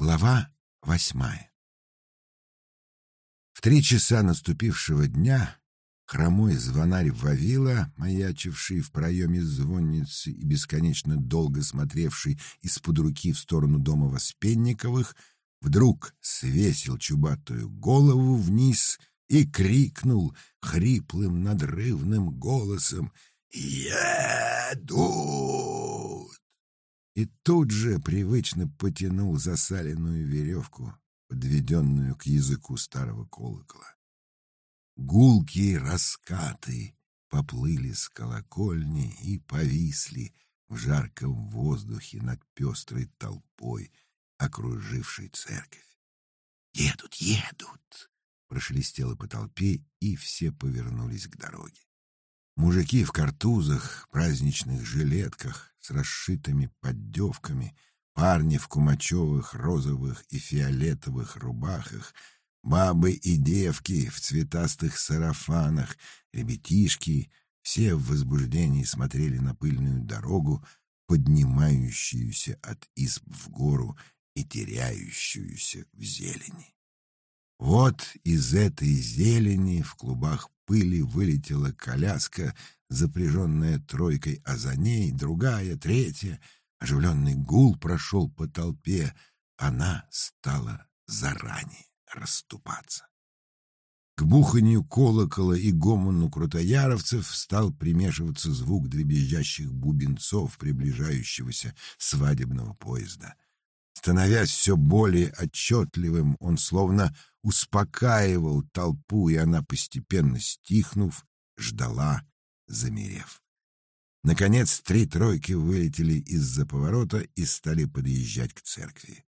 Глава восьмая В три часа наступившего дня хромой звонарь Вавила, маячивший в проеме звонницы и бесконечно долго смотревший из-под руки в сторону дома Воспенниковых, вдруг свесил чубатую голову вниз и крикнул хриплым надрывным голосом «Едут!» И тут же привычно потянул засаленную веревку, подведенную к языку старого колокола. Гулкие раскаты поплыли с колокольни и повисли в жарком воздухе над пестрой толпой, окружившей церковь. «Едут, едут!» — прошелестело по толпе, и все повернулись к дороге. Мужики в картузах, праздничных жилетках с расшитыми поддевками, парни в кумачевых, розовых и фиолетовых рубахах, бабы и девки в цветастых сарафанах, ребятишки — все в возбуждении смотрели на пыльную дорогу, поднимающуюся от изб в гору и теряющуюся в зелени. Вот из этой зелени в клубах пыли вылетела коляска, запряженная тройкой, а за ней другая, третья. Оживленный гул прошел по толпе. Она стала заранее расступаться. К буханью колокола и гомону крутояровцев стал примешиваться звук дребезжащих бубенцов приближающегося свадебного поезда. Становясь все более отчетливым, он словно успокаивал толпу, и она, постепенно стихнув, ждала, замерев. Наконец, три тройки вылетели из-за поворота и стали подъезжать к церкви.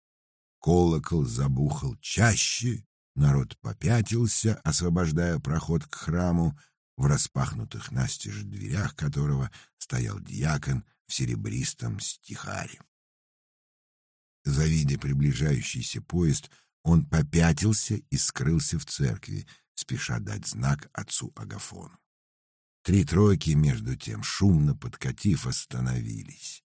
Колокол забухал чаще, народ попятился, освобождая проход к храму, в распахнутых настежь дверях которого стоял диакон в серебристом стихаре. Завидя приближающийся поезд, он попятился и скрылся в церкви, спеша дать знак отцу Агафону. Три тройки, между тем, шумно подкатив, остановились.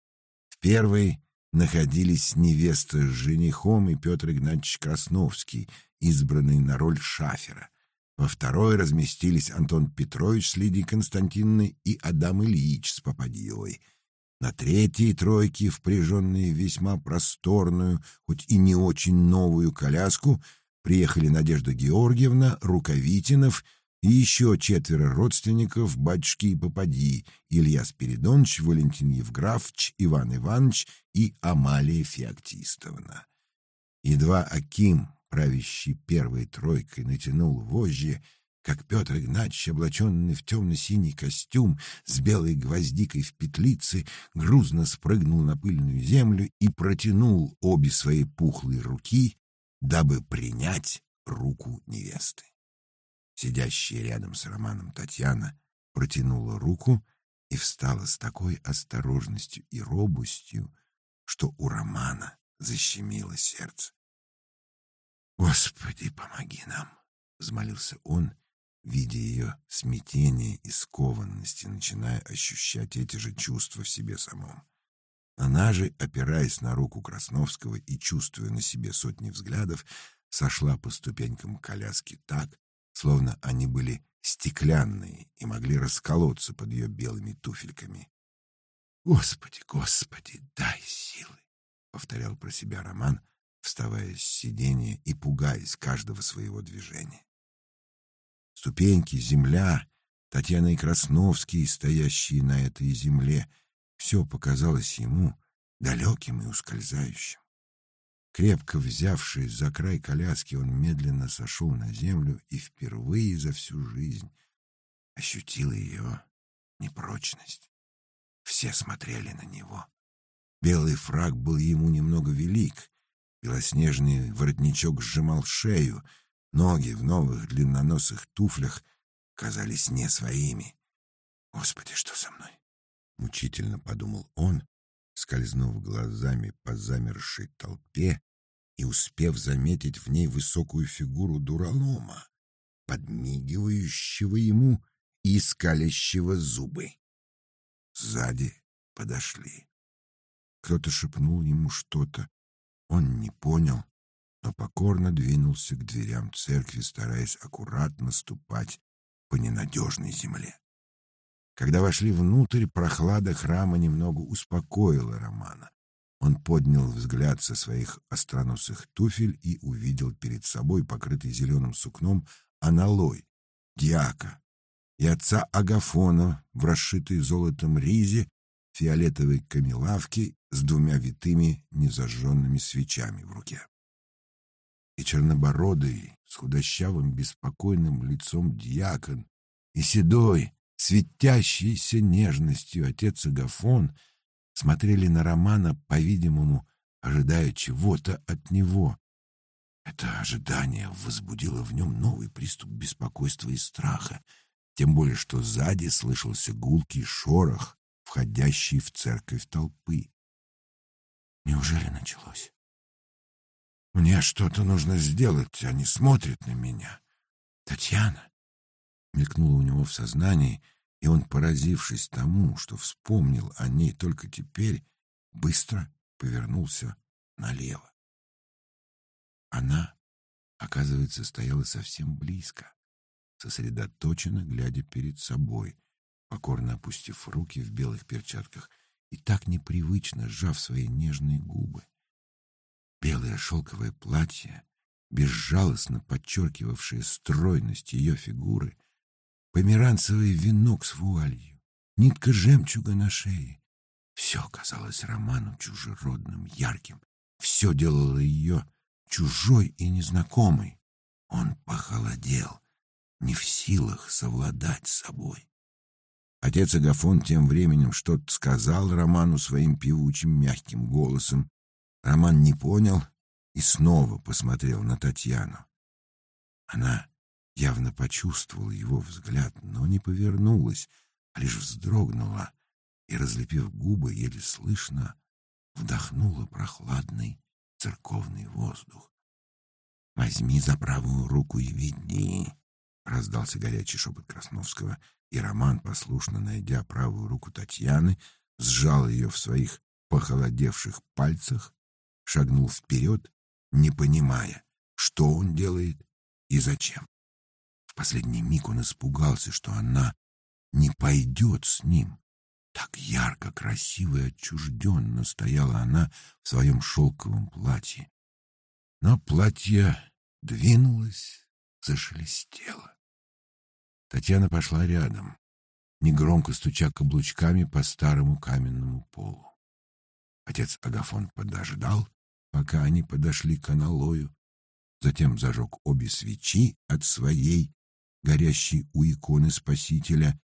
В первой находились невеста с женихом и Петр Игнатьевич Красновский, избранный на роль шафера. Во второй разместились Антон Петрович с Лидией Константиновной и Адам Ильич с Попадьей — на третьей тройке, впряженные в весьма просторную, хоть и не очень новую коляску, приехали Надежда Георгиевна, Рукавитинов и еще четверо родственников батюшки и попади Илья Спиридонович, Валентин Евграфович, Иван Иванович и Амалия Феоктистовна. Едва Аким, правящий первой тройкой, натянул вожжи, как Петр Игнатьевич, облаченный в темно-синий костюм с белой гвоздикой в петлице, грузно спрыгнул на пыльную землю и протянул обе свои пухлые руки, дабы принять руку невесты. Сидящая рядом с Романом Татьяна протянула руку и встала с такой осторожностью и робостью, что у Романа защемило сердце. «Господи, помоги нам!» — взмолился он видя ее смятение и скованность, начиная ощущать эти же чувства в себе самом. Она же, опираясь на руку Красновского и чувствуя на себе сотни взглядов, сошла по ступенькам коляски так, словно они были стеклянные и могли расколоться под ее белыми туфельками. «Господи, Господи, дай силы!» — повторял про себя Роман, вставая с сиденья и пугаясь каждого своего движения. Ступеньки, земля, Татьяна и Красновский, стоящие на этой земле, все показалось ему далеким и ускользающим. Крепко взявшись за край коляски, он медленно сошел на землю и впервые за всю жизнь ощутил ее непрочность. Все смотрели на него. Белый фраг был ему немного велик, белоснежный воротничок сжимал шею — Ноги в новых длинноносых туфлях казались не своими. «Господи, что со мной?» — мучительно подумал он, скользнув глазами по замершей толпе и успев заметить в ней высокую фигуру дуралома, подмигивающего ему и скалящего зубы. Сзади подошли. Кто-то шепнул ему что-то. Он не понял но покорно двинулся к дверям церкви, стараясь аккуратно ступать по ненадежной земле. Когда вошли внутрь, прохлада храма немного успокоила Романа. Он поднял взгляд со своих остроносых туфель и увидел перед собой покрытый зеленым сукном аналой, диака и отца Агафона в расшитой золотом ризе, фиолетовой камелавке с двумя витыми незажженными свечами в руке. И чернобородый, с худощавым беспокойным лицом диакон, и седой, светящийся нежностью отец Агафон — смотрели на Романа, по-видимому, ожидая чего-то от него. Это ожидание возбудило в нем новый приступ беспокойства и страха, тем более что сзади слышался гулкий шорох, входящий в церковь толпы. Неужели началось? Мне что-то нужно сделать, они смотрят на меня. Татьяна мелькнула у него в сознании, и он, поразившись тому, что вспомнил о ней только теперь, быстро повернулся налево. Она, оказывается, стояла совсем близко, сосредоточенно глядя перед собой, покорно опустив руки в белых перчатках и так непривычно сжав свои нежные губы. Белое шелковое платье, безжалостно подчеркивавшее стройность ее фигуры — померанцевый венок с вуалью, нитка жемчуга на шее. Все казалось Роману чужеродным, ярким. Все делало ее чужой и незнакомой. Он похолодел, не в силах совладать с собой. Отец Агафон тем временем что-то сказал Роману своим певучим мягким голосом. Роман не понял и снова посмотрел на Татьяну. Она явно почувствовала его взгляд, но не повернулась, а лишь вздрогнула и, разлепив губы, еле слышно, вдохнула прохладный церковный воздух. «Возьми за правую руку и веди!» — раздался горячий шепот Красновского, и Роман, послушно найдя правую руку Татьяны, сжал ее в своих похолодевших пальцах, шагнул вперед, не понимая, что он делает и зачем. В последний миг он испугался, что она не пойдет с ним. Так ярко, красиво и отчужденно стояла она в своем шелковом платье. Но платье двинулось, зашелестело. Татьяна пошла рядом, негромко стуча каблучками по старому каменному полу. Отец Агафон подождал, пока они подошли к аналою, затем зажег обе свечи от своей горящий у иконы Спасителя,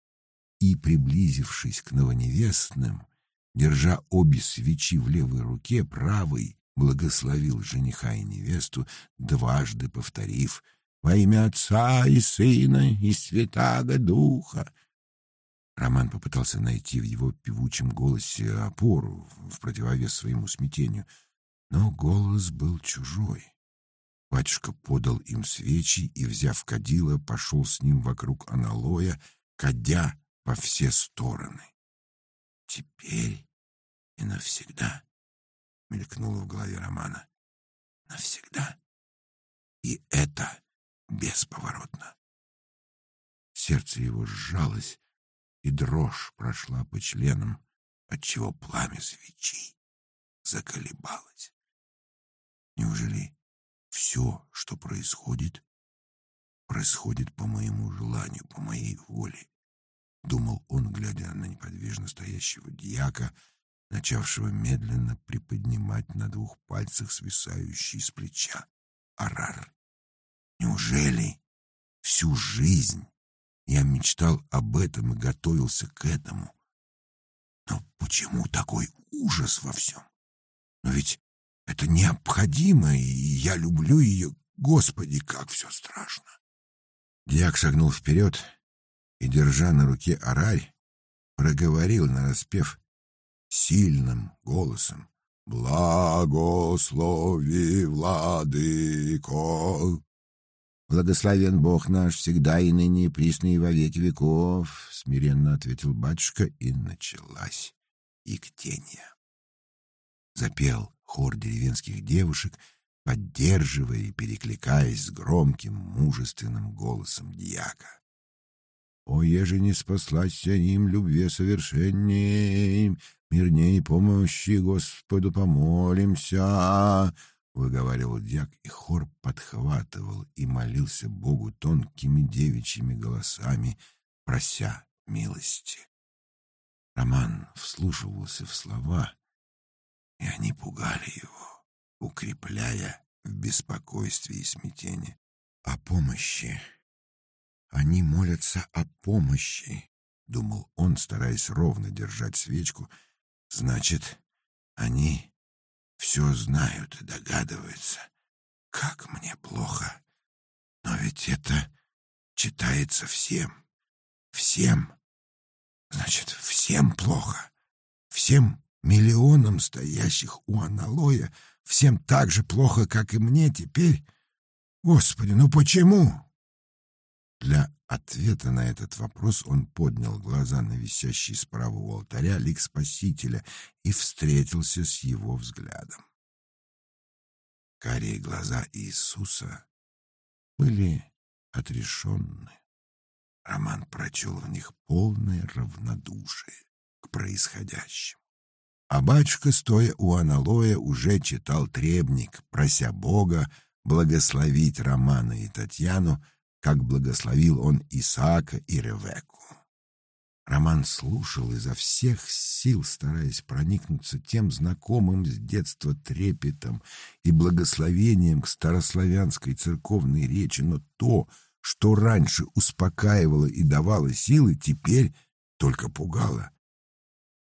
и, приблизившись к новоневестным, держа обе свечи в левой руке, правой благословил жениха и невесту, дважды повторив «Во имя Отца и Сына и Святаго Духа». Роман попытался найти в его певучем голосе опору в противовес своему смятению, но голос был чужой. Батюшка подал им свечи и, взяв кадила, пошел с ним вокруг аналоя, кадя во все стороны. «Теперь и навсегда», — мелькнуло в голове Романа. «Навсегда. И это бесповоротно». Сердце его сжалось, и дрожь прошла по членам, отчего пламя свечи заколебалось. Неужели все, что происходит, происходит по моему желанию, по моей воле, думал он, глядя на неподвижно стоящего дьяка, начавшего медленно приподнимать на двух пальцах свисающий с плеча арар. Неужели всю жизнь я мечтал об этом и готовился к этому? Но почему такой ужас во всем? Но ведь это необходимо, и я люблю ее. Господи, как все страшно!» Дьяк шагнул вперед и, держа на руке орарь, проговорил нараспев сильным голосом. «Благослови, владыко!» «Благословен Бог наш всегда и ныне и присно и во веки веков», — смиренно ответил батюшка, и началась иктения. Запел хор деревенских девушек, поддерживая и перекликаясь с громким, мужественным голосом дьяка. «О, еже не спаслась им любви совершенней, мирней помощи Господу помолимся!» — выговаривал дьяк, и хор подхватывал и молился Богу тонкими девичьими голосами, прося милости. Роман вслушивался в слова, и они пугали его, укрепляя в беспокойстве и смятении. О помощи. Они молятся о помощи, думал он, стараясь ровно держать свечку. Значит, они все знают и догадываются. Как мне плохо. Но ведь это читается всем. Всем. Значит, всем плохо. Всем миллионам стоящих у аналоя, всем так же плохо, как и мне теперь. Господи, ну почему? Для ответа на этот вопрос он поднял глаза на висящий справа у алтаря лик Спасителя и встретился с его взглядом. Карие глаза Иисуса были отрешенны. Роман прочел в них полное равнодушие к происходящему. А батюшка, стоя у аналоя, уже читал требник, прося Бога благословить Романа и Татьяну как благословил он Исаака и Ревеку. Роман слушал изо всех сил, стараясь проникнуться тем знакомым с детства трепетом и благословением к старославянской церковной речи, но то, что раньше успокаивало и давало силы, теперь только пугало.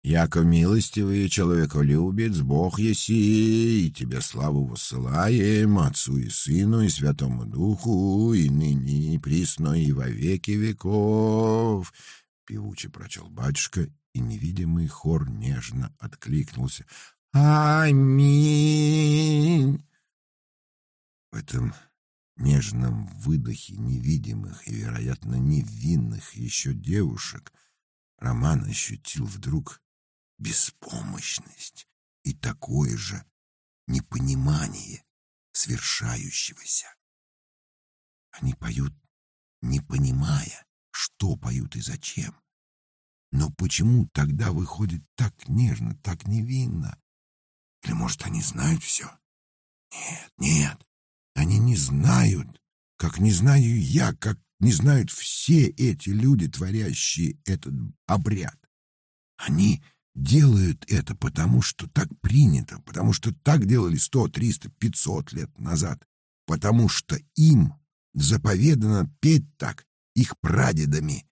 Яко милостивый человеколюбец, Бог еси, и тебе славу воссылаем, Отцу и Сыну, и Святому Духу, и ныне, и присно, и во веки веков. Певуче прочел батюшка, и невидимый хор нежно откликнулся. Аминь! В этом нежном выдохе невидимых и, вероятно, невинных еще девушек Роман ощутил вдруг беспомощность и такое же непонимание свершающегося. Они поют, не понимая, что поют и зачем. Но почему тогда выходит так нежно, так невинно? Или, может, они знают все? Нет, нет, они не знают, как не знаю я, как не знают все эти люди, творящие этот обряд. Они делают это потому, что так принято, потому что так делали сто, триста, пятьсот лет назад, потому что им заповедано петь так их прадедами.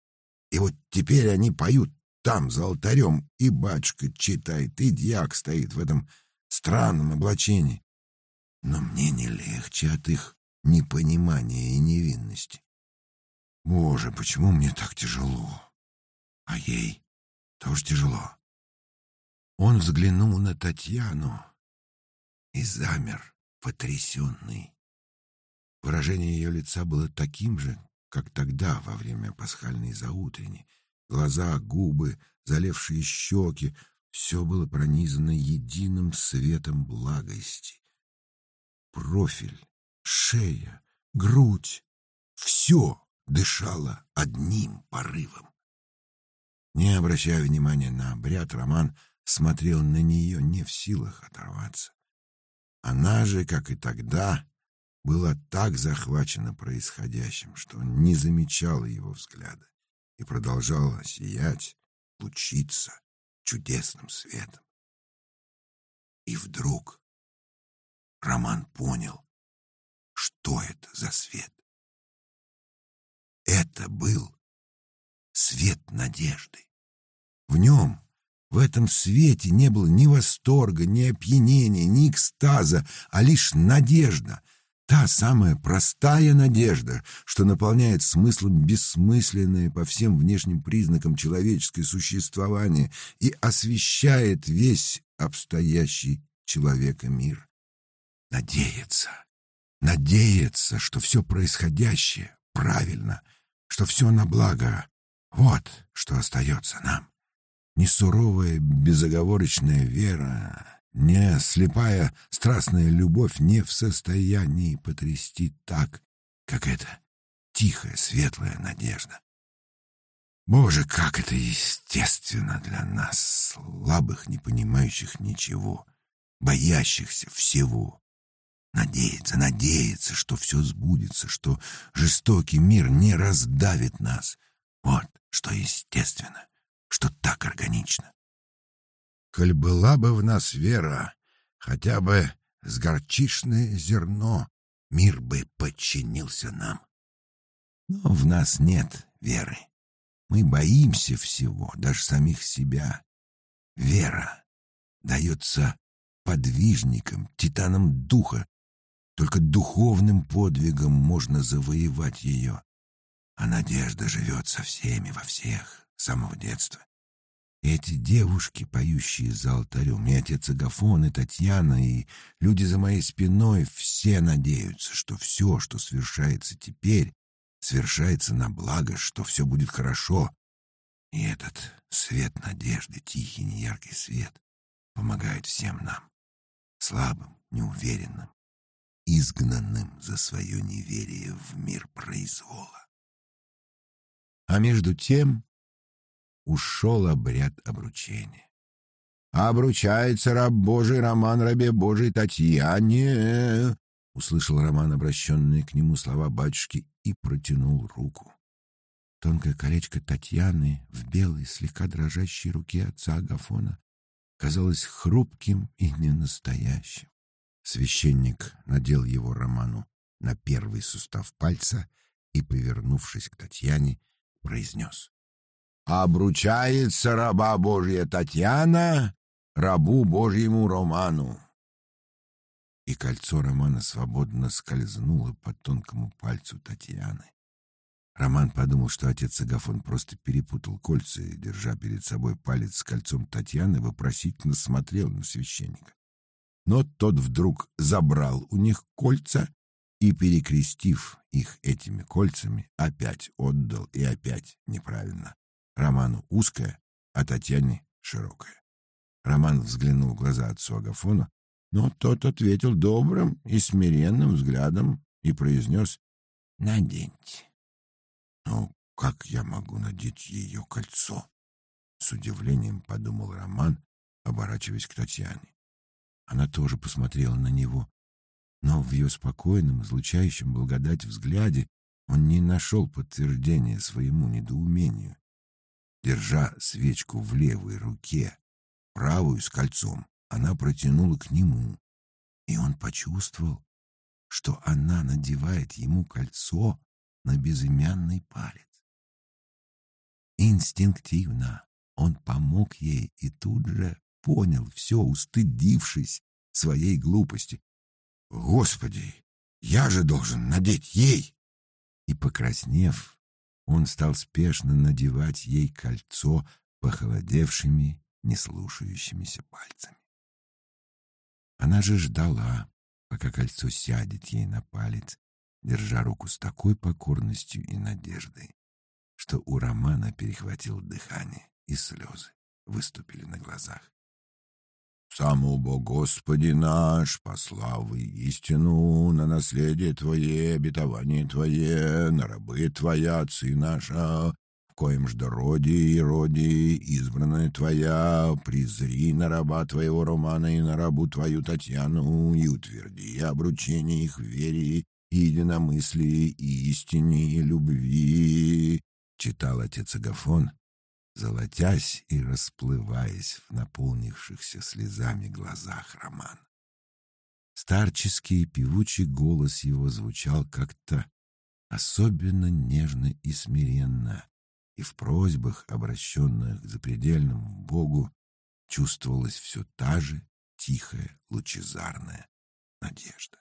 И вот теперь они поют там, за алтарем, и батюшка читает, и дьяк стоит в этом странном облачении. Но мне не легче от их непонимания и невинности. Боже, почему мне так тяжело? А ей тоже тяжело. Он взглянул на Татьяну и замер, потрясенный. Выражение ее лица было таким же, как тогда, во время пасхальной заутрени. Глаза, губы, залевшие щеки — все было пронизано единым светом благости. Профиль, шея, грудь — все дышало одним порывом. Не обращая внимания на обряд, Роман смотрел на нее не в силах оторваться. Она же, как и тогда, была так захвачена происходящим, что не замечала его взгляда и продолжала сиять, лучиться чудесным светом. И вдруг Роман понял, что это за свет. Это был свет надежды. В нем в этом свете не было ни восторга, ни опьянения, ни экстаза, а лишь надежда. Та самая простая надежда, что наполняет смыслом бессмысленное по всем внешним признакам человеческое существование и освещает весь обстоящий человека мир. Надеяться, надеяться, что все происходящее правильно, что все на благо. Вот что остается нам не суровая безоговорочная вера, не слепая страстная любовь не в состоянии потрясти так, как эта тихая, светлая надежда. Боже, как это естественно для нас, слабых, не понимающих ничего, боящихся всего. Надеяться, надеяться, что все сбудется, что жестокий мир не раздавит нас. Вот что естественно, что так органично. Коль была бы в нас вера, хотя бы с горчичное зерно, мир бы подчинился нам. Но в нас нет веры. Мы боимся всего, даже самих себя. Вера дается подвижникам, титанам духа. Только духовным подвигом можно завоевать ее. А надежда живет со всеми во всех, самого детства. эти девушки, поющие за алтарем, и отец Агафон, и Татьяна, и люди за моей спиной, все надеются, что все, что свершается теперь, свершается на благо, что все будет хорошо. И этот свет надежды, тихий, неяркий свет, помогает всем нам, слабым, неуверенным, изгнанным за свое неверие в мир произвола. А между тем ушел обряд обручения. «Обручается раб Божий Роман рабе Божий Татьяне!» Услышал Роман обращенные к нему слова батюшки и протянул руку. Тонкое колечко Татьяны в белой, слегка дрожащей руке отца Агафона казалось хрупким и ненастоящим. Священник надел его Роману на первый сустав пальца и, повернувшись к Татьяне, произнес. «Обручается раба Божья Татьяна рабу Божьему Роману». И кольцо Романа свободно скользнуло по тонкому пальцу Татьяны. Роман подумал, что отец Агафон просто перепутал кольца и, держа перед собой палец с кольцом Татьяны, вопросительно смотрел на священника. Но тот вдруг забрал у них кольца и, перекрестив их этими кольцами, опять отдал и опять неправильно. Роману узкое, а Татьяне широкое. Роман взглянул в глаза отцу Агафону, но тот ответил добрым и смиренным взглядом и произнес «Наденьте». «Ну, как я могу надеть ее кольцо?» С удивлением подумал Роман, оборачиваясь к Татьяне. Она тоже посмотрела на него, но в ее спокойном, излучающем благодать взгляде он не нашел подтверждения своему недоумению. Держа свечку в левой руке, правую с кольцом, она протянула к нему, и он почувствовал, что она надевает ему кольцо на безымянный палец. Инстинктивно он помог ей и тут же понял все, устыдившись своей глупости. «Господи, я же должен надеть ей!» И, покраснев, он стал спешно надевать ей кольцо похолодевшими, неслушающимися пальцами. Она же ждала, пока кольцо сядет ей на палец, держа руку с такой покорностью и надеждой, что у Романа перехватил дыхание, и слезы выступили на глазах. Самого Господи наш, по славы истину, на наследие Твое, обетование Твое, на рабы Твоя, Отцы наша, в коем ж роде и роде, избранная Твоя, призри на раба Твоего Романа и на рабу Твою Татьяну, и утверди обручение их в вере единомыслии, и истине, и любви, читал отец Агафон, золотясь и расплываясь в наполнившихся слезами глазах роман. Старческий певучий голос его звучал как-то особенно нежно и смиренно, и в просьбах, обращенных к запредельному Богу, чувствовалась все та же тихая, лучезарная надежда.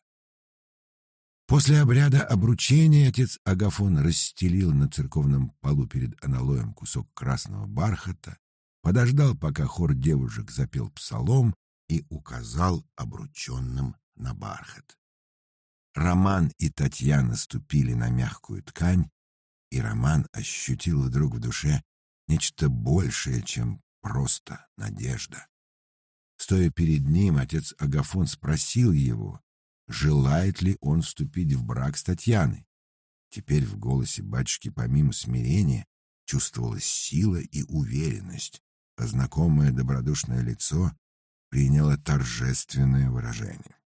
После обряда обручения отец Агафон расстелил на церковном полу перед аналоем кусок красного бархата, подождал, пока хор девушек запел псалом и указал обрученным на бархат. Роман и Татьяна ступили на мягкую ткань, и Роман ощутил вдруг в душе нечто большее, чем просто надежда. Стоя перед ним, отец Агафон спросил его, желает ли он вступить в брак с Татьяной. Теперь в голосе батюшки помимо смирения чувствовалась сила и уверенность, а знакомое добродушное лицо приняло торжественное выражение.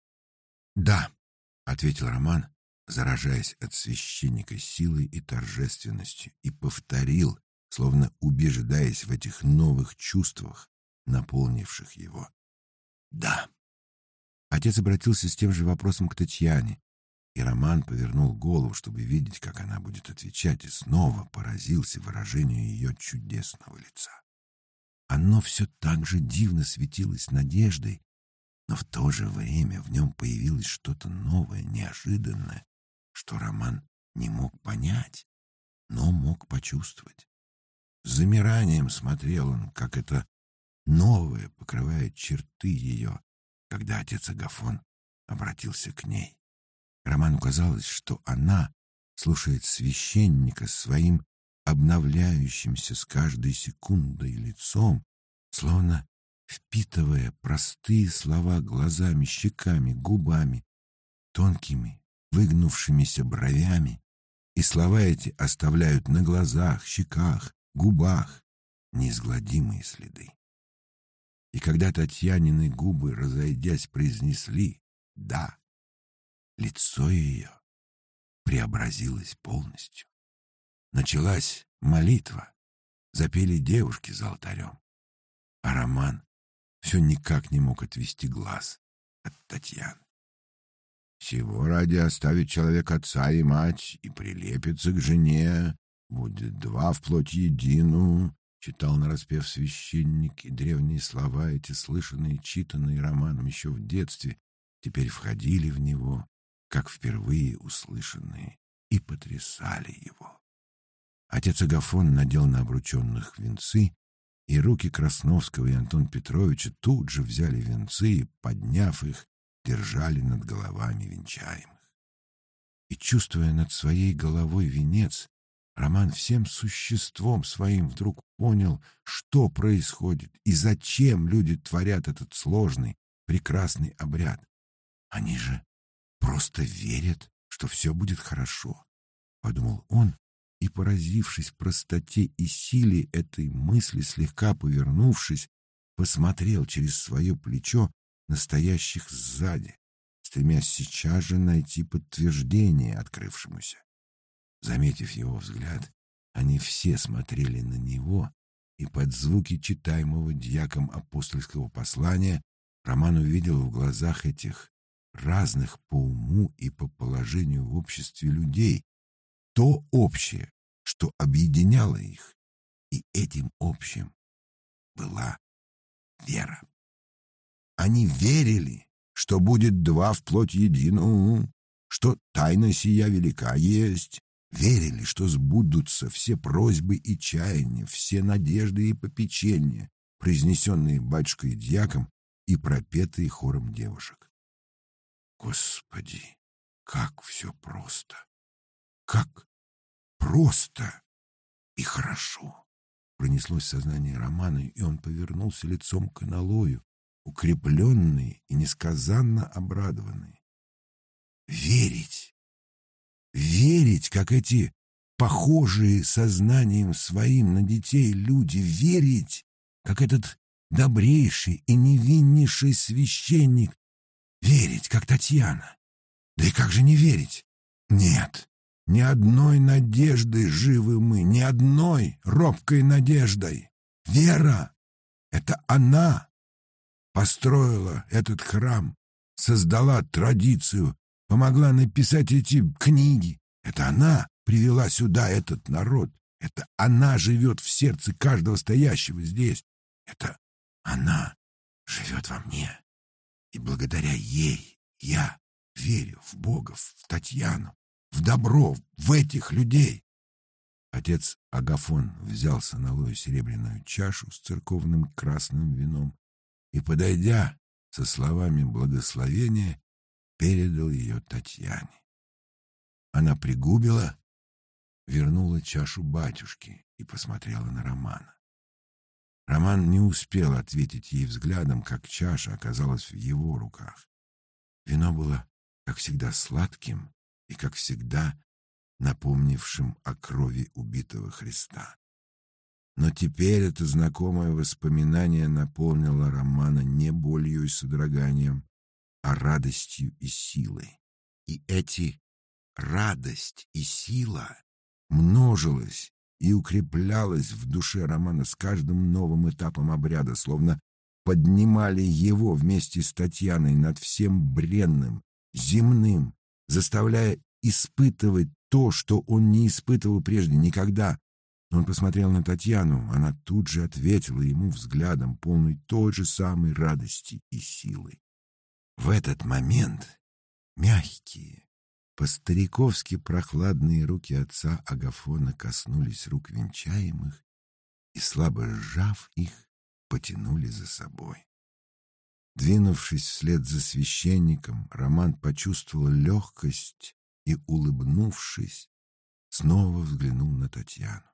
«Да», — ответил Роман, заражаясь от священника силой и торжественностью, и повторил, словно убеждаясь в этих новых чувствах, наполнивших его. «Да». Отец обратился с тем же вопросом к Татьяне, и Роман повернул голову, чтобы видеть, как она будет отвечать, и снова поразился выражению ее чудесного лица. Оно все так же дивно светилось надеждой, но в то же время в нем появилось что-то новое, неожиданное, что Роман не мог понять, но мог почувствовать. С замиранием смотрел он, как это новое покрывает черты ее, когда отец Агафон обратился к ней. Роману казалось, что она слушает священника своим обновляющимся с каждой секундой лицом, словно впитывая простые слова глазами, щеками, губами, тонкими, выгнувшимися бровями, и слова эти оставляют на глазах, щеках, губах неизгладимые следы. И когда Татьянины губы, разойдясь, произнесли «да», лицо ее преобразилось полностью. Началась молитва, запели девушки за алтарем, а Роман все никак не мог отвести глаз от Татьяны. Всего ради оставить человек отца и мать и прилепиться к жене, будет два вплоть едину, читал нараспев священник, и древние слова эти, слышанные, читанные Романом еще в детстве, теперь входили в него, как впервые услышанные, и потрясали его. Отец Агафон надел на обрученных венцы, и руки Красновского и Антон Петровича тут же взяли венцы и, подняв их, держали над головами венчаемых. И, чувствуя над своей головой венец, Роман всем существом своим вдруг понял, что происходит и зачем люди творят этот сложный, прекрасный обряд. Они же просто верят, что все будет хорошо, — подумал он, и, поразившись простоте и силе этой мысли, слегка повернувшись, посмотрел через свое плечо настоящих сзади, стремясь сейчас же найти подтверждение открывшемуся. Заметив его взгляд, они все смотрели на него, и под звуки читаемого дьяком апостольского послания Роман увидел в глазах этих разных по уму и по положению в обществе людей то общее, что объединяло их, и этим общим была вера. Они верили, что будет два вплоть едину, что тайна сия велика есть, верили, что сбудутся все просьбы и чаяния, все надежды и попечения, произнесенные батюшкой и дьяком и пропетые хором девушек. Господи, как все просто! Как просто и хорошо! Пронеслось сознание Романа, и он повернулся лицом к аналою, укрепленный и несказанно обрадованный. Верить! Верить, как эти похожие сознанием своим на детей люди, верить, как этот добрейший и невиннейший священник Верить, как Татьяна. Да и как же не верить? Нет, ни одной надежды живы мы, ни одной робкой надеждой. Вера — это она построила этот храм, создала традицию, помогла написать эти книги. Это она привела сюда этот народ. Это она живет в сердце каждого стоящего здесь. Это она живет во мне. И благодаря ей я верю в Бога, в Татьяну, в добро, в этих людей. Отец Агафон взял с аналою серебряную чашу с церковным красным вином и, подойдя со словами благословения, передал ее Татьяне. Она пригубила, вернула чашу батюшке и посмотрела на Романа. Роман не успел ответить ей взглядом, как чаша оказалась в его руках. Вино было, как всегда, сладким и, как всегда, напомнившим о крови убитого Христа. Но теперь это знакомое воспоминание наполнило Романа не болью и содроганием, а радостью и силой. И эти радость и сила множилась и укреплялась в душе Романа с каждым новым этапом обряда, словно поднимали его вместе с Татьяной над всем бренным, земным, заставляя испытывать то, что он не испытывал прежде никогда. Он посмотрел на Татьяну, она тут же ответила ему взглядом, полный той же самой радости и силы. В этот момент мягкие, по-стариковски прохладные руки отца Агафона коснулись рук венчаемых и, слабо сжав их, потянули за собой. Двинувшись вслед за священником, Роман почувствовал легкость и, улыбнувшись, снова взглянул на Татьяну.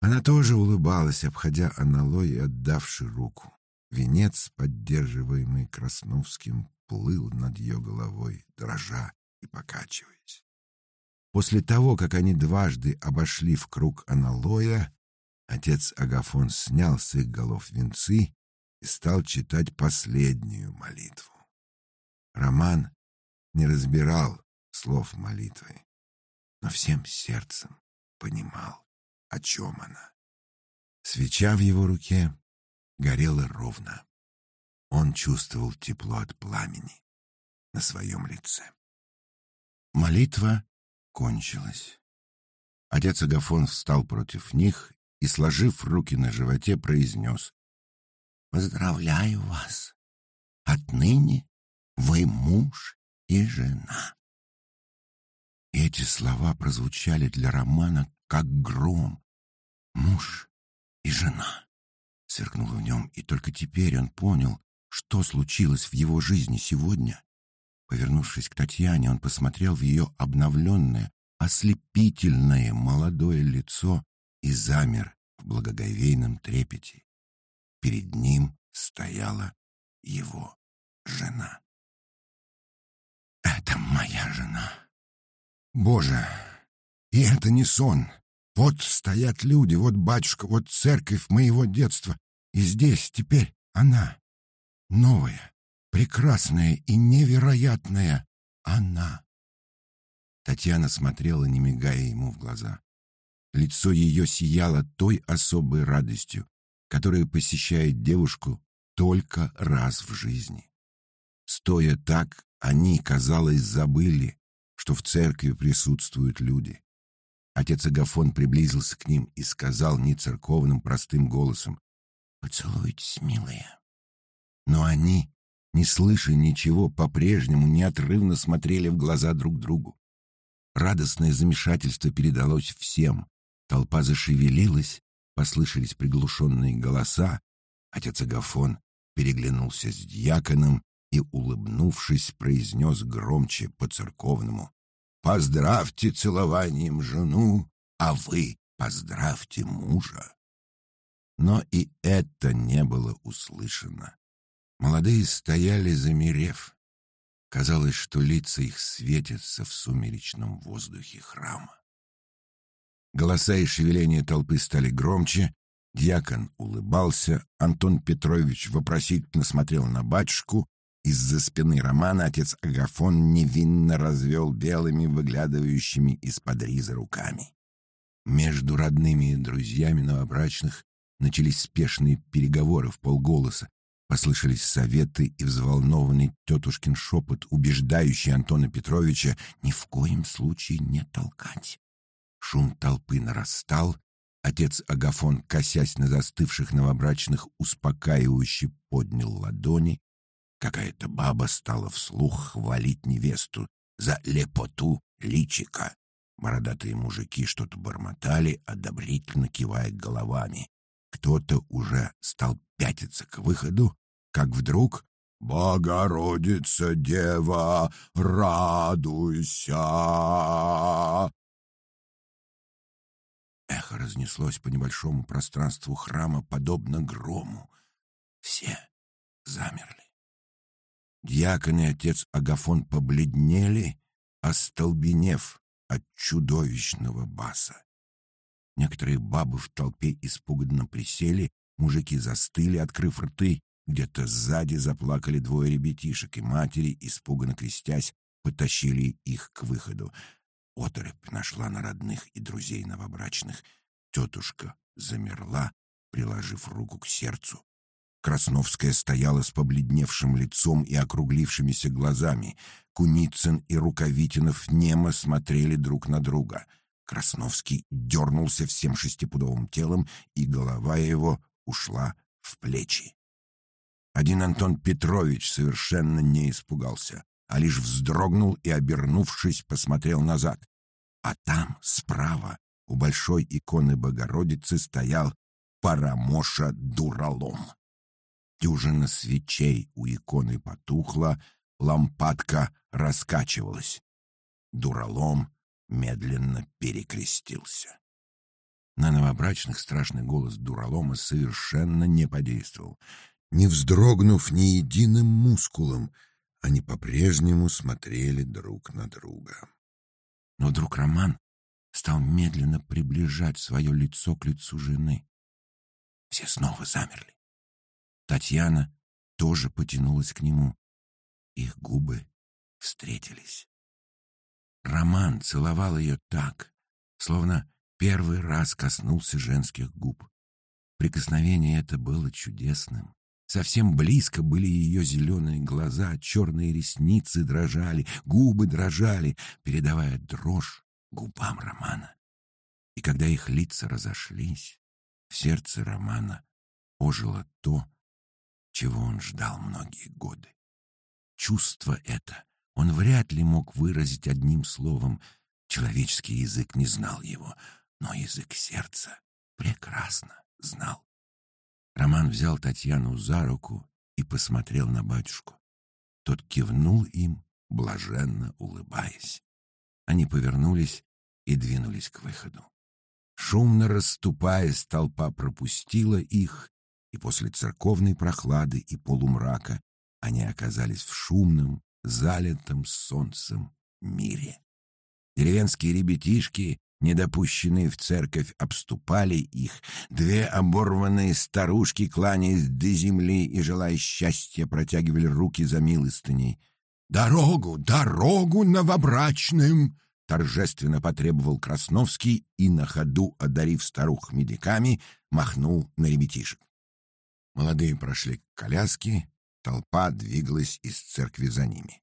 Она тоже улыбалась, обходя аналой и отдавши руку. Венец, поддерживаемый Красновским, плыл над ее головой, дрожа и покачиваясь. После того, как они дважды обошли в круг аналоя, отец Агафон снял с их голов венцы и стал читать последнюю молитву. Роман не разбирал слов молитвы, но всем сердцем понимал, о чем она. Свеча в его руке горела ровно. Он чувствовал тепло от пламени на своем лице. Молитва кончилась. Отец Агафон встал против них и, сложив руки на животе, произнес «Поздравляю вас! Отныне вы муж и жена». Эти слова прозвучали для Романа как гром. Муж и жена. Сверкнуло в нем, и только теперь он понял, что случилось в его жизни сегодня. Повернувшись к Татьяне, он посмотрел в ее обновленное, ослепительное молодое лицо и замер в благоговейном трепете. Перед ним стояла его жена. «Это моя жена!» Боже, и это не сон. Вот стоят люди, вот батюшка, вот церковь моего детства. И здесь теперь она, новая, прекрасная и невероятная она. Татьяна смотрела, не мигая ему в глаза. Лицо ее сияло той особой радостью, которая посещает девушку только раз в жизни. Стоя так, они, казалось, забыли, что в церкви присутствуют люди. Отец Агафон приблизился к ним и сказал не церковным простым голосом «Поцелуйтесь, милые». Но они, не слыша ничего, по-прежнему неотрывно смотрели в глаза друг другу. Радостное замешательство передалось всем. Толпа зашевелилась, послышались приглушенные голоса. Отец Агафон переглянулся с дьяконом и, улыбнувшись, произнес громче по-церковному. «Поздравьте целованием жену, а вы поздравьте мужа». Но и это не было услышано. Молодые стояли, замерев. Казалось, что лица их светятся в сумеречном воздухе храма. Голоса и шевеления толпы стали громче, Дьякон улыбался, Антон Петрович вопросительно смотрел на батюшку, из-за спины Романа отец Агафон невинно развел белыми, выглядывающими из-под риза руками. Между родными и друзьями новобрачных начались спешные переговоры в полголоса. Послышались советы и взволнованный тетушкин шепот, убеждающий Антона Петровича ни в коем случае не толкать. Шум толпы нарастал. Отец Агафон, косясь на застывших новобрачных, успокаивающе поднял ладони, Какая-то баба стала вслух хвалить невесту за лепоту личика. Бородатые мужики что-то бормотали, одобрительно кивая головами. Кто-то уже стал пятиться к выходу, как вдруг «Богородица, дева, радуйся!» Эхо разнеслось по небольшому пространству храма, подобно грому. Все замерли. Дьякон и отец Агафон побледнели, остолбенев от чудовищного баса. Некоторые бабы в толпе испуганно присели, мужики застыли, открыв рты. Где-то сзади заплакали двое ребятишек, и матери, испуганно крестясь, потащили их к выходу. Оторопь нашла на родных и друзей новобрачных. Тетушка замерла, приложив руку к сердцу. Красновская стояла с побледневшим лицом и округлившимися глазами. Куницын и Рукавитинов немо смотрели друг на друга. Красновский дернулся всем шестипудовым телом, и голова его ушла в плечи. Один Антон Петрович совершенно не испугался, а лишь вздрогнул и, обернувшись, посмотрел назад. А там, справа, у большой иконы Богородицы стоял Парамоша Дуралом. Дюжина свечей у иконы потухла, лампадка раскачивалась. Дуралом медленно перекрестился. На новобрачных страшный голос Дуралома совершенно не подействовал. Не вздрогнув ни единым мускулом, они по-прежнему смотрели друг на друга. Но вдруг Роман стал медленно приближать свое лицо к лицу жены. Все снова замерли. Татьяна тоже потянулась к нему. Их губы встретились. Роман целовал ее так, словно первый раз коснулся женских губ. Прикосновение это было чудесным. Совсем близко были ее зеленые глаза, черные ресницы дрожали, губы дрожали, передавая дрожь губам Романа. И когда их лица разошлись, в сердце Романа ожило то, чего он ждал многие годы. Чувство это он вряд ли мог выразить одним словом. Человеческий язык не знал его, но язык сердца прекрасно знал. Роман взял Татьяну за руку и посмотрел на батюшку. Тот кивнул им, блаженно улыбаясь. Они повернулись и двинулись к выходу. Шумно расступаясь, толпа пропустила их, и после церковной прохлады и полумрака они оказались в шумном, залитом солнцем мире. Деревенские ребятишки, недопущенные в церковь, обступали их. Две оборванные старушки, кланяясь до земли и желая счастья, протягивали руки за милостыней. «Дорогу, дорогу новобрачным!» торжественно потребовал Красновский и, на ходу одарив старух медиками, махнул на ребятишек. Молодые прошли к коляске, толпа двигалась из церкви за ними.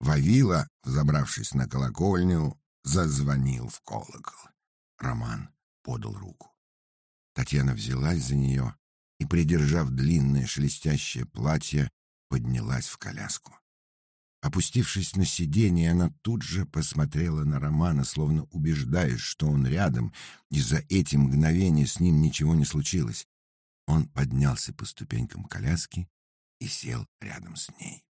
Вавила, взобравшись на колокольню, зазвонил в колокол. Роман подал руку. Татьяна взялась за нее и, придержав длинное шелестящее платье, поднялась в коляску. Опустившись на сиденье, она тут же посмотрела на Романа, словно убеждаясь, что он рядом, и за эти мгновения с ним ничего не случилось. Он поднялся по ступенькам коляски и сел рядом с ней.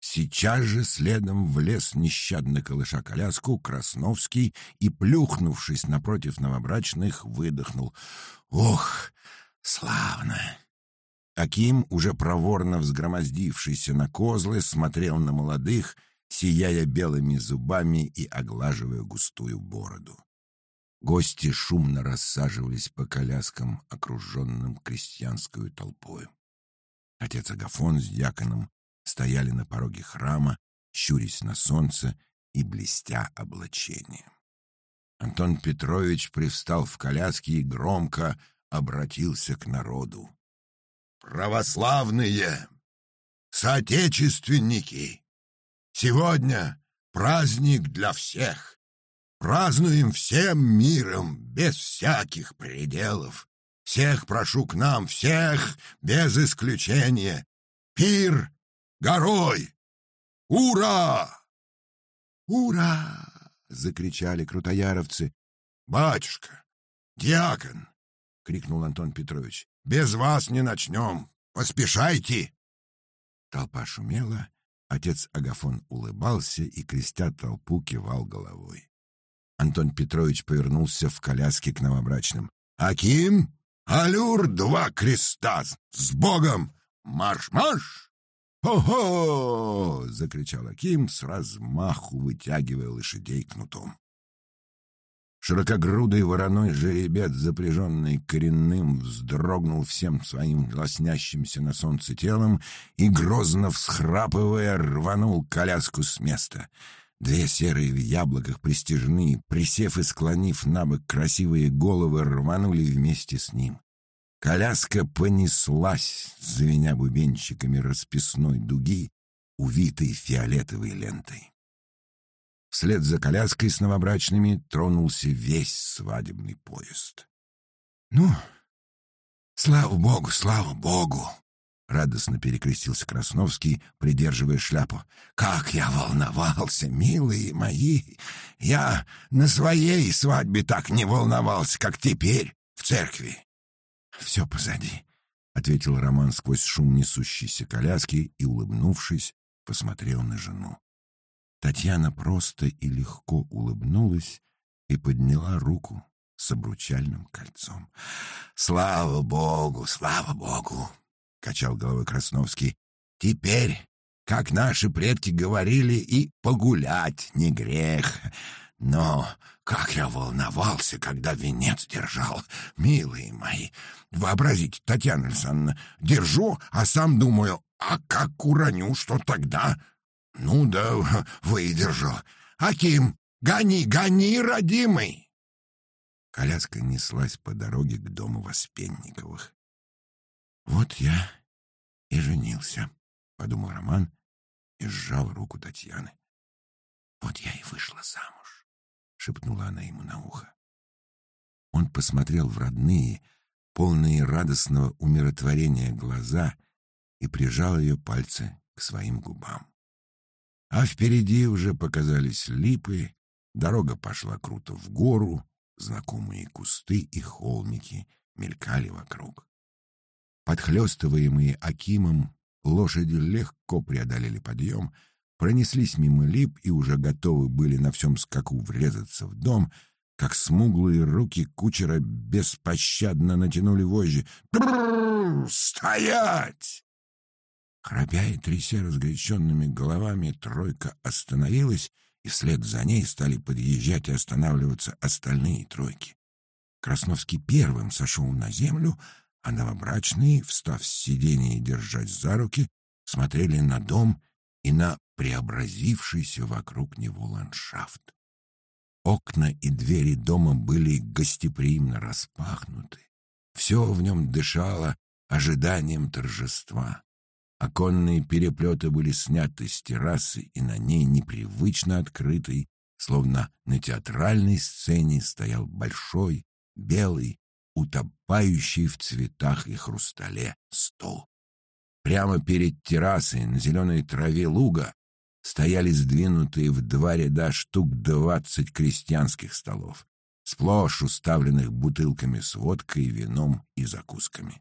Сейчас же следом влез нещадно колыша коляску Красновский и, плюхнувшись напротив новобрачных, выдохнул. «Ох, славно!» Аким, уже проворно взгромоздившийся на козлы, смотрел на молодых, сияя белыми зубами и оглаживая густую бороду. Гости шумно рассаживались по коляскам, окруженным крестьянскую толпою. Отец Агафон с дьяконом стояли на пороге храма, щурясь на солнце и блестя облачением. Антон Петрович привстал в коляске и громко обратился к народу. «Православные! Соотечественники! Сегодня праздник для всех! Празднуем всем миром, без всяких пределов. Всех прошу к нам, всех, без исключения. Пир горой! Ура! Ура! Закричали крутояровцы. Батюшка, диакон! Крикнул Антон Петрович. Без вас не начнем. Поспешайте! Толпа шумела, отец Агафон улыбался и, крестя толпу, кивал головой. Антон Петрович повернулся в коляске к новобрачным. «Аким, алюр два креста! С Богом! Марш-марш!» «Хо-хо!» — закричал Аким, с размаху вытягивая лошадей кнутом. Широкогрудый вороной жеребец, запряженный коренным, вздрогнул всем своим лоснящимся на солнце телом и, грозно всхрапывая, рванул коляску с места. Две серые в яблоках пристежные, присев и склонив на бок красивые головы, рванули вместе с ним. Коляска понеслась, звеня бубенчиками расписной дуги, увитой фиолетовой лентой. Вслед за коляской с новобрачными тронулся весь свадебный поезд. «Ну, слава богу, слава богу!» — радостно перекрестился Красновский, придерживая шляпу. «Как я волновался, милые мои! Я на своей свадьбе так не волновался, как теперь в церкви!» «Все позади», — ответил Роман сквозь шум несущейся коляски и, улыбнувшись, посмотрел на жену. Татьяна просто и легко улыбнулась и подняла руку с обручальным кольцом. «Слава Богу, слава Богу!» — качал головой Красновский. «Теперь, как наши предки говорили, и погулять не грех. Но как я волновался, когда венец держал, милые мои! Вообразите, Татьяна Александровна, держу, а сам думаю, а как уроню, что тогда?» Ну да, выдержал. Аким, гони, гони, родимый! Коляска неслась по дороге к дому Воспенниковых. Вот я и женился, подумал Роман и сжал руку Татьяны. Вот я и вышла замуж, шепнула она ему на ухо. Он посмотрел в родные, полные радостного умиротворения глаза и прижал ее пальцы к своим губам. А впереди уже показались липы, дорога пошла круто в гору, знакомые кусты и холмики мелькали вокруг. Подхлёстываемые Акимом, лошади легко преодолели подъем, пронеслись мимо лип и уже готовы были на всем скаку врезаться в дом, как смуглые руки кучера беспощадно натянули вожжи. «Стоять!» Храпя и тряся разгоряченными головами, тройка остановилась, и вслед за ней стали подъезжать и останавливаться остальные тройки. Красновский первым сошел на землю, а новобрачные, встав с сиденья и держась за руки, смотрели на дом и на преобразившийся вокруг него ландшафт. Окна и двери дома были гостеприимно распахнуты. Все в нем дышало ожиданием торжества. Оконные переплеты были сняты с террасы, и на ней, непривычно открытой, словно на театральной сцене, стоял большой, белый, утопающий в цветах и хрустале стол. Прямо перед террасой на зеленой траве луга стояли сдвинутые в два ряда штук двадцать крестьянских столов, сплошь уставленных бутылками с водкой, вином и закусками.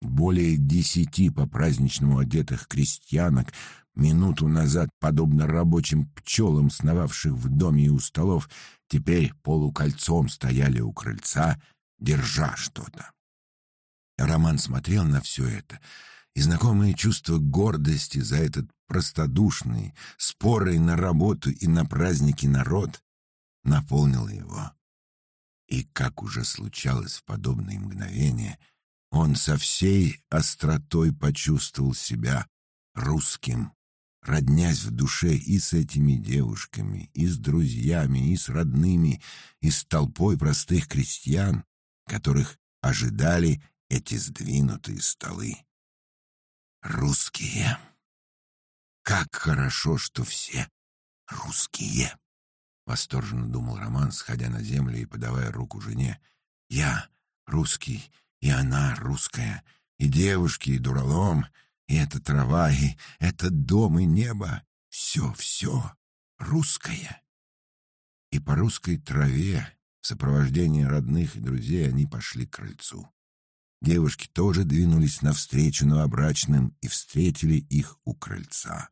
Более десяти по-праздничному одетых крестьянок, минуту назад, подобно рабочим пчелам, сновавших в доме и у столов, теперь полукольцом стояли у крыльца, держа что-то. Роман смотрел на все это, и знакомое чувство гордости за этот простодушный, спорый на работу и на праздники народ наполнило его. И, как уже случалось в подобные мгновения, — он со всей остротой почувствовал себя русским, роднясь в душе и с этими девушками, и с друзьями, и с родными, и с толпой простых крестьян, которых ожидали эти сдвинутые столы. Русские. Как хорошо, что все русские. Восторженно думал Роман, сходя на землю и подавая руку жене. Я русский, и она русская, и девушки, и дуралом, и эта трава, и этот дом, и небо. Все, все русское. И по русской траве в сопровождении родных и друзей они пошли к крыльцу. Девушки тоже двинулись навстречу новобрачным и встретили их у крыльца.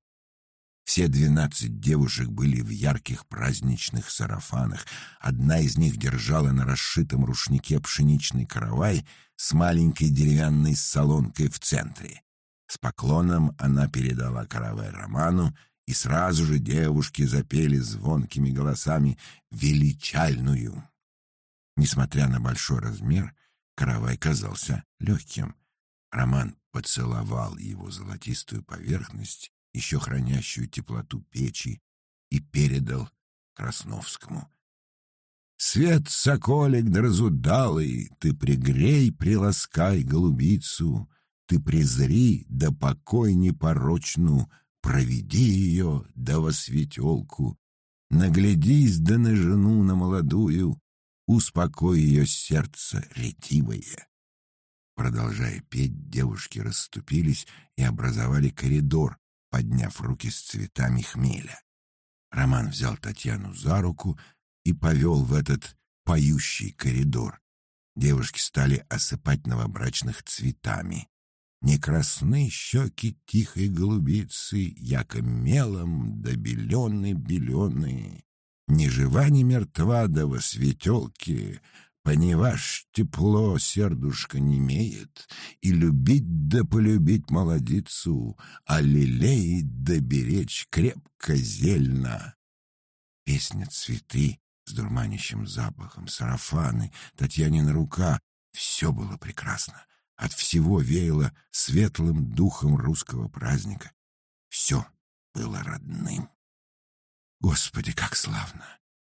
Все двенадцать девушек были в ярких праздничных сарафанах. Одна из них держала на расшитом рушнике пшеничный каравай с маленькой деревянной солонкой в центре. С поклоном она передала каравай Роману, и сразу же девушки запели звонкими голосами величальную. Несмотря на большой размер, каравай казался легким. Роман поцеловал его золотистую поверхность, еще хранящую теплоту печи, и передал Красновскому. «Свет, соколик дразудалый, ты пригрей, приласкай голубицу, ты презри, да покой непорочну, проведи ее, да во светелку, наглядись да на жену на молодую, успокой ее сердце ретивое». Продолжая петь, девушки расступились и образовали коридор, подняв руки с цветами хмеля. Роман взял Татьяну за руку и повел в этот поющий коридор. Девушки стали осыпать новобрачных цветами. Не красны щеки тихой голубицы, яко мелом да белены-белены. Ни жива, ни мертва, да во светелке, Поневаж тепло сердушка не имеет, И любить да полюбить молодицу, А лелеять да беречь крепко зельно. Песня цветы с дурманящим запахом, сарафаны, Татьянина рука — все было прекрасно. От всего веяло светлым духом русского праздника. Все было родным. Господи, как славно!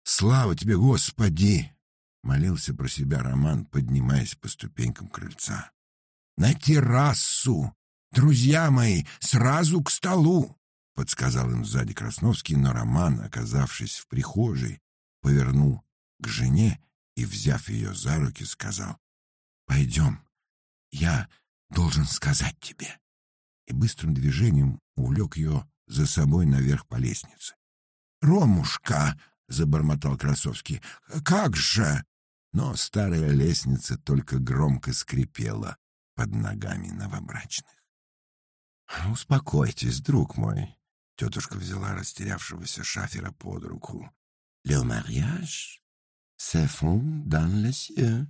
Слава тебе, Господи! Молился про себя Роман, поднимаясь по ступенькам крыльца. «На террасу! Друзья мои, сразу к столу!» — подсказал им сзади Красновский, но Роман, оказавшись в прихожей, повернул к жене и, взяв ее за руки, сказал, «Пойдем, я должен сказать тебе». И быстрым движением увлек ее за собой наверх по лестнице. «Ромушка!» — забормотал Красовский. «Как же!» но старая лестница только громко скрипела под ногами новобрачных. «Успокойтесь, друг мой», — тетушка взяла растерявшегося шафера под руку. «Le mariage se fond dans les cieux».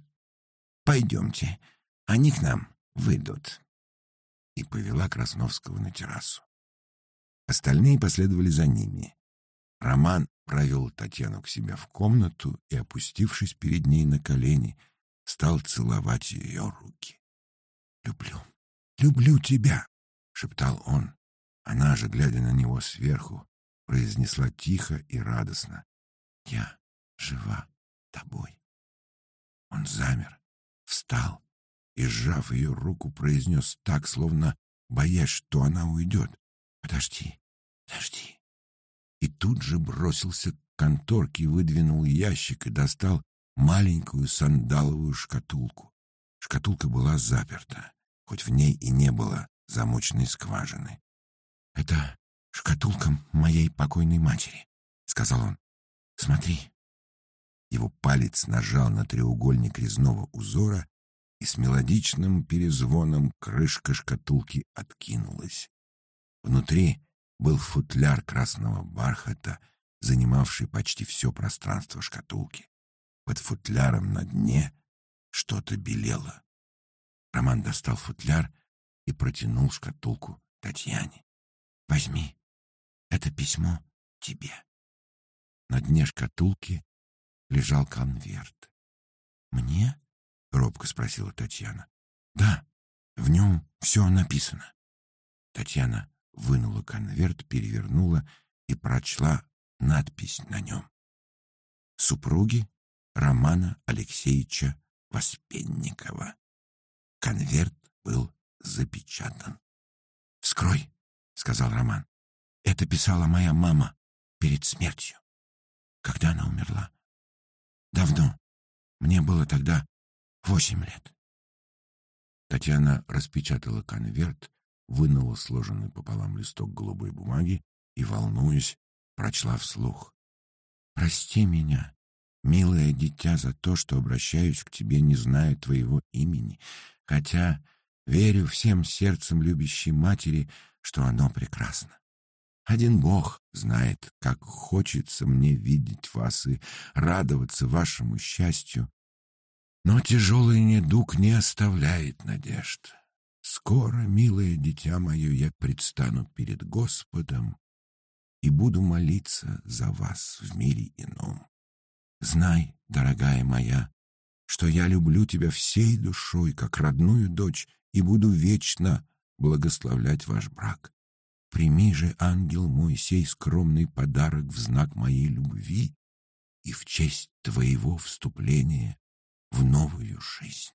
«Пойдемте, они к нам выйдут». И повела Красновского на террасу. Остальные последовали за ними. Роман провел Татьяну к себе в комнату и, опустившись перед ней на колени, стал целовать ее руки. «Люблю, люблю тебя!» — шептал он. Она же, глядя на него сверху, произнесла тихо и радостно. «Я жива тобой». Он замер, встал и, сжав ее руку, произнес так, словно боясь, что она уйдет. «Подожди, подожди, и тут же бросился к конторке, выдвинул ящик и достал маленькую сандаловую шкатулку. Шкатулка была заперта, хоть в ней и не было замочной скважины. «Это шкатулка моей покойной матери», — сказал он. «Смотри». Его палец нажал на треугольник резного узора, и с мелодичным перезвоном крышка шкатулки откинулась. Внутри был футляр красного бархата, занимавший почти все пространство шкатулки. Под футляром на дне что-то белело. Роман достал футляр и протянул шкатулку Татьяне. «Возьми, это письмо тебе». На дне шкатулки лежал конверт. «Мне?» — робко спросила Татьяна. «Да, в нем все написано». Татьяна вынула конверт, перевернула и прочла надпись на нем. Супруги Романа Алексеевича Воспенникова. Конверт был запечатан. «Вскрой», — сказал Роман. «Это писала моя мама перед смертью. Когда она умерла? Давно. Мне было тогда восемь лет». Татьяна распечатала конверт, вынула сложенный пополам листок голубой бумаги и, волнуясь, прочла вслух. «Прости меня, милое дитя, за то, что обращаюсь к тебе, не зная твоего имени, хотя верю всем сердцем любящей матери, что оно прекрасно. Один Бог знает, как хочется мне видеть вас и радоваться вашему счастью. Но тяжелый недуг не оставляет надежд. Скоро, милое дитя мое, я предстану перед Господом и буду молиться за вас в мире ином. Знай, дорогая моя, что я люблю тебя всей душой, как родную дочь, и буду вечно благословлять ваш брак. Прими же, ангел мой, сей скромный подарок в знак моей любви и в честь твоего вступления в новую жизнь.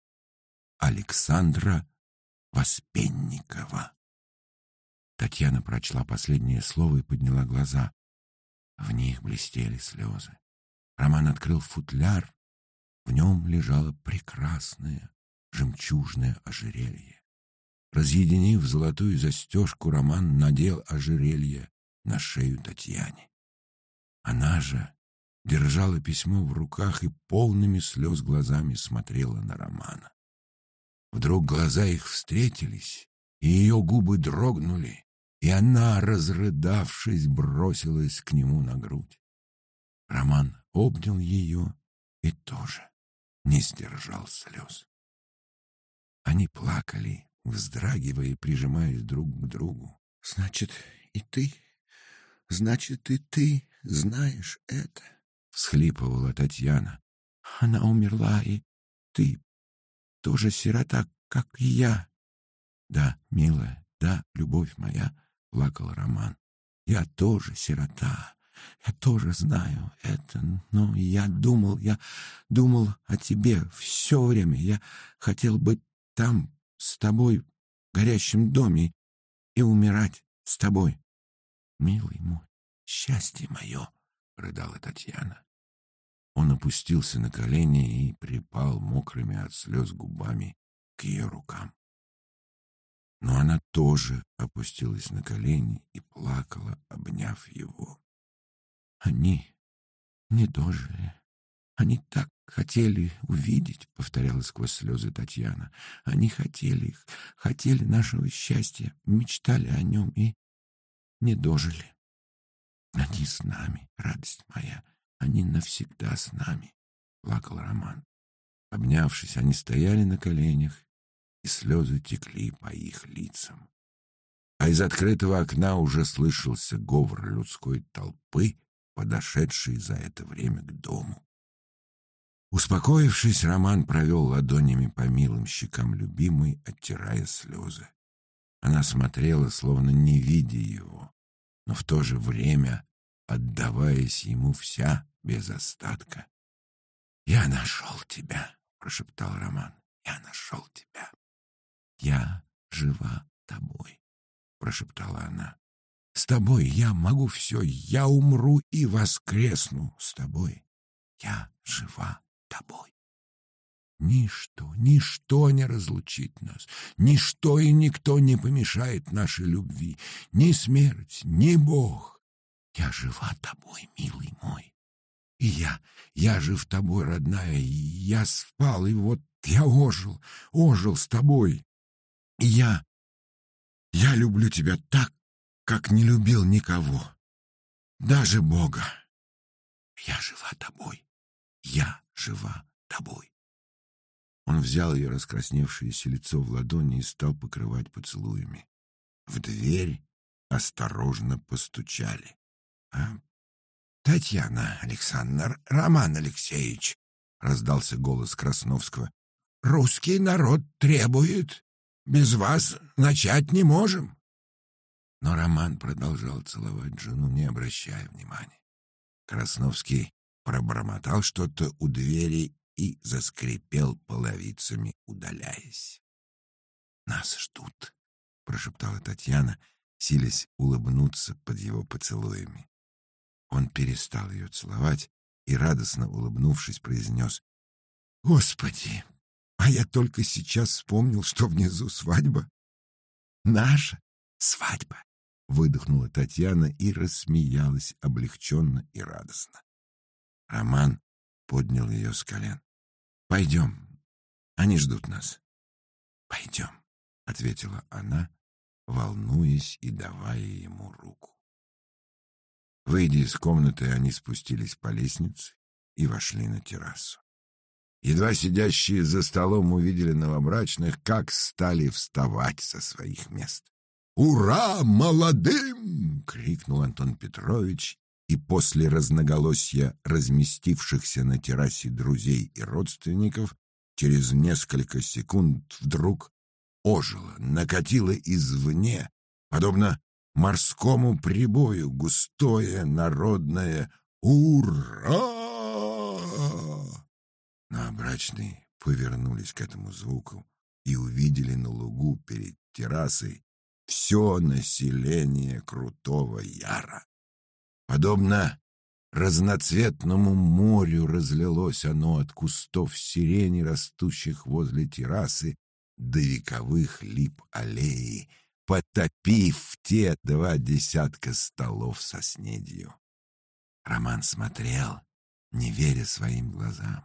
Александра Воспенникова. Татьяна прочла последнее слово и подняла глаза. В них блестели слезы. Роман открыл футляр. В нем лежало прекрасное жемчужное ожерелье. Разъединив золотую застежку, Роман надел ожерелье на шею Татьяне. Она же держала письмо в руках и полными слез глазами смотрела на Романа. Вдруг глаза их встретились, и ее губы дрогнули, и она, разрыдавшись, бросилась к нему на грудь. Роман обнял ее и тоже не сдержал слез. Они плакали, вздрагивая и прижимаясь друг к другу. «Значит, и ты, значит, и ты знаешь это?» — всхлипывала Татьяна. «Она умерла, и ты тоже сирота, как и я». «Да, милая, да, любовь моя», — плакал Роман. «Я тоже сирота, я тоже знаю это, но я думал, я думал о тебе все время. Я хотел быть там с тобой горящем доме и умирать с тобой. Милый мой, счастье мое, — рыдала Татьяна. Он опустился на колени и припал мокрыми от слез губами к ее рукам. Но она тоже опустилась на колени и плакала, обняв его. Они не дожили. Они так хотели увидеть, — повторяла сквозь слезы Татьяна. Они хотели их, хотели нашего счастья, мечтали о нем и не дожили. Они с нами, радость моя, они навсегда с нами, — плакал Роман. Обнявшись, они стояли на коленях, и слезы текли по их лицам. А из открытого окна уже слышался говор людской толпы, подошедшей за это время к дому. Успокоившись, Роман провел ладонями по милым щекам любимой, оттирая слезы. Она смотрела, словно не видя его, но в то же время отдаваясь ему вся без остатка. «Я нашел тебя», — прошептал Роман. «Я нашел тебя. Я жива тобой», — прошептала она. «С тобой я могу все. Я умру и воскресну с тобой. Я жива тобой. Ничто, ничто не разлучит нас, ничто и никто не помешает нашей любви, ни смерть, ни Бог. Я жива тобой, милый мой. И я, я жив тобой, родная, я спал, и вот я ожил, ожил с тобой. И я, я люблю тебя так, как не любил никого, даже Бога. Я жива тобой, я жива тобой. Он взял ее раскрасневшееся лицо в ладони и стал покрывать поцелуями. В дверь осторожно постучали. «А, «Татьяна Александр, Роман Алексеевич», — раздался голос Красновского, — «русский народ требует. Без вас начать не можем». Но Роман продолжал целовать жену, не обращая внимания. Красновский пробормотал что-то у двери и заскрипел половицами, удаляясь. «Нас ждут», — прошептала Татьяна, силясь улыбнуться под его поцелуями. Он перестал ее целовать и, радостно улыбнувшись, произнес «Господи, а я только сейчас вспомнил, что внизу свадьба. Наша свадьба!» Выдохнула Татьяна и рассмеялась облегченно и радостно. Роман поднял ее с колен. «Пойдем, они ждут нас». «Пойдем», — ответила она, волнуясь и давая ему руку. Выйдя из комнаты, они спустились по лестнице и вошли на террасу. Едва сидящие за столом увидели новобрачных, как стали вставать со своих мест. «Ура молодым!» — крикнул Антон Петрович, и после разноголосия разместившихся на террасе друзей и родственников через несколько секунд вдруг ожило, накатило извне, подобно морскому прибою, густое народное «Ура!» Новобрачные повернулись к этому звуку и увидели на лугу перед террасой все население Крутого Яра. Подобно разноцветному морю разлилось оно от кустов сирени, растущих возле террасы, до вековых лип аллеи, потопив те два десятка столов со снедью. Роман смотрел, не веря своим глазам.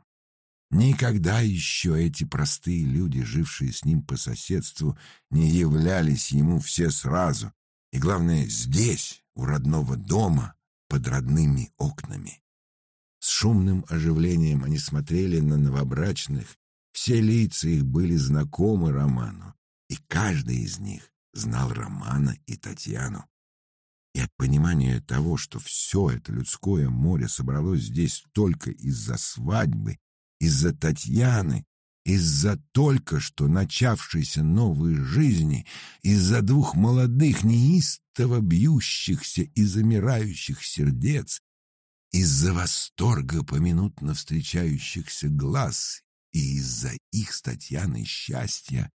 Никогда еще эти простые люди, жившие с ним по соседству, не являлись ему все сразу. И главное, здесь, у родного дома, под родными окнами. С шумным оживлением они смотрели на новобрачных. Все лица их были знакомы Роману, и каждый из них знал Романа и Татьяну. И от понимания того, что все это людское море собралось здесь только из-за свадьбы, из-за Татьяны, из-за только что начавшейся новой жизни, из-за двух молодых, неистово бьющихся и замирающих сердец, из-за восторга поминутно встречающихся глаз и из-за их с Татьяной счастья,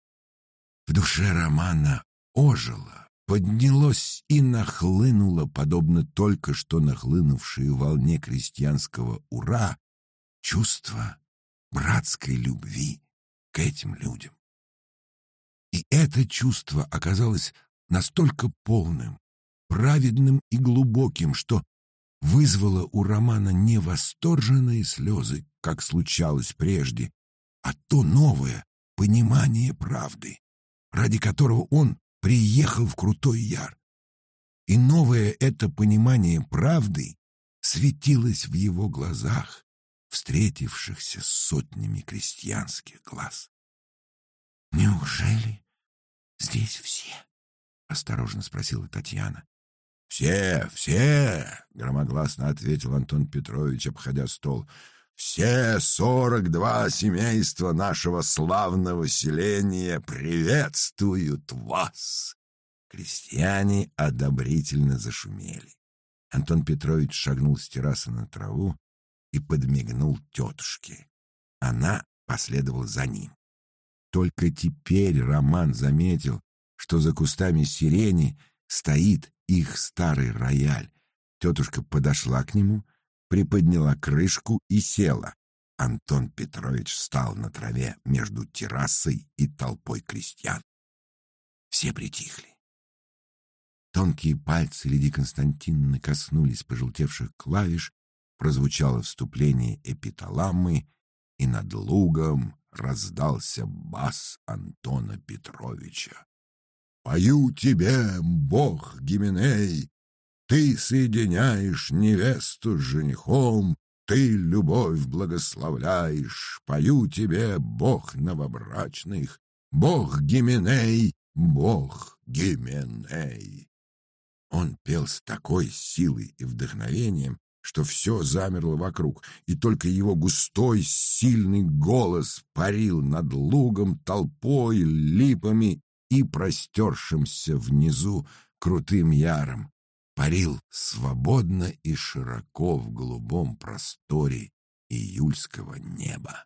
в душе Романа ожило, поднялось и нахлынуло, подобно только что нахлынувшей волне крестьянского «Ура!» чувство братской любви к этим людям. И это чувство оказалось настолько полным, праведным и глубоким, что вызвало у Романа не восторженные слезы, как случалось прежде, а то новое понимание правды, ради которого он приехал в Крутой Яр. И новое это понимание правды светилось в его глазах, встретившихся с сотнями крестьянских глаз. «Неужели здесь все?» — осторожно спросила Татьяна. «Все, все!» — громогласно ответил Антон Петрович, обходя стол. «Все сорок два семейства нашего славного селения приветствуют вас!» Крестьяне одобрительно зашумели. Антон Петрович шагнул с террасы на траву и подмигнул тетушке. Она последовала за ним. Только теперь Роман заметил, что за кустами сирени стоит их старый рояль. Тетушка подошла к нему, приподняла крышку и села. Антон Петрович встал на траве между террасой и толпой крестьян. Все притихли. Тонкие пальцы Лидии Константиновны коснулись пожелтевших клавиш, прозвучало вступление эпиталамы, и над лугом раздался бас Антона Петровича. «Пою тебе, бог Гименей, ты соединяешь невесту с женихом, ты любовь благословляешь, пою тебе, бог новобрачных, бог Гименей, бог Гименей». Он пел с такой силой и вдохновением, что все замерло вокруг, и только его густой, сильный голос парил над лугом, толпой, липами и простершимся внизу крутым яром. Парил свободно и широко в голубом просторе июльского неба.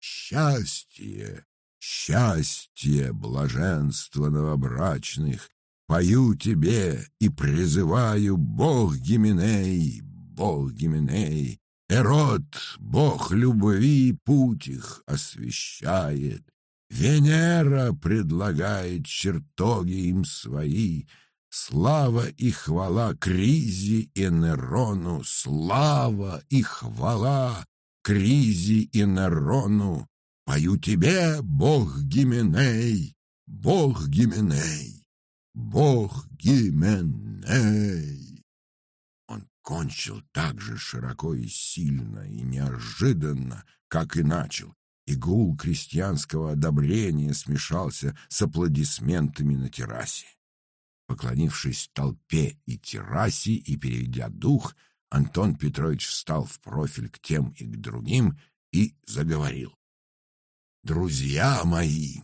Счастье, счастье, блаженство новобрачных, Пою тебе и призываю, Бог Гименей, бог Гименей, Эрот, бог любви, путь их освещает. Венера предлагает чертоги им свои, Слава и хвала Кризи и Нерону, Слава и хвала Кризи и Нерону. Пою тебе, бог Гименей, бог Гименей, бог Гименей. Он кончил так же широко и сильно и неожиданно, как и начал, и гул крестьянского одобрения смешался с аплодисментами на террасе. Поклонившись толпе и террасе и переведя дух, Антон Петрович встал в профиль к тем и к другим и заговорил. «Друзья мои,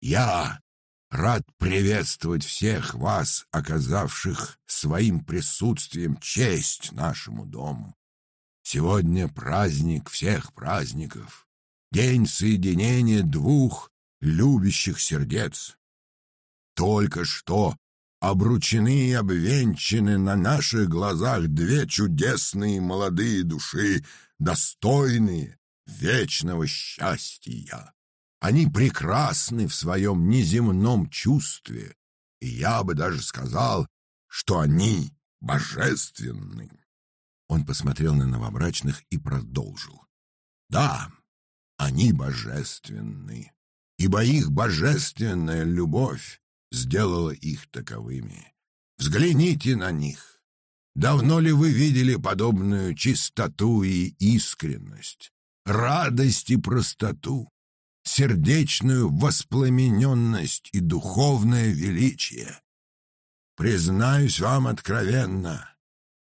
я рад приветствовать всех вас, оказавших своим присутствием честь нашему дому. Сегодня праздник всех праздников, день соединения двух любящих сердец. Только что обручены и обвенчаны на наших глазах две чудесные молодые души, достойные вечного счастья. Они прекрасны в своем неземном чувстве, и я бы даже сказал, что они божественны. Он посмотрел на новобрачных и продолжил. Да, они божественны, ибо их божественная любовь сделала их таковыми. Взгляните на них. Давно ли вы видели подобную чистоту и искренность, радость и простоту, сердечную воспламененность и духовное величие? Признаюсь вам откровенно,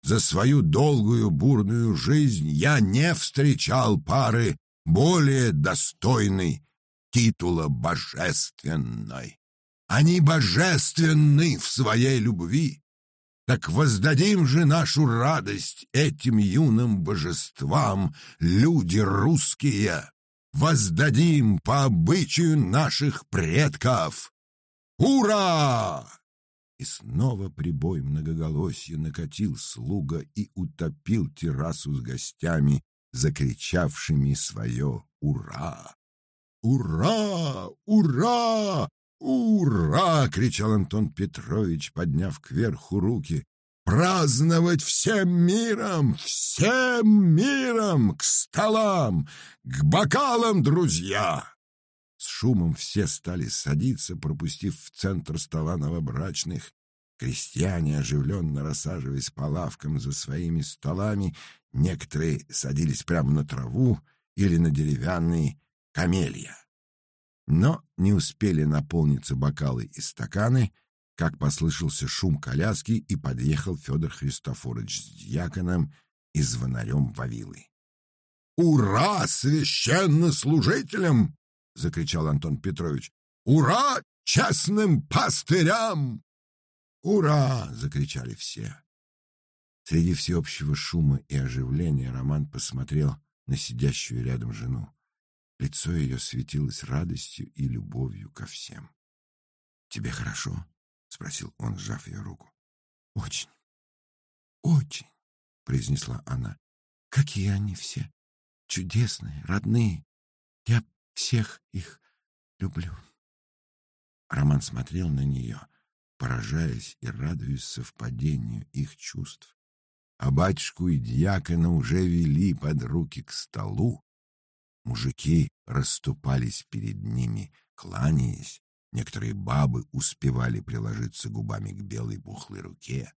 за свою долгую бурную жизнь я не встречал пары более достойной титула божественной. Они божественны в своей любви. Так воздадим же нашу радость этим юным божествам, люди русские. Воздадим по обычаю наших предков. Ура! И снова прибой многоголосия накатил слуга и утопил террасу с гостями, закричавшими свое «Ура!». «Ура! Ура! «Ура!» — кричал Антон Петрович, подняв кверху руки. «Праздновать всем миром! Всем миром! К столам! К бокалам, друзья!» С шумом все стали садиться, пропустив в центр стола новобрачных. Крестьяне, оживленно рассаживаясь по лавкам за своими столами, некоторые садились прямо на траву или на деревянные камелья. Но не успели наполниться бокалы и стаканы, как послышался шум коляски, и подъехал Федор Христофорович с дьяконом и звонарем Вавилы. «Ура священнослужителям!» — закричал Антон Петрович. «Ура честным пастырям!» «Ура!» — закричали все. Среди всеобщего шума и оживления Роман посмотрел на сидящую рядом жену. Лицо ее светилось радостью и любовью ко всем. «Тебе хорошо?» — спросил он, сжав ее руку. «Очень, очень», — произнесла она. «Какие они все! Чудесные, родные! Я всех их люблю!» Роман смотрел на нее, поражаясь и радуясь совпадению их чувств. А батюшку и дьякона уже вели под руки к столу, Мужики расступались перед ними, кланяясь. Некоторые бабы успевали приложиться губами к белой пухлой руке.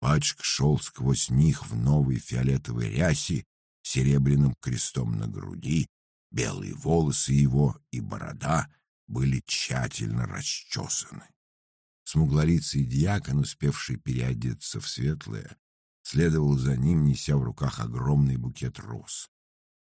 Пачк шел сквозь них в новой фиолетовой рясе, серебряным крестом на груди. Белые волосы его и борода были тщательно расчесаны. Смуглолицый дьякон, успевший переодеться в светлое, следовал за ним, неся в руках огромный букет роз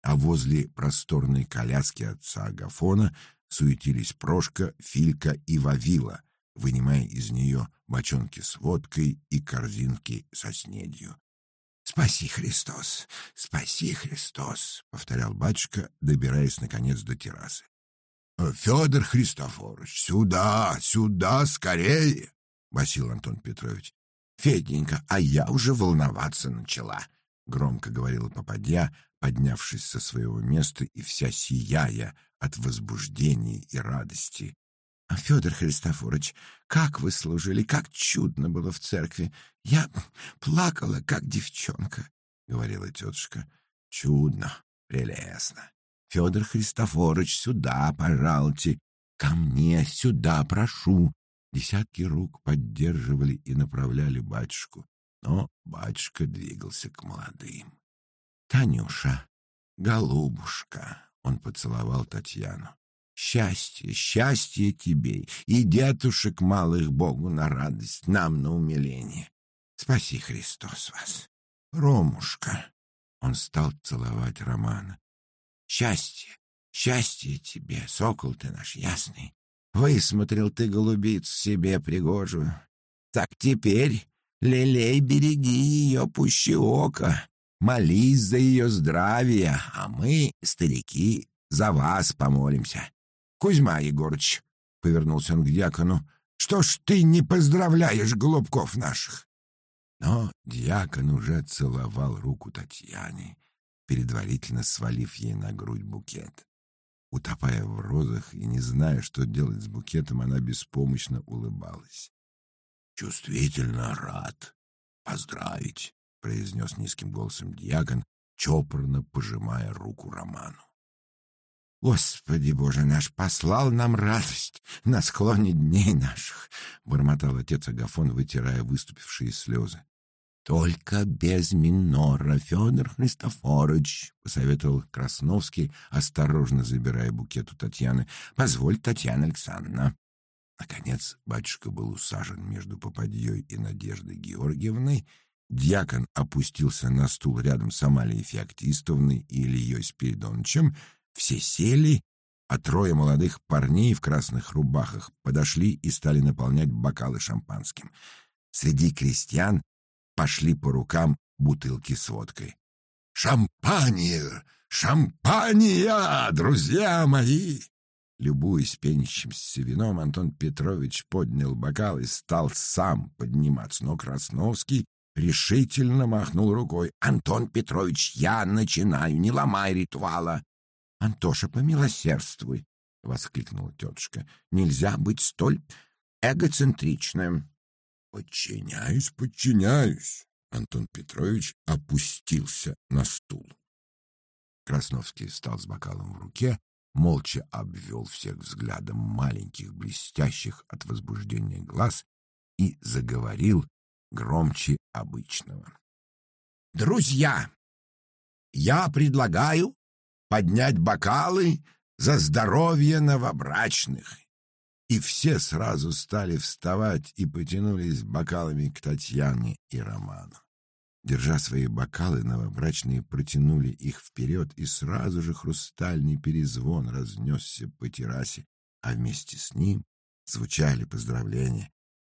а возле просторной коляски отца Агафона суетились Прошка, Филька и Вавила, вынимая из нее бочонки с водкой и корзинки со снедью. «Спаси Христос! Спаси Христос!» — повторял батюшка, добираясь, наконец, до террасы. «Федор Христофорович, сюда, сюда, скорее!» — басил Антон Петрович. «Феденька, а я уже волноваться начала!» — громко говорила попадья, поднявшись со своего места и вся сияя от возбуждения и радости. «А, Федор Христофорович, как вы служили, как чудно было в церкви! Я плакала, как девчонка», — говорила тетушка. «Чудно, прелестно! Федор Христофорович, сюда, пожалуйте! Ко мне, сюда, прошу!» Десятки рук поддерживали и направляли батюшку. Но батюшка двигался к молодым. «Танюша, голубушка!» — он поцеловал Татьяну. «Счастье, счастье тебе и дедушек малых Богу на радость, нам на умиление. Спаси Христос вас. Ромушка!» Он стал целовать Романа. «Счастье, счастье тебе, сокол ты наш ясный. Высмотрел ты голубицу себе пригожую. Так теперь лелей береги ее пуще ока, молись за ее здравие, а мы, старики, за вас помолимся. Кузьма Егорыч, — повернулся он к дьякону, — что ж ты не поздравляешь голубков наших? Но дьякон уже целовал руку Татьяне, предварительно свалив ей на грудь букет. Утопая в розах и не зная, что делать с букетом, она беспомощно улыбалась. «Чувствительно рад поздравить», — произнес низким голосом дьякон, чопорно пожимая руку Роману. «Господи Боже наш, послал нам радость на склоне дней наших!» — бормотал отец Агафон, вытирая выступившие слезы. «Только без минора, Федор Христофорович», — посоветовал Красновский, осторожно забирая букет у Татьяны. «Позволь, Татьяна Александровна». Наконец батюшка был усажен между попадьей и Надеждой Георгиевной. Дьякон опустился на стул рядом с Амалией Феоктистовной и Ильей Спиридоновичем. Все сели, а трое молодых парней в красных рубахах подошли и стали наполнять бокалы шампанским. Среди крестьян пошли по рукам бутылки с водкой. «Шампанье! Шампанья, друзья мои!» Любуясь пенящимся вином, Антон Петрович поднял бокал и стал сам подниматься, но Красновский решительно махнул рукой. «Антон Петрович, я начинаю, не ломай ритуала!» «Антоша, помилосердствуй!» — воскликнула тетушка. «Нельзя быть столь эгоцентричным!» «Подчиняюсь, подчиняюсь!» Антон Петрович опустился на стул. Красновский встал с бокалом в руке, молча обвел всех взглядом маленьких, блестящих от возбуждения глаз и заговорил громче обычного. «Друзья, я предлагаю поднять бокалы за здоровье новобрачных и все сразу стали вставать и потянулись бокалами к Татьяне и Роману. Держа свои бокалы, новобрачные протянули их вперед, и сразу же хрустальный перезвон разнесся по террасе, а вместе с ним звучали поздравления.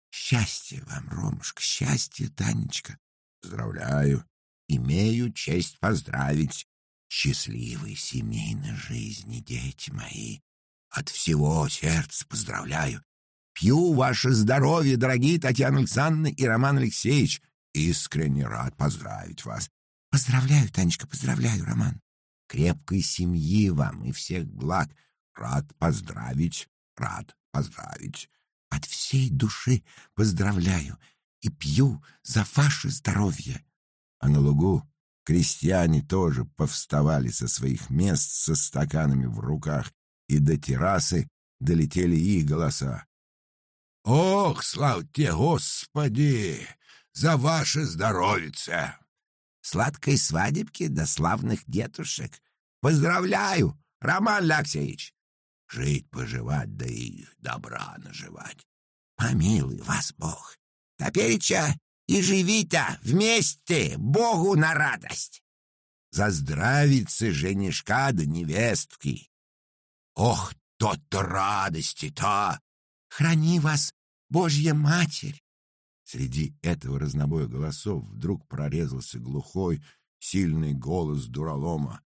«Счастье вам, Ромушка, счастье, Танечка!» «Поздравляю! Имею честь поздравить! Счастливой семейной жизни, дети мои!» От всего сердца поздравляю. Пью ваше здоровье, дорогие Татьяна Александровна и Роман Алексеевич. Искренне рад поздравить вас. Поздравляю, Танечка, поздравляю, Роман. Крепкой семьи вам и всех благ. Рад поздравить, рад поздравить. От всей души поздравляю и пью за ваше здоровье. А на лугу крестьяне тоже повставали со своих мест со стаканами в руках и до террасы долетели их голоса. «Ох, славьте Господи, за ваше здоровице!» «Сладкой свадебки до славных дедушек! Поздравляю, Роман Алексеевич!» «Жить-поживать, да и добра наживать! Помилуй вас Бог! Топереча и живите вместе, Богу на радость!» Заздравится женишка да невестки, Ох, то-то радости-то! Храни вас, Божья Матерь! Среди этого разнобоя голосов вдруг прорезался глухой, сильный голос дуралома.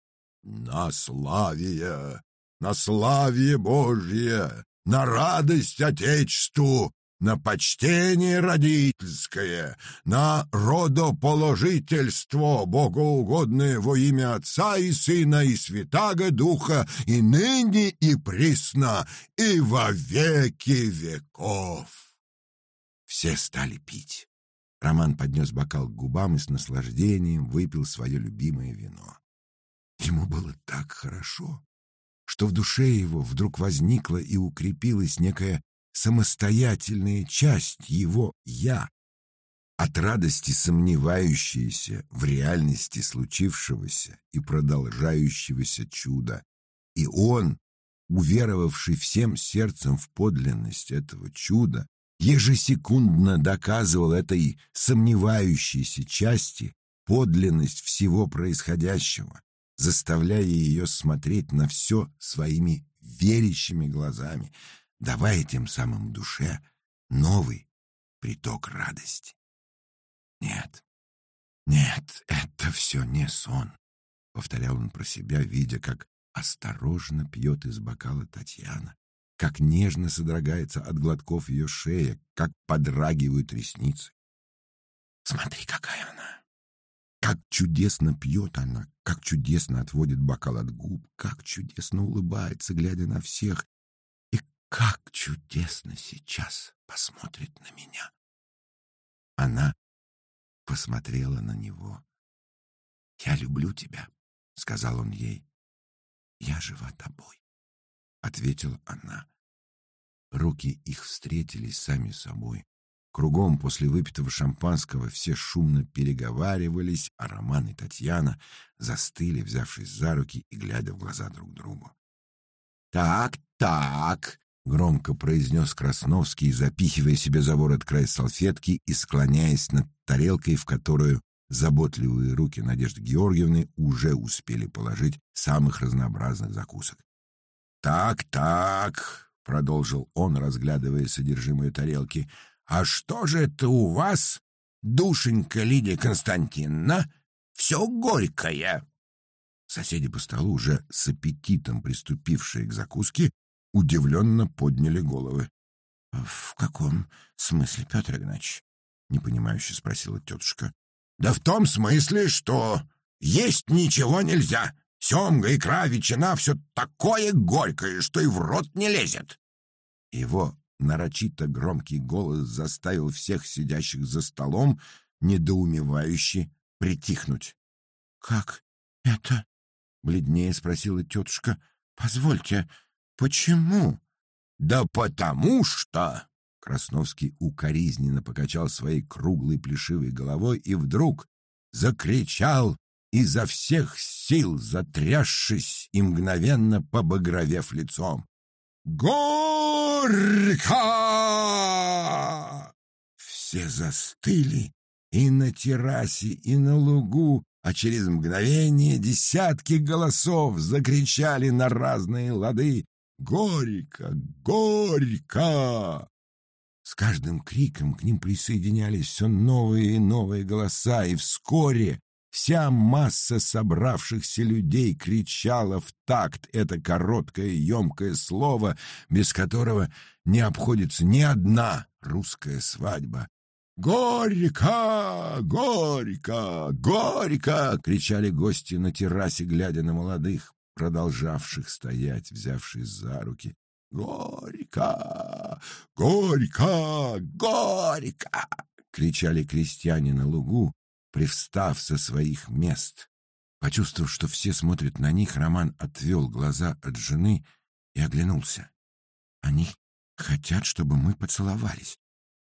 «На славие! На славие Божье! На радость Отечеству! на почтение родительское, на родоположительство богоугодное во имя Отца и Сына и Святаго Духа, и ныне и присно, и во веки веков. Все стали пить. Роман поднес бокал к губам и с наслаждением выпил свое любимое вино. Ему было так хорошо, что в душе его вдруг возникла и укрепилась некая самостоятельная часть его «я». от радости сомневающиеся в реальности случившегося и продолжающегося чуда. И он, уверовавший всем сердцем в подлинность этого чуда, ежесекундно доказывал этой сомневающейся части подлинность всего происходящего, заставляя ее смотреть на все своими верящими глазами, давая тем самым душе новый приток радости. Нет, нет, это все не сон, — повторял он про себя, видя, как осторожно пьет из бокала Татьяна, как нежно содрогается от глотков ее шея, как подрагивают ресницы. Смотри, какая она! Как чудесно пьет она, как чудесно отводит бокал от губ, как чудесно улыбается, глядя на всех, и как чудесно сейчас посмотрит на меня. Она посмотрела на него. «Я люблю тебя», — сказал он ей. «Я жива тобой», — ответила она. Руки их встретились сами собой. Кругом после выпитого шампанского все шумно переговаривались, а Роман и Татьяна застыли, взявшись за руки и глядя в глаза друг другу. «Так, так», — громко произнес Красновский, запихивая себе за ворот край салфетки и склоняясь над тарелкой, в которую заботливые руки Надежды Георгиевны уже успели положить самых разнообразных закусок. «Так, так», — продолжил он, разглядывая содержимое тарелки, — «а что же это у вас, душенька Лидия Константиновна, все горькое?» Соседи по столу, уже с аппетитом приступившие к закуске, удивленно подняли головы. — В каком смысле, Петр Игнатьевич? — непонимающе спросила тетушка. — Да в том смысле, что есть ничего нельзя. Семга, икра, ветчина — все такое горькое, что и в рот не лезет. Его нарочито громкий голос заставил всех сидящих за столом недоумевающе притихнуть. — Как это? — бледнее спросила тетушка. — Позвольте, Почему? Да потому что... Красновский укоризненно покачал своей круглой плешивой головой и вдруг закричал изо всех сил, затрясшись и мгновенно побагровев лицом. «Горько!» Все застыли и на террасе, и на лугу, а через мгновение десятки голосов закричали на разные лады Горько! Горько!» С каждым криком к ним присоединялись все новые и новые голоса, и вскоре вся масса собравшихся людей кричала в такт это короткое емкое слово, без которого не обходится ни одна русская свадьба. «Горько! Горько! Горько!» — кричали гости на террасе, глядя на молодых, продолжавших стоять, взявшись за руки. «Горько! Горько! Горько!» — кричали крестьяне на лугу, привстав со своих мест. Почувствовав, что все смотрят на них, Роман отвел глаза от жены и оглянулся. «Они хотят, чтобы мы поцеловались.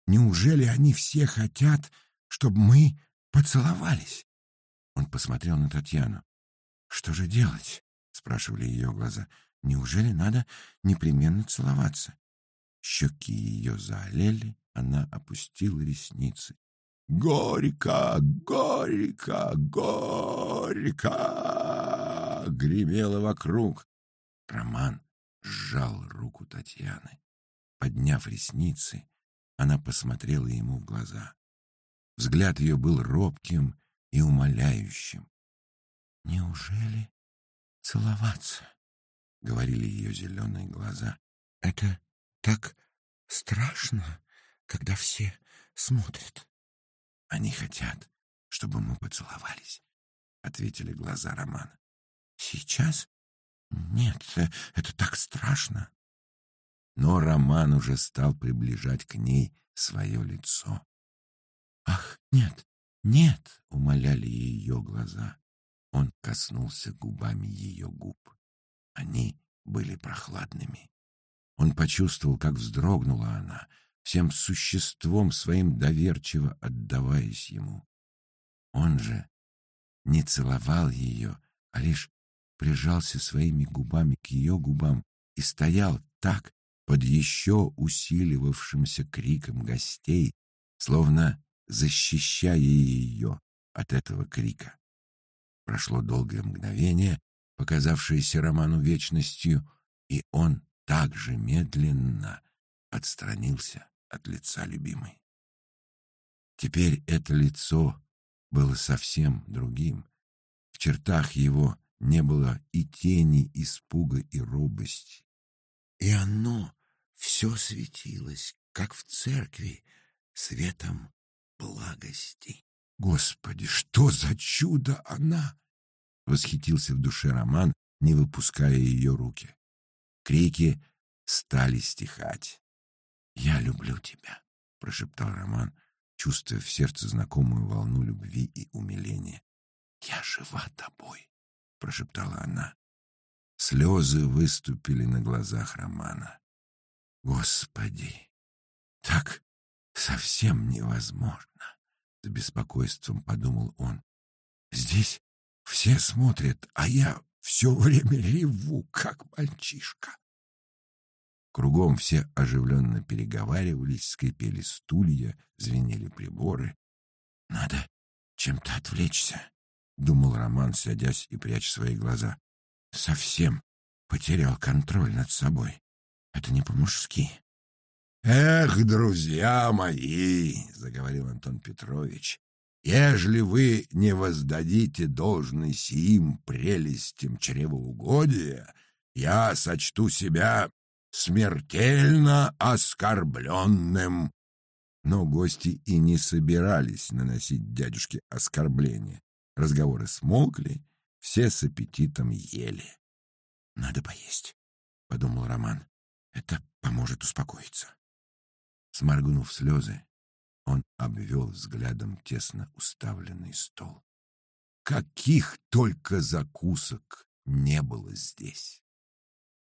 Неужели они все хотят, чтобы мы поцеловались?» Он посмотрел на Татьяну. «Что же делать? спрашивали ее глаза. Неужели надо непременно целоваться? Щеки ее заолели, она опустила ресницы. «Горько! Горько! Горько!» гремело вокруг. Роман сжал руку Татьяны. Подняв ресницы, она посмотрела ему в глаза. Взгляд ее был робким и умоляющим. «Неужели целоваться, — говорили ее зеленые глаза. — Это так страшно, когда все смотрят. — Они хотят, чтобы мы поцеловались, — ответили глаза Романа. — Сейчас? Нет, это так страшно. Но Роман уже стал приближать к ней свое лицо. «Ах, нет, нет!» — умоляли ее глаза. Он коснулся губами ее губ. Они были прохладными. Он почувствовал, как вздрогнула она, всем существом своим доверчиво отдаваясь ему. Он же не целовал ее, а лишь прижался своими губами к ее губам и стоял так под еще усиливавшимся криком гостей, словно защищая ее от этого крика. Прошло долгое мгновение, показавшееся Роману вечностью, и он также медленно отстранился от лица любимой. Теперь это лицо было совсем другим. В чертах его не было и тени испуга и робости. И оно все светилось, как в церкви, светом благости. Господи, что за чудо она! Восхитился в душе Роман, не выпуская ее руки. Крики стали стихать. «Я люблю тебя», — прошептал Роман, чувствуя в сердце знакомую волну любви и умиления. «Я жива тобой», — прошептала она. Слезы выступили на глазах Романа. «Господи, так совсем невозможно», — с беспокойством подумал он. «Здесь все смотрят, а я все время реву, как мальчишка». Кругом все оживленно переговаривались, скрипели стулья, звенели приборы. «Надо чем-то отвлечься», — думал Роман, садясь и пряча свои глаза. «Совсем потерял контроль над собой. Это не по-мужски». «Эх, друзья мои!» — заговорил Антон Петрович. «Ежели вы не воздадите должный сим прелестям чревоугодия, я сочту себя смертельно оскорбленным. Но гости и не собирались наносить дядюшке оскорбления. Разговоры смолкли, все с аппетитом ели. «Надо поесть», — подумал Роман. «Это поможет успокоиться». Сморгнув слезы, он обвел взглядом тесно уставленный стол. Каких только закусок не было здесь!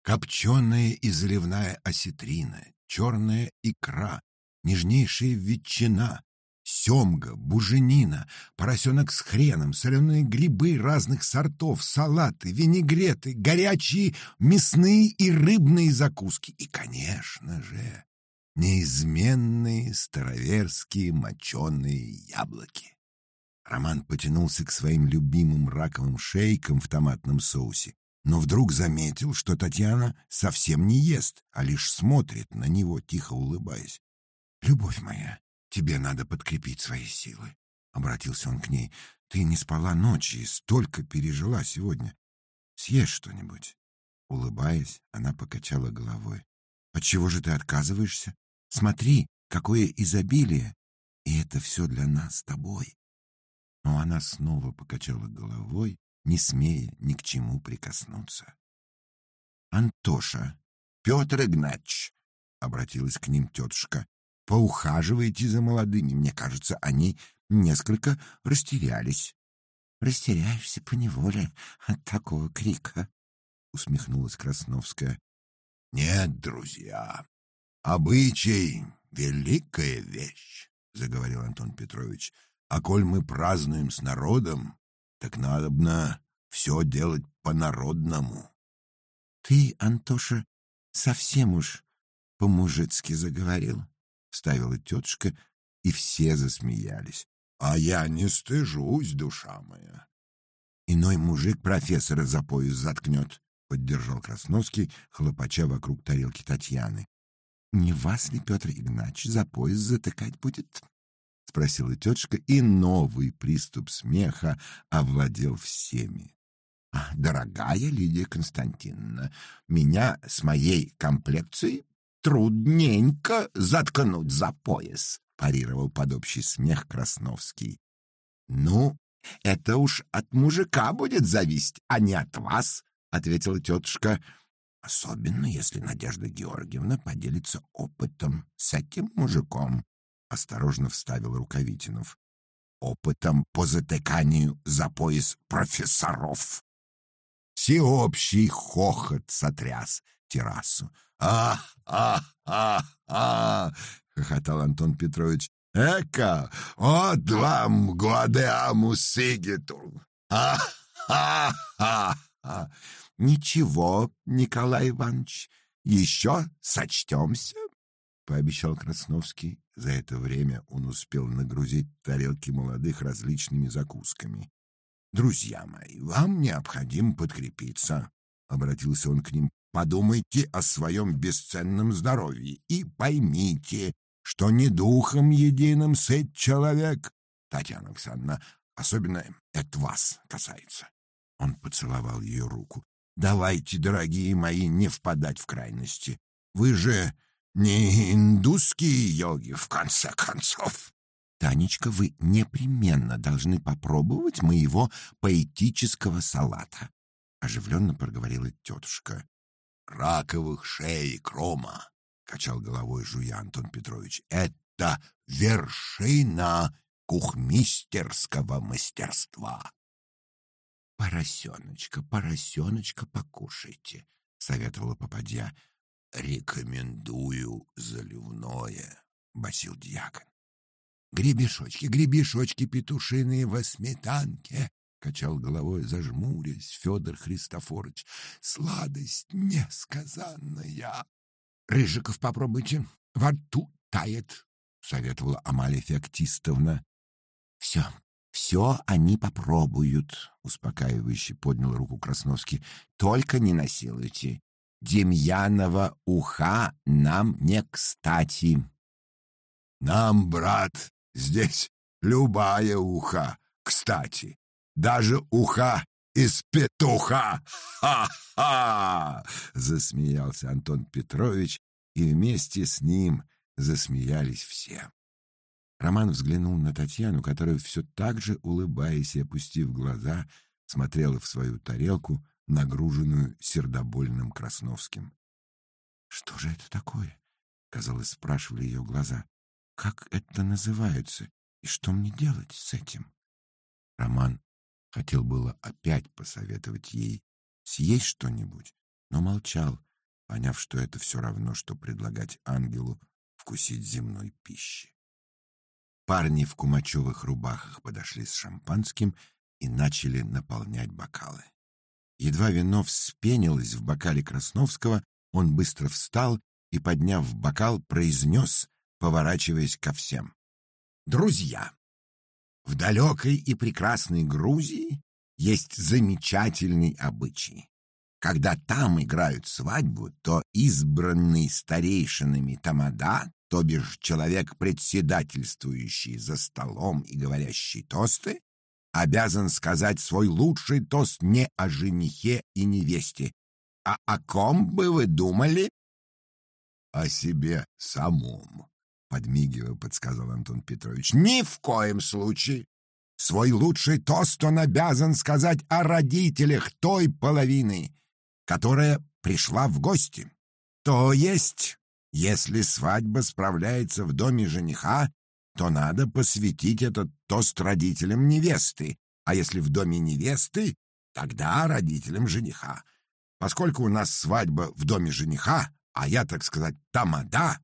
Копченая и заливная осетрина, черная икра, нежнейшая ветчина, семга, буженина, поросенок с хреном, соленые грибы разных сортов, салаты, винегреты, горячие мясные и рыбные закуски и, конечно же, неизменные староверские моченые яблоки. Роман потянулся к своим любимым раковым шейкам в томатном соусе, но вдруг заметил, что Татьяна совсем не ест, а лишь смотрит на него, тихо улыбаясь. «Любовь моя, тебе надо подкрепить свои силы», — обратился он к ней. «Ты не спала ночи и столько пережила сегодня. Съешь что-нибудь». Улыбаясь, она покачала головой. «Отчего же ты отказываешься? Смотри, какое изобилие! И это все для нас с тобой». Но она снова покачала головой не смея ни к чему прикоснуться. «Антоша, Петр Игнатьевич!» — обратилась к ним тетушка. «Поухаживайте за молодыми. Мне кажется, они несколько растерялись». «Растеряешься поневоле от такого крика», — усмехнулась Красновская. «Нет, друзья, обычай — великая вещь», — заговорил Антон Петрович. «А коль мы празднуем с народом, так надобно все делать по-народному. — Ты, Антоша, совсем уж по-мужицки заговорил, — вставила тетушка, и все засмеялись. — А я не стыжусь, душа моя. — Иной мужик профессора за пояс заткнет, — поддержал Красновский, хлопача вокруг тарелки Татьяны. — Не вас ли, Петр Игнатьевич, за пояс затыкать будет? — спросила тетушка, и новый приступ смеха овладел всеми. «А, «Дорогая Лидия Константиновна, меня с моей комплекцией трудненько заткнуть за пояс», — парировал под общий смех Красновский. «Ну, это уж от мужика будет зависеть, а не от вас», — ответила тетушка. «Особенно, если Надежда Георгиевна поделится опытом с этим мужиком», — осторожно вставил Рукавитинов. «Опытом по затыканию за пояс профессоров». Всеобщий хохот сотряс террасу. «А, а, а, а! — хохотал Антон Петрович. «Эка, от вам гуадеамус сигитур! А-ха-ха!» «Ничего, Николай Иванович, еще сочтемся», — пообещал Красновский. За это время он успел нагрузить тарелки молодых различными закусками. «Друзья мои, вам необходимо подкрепиться», — обратился он к ним. «Подумайте о своем бесценном здоровье и поймите, что не духом единым сыт человек. Татьяна Александровна, особенно это вас касается». Он поцеловал ее руку. «Давайте, дорогие мои, не впадать в крайности. Вы же не индусские йоги, в конце концов. Танечка, вы непременно должны попробовать моего поэтического салата, оживленно проговорила тетушка. Раковых шеи крома, качал головой жуя Антон Петрович. Это вершина кухмистерского мастерства. Поросеночка, поросеночка, покушайте, советовала попадья. «Рекомендую заливное», — басил дьякон. «Гребешочки, гребешочки петушиные во сметанке», — качал головой, зажмурясь, Федор Христофорович. «Сладость несказанная». «Рыжиков попробуйте, во рту тает», — советовала Амалия Феоктистовна. «Все, все они попробуют», — успокаивающе поднял руку Красновский. «Только не насилуйте. Демьянова уха нам не кстати. Нам, брат, здесь любая уха кстати. Даже уха из петуха. Ха-ха! Засмеялся Антон Петрович, и вместе с ним засмеялись все. Роман взглянул на Татьяну, которая все так же, улыбаясь и опустив глаза, смотрела в свою тарелку, нагруженную сердобольным Красновским. «Что же это такое?» — казалось, спрашивали ее глаза. «Как это называется? И что мне делать с этим?» Роман хотел было опять посоветовать ей съесть что-нибудь, но молчал, поняв, что это все равно, что предлагать ангелу вкусить земной пищи. Парни в кумачевых рубахах подошли с шампанским и начали наполнять бокалы. Едва вино вспенилось в бокале Красновского, он быстро встал и, подняв бокал, произнес, поворачиваясь ко всем. «Друзья, в далекой и прекрасной Грузии есть замечательный обычай. Когда там играют свадьбу, то избранный старейшинами тамада, то бишь человек, председательствующий за столом и говорящий тосты, обязан сказать свой лучший тост не о женихе и невесте. А о ком бы вы думали? О себе самом, подмигивая, подсказал Антон Петрович. Ни в коем случае. Свой лучший тост он обязан сказать о родителях той половины, которая пришла в гости. То есть, если свадьба справляется в доме жениха, то надо посвятить этот тост родителям невесты, а если в доме невесты, тогда родителям жениха. Поскольку у нас свадьба в доме жениха, а я, так сказать, тамада,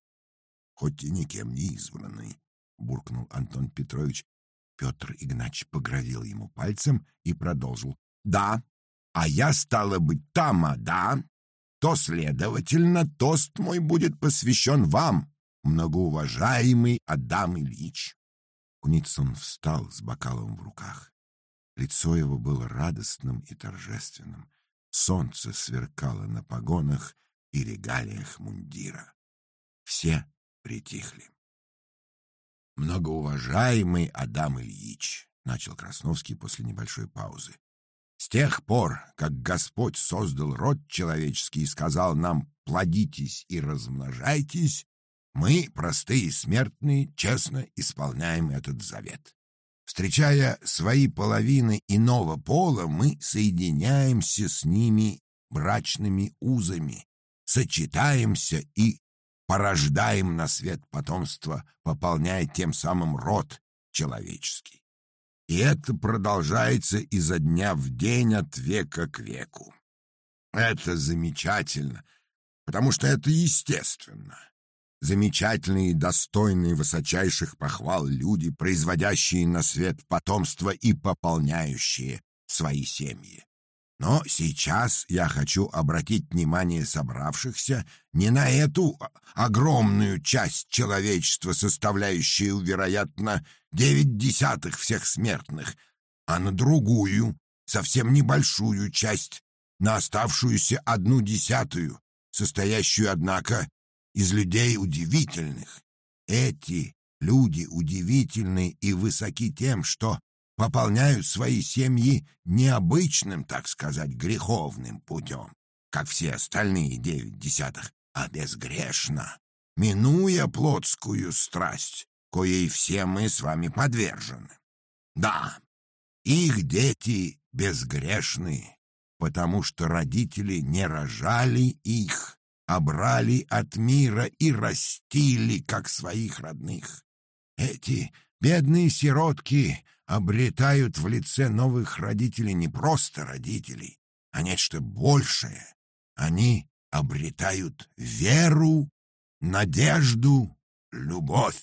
хоть и никем не избранный, буркнул Антон Петрович. Петр Игнач погровил ему пальцем и продолжил. Да, а я стала быть тамада, то, следовательно, тост мой будет посвящен вам, многоуважаемый Адам Ильич. Куницын встал с бокалом в руках. Лицо его было радостным и торжественным. Солнце сверкало на погонах и регалиях мундира. Все притихли. «Многоуважаемый Адам Ильич», — начал Красновский после небольшой паузы, «с тех пор, как Господь создал род человеческий и сказал нам «плодитесь и размножайтесь», мы, простые смертные, честно исполняем этот завет. Встречая свои половины иного пола, мы соединяемся с ними брачными узами, сочетаемся и порождаем на свет потомство, пополняя тем самым род человеческий. И это продолжается изо дня в день от века к веку. Это замечательно, потому что это естественно. Замечательные и достойные высочайших похвал люди, производящие на свет потомство и пополняющие свои семьи. Но сейчас я хочу обратить внимание собравшихся не на эту огромную часть человечества, составляющую, вероятно, девять десятых всех смертных, а на другую, совсем небольшую часть, на оставшуюся одну десятую, состоящую, однако, из людей удивительных. Эти люди удивительны и высоки тем, что пополняют свои семьи необычным, так сказать, греховным путем, как все остальные девять десятых, а безгрешно, минуя плотскую страсть, коей все мы с вами подвержены. Да, их дети безгрешны, потому что родители не рожали их, а брали от мира и растили, как своих родных. Эти бедные сиротки обретают в лице новых родителей не просто родителей, а нечто большее. Они обретают веру, надежду, любовь.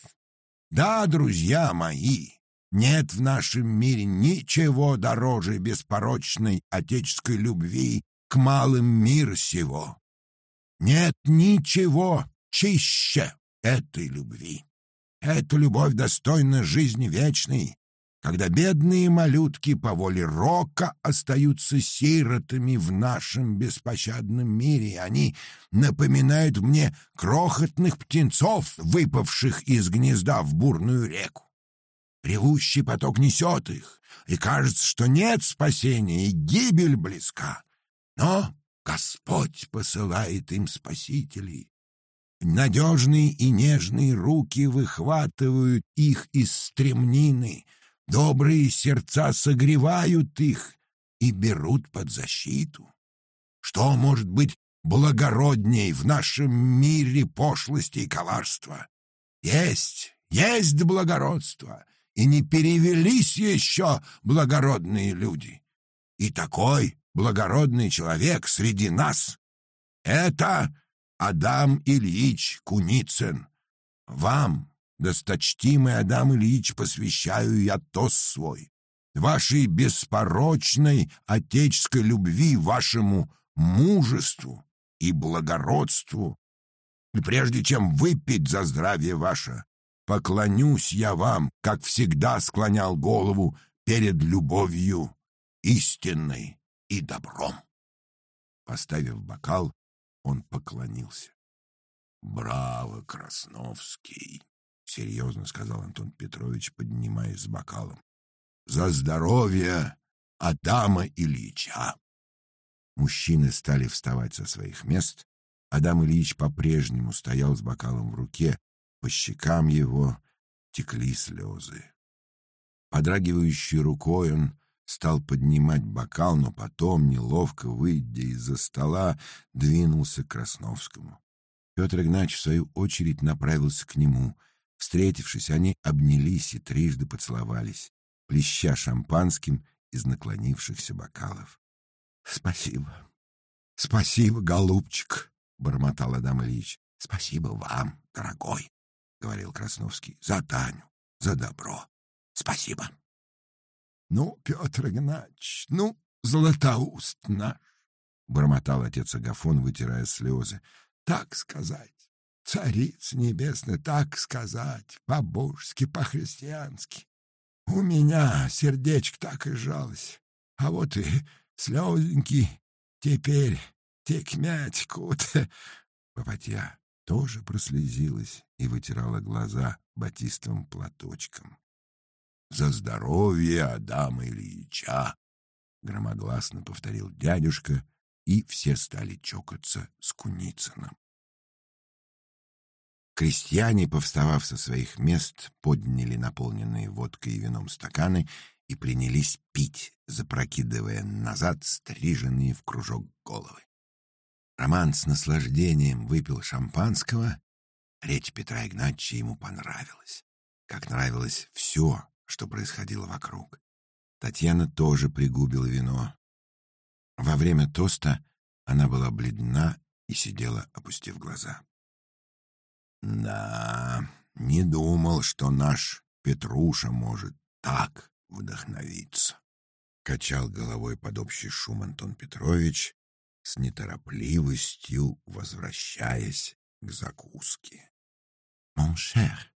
Да, друзья мои, нет в нашем мире ничего дороже беспорочной отеческой любви к малым мир сего. Нет ничего чище этой любви. Эта любовь достойна жизни вечной, когда бедные малютки по воле рока остаются сиротами в нашем беспощадном мире. Они напоминают мне крохотных птенцов, выпавших из гнезда в бурную реку. Ревущий поток несет их, и кажется, что нет спасения, и гибель близка. Но Господь посылает им спасителей. Надежные и нежные руки выхватывают их из стремнины, добрые сердца согревают их и берут под защиту. Что может быть благородней в нашем мире пошлости и коварства? Есть, есть благородство, и не перевелись еще благородные люди. И такой благородный человек среди нас — это Адам Ильич Куницын. Вам, досточтимый Адам Ильич, посвящаю я тост свой, вашей беспорочной отеческой любви, вашему мужеству и благородству. И прежде чем выпить за здравие ваше, поклонюсь я вам, как всегда склонял голову перед любовью истинной и добром. Поставив бокал, он поклонился. «Браво, Красновский!» — серьезно сказал Антон Петрович, поднимаясь с бокалом. «За здоровье Адама Ильича!» Мужчины стали вставать со своих мест. Адам Ильич по-прежнему стоял с бокалом в руке, по щекам его текли слезы. Подрагивающей рукой он стал поднимать бокал, но потом, неловко выйдя из-за стола, двинулся к Красновскому. Петр Игнатьевич, в свою очередь, направился к нему. Встретившись, они обнялись и трижды поцеловались, плеща шампанским из наклонившихся бокалов. — Спасибо. Спасибо, голубчик, — бормотал Адам Ильич. — Спасибо вам, дорогой. — говорил Красновский, — за Таню, за добро. Спасибо. — Ну, Петр Игнатьевич, ну, златоуст наш, — бормотал отец Агафон, вытирая слезы. — Так сказать, царица небесная, так сказать, по-божески, по-христиански. У меня сердечко так и жалось, а вот и слезеньки теперь текмять-кут. Попотя тоже прослезилась и вытирала глаза батистовым платочком. «За здоровье Адама Ильича!» — громогласно повторил дядюшка, и все стали чокаться с Куницыным. Крестьяне, повставав со своих мест, подняли наполненные водкой и вином стаканы и принялись пить, запрокидывая назад стриженные в кружок головы. Роман с наслаждением выпил шампанского. Речь Петра Игнатьевича ему понравилась. Как нравилось все, что происходило вокруг. Татьяна тоже пригубила вино. Во время тоста она была бледна и сидела, опустив глаза. Да, не думал, что наш Петруша может так вдохновиться. Качал головой под общий шум Антон Петрович, с неторопливостью возвращаясь к закуске. «Mon cher,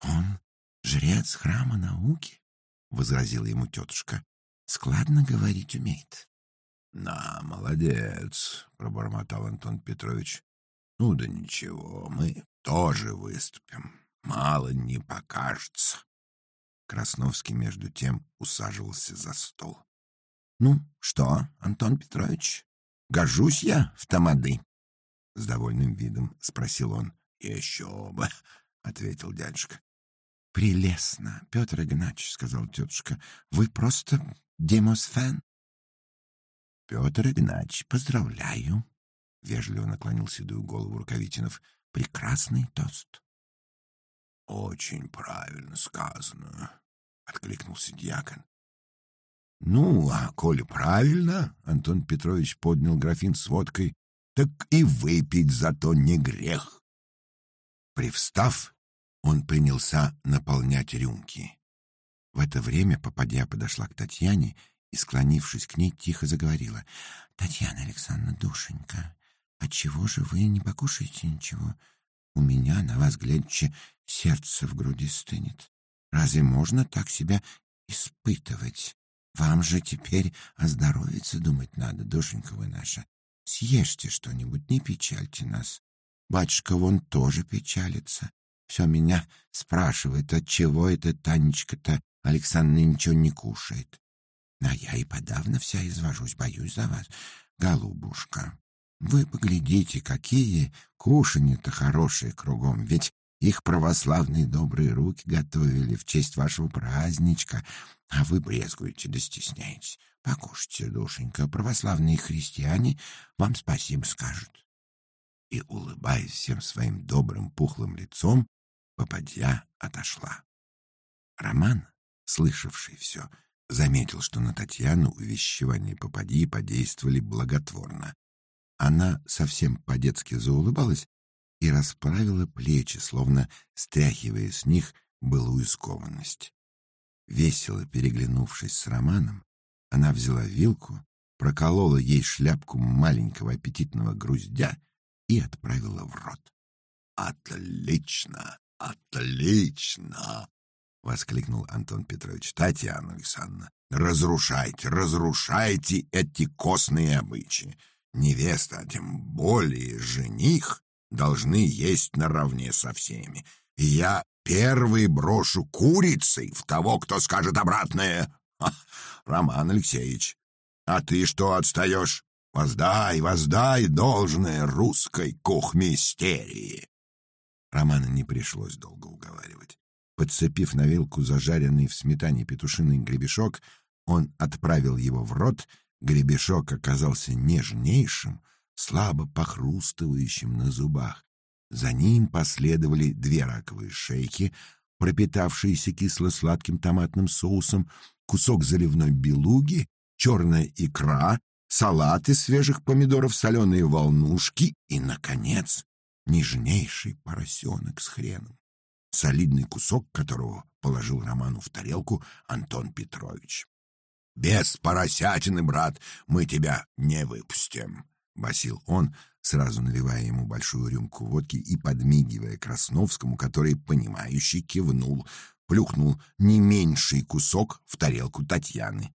он жрец храма науки», — возразила ему тетушка. «Складно говорить умеет». «На, молодец», — пробормотал Антон Петрович. «Ну да ничего, мы тоже выступим. Мало не покажется». Красновский, между тем, усаживался за стол. «Ну что, Антон Петрович, гожусь я в тамады?» С довольным видом спросил он. «Еще бы», — ответил дядюшка. «Прелестно, Петр Игнатьевич», — сказал тетушка. «Вы просто демосфен». «Петр Игнатьевич, поздравляю», — вежливо наклонил седую голову Рукавитинов. «Прекрасный тост». «Очень правильно сказано», — откликнулся дьякон. «Ну, а коли правильно, — Антон Петрович поднял графин с водкой, — так и выпить зато не грех». Привстав, он принялся наполнять рюмки. В это время попадья подошла к Татьяне и, склонившись к ней, тихо заговорила. — Татьяна Александровна, душенька, отчего же вы не покушаете ничего? У меня, на вас глядячи, сердце в груди стынет. Разве можно так себя испытывать? Вам же теперь о здоровье думать надо, душенька вы наша. Съешьте что-нибудь, не печальте нас. Батюшка вон тоже печалится. Все меня спрашивает, от чего это Танечка-то Александра ничего не кушает. А я и подавно вся извожусь, боюсь за вас, голубушка. Вы поглядите, какие кушанья-то хорошие кругом, ведь их православные добрые руки готовили в честь вашего праздничка, а вы брезгуете да стесняетесь. Покушайте, душенька, православные христиане вам спасибо скажут. И, улыбаясь всем своим добрым пухлым лицом, попадья отошла. Роман, слышавший все, заметил, что на Татьяну увещевания попадьи подействовали благотворно. Она совсем по-детски заулыбалась и расправила плечи, словно стряхивая с них былую скованность. Весело переглянувшись с Романом, она взяла вилку, проколола ей шляпку маленького аппетитного груздя и отправила в рот. «Отлично! Отлично!» — воскликнул Антон Петрович. «Татьяна Александровна, разрушайте, разрушайте эти костные обычаи. Невеста, а тем более жених, должны есть наравне со всеми. И я первый брошу курицей в того, кто скажет обратное. Роман Алексеевич, а ты что отстаешь? Воздай, воздай должное русской кухмистерии. Романа не пришлось долго уговаривать. Подцепив на вилку зажаренный в сметане петушиный гребешок, он отправил его в рот. Гребешок оказался нежнейшим, слабо похрустывающим на зубах. За ним последовали две раковые шейки, пропитавшиеся кисло-сладким томатным соусом, кусок заливной белуги, черная икра, салат из свежих помидоров, соленые волнушки и, наконец, нежнейший поросенок с хреном, солидный кусок которого положил Роману в тарелку Антон Петрович. «Без поросятины, брат, мы тебя не выпустим», — басил он, сразу наливая ему большую рюмку водки и подмигивая Красновскому, который, понимающий, кивнул, плюхнул не меньший кусок в тарелку Татьяны.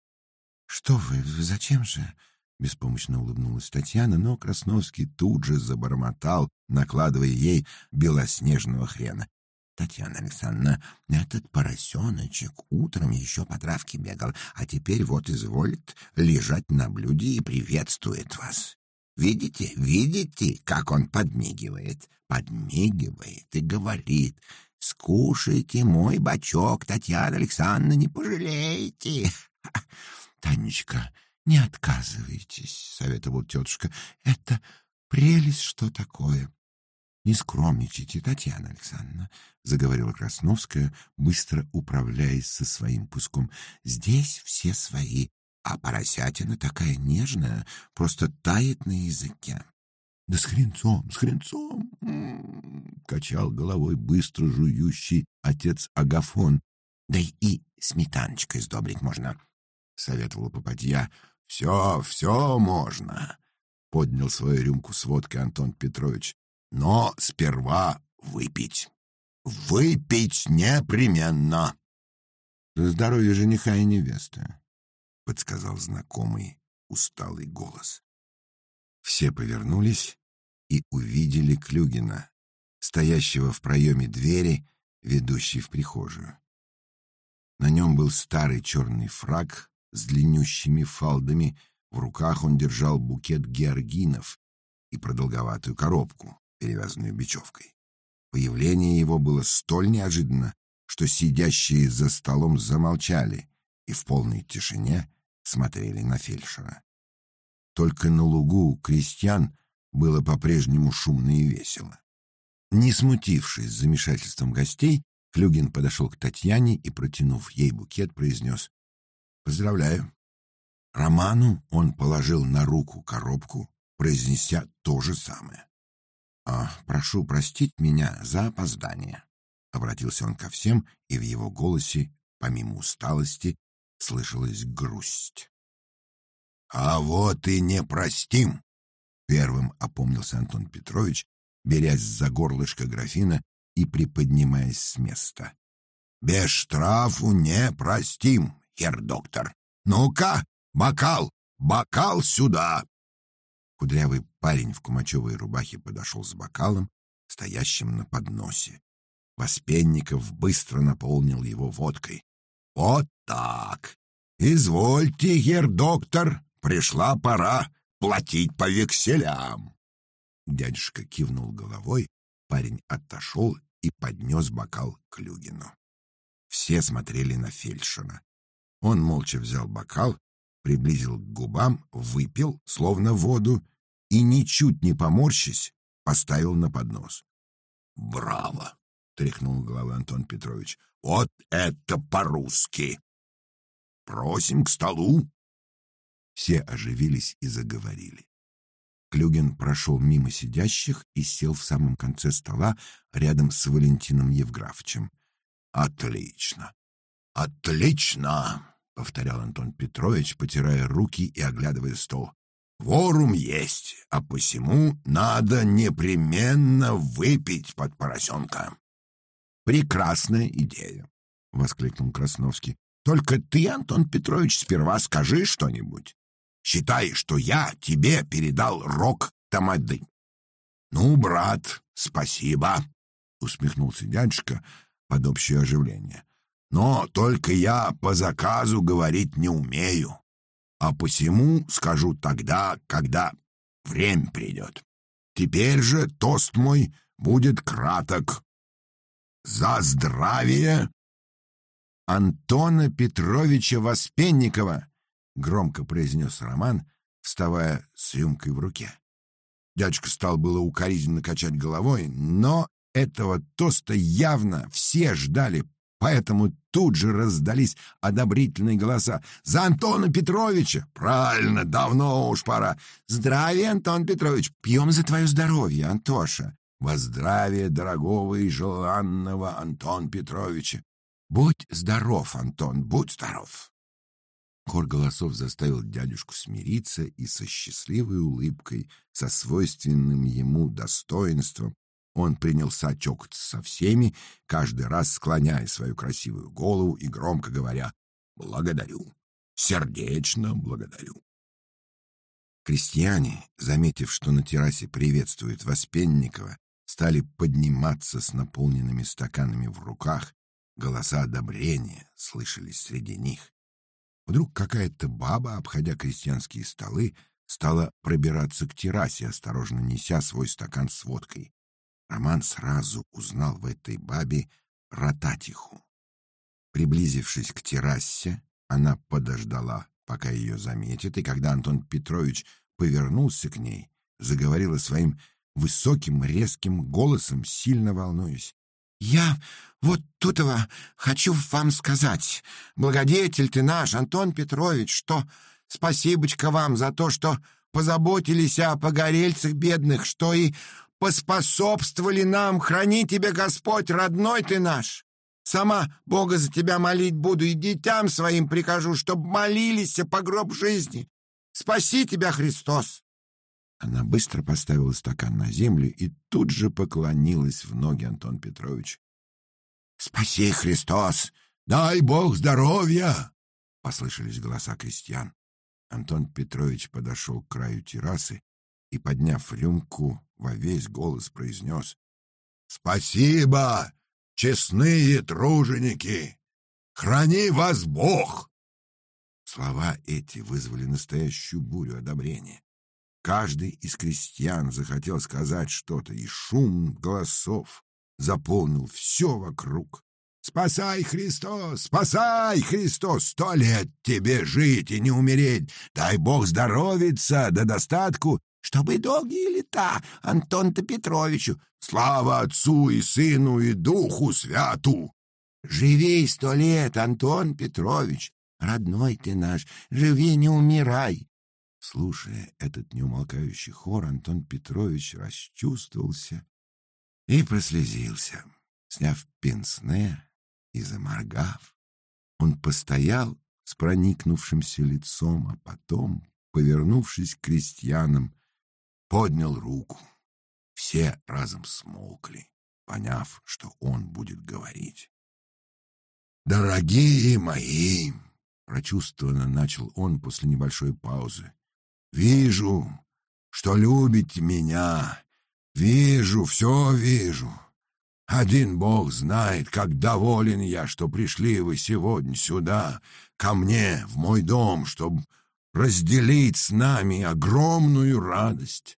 «Что вы, зачем же?» — беспомощно улыбнулась Татьяна, но Красновский тут же забормотал, накладывая ей белоснежного хрена. Татьяна Александровна, этот поросеночек утром еще по травке бегал, а теперь вот изволит лежать на блюде и приветствует вас. Видите, видите, как он подмигивает? Подмигивает и говорит, «Скушайте мой бачок, Татьяна Александровна, не пожалеете!» «Танечка, не отказывайтесь», — советовал тетушка. «Это прелесть, что такое». «Не скромничайте, Татьяна Александровна», — заговорила Красновская, быстро управляясь со своим куском. «Здесь все свои, а поросятина такая нежная, просто тает на языке. Да с хренцом, с хренцом, качал головой быстро жующий отец Агафон. Да и сметаночкой сдобрить можно, советовала попадья. Все, все можно, поднял свою рюмку с водкой Антон Петрович. Но сперва выпить. Выпить непременно. За здоровье жениха и невесты, подсказал знакомый усталый голос. Все повернулись и увидели Клюгина, стоящего в проеме двери, ведущей в прихожую. На нем был старый черный фраг с длиннющими фалдами, в руках он держал букет георгинов и продолговатую коробку, перевязанную бечевкой. Появление его было столь неожиданно, что сидящие за столом замолчали и в полной тишине смотрели на фельдшера. Только на лугу у крестьян было по-прежнему шумно и весело. Не смутившись замешательством гостей, Клюгин подошел к Татьяне и, протянув ей букет, произнес «Поздравляю». Роману он положил на руку коробку, произнеся то же самое. «А, прошу простить меня за опоздание», — обратился он ко всем, и в его голосе, помимо усталости, слышалась грусть. «А вот и не простим!» — первым опомнился Антон Петрович, берясь за горлышко графина и приподнимаясь с места. «Без штрафу не простим, хер доктор. Ну-ка, бокал, бокал сюда!» Кудрявый парень в кумачевой рубахе подошел с бокалом, стоящим на подносе. Воспенников быстро наполнил его водкой. «Вот так! Извольте, гер доктор, пришла пора платить по векселям. Дядюшка кивнул головой, парень отошел и поднес бокал к Люгину. Все смотрели на фельдшера. Он молча взял бокал, приблизил к губам, выпил, словно воду, и, ничуть не поморщись, поставил на поднос. «Браво!» — тряхнул головой Антон Петрович. «Вот это по-русски! Просим к столу!» Все оживились и заговорили. Клюгин прошел мимо сидящих и сел в самом конце стола рядом с Валентином Евграфовичем. «Отлично! Отлично!» — повторял Антон Петрович, потирая руки и оглядывая стол. «Ворум есть, а посему надо непременно выпить под поросенка». «Прекрасная идея!» — воскликнул Красновский. «Только ты, Антон Петрович, сперва скажи что-нибудь. Считай, что я тебе передал рог тамады. Ну, брат, спасибо, усмехнулся дядюшка под общее оживление. Но только я по заказу говорить не умею, а посему скажу тогда, когда время придет. Теперь же тост мой будет краток. За здравие Антона Петровича Воспенникова, громко произнес Роман, вставая с рюмкой в руке. Дядюшка стал было укоризненно качать головой, но этого тоста явно все ждали, поэтому тут же раздались одобрительные голоса. «За Антона Петровича!» «Правильно, давно уж пора!» «Здравия, Антон Петрович! Пьем за твое здоровье, Антоша!» «Во здравие дорогого и желанного Антон Петровича!» «Будь здоров, Антон, будь здоров!» Хор голосов заставил дядюшку смириться и со счастливой улыбкой, со свойственным ему достоинством, он принялся чокаться со всеми, каждый раз склоняя свою красивую голову и громко говоря «Благодарю, сердечно благодарю». Крестьяне, заметив, что на террасе приветствуют Воспенникова, стали подниматься с наполненными стаканами в руках, голоса одобрения слышались среди них. Вдруг какая-то баба, обходя крестьянские столы, стала пробираться к террасе, осторожно неся свой стакан с водкой. Роман сразу узнал в этой бабе Рататиху. Приблизившись к террасе, она подождала, пока ее заметят, и когда Антон Петрович повернулся к ней, заговорила своим высоким резким голосом, сильно волнуясь. Я вот тутого хочу вам сказать, благодетель ты наш, Антон Петрович, что спасибочка вам за то, что позаботились о погорельцах бедных, что и поспособствовали нам. Храни тебя, Господь, родной ты наш. Сама Бога за тебя молить буду и детям своим прикажу, чтоб молились по гроб жизни. Спаси тебя, Христос!» Она быстро поставила стакан на землю и тут же поклонилась в ноги Антон Петрович. «Спаси, Христос! Дай Бог здоровья!» — послышались голоса крестьян. Антон Петрович подошел к краю террасы и, подняв рюмку, во весь голос произнес «Спасибо, честные труженики! Храни вас Бог!» Слова эти вызвали настоящую бурю одобрения. Каждый из крестьян захотел сказать что-то, и шум голосов заполнил все вокруг. «Спасай, Христос! Спасай, Христос! Сто лет тебе жить и не умереть! Дай Бог здоровиться да достатку, чтобы долгие лета Антон-то Петровичу! Слава Отцу и Сыну и Духу Святу! Живи сто лет, Антон Петрович! Родной ты наш, живи, не умирай!» Слушая этот неумолкающий хор, Антон Петрович расчувствовался и прослезился. Сняв пенсне, и заморгав, он постоял с проникнувшимся лицом, а потом, повернувшись к крестьянам, поднял руку. Все разом смолкли, поняв, что он будет говорить. «Дорогие мои!» — прочувствованно начал он после небольшой паузы. «Вижу, что любите меня. Вижу, все вижу. Один Бог знает, как доволен я, что пришли вы сегодня сюда, ко мне, в мой дом, чтобы разделить с нами огромную радость.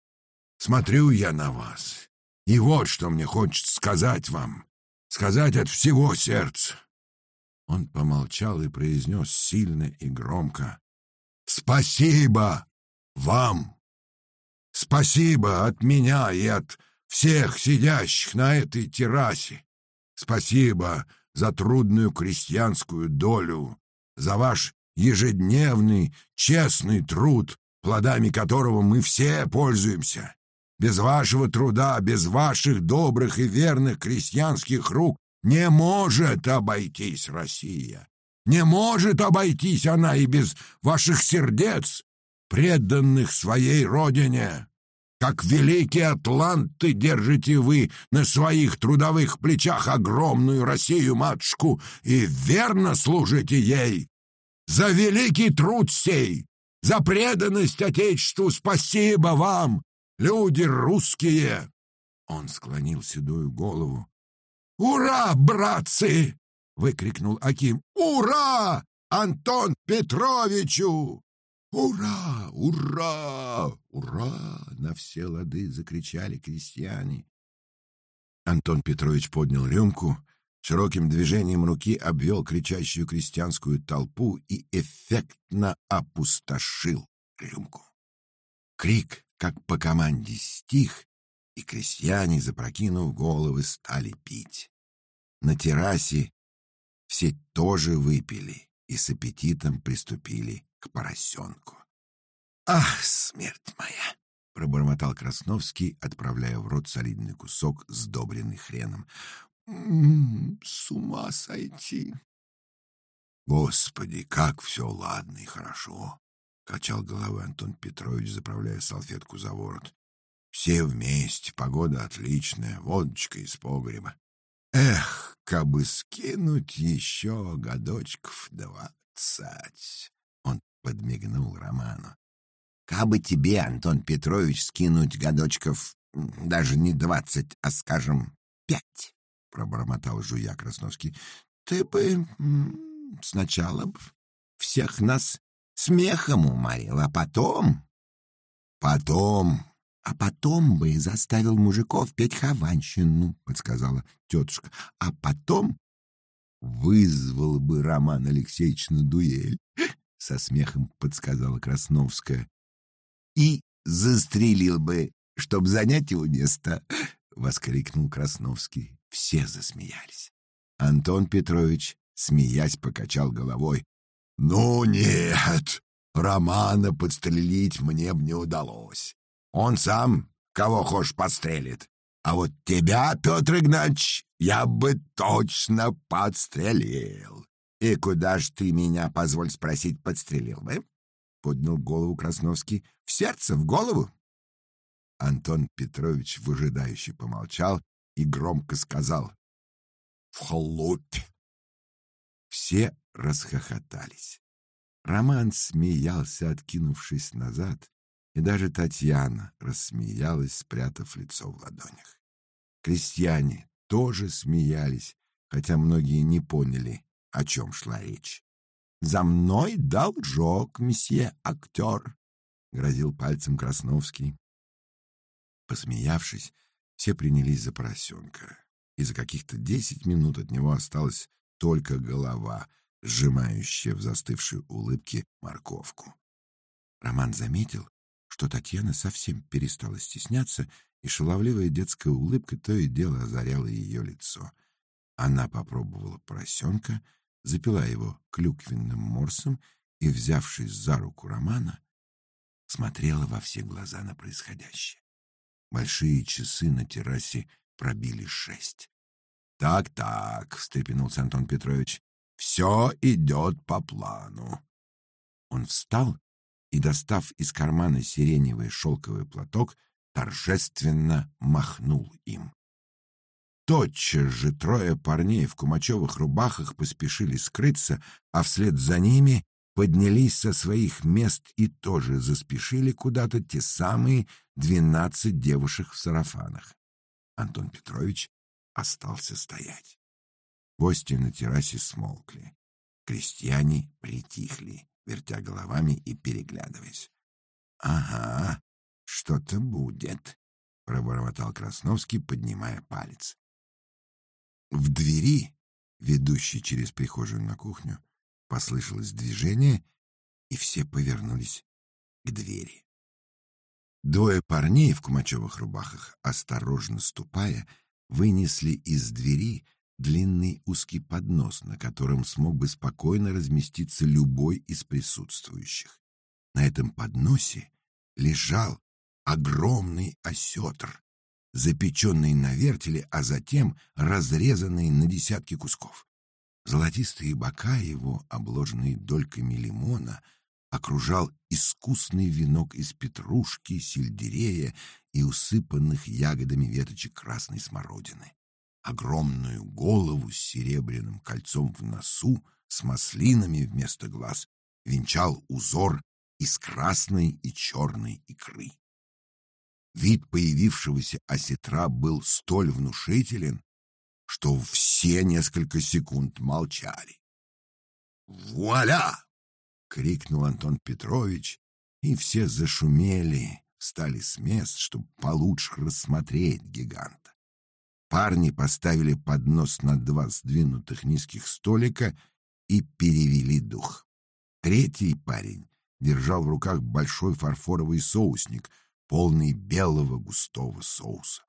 Смотрю я на вас, и вот что мне хочется сказать вам, сказать от всего сердца. Он помолчал и произнес сильно и громко. «Спасибо вам! Спасибо от меня и от всех сидящих на этой террасе. Спасибо за трудную крестьянскую долю, за ваш ежедневный честный труд, плодами которого мы все пользуемся. Без вашего труда, без ваших добрых и верных крестьянских рук не может обойтись Россия. Не может обойтись она и без ваших сердец, преданных своей родине. Как великие атланты держите вы на своих трудовых плечах огромную Россию-матушку и верно служите ей. За великий труд сей, за преданность Отечеству спасибо вам, люди русские!» Он склонил седую голову. «Ура, братцы!» — выкрикнул Аким. «Ура! Антон Петровичу!» «Ура! Ура! Ура!» — на все лады закричали крестьяне. Антон Петрович поднял рюмку, широким движением руки обвел кричащую крестьянскую толпу и эффектно опустошил рюмку. Крик, как по команде, стих, и крестьяне, запрокинув головы, стали пить. На террасе все тоже выпили и с аппетитом приступили к поросенку. «Ах, смерть моя!» — пробормотал Красновский, отправляя в рот солидный кусок, сдобренный хреном. «М -м, «С ума сойти!» «Господи, как все ладно и хорошо!» — качал головой Антон Петрович, заправляя салфетку за ворот. «Все вместе, погода отличная, водочка из погреба. Эх, кабы скинуть еще годочков двадцать!» подмигнул Роману. Кабы тебе, Антон Петрович, скинуть годочков даже не двадцать, а, скажем, пять, — пробормотал жуя Красновский, — ты бы сначала всех нас смехом уморил, а потом... Потом... А потом бы заставил мужиков петь хованщину, — подсказала тетушка. А потом вызвал бы Роман Алексеевич на дуэль — со смехом подсказала Красновская. «И застрелил бы, чтоб занять его место!» — воскликнул Красновский. Все засмеялись. Антон Петрович, смеясь, покачал головой. «Ну нет, Романа подстрелить мне б не удалось. Он сам кого хочешь подстрелит. А вот тебя, Петр Игнатьевич, я бы точно подстрелил. И куда ж ты меня, позволь спросить, подстрелил бы? Поднял голову Красновский. В сердце, в голову? Антон Петрович выжидающе помолчал и громко сказал. В холопе. Все расхохотались. Роман смеялся, откинувшись назад, и даже Татьяна рассмеялась, спрятав лицо в ладонях. Крестьяне тоже смеялись, хотя многие не поняли, о чем шла речь. «За мной должок, месье актер», — грозил пальцем Красновский. Посмеявшись, все принялись за поросенка, и за каких-то десять минут от него осталась только голова, сжимающая в застывшей улыбке морковку. Роман заметил, что Татьяна совсем перестала стесняться, и шаловливая детская улыбка то и дело озаряла ее лицо. Она попробовала поросенка, запила его клюквенным морсом и, взявшись за руку Романа, смотрела во все глаза на происходящее. Большие часы на террасе пробили шесть. «Так-так», — встрепенулся Антон Петрович, — «все идет по плану». Он встал и, достав из кармана сиреневый шелковый платок, торжественно махнул им. Тотчас же трое парней в кумачевых рубахах поспешили скрыться, а вслед за ними поднялись со своих мест и тоже заспешили куда-то те самые двенадцать девушек в сарафанах. Антон Петрович остался стоять. Гости на террасе смолкли. Крестьяне притихли вертя головами и переглядываясь. «Ага, что-то будет», — пробормотал Красновский, поднимая палец. В двери, ведущей через прихожую на кухню, послышалось движение, и все повернулись к двери. Двое парней в кумачевых рубахах, осторожно ступая, вынесли из двери длинный узкий поднос, на котором смог бы спокойно разместиться любой из присутствующих. На этом подносе лежал огромный осетр, запеченный на вертеле, а затем разрезанный на десятки кусков. Золотистые бока его, обложенные дольками лимона, окружал искусный венок из петрушки, сельдерея и усыпанных ягодами веточек красной смородины огромную голову с серебряным кольцом в носу, с маслинами вместо глаз, венчал узор из красной и черной икры. Вид появившегося осетра был столь внушителен, что все несколько секунд молчали. «Вуаля!» — крикнул Антон Петрович, и все зашумели, встали с мест, чтобы получше рассмотреть гиганта. Парни поставили поднос на два сдвинутых низких столика и перевели дух. Третий парень держал в руках большой фарфоровый соусник, полный белого густого соуса.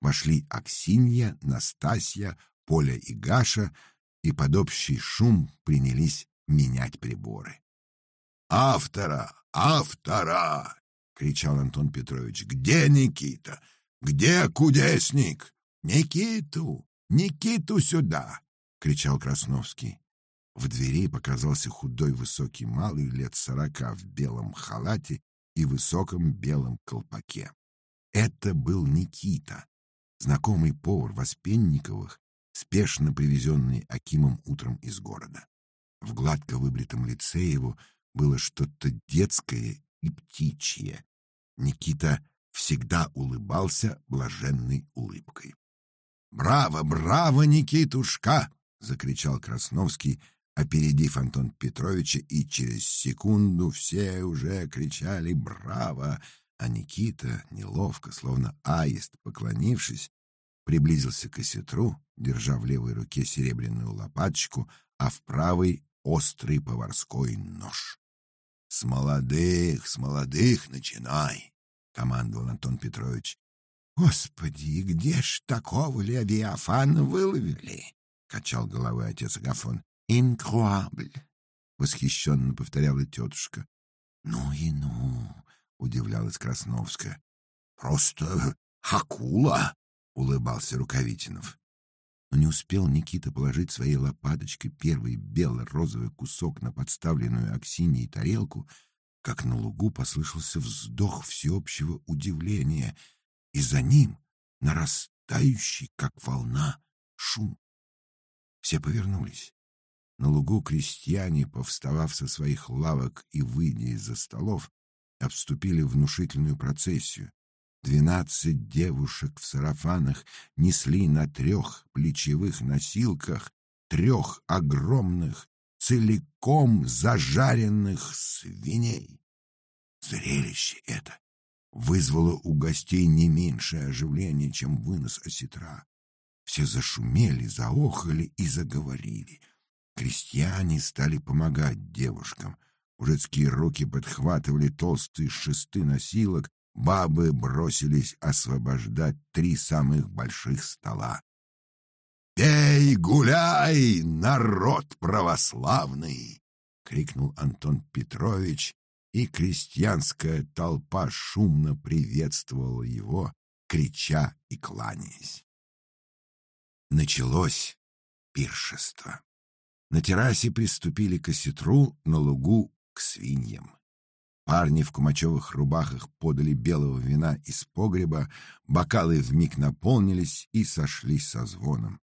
Вошли Аксинья, Настасья, Поля и Гаша, и под общий шум принялись менять приборы. «Автора! Автора!» — кричал Антон Петрович. «Где Никита? Где кудесник?» «Никиту! Никиту сюда!» — кричал Красновский. В двери показался худой высокий малый лет сорока в белом халате и высоком белом колпаке. Это был Никита, знакомый повар Воспенниковых, спешно привезенный Акимом утром из города. В гладко выбритом лице его было что-то детское и птичье. Никита всегда улыбался блаженной улыбкой. «Браво, браво, Никитушка!» — закричал Красновский, опередив Антон Петровича, и через секунду все уже кричали «Браво!», а Никита, неловко, словно аист, поклонившись, приблизился к осетру, держа в левой руке серебряную лопаточку, а в правой — острый поварской нож. «С молодых, с молодых начинай!» — командовал Антон Петрович. Господи, где ж такого левиафана выловили? качал головой отец Агафон. Инкруабль, восхищенно повторяла тетушка. «Ну и ну!» — удивлялась Красновская. «Просто акула!» — улыбался Рукавитинов. Но не успел Никита положить своей лопаточкой первый бело-розовый кусок на подставленную Аксиньей тарелку, как на лугу послышался вздох всеобщего удивления, и за ним нарастающий, как волна, шум. Все повернулись. На лугу крестьяне, повставав со своих лавок и выйдя из-за столов, обступили внушительную процессию. Двенадцать девушек в сарафанах несли на трех плечевых носилках трех огромных, целиком зажаренных свиней. Зрелище это вызвало у гостей не меньшее оживление, чем вынос осетра. Все зашумели, заохали и заговорили. Крестьяне стали помогать девушкам. Мужицкие руки подхватывали толстые шесты носилок, бабы бросились освобождать три самых больших стола. «Пей, гуляй, народ православный!» — крикнул Антон Петрович, и крестьянская толпа шумно приветствовала его, крича и кланяясь. Началось пиршество. На террасе приступили к осетру, на лугу — к свиньям. Парни в кумачевых рубахах подали белого вина из погреба, бокалы вмиг наполнились и сошлись со звоном.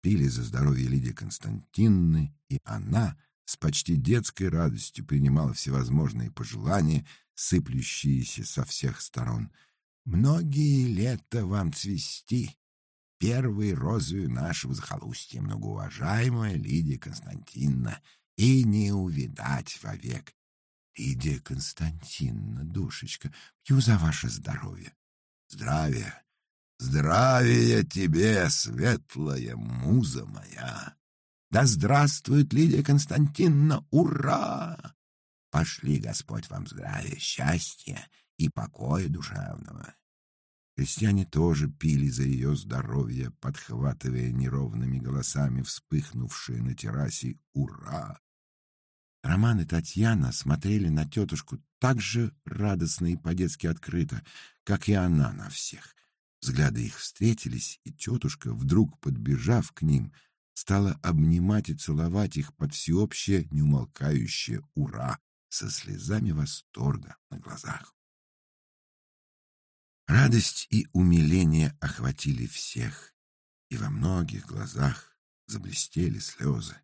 Пили за здоровье Лидии Константинны, и она с почти детской радостью принимала всевозможные пожелания, сыплющиеся со всех сторон. «Многие лета вам цвести, первой розою нашего захолустья, многоуважаемая Лидия Константиновна, и не увидать вовек. Лидия Константиновна, душечка, пью за ваше здоровье. Здравия, здравия тебе, светлая муза моя! Да здравствует Лидия Константиновна, ура! Пошли, Господь, вам здравия, счастья и покоя душевного. Крестьяне тоже пили за ее здоровье, подхватывая неровными голосами вспыхнувшие на террасе «Ура!». Роман и Татьяна смотрели на тетушку так же радостно и по-детски открыто, как и она на всех. Взгляды их встретились, и тетушка, вдруг подбежав к ним, стала обнимать и целовать их под всеобщее неумолкающее «Ура!» со слезами восторга на глазах. Радость и умиление охватили всех, и во многих глазах заблестели слезы.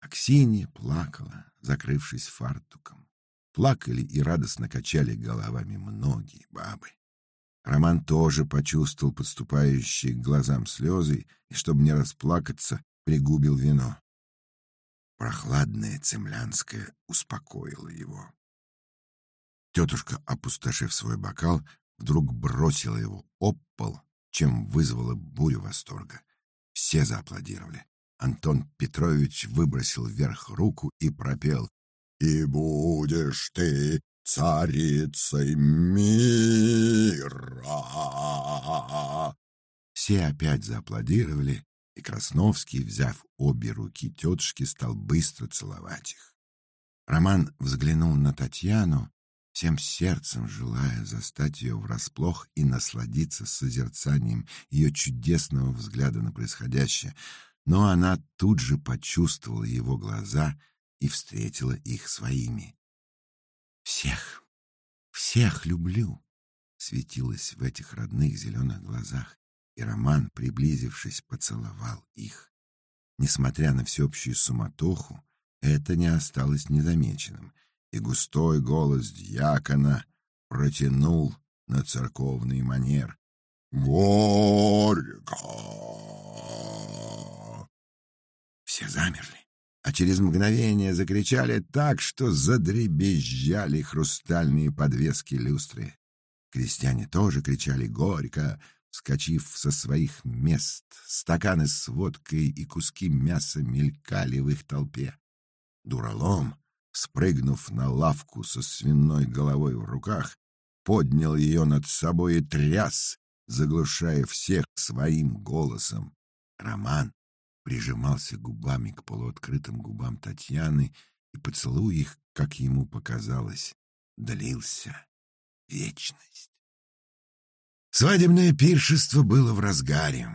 Аксинья плакала, закрывшись фартуком. Плакали и радостно качали головами многие бабы. Роман тоже почувствовал подступающие к глазам слезы и, чтобы не расплакаться, пригубил вино. Прохладное цемлянское успокоило его. Тетушка, опустошив свой бокал, вдруг бросила его об пол, чем вызвала бурю восторга. Все зааплодировали. Антон Петрович выбросил вверх руку и пропел «И будешь ты царицей мира!» Все опять зааплодировали, и Красновский, взяв обе руки тетушки, стал быстро целовать их. Роман взглянул на Татьяну всем сердцем желая застать ее врасплох и насладиться созерцанием ее чудесного взгляда на происходящее, но она тут же почувствовала его глаза и встретила их своими. «Всех, всех люблю!» светилось в этих родных зеленых глазах, и Роман, приблизившись, поцеловал их. Несмотря на всеобщую суматоху, это не осталось незамеченным — и густой голос дьякона протянул на церковный манер. «Горько!» Все замерли, а через мгновение закричали так, что задребезжали хрустальные подвески люстры. Крестьяне тоже кричали горько, вскочив со своих мест. Стаканы с водкой и куски мяса мелькали в их толпе. Дуралом, спрыгнув на лавку со свиной головой в руках, поднял ее над собой и тряс, заглушая всех своим голосом. Роман прижимался губами к полуоткрытым губам Татьяны, и поцелуй их, как ему показалось, длился вечность. Свадебное пиршество было в разгаре.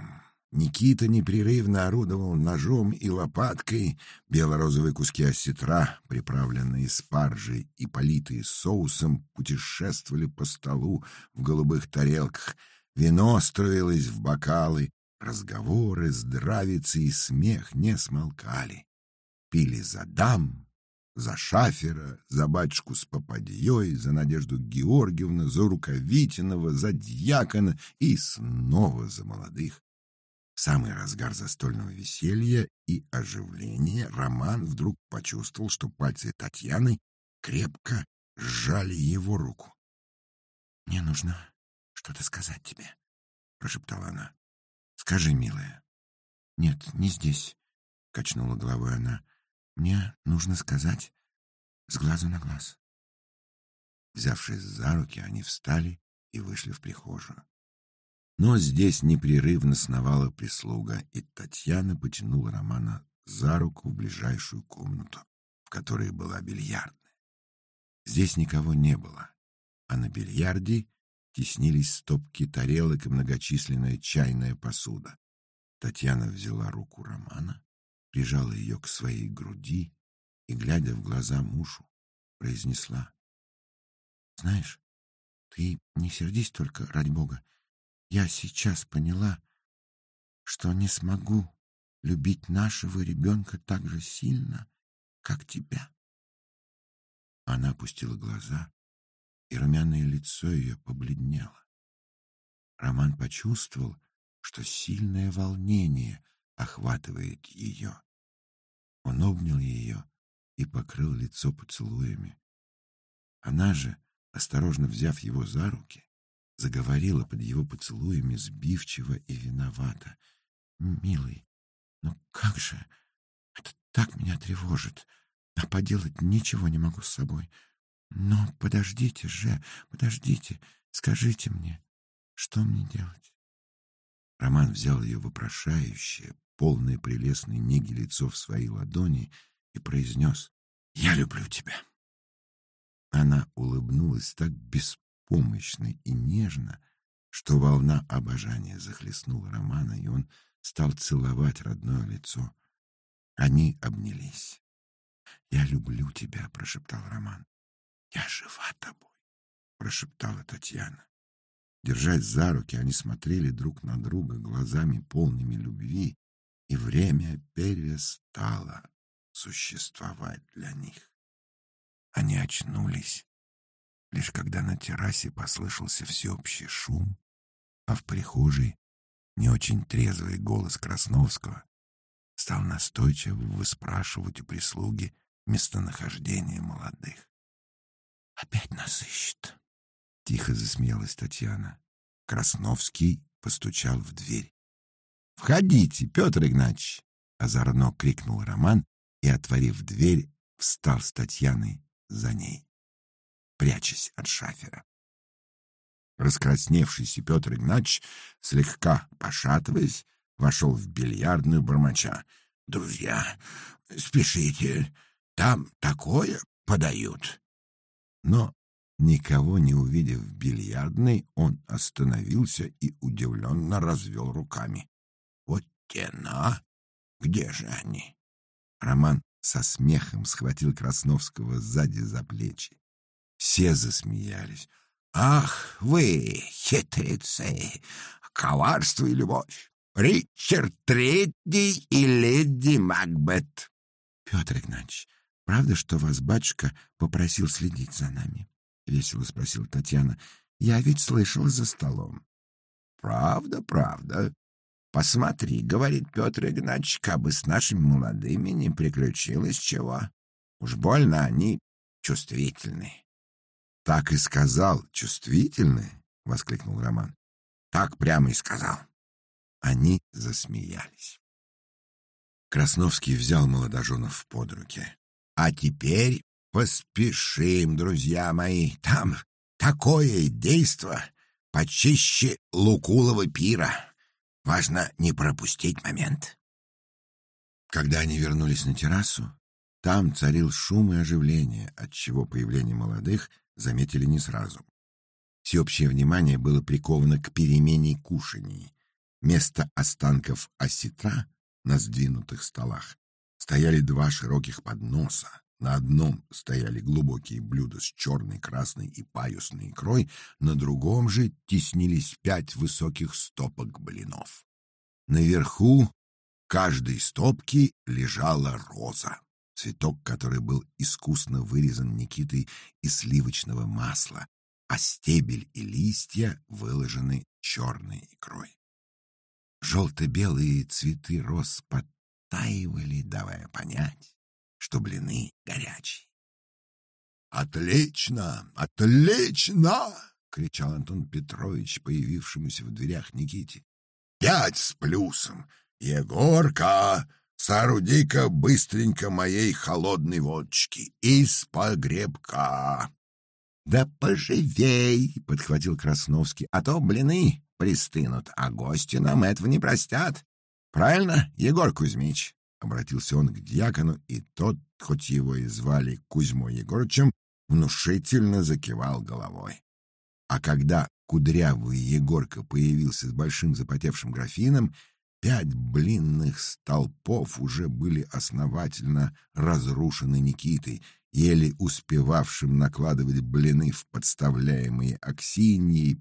Никита непрерывно орудовал ножом и лопаткой. Бело-розовые куски осетра, приправленные спаржей и политые соусом, путешествовали по столу в голубых тарелках. Вино строилось в бокалы. Разговоры, здравицы и смех не смолкали. Пили за дам, за Шафера, за батюшку с попадьей, за Надежду Георгиевну, за Рукавитинова, за Дьякона и снова за молодых. В самый разгар застольного веселья и оживления Роман вдруг почувствовал, что пальцы Татьяны крепко сжали его руку. «Мне нужно что-то сказать тебе», — прошептала она. «Скажи, милая». «Нет, не здесь», — качнула головой она. Мне нужно сказать с глазу на глаз. Взявшись за руки, они встали и вышли в прихожую. Но здесь непрерывно сновала прислуга, и Татьяна потянула Романа за руку в ближайшую комнату, в которой была бильярдная. Здесь никого не было, а на бильярде теснились стопки тарелок и многочисленная чайная посуда. Татьяна взяла руку Романа, прижала ее к своей груди и, глядя в глаза мужу, произнесла. — Знаешь, ты не сердись только, ради бога. Я сейчас поняла, что не смогу любить нашего ребенка так же сильно, как тебя. Она опустила глаза, и румяное лицо ее побледнело. Роман почувствовал, что сильное волнение охватывает ее. Он обнял ее и покрыл лицо поцелуями. Она же, осторожно взяв его за руки, заговорила под его поцелуями сбивчиво и виновата. «Милый, ну как же? Это так меня тревожит, а поделать ничего не могу с собой. Но подождите же, подождите, скажите мне, что мне делать?» Роман взял ее вопрошающе, полное прелестной неги лицо в свои ладони и произнес «Я люблю тебя». Она улыбнулась так беспомощно и нежно, что волна обожания захлестнула Романа, и он стал целовать родное лицо. Они обнялись. «Я люблю тебя», — прошептал Роман. «Я жива тобой», — прошептала Татьяна. Держась за руки, они смотрели друг на друга глазами полными любви, и время перестало существовать для них. Они очнулись, лишь когда на террасе послышался всеобщий шум, а в прихожей не очень трезвый голос Красновского стал настойчиво выспрашивать у прислуги местонахождение молодых. «Опять нас ищет», — тихо засмеялась Татьяна. Красновский постучал в дверь. «Входите, Петр Игнатьевич!» — озорно крикнул Роман и, отворив дверь, встал с Татьяной за ней, прячась от шафера. Раскрасневшийся Петр Игнатьевич, слегка пошатываясь, вошел в бильярдную бормоча. «Друзья, спешите, там такое подают!» Но, никого не увидев в бильярдной, он остановился и удивленно развел руками. Тена? Где же они? Роман со смехом схватил Красновского сзади за плечи. Все засмеялись. «Ах вы, хитрецы! Коварство и любовь! Ричард Третий и леди Макбет!» «Петр Игнатьевич, правда, что вас батюшка попросил следить за нами?» — весело спросила Татьяна. «Я ведь слышала за столом». «Правда, правда. Посмотри, — говорит Петр Игнатьевич, — как бы с нашими молодыми не приключилось чего. Уж больно они чувствительны. — Так и сказал, чувствительны? — воскликнул Роман. — Так прямо и сказал. Они засмеялись. Красновский взял молодоженов под руки. — А теперь поспешим, друзья мои. Там такое действо почище Лукулова пира. Важно не пропустить момент. Когда они вернулись на террасу, там царил шум и оживление, отчего появление молодых заметили не сразу. Всеобщее внимание было приковано к перемене кушаний. Вместо останков осетра на сдвинутых столах стояли два широких подноса. На одном стояли глубокие блюда с черной, красной и паюсной икрой, на другом же теснились пять высоких стопок блинов. Наверху каждой стопки лежала роза, цветок, который был искусно вырезан Никитой из сливочного масла, а стебель и листья выложены черной икрой. Желто-белые цветы роз подтаивали, давая понять, что блины горячие. «Отлично! Отлично!» — кричал Антон Петрович, появившемуся в дверях Никите. «Пять с плюсом! Егорка, сооруди-ка быстренько моей холодной водочки из погребка!» «Да поживей!» — подхватил Красновский, «а то блины пристынут, а гости нам этого не простят. Правильно, Егор Кузьмич?» Обратился он к дьякону, и тот, хоть его и звали Кузьмой Егорычем, внушительно закивал головой. А когда кудрявый Егорка появился с большим запотевшим графином, пять блинных столпов уже были основательно разрушены Никитой, еле успевавшим накладывать блины в подставляемые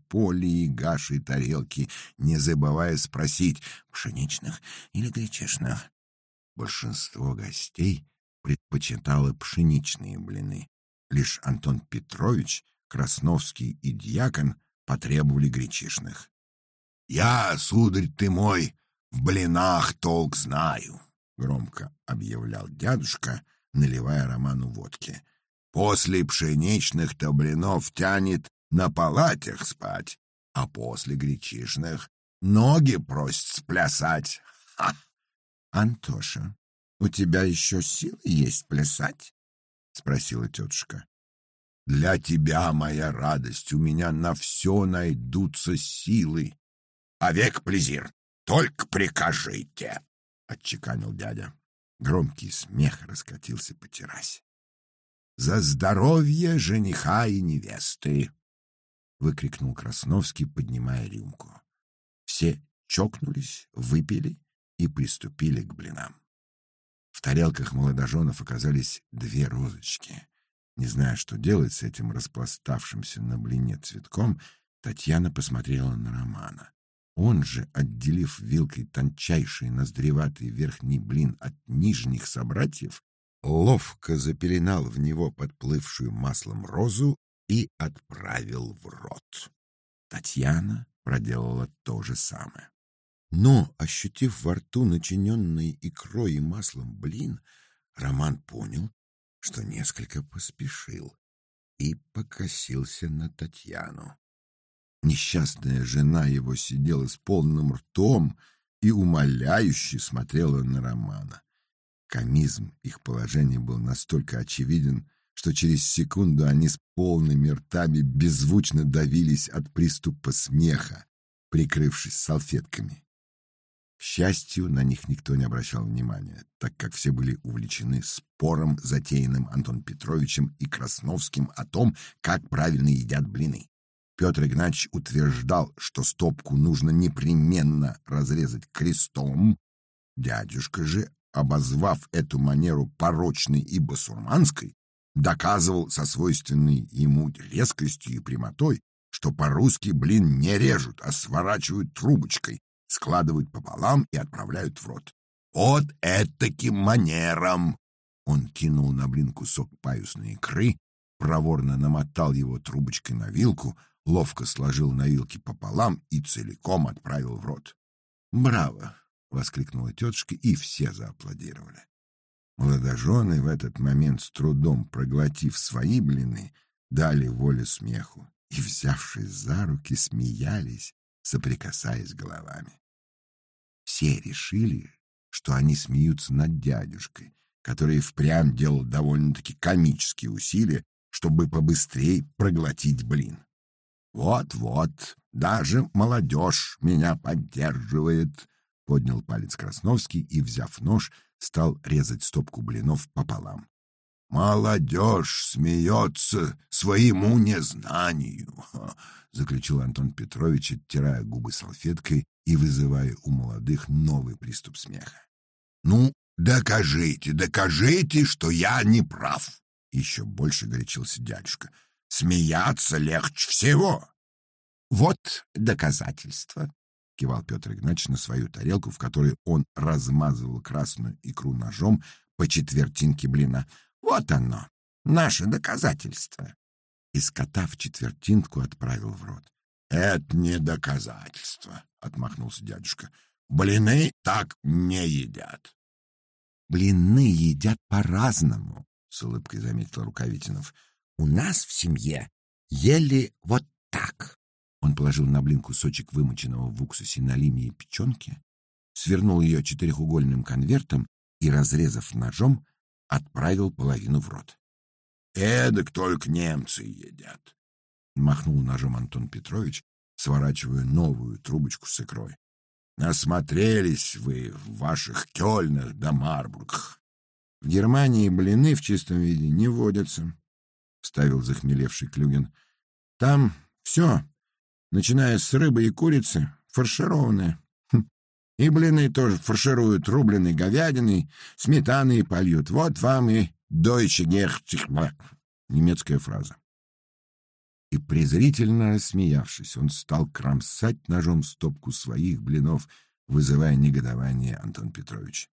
Полей и Гашей тарелки, не забывая спросить «пшеничных или гречишных?». Большинство гостей предпочитало пшеничные блины. Лишь Антон Петрович, Красновский и Дьякон потребовали гречишных. «Я, сударь ты мой, в блинах толк знаю», — громко объявлял дядюшка, наливая Роману водки. «После пшеничных-то блинов тянет на палатях спать, а после гречишных ноги просит сплясать. Ха!» «Антоша, у тебя еще силы есть плясать?» — спросила тетушка. «Для тебя, моя радость, у меня на все найдутся силы. А век плезир, только прикажите!» — отчеканил дядя. Громкий смех раскатился по террасе. «За здоровье жениха и невесты!» — выкрикнул Красновский, поднимая рюмку. Все чокнулись, выпили и приступили к блинам. В тарелках молодоженов оказались две розочки. Не зная, что делать с этим распластавшимся на блине цветком, Татьяна посмотрела на Романа. Он же, отделив вилкой тончайший ноздреватый верхний блин от нижних собратьев, ловко запеленал в него подплывшую маслом розу и отправил в рот. Татьяна проделала то же самое. Но, ощутив во рту начиненный икрой и маслом блин, Роман понял, что несколько поспешил и покосился на Татьяну. Несчастная жена его сидела с полным ртом и умоляюще смотрела на Романа. Комизм их положения был настолько очевиден, что через секунду они с полными ртами беззвучно давились от приступа смеха, прикрывшись салфетками. К счастью, на них никто не обращал внимания, так как все были увлечены спором, затеянным Антоном Петровичем и Красновским о том, как правильно едят блины. Петр Игнатьевич утверждал, что стопку нужно непременно разрезать крестом. Дядюшка же, обозвав эту манеру порочной и басурманской, доказывал со свойственной ему резкостью и прямотой, что по-русски блин не режут, а сворачивают трубочкой, складывают пополам и отправляют в рот. Вот этаким манером! Он кинул на блин кусок паюсной икры, проворно намотал его трубочкой на вилку, ловко сложил на вилке пополам и целиком отправил в рот. «Браво!» — воскликнула тетушка, и все зааплодировали. Молодожены в этот момент, с трудом проглотив свои блины, дали волю смеху и, взявшись за руки, смеялись, соприкасаясь головами. Все решили, что они смеются над дядюшкой, который впрямь делал довольно-таки комические усилия, чтобы побыстрее проглотить блин. «Вот-вот, даже молодежь меня поддерживает», — поднял палец Красновский и, взяв нож, стал резать стопку блинов пополам. Молодежь смеется своему незнанию, — заключил Антон Петрович, оттирая губы салфеткой и вызывая у молодых новый приступ смеха. «Ну, докажите, докажите, что я не прав!» Еще больше горячился дядюшка. «Смеяться легче всего!» «Вот доказательство!» — кивал Петр Игнатьевич на свою тарелку, в которой он размазывал красную икру ножом по четвертинке блина. «Вот оно, наше доказательство!» И, скотав четвертинку, отправил в рот. «Это не доказательство», — отмахнулся дядюшка. «Блины так не едят». «Блины едят по-разному», — с улыбкой заметил Рукавитинов. «У нас в семье ели вот так». Он положил на блин кусочек вымоченного в уксусе на линии печенки, свернул ее четырехугольным конвертом и, разрезав ножом, отправил половину в рот. «Эдак только немцы едят», — махнул ножом Антон Петрович, сворачивая новую трубочку с икрой. «Насмотрелись вы в ваших Кёльнах да Марбургах. В Германии блины в чистом виде не водятся», — вставил захмелевший Клюгин. «Там все, начиная с рыбы и курицы, фаршированное. Хм. И блины тоже фаршируют рубленой говядиной, сметаной польют. Вот вам и Deutsche Gerchtschlag. Немецкая фраза. И презрительно рассмеявшись, он стал кромсать ножом стопку своих блинов, вызывая негодование Антон Петрович.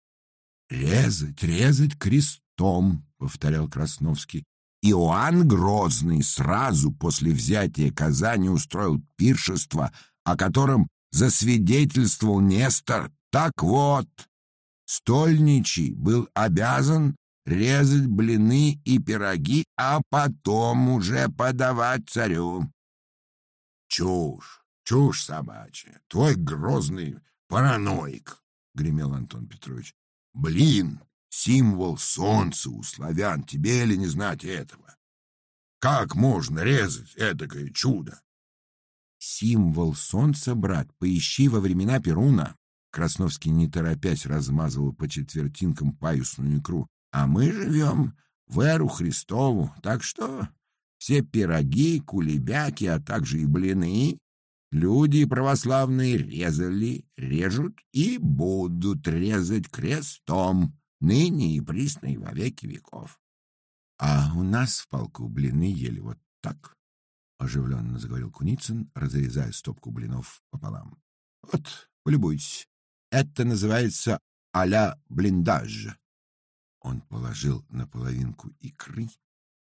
«Резать, резать крестом», — повторял Красновский. Иоанн Грозный сразу после взятия Казани устроил пиршество, о котором засвидетельствовал Нестор. Так вот, стольничий был обязан резать блины и пироги, а потом уже подавать царю. Чушь, чушь собачья, твой грозный параноик, гремел Антон Петрович. Блин, символ солнца у славян, тебе ли не знать этого? Как можно резать этакое чудо? Символ солнца, брат, поищи во времена Перуна. Красновский, не торопясь, размазывал по четвертинкам паюсную икру. А мы живем в эру Христову, так что все пироги, кулебяки, а также и блины люди православные резали, режут и будут резать крестом, ныне и присно и во веки веков. А у нас в полку блины ели вот так, — оживленно заговорил Куницын, разрезая стопку блинов пополам. — Вот, полюбуйтесь, это называется а-ля блиндаж. Он положил на половинку икры,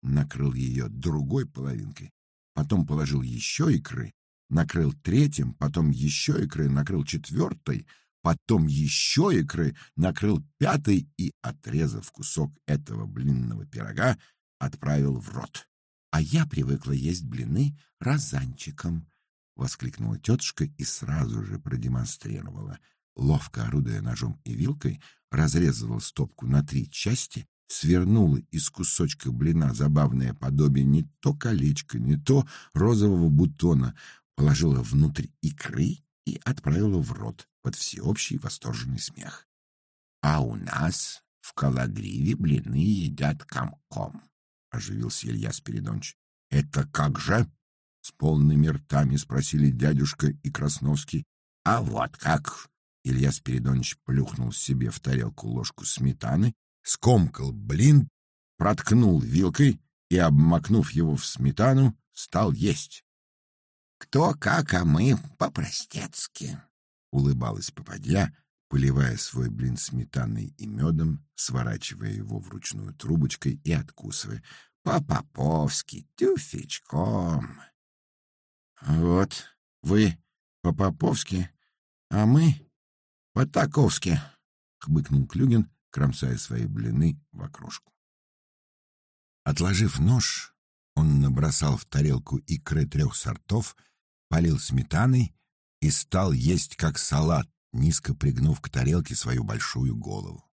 накрыл ее другой половинкой, потом положил еще икры, накрыл третьим, потом еще икры, накрыл четвертой, потом еще икры, накрыл пятой и, отрезав кусок этого блинного пирога, отправил в рот. «А я привыкла есть блины розанчиком», — воскликнула тетушка и сразу же продемонстрировала — ловко орудуя ножом и вилкой, разрезала стопку на три части, свернула из кусочка блина забавное подобие не то колечко, не то розового бутона, положила внутрь икры и отправила в рот под всеобщий восторженный смех. «А у нас в Калагриве блины едят комком», — оживился Илья Спиридонович. «Это как же?» — с полными ртами спросили дядюшка и Красновский. «А вот как!» Илья Спиридонович плюхнул себе в тарелку ложку сметаны, скомкал блин, проткнул вилкой и, обмакнув его в сметану, стал есть. «Кто как, а мы по-простецки», — улыбалась попадья, поливая свой блин сметаной и медом, сворачивая его вручную трубочкой и откусывая. «По-поповски, тюфячком». «Вот вы по-поповски, а мы по-таковски, хмыкнул Клюгин, кромсая свои блины в окрошку. Отложив нож, он набросал в тарелку икры трех сортов, полил сметаной и стал есть как салат, низко пригнув к тарелке свою большую голову.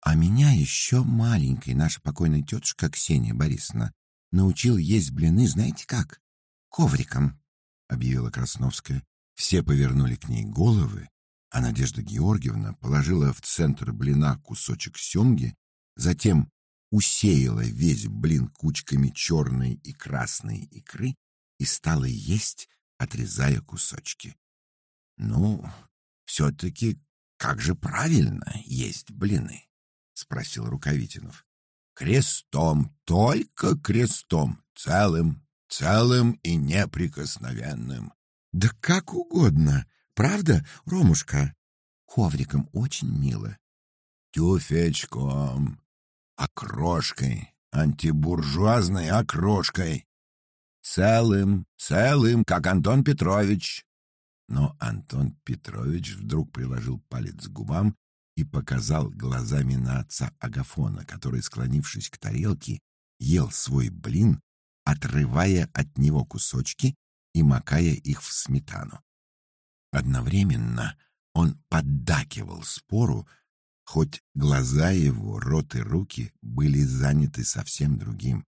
А меня еще маленькой наша покойная тетушка Ксения Борисовна научил есть блины, знаете как? Ковриком, объявила Красновская. Все повернули к ней головы, а Надежда Георгиевна положила в центр блина кусочек семги, затем усеяла весь блин кучками черной и красной икры и стала есть, отрезая кусочки. «Ну, все-таки как же правильно есть блины?» — спросил Рукавитинов. «Крестом, только крестом, целым, целым и неприкосновенным». «Да как угодно, правда, Ромушка?» «Ковриком очень мило». «Тюфячком, окрошкой, антибуржуазной окрошкой. Целым, целым, как Антон Петрович». Но Антон Петрович вдруг приложил палец к губам и показал глазами на отца Агафона, который, склонившись к тарелке, ел свой блин, отрывая от него кусочки и макая их в сметану. Одновременно он поддакивал спору, хоть глаза его, рот и руки были заняты совсем другим,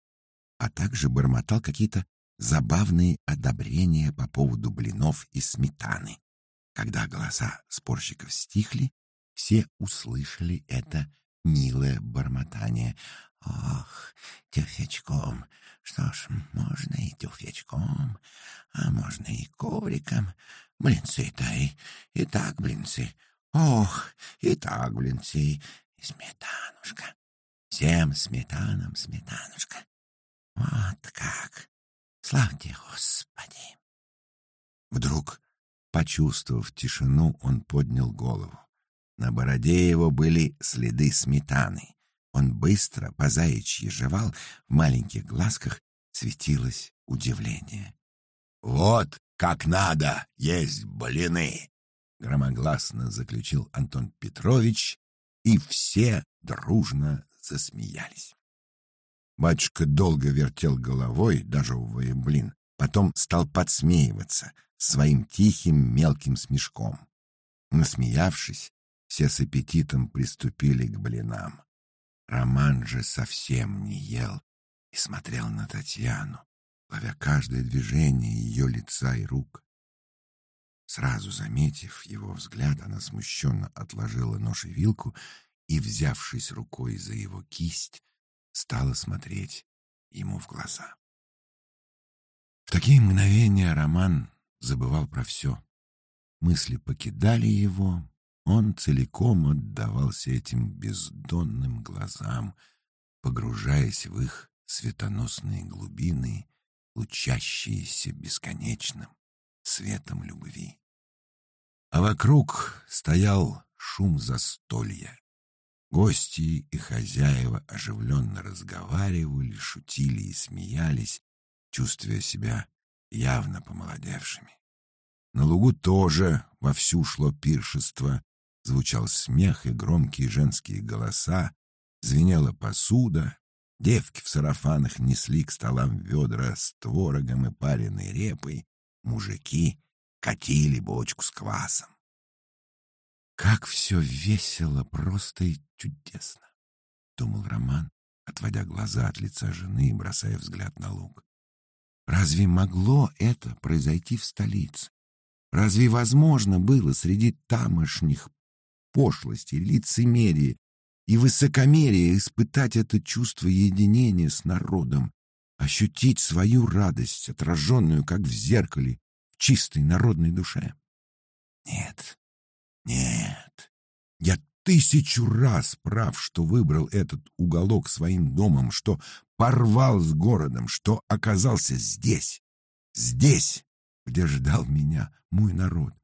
а также бормотал какие-то забавные одобрения по поводу блинов и сметаны. Когда голоса спорщиков стихли, все услышали это милое бормотание. «Ох, тюфячком! Что ж, можно и тюфячком, а можно и ковриком. Блинцы-то и, и так блинцы. Ох, и так блинцы, и сметанушка. Всем сметанам сметанушка. Вот как! Славьте Господи!» Вдруг, почувствовав тишину, он поднял голову. На бороде его были следы сметаны. Он быстро, по заячьи жевал, в маленьких глазках светилось удивление. «Вот как надо есть блины!» — громогласно заключил Антон Петрович, и все дружно засмеялись. Батюшка долго вертел головой, дожевывая блин, потом стал подсмеиваться своим тихим мелким смешком. Насмеявшись, все с аппетитом приступили к блинам. Роман же совсем не ел и смотрел на Татьяну, ловя каждое движение ее лица и рук. Сразу заметив его взгляд, она смущенно отложила нож и вилку и, взявшись рукой за его кисть, стала смотреть ему в глаза. В такие мгновения Роман забывал про все. Мысли покидали его, он целиком отдавался этим бездонным глазам, погружаясь в их светоносные глубины, лучащиеся бесконечным светом любви. А вокруг стоял шум застолья. Гости и хозяева оживленно разговаривали, шутили и смеялись, чувствуя себя явно помолодевшими. На лугу тоже вовсю шло пиршество, Звучал смех и громкие женские голоса, звенела посуда, девки в сарафанах несли к столам ведра с творогом и пареной репой, мужики катили бочку с квасом. Как все весело, просто и чудесно, думал Роман, отводя глаза от лица жены и бросая взгляд на луг. Разве могло это произойти в столице? Разве возможно было среди тамошних пошлости, лицемерия и высокомерия испытать это чувство единения с народом, ощутить свою радость, отраженную, как в зеркале, чистой народной душе. Нет, нет, я тысячу раз прав, что выбрал этот уголок своим домом, что порвал с городом, что оказался здесь, здесь, где ждал меня мой народ,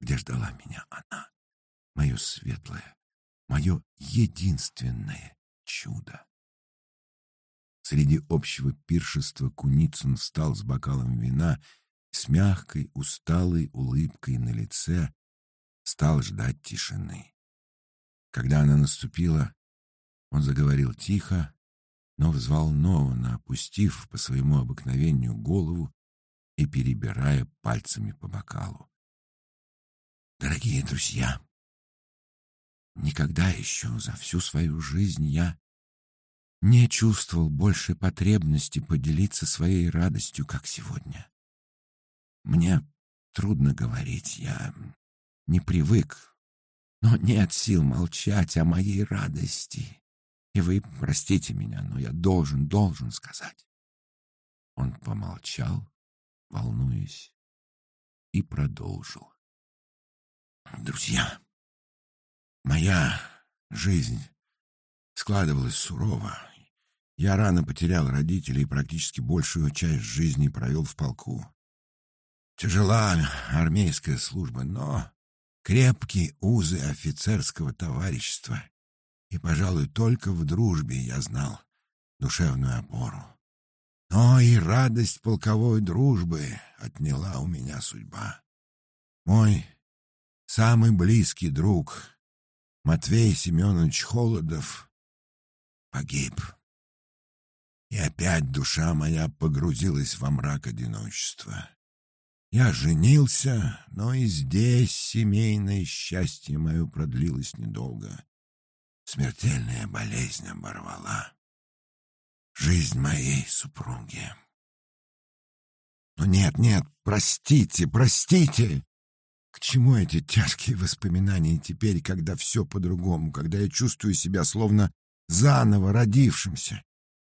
где ждала меня она мое светлое, мое единственное чудо. Среди общего пиршества Куницын встал с бокалом вина с мягкой, усталой улыбкой на лице стал ждать тишины. Когда она наступила, он заговорил тихо, но взволнованно, опустив по своему обыкновению голову и перебирая пальцами по бокалу. «Дорогие друзья!» Никогда еще за всю свою жизнь я не чувствовал большей потребности поделиться своей радостью, как сегодня. Мне трудно говорить, я не привык, но нет сил молчать о моей радости И вы простите меня, но я должен, должен сказать. Он помолчал, волнуясь, и продолжил. Друзья, моя жизнь складывалась сурово. Я рано потерял родителей и практически большую часть жизни провел в полку. Тяжела армейская служба, но крепкие узы офицерского товарищества. И, пожалуй, только в дружбе я знал душевную опору. Но и радость полковой дружбы отняла у меня судьба. Мой самый близкий друг, Матвей Семенович Холодов, погиб. И опять душа моя погрузилась во мрак одиночества. Я женился, но и здесь семейное счастье мое продлилось недолго. Смертельная болезнь оборвала жизнь моей супруги. Но нет, нет, простите, простите. К чему эти тяжкие воспоминания теперь, когда все по-другому, когда я чувствую себя словно заново родившимся?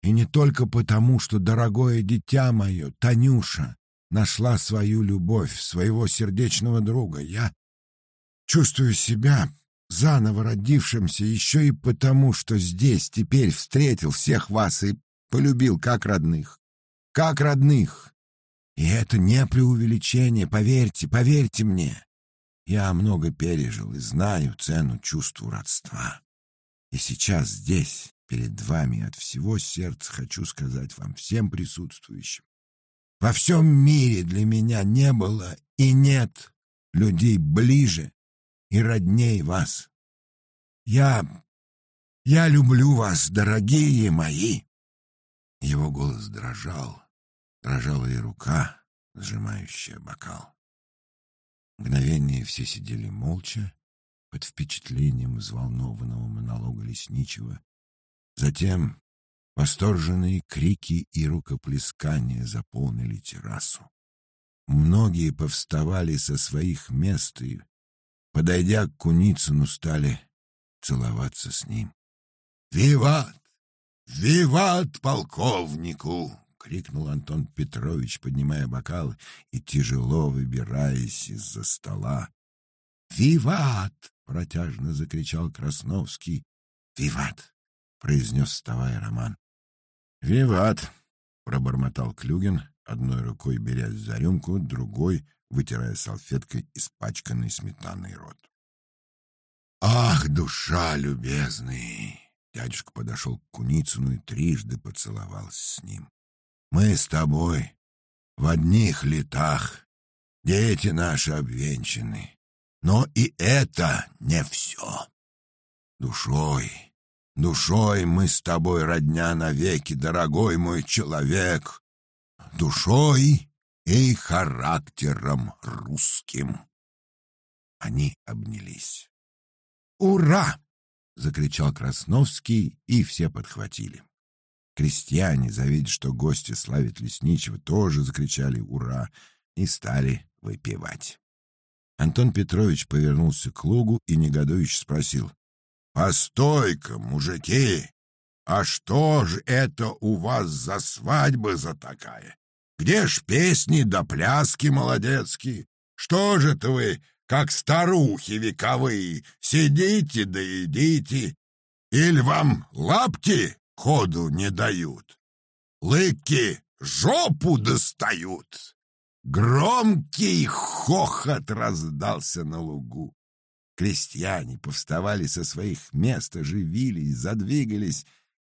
И не только потому, что дорогое дитя мое, Танюша, нашла свою любовь, своего сердечного друга. Я чувствую себя заново родившимся еще и потому, что здесь теперь встретил всех вас и полюбил как родных. Как родных. И это не преувеличение, поверьте, поверьте мне. Я много пережил и знаю цену чувству родства. И сейчас здесь, перед вами, от всего сердца хочу сказать вам, всем присутствующим. Во всем мире для меня не было и нет людей ближе и родней вас. Я... я люблю вас, дорогие мои. Его голос дрожал, дрожала и рука, сжимающая бокал. Мгновение все сидели молча, под впечатлением взволнованного монолога лесничего. Затем восторженные крики и рукоплескания заполнили террасу. Многие повставали со своих мест и, подойдя к Куницыну, стали целоваться с ним. «Виват! Виват полковнику!» — крикнул Антон Петрович, поднимая бокал и тяжело выбираясь из-за стола. «Виват!» — протяжно закричал Красновский. «Виват!» — произнес, вставая Роман. «Виват!» — пробормотал Клюгин, одной рукой берясь за рюмку, другой вытирая салфеткой испачканный сметаной рот. «Ах, душа любезный!» Дядюшка подошел к Куницыну и трижды поцеловался с ним. «Мы с тобой в одних летах, дети наши обвенчаны, но и это не все. Душой, душой мы с тобой родня навеки, дорогой мой человек, душой и характером русским». Они обнялись. «Ура!» — закричал Красновский, и все подхватили. Крестьяне, завидя, что гости славят лесничего, тоже закричали «Ура!» и стали выпивать. Антон Петрович повернулся к лугу и негодующе спросил. «Постой-ка, мужики! А что ж это у вас за свадьба за такая? Где ж песни да пляски молодецкие? Что же это вы как старухи вековые, сидите да едите, или вам лапти ходу не дают, лыки жопу достают. Громкий хохот раздался на лугу. Крестьяне повставали со своих мест, оживились, задвигались.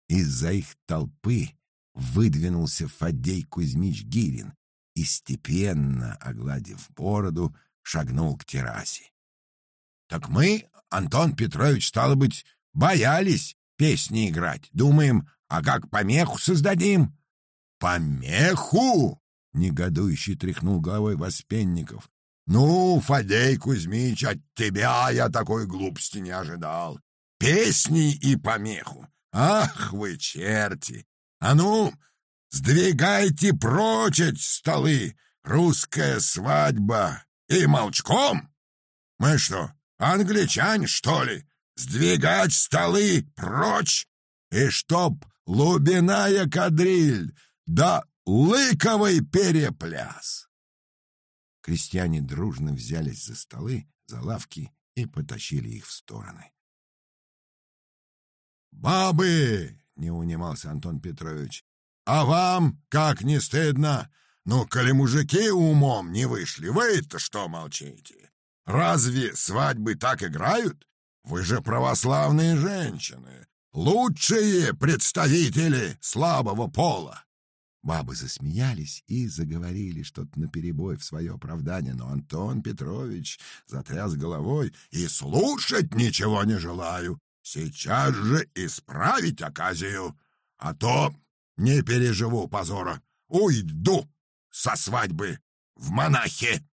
Из-за их толпы выдвинулся Фадей Кузьмич Гирин и, степенно огладив бороду, шагнул к террасе. Так мы, Антон Петрович, стало быть, боялись песни играть. Думаем, а как помеху создадим? Помеху? Негодующий тряхнул головой Воспенников. Ну, Фадей Кузьмич, от тебя я такой глупости не ожидал. Песни и помеху. Ах вы черти! А ну, сдвигайте прочь столы. Русская свадьба и молчком? Мы что, англичане, что ли? Сдвигать столы прочь? и чтоб лубиная кадриль, да лыковый перепляс!» Крестьяне дружно взялись за столы, за лавки и потащили их в стороны. «Бабы!» — не унимался Антон Петрович. «А вам как не стыдно? Ну, коли мужики умом не вышли, вы-то что молчите? Разве свадьбы так играют? Вы же православные женщины, лучшие представители слабого пола. Бабы засмеялись и заговорили что-то наперебой в свое оправдание, но Антон Петрович затряс головой и слушать ничего не желаю. Сейчас же исправить оказию, а то не переживу позора. Уйду со свадьбы в монахи.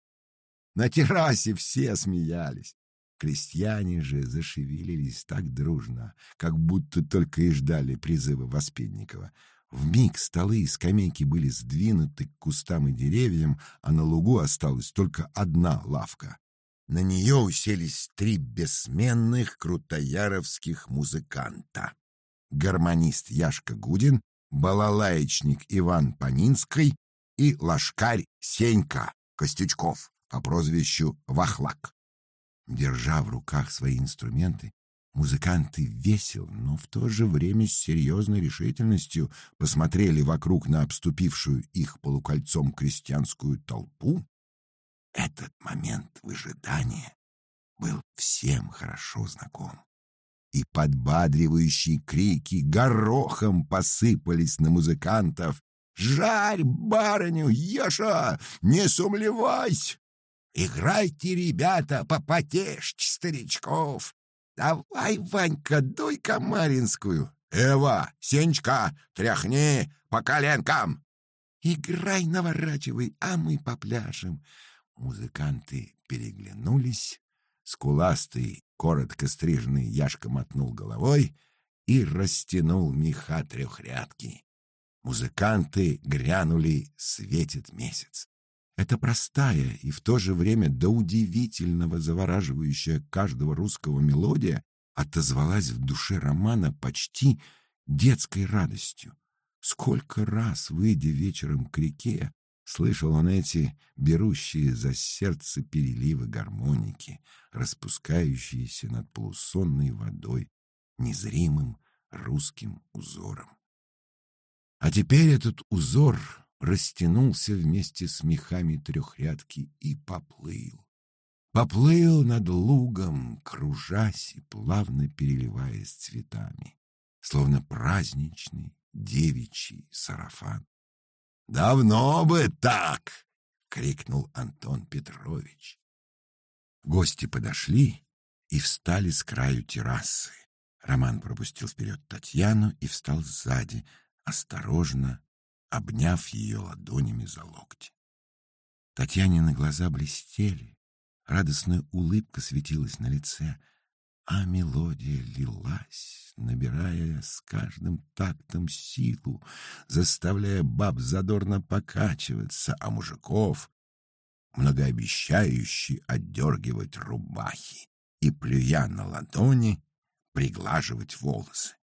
На террасе все смеялись. Крестьяне же зашевелились так дружно, как будто только и ждали призыва Воспитникова. В миг столы и скамейки были сдвинуты к кустам и деревьям, а на лугу осталась только одна лавка. На нее уселись три бессменных крутояровских музыканта. Гармонист Яшка Гудин, балалаечник Иван Панинский и лашкарь Сенька Костючков по прозвищу Вахлак. Держа в руках свои инструменты, музыканты весело, но в то же время с серьезной решительностью посмотрели вокруг на обступившую их полукольцом крестьянскую толпу. Этот момент выжидания был всем хорошо знаком. И подбадривающие крики горохом посыпались на музыкантов. «Жарь барыню, Еша! Не сумлевайся! Играйте, ребята, попотешьте старичков. Давай, Ванька, дуй комаринскую. Эва, Сенечка, тряхни по коленкам. Играй, наворачивай, а мы попляшем. Музыканты переглянулись. Скуластый, коротко стриженный Яшка мотнул головой и растянул меха трехрядки. Музыканты грянули «Светит месяц». Эта простая и в то же время до удивительного завораживающая каждого русского мелодия отозвалась в душе Романа почти детской радостью. Сколько раз, выйдя вечером к реке, слышал он эти берущие за сердце переливы гармоники, распускающиеся над полусонной водой незримым русским узором. А теперь этот узор растянулся вместе с мехами трехрядки и поплыл. Поплыл над лугом, кружась и плавно переливаясь цветами, словно праздничный девичий сарафан. «Давно бы так!» — крикнул Антон Петрович. Гости подошли и встали с краю террасы. Роман пропустил вперед Татьяну и встал сзади, осторожно обняв ее ладонями за локти. Татьянины глаза блестели, радостная улыбка светилась на лице, а мелодия лилась, набирая с каждым тактом силу, заставляя баб задорно покачиваться, а мужиков многообещающе отдергивать рубахи и, плюя на ладони, приглаживать волосы.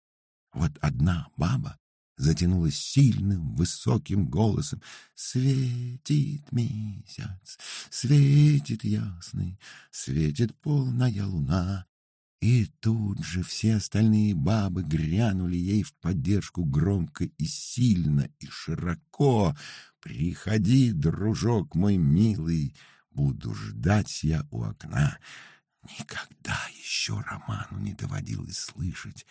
Вот одна баба затянулась сильным, высоким голосом. «Светит месяц, светит ясный, светит полная луна». И тут же все остальные бабы грянули ей в поддержку громко и сильно и широко. «Приходи, дружок мой милый, буду ждать я у окна». Никогда еще Роману не доводилось слышать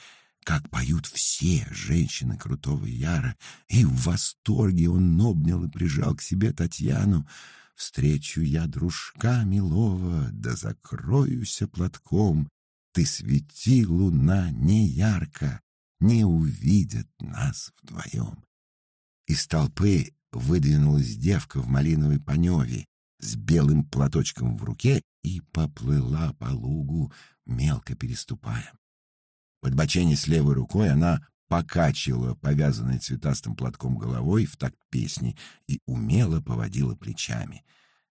как поют все женщины Крутого Яра, и в восторге он обнял и прижал к себе Татьяну. Встречу я дружка милого, да закроюся платком. Ты свети, луна, не ярко, не увидят нас вдвоем. Из толпы выдвинулась девка в малиновой паневе с белым платочком в руке и поплыла по лугу, мелко переступая. Подбоченясь левой рукой, она покачивала повязанной цветастым платком головой в такт песни и умело поводила плечами.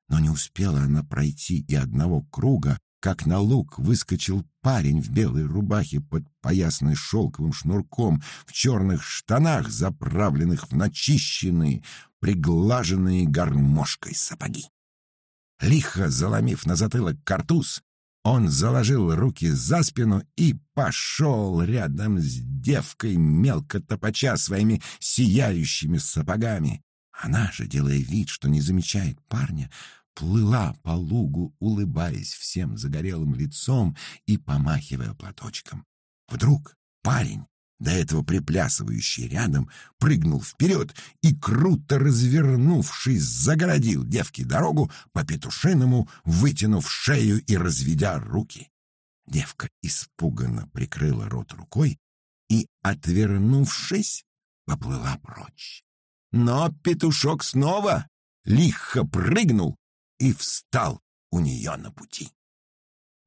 Но не успела она пройти и одного круга, как на луг выскочил парень в белой рубахе под поясной шелковым шнурком, в черных штанах, заправленных в начищенные, приглаженные гармошкой сапоги. Лихо заломив на затылок картуз, он заложил руки за спину и пошел рядом с девкой, мелко топача своими сияющими сапогами. Она же, делая вид, что не замечает парня, плыла по лугу, улыбаясь всем загорелым лицом и помахивая платочком. Вдруг парень, до этого приплясывающий рядом, прыгнул вперед и, круто развернувшись, загородил девке дорогу по петушиному, вытянув шею и разведя руки. Девка испуганно прикрыла рот рукой и, отвернувшись, поплыла прочь. Но петушок снова лихо прыгнул и встал у нее на пути.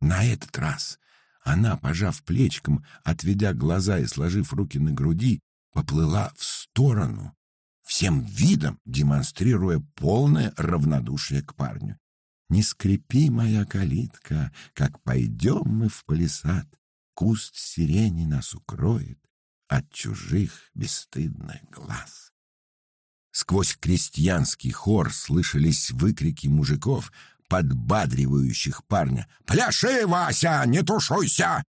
На этот раз она, пожав плечиком, отведя глаза и сложив руки на груди, поплыла в сторону, всем видом демонстрируя полное равнодушие к парню. «Не скрипи, моя калитка, как пойдем мы в палисад, куст сирени нас укроет от чужих бесстыдных глаз». Сквозь крестьянский хор слышались выкрики мужиков, подбадривающих парня. «Пляши, Вася, не тушуйся!»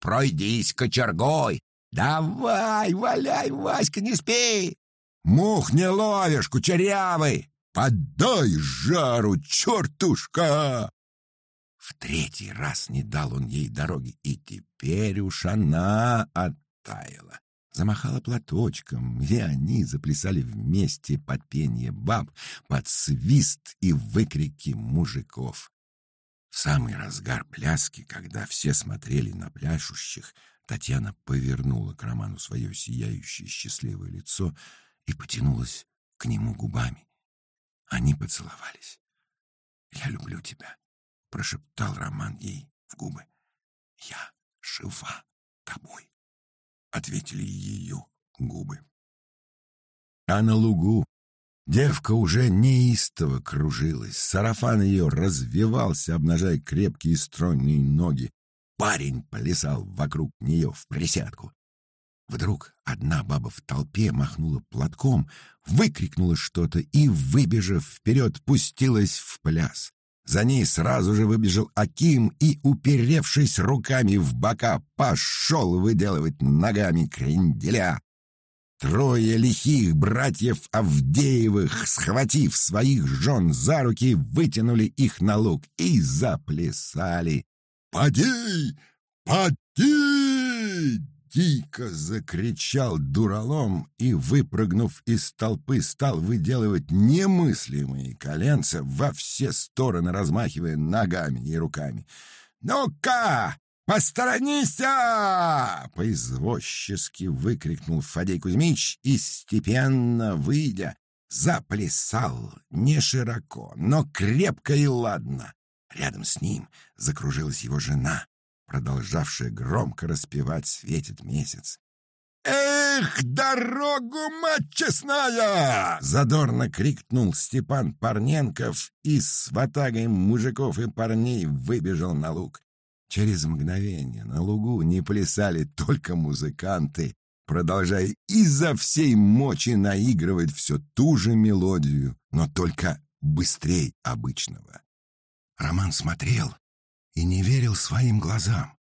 «Пройдись кочергой!» «Давай, валяй, Васька, не спи!» «Мух не ловишь, кучерявый!» «Подай жару, чертушка!» В третий раз не дал он ей дороги, и теперь уж она оттаяла замахала платочком, и они заплясали вместе под пение баб, под свист и выкрики мужиков. В самый разгар пляски, когда все смотрели на пляшущих, Татьяна повернула к Роману свое сияющее счастливое лицо и потянулась к нему губами. Они поцеловались. «Я люблю тебя», — прошептал Роман ей в губы. «Я жива тобой» ответили ее губы. А на лугу девка уже неистово кружилась, сарафан ее развивался, обнажая крепкие стройные ноги. Парень плясал вокруг нее в присядку. Вдруг одна баба в толпе махнула платком, выкрикнула что-то и, выбежав вперед, пустилась в пляс. За ней сразу же выбежал Аким и, уперевшись руками в бока, пошел выделывать ногами кренделя. Трое лихих братьев Авдеевых, схватив своих жен за руки, вытянули их на луг и заплясали. «Поди! Поди!» Дико закричал дуралом и, выпрыгнув из толпы, стал выделывать немыслимые коленца во все стороны, размахивая ногами и руками. «Ну-ка, посторонися!» — поизвозчески выкрикнул Фадей Кузьмич и, степенно выйдя, заплясал не широко, но крепко и ладно. Рядом с ним закружилась его жена, продолжавшая громко распевать «Светит месяц». «Эх, дорогу, мать честная!» — задорно крикнул Степан Парненков и с ватагой мужиков и парней выбежал на луг. Через мгновение на лугу не плясали только музыканты, продолжая изо всей мочи наигрывать все ту же мелодию, но только быстрей обычного. Роман смотрел и не верил своим глазам.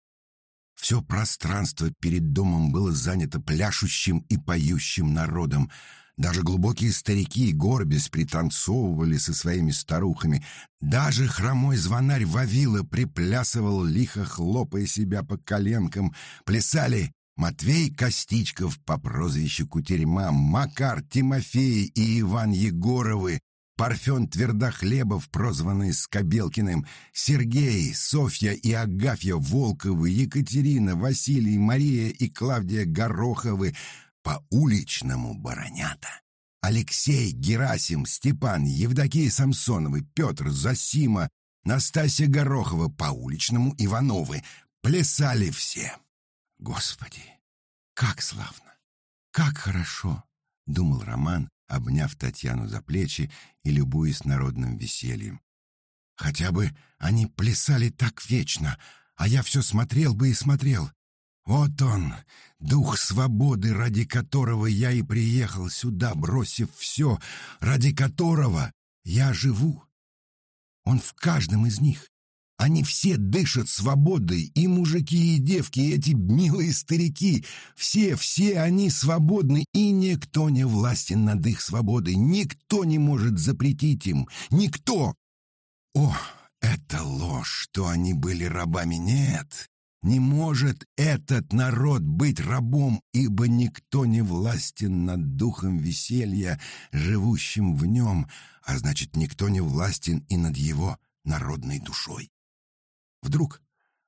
Все пространство перед домом было занято пляшущим и поющим народом. Даже глубокие старики и горбис пританцовывали со своими старухами. Даже хромой звонарь Вавила приплясывал, лихо хлопая себя по коленкам. Плясали Матвей Костичков по прозвищу Кутерьма, Макар Тимофей и Иван Егоровы, Парфен Твердохлебов, прозванный Скобелкиным, Сергей, Софья и Агафья Волковы, Екатерина, Василий, Мария и Клавдия Гороховы по уличному баронята. Алексей, Герасим, Степан, Евдокия Самсоновы, Петр, Засима, Настасья Горохова по уличному Ивановы. Плясали все. Господи, как славно, как хорошо, думал Роман, обняв Татьяну за плечи и любуясь народным весельем. Хотя бы они плясали так вечно, а я все смотрел бы и смотрел. Вот он, дух свободы, ради которого я и приехал сюда, бросив все, ради которого я живу. Он в каждом из них. Они все дышат свободой, и мужики, и девки, и эти милые старики. Все, все они свободны, и никто не властен над их свободой. Никто не может запретить им. Никто. О, это ложь, что они были рабами. Нет, не может этот народ быть рабом, ибо никто не властен над духом веселья, живущим в нем, а значит, никто не властен и над его народной душой. Вдруг,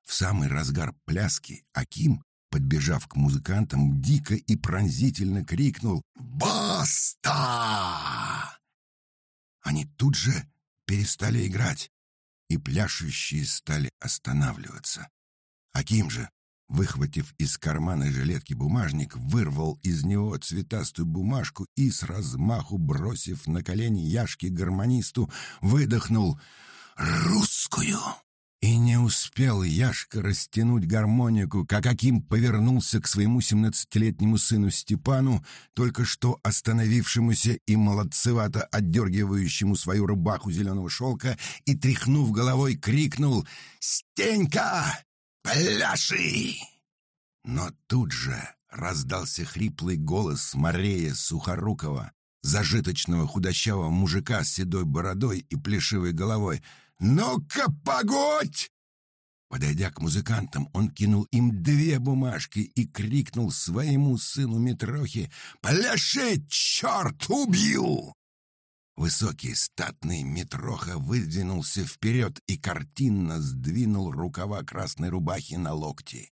в самый разгар пляски, Аким, подбежав к музыкантам, дико и пронзительно крикнул «Баста!». Они тут же перестали играть, и пляшущие стали останавливаться. Аким же, выхватив из кармана жилетки бумажник, вырвал из него цветастую бумажку и с размаху, бросив на колени Яшки гармонисту, выдохнул «Русскую!». И не успел Яшка растянуть гармонику, как Аким повернулся к своему семнадцатилетнему сыну Степану, только что остановившемуся и молодцевато отдергивающему свою рубаху зеленого шелка, и, тряхнув головой, крикнул «Стенька, пляши!» Но тут же раздался хриплый голос Марея Сухорукова, зажиточного худощавого мужика с седой бородой и плешивой головой — «Ну-ка, погодь!» Подойдя к музыкантам, он кинул им две бумажки и крикнул своему сыну Митрохе «Пляши, черт, убью!» Высокий статный Митроха выдвинулся вперед и картинно сдвинул рукава красной рубахи на локти.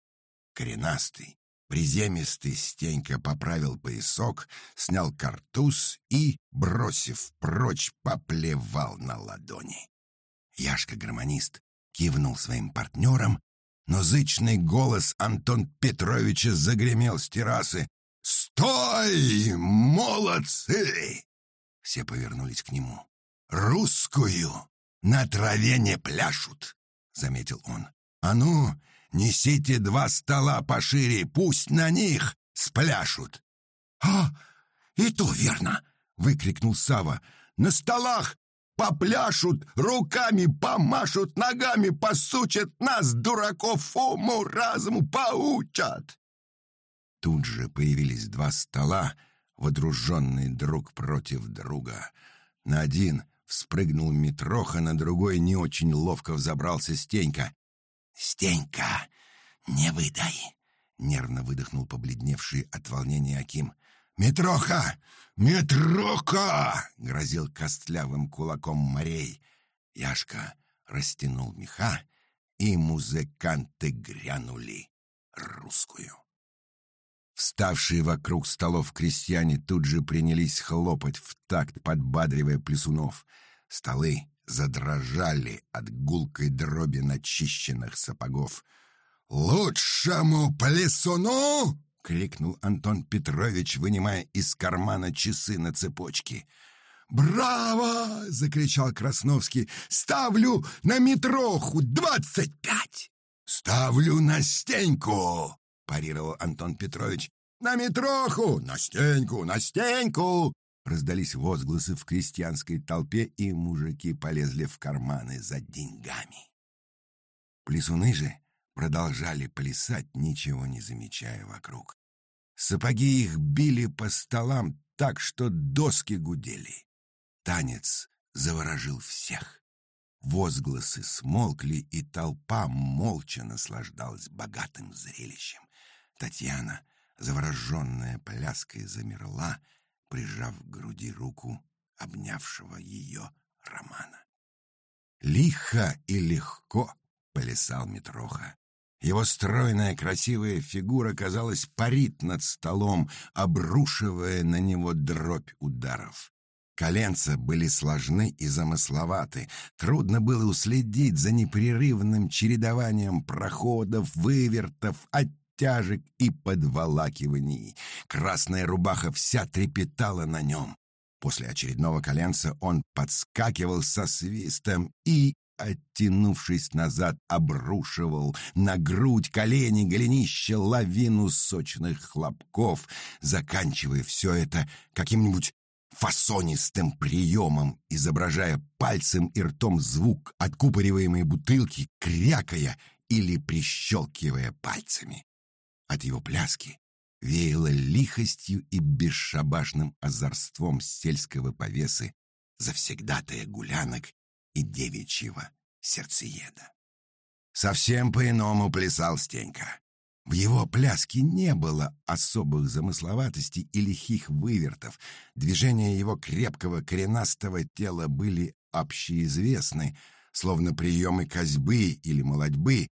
Коренастый, приземистый Стенька поправил поясок, снял картуз и, бросив прочь, поплевал на ладони. Яшка-гармонист кивнул своим партнерам, но зычный голос Антон Петровича загремел с террасы. «Стой, молодцы!» Все повернулись к нему. «Русскую на траве не пляшут», — заметил он. «А ну, несите два стола пошире, пусть на них спляшут». «А, и то верно!» — выкрикнул Сава. «На столах попляшут, руками помашут, ногами посучат нас, дураков, уму-разуму поучат. Тут же появились два стола, водруженные друг против друга. На один вспрыгнул Митроха, на другой не очень ловко взобрался Стенька. «Стенька, не выдай!» — нервно выдохнул побледневший от волнения Аким. «Митроха! Митроха!» — грозил костлявым кулаком морей. Яшка растянул меха, и музыканты грянули русскую. Вставшие вокруг столов крестьяне тут же принялись хлопать в такт, подбадривая плесунов. Столы задрожали от гулкой дроби начищенных сапогов. «Лучшему плесуну!» — крикнул Антон Петрович, вынимая из кармана часы на цепочке. «Браво!» — закричал Красновский. «Ставлю на Митроху двадцать пять!» «Ставлю на Стеньку!» — парировал Антон Петрович. «На Митроху! На Стеньку! На Стеньку!» Раздались возгласы в крестьянской толпе, и мужики полезли в карманы за деньгами. Плесуны же продолжали плясать, ничего не замечая вокруг. Сапоги их били по столам так, что доски гудели. Танец заворожил всех. Возгласы смолкли, и толпа молча наслаждалась богатым зрелищем. Татьяна, завороженная пляской, замерла, прижав к груди руку обнявшего ее Романа. Лихо и легко плясал Митроха. Его стройная красивая фигура, казалось, парит над столом, обрушивая на него дробь ударов. Коленца были сложны и замысловаты. Трудно было уследить за непрерывным чередованием проходов, вывертов, оттяжек и подволакиваний. Красная рубаха вся трепетала на нем. После очередного коленца он подскакивал со свистом и оттянувшись назад, обрушивал на грудь, колени, голенища лавину сочных хлопков, заканчивая все это каким-нибудь фасонистым приемом, изображая пальцем и ртом звук откупориваемой бутылки, крякая или прищелкивая пальцами. От его пляски веяло лихостью и бесшабашным озорством сельского повесы, завсегдатая гулянок и девичьего сердцееда. Совсем по-иному плясал Стенька. В его пляске не было особых замысловатостей и лихих вывертов. Движения его крепкого коренастого тела были общеизвестны, словно приемы козьбы или молодьбы,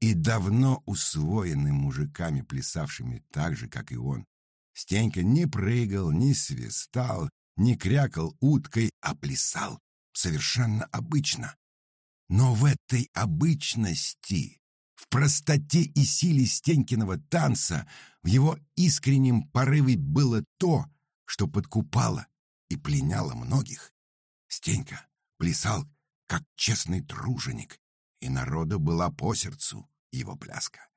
и давно усвоены мужиками, плясавшими так же, как и он. Стенька не прыгал, не свистал, не крякал уткой, а плясал совершенно обычно. Но в этой обычности, в простоте и силе Стенькиного танца, в его искреннем порыве было то, что подкупало и пленяло многих. Стенька плясал, как честный труженик, и народу была по сердцу его пляска.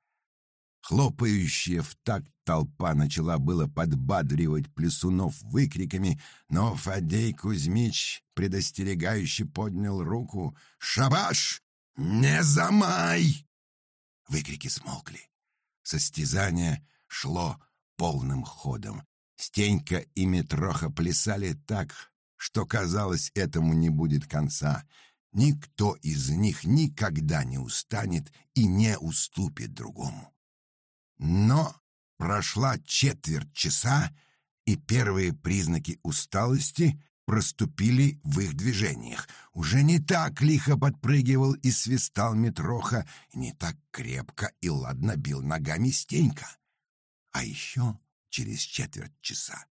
Хлопающая в такт толпа начала было подбадривать плесунов выкриками, но Фадей Кузьмич предостерегающе поднял руку. «Шабаш! Не замай!» Выкрики смолкли. Состязание шло полным ходом. Стенька и Митроха плясали так, что, казалось, этому не будет конца. Никто из них никогда не устанет и не уступит другому. Но прошла четверть часа, и первые признаки усталости проступили в их движениях. Уже не так лихо подпрыгивал и свистал Митроха, не так крепко и ладно бил ногами Стенька. А еще через четверть часа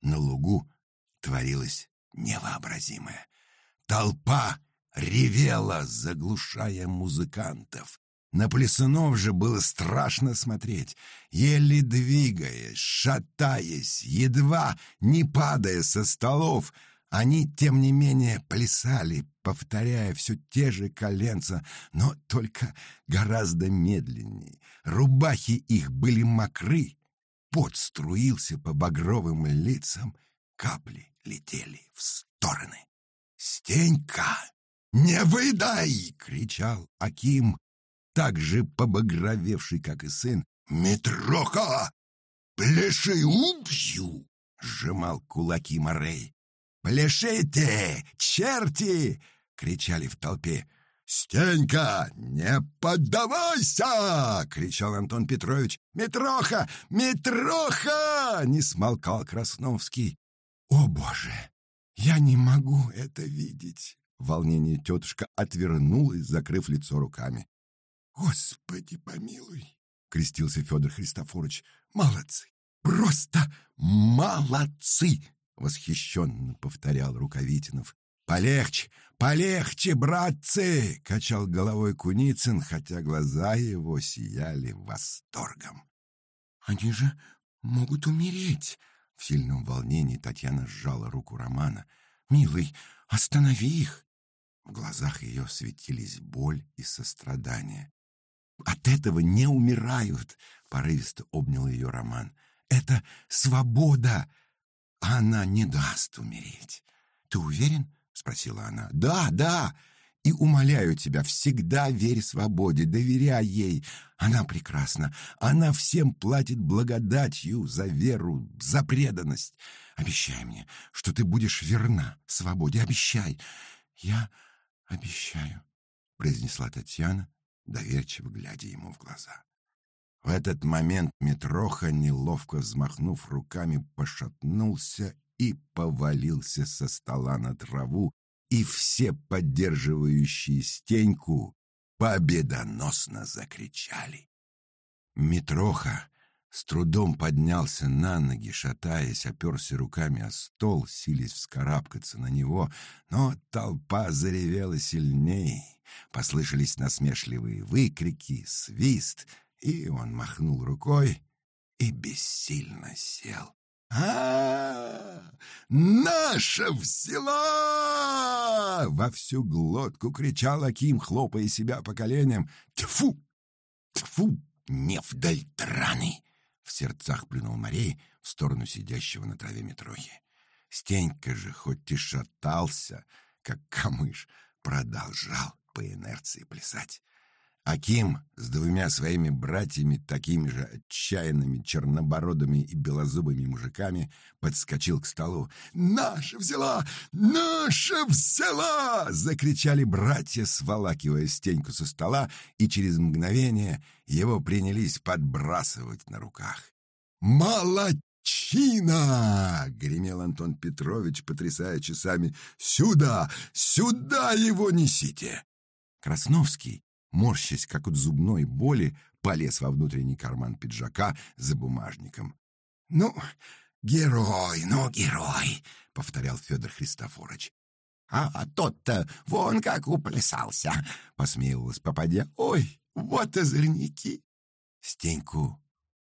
на лугу творилось невообразимое. Толпа ревела, заглушая музыкантов. На плясунов же было страшно смотреть. Еле двигаясь, шатаясь, едва не падая со столов, они, тем не менее, плясали, повторяя все те же коленца, но только гораздо медленнее. Рубахи их были мокры, пот струился по багровым лицам, капли летели в стороны. «Стенька!» «Не выдай!» — кричал Аким, так же побагровевший, как и сын. «Митроха! Пляши, убью!» — сжимал кулаки Морей. «Пляшите, черти!» — кричали в толпе. «Стенька, не поддавайся!» — кричал Антон Петрович. «Митроха! Митроха!» — не смолкал Красновский. «О, Боже! Я не могу это видеть!» В волнении тетушка отвернулась, закрыв лицо руками. «Господи помилуй!» — крестился Федор Христофорович. «Молодцы! Просто молодцы!» — восхищенно повторял Рукавитинов. «Полегче, полегче, братцы!» — качал головой Куницын, хотя глаза его сияли восторгом. «Они же могут умереть!» В сильном волнении Татьяна сжала руку Романа. «Милый, останови их!» В глазах ее светились боль и сострадание. «От этого не умирают!» — порывисто обнял ее Роман. «Это свобода! А она не даст умереть!» «Ты уверен?» — спросила она. «Да, да! И умоляю тебя, всегда верь свободе, доверяй ей. Она прекрасна. Она всем платит благодатью за веру, за преданность. Обещай мне, что ты будешь верна свободе. Обещай. Я «Обещаю», — произнесла Татьяна, доверчиво глядя ему в глаза. В этот момент Митроха, неловко взмахнув руками, пошатнулся и повалился со стола на траву, и все поддерживающие стеньку победоносно закричали. Митроха с трудом поднялся на ноги, шатаясь, оперся руками о стол, силясь вскарабкаться на него, но толпа заревела сильней. Послышались насмешливые выкрики, свист, и он махнул рукой и бессильно сел. а, Наша взяла!» Во всю глотку кричал Аким, хлопая себя по коленям. «Тьфу! Тьфу! Невдальтраный!» В сердцах плюнул Марей в сторону сидящего на траве Митрохи. Стенька же, хоть и шатался, как камыш, продолжал по инерции плясать. Аким с двумя своими братьями, такими же отчаянными чернобородыми и белозубыми мужиками, подскочил к столу. «Наша взяла! Наша взяла!» — закричали братья, сволакивая стеньку со стола, и через мгновение его принялись подбрасывать на руках. «Молодчина!» — гремел Антон Петрович, потрясая часами. «Сюда! Сюда его несите!» Красновский морщась, как от зубной боли, полез во внутренний карман пиджака за бумажником. «Ну, герой, ну, герой!» — повторял Федор Христофорович. «А тот-то вон как уплясался!» — посмеивалась попадя. «Ой, вот озорники!» Стеньку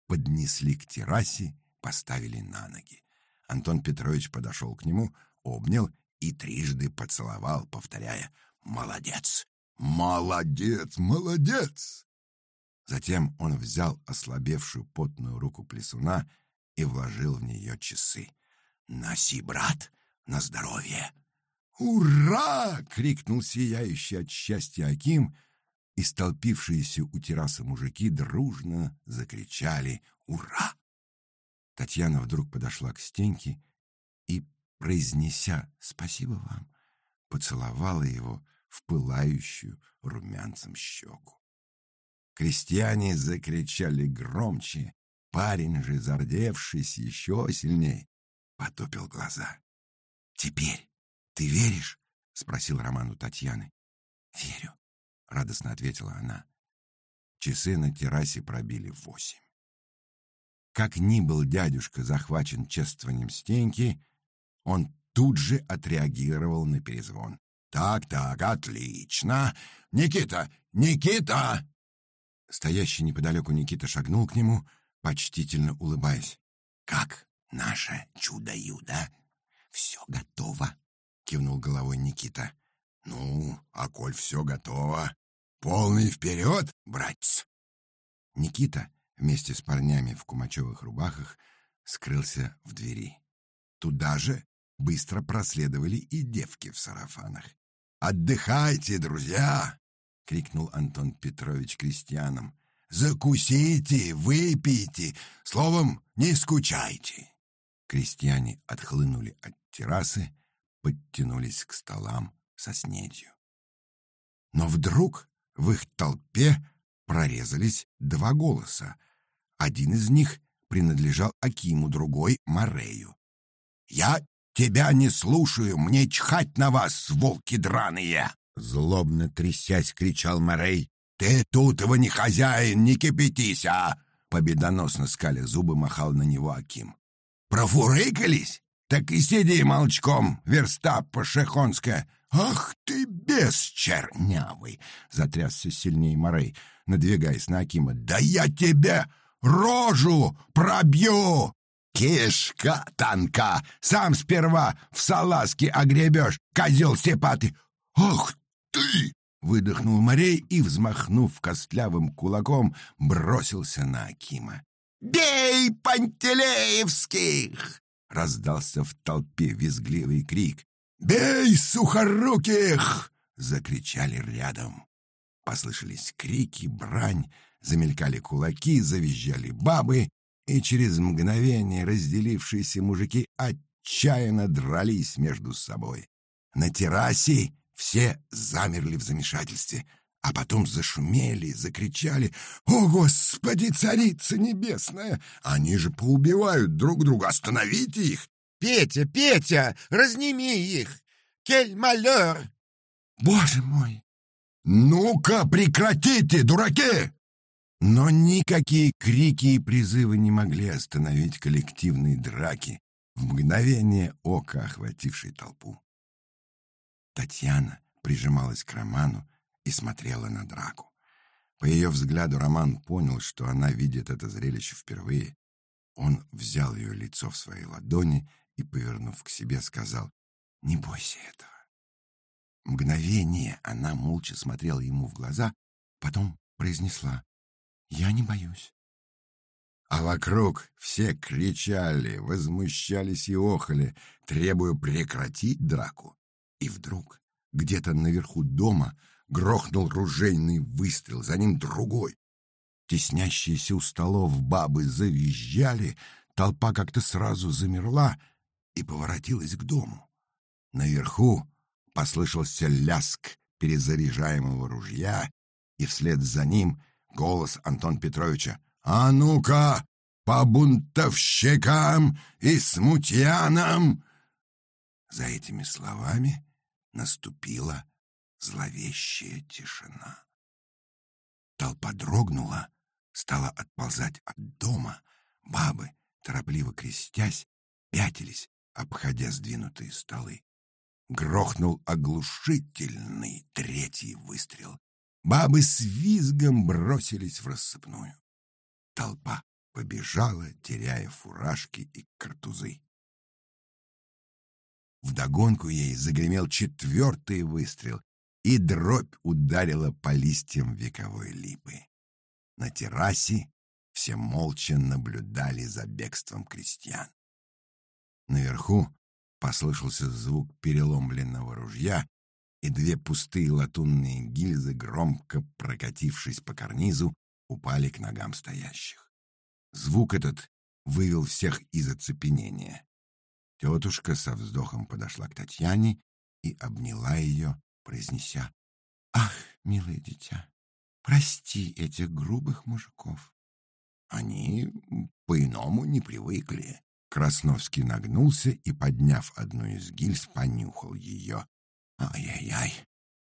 поднесли к террасе, поставили на ноги. Антон Петрович подошел к нему, обнял и трижды поцеловал, повторяя «Молодец! «Молодец, молодец!» Затем он взял ослабевшую потную руку плесуна и вложил в нее часы. «Носи, брат, на здоровье!» «Ура!» — крикнул сияющий от счастья Аким, и столпившиеся у террасы мужики дружно закричали «Ура!». Татьяна вдруг подошла к Стеньке и, произнеся «Спасибо вам», поцеловала его, в пылающую румянцем щеку. Крестьяне закричали громче, парень же, зардевшись еще сильней, потупил глаза. «Теперь ты веришь?» — спросил Роман у Татьяны. «Верю», — радостно ответила она. Часы на террасе пробили восемь. Как ни был дядюшка захвачен чествованием Стеньки, он тут же отреагировал на перезвон. «Так, так, отлично! Никита! Никита!» Стоящий неподалеку Никита шагнул к нему, почтительно улыбаясь. «Как наше чудо-юдо? Все готово!» — кивнул головой Никита. «Ну, а коль все готово, полный вперед, братец!» Никита вместе с парнями в кумачевых рубахах скрылся в двери. Туда же быстро проследовали и девки в сарафанах. «Отдыхайте, друзья!» — крикнул Антон Петрович крестьянам. «Закусите, выпейте, словом, не скучайте!» Крестьяне отхлынули от террасы, подтянулись к столам со снедью. Но вдруг в их толпе прорезались два голоса. Один из них принадлежал Акиму, другой — Морею. «Я Тебя не слушаю, мне чхать на вас, волки драные!» Злобно трясясь, кричал Морей. «Ты тут его не хозяин, не кипятись, а!» Победоносно скаля зубы махал на него Аким. «Профурыкались? Так и сиди молчком, верста по-шехонская!» «Ах ты, бес чернявый!» — затрясся сильнее Морей, надвигаясь на Акима. «Да я тебе рожу пробью!» «Кишка танка! Сам сперва в салазке огребешь, козел сепатый!» «Ах ты!» — выдохнул Морей и, взмахнув костлявым кулаком, бросился на Акима. «Бей, Пантелеевских!» — раздался в толпе визгливый крик. «Бей, сухоруких!» — закричали рядом. Послышались крики, брань, замелькали кулаки, завизжали бабы, и через мгновение разделившиеся мужики отчаянно дрались между собой. На террасе все замерли в замешательстве, а потом зашумели, закричали «О, Господи, Царица Небесная! Они же поубивают друг друга! Остановите их!» «Петя, Петя, разними их! Кель-малер!» «Боже мой! Ну-ка, прекратите, дураки!» Но никакие крики и призывы не могли остановить коллективные драки, в мгновение ока охватившей толпу. Татьяна прижималась к Роману и смотрела на драку. По ее взгляду Роман понял, что она видит это зрелище впервые. Он взял ее лицо в свои ладони и, повернув к себе, сказал, «Не бойся этого». Мгновение она молча смотрела ему в глаза, потом произнесла, «Я не боюсь». А вокруг все кричали, возмущались и охали, требуя прекратить драку. И вдруг где-то наверху дома грохнул ружейный выстрел, за ним другой. Теснящиеся у столов бабы завизжали, толпа как-то сразу замерла и поворотилась к дому. Наверху послышался ляск перезаряжаемого ружья, и вслед за ним голос Антон Петровича. «А ну-ка, по бунтовщикам и смутьянам!» За этими словами наступила зловещая тишина. Толпа дрогнула, стала отползать от дома. Бабы, торопливо крестясь, пятились, обходя сдвинутые столы. Грохнул оглушительный третий выстрел. Бабы с визгом бросились в рассыпную. Толпа побежала, теряя фуражки и картузы. Вдогонку ей загремел четвертый выстрел, и дробь ударила по листьям вековой липы. На террасе все молча наблюдали за бегством крестьян. Наверху послышался звук переломленного ружья, и две пустые латунные гильзы, громко прокатившись по карнизу, упали к ногам стоящих. Звук этот вывел всех из оцепенения. Тетушка со вздохом подошла к Татьяне и обняла ее, произнеся «Ах, милое дитя, прости этих грубых мужиков». Они по-иному не привыкли. Красновский нагнулся и, подняв одну из гильз, понюхал ее. Ай-яй-яй,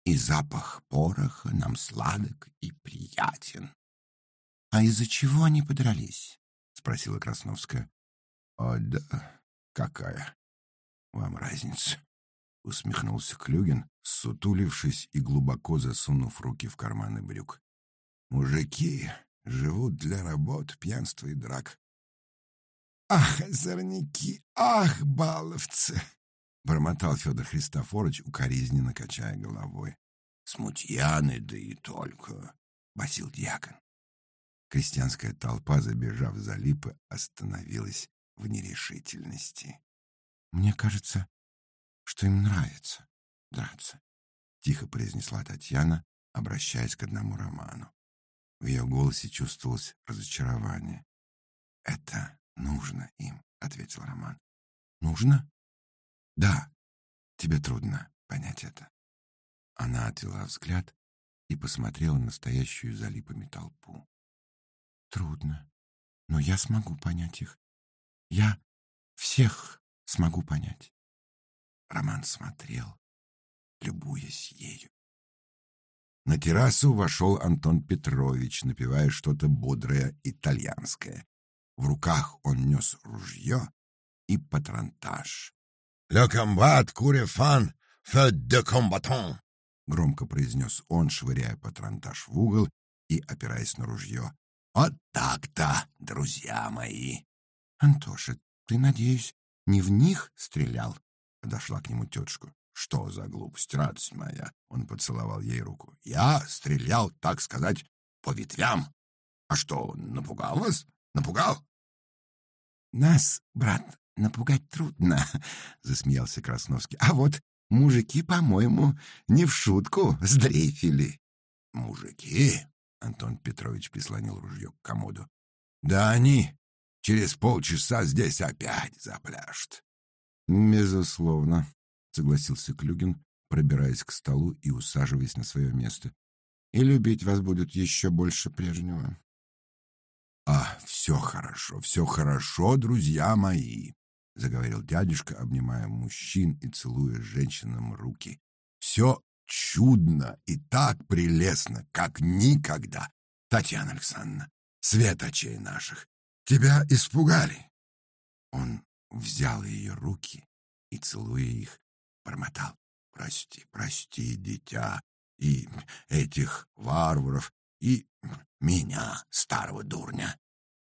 и запах пороха нам сладок и приятен. — А из-за чего они подрались? — спросила Красновская. — О, да, какая вам разница? — усмехнулся Клюгин, сутулившись и глубоко засунув руки в карманы брюк. — Мужики живут для работ, пьянства и драк. — Ах, озорники, ах, баловцы! — бормотал Федор Христофорович, укоризненно качая головой. — Смутьяны, да и только! — басил дьякон. Крестьянская толпа, забежав за липы, остановилась в нерешительности. «Мне кажется, что им нравится драться», — тихо произнесла Татьяна, обращаясь к одному роману. В ее голосе чувствовалось разочарование. «Это нужно им», — ответил Роман. «Нужно?» «Да. Тебе трудно понять это». Она отвела взгляд и посмотрела на стоящую за липами толпу. Трудно. Но я смогу понять их. Я всех смогу понять. Роман смотрел, любуясь ею. На террасу вошел Антон Петрович, напевая что-то бодрое итальянское. В руках он нес ружье и патронтаж. «Le combat couре fan, fait de combattant!» Громко произнес он, швыряя патронтаж в угол и опираясь на ружье. Вот так-то, друзья мои. Антоша, ты, надеюсь, не в них стрелял? Подошла к нему тетушка. Что за глупость, радость моя? Он поцеловал ей руку. Я стрелял, так сказать, по ветвям. А что, напугал вас? Напугал? Нас, брат, напугать трудно, засмеялся Красновский. А вот мужики, по-моему, не в шутку сдрейфили. Мужики? Антон Петрович прислонил ружье к комоду. «Да они через полчаса здесь опять запляшут». «Безусловно», — согласился Клюгин, пробираясь к столу и усаживаясь на свое место. «И любить вас будут еще больше прежнего». «А, все хорошо, все хорошо, друзья мои», — заговорил дядюшка, обнимая мужчин и целуя женщинам руки. «Все чудно и так прелестно, как никогда. Татьяна Александровна, свет очей наших, тебя испугали. Он взял ее руки и, целуя их, бормотал. Прости, прости, дитя, и этих варваров, и меня, старого дурня.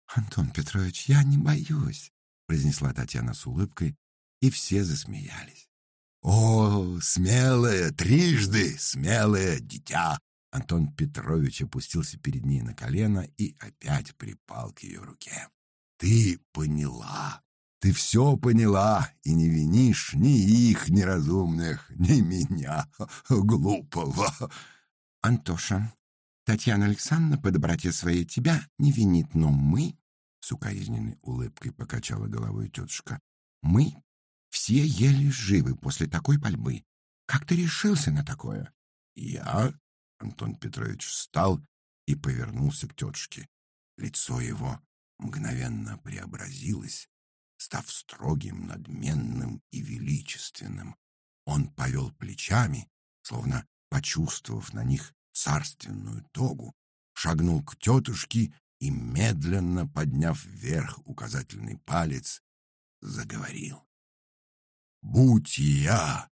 Антон Петрович, я не боюсь, произнесла Татьяна с улыбкой, и все засмеялись. О, смелое, трижды смелое дитя! Антон Петрович опустился перед ней на колено и опять припал к ее руке. Ты поняла, ты все поняла и не винишь ни их неразумных, ни меня, глупого. Антоша, Татьяна Александровна по доброте своей тебя не винит, но мы, с укоризненной улыбкой покачала головой тетушка, мы все еле живы после такой пальбы. Как ты решился на такое? Я Антон Петрович встал и повернулся к тетушке. Лицо его мгновенно преобразилось, став строгим, надменным и величественным. Он повел плечами, словно почувствовав на них царственную тогу, шагнул к тетушке и, медленно подняв вверх указательный палец, заговорил. «Будь я,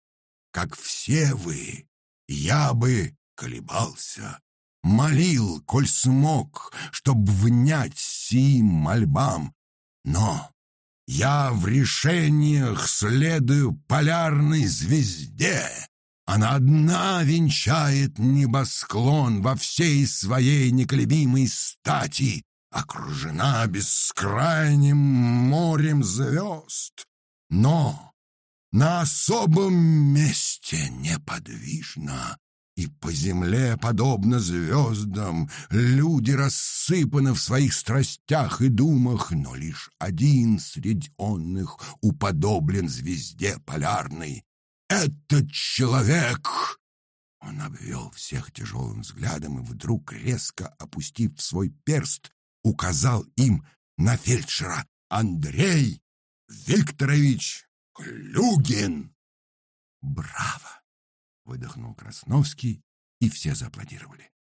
как все вы, я бы колебался, молил, коль смог, чтоб внять сим мольбам. Но я в решениях следую полярной звезде. Она одна венчает небосклон во всей своей неколебимой стати, окружена бескрайним морем звезд. Но на особом месте неподвижно и по земле, подобно звездам, люди рассыпаны в своих страстях и думах, но лишь один среди онных уподоблен звезде полярной. Этот человек! Он обвел всех тяжелым взглядом и вдруг, резко опустив свой перст, указал им на фельдшера Андрей Викторович Клюгин. Браво! выдохнул Красновский, и все зааплодировали.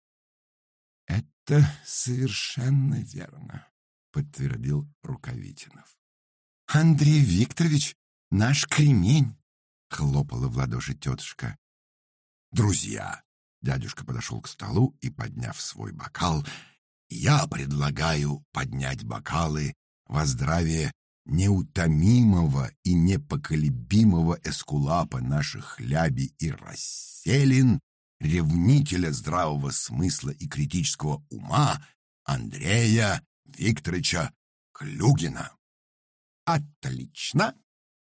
«Это совершенно верно», — подтвердил Рукавитинов. «Андрей Викторович, наш кремень!» — хлопала в ладоши тетушка. «Друзья!» — дядюшка подошел к столу и, подняв свой бокал, «я предлагаю поднять бокалы во здравие неутомимого и непоколебимого эскулапа наших хляби и расселин, ревнителя здравого смысла и критического ума Андрея Викторовича Клюгина. «Отлично!»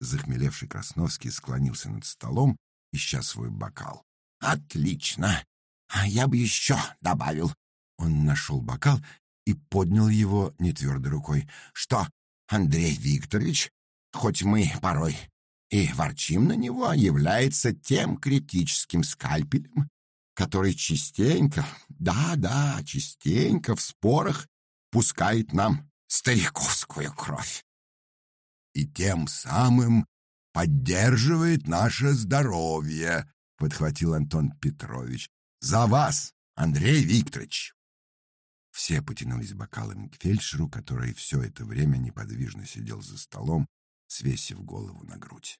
Захмелевший Красновский склонился над столом, ища свой бокал. «Отлично! А я бы еще добавил!» Он нашел бокал и поднял его нетвердой рукой. «Что, Андрей Викторович, хоть мы порой и ворчим на него, является тем критическим скальпелем, который частенько, да-да, частенько в спорах пускает нам стариковскую кровь. И тем самым поддерживает наше здоровье, подхватил Антон Петрович. За вас, Андрей Викторович. Все потянулись бокалами к фельдшеру, который все это время неподвижно сидел за столом, свесив голову на грудь.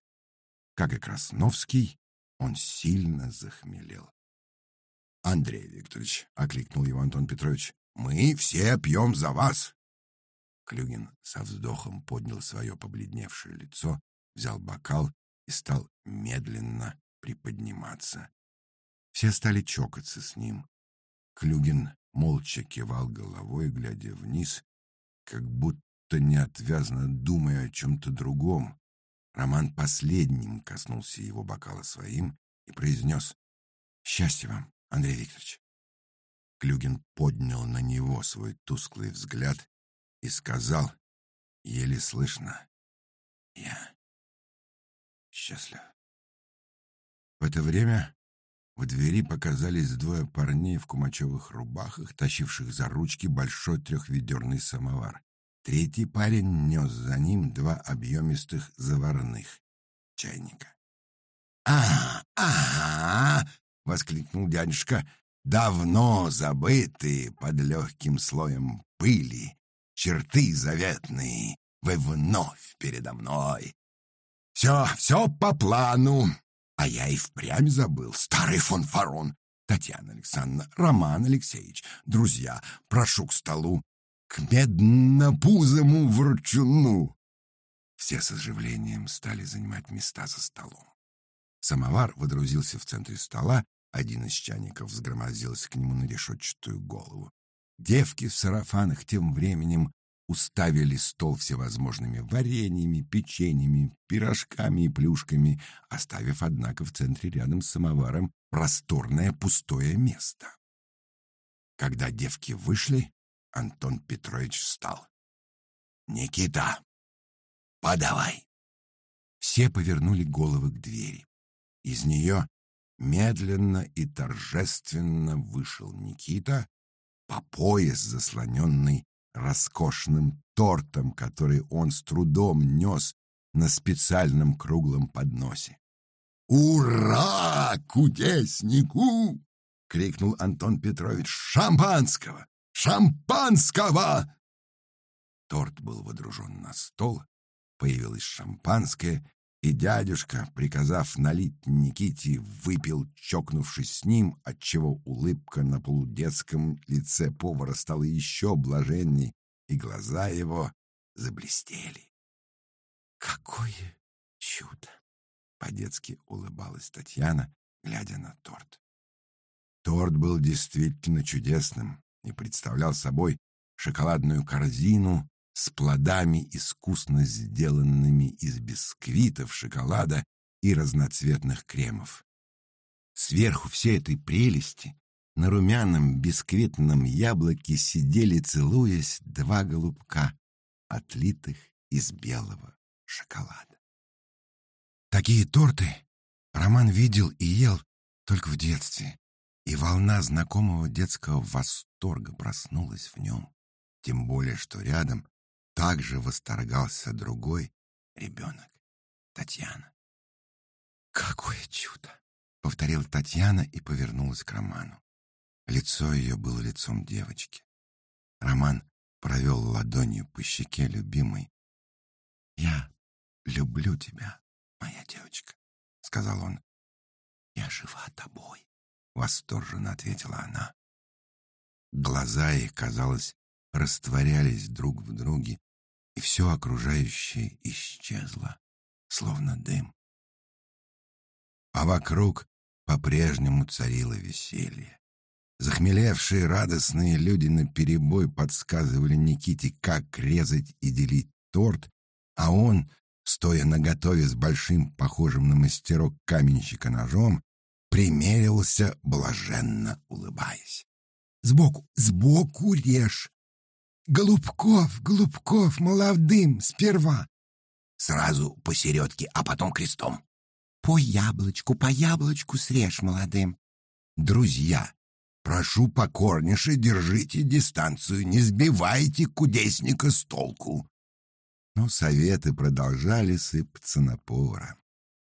Как и Красновский, он сильно захмелел. — Андрей Викторович, — окликнул его Антон Петрович, — мы все пьем за вас. Клюгин со вздохом поднял свое побледневшее лицо, взял бокал и стал медленно приподниматься. Все стали чокаться с ним. Клюгин молча кивал головой, глядя вниз, как будто неотвязно думая о чем-то другом. Роман последним коснулся его бокала своим и произнес «Счастья вам, Андрей Викторович». Клюгин поднял на него свой тусклый взгляд и сказал, еле слышно, «Я счастлив». В это время в двери показались двое парней в кумачевых рубахах, тащивших за ручки большой трехведерный самовар. Третий парень нес за ним два объемистых заварных чайника. «А, а, воскликнул дядюшка, давно забытые под легким слоем пыли, черты заветные, вы вновь передо мной. Все, все по плану, а я и впрямь забыл. Старый фанфарон. Татьяна Александровна, Роман Алексеевич, друзья, прошу к столу. к меднопузому ворчуну!» Все с оживлением стали занимать места за столом. Самовар водрузился в центре стола, один из чайников взгромоздился к нему на решетчатую голову. Девки в сарафанах тем временем уставили стол всевозможными вареньями, печеньями, пирожками и плюшками, оставив, однако, в центре рядом с самоваром просторное пустое место. Когда девки вышли, Антон Петрович встал. «Никита, подавай!» Все повернули головы к двери. Из нее медленно и торжественно вышел Никита, по пояс заслоненный роскошным тортом, который он с трудом нес на специальном круглом подносе. «Ура, кудеснику!» — крикнул Антон Петрович. «Шампанского! Шампанского!» Торт был водружен на стол, появилось шампанское, и дядюшка, приказав налить Никите, выпил, чокнувшись с ним, отчего улыбка на полудетском лице повара стала еще блаженней, и глаза его заблестели. «Какое чудо!» — по-детски улыбалась Татьяна, глядя на торт. Торт был действительно чудесным и представлял собой шоколадную корзину с плодами, искусно сделанными из бисквитов, шоколада и разноцветных кремов. Сверху всей этой прелести на румяном бисквитном яблоке сидели, целуясь, два голубка, отлитых из белого шоколада. Такие торты Роман видел и ел только в детстве, и волна знакомого детского восторга проснулась в нем, тем более что рядом также восторгался другой ребенок, Татьяна. «Какое чудо!» — повторила Татьяна и повернулась к Роману. Лицо ее было лицом девочки. Роман провел ладонью по щеке любимой. «Я люблю тебя, моя девочка», — сказал он. «Я жива тобой», — восторженно ответила она. Глаза их, казалось, растворялись друг в друге, и все окружающее исчезло, словно дым. А вокруг по-прежнему царило веселье. Захмелевшие радостные люди наперебой подсказывали Никите, как резать и делить торт, а он, стоя наготове с большим, похожим на мастерок каменщика ножом, примерился, блаженно улыбаясь. «Сбоку, сбоку режь! Голубков, Голубков, молодым, сперва. Сразу посередке, а потом крестом. По яблочку, по яблочку срежь молодым. Друзья, прошу покорнейше, держите дистанцию, не сбивайте кудесника с толку. Но советы продолжали сыпаться на повара.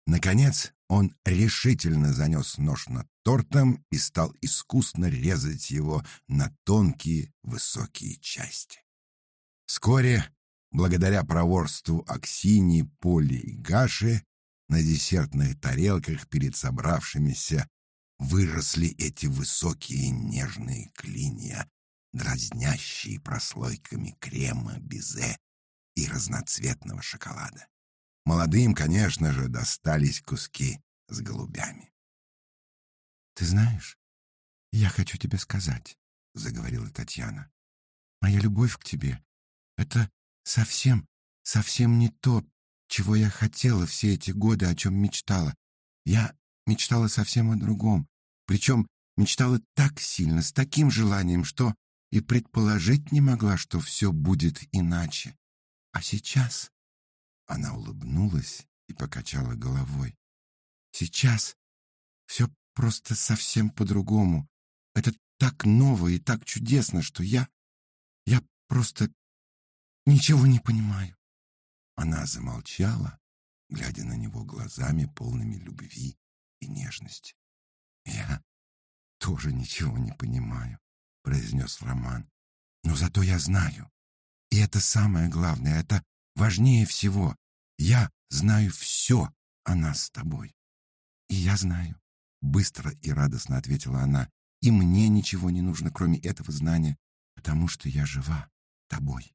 Наконец он решительно занес нож над тортом и стал искусно резать его на тонкие высокие части. Вскоре, благодаря проворству Аксини, Поли и Гаши, на десертных тарелках перед собравшимися выросли эти высокие нежные клинья, дразнящие прослойками крема, безе и разноцветного шоколада. Молодым, конечно же, достались куски с голубями. «Ты знаешь, я хочу тебе сказать», — заговорила Татьяна. «Моя любовь к тебе — это совсем, совсем не то, чего я хотела все эти годы, о чем мечтала. Я мечтала совсем о другом, причем мечтала так сильно, с таким желанием, что и предположить не могла, что все будет иначе. А сейчас она улыбнулась и покачала головой. Сейчас все просто совсем по-другому. Это так ново и так чудесно, что я... Я просто ничего не понимаю. Она замолчала, глядя на него глазами, полными любви и нежности. «Я тоже ничего не понимаю», — произнес Роман. «Но зато я знаю. И это самое главное, это Важнее всего, я знаю все о нас с тобой. И я знаю, быстро и радостно ответила она. И мне ничего не нужно, кроме этого знания, потому что я жива. тобой.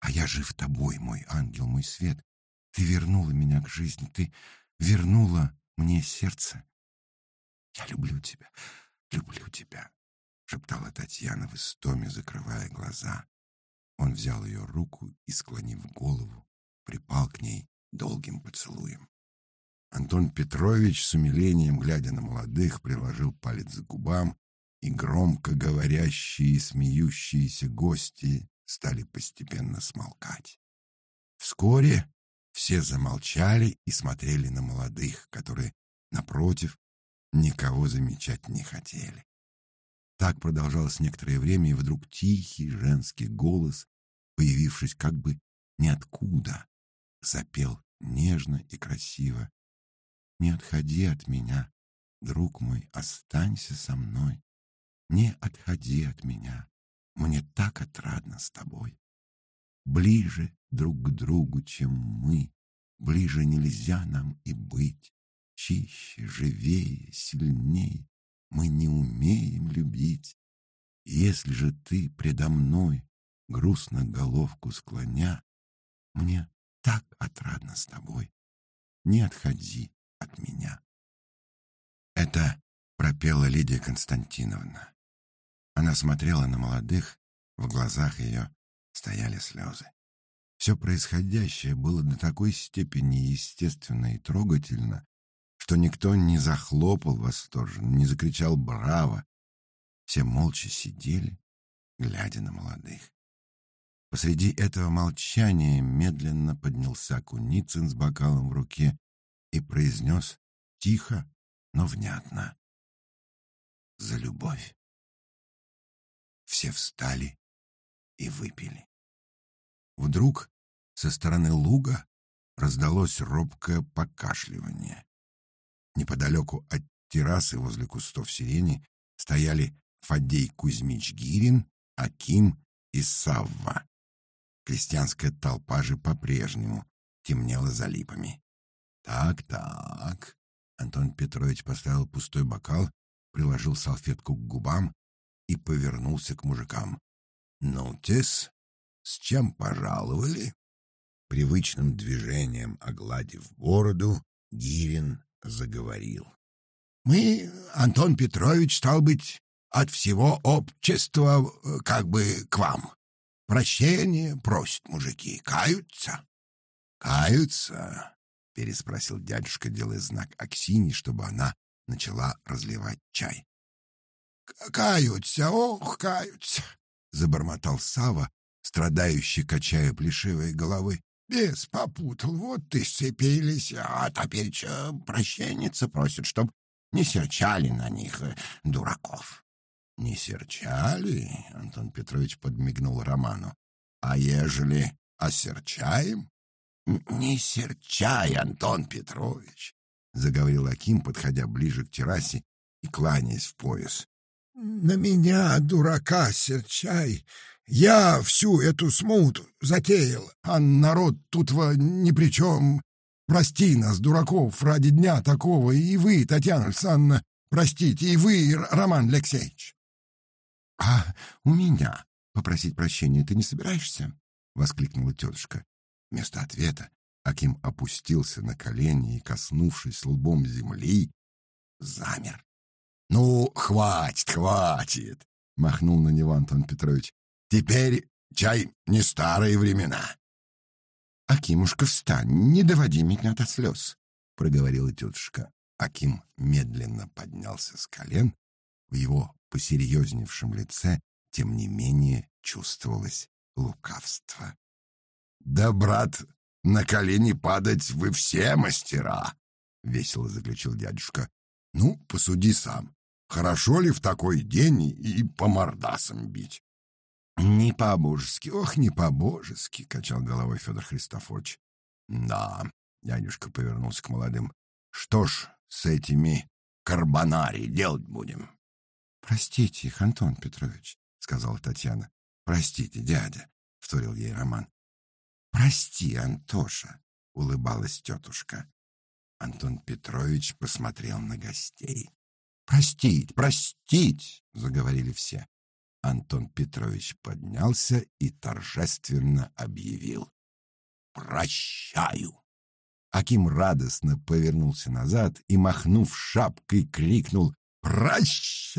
А я жив тобой, мой ангел, мой свет. Ты вернула меня к жизни, ты вернула мне сердце. Я люблю тебя, люблю тебя, шептала Татьяна в истоме, закрывая глаза. Он взял ее руку и, склонив голову, припал к ней долгим поцелуем. Антон Петрович с умилением, глядя на молодых, приложил палец к губам, и громко говорящие и смеющиеся гости стали постепенно смолкать. Вскоре все замолчали и смотрели на молодых, которые, напротив, никого замечать не хотели. Так продолжалось некоторое время, и вдруг тихий женский голос, появившись как бы ниоткуда, запел нежно и красиво. «Не отходи от меня, друг мой, останься со мной. Не отходи от меня, мне так отрадно с тобой. Ближе друг к другу, чем мы, ближе нельзя нам и быть. Чище, живее, сильней мы не умеем любить. Если же ты предо мной, грустно головку склоня, мне так отрадно с тобой. Не отходи от меня. Это пропела Лидия Константиновна. Она смотрела на молодых, в глазах ее стояли слезы. Все происходящее было до такой степени естественно и трогательно, что никто не захлопал восторженно, не закричал «Браво!». Все молча сидели, глядя на молодых. Посреди этого молчания медленно поднялся Куницын с бокалом в руке и произнес тихо, но внятно. «За любовь!» Все встали и выпили. Вдруг со стороны луга раздалось робкое покашливание. Неподалеку от террасы возле кустов сирени стояли Фадей Кузьмич Гирин, Аким и Савва. Крестьянская толпа же по-прежнему темнела за липами. «Так-так», — Антон Петрович поставил пустой бокал, приложил салфетку к губам и повернулся к мужикам. «Ну-тес, с чем пожаловали?» Привычным движением, огладив бороду, Гирин заговорил. «Мы, Антон Петрович, стал быть, от всего общества э, как бы к вам. Прощение просят мужики, каются?» «Каются?» — переспросил дядюшка, делая знак Аксине, чтобы она начала разливать чай. «Каются, ох, каются!» — забормотал Сава, страдающий, качая плешивой головы. «Бес попутал, вот и сцепились, а теперь что, прощенница просит, чтоб не серчали на них, э, дураков». «Не серчали?» — Антон Петрович подмигнул Роману. «А ежели осерчаем?» «Не серчай, Антон Петрович!» — заговорил Аким, подходя ближе к террасе и кланяясь в пояс на меня, дурака, серчай. Я всю эту смуту затеял, а народ тут во ни при чем. Прости нас, дураков, ради дня такого, и вы, Татьяна Александровна, простите, и вы, Роман Алексеевич. — А у меня попросить прощения ты не собираешься? — воскликнула тетушка. Вместо ответа Аким опустился на колени и, коснувшись лбом земли, замер. «Ну, хватит, хватит!» — махнул на него Антон Петрович. «Теперь чай не старые времена». «Акимушка, встань, не доводи меня до слез», — проговорила тетушка. Аким медленно поднялся с колен. В его посерьезневшем лице, тем не менее, чувствовалось лукавство. «Да, брат, на колени падать вы все мастера!» — весело заключил дядюшка. Ну, посуди сам. Хорошо ли в такой день и по мордасам бить? Не по-божески, ох, не по-божески, качал головой Федор Христофорович. Да, дядюшка повернулся к молодым. Что ж с этими карбонари делать будем? Простите их, Антон Петрович, сказала Татьяна. Простите, дядя, вторил ей Роман. Прости, Антоша, улыбалась тетушка. Антон Петрович посмотрел на гостей. «Простить, простить!» — заговорили все. Антон Петрович поднялся и торжественно объявил. «Прощаю!» Аким радостно повернулся назад и, махнув шапкой, крикнул «Прощает!»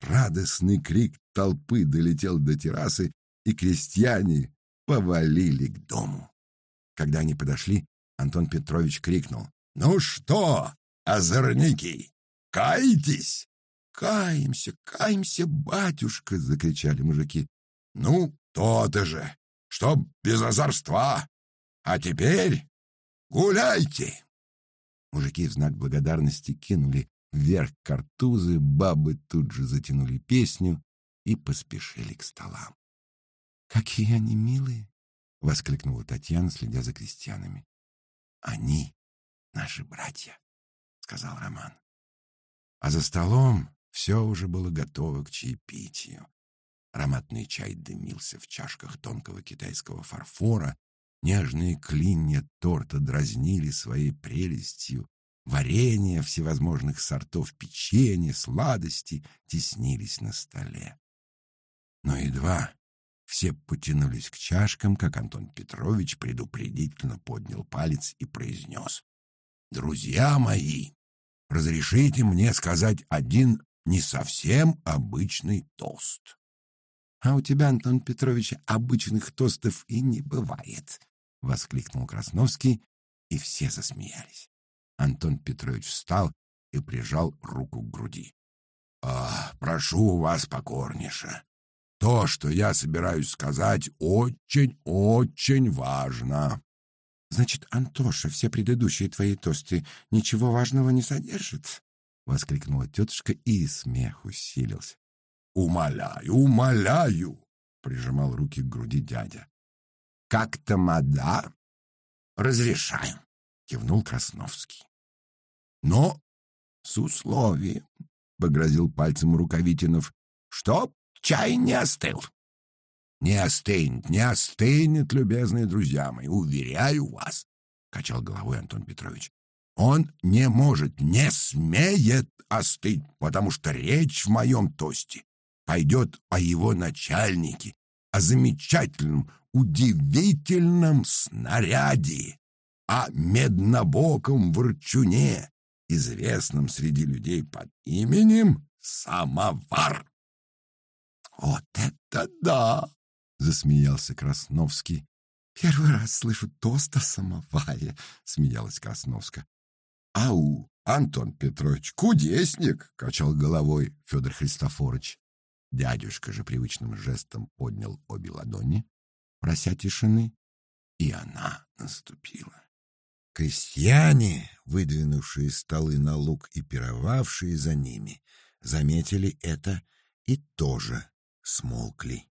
Радостный крик толпы долетел до террасы, и крестьяне повалили к дому. Когда они подошли, Антон Петрович крикнул «Ну что, озорники, каетесь?» «Каемся, каемся, батюшка!» — закричали мужики. «Ну, то-то же, чтоб без озорства! А теперь гуляйте!» Мужики в знак благодарности кинули вверх картузы, бабы тут же затянули песню и поспешили к столам. «Какие они милые!» — воскликнула Татьяна, следя за крестьянами. «Они наши братья», — сказал Роман. А за столом все уже было готово к чаепитию. Ароматный чай дымился в чашках тонкого китайского фарфора, нежные клинья торта дразнили своей прелестью, варенья всевозможных сортов печенья, сладости теснились на столе. Но едва все потянулись к чашкам, как Антон Петрович предупредительно поднял палец и произнес. «Друзья мои, разрешите мне сказать один не совсем обычный тост. А у тебя, Антон Петрович, обычных тостов и не бывает, воскликнул Красновский, и все засмеялись. Антон Петрович встал и прижал руку к груди. А, прошу вас покорнейше. То, что я собираюсь сказать, очень-очень важно. Значит, Антоша, все предыдущие твои тосты ничего важного не содержат? — воскликнула тетушка, и смех усилился. «Умоляю, умоляю!» — прижимал руки к груди дядя. «Как тамада?» «Разрешаем», — кивнул Красновский. «Но с условием», — погрозил пальцем Рукавитинов, — «чтоб чай не остыл». «Не остынет, не остынет, любезные друзья мои, уверяю вас», — качал головой Антон Петрович. Он не может, не смеет остыть, потому что речь в моем тосте пойдет о его начальнике, о замечательном, удивительном снаряде, о меднобоком ворчуне, известном среди людей под именем Самовар. «Вот это да!» — засмеялся Красновский. «Первый раз слышу тост о самоваре», — смеялась Красновска. «Ау, Антон Петрович, кудесник!» — качал головой Федор Христофорович. Дядюшка же привычным жестом поднял обе ладони, прося тишины, и она наступила. Крестьяне, выдвинувшие столы на луг и пировавшие за ними, заметили это и тоже смолкли.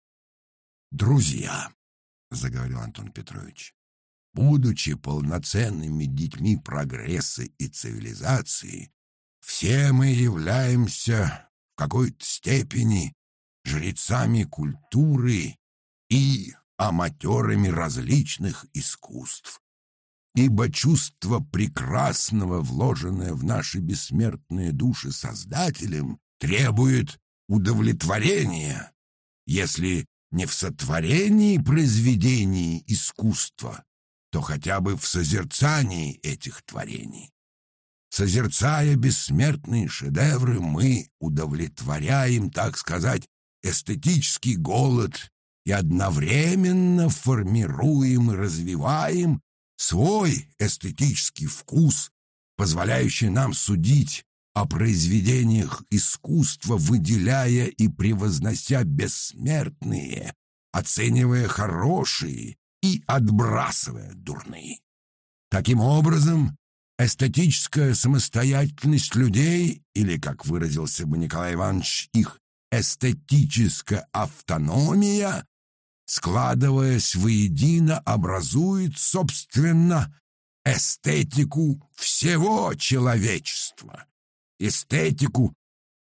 «Друзья!» — заговорил Антон Петрович будучи полноценными детьми прогресса и цивилизации, все мы являемся в какой-то степени жрецами культуры и аматерами различных искусств. Ибо чувство прекрасного, вложенное в наши бессмертные души Создателем, требует удовлетворения, если не в сотворении произведений искусства, то хотя бы в созерцании этих творений. Созерцая бессмертные шедевры, мы удовлетворяем, так сказать, эстетический голод и одновременно формируем и развиваем свой эстетический вкус, позволяющий нам судить о произведениях искусства, выделяя и превознося бессмертные, оценивая хорошие и отбрасывая дурные. Таким образом, эстетическая самостоятельность людей, или, как выразился бы Николай Иванович, их эстетическая автономия, складываясь воедино, образует, собственно, эстетику всего человечества, эстетику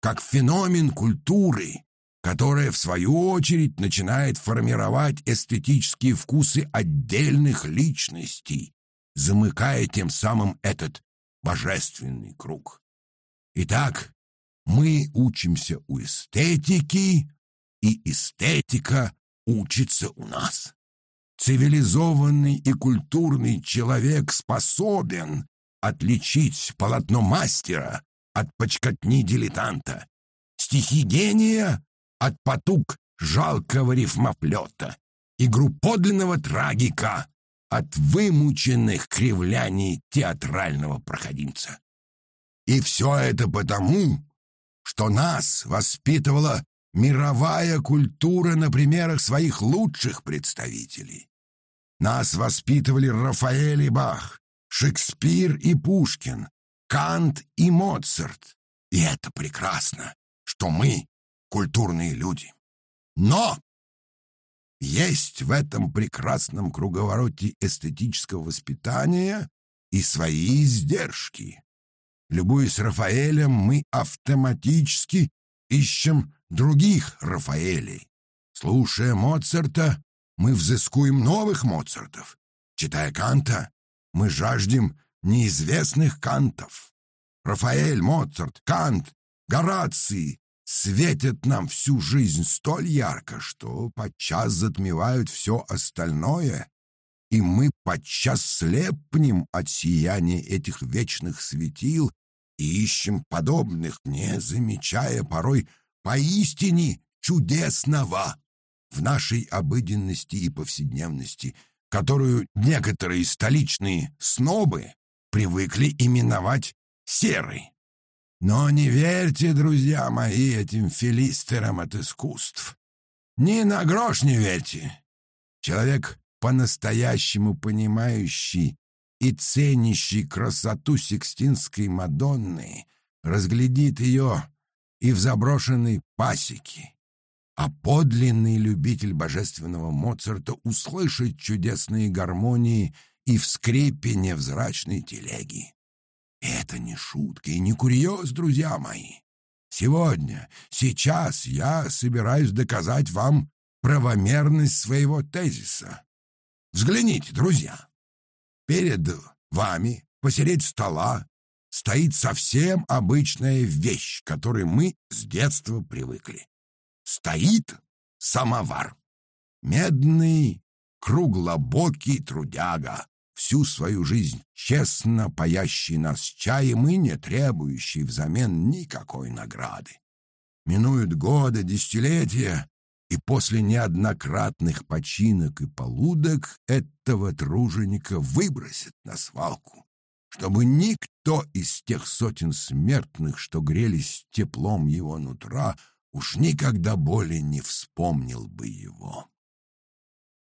как феномен культуры, которая, в свою очередь, начинает формировать эстетические вкусы отдельных личностей, замыкая тем самым этот божественный круг. Итак, Мы учимся у эстетики, и эстетика учится у нас. Цивилизованный и культурный человек способен отличить полотно мастера от почкотни дилетанта, стихи гения от потуг жалкого рифмоплета, игру подлинного трагика от вымученных кривляний театрального проходимца. И все это потому, что нас воспитывала мировая культура на примерах своих лучших представителей. Нас воспитывали Рафаэль и Бах, Шекспир и Пушкин, Кант и Моцарт. И это прекрасно, что мы культурные люди. Но есть в этом прекрасном круговороте эстетического воспитания и свои издержки. Любуясь Рафаэлем, мы автоматически ищем других Рафаэлей. Слушая Моцарта, мы взыскуем новых Моцартов. Читая Канта, мы жаждем неизвестных Кантов. Рафаэль, Моцарт, Кант, Гораций светят нам всю жизнь столь ярко, что подчас затмевают все остальное, и мы подчас слепнем от сияния этих вечных светил и ищем подобных, не замечая порой поистине чудесного в нашей обыденности и повседневности, которую некоторые столичные снобы привыкли именовать серой. Но не верьте, друзья мои, этим филистерам от искусств. Ни на грош не верьте. Человек, по-настоящему понимающий и ценящий красоту Сикстинской Мадонны разглядит ее и в заброшенной пасеке, а подлинный любитель божественного Моцарта услышит чудесные гармонии и в скрипе невзрачной телеги. это не шутка и не курьез, друзья мои. Сегодня, сейчас я собираюсь доказать вам правомерность своего тезиса. Взгляните, друзья. Перед вами посередь стола стоит совсем обычная вещь, к которой мы с детства привыкли. Стоит самовар. Медный, круглобокий трудяга, всю свою жизнь честно паящий нас чаем и не требующий взамен никакой награды. Минуют годы, десятилетия, и после неоднократных починок и полудок этого труженика выбросят на свалку, чтобы никто из тех сотен смертных, что грелись теплом его нутра, уж никогда более не вспомнил бы его.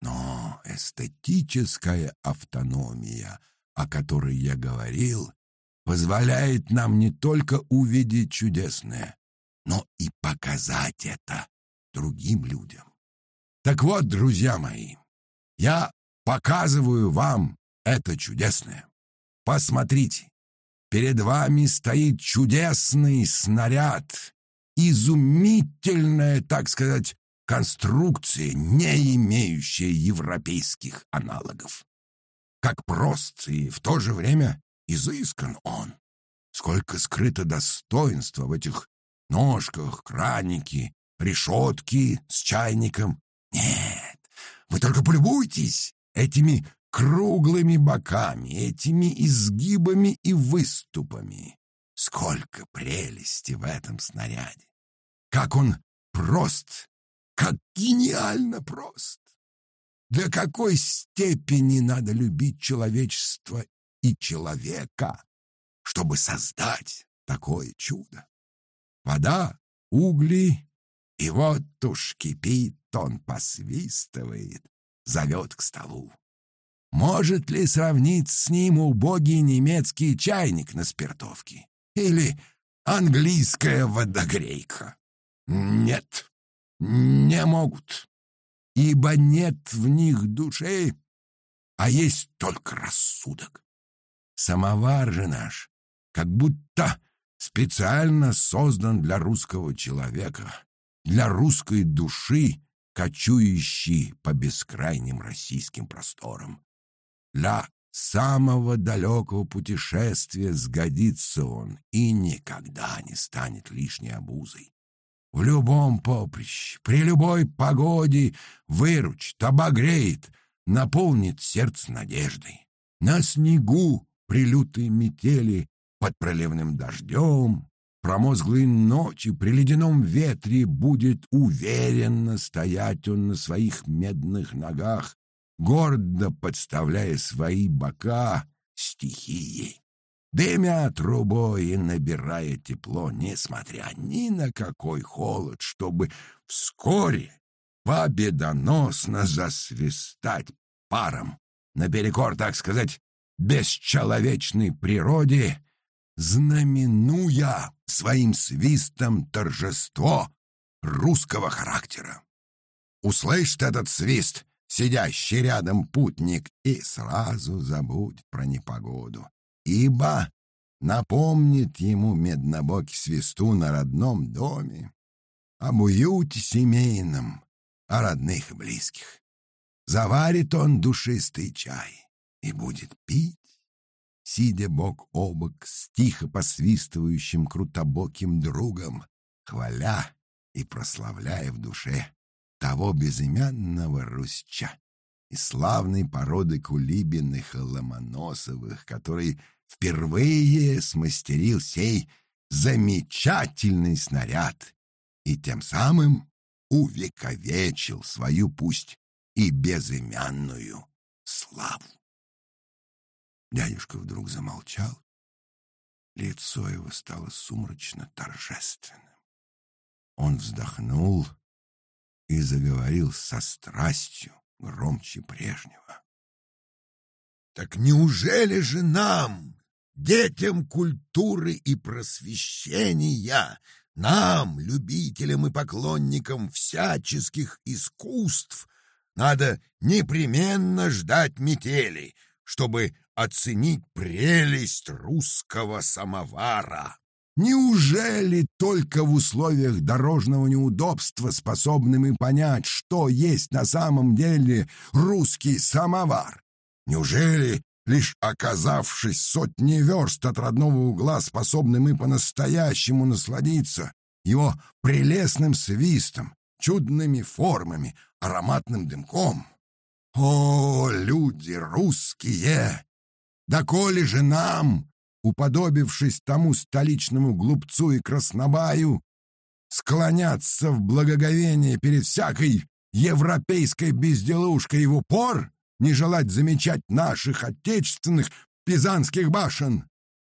Но эстетическая автономия, о которой я говорил, позволяет нам не только увидеть чудесное, но и показать это другим людям. Так вот, друзья мои, я показываю вам это чудесное. Посмотрите, перед вами стоит чудесный снаряд, изумительная, так сказать, конструкция, не имеющая европейских аналогов. Как прост и в то же время изыскан он. Сколько скрыто достоинства в этих ножках, кранике, решетки с чайником. Нет, вы только полюбуйтесь этими круглыми боками, этими изгибами и выступами. Сколько прелести в этом снаряде! Как он прост, как гениально прост! До какой степени надо любить человечество и человека, чтобы создать такое чудо? Вода, угли, и вот уж кипит он, посвистывает, зовет к столу. Может ли сравнить с ним убогий немецкий чайник на спиртовке? Или английская водогрейка? Нет, не могут, ибо нет в них души, а есть только рассудок. Самовар же наш как будто специально создан для русского человека, для русской души, кочующей по бескрайним российским просторам для самого далекого путешествия сгодится он и никогда не станет лишней обузой. В любом поприще, при любой погоде выручит, обогреет, наполнит сердце надеждой. На снегу при лютой метели, под проливным дождем, промозглой ночи, при ледяном ветре будет уверенно стоять он на своих медных ногах, гордо подставляя свои бока стихии, дымя трубой и набирая тепло, несмотря ни на какой холод, чтобы вскоре победоносно засвистать паром, наперекор, так сказать, бесчеловечной природе, знаменуя своим свистом торжество русского характера. Услышит этот свист сидящий рядом путник и сразу забудь про непогоду, ибо напомнит ему меднобокий свисту на родном доме, об уюте семейном, о родных и близких. Заварит он душистый чай и будет пить, сидя бок о бок с тихо посвистывающим крутобоким другом, хваля и прославляя в душе того безымянного русча из славной породы Кулибиных и Ломоносовых, который впервые смастерил сей замечательный снаряд и тем самым увековечил свою пусть и безымянную славу. Дядюшка вдруг замолчал. Лицо его стало сумрачно торжественным. Он вздохнул и заговорил со страстью громче прежнего. «Так неужели же нам, детям культуры и просвещения, нам, любителям и поклонникам всяческих искусств, надо непременно ждать метели, чтобы оценить прелесть русского самовара. Неужели только в условиях дорожного неудобства способны мы понять, что есть на самом деле русский самовар? Неужели, лишь оказавшись сотни верст от родного угла, способны мы по-настоящему насладиться его прелестным свистом, чудными формами, ароматным дымком? О, люди русские! Доколе же нам, уподобившись тому столичному глупцу и краснобаю, склоняться в благоговение перед всякой европейской безделушкой в упор не желать замечать наших отечественных пизанских башен.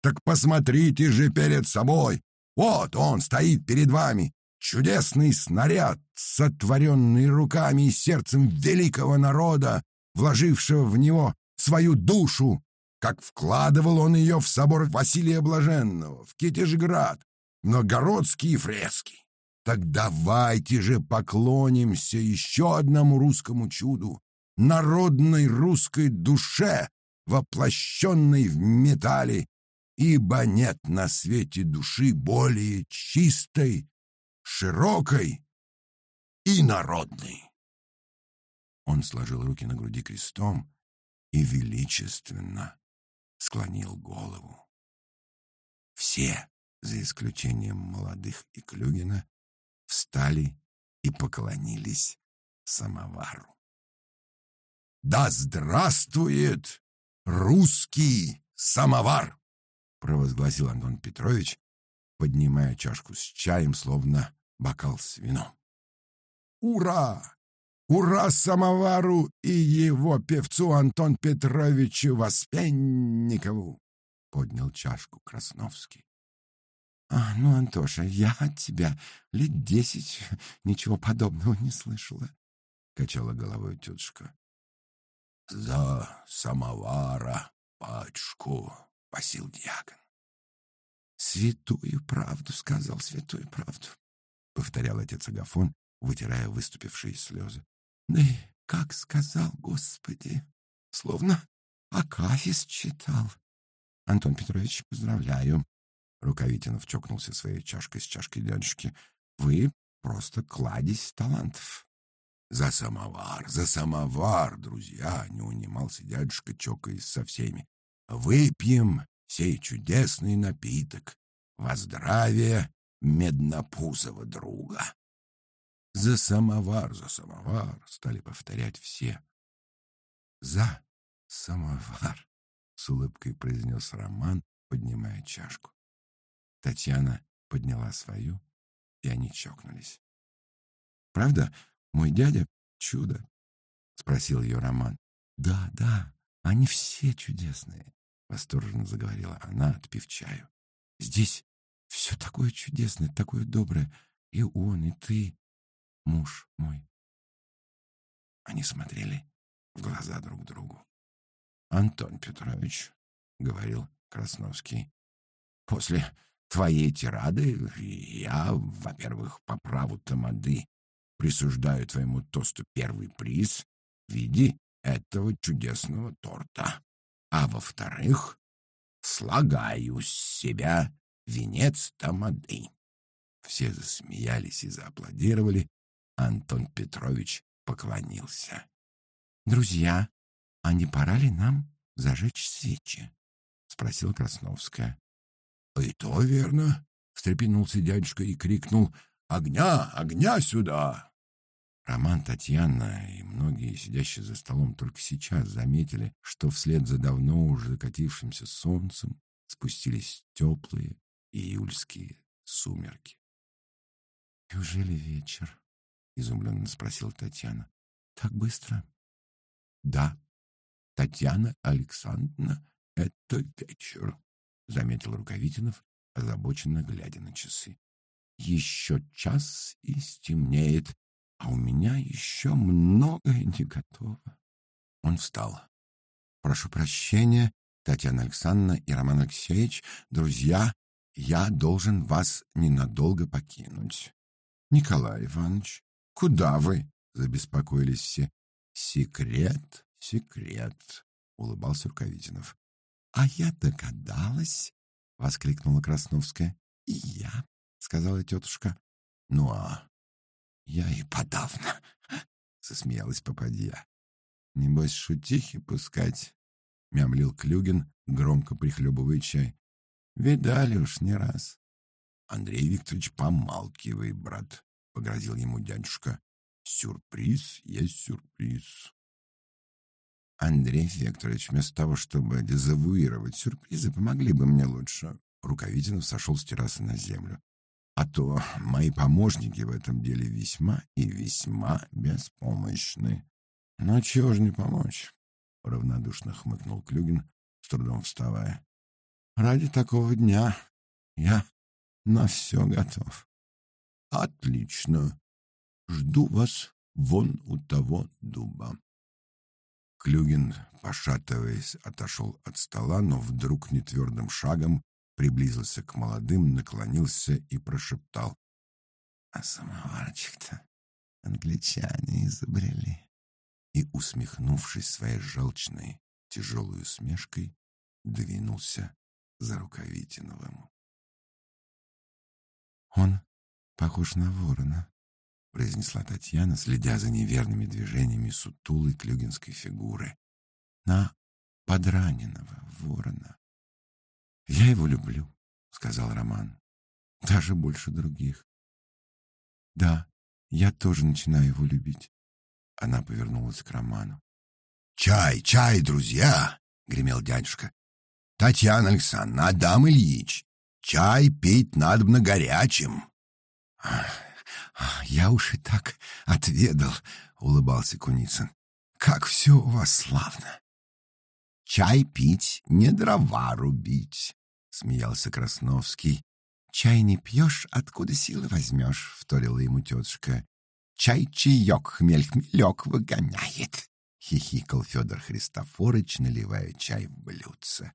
Так посмотрите же перед собой. Вот он стоит перед вами, чудесный снаряд, сотворенный руками и сердцем великого народа, вложившего в него свою душу, как вкладывал он ее в собор Василия Блаженного, в Китежград, в новгородские фрески. Так давайте же поклонимся еще одному русскому чуду, народной русской душе, воплощенной в металле, ибо нет на свете души более чистой, широкой и народной. Он сложил руки на груди крестом и величественно склонил голову. Все, за исключением молодых и Клюгина, встали и поклонились самовару. «Да здравствует русский самовар!» — провозгласил Антон Петрович, поднимая чашку с чаем, словно бокал с вином. «Ура! Ура самовару и его певцу Антон Петровичу Воспенникову! Поднял чашку Красновский. А, ну, Антоша, я от тебя лет десять ничего подобного не слышала, качала головой тетушка. За самовара, батюшку, посил дьякон. Святую правду сказал, святую правду, повторял отец Агафон, вытирая выступившие слезы. Да и как сказал, Господи, словно Акафис читал. Антон Петрович, поздравляю. Рукавитинов чокнулся своей чашкой с чашкой дядюшки. Вы просто кладезь талантов. За самовар, за самовар, друзья, не унимался дядюшка, чокаясь со всеми. Выпьем сей чудесный напиток во здравие меднопузого друга. За самовар, за самовар, стали повторять все. За самовар, с улыбкой произнес Роман, поднимая чашку. Татьяна подняла свою, и они чокнулись. «Правда, мой дядя — чудо?» — спросил ее Роман. «Да, да, они все чудесные», — восторженно заговорила она, отпив чаю. «Здесь все такое чудесное, такое доброе. И он, и ты, муж мой». Они смотрели в глаза друг другу. «Антон Петрович», — говорил Красновский, — «после твоей тирады я, во-первых, по праву тамады присуждаю твоему тосту первый приз в виде этого чудесного торта. А во-вторых, слагаю с себя венец тамады. Все засмеялись и зааплодировали. Антон Петрович поклонился. «Друзья, а не пора ли нам зажечь свечи?» — спросила Красновская. «И то верно!» — встрепенулся дядюшка и крикнул. «Огня! Огня сюда!» Роман, Татьяна и многие, сидящие за столом, только сейчас заметили, что вслед за давно уже закатившимся солнцем спустились теплые июльские сумерки. «Неужели вечер?» — изумленно спросила Татьяна. «Так быстро?» «Да, Татьяна Александровна, это вечер», — заметил Рукавитинов, озабоченно глядя на часы. «Еще час и стемнеет а у меня еще многое не готово. Он встал. Прошу прощения, Татьяна Александровна и Роман Алексеевич, друзья, я должен вас ненадолго покинуть. Николай Иванович, куда вы? Забеспокоились все. Секрет, секрет, улыбался Рукавитинов. А я догадалась, воскликнула Красновская. И я, сказала тетушка. Ну а я и подавно, — засмеялась попадья. Небось, шутихи пускать, — мямлил Клюгин, громко прихлебывая чай. Видали уж не раз. Андрей Викторович, помалкивай, брат, — погрозил ему дядюшка. Сюрприз есть сюрприз. Андрей Викторович, вместо того, чтобы дезавуировать сюрпризы, помогли бы мне лучше. Рукавитинов сошел с террасы на землю. А то мои помощники в этом деле весьма и весьма беспомощны. Но ну, чего же не помочь? Равнодушно хмыкнул Клюгин, с трудом вставая. Ради такого дня я на все готов. Отлично. Жду вас вон у того дуба. Клюгин, пошатываясь, отошел от стола, но вдруг нетвердым шагом приблизился к молодым, наклонился и прошептал. «А самоварчик-то англичане изобрели». И, усмехнувшись своей желчной, тяжелой усмешкой, двинулся за Рукавитиновым. «Он похож на ворона», — произнесла Татьяна, следя за неверными движениями сутулой клюгинской фигуры. «На подраненного ворона». «Я его люблю», — сказал Роман. «Даже больше других». «Да, я тоже начинаю его любить». Она повернулась к Роману. «Чай, чай, друзья!» — гремел дядюшка. «Татьяна Александровна, Адам Ильич, чай пить надо на горячем». «Я уж и так отведал», — улыбался Куницын. «Как все у вас славно!» «Чай пить, не дрова рубить», — смеялся Красновский. «Чай не пьешь, откуда силы возьмешь?» — вторила ему тетушка. «Чай-чаек хмель-хмелек выгоняет!» — хихикал Федор Христофорыч, наливая чай в блюдце.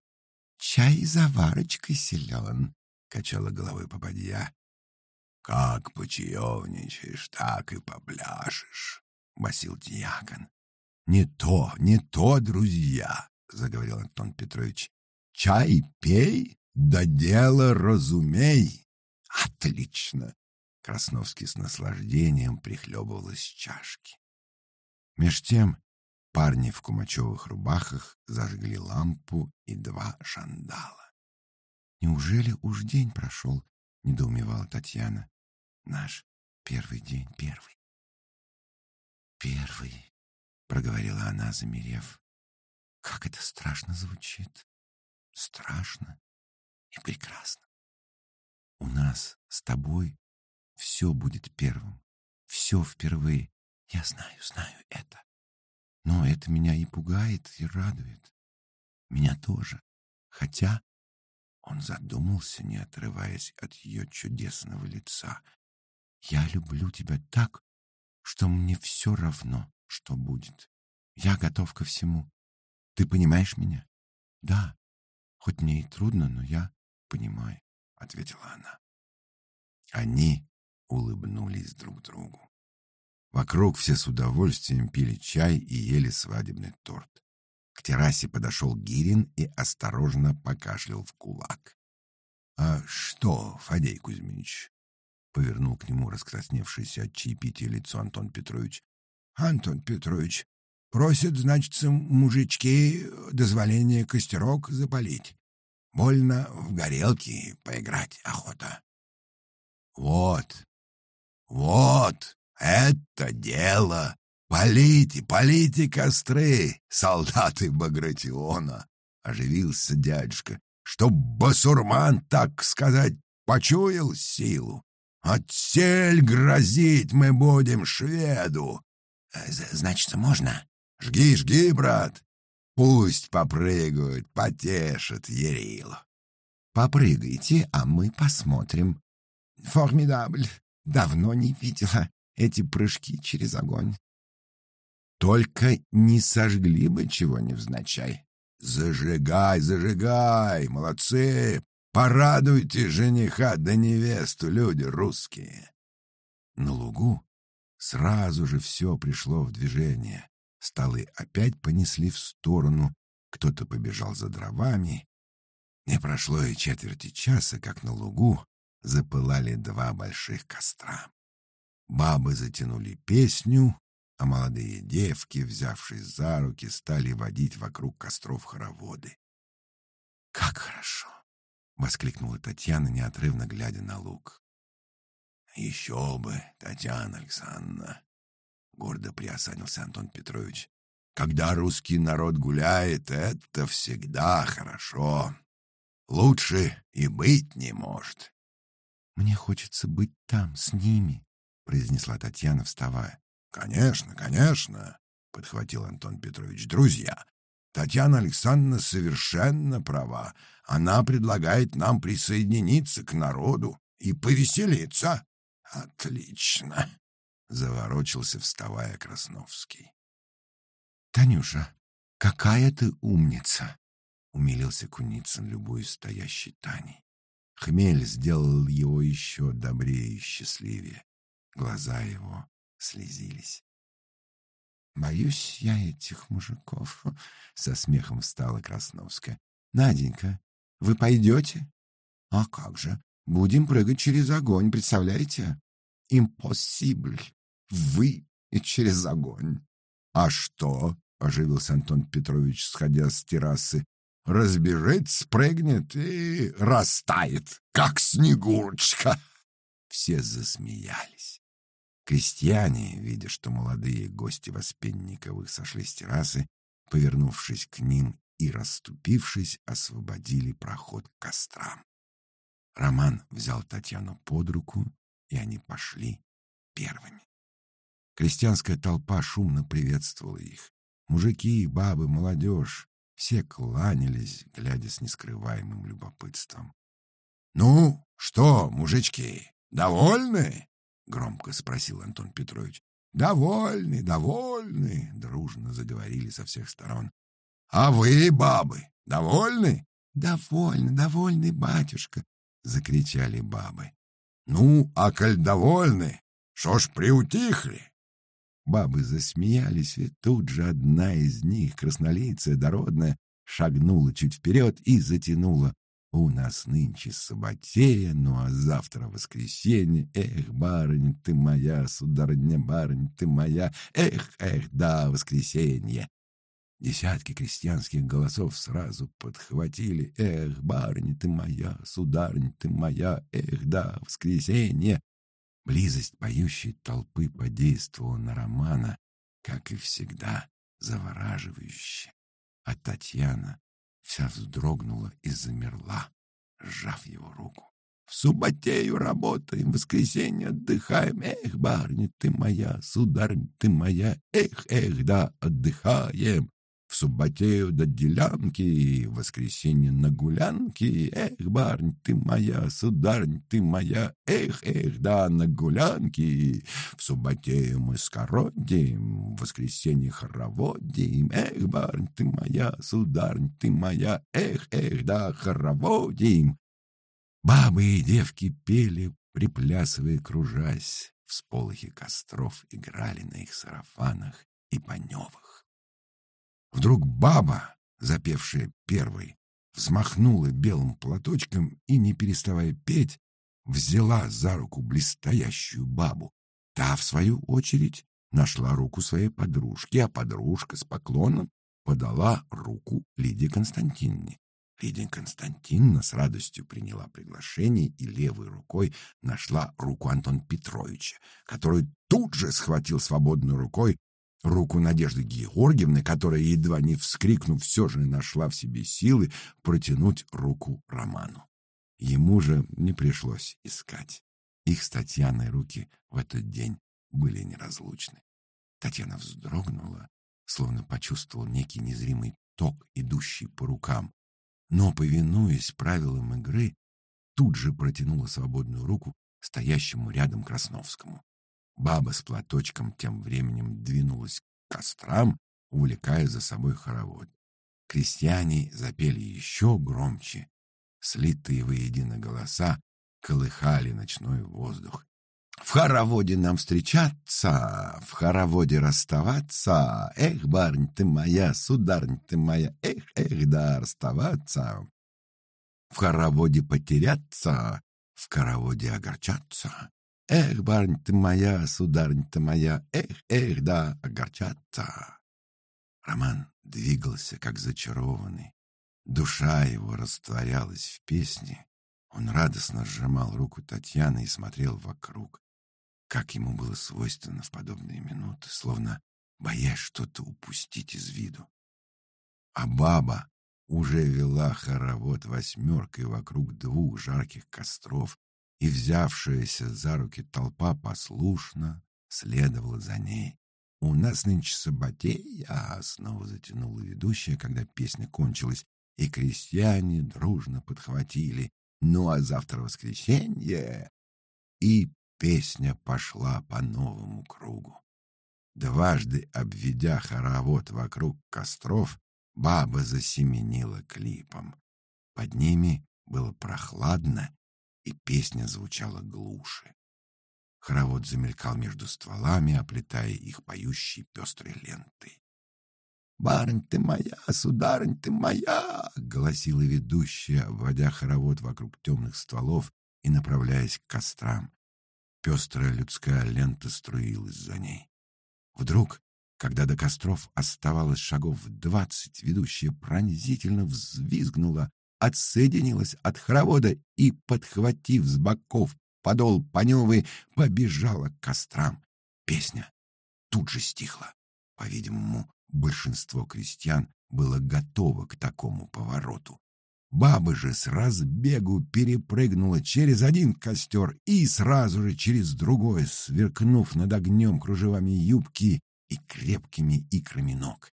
«Чай заварочкой силен!» — качала головой попадья. «Как почаевничаешь, так и попляшешь!» — басил дьякон. «Не то, не то, друзья!» — заговорил Антон Петрович. «Чай пей, да дело разумей. Отлично. Красновский с наслаждением прихлебывал из чашки. Меж тем парни в кумачевых рубахах зажгли лампу и два шандала. «Неужели уж день прошел?» — недоумевала Татьяна. «Наш первый день, первый». «Первый», — проговорила она, замерев. «Как это страшно звучит! Страшно и прекрасно. У нас с тобой все будет первым, все впервые. Я знаю, знаю это. Но это меня и пугает, и радует. Меня тоже. Хотя он задумался, не отрываясь от ее чудесного лица. Я люблю тебя так, что мне все равно, что будет. Я готов ко всему. Ты понимаешь меня? Да. Хоть мне и трудно, но я понимаю, — ответила она. Они улыбнулись друг другу. Вокруг все с удовольствием пили чай и ели свадебный торт. К террасе подошел Гирин и осторожно покашлял в кулак. — А что, Фадей Кузьмич? — повернул к нему раскрасневшееся от чаепития лицо Антон Петрович. — Антон Петрович, просят, значит, мужички дозволение костерок запалить. Больно в горелке поиграть охота. — Вот, вот, это дело! Полите, полите костры, солдаты Багратиона! Оживился дядюшка, чтоб басурман, так сказать, почуял силу. Отсель грозить мы будем шведу. Э, значит, можно? Жги, жги, брат. Пусть попрыгают, потешат Ерилу. Попрыгайте, а мы посмотрим. Формидабль. Давно не видела эти прыжки через огонь. Только не сожгли бы чего невзначай. Зажигай, зажигай, молодцы! Порадуйте жениха да невесту, люди русские. На лугу сразу же все пришло в движение. Столы опять понесли в сторону, кто-то побежал за дровами. Не прошло и четверти часа, как на лугу запылали два больших костра. Бабы затянули песню, а молодые девки, взявшись за руки, стали водить вокруг костров хороводы. «Как хорошо!» — воскликнула Татьяна, неотрывно глядя на луг. «Еще бы, Татьяна Александровна!» — гордо приосанился Антон Петрович. «Когда русский народ гуляет, это всегда хорошо. Лучше и быть не может». «Мне хочется быть там, с ними», — произнесла Татьяна, вставая. «Конечно, конечно», — подхватил Антон Петрович. «Друзья, Татьяна Александровна совершенно права. Она предлагает нам присоединиться к народу и повеселиться». «Отлично», — заворочился, вставая Красновский. «Танюша, какая ты умница!» — умилился Куницын, любую стоящей Таней. Хмель сделал его еще добрее и счастливее. Глаза его слезились. «Боюсь я этих мужиков», — со смехом встала Красновская. «Наденька, вы пойдете?» «А как же? Будем прыгать через огонь, представляете?» «Импосибль! Вы и через огонь!» «А что?» — оживился Антон Петрович, сходя с террасы. «Разбежится, спрыгнет и растает, как снегурочка!» Все засмеялись. Крестьяне, видя, что молодые гости Воспенниковых сошли с террасы, повернувшись к ним и расступившись, освободили проход к кострам. Роман взял Татьяну под руку, и они пошли первыми. Крестьянская толпа шумно приветствовала их. Мужики, бабы, молодежь — все кланялись, глядя с нескрываемым любопытством. — Ну, что, мужички, довольны? — громко спросил Антон Петрович. «Довольны, довольны!» — дружно заговорили со всех сторон. «А вы, бабы, довольны?» «Довольны, довольны, батюшка!» — закричали бабы. «Ну, а коль довольны, что ж приутихли?» Бабы засмеялись, и тут же одна из них, краснолицая, дородная, шагнула чуть вперед и затянула У нас нынче субботея, ну а завтра воскресенье. Эх, барыня ты моя, сударыня, барыня ты моя. Эх, эх, да, воскресенье. Десятки крестьянских голосов сразу подхватили. «Эх, барыня ты моя, сударыня ты моя, эх, да, воскресенье!» Близость поющей толпы подействовала на Романа, как и всегда, завораживающе. А Татьяна вся вздрогнула и замерла, сжав его руку. В субботею работаем, в воскресенье отдыхаем. Эх, барыня ты моя, сударыня ты моя, эх, эх, да, отдыхаем в субботею до делянки, в воскресенье на гулянки. Эх, барнь ты моя, сударнь ты моя, эх, эх, да, на гулянки. В субботею мы скородим, в воскресенье хороводим. Эх, барнь ты моя, сударнь ты моя, эх, эх, да, хороводим. Бабы и девки пели, приплясывая, кружась. В сполохе костров играли на их сарафанах и паневах. Вдруг баба, запевшая первой, взмахнула белым платочком и, не переставая петь, взяла за руку блестящую бабу. Та, в свою очередь, нашла руку своей подружки, а подружка с поклоном подала руку Лидии Константиновне. Лидия Константиновна с радостью приняла приглашение и левой рукой нашла руку Антона Петровича, который тут же схватил свободной рукой руку Надежды Георгиевны, которая, едва не вскрикнув, все же нашла в себе силы протянуть руку Роману. Ему же не пришлось искать. Их с Татьяной руки в этот день были неразлучны. Татьяна вздрогнула, словно почувствовал некий незримый ток, идущий по рукам, но, повинуясь правилам игры, тут же протянула свободную руку стоящему рядом Красновскому. Баба с платочком тем временем двинулась к кострам, увлекая за собой хоровод. Крестьяне запели еще громче. Слитые воедино голоса колыхали ночной воздух. В хороводе нам встречаться, в хороводе расставаться. Эх, барнь ты моя, сударнь ты моя, эх, эх, да, расставаться. В хороводе потеряться, в хороводе огорчаться. Эх, барнь ты моя, сударнь ты моя, эх, эх, да, огорчаться. Роман двигался, как зачарованный. Душа его растворялась в песне. Он радостно сжимал руку Татьяны и смотрел вокруг, как ему было свойственно в подобные минуты, словно боясь что-то упустить из виду. А баба уже вела хоровод восьмеркой вокруг двух жарких костров, и взявшаяся за руки толпа послушно следовала за ней. «У нас нынче саботея!» — снова затянула ведущая, когда песня кончилась, и крестьяне дружно подхватили. «Ну, а завтра воскресенье!» И песня пошла по новому кругу. Дважды обведя хоровод вокруг костров, баба засеменила клипом. Под ними было прохладно и песня звучала глуше. Хоровод замелькал между стволами, оплетая их поющей пестрой лентой. «Барынь ты моя, сударынь ты моя!» — голосила ведущая, обводя хоровод вокруг темных стволов и направляясь к кострам. Пестрая людская лента струилась за ней. Вдруг, когда до костров оставалось шагов двадцать, ведущая пронзительно взвизгнула, отсоединилась от хоровода и, подхватив с боков подол Паневы, побежала к кострам. Песня тут же стихла. По-видимому, большинство крестьян было готово к такому повороту. Баба же с разбегу перепрыгнула через один костер и сразу же через другой, сверкнув над огнем кружевами юбки и крепкими икрами ног.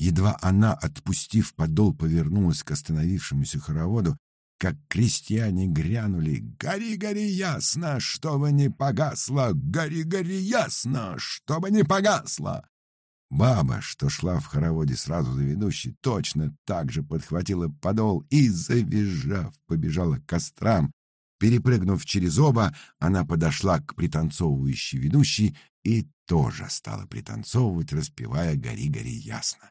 Едва она, отпустив подол, повернулась к остановившемуся хороводу, как крестьяне грянули «Гори, гори ясно, чтобы не погасло! Гори, гори ясно, чтобы не погасло!» Баба, что шла в хороводе сразу за ведущей, точно так же подхватила подол и, завизжав, побежала к кострам. Перепрыгнув через оба, она подошла к пританцовывающей ведущей и тоже стала пританцовывать, распевая «Гори, гори ясно».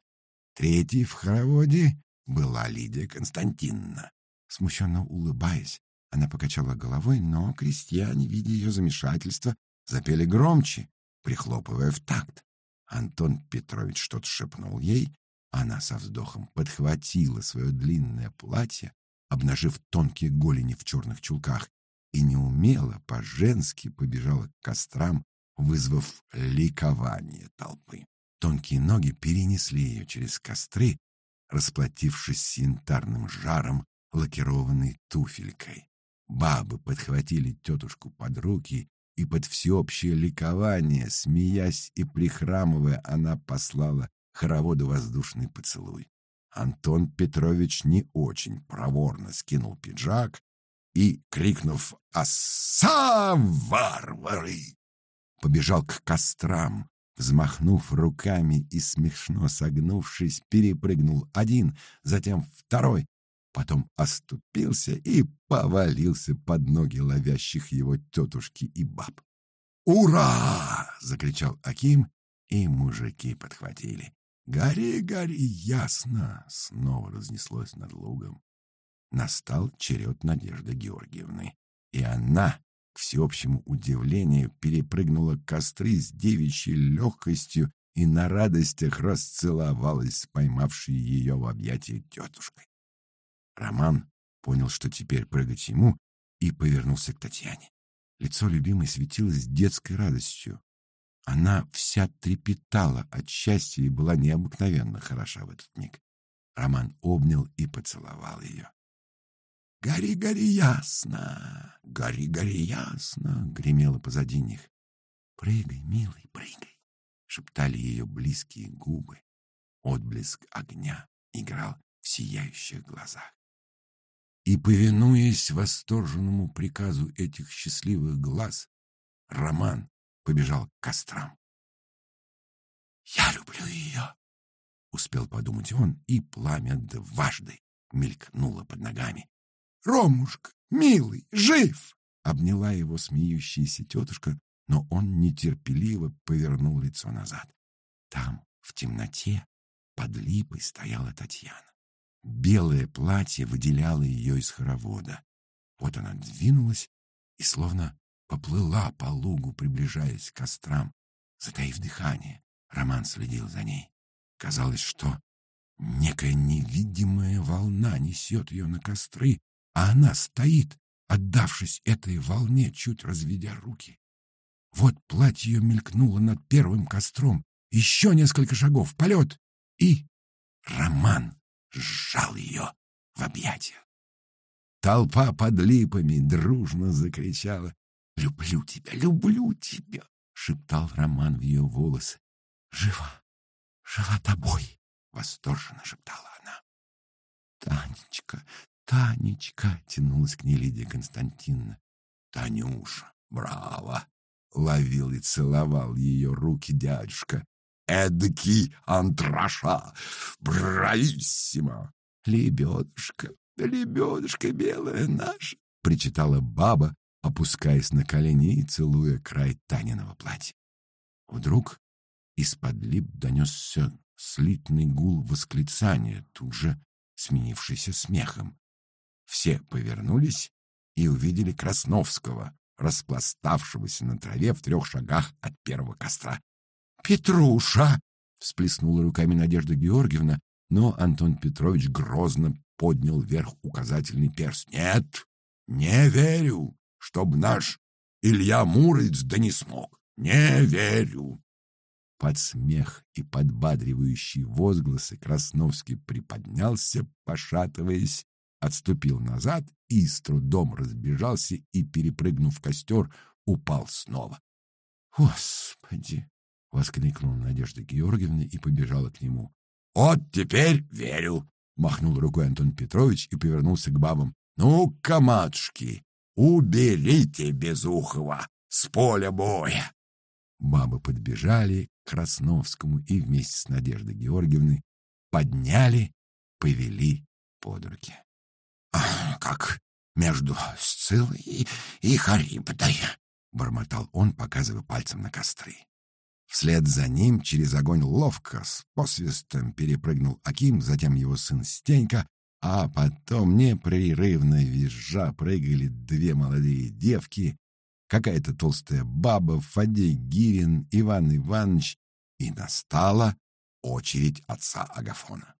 Третьей в хороводе была Лидия Константиновна. Смущенно улыбаясь, она покачала головой, но крестьяне, видя ее замешательство, запели громче, прихлопывая в такт. Антон Петрович что-то шепнул ей, она со вздохом подхватила свое длинное платье, обнажив тонкие голени в черных чулках, и неумело по-женски побежала к кострам, вызвав ликование толпы. Тонкие ноги перенесли ее через костры, расплатившись с янтарным жаром лакированной туфелькой. Бабы подхватили тетушку под руки, и под всеобщее ликование, смеясь и прихрамывая, она послала хороводу воздушный поцелуй. Антон Петрович не очень проворно скинул пиджак и, крикнув «Оса, варвары!», побежал к кострам, взмахнув руками и смешно согнувшись, перепрыгнул один, затем второй, потом оступился и повалился под ноги ловящих его тетушки и баб. «Ура!» — закричал Аким, и мужики подхватили. «Гори, гори, ясно!» — снова разнеслось над лугом. Настал черед Надежды Георгиевны, и она, всеобщему удивлению, перепрыгнула костры с девичьей легкостью и на радостях расцеловалась с поймавшей ее в объятия тетушкой. Роман понял, что теперь прыгать ему, и повернулся к Татьяне. Лицо любимой светилось детской радостью. Она вся трепетала от счастья и была необыкновенно хороша в этот миг. Роман обнял и поцеловал ее. «Гори, гори ясно! Гори, гори ясно!» — гремело позади них. «Прыгай, милый, прыгай!» — шептали ее близкие губы. Отблеск огня играл в сияющих глазах. И, повинуясь восторженному приказу этих счастливых глаз, Роман побежал к кострам. «Я люблю ее!» — успел подумать он, и пламя дважды мелькнуло под ногами. «Ромушка, милый, жив!» — обняла его смеющаяся тетушка, но он нетерпеливо повернул лицо назад. Там, в темноте, под липой стояла Татьяна. Белое платье выделяло ее из хоровода. Вот она двинулась и словно поплыла по лугу, приближаясь к кострам. Затаив дыхание, Роман следил за ней. Казалось, что некая невидимая волна несет ее на костры, а она стоит, отдавшись этой волне, чуть разведя руки. Вот платье ее мелькнуло над первым костром, еще несколько шагов, полет, и Роман сжал ее в объятиях. Толпа под липами дружно закричала «Люблю тебя, люблю тебя!» — шептал Роман в ее волосы. «Жива, жива тобой!» — восторженно шептала она. «Танечка, Танечка!» — тянулась к ней Лидия Константиновна. «Танюша, браво!» — ловил и целовал ее руки дядюшка эдакий антраша, брависсимо. Лебедушка, лебедушка белая наша, причитала баба, опускаясь на колени и целуя край Таниного платья. Вдруг из-под лип донесся слитный гул восклицания, тут же сменившийся смехом. Все повернулись и увидели Красновского, распластавшегося на траве в трех шагах от первого костра. Петруша!» — всплеснула руками Надежда Георгиевна, но Антон Петрович грозно поднял вверх указательный перст. «Нет, не верю, чтоб наш Илья Муромец да не смог. Не верю!» Под смех и подбадривающие возгласы Красновский приподнялся, пошатываясь, отступил назад и с трудом разбежался и, перепрыгнув костер, упал снова. «Господи!» — воскликнула Надежда Георгиевна и побежала к нему. «Вот теперь верю!» — махнул рукой Антон Петрович и повернулся к бабам. «Ну-ка, матушки, уберите Безухова с поля боя!» Бабы подбежали к Красновскому и вместе с Надеждой Георгиевной подняли, повели под руки. «Как между Сцилой и, и Харибдой!» — бормотал он, показывая пальцем на костры. Вслед за ним через огонь ловко, с посвистом перепрыгнул Аким, затем его сын Стенька, а потом непрерывно визжа прыгали две молодые девки, какая-то толстая баба, Фадей Гирин, Иван Иванович, и настала очередь отца Агафона.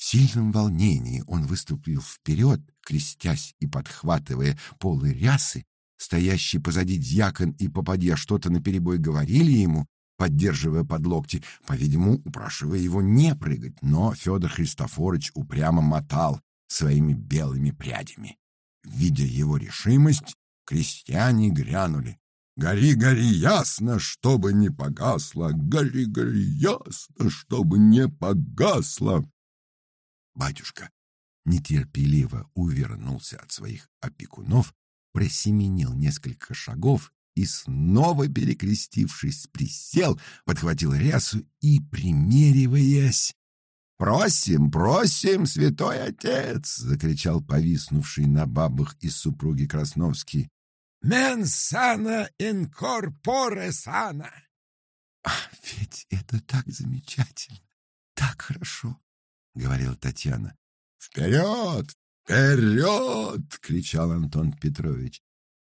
В сильном волнении он выступил вперед, крестясь и подхватывая полы рясы. Стоящий позади дьякон и попадья что-то наперебой говорили ему, поддерживая под локти, по-видимому, упрашивая его не прыгать, но Федор Христофорович упрямо мотал своими белыми прядями. Видя его решимость, крестьяне грянули. «Гори, гори, ясно, чтобы не погасло! Гори, гори, ясно, чтобы не погасло!» Батюшка нетерпеливо увернулся от своих опекунов, просеменил несколько шагов и, снова перекрестившись, присел, подхватил рясу и, примериваясь, «Просим, просим, святой отец!» — закричал повиснувший на бабах из супруги Красновский. «Мен сана инкорпоре сана!» «Ах, ведь это так замечательно, так хорошо!» — говорила Татьяна. «Вперед! Вперед!» — кричал Антон Петрович.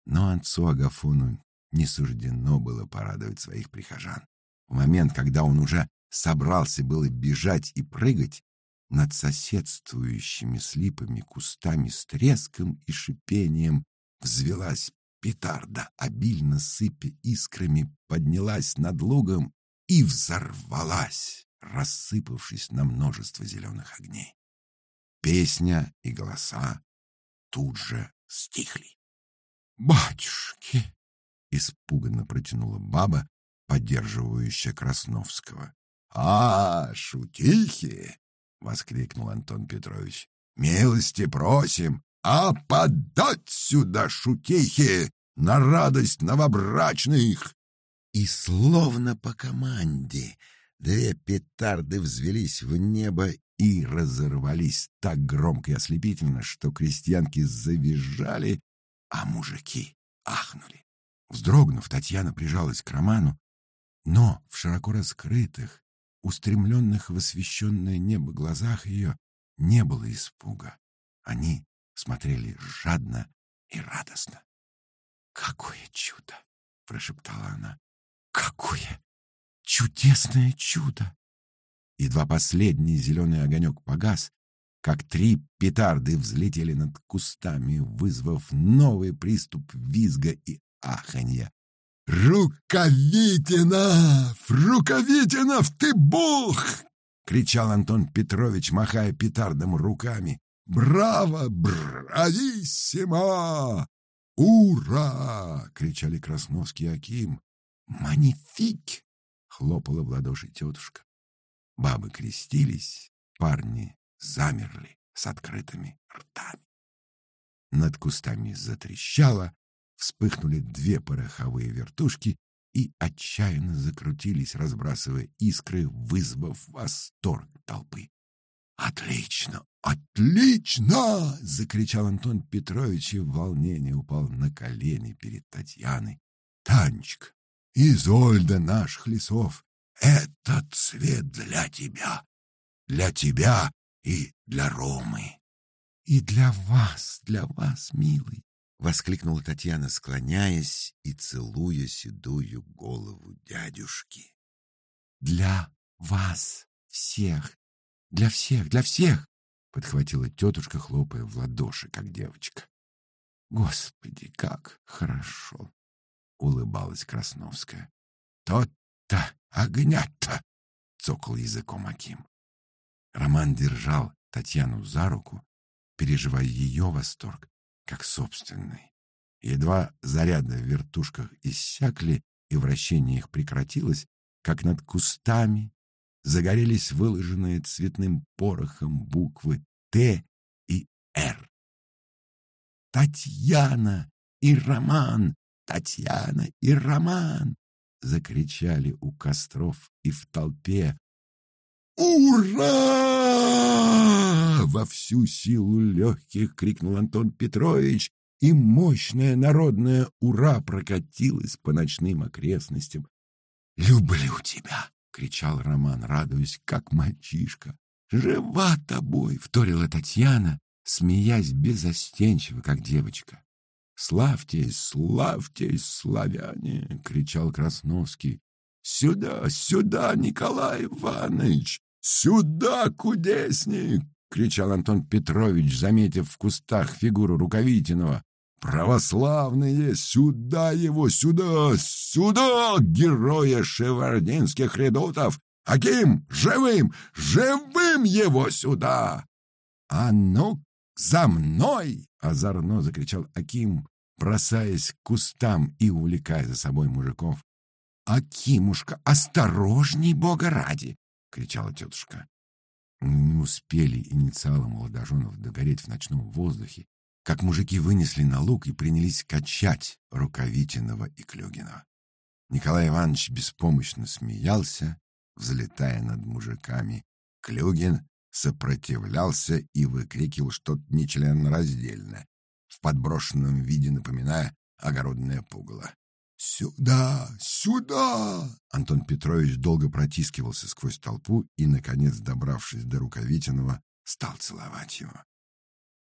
Но отцу Агафону не суждено было порадовать своих прихожан. В момент, когда он уже собрался было бежать и прыгать, над соседствующими с липами кустами с треском и шипением взвелась петарда, обильно сыпя искрами, поднялась над лугом и взорвалась рассыпавшись на множество зеленых огней. Песня и голоса тут же стихли. «Батюшки!» — испуганно протянула баба, поддерживающая Красновского. «А, шутихи!» — воскликнул Антон Петрович. «Милости просим, а подать сюда шутихи на радость новобрачных!» И словно по команде Две петарды взвелись в небо и разорвались так громко и ослепительно, что крестьянки завизжали, а мужики ахнули. Вздрогнув, Татьяна прижалась к Роману, но в широко раскрытых, устремленных в освещенное небо глазах ее не было испуга. Они смотрели жадно и радостно. «Какое чудо!» — прошептала она. «Какое Чудесное чудо! Едва последний зеленый огонек погас, как три петарды взлетели над кустами, вызвав новый приступ визга и аханья. «Рукавитинов! Рукавитинов, ты бог!» — кричал Антон Петрович, махая петардом руками. «Браво! Брависсимо! Ура!» — кричали Красновский и Аким. «Манифик!» Хлопала в ладоши тетушка. Бабы крестились, парни замерли с открытыми ртами. Над кустами затрещало, вспыхнули две пороховые вертушки и отчаянно закрутились, разбрасывая искры, вызвав восторг толпы. «Отлично! Отлично!» — закричал Антон Петрович и в волнении упал на колени перед Татьяной. «Танечка, Изольда наших лесов, этот цвет для тебя, для тебя и для Ромы. И для вас, для вас, милый, воскликнула Татьяна, склоняясь и целуя седую голову дядюшки. Для вас всех, для всех, для всех, подхватила тетушка, хлопая в ладоши, как девочка. Господи, как хорошо! Улыбалась Красновская. «Тот-то огня-то!» — цокал языком Аким. Роман держал Татьяну за руку, переживая ее восторг, как собственный. Едва заряды в вертушках иссякли и вращение их прекратилось, как над кустами загорелись выложенные цветным порохом буквы «Т» и «Р». «Татьяна и Роман Татьяна и Роман!» — закричали у костров и в толпе. «Ура!» — во всю силу легких крикнул Антон Петрович, и мощное народное «Ура!» прокатилось по ночным окрестностям. «Люблю тебя!» — кричал Роман, радуясь, как мальчишка. жива тобой!» — вторила Татьяна, смеясь безостенчиво, как девочка. «Славьтесь, славьтесь, славяне!» — кричал Красновский. «Сюда, сюда, Николай Иванович! Сюда, кудесник!» — кричал Антон Петрович, заметив в кустах фигуру Рукавитинова. «Православные! Сюда его! Сюда! Сюда! Героя шевардинских редутов! Аким! Живым! Живым его сюда!» «А ну, за мной!» — озорно закричал Аким, бросаясь к кустам и увлекая за собой мужиков. «Акимушка, осторожней, бога ради!» — кричала тетушка. Не успели инициалы молодоженов догореть в ночном воздухе, как мужики вынесли на луг и принялись качать Рукавитинова и Клюгина. Николай Иванович беспомощно смеялся, взлетая над мужиками. Клюгин сопротивлялся и выкрикивал что-то нечленораздельное, в подброшенном виде напоминая огородное пугало. «Сюда! Сюда!» Антон Петрович долго протискивался сквозь толпу и, наконец, добравшись до Рукавитинова, стал целовать его.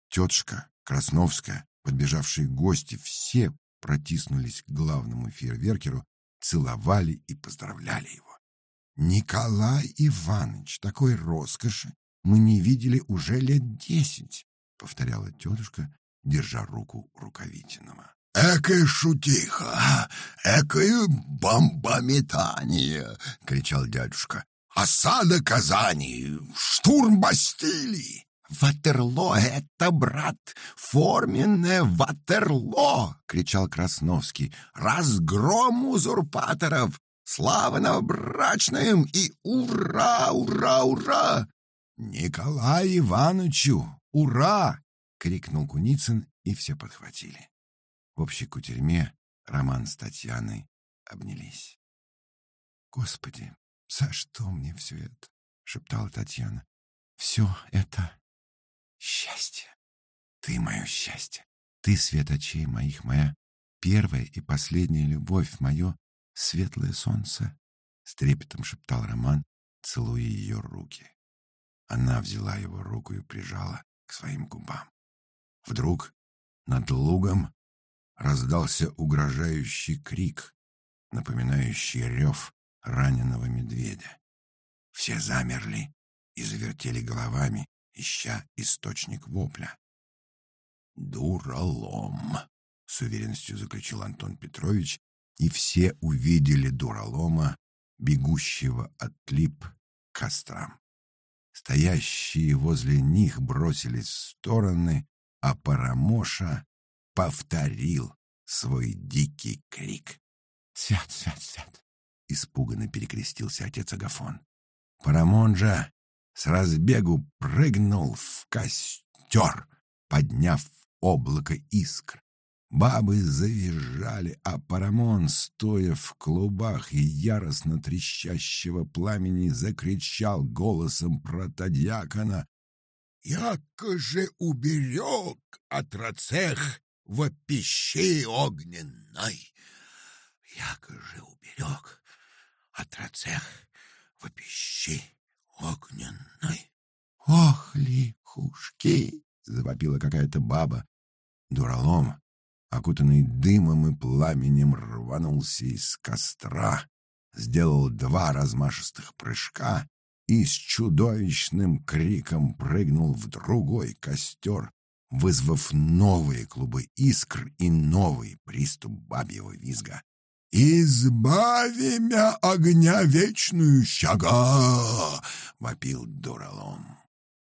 Тетушка Красновская, подбежавшие гости, все протиснулись к главному фейерверкеру, целовали и поздравляли его. «Николай Иванович, такой роскоши мы не видели уже лет десять», — повторяла тетушка, держа руку Рукавитинова. «Экая шутиха! А? Экое бомбометание!» — кричал дядюшка. «Осада Казани! Штурм Бастилии!» «Ватерло — это, брат, форменное Ватерло!» — кричал Красновский. «Разгром узурпаторов! Слава новобрачным и ура, ура, ура!» «Николаю Ивановичу! Ура!» — крикнул Куницын, и все подхватили. В общей кутерьме Роман с Татьяной обнялись. «Господи, за что мне все это?» — шептала Татьяна. «Все это счастье. Ты мое счастье. Ты свет очей моих, моя первая и последняя любовь, мое светлое солнце», — с трепетом шептал Роман, целуя ее руки. Она взяла его руку и прижала к своим губам. Вдруг над лугом раздался угрожающий крик, напоминающий рев раненого медведя. Все замерли и завертели головами, ища источник вопля. «Дуралом!» — с уверенностью заключил Антон Петрович, и все увидели дуралома, бегущего от лип к кострам. Стоящие возле них бросились в стороны, а Парамоша повторил свой дикий крик. «Свят, свят, свят!» — испуганно перекрестился отец Агафон. Парамонжа с разбегу прыгнул в костер, подняв облако искр. Бабы завизжали, а Парамон, стоя в клубах и яростно трещащего пламени, закричал голосом протодьякона «Яко же уберег от рацех в пещи огненной. Яко же уберег от рацех в пещи огненной. Ох, лихушки! Завопила какая-то баба. Дуралом, окутанный дымом и пламенем, рванулся из костра, сделал два размашистых прыжка и с чудовищным криком прыгнул в другой костер, вызвав новые клубы искр и новый приступ бабьего визга. «Избави мя огня вечную щага!» — вопил дуралом,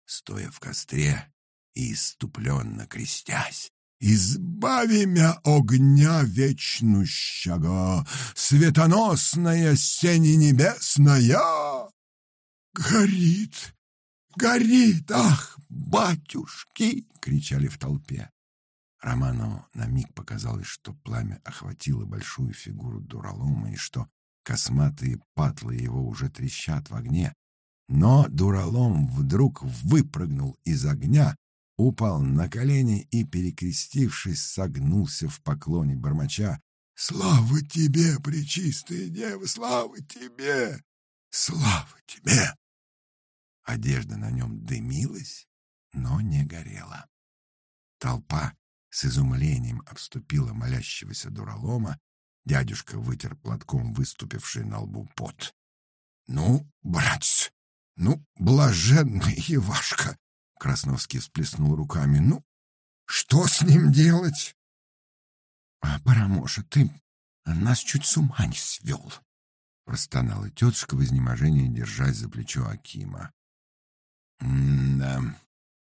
стоя в костре и иступленно крестясь. «Избави мя огня вечную щага, светоносная сени небесная!» «Горит! Горит! Ах, батюшки!» — кричали в толпе. Роману на миг показалось, что пламя охватило большую фигуру дуралома и что косматые патлы его уже трещат в огне. Но дуралом вдруг выпрыгнул из огня, упал на колени и, перекрестившись, согнулся в поклоне бормоча. «Слава тебе, пречистая дева, слава тебе! Слава тебе!» Одежда на нем дымилась, но не горела. Толпа с изумлением обступила молящегося дуралома. Дядюшка вытер платком выступивший на лбу пот. — Ну, братец, ну, блаженный Ивашка! — Красновский всплеснул руками. — Ну, что с ним делать? — А, Парамоша, ты нас чуть с ума не свел! — простонала тетушка в изнеможении, держась за плечо Акима. — Да,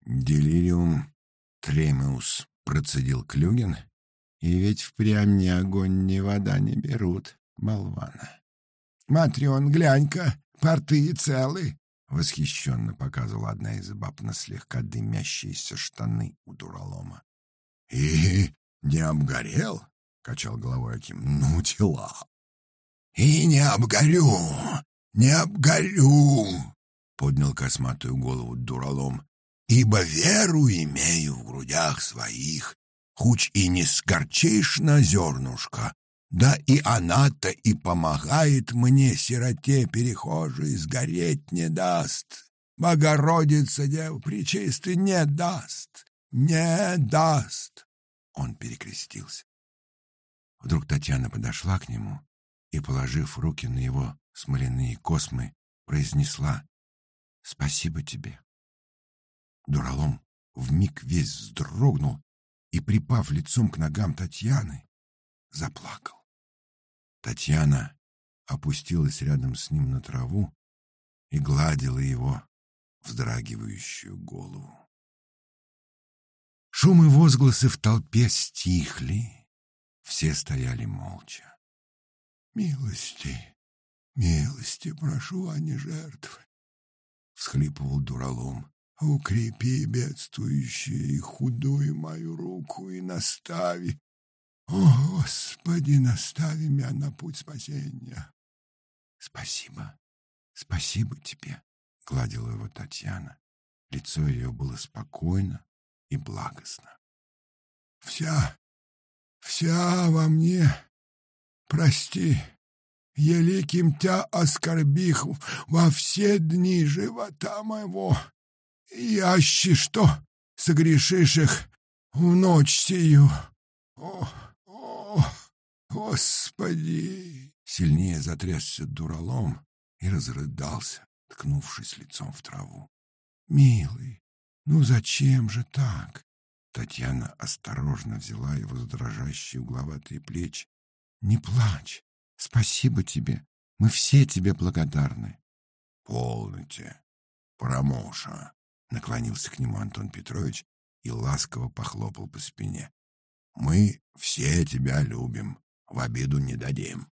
делириум тремеус, — процедил Клюгин. — И ведь впрямь ни огонь, ни вода не берут, болвана. — Матрён, глянь-ка, порты целы, — восхищенно показывала одна из баб на слегка дымящиеся штаны у дуралома. — И не обгорел? — качал головой Аким. — Ну, дела. — И не обгорю, не обгорю, — поднял косматую голову дуралом. — Ибо веру имею в грудях своих, хуч и не скорчишь на зернышко, да и она-то и помогает мне, сироте перехожей, сгореть не даст. Богородица, Дев Пречистый, не даст, не даст. Он перекрестился. Вдруг Татьяна подошла к нему и, положив руки на его смоляные космы, произнесла «Спасибо тебе». Дуралом вмиг весь вздрогнул и, припав лицом к ногам Татьяны, заплакал. Татьяна опустилась рядом с ним на траву и гладила его вздрагивающую голову. Шум и возгласы в толпе стихли, все стояли молча. «Милости, милости прошу, а не жертвы!» — всхлипывал дуралом. «Укрепи бедствующую и худую мою руку и настави о, Господи, настави меня на путь спасения. Спасибо, спасибо тебе, гладила его Татьяна. Лицо ее было спокойно и благостно. Вся, вся во мне, прости, еликим тя оскорбих во все дни живота моего. Ящи что согрешишь их в ночь сию. О, Господи!» Сильнее затрясся дуралом и разрыдался, ткнувшись лицом в траву. «Милый, ну зачем же так?» Татьяна осторожно взяла его за дрожащие угловатые плечи. «Не плачь. Спасибо тебе. Мы все тебе благодарны». «Полноте, промоша!» — наклонился к нему Антон Петрович и ласково похлопал по спине. «Мы все тебя любим в обиду не дадим.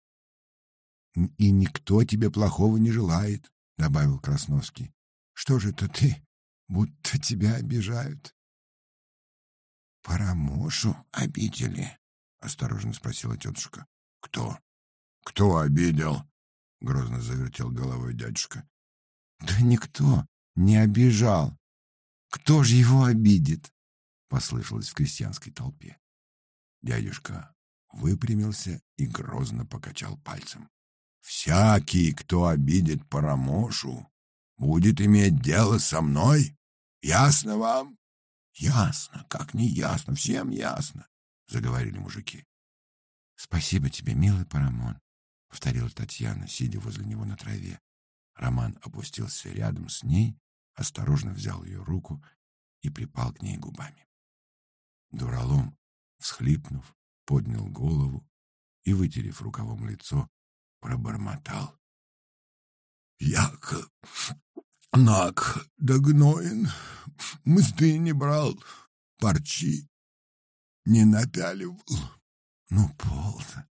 — И никто тебе плохого не желает, — добавил Красновский. — Что же это ты, будто тебя обижают? — Парамошу обидели, — осторожно спросила тетушка. — Кто? Кто обидел? — грозно завертел головой дядюшка. — Да никто не обижал. Кто же его обидит? — послышалось в крестьянской толпе. Дядюшка выпрямился и грозно покачал пальцем. «Всякий, кто обидит Парамошу, будет иметь дело со мной. Ясно вам?» «Ясно, как не ясно, всем ясно», — заговорили мужики. «Спасибо тебе, милый Парамон», — повторила Татьяна, сидя возле него на траве. Роман опустился рядом с ней, осторожно взял ее руку и припал к ней губами. Дуралом, всхлипнув, поднял голову и, вытерев рукавом лицо, пробормотал. «Яко, нак, да гноин, мзды не брал, парчи не напяливал». «Ну, полно,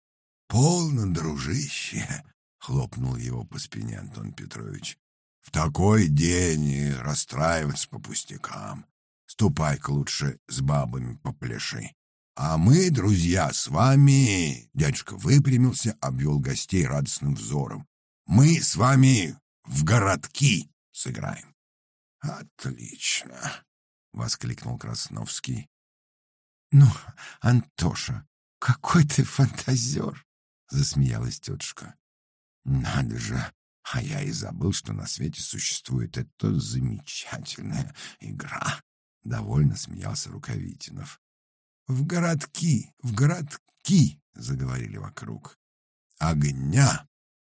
полно, дружище!» — хлопнул его по спине Антон Петрович. «В такой день расстраиваться по пустякам. Ступай-ка лучше с бабами попляши. А мы, друзья, с вами...» Дядюшка выпрямился, обвел гостей радостным взором. «Мы с вами в городки сыграем». «Отлично!» — воскликнул Красновский. «Ну, Антоша, какой ты фантазер!» — засмеялась тетушка. «Надо же, А я и забыл, что на свете существует эта замечательная игра. Довольно смеялся Рукавитинов. В городки, в городки, заговорили вокруг. Огня,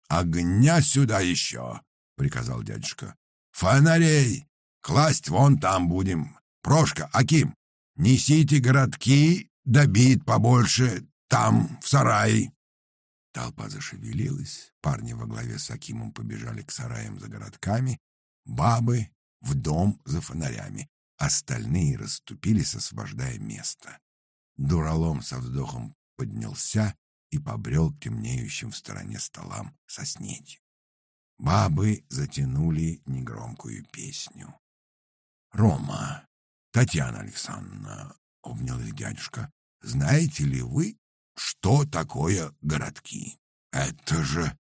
огня сюда еще, приказал дядюшка. Фонарей, класть вон там будем. Прошка, Аким, несите городки, добит побольше, там, в сарае. Толпа зашевелилась, парни во главе с Акимом побежали к сараям за городками, бабы в дом за фонарями, остальные расступились, освобождая место. Дуралом со вздохом поднялся и побрел к темнеющим в стороне столам со снедью. Бабы затянули негромкую песню. «Рома, Татьяна Александровна», — обнял их дядюшка, — «знаете ли вы, что такое городки. Это же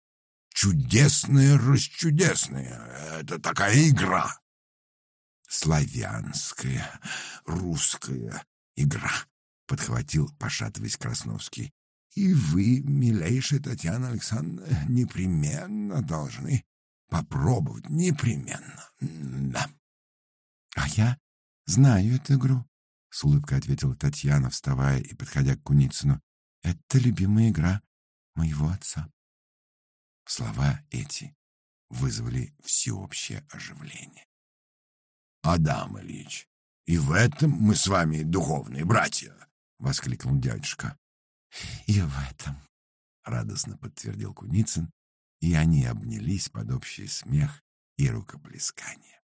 чудесное расчудесное. Это такая игра. Славянская, русская игра, подхватил, пошатываясь Красновский. И вы, милейшая Татьяна Александровна, непременно должны попробовать, непременно. Да. А я знаю эту игру, с улыбкой ответила Татьяна, вставая и подходя к Куницыну. Это любимая игра моего отца. Слова эти вызвали всеобщее оживление. «Адам Ильич, и в этом мы с вами духовные братья!» — воскликнул дядюшка. «И в этом!» — радостно подтвердил Куницын, и они обнялись под общий смех и рукоплескание.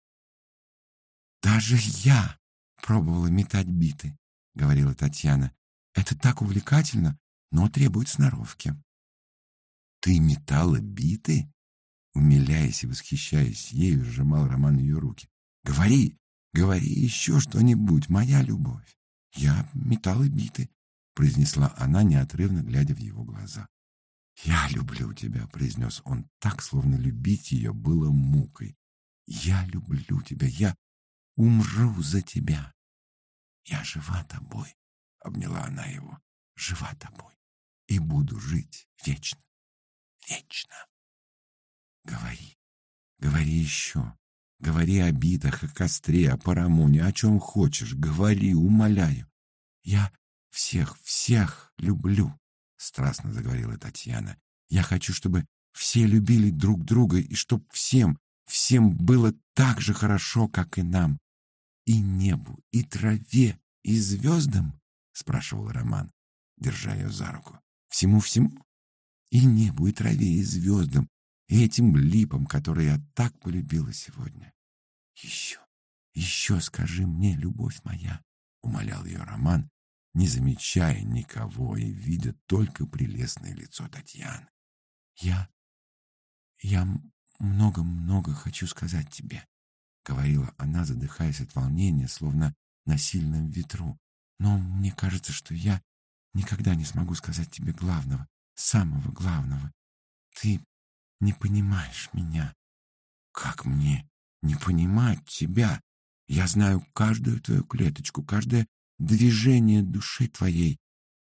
«Даже я пробовала метать биты», — говорила Татьяна. Это так увлекательно, но требует сноровки. Ты металла биты? Умиляясь и восхищаясь ею, сжимал Роман ее руки. Говори, говори еще что-нибудь, моя любовь. Я металла биты, произнесла она, неотрывно глядя в его глаза. «Я люблю тебя», — произнес он так, словно любить ее было мукой. «Я люблю тебя, я умру за тебя. Я жива тобой, обняла она его, жива тобой, и буду жить вечно, вечно. Говори, говори еще, говори о битах, о костре, о парамоне, о чем хочешь, говори, умоляю. Я всех, всех люблю, страстно заговорила Татьяна. Я хочу, чтобы все любили друг друга и чтоб всем, всем было так же хорошо, как и нам. И небу, и траве, и звездам спрашивал Роман, держа ее за руку. Всему-всему? И небу, и траве, и звездам, и этим липам, которые я так полюбила сегодня. Еще, еще скажи мне, любовь моя, умолял ее Роман, не замечая никого и видя только прелестное лицо Татьяны. Я, я много-много хочу сказать тебе, говорила она, задыхаясь от волнения, словно на сильном ветру. Но мне кажется, что я никогда не смогу сказать тебе главного, самого главного. Ты не понимаешь меня. Как мне не понимать тебя? Я знаю каждую твою клеточку, каждое движение души твоей.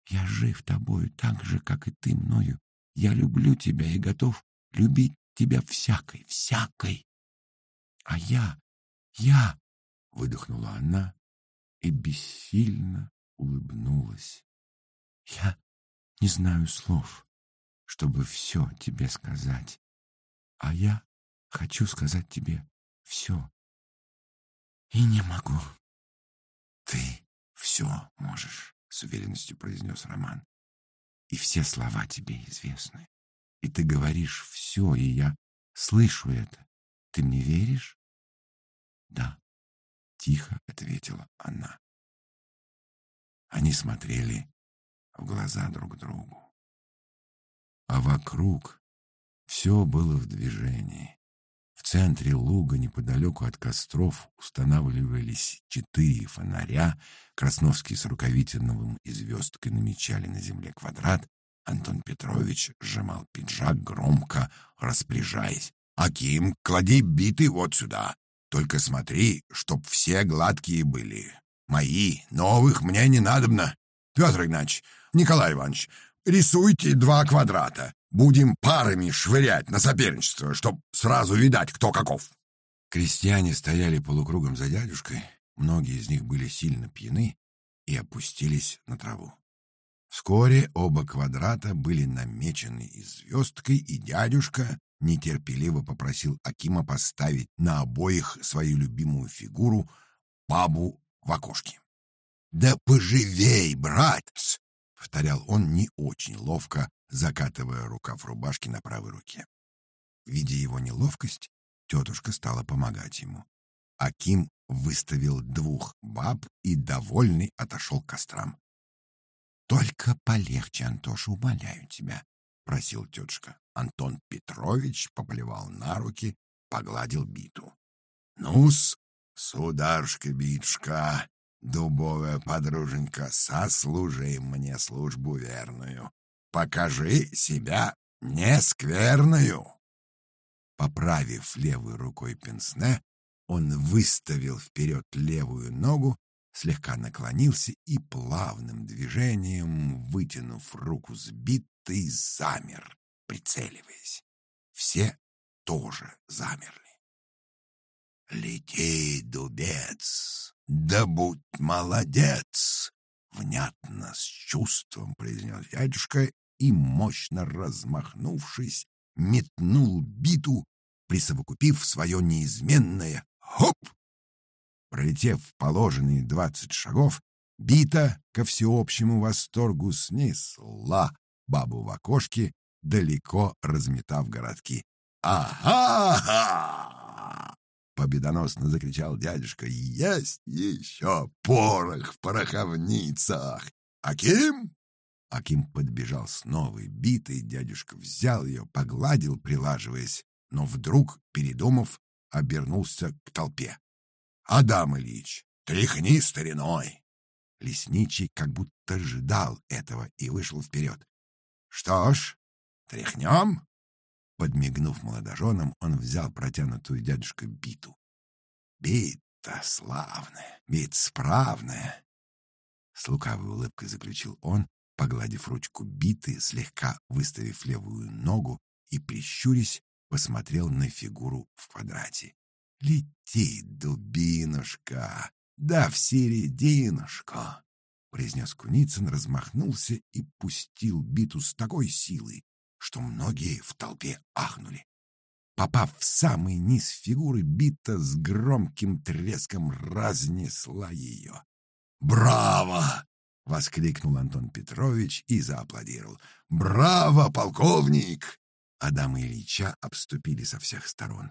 Я жив тобою так же, как и ты мною. Я люблю тебя и готов любить тебя всякой, всякой. А я, я, — выдохнула она, и бессильно улыбнулась. Я не знаю слов, чтобы все тебе сказать, а я хочу сказать тебе все. И не могу. Ты все можешь, с уверенностью произнес Роман. И все слова тебе известны. И ты говоришь все, и я слышу это. Ты мне веришь? Да. Тихо ответила она. Они смотрели в глаза друг другу. А вокруг все было в движении. В центре луга, неподалеку от костров, устанавливались четыре фонаря. Красновский с Рукавитиновым и звездкой намечали на земле квадрат. Антон Петрович сжимал пиджак, громко распоряжаясь. «Аким, клади биты вот сюда. Только смотри, чтоб все гладкие были. Мои, новых мне не надобно. Петр Игнатьевич, Николай Иванович, рисуйте два квадрата. Будем парами швырять на соперничество, чтоб сразу видать, кто каков». Крестьяне стояли полукругом за дядюшкой, многие из них были сильно пьяны и опустились на траву. Вскоре оба квадрата были намечены и звездкой, и дядюшка нетерпеливо попросил Акима поставить на обоих свою любимую фигуру бабу в окошке. «Да поживей, братц!» — повторял он не очень ловко, закатывая рукав рубашки на правой руке. Видя его неловкость, тетушка стала помогать ему. Аким выставил двух баб и, довольный, отошел к кострам. «Только полегче, Антоша, умоляю тебя», — просил тетушка. Антон Петрович поплевал на руки, погладил биту. «Ну-с, сударушка-битушка, дубовая подруженька, сослужи мне службу верную. Покажи себя нескверную». Поправив левой рукой пенсне, он выставил вперед левую ногу, слегка наклонился и плавным движением, вытянув руку сбитой, замер, прицеливаясь. Все тоже замерли. «Лети, дубец, да будь молодец!» Внятно, с чувством произнес дядюшка и, мощно размахнувшись, метнул биту, присовокупив свое неизменное «Хоп!». Пролетев положенные двадцать шагов, бита, ко всеобщему восторгу, снесла бабу в окошке, далеко разметав городки. «Ага!» — победоносно закричал дядюшка. «Есть еще порох в пороховницах! Аким, Аким подбежал с новой битой, дядюшка взял ее, погладил, прилаживаясь, но вдруг, передумав, обернулся к толпе. «Адам Ильич, тряхни стариной!» Лесничий как будто ждал этого и вышел вперед. «Что ж, тряхнем?» Подмигнув молодоженам, он взял протянутую дядюшка биту. «Бита славная, бит справная!» С лукавой улыбкой заключил он погладив ручку биты, слегка выставив левую ногу и, прищурясь, посмотрел на фигуру в квадрате. «Лети, дубинушка, да в серединушку!» произнес Куницын, размахнулся и пустил биту с такой силой, что многие в толпе ахнули. Попав в самый низ фигуры, бита с громким треском разнесла ее. «Браво!» — воскликнул Антон Петрович и зааплодировал. «Браво, полковник!» Адам Ильича обступили со всех сторон.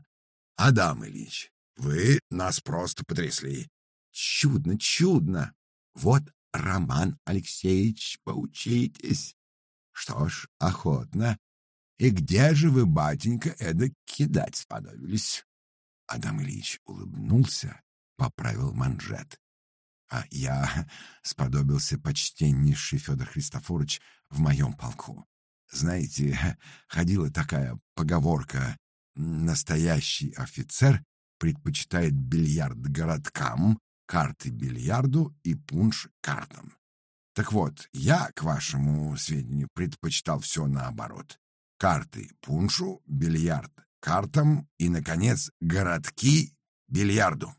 «Адам Ильич, вы нас просто потрясли!» «Чудно, чудно! Вот, Роман Алексеевич, поучитесь!» «Что ж, охотно. И где же вы, батенька, это кидать сподобились?» Адам Ильич улыбнулся, поправил манжет. А я сподобился почтеннейший Федор Христофорович в моем полку. Знаете, ходила такая поговорка «Настоящий офицер предпочитает бильярд городкам, карты бильярду и пунш картам». Так вот, я, к вашему сведению, предпочитал все наоборот. Карты пуншу, бильярд картам и, наконец, городки бильярду.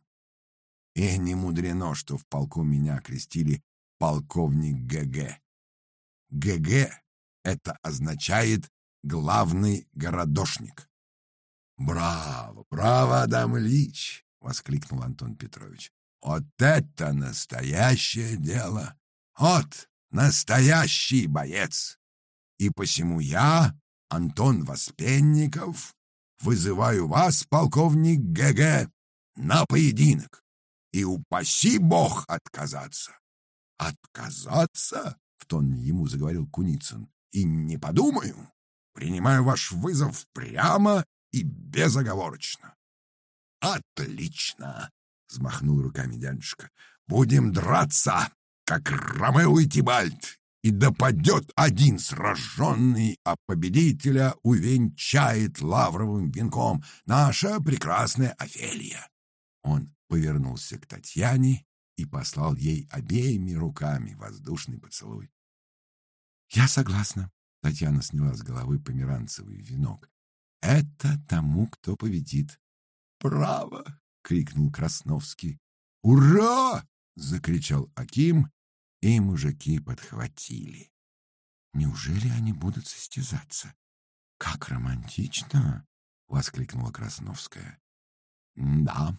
И не мудрено, что в полку меня окрестили полковник ГГ. ГГ — это означает «главный городошник». «Браво, браво, Адам Ильич!» — воскликнул Антон Петрович. «Вот это настоящее дело! Вот настоящий боец! И посему я, Антон Воспенников, вызываю вас, полковник ГГ, на поединок и упаси бог отказаться. Отказаться? В тон ему заговорил Куницын. И не подумаю. Принимаю ваш вызов прямо и безоговорочно. Отлично, взмахнул руками дядюшка. Будем драться, как Ромео и Тибальт, и допадет один сраженный, а победителя увенчает лавровым венком наша прекрасная Офелия. Он повернулся к Татьяне и послал ей обеими руками воздушный поцелуй. Я согласна. Татьяна сняла с головы померанцевый венок. Это тому, кто победит. Право! крикнул Красновский. Ура! Закричал Аким, и мужики подхватили. Неужели они будут состязаться? Как романтично! воскликнула Красновская. Да,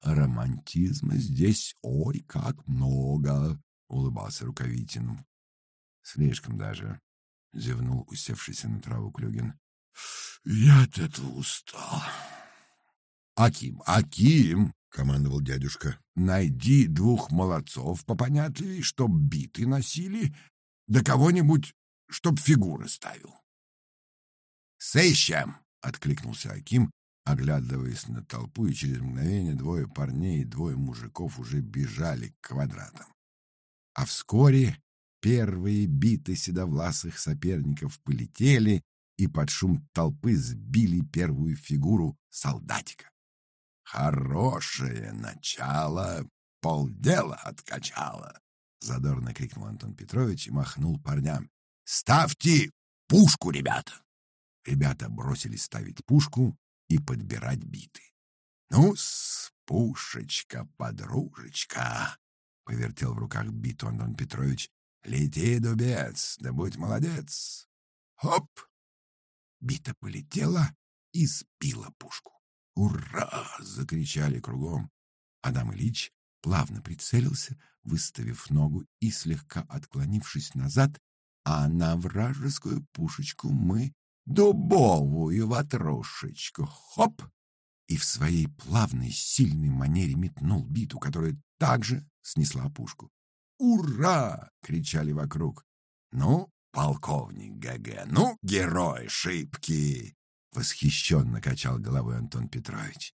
романтизма здесь ой как много, улыбался Рукавитин. Слишком даже, зевнул усевшийся на траву Клюгин. Я от этого устал. Аким, Аким, командовал дядюшка. Найди двух молодцов попонятливей, чтоб биты носили, да кого-нибудь, чтоб фигуры ставил. Сыщем, откликнулся Аким, оглядываясь на толпу, и через мгновение двое парней и двое мужиков уже бежали к квадратам. А вскоре первые биты седовласых соперников полетели и под шум толпы сбили первую фигуру солдатика. «Хорошее начало, полдела откачало!» — задорно крикнул Антон Петрович и махнул парням. «Ставьте пушку, ребята!» Ребята бросились ставить пушку и подбирать биты. «Ну-с, пушечка, подружечка!» — повертел в руках биту Антон Петрович. «Лети, дубец, да будь молодец!» «Хоп!» Бита полетела и сбила пушку. «Ура!» — закричали кругом. Адам Ильич плавно прицелился, выставив ногу и слегка отклонившись назад, а на вражескую пушечку мы дубовую ватрушечку. Хоп! И в своей плавной, сильной манере метнул биту, которая также снесла пушку. «Ура!» — кричали вокруг. «Ну, полковник ГГ, ну, герой шибкий!» Восхищенно качал головой Антон Петрович.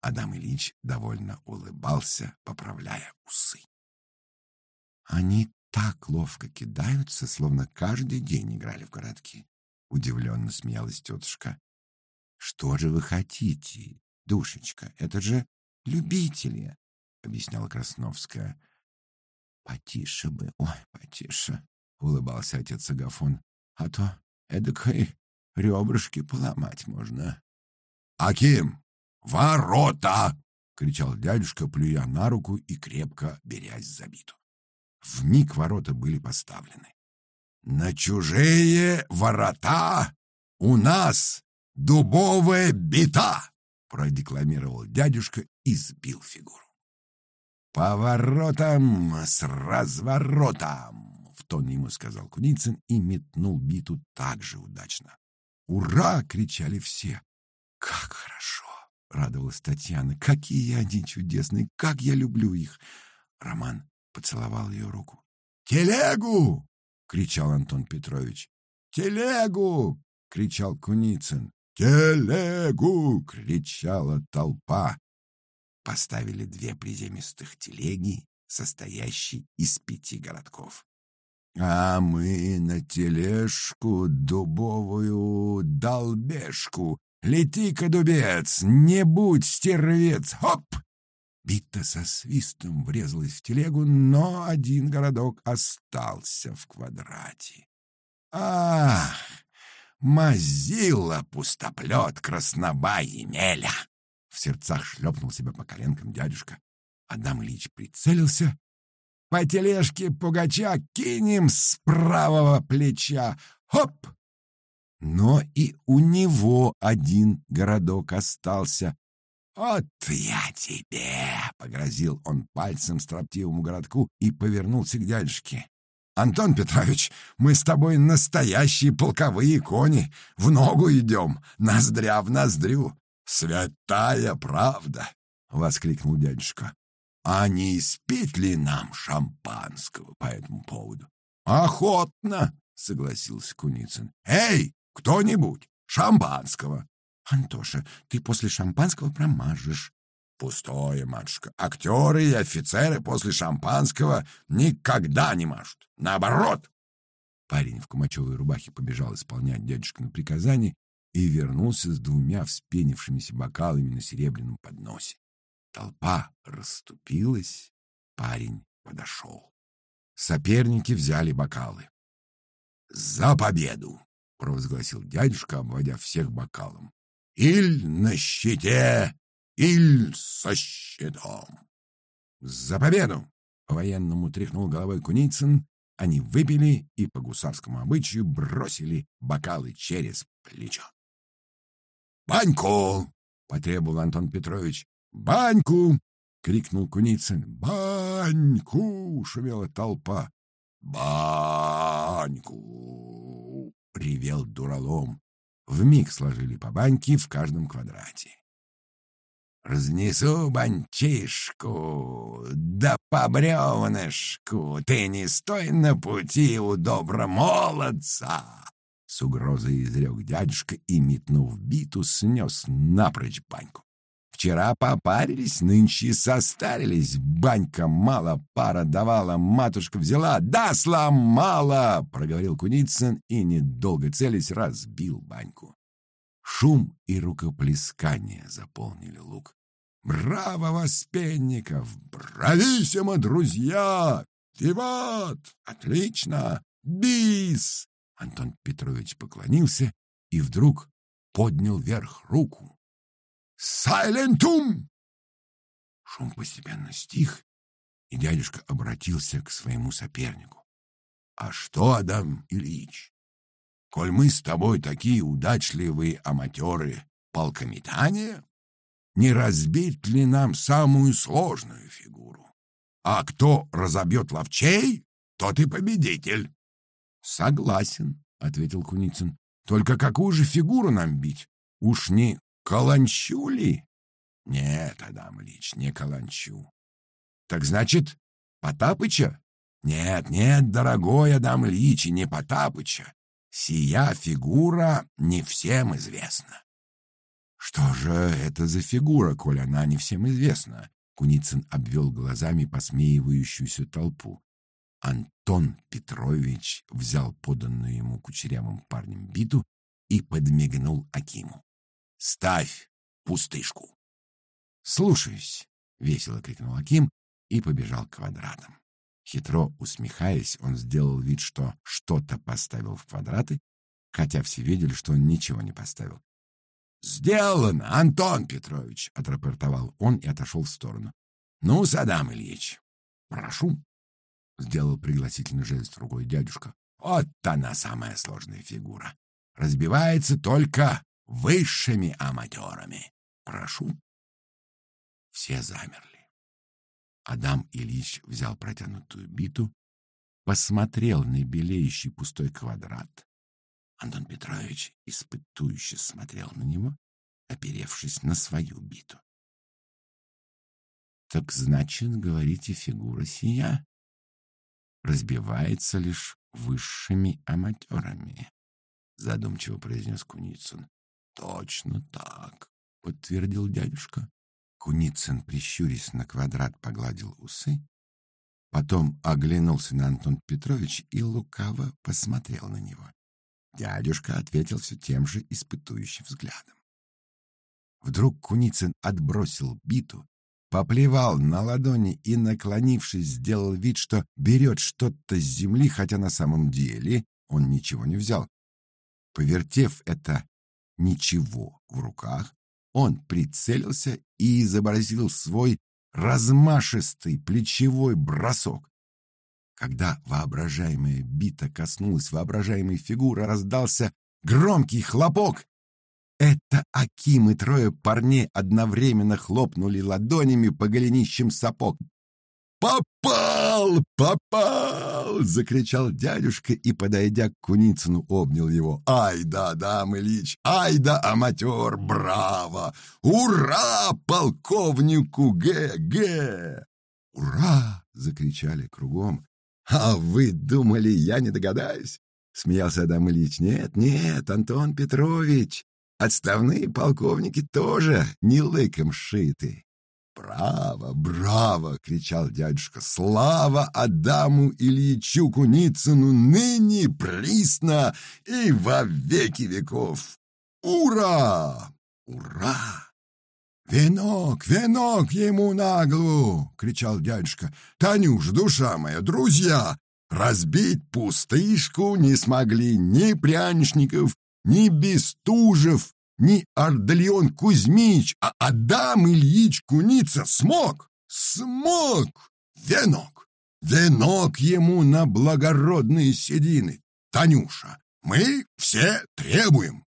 Адам Ильич довольно улыбался, поправляя усы. Они так ловко кидаются, словно каждый день играли в городки. Удивленно смеялась тетушка. Что же вы хотите, душечка? Это же любители, объясняла Красновская. Потише бы, ой, потише, улыбался отец Агафон. А то эдакой ребрышки поломать можно. Аким, ворота! кричал дядюшка, плюя на руку и крепко берясь за биту. Вмиг ворота были поставлены. На чужие ворота у нас дубовая бита, продекламировал дядюшка и сбил фигуру. Поворотом с разворотом, в тон ему сказал Куницын и метнул биту так же удачно. Ура! кричали все. Как хорошо! радовалась Татьяна. Какие они чудесные, как я люблю их. Роман поцеловал ее руку. Телегу! кричал Антон Петрович. Телегу! кричал Куницын. Телегу! кричала толпа. Поставили две приземистых телеги, состоящие из пяти городков. А мы на тележку дубовую долбешку. Лети-ка, дубец, не будь стервец, хоп! Бита со свистом врезалась в телегу, но один городок остался в квадрате. Ах, мазила пустоплет красноба Емеля! В сердцах шлепнул себя по коленкам дядюшка. Адам Ильич прицелился. По тележке пугача кинем с правого плеча. Хоп! Но и у него один городок остался, «Вот я тебе!» — погрозил он пальцем строптивому городку и повернулся к дядюшке. «Антон Петрович, мы с тобой настоящие полковые кони, в ногу идем, ноздря в ноздрю. Святая правда!» — воскликнул дядюшка. «А не испить ли нам шампанского по этому поводу?» «Охотно!» — согласился Куницын. «Эй, кто-нибудь, шампанского!» Антоша, ты после шампанского промажешь. Пустое, матушка. Актеры и офицеры после шампанского никогда не мажут. Наоборот. Парень в кумачевой рубахе побежал исполнять дядюшкино приказание и вернулся с двумя вспенившимися бокалами на серебряном подносе. Толпа расступилась, парень подошел. Соперники взяли бокалы. за победу!» — провозгласил дядюшка, обводя всех бокалом. «Иль на щите, иль со щитом!» «За победу!» — по-военному тряхнул головой Куницын. Они выпили и по гусарскому обычаю бросили бокалы через плечо. «Баньку!» — потребовал Антон Петрович. «Баньку!» — крикнул Куницын. «Баньку!» — шумела толпа. «Баньку!» — ревел дуралом. Вмиг сложили по баньке в каждом квадрате. «Разнесу банчишку, да по бревнышку, ты не стой на пути у добромолодца!» С угрозой изрек дядюшка и, метнув биту, снес напрочь баньку. Вчера попарились, нынче состарились. Банька мало, пара давала, матушка взяла, да сломала, проговорил Куницын и, недолго целясь, разбил баньку. Шум и рукоплескание заполнили луг. «Браво, воспенников! Брависсимо, друзья! Виват! Отлично! Бис!» Антон Петрович поклонился и вдруг поднял вверх руку. «Сайлентум!» Шум постепенно стих, и дядюшка обратился к своему сопернику. «А что, Адам Ильич, коль мы с тобой такие удачливые аматеры полкометания, не разбить ли нам самую сложную фигуру? А кто разобьет ловчей, тот и победитель». «Согласен», — ответил Куницын. «Только какую же фигуру нам бить? Уж не Каланчу ли? Нет, Адам Ильич, не каланчу. Так значит, Потапыча? Нет, нет, дорогой Адам Ильич, не Потапыча. Сия фигура не всем известна. Что же это за фигура, коль она не всем известна? Куницын обвел глазами посмеивающуюся толпу. Антон Петрович взял поданную ему кучерявым парнем биту и подмигнул Акиму. Ставь пустышку. Слушаюсь, весело крикнул Аким и побежал к квадратам. Хитро усмехаясь, он сделал вид, что что-то поставил в квадраты, хотя все видели, что он ничего не поставил. «Сделано, Антон Петрович!» — отрапортовал он и отошел в сторону. «Ну, Садам Ильич, прошу!» — сделал пригласительный жест другой дядюшка. «Вот она самая сложная фигура. Разбивается только высшими аматерами. Прошу. Все замерли. Адам Ильич взял протянутую биту, посмотрел на белеющий пустой квадрат. Антон Петрович испытующе смотрел на него, оперевшись на свою биту. Так значит, говорите, фигура сия разбивается лишь высшими аматерами, задумчиво произнес Куницын. Точно так, подтвердил дядюшка. Куницын, прищурясь на квадрат, погладил усы, потом оглянулся на Антон Петрович и лукаво посмотрел на него. Дядюшка ответил все тем же испытующим взглядом. Вдруг Куницын отбросил биту, поплевал на ладони и, наклонившись, сделал вид, что берет что-то с земли, хотя на самом деле он ничего не взял. Повертев это ничего в руках, он прицелился и изобразил свой размашистый плечевой бросок. Когда воображаемая бита коснулась воображаемой фигуры, раздался громкий хлопок. Это Аким и трое парней одновременно хлопнули ладонями по голенищам сапог. «Попал! Попал!» — закричал дядюшка и, подойдя к Куницыну, обнял его. «Ай да, Адам Ильич! Ай да, аматер! Браво! Ура полковнику ГГ!» «Ура!» — закричали кругом. «А вы думали, я не догадаюсь?» — смеялся Адам Ильич. «Нет, нет, Антон Петрович, отставные полковники тоже не лыком шиты. «Браво, браво!» — кричал дядюшка. «Слава Адаму Ильичу Куницыну ныне, присно и во веки веков! Ура! Ура!» «Венок, венок ему на голову!» — кричал дядюшка. «Танюш, душа моя, друзья, Разбить пустышку не смогли ни Прянишников, ни Бестужев, ни Ардальон Кузьмич, а Адам Ильич Куница смог, смог, венок, венок ему на благородные седины. Танюша, мы все требуем.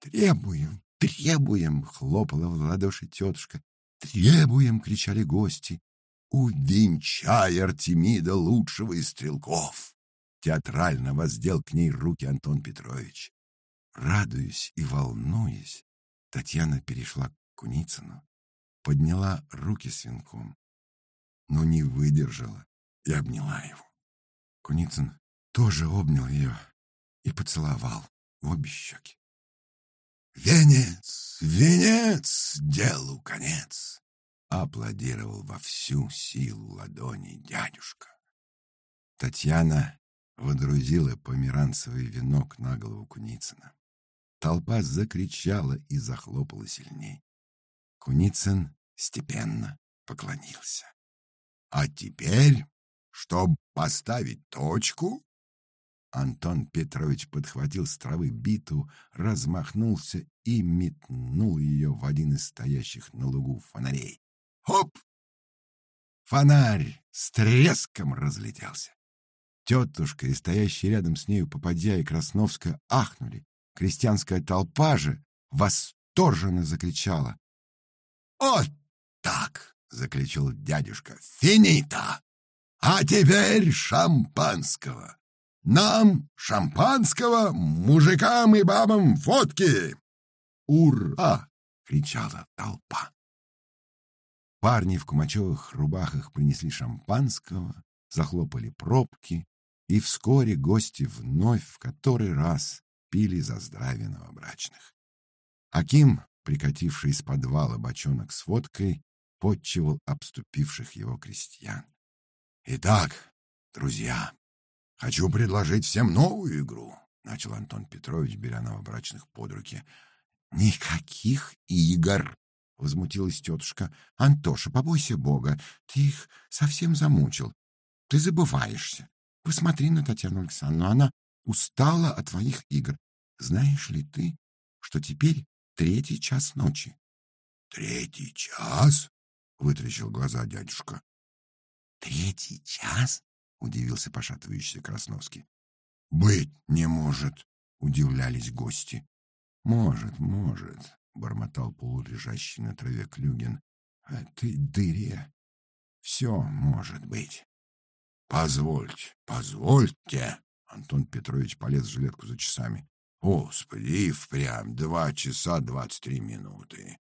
Требуем, требуем, хлопала в ладоши тетушка. Требуем, кричали гости. Увенчай Артемида лучшего из стрелков. Театрально воздел к ней руки Антон Петрович. Радуясь и волнуясь, Татьяна перешла к Куницыну, подняла руки с венком, но не выдержала и обняла его. Куницын тоже обнял ее и поцеловал в обе щеки. «Венец! Венец! Делу конец!» Аплодировал во всю силу ладони дядюшка. Татьяна водрузила померанцевый венок на голову Куницына. Толпа закричала и захлопала сильней. Куницын степенно поклонился. «А теперь, чтобы поставить точку...» Антон Петрович подхватил с травы биту, размахнулся и метнул ее в один из стоящих на лугу фонарей. «Хоп!» Фонарь с треском разлетелся. Тетушка и стоящие рядом с нею попадья и Красновская ахнули. Крестьянская толпа же восторженно закричала. «Вот так!» — закричал дядюшка. «Финита! А теперь шампанского! Нам шампанского, мужикам и бабам водки!» «Ура!» — кричала толпа. Парни в кумачевых рубахах принесли шампанского, захлопали пробки, и вскоре гости вновь в который раз пили за здравие новобрачных. Аким, прикативший из подвала бочонок с водкой, подчивал обступивших его крестьян. «Итак, друзья, хочу предложить всем новую игру», — начал Антон Петрович, беря новобрачных под руки. «Никаких игр!» — возмутилась тетушка. «Антоша, побойся Бога, ты их совсем замучил. Ты забываешься. Посмотри на Татьяну Александровну, она устала от твоих игр. Знаешь ли ты, что теперь третий час ночи? — Третий час? — вытрящил глаза дядюшка. — Третий час? — удивился пошатывающийся Красновский. — Быть не может, — удивлялись гости. — Может, может, — бормотал полулежащий на траве Клюгин. — А ты дыре. Все может быть. — Позвольте, позвольте, Антон Петрович полез в жилетку за часами. Господи, и впрямь два часа двадцать три минуты.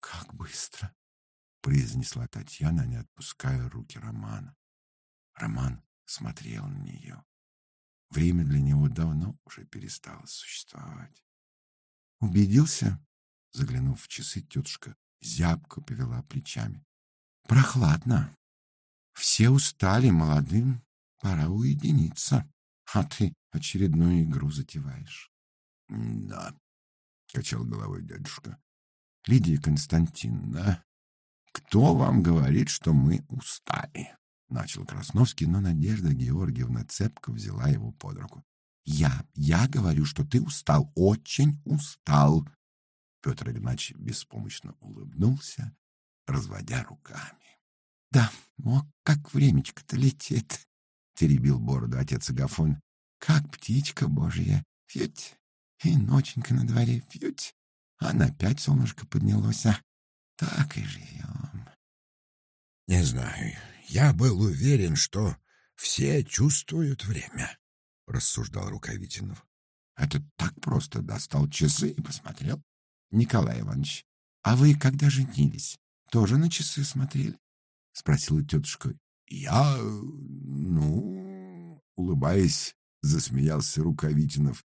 Как быстро, произнесла Татьяна, не отпуская руки Романа. Роман смотрел на нее. Время для него давно уже перестало существовать. Убедился, заглянув в часы, тетушка зябко повела плечами. Прохладно. Все устали, молодым пора уединиться. А ты очередную игру затеваешь. — Да, — качал головой дядюшка. — Лидия Константиновна, кто вам говорит, что мы устали? — начал Красновский, но Надежда Георгиевна цепко взяла его под руку. — Я, я говорю, что ты устал, очень устал. Петр Игнатьевич беспомощно улыбнулся, разводя руками. — Да, о, как времечко-то летит теребил бороду отец Агафон. Как птичка божья, фють, и ноченька на дворе, фють, а на пять солнышко поднялось, а так и живем. Не знаю, я был уверен, что все чувствуют время, рассуждал Рукавитинов. Это так просто достал часы и посмотрел. Николай Иванович, а вы когда женились, тоже на часы смотрели? спросила тетушка я, ну, улыбаясь, засмеялся Рукавитинов.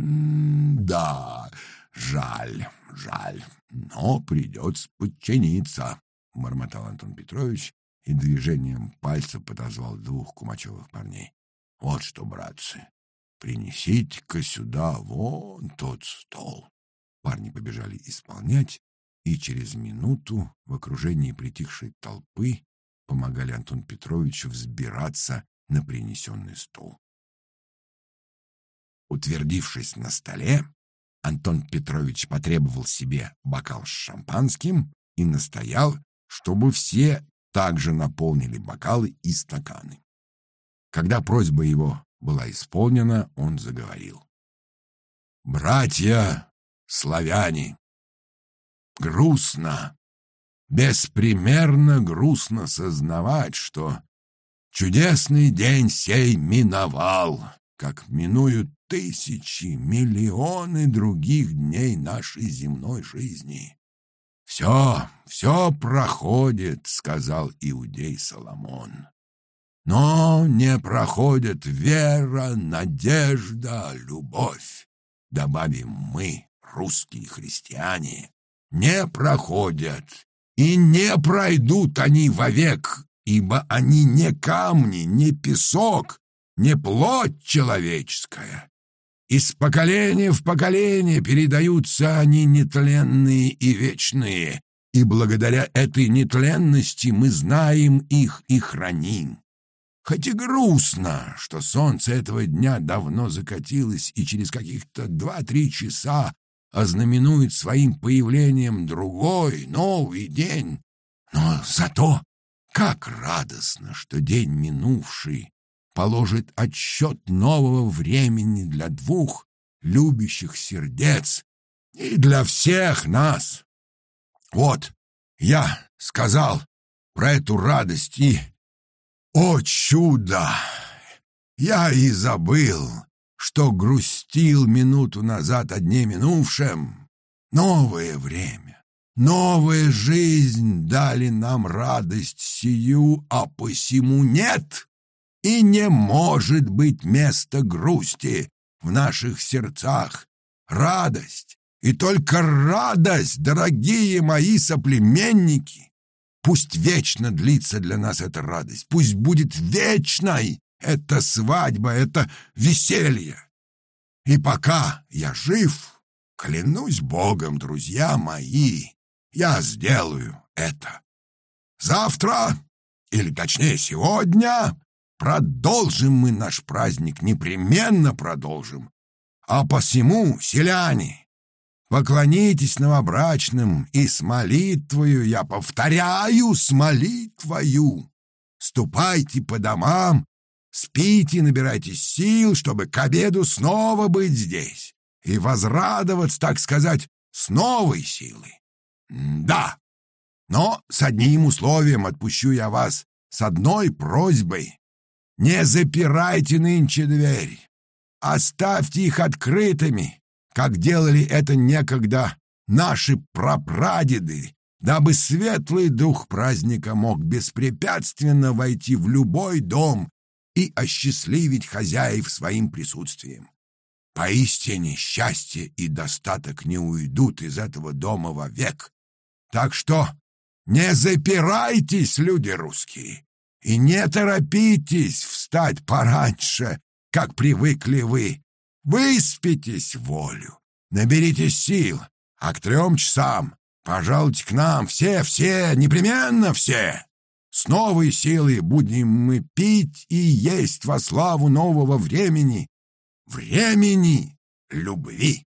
«Да, жаль, жаль, но придется подчиниться», — бормотал Антон Петрович и движением пальца подозвал двух кумачевых парней. «Вот что, братцы, принесите-ка сюда вон тот стол». Парни побежали исполнять, и через минуту в окружении притихшей толпы помогали Антон Петровичу взбираться на принесенный стул. Утвердившись на столе, Антон Петрович потребовал себе бокал с шампанским и настоял, чтобы все также наполнили бокалы и стаканы. Когда просьба его была исполнена, он заговорил. «Братья славяне, грустно, беспримерно грустно сознавать, что чудесный день сей миновал, как минуют тысячи, миллионы других дней нашей земной жизни. «Все, все проходит», — сказал иудей Соломон. «Но не проходит вера, надежда, любовь», — добавим мы, русские христиане, «не проходят, и не пройдут они вовек, ибо они не камни, не песок, не плоть человеческая. Из поколения в поколение передаются они нетленные и вечные, и благодаря этой нетленности мы знаем их и храним. Хоть и грустно, что солнце этого дня давно закатилось и через каких-то два-три часа ознаменует своим появлением другой, новый день, но зато как радостно, что день минувший положит отсчет нового времени для двух любящих сердец и для всех нас. Вот, я сказал про эту радость и... О, чудо! Я и забыл, что грустил минуту назад о дне минувшем. Новое время, новая жизнь дали нам радость сию, а посему нет и не может быть места грусти в наших сердцах. Радость, и только радость, дорогие мои соплеменники. Пусть вечно длится для нас эта радость, пусть будет вечной эта свадьба, это веселье. И пока я жив, клянусь Богом, друзья мои, я сделаю это. Завтра, или точнее сегодня, Продолжим мы наш праздник, непременно продолжим. А посему, селяне, поклонитесь новобрачным, и с молитвою, я повторяю, с молитвою, ступайте по домам, спите, набирайтесь сил, чтобы к обеду снова быть здесь и возрадоваться, так сказать, с новой силой. Да, но с одним условием отпущу я вас, с одной просьбой. Не запирайте нынче двери. Оставьте их открытыми, как делали это некогда наши прапрадеды, дабы светлый дух праздника мог беспрепятственно войти в любой дом и осчастливить хозяев своим присутствием. Поистине счастье и достаток не уйдут из этого дома вовек. Так что не запирайтесь, люди русские, и не торопитесь встать пораньше, как привыкли вы. Выспитесь волю, наберитесь сил, а к трем часам пожалуйте к нам все-все, непременно все. С новой силой будем мы пить и есть во славу нового времени, времени любви.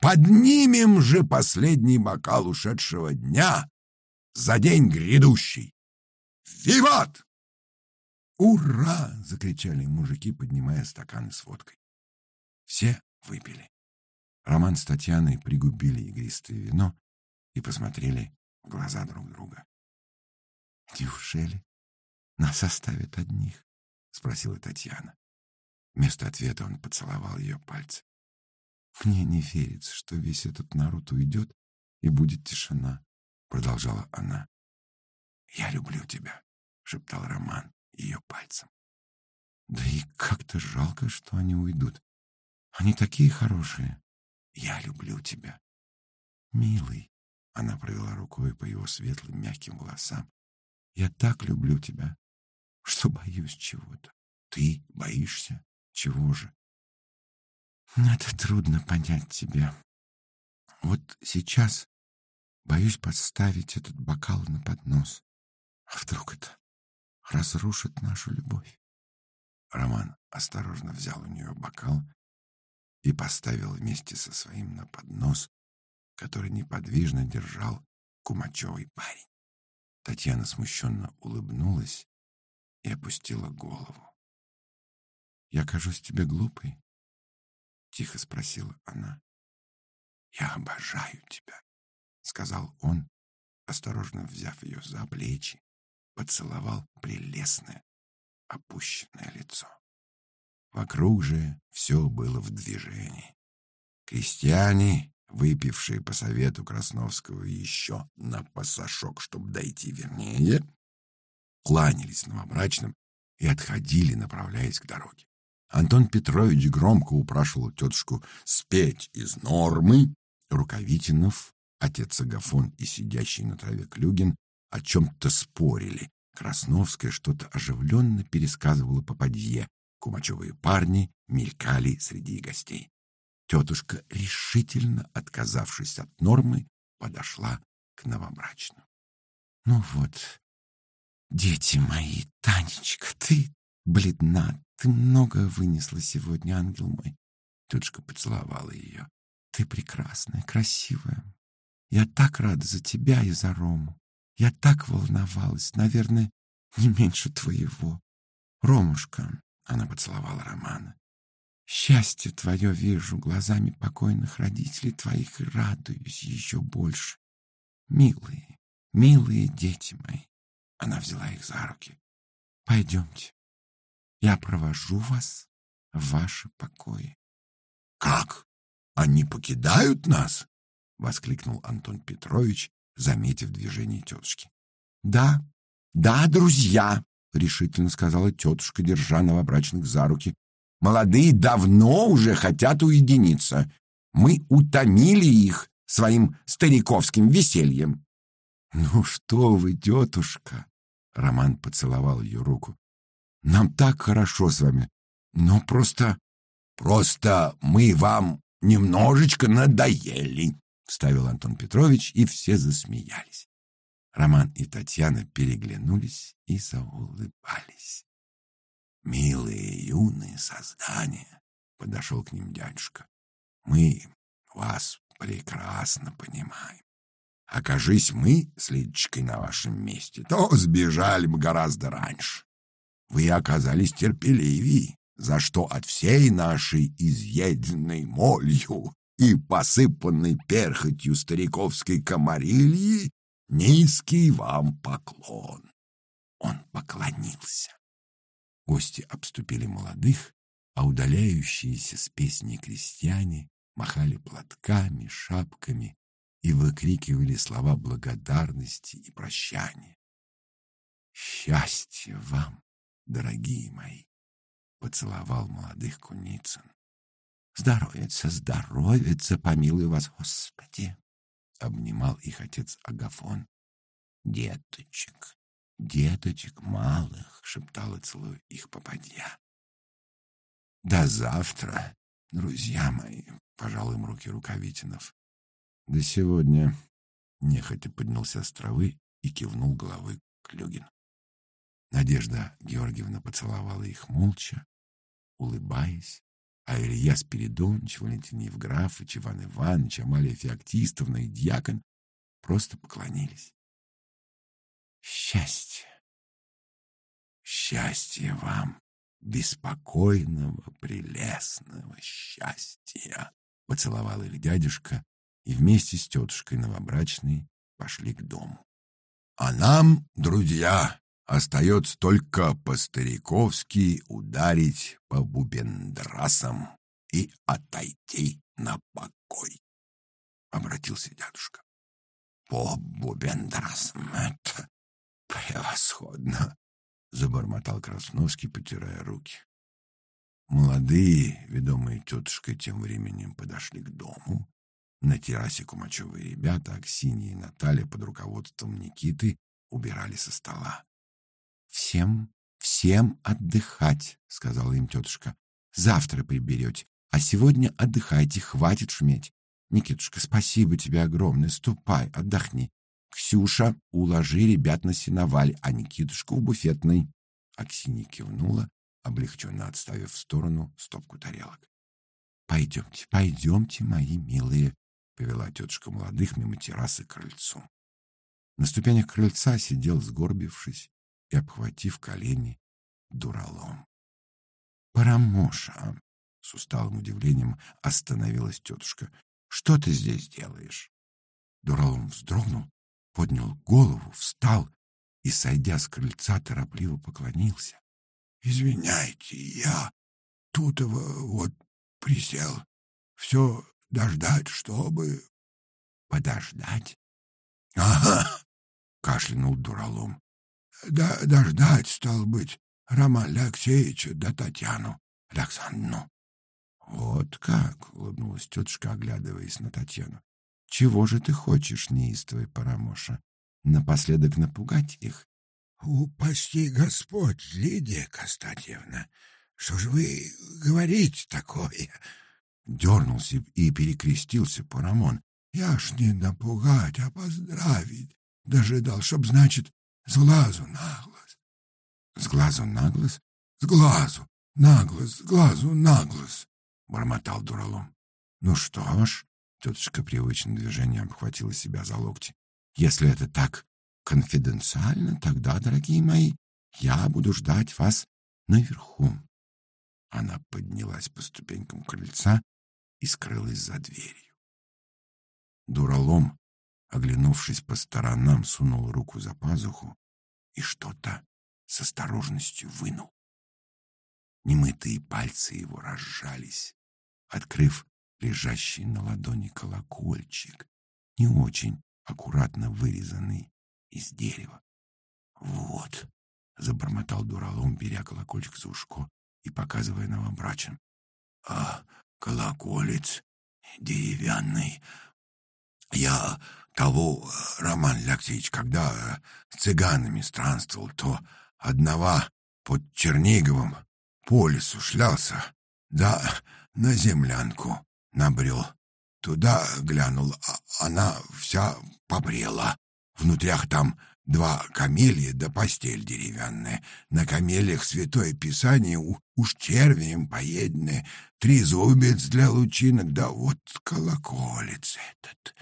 Поднимем же последний бокал ушедшего дня за день грядущий. Виват!» «Ура!» — закричали мужики, поднимая стаканы с водкой. Все выпили. Роман с Татьяной пригубили игристое вино и посмотрели в глаза друг друга. «Неужели нас оставят одних?» — спросила Татьяна. Вместо ответа он поцеловал ее пальцы. «Мне не верится, что весь этот народ уйдет, и будет тишина», — продолжала она. «Я люблю тебя», — шептал Роман ее пальцем. «Да и как-то жалко, что они уйдут. Они такие хорошие. Я люблю тебя». «Милый», — она провела рукой по его светлым мягким волосам, «я так люблю тебя, что боюсь чего-то». «Ты боишься? Чего же?» «Это трудно понять тебе. Вот сейчас боюсь подставить этот бокал на поднос. А вдруг это разрушит нашу любовь? Роман осторожно взял у нее бокал и поставил вместе со своим на поднос, который неподвижно держал кумачевый парень. Татьяна смущенно улыбнулась и опустила голову. «Я кажусь тебе глупой?» — тихо спросила она. «Я обожаю тебя», — сказал он, осторожно взяв ее за плечи, поцеловал прелестное, опущенное лицо. Вокруг же все было в движении. Крестьяне, выпившие по совету Красновского еще на пасашок, чтобы дойти вернее, кланялись новобрачным и отходили, направляясь к дороге. Антон Петрович громко упрашивал тетушку спеть из нормы. Рукавитинов, отец Агафон и сидящий на траве Клюгин о чем-то спорили. Красновская что-то оживленно пересказывала попадье. Кумачевые парни мелькали среди гостей. Тетушка, решительно отказавшись от нормы, подошла к новобрачным. — Ну вот, дети мои, Танечка, ты бледна, ты много вынесла сегодня, ангел мой. Тетушка поцеловала ее. Ты прекрасная, красивая. Я так рада за тебя и за Рому. Я так волновалась, наверное, не меньше твоего. Ромушка, она поцеловала Романа. Счастье твое вижу глазами покойных родителей твоих и радуюсь еще больше. Милые, милые дети мои. Она взяла их за руки. Пойдемте. Я провожу вас в ваши покои. Как? Они покидают нас? воскликнул Антон Петрович, заметив движение тетушки. Да, да, друзья, решительно сказала тетушка, держа новобрачных за руки. Молодые давно уже хотят уединиться. Мы утомили их своим стариковским весельем. Ну что вы, тетушка? Роман поцеловал ее руку. Нам так хорошо с вами. Но просто просто мы вам немножечко надоели, вставил Антон Петрович, и все засмеялись. Роман и Татьяна переглянулись и заулыбались. Милые юные создания, подошел к ним дядюшка. Мы вас прекрасно понимаем. Окажись мы с Лидочкой на вашем месте, то сбежали бы гораздо раньше. Вы оказались терпеливее, за что от всей нашей изъеденной молью и посыпанной перхотью стариковской комарильи низкий вам поклон. Он поклонился. Гости обступили молодых, а удаляющиеся с песней крестьяне махали платками, шапками и выкрикивали слова благодарности и прощания. «Счастье вам, дорогие мои!» — поцеловал молодых Куницын. «Здоровится, здоровится, помилуй вас, Господи!» — обнимал их отец Агафон. «Деточек, деточек малых!» — шептала, целуя их попадья. «До завтра, друзья мои!» — пожал им руки Рукавитинов. «До сегодня!» — нехотя поднялся с травы и кивнул головой Клюгин. Надежда Георгиевна поцеловала их молча, улыбаясь, а Илья Спиридонович, Валентин Евграфович, Иван Иванович, Амалия Феоктистовна и дьякон просто поклонились. Счастье! Счастье вам! Беспокойного, прелестного счастья! Поцеловал их дядюшка, и вместе с тетушкой новобрачной пошли к дому. А нам, друзья, Остается только по-стариковски ударить по бубендрасам и отойти на покой. Обратился дядушка. По бубендрасам это превосходно, забормотал Красновский, потирая руки. Молодые, ведомые тетушкой, тем временем подошли к дому. На террасе кумачевые ребята, Аксинья и Наталья под руководством Никиты убирали со стола. Всем, всем отдыхать, сказала им тетушка. Завтра приберете, а сегодня отдыхайте, хватит шуметь. Никитушка, спасибо тебе огромное, ступай, отдохни. Ксюша, уложи ребят на сеноваль, а Никитушка в буфетной. Аксинья кивнула облегченно отставив в сторону стопку тарелок. «Пойдемте, пойдемте, мои милые», — повела тетушка молодых мимо террасы к крыльцу. На ступенях крыльца сидел, сгорбившись и обхватив колени, дуралом. «Парамоша!» — с усталым удивлением остановилась тетушка. «Что ты здесь делаешь?» Дуралом вздрогнул, поднял голову, встал и, сойдя с крыльца, торопливо поклонился. «Извиняйте, я тут вот присел. Все дождать, чтобы...» «Подождать?» «Ага!» — кашлянул дуралом. «Да дождать, стал быть, Романа Алексеевича да Татьяну Александровну». «Вот как!» — улыбнулась тетушка, оглядываясь на Татьяну. «Чего же ты хочешь, неистовый Парамоша? Напоследок напугать их?» «Упаси Господь, Лидия Константьевна! Что же вы говорите такое?» Дернулся и перекрестился Парамон. «Я ж не напугать, а поздравить. Дожидал, чтоб, значит, с глазу на глаз». «С глазу на глаз?» «С глазу на глаз, с глазу на глаз», — бормотал дуралом. «Ну что ж», — тетушка привычным движением обхватила себя за локти, «если это так конфиденциально, тогда, дорогие мои, я буду ждать вас наверху». Она поднялась по ступенькам крыльца и скрылась за дверью. Дуралом, оглянувшись по сторонам, сунул руку за пазуху и что-то с осторожностью вынул. Немытые пальцы его разжались, открыв лежащий на ладони колокольчик, не очень аккуратно вырезанный из дерева. «Вот», — забормотал дуралом, беря колокольчик за ушко и показывая новобрачным. «А колоколец деревянный. Я того, Роман Алексеевич, когда с цыганами странствовал, то одного под Черниговым по лесу шлялся, да на землянку набрел. Туда глянул, а она вся побрела. Внутрях там два камелья да постель деревянная. На камелях святое писание уж червем поеденное, три зубец для лучинок, да вот колоколец этот.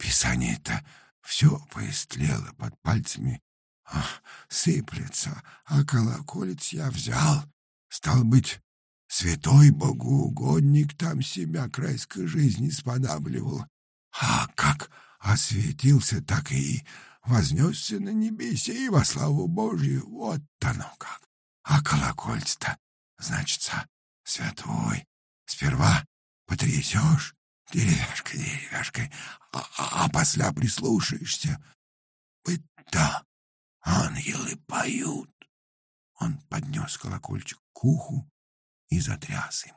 Писание-то все поистлело под пальцами, а, сыплется, а колоколец я взял. Стал быть, святой богоугодник там себя крайской жизни сподабливал. А как осветился, так и вознесся на небесе и во славу Божью. Вот оно как. А колокольц-то, значится, святой. Сперва потрясешь деревяшкой, деревяшкой, а, а, а после прислушаешься. Быть-то ангелы поют. Он поднес колокольчик к уху и затряс им.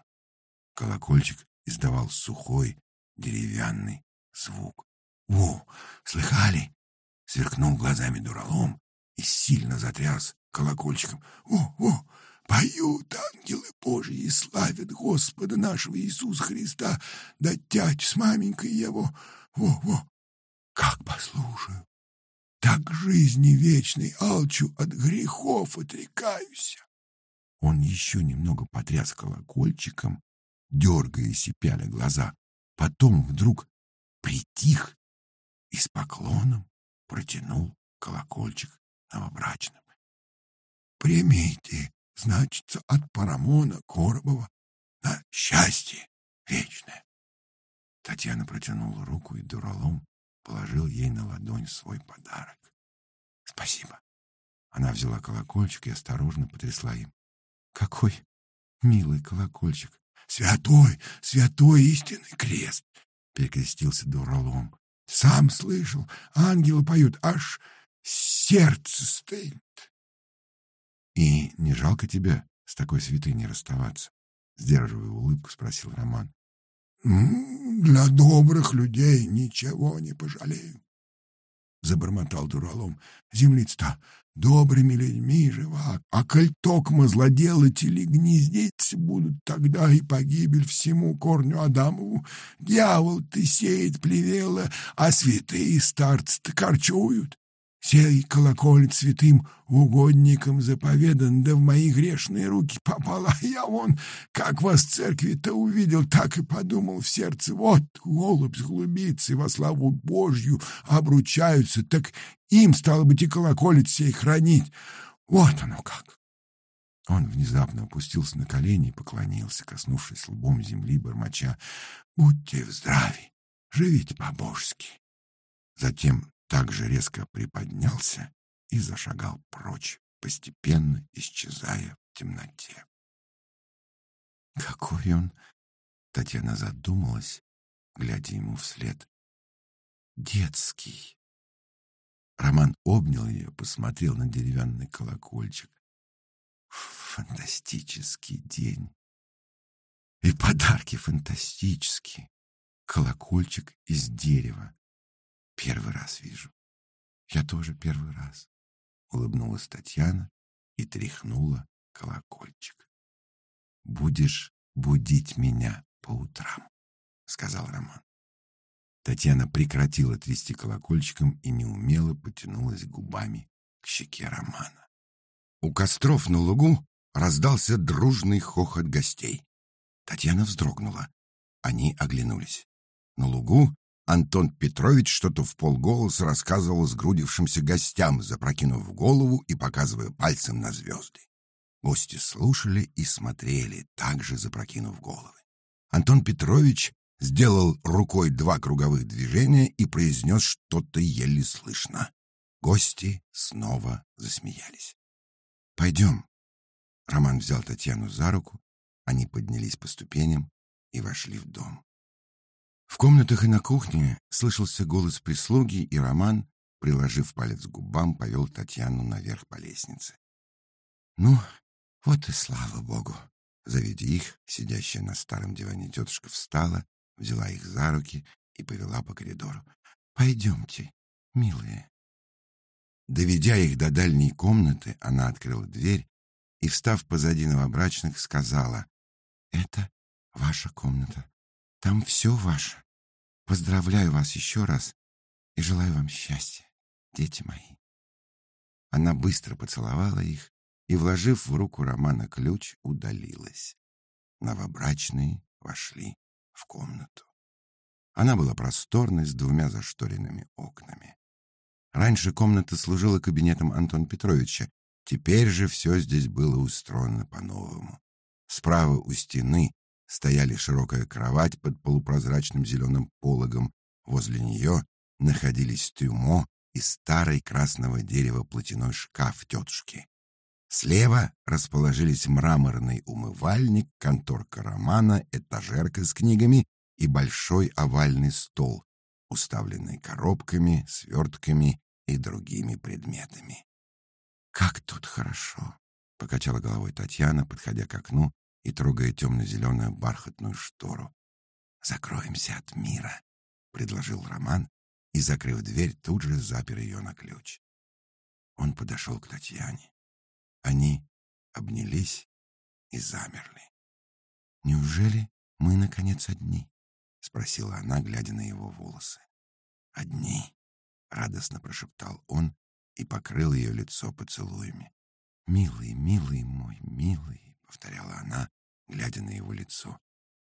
Колокольчик издавал сухой деревянный звук. «Во, слыхали?» — сверкнул глазами дуралом и сильно затряс колокольчиком. «Во, во, поют ангелы Божьи и славят Господа нашего Иисуса Христа, да тять с маменькой его. Во, во, как послушаю, так жизни вечной алчу от грехов отрекаюсь». Он еще немного потряс колокольчиком, дергаясь и пяля глаза, потом вдруг притих и с поклоном протянул колокольчик новобрачным. «Примите, значится, от Парамона Коробова на счастье вечное!» Татьяна протянула руку, и дуралом положил ей на ладонь свой подарок. «Спасибо!» Она взяла колокольчик и осторожно потрясла им. «Какой милый колокольчик!» «Святой, святой истинный крест!» — перекрестился дуралом. Сам слышал, ангелы поют, аж сердце стоит. И не жалко тебя с такой святыней расставаться? Сдерживая улыбку, спросил Роман. «Для добрых людей ничего не пожалею», — забормотал дуралом. «Землица-то добрыми людьми жива, а коль токмо злоделатели гнездиться будут, тогда и погибель всему корню Адамову. Дьявол ты сеет плевела, а святые старцы-то корчуют. Сей колоколец святым угодникам заповедан, да в мои грешные руки попала. Я вон, как вас церкви-то увидел, так и подумал в сердце. Вот голубь с глубицей во славу Божью обручаются, так им, стало быть, и колоколец сей хранить. Вот оно как. Он внезапно опустился на колени и поклонился, коснувшись лбом земли, бормоча. «Будьте в здравии, живите по-божски». Затем также резко приподнялся и зашагал прочь, постепенно исчезая в темноте. Какой он, Татьяна задумалась, глядя ему вслед. Детский. Роман обнял ее, посмотрел на деревянный колокольчик. Фантастический день. И подарки фантастические. Колокольчик из дерева. Первый раз вижу. Я тоже первый раз. Улыбнулась Татьяна и тряхнула колокольчик. Будешь будить меня по утрам, сказал Роман. Татьяна прекратила трясти колокольчиком и неумело потянулась губами к щеке Романа. У костров на лугу раздался дружный хохот гостей. Татьяна вздрогнула. Они оглянулись. На лугу Антон Петрович что-то в полголоса рассказывал сгрудившимся гостям, запрокинув голову и показывая пальцем на звезды. Гости слушали и смотрели, также запрокинув головы. Антон Петрович сделал рукой два круговых движения и произнес что-то еле слышно. Гости снова засмеялись. «Пойдем». Роман взял Татьяну за руку, они поднялись по ступеням и вошли в дом. В комнатах и на кухне слышался голос прислуги, и Роман, приложив палец к губам, повел Татьяну наверх по лестнице. «Ну, вот и слава богу!» Завидя их, сидящая на старом диване тетушка встала, взяла их за руки и повела по коридору. «Пойдемте, милые». Доведя их до дальней комнаты, она открыла дверь и, встав позади новобрачных, сказала, «Это ваша комната. Там все ваше. Поздравляю вас еще раз и желаю вам счастья, дети мои. Она быстро поцеловала их и, вложив в руку Романа ключ, удалилась. Новобрачные вошли в комнату. Она была просторной, с двумя зашторенными окнами. Раньше комната служила кабинетом Антона Петровича, теперь же все здесь было устроено по-новому. Справа у стены стояли широкая кровать под полупрозрачным зеленым пологом. Возле нее находились трюмо и старый красного дерева платяной шкаф тетушки. Слева расположились мраморный умывальник, конторка романа, этажерка с книгами и большой овальный стол, уставленный коробками, свертками и другими предметами. «Как тут хорошо!» — покачала головой Татьяна, подходя к окну и трогая темно-зеленую бархатную штору. «Закроемся от мира», — предложил Роман, и, закрыв дверь, тут же запер ее на ключ. Он подошел к Татьяне. Они обнялись и замерли. «Неужели мы, наконец, одни?» — спросила она, глядя на его волосы. «Одни», — радостно прошептал он и покрыл ее лицо поцелуями. «Милый, милый мой, милый, повторяла она, глядя на его лицо.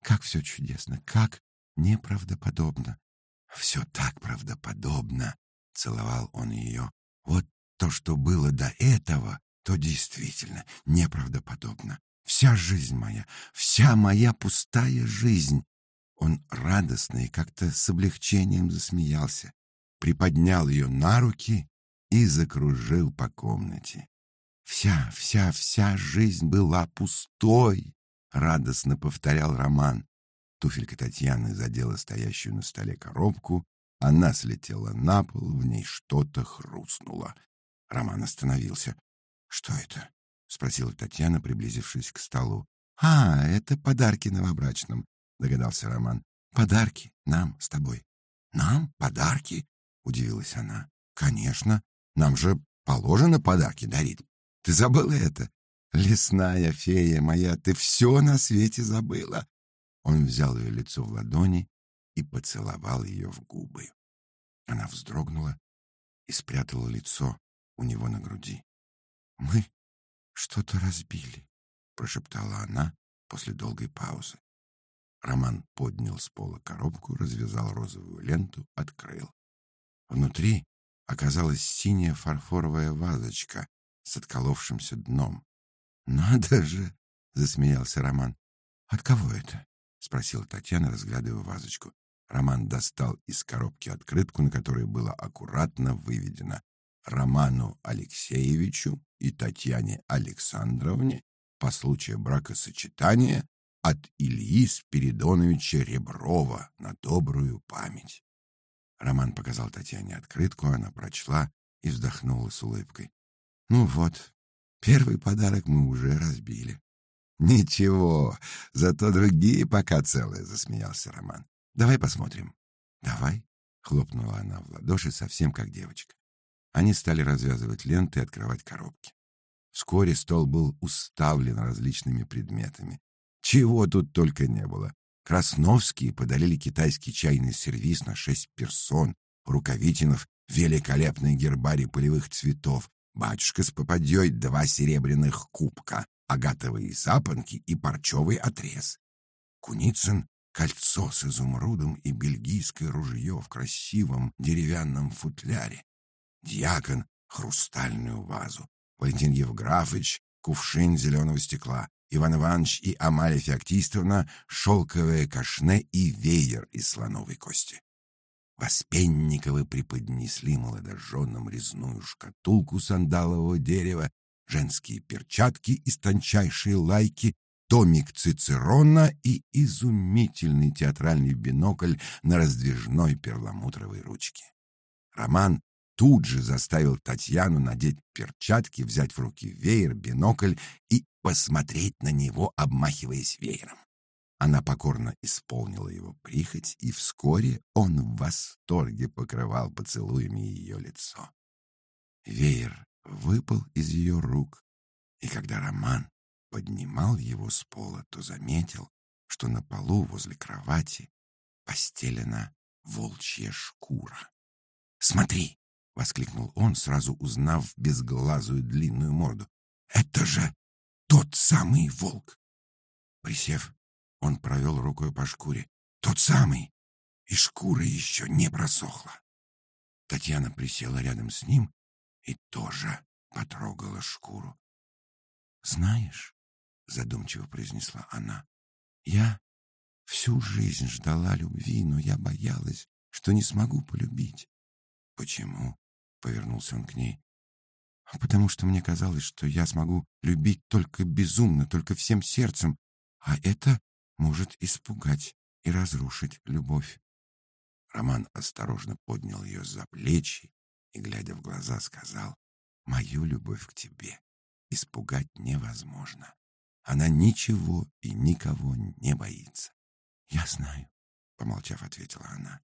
Как все чудесно, как неправдоподобно. Все так правдоподобно, целовал он ее. Вот то, что было до этого, то действительно неправдоподобно. Вся жизнь моя, вся моя пустая жизнь. Он радостно и как-то с облегчением засмеялся, приподнял ее на руки и закружил по комнате. Вся, вся, вся жизнь была пустой, радостно повторял Роман. Туфелька Татьяны задела стоящую на столе коробку, она слетела на пол, в ней что-то хрустнуло. Роман остановился. Что это? спросила Татьяна, приблизившись к столу. А, это подарки новобрачным, догадался Роман. Подарки нам с тобой. Нам подарки? удивилась она. Конечно, нам же положено подарки дарить. Ты забыла это? Лесная фея моя, ты все на свете забыла. Он взял ее лицо в ладони и поцеловал ее в губы. Она вздрогнула и спрятала лицо у него на груди. «Мы что-то разбили», — прошептала она после долгой паузы. Роман поднял с пола коробку, развязал розовую ленту, открыл. Внутри оказалась синяя фарфоровая вазочка с отколовшимся дном. «Надо же!» — засмеялся Роман. «От кого это?» — спросила Татьяна, разглядывая вазочку. Роман достал из коробки открытку, на которой было аккуратно выведено Роману Алексеевичу и Татьяне Александровне по случаю бракосочетания от Ильи Спиридоновича Реброва на добрую память. Роман показал Татьяне открытку, она прочла и вздохнула с улыбкой. «Ну вот, первый подарок мы уже разбили». «Ничего, зато другие пока целые», — засмеялся Роман. «Давай посмотрим». «Давай», — хлопнула она в ладоши, совсем как девочка. Они стали развязывать ленты и открывать коробки. Вскоре стол был уставлен различными предметами. Чего тут только не было. Красновские подарили китайский чайный сервиз на шесть персон, Рукавитинов — великолепный гербарий полевых цветов, батюшка с попадьей — два серебряных кубка, агатовые запонки и парчевый отрез. Куницын — кольцо с изумрудом и бельгийское ружье в красивом деревянном футляре. Дьякон — хрустальную вазу. Валентин Евграфович — кувшин зеленого стекла. Иван Иванович и Амалия Феоктистовна — шелковое кашне и веер из слоновой кости. Воспенниковы преподнесли молодоженам резную шкатулку сандалового дерева, женские перчатки из тончайшей лайки, томик Цицерона и изумительный театральный бинокль на раздвижной перламутровой ручке. Роман тут же заставил Татьяну надеть перчатки, взять в руки веер, бинокль и посмотреть на него, обмахиваясь веером. Она покорно исполнила его прихоть, и вскоре он в восторге покрывал поцелуями ее лицо. Веер выпал из ее рук, и когда Роман поднимал его с пола, то заметил, что на полу возле кровати постелена волчья шкура. «Смотри!» — воскликнул он, сразу узнав безглазую длинную морду. «Это же тот самый волк!» Присев, он провел рукой по шкуре. «Тот самый!» И шкура еще не просохла. Татьяна присела рядом с ним и тоже потрогала шкуру. «Знаешь», — задумчиво произнесла она, — «я всю жизнь ждала любви, но я боялась, что не смогу полюбить». «Почему?» Повернулся он к ней. «Потому что мне казалось, что я смогу любить только безумно, только всем сердцем, а это может испугать и разрушить любовь». Роман осторожно поднял ее за плечи и, глядя в глаза, сказал, «Мою любовь к тебе испугать невозможно. Она ничего и никого не боится». «Я знаю», — помолчав, ответила она.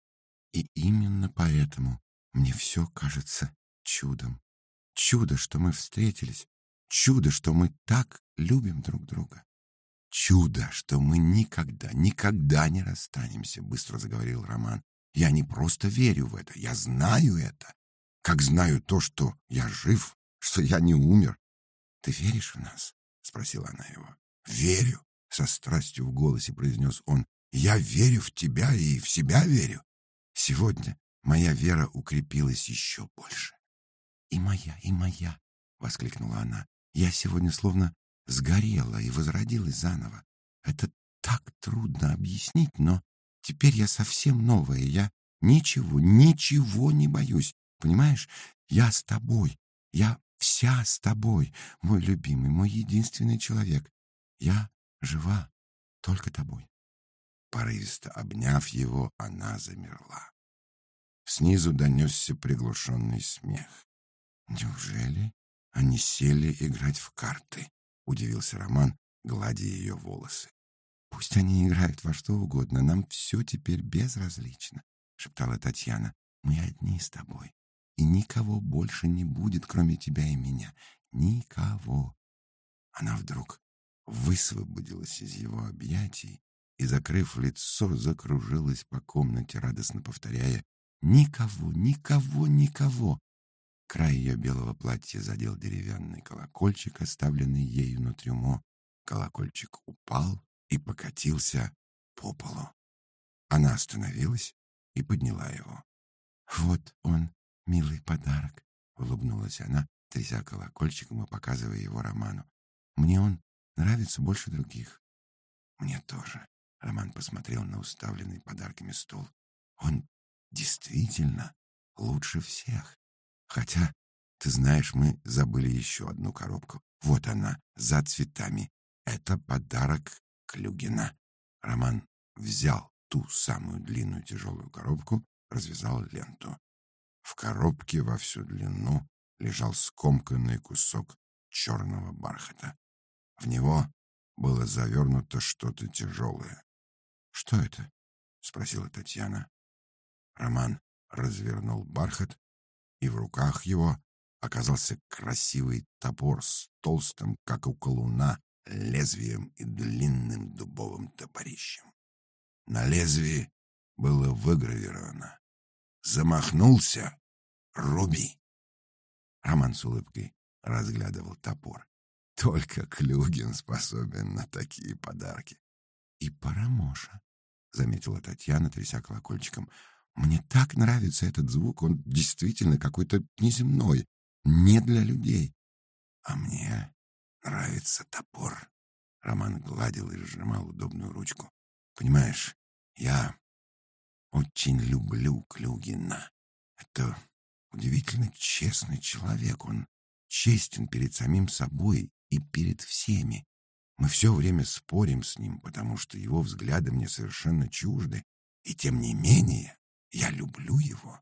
«И именно поэтому мне все кажется чудом. Чудо, что мы встретились. Чудо, что мы так любим друг друга. Чудо, что мы никогда, никогда не расстанемся, быстро заговорил Роман. Я не просто верю в это, я знаю это. Как знаю то, что я жив, что я не умер. Ты веришь в нас? спросила она его. Верю, со страстью в голосе произнес он. Я верю в тебя и в себя верю. Сегодня моя вера укрепилась еще больше. «И моя, и моя!» — воскликнула она. «Я сегодня словно сгорела и возродилась заново. Это так трудно объяснить, но теперь я совсем новая. Я ничего, ничего не боюсь. Понимаешь, я с тобой. Я вся с тобой, мой любимый, мой единственный человек. Я жива только тобой. Порывисто обняв его, она замерла. Снизу донесся приглушенный смех. «Неужели они сели играть в карты?» — удивился Роман, гладя ее волосы. «Пусть они играют во что угодно, нам все теперь безразлично», — шептала Татьяна. «Мы одни с тобой, и никого больше не будет, кроме тебя и меня. Никого». Она вдруг высвободилась из его объятий и, закрыв лицо, закружилась по комнате, радостно повторяя «Никого, никого, никого!» Край ее белого платья задел деревянный колокольчик, оставленный ею на трюмо. Колокольчик упал и покатился по полу. Она остановилась и подняла его. «Вот он, милый подарок», — улыбнулась она, тряся колокольчиком и показывая его Роману. «Мне он нравится больше других». «Мне тоже», — Роман посмотрел на уставленный подарками стол. «Он действительно лучше всех. Хотя, ты знаешь, мы забыли еще одну коробку. Вот она, за цветами. Это подарок Клюгина». Роман взял ту самую длинную тяжелую коробку, развязал ленту. В коробке во всю длину лежал скомканный кусок черного бархата. В него было завернуто что-то тяжелое. «Что это?» — спросила Татьяна. Роман развернул бархат, и в руках его оказался красивый топор с толстым, как у колуна, лезвием и длинным дубовым топорищем. На лезвии было выгравировано «Замахнулся! Руби!» Роман с улыбкой разглядывал топор. Только Клюгин способен на такие подарки. «И Парамоша», — заметила Татьяна, тряся колокольчиком. «Мне так нравится этот звук, он действительно какой-то неземной, не для людей». «А мне нравится топор», — Роман гладил и сжимал удобную ручку. «Понимаешь, я очень люблю Клюгина. Это удивительно честный человек. Он честен перед самим собой и перед всеми. Мы все время спорим с ним, потому что его взгляды мне совершенно чужды. И тем не менее я люблю его.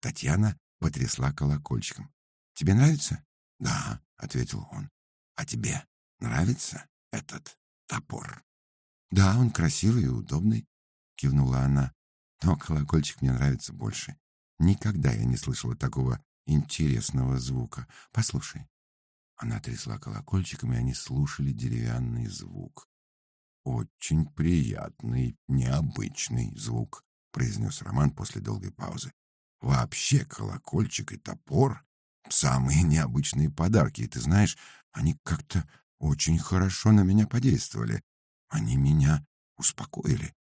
Татьяна потрясла колокольчиком. «Тебе нравится?» «Да», — ответил он. «А тебе нравится этот топор?» «Да, он красивый и удобный кивнула она. Но колокольчик мне нравится больше. Никогда я не слышала такого интересного звука. Послушай. Она трясла колокольчиком, и они слушали деревянный звук. Очень приятный, необычный звук, произнес Роман после долгой паузы. Вообще колокольчик и топор самые необычные подарки, и ты знаешь, они как-то очень хорошо на меня подействовали. Они меня успокоили.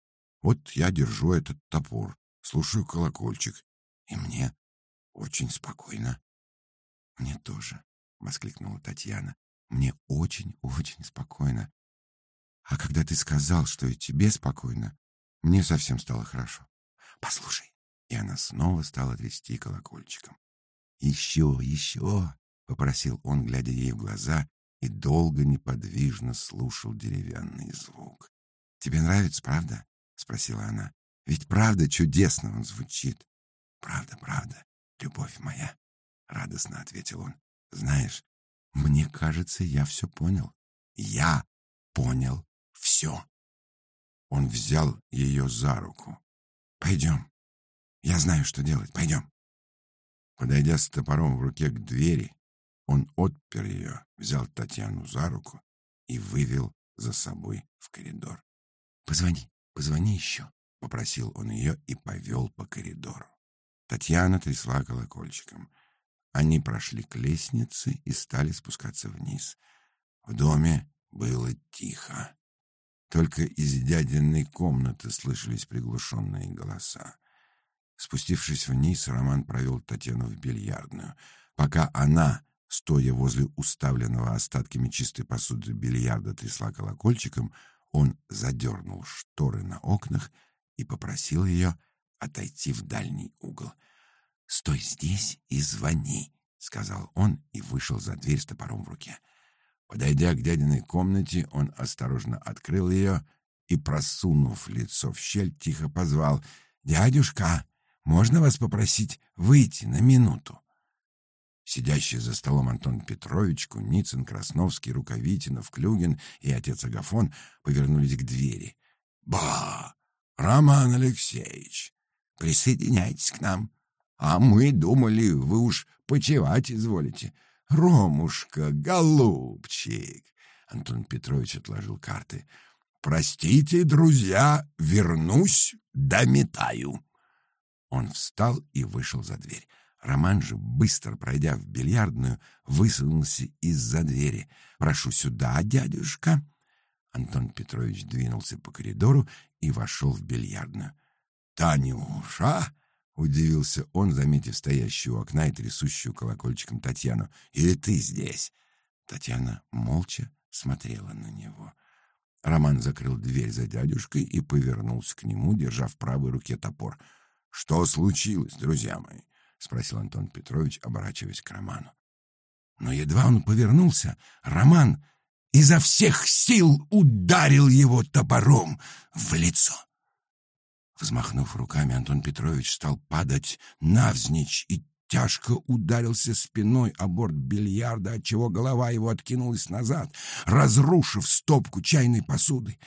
Вот я держу этот топор, слушаю колокольчик, и мне очень спокойно. Мне тоже, воскликнула Татьяна. Мне очень-очень спокойно. А когда ты сказал, что и тебе спокойно, мне совсем стало хорошо. Послушай. И она снова стала трясти колокольчиком. Еще, еще, попросил он, глядя ей в глаза, и долго неподвижно слушал деревянный звук. Тебе нравится, правда? — спросила она. «Ведь правда чудесно он звучит». «Правда, правда, любовь моя», — радостно ответил он. «Знаешь, мне кажется, я все понял. Я понял все». Он взял ее за руку. «Пойдем. Я знаю, что делать. Пойдем». Подойдя с топором в руке к двери, он отпер ее, взял Татьяну за руку и вывел за собой в коридор. «Позвони», «Позвони еще», — попросил он ее и повел по коридору. Татьяна трясла колокольчиком. Они прошли к лестнице и стали спускаться вниз. В доме было тихо. Только из дядиной комнаты слышались приглушенные голоса. Спустившись вниз, Роман провел Татьяну в бильярдную. Пока она, стоя возле уставленного остатками чистой посуды бильярда, трясла колокольчиком, он задернул шторы на окнах и попросил ее отойти в дальний угол. «Стой здесь и звони», — сказал он и вышел за дверь с топором в руке. Подойдя к дядиной комнате, он осторожно открыл ее и, просунув лицо в щель, тихо позвал «Дядюшка, можно вас попросить выйти на минуту?» Сидящие за столом Антон Петрович, Куницын, Красновский, Рукавитинов, Клюгин и отец Агафон повернулись к двери. «Ба! Роман Алексеевич, присоединяйтесь к нам. А мы думали, вы уж почевать изволите. Ромушка, голубчик!» Антон Петрович отложил карты. «Простите, друзья, вернусь, дометаю». Он встал и вышел за дверь. Роман же, быстро пройдя в бильярдную, высунулся из-за двери. «Прошу сюда, дядюшка!» Антон Петрович двинулся по коридору и вошел в бильярдную. «Танюша!» — удивился он, заметив стоящую у окна и трясущую колокольчиком Татьяну. «Или ты здесь?» Татьяна молча смотрела на него. Роман закрыл дверь за дядюшкой и повернулся к нему, держа в правой руке топор. «Что случилось, друзья мои?» — спросил Антон Петрович, оборачиваясь к Роману. Но едва он повернулся, Роман изо всех сил ударил его топором в лицо. Взмахнув руками, Антон Петрович стал падать навзничь и тяжко ударился спиной о борт бильярда, отчего голова его откинулась назад, разрушив стопку чайной посуды.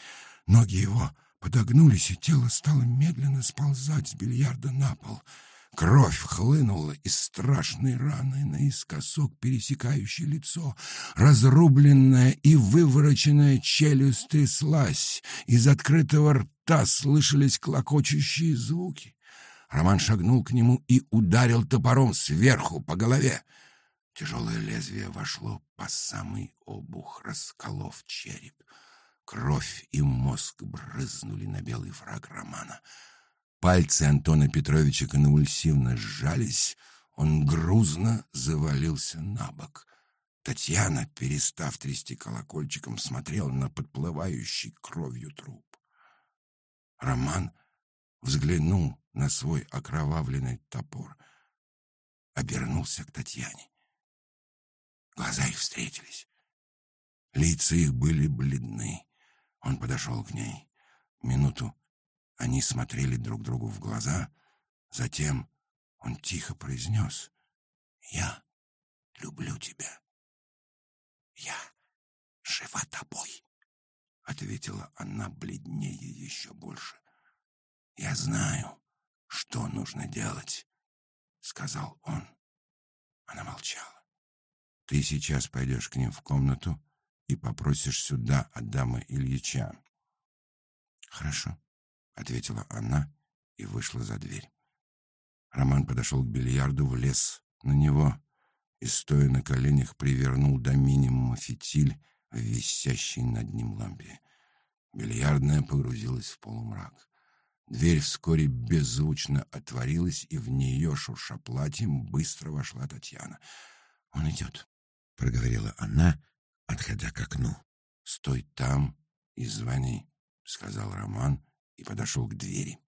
Ноги его подогнулись, и тело стало медленно сползать с бильярда на пол — Кровь хлынула из страшной раны наискосок, пересекающей лицо. Разрубленная и вывороченная челюсть тряслась. Из открытого рта слышались клокочущие звуки. Роман шагнул к нему и ударил топором сверху по голове. Тяжелое лезвие вошло по самый обух, расколов череп. Кровь и мозг брызнули на белый фраг Романа — Пальцы Антона Петровича конвульсивно сжались, он грузно завалился на бок. Татьяна, перестав трясти колокольчиком, смотрела на подплывающий кровью труп. Роман взглянул на свой окровавленный топор, обернулся к Татьяне. Глаза их встретились. Лица их были бледны. Он подошел к ней. Минуту они смотрели друг другу в глаза. Затем он тихо произнес «Я люблю тебя. Я жива тобой», — ответила она бледнее еще больше. «Я знаю, что нужно делать», — сказал он. Она молчала. «Ты сейчас пойдешь к ним в комнату и попросишь сюда Адама Ильича». «Хорошо», — ответила она и вышла за дверь. Роман подошел к бильярду, влез на него и, стоя на коленях, привернул до минимума фитиль в висящей над ним лампе. Бильярдная погрузилась в полумрак. Дверь вскоре беззвучно отворилась, и в нее, шурша платьем, быстро вошла Татьяна. «Он идет», — проговорила она, отходя к окну. «Стой там и звони», — сказал Роман, и подошел к двери.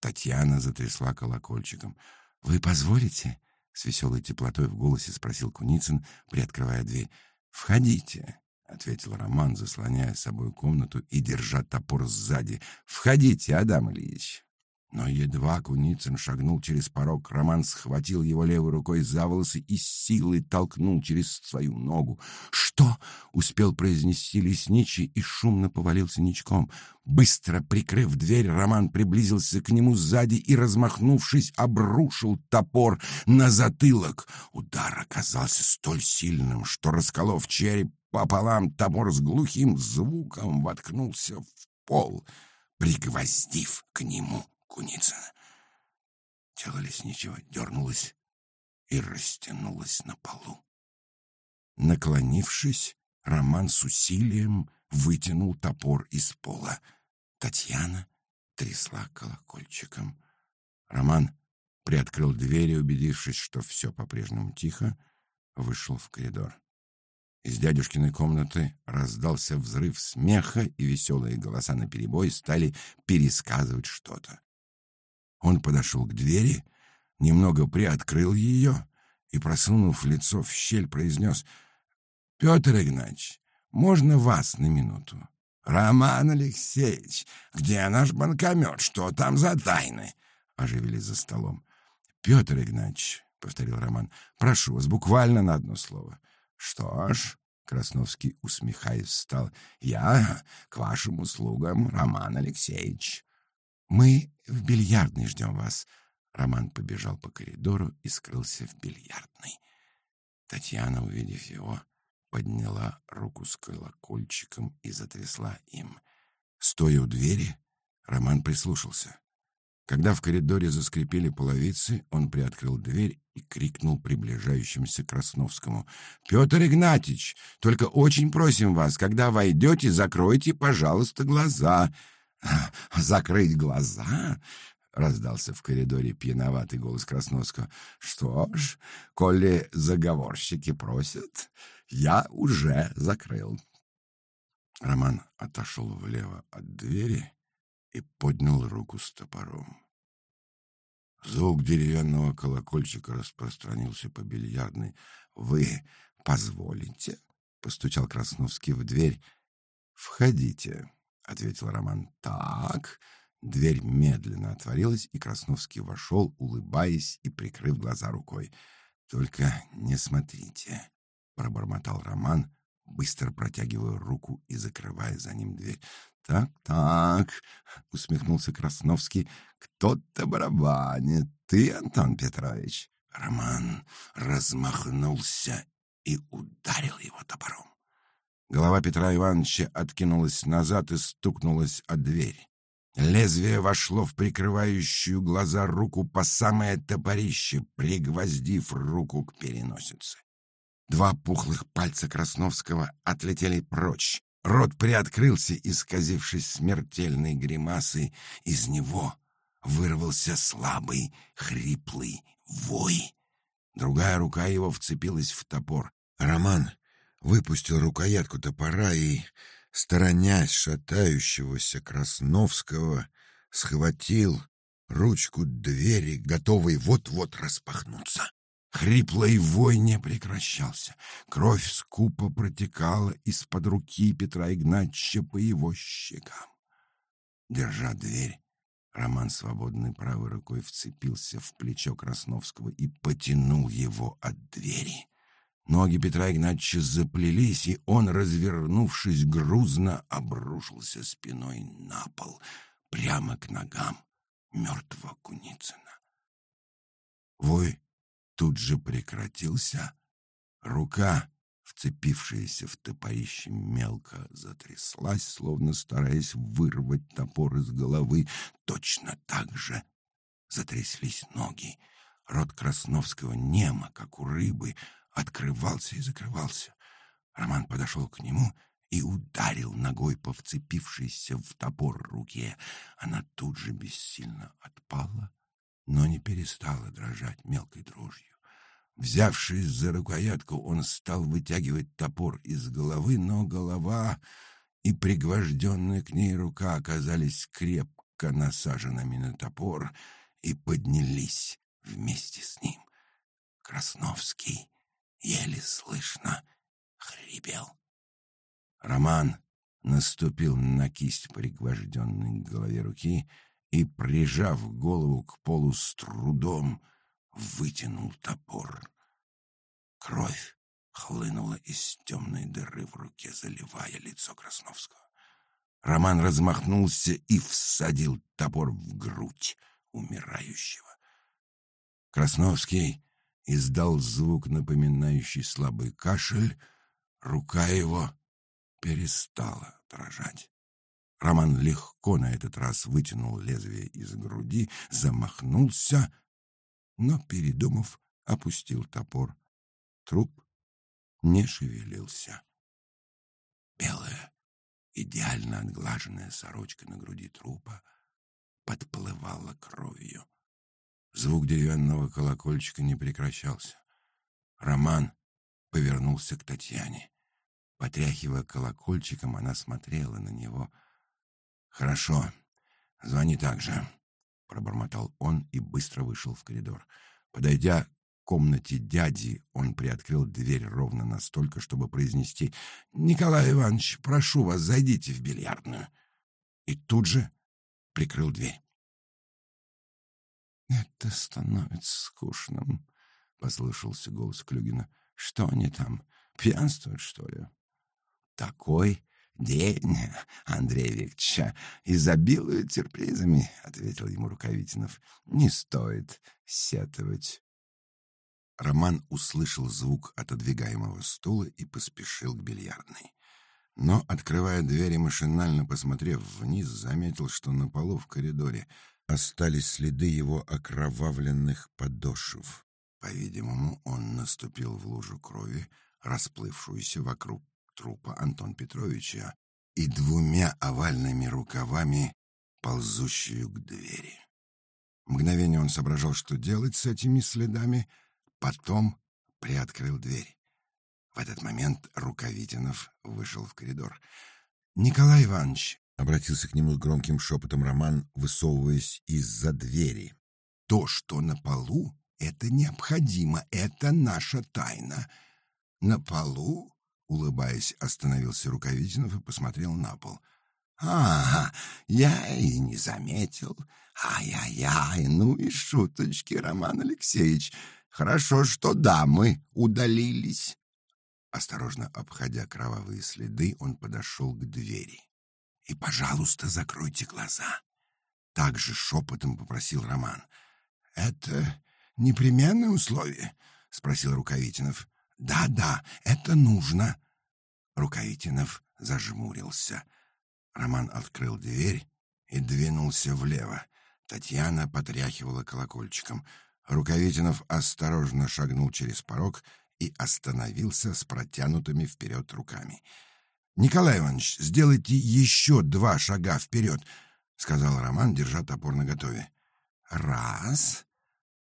Татьяна затрясла колокольчиком. «Вы позволите?» — с веселой теплотой в голосе спросил Куницын, приоткрывая дверь. «Входите», — ответил Роман, заслоняя собой комнату и держа топор сзади. «Входите, Адам Ильич». Но едва Куницын шагнул через порог, Роман схватил его левой рукой за волосы и силой толкнул через свою ногу. «Что?» — успел произнести лесничий и шумно повалился ничком. Быстро прикрыв дверь, Роман приблизился к нему сзади и, размахнувшись, обрушил топор на затылок. Удар оказался столь сильным, что, расколов череп пополам, топор с глухим звуком воткнулся в пол, пригвоздив к нему Куницына. Тело лесничего дернулось и растянулось на полу. Наклонившись, Роман с усилием вытянул топор из пола. Татьяна трясла колокольчиком. Роман приоткрыл дверь и, убедившись, что все по-прежнему тихо, вышел в коридор. Из дядюшкиной комнаты раздался взрыв смеха, и веселые голоса наперебой стали пересказывать что-то. Он подошел к двери, немного приоткрыл ее и, просунув лицо в щель, произнес «Петр Игнатьевич, можно вас на минуту?» «Роман Алексеевич, где наш банкомет? Что там за тайны?» Оживились за столом. «Петр Игнатьевич», — повторил Роман, — «прошу вас, буквально на одно слово». «Что ж», — Красновский, усмехаясь, встал, — «я к вашим услугам, Роман Алексеевич». «Мы в бильярдной ждем вас». Роман побежал по коридору и скрылся в бильярдной. Татьяна, увидев его, подняла руку с колокольчиком и затрясла им. Стоя у двери, Роман прислушался. Когда в коридоре заскрипели половицы, он приоткрыл дверь и крикнул приближающемуся Красновскому. — Петр Игнатьич, только очень просим вас, когда войдете, закройте, пожалуйста, глаза. — Закрыть глаза? — раздался в коридоре пьяноватый голос Красновского. — Что ж, коли заговорщики просят, я уже закрыл. Роман отошел влево от двери и поднял руку с топором. Звук деревянного колокольчика распространился по бильярдной. «Вы позволите?» — постучал Красновский в дверь. «Входите», — ответил Роман. «Так». Дверь медленно отворилась, и Красновский вошел, улыбаясь и прикрыв глаза рукой. «Только не смотрите», — пробормотал Роман, быстро протягивая руку и закрывая за ним дверь. «Так, так», — усмехнулся Красновский, — «кто-то барабанит. Ты, Антон Петрович?» Роман размахнулся и ударил его топором. Голова Петра Ивановича откинулась назад и стукнулась о дверь. Лезвие вошло в прикрывающую глаза руку по самое топорище, пригвоздив руку к переносице. Два пухлых пальца Красновского отлетели прочь. Рот приоткрылся, исказившись смертельной гримасой. Из него вырвался слабый, хриплый вой. Другая рука его вцепилась в топор. Роман выпустил рукоятку топора и, сторонясь шатающегося Красновского, схватил ручку двери, готовый вот-вот распахнуться. Хриплый вой не прекращался. Кровь скупо протекала из-под руки Петра Игнатьевича по его щекам. Держа дверь, Роман свободной правой рукой вцепился в плечо Красновского и потянул его от двери. Ноги Петра Игнатьевича заплелись, и он, развернувшись грузно, обрушился спиной на пол, прямо к ногам мертвого Куницына. Вой тут же прекратился. Рука, вцепившаяся в топорище, мелко затряслась, словно стараясь вырвать топор из головы. Точно так же затряслись ноги. Рот Красновского немо, как у рыбы, открывался и закрывался. Роман подошел к нему и ударил ногой по вцепившейся в топор руке. Она тут же бессильно отпала, но не перестала дрожать мелкой дрожью. Взявшись за рукоятку, он стал вытягивать топор из головы, но голова и пригвожденная к ней рука оказались крепко насаженными на топор и поднялись вместе с ним. Красновский еле слышно хрипел. Роман наступил на кисть пригвожденной к голове руки и, прижав голову к полу с трудом, вытянул топор. Кровь хлынула из темной дыры в руке, заливая лицо Красновского. Роман размахнулся и всадил топор в грудь умирающего. Красновский издал звук, напоминающий слабый кашель. Рука его перестала дрожать. Роман легко на этот раз вытянул лезвие из груди, замахнулся — но, передумав, опустил топор. Труп не шевелился. Белая, идеально отглаженная сорочка на груди трупа подплывала кровью. Звук деревянного колокольчика не прекращался. Роман повернулся к Татьяне. Потряхивая колокольчиком, она смотрела на него. «Хорошо, звони так же пробормотал он и быстро вышел в коридор. Подойдя к комнате дяди, он приоткрыл дверь ровно настолько, чтобы произнести «Николай Иванович, прошу вас, зайдите в бильярдную». И тут же прикрыл дверь. «Это становится скучным», — послышался голос Клюгина. «Что они там, пьянствуют, что ли?» «Такой «День Андрей Викторович изобилует сюрпризами», — ответил ему Рукавитинов. «Не стоит сетовать». Роман услышал звук отодвигаемого стула и поспешил к бильярдной. Но, открывая дверь и машинально посмотрев вниз, заметил, что на полу в коридоре остались следы его окровавленных подошв. По-видимому, он наступил в лужу крови, расплывшуюся вокруг трупа Антон Петровича, и двумя овальными рукавами ползущую к двери. Мгновение он соображал, что делать с этими следами, потом приоткрыл дверь. В этот момент Рукавитинов вышел в коридор. «Николай Иванович!» — обратился к нему громким шепотом Роман, высовываясь из-за двери. «То, что на полу, это необходимо, это наша тайна. На полу улыбаясь, остановился Рукавитинов и посмотрел на пол. «Ага, я и не заметил. Ай-яй-яй, ну и шуточки, Роман Алексеевич. Хорошо, что дамы удалились». Осторожно обходя кровавые следы, он подошел к двери. «И, пожалуйста, закройте глаза». Также шепотом попросил Роман. «Это непременное условие?» — спросил Рукавитинов. «Да-да, это нужно». Рукавитинов зажмурился. Роман открыл дверь и двинулся влево. Татьяна потряхивала колокольчиком. Рукавитинов осторожно шагнул через порог и остановился с протянутыми вперед руками. «Николай Иванович, сделайте еще два шага вперед», — сказал Роман, держа топор наготове. «Раз,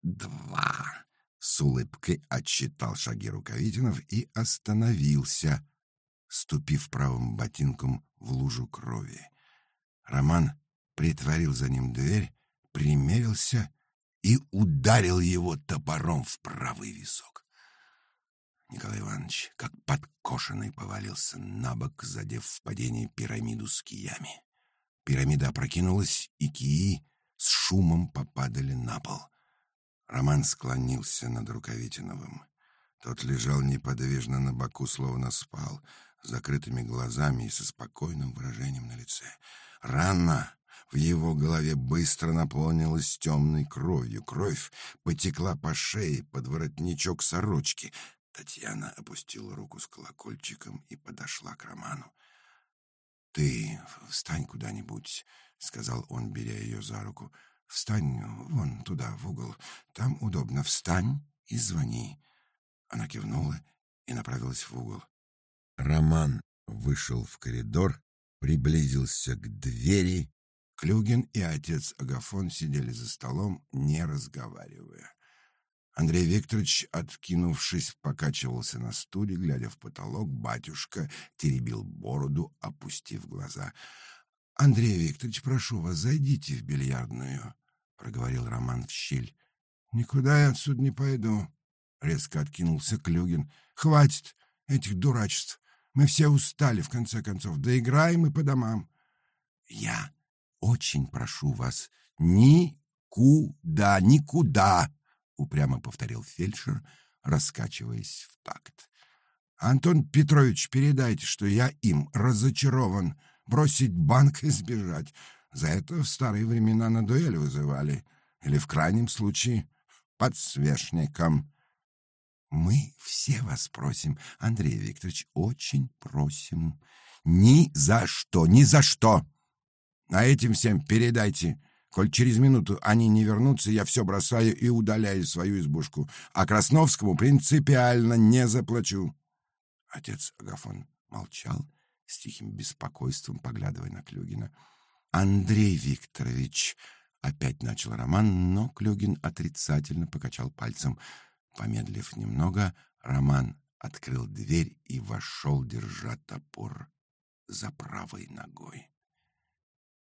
два...» С улыбкой отсчитал шаги Рукавитинов и остановился, ступив правым ботинком в лужу крови. Роман притворил за ним дверь, примерился и ударил его топором в правый висок. Николай Иванович, как подкошенный, повалился на бок, задев в падении пирамиду с киями. Пирамида опрокинулась, и кии с шумом попадали на пол — Роман склонился над Рукавитиновым. Тот лежал неподвижно на боку, словно спал, с закрытыми глазами и со спокойным выражением на лице. Рана в его голове быстро наполнилась темной кровью. Кровь потекла по шее под воротничок сорочки. Татьяна опустила руку с колокольчиком и подошла к Роману. «Ты встань куда-нибудь», — сказал он, беря ее за руку. Встань вон туда, в угол. Там удобно. Встань и звони. Она кивнула и направилась в угол. Роман вышел в коридор, приблизился к двери. Клюгин и отец Агафон сидели за столом, не разговаривая. Андрей Викторович, откинувшись, покачивался на стуле, глядя в потолок. Батюшка теребил бороду, опустив глаза — «Андрей Викторович, прошу вас, зайдите в бильярдную», — проговорил Роман в щель. «Никуда я отсюда не пойду», — резко откинулся Клюгин. «Хватит этих дурачеств. Мы все устали, в конце концов. Доиграем и по домам». «Я очень прошу вас, никуда, никуда!» — упрямо повторил фельдшер, раскачиваясь в такт. «Антон Петрович, передайте, что я им разочарован», бросить банк и сбежать. За это в старые времена на дуэль вызывали. Или, в крайнем случае, подсвечником. Мы все вас просим, Андрей Викторович, очень просим. Ни за что, ни за что. А этим всем передайте. Коль через минуту они не вернутся, я все бросаю и удаляю свою избушку. А Красновскому принципиально не заплачу. Отец Агафон молчал с тихим беспокойством, поглядывая на Клюгина. «Андрей Викторович!» — опять начал Роман, но Клюгин отрицательно покачал пальцем. Помедлив немного, Роман открыл дверь и вошел, держа топор за правой ногой.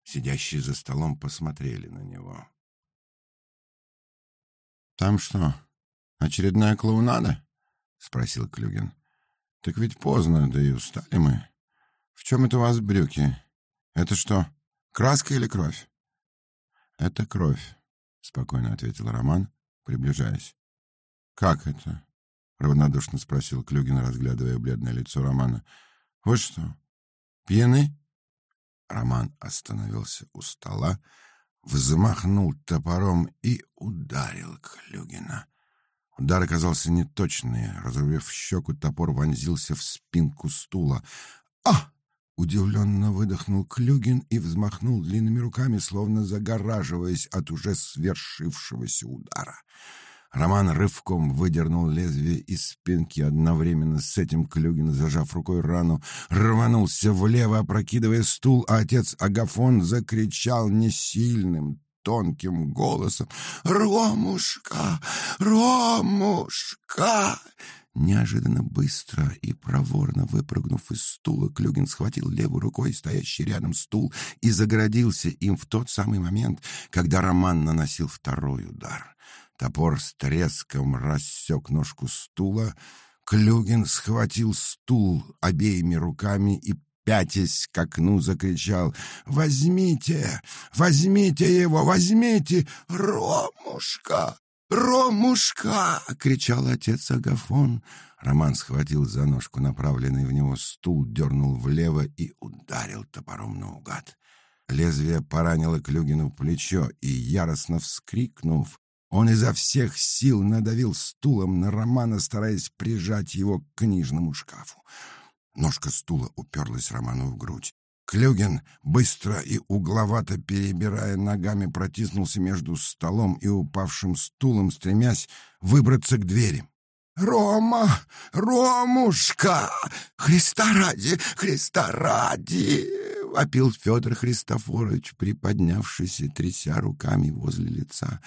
Сидящие за столом посмотрели на него. «Там что, очередная клоунада?» — спросил Клюгин. «Так ведь поздно, да и устали мы». В чем это у вас брюки? Это что, краска или кровь? Это кровь, спокойно ответил Роман, приближаясь. Как это? равнодушно спросил Клюгин, разглядывая бледное лицо Романа. Вот что, пьяны? Роман остановился у стола, взмахнул топором и ударил Клюгина. Удар оказался неточный. Разрубив щеку, топор вонзился в спинку стула. «А!» Удивленно выдохнул Клюгин и взмахнул длинными руками, словно загораживаясь от уже свершившегося удара. Роман рывком выдернул лезвие из спинки, одновременно с этим Клюгин, зажав рукой рану, рванулся влево, опрокидывая стул, а отец Агафон закричал несильным, тонким голосом «Ромушка! Ромушка!» Неожиданно быстро и проворно выпрыгнув из стула, Клюгин схватил левой рукой стоящий рядом стул и загородился им в тот самый момент, когда Роман наносил второй удар. Топор с треском рассек ножку стула. Клюгин схватил стул обеими руками и пятясь к окну, закричал «Возьмите! Возьмите его! Возьмите! Ромушка! «Ромушка!» — кричал отец Агафон. Роман схватил за ножку направленный в него стул, дернул влево и ударил топором наугад. Лезвие поранило Клюгину плечо, и, яростно вскрикнув, он изо всех сил надавил стулом на Романа, стараясь прижать его к книжному шкафу. Ножка стула уперлась Роману в грудь. Клюгин, быстро и угловато перебирая ногами, протиснулся между столом и упавшим стулом, стремясь выбраться к двери. «Рома! Ромушка! Христа ради! Христа ради!» — вопил Федор Христофорович, приподнявшись и тряся руками возле лица.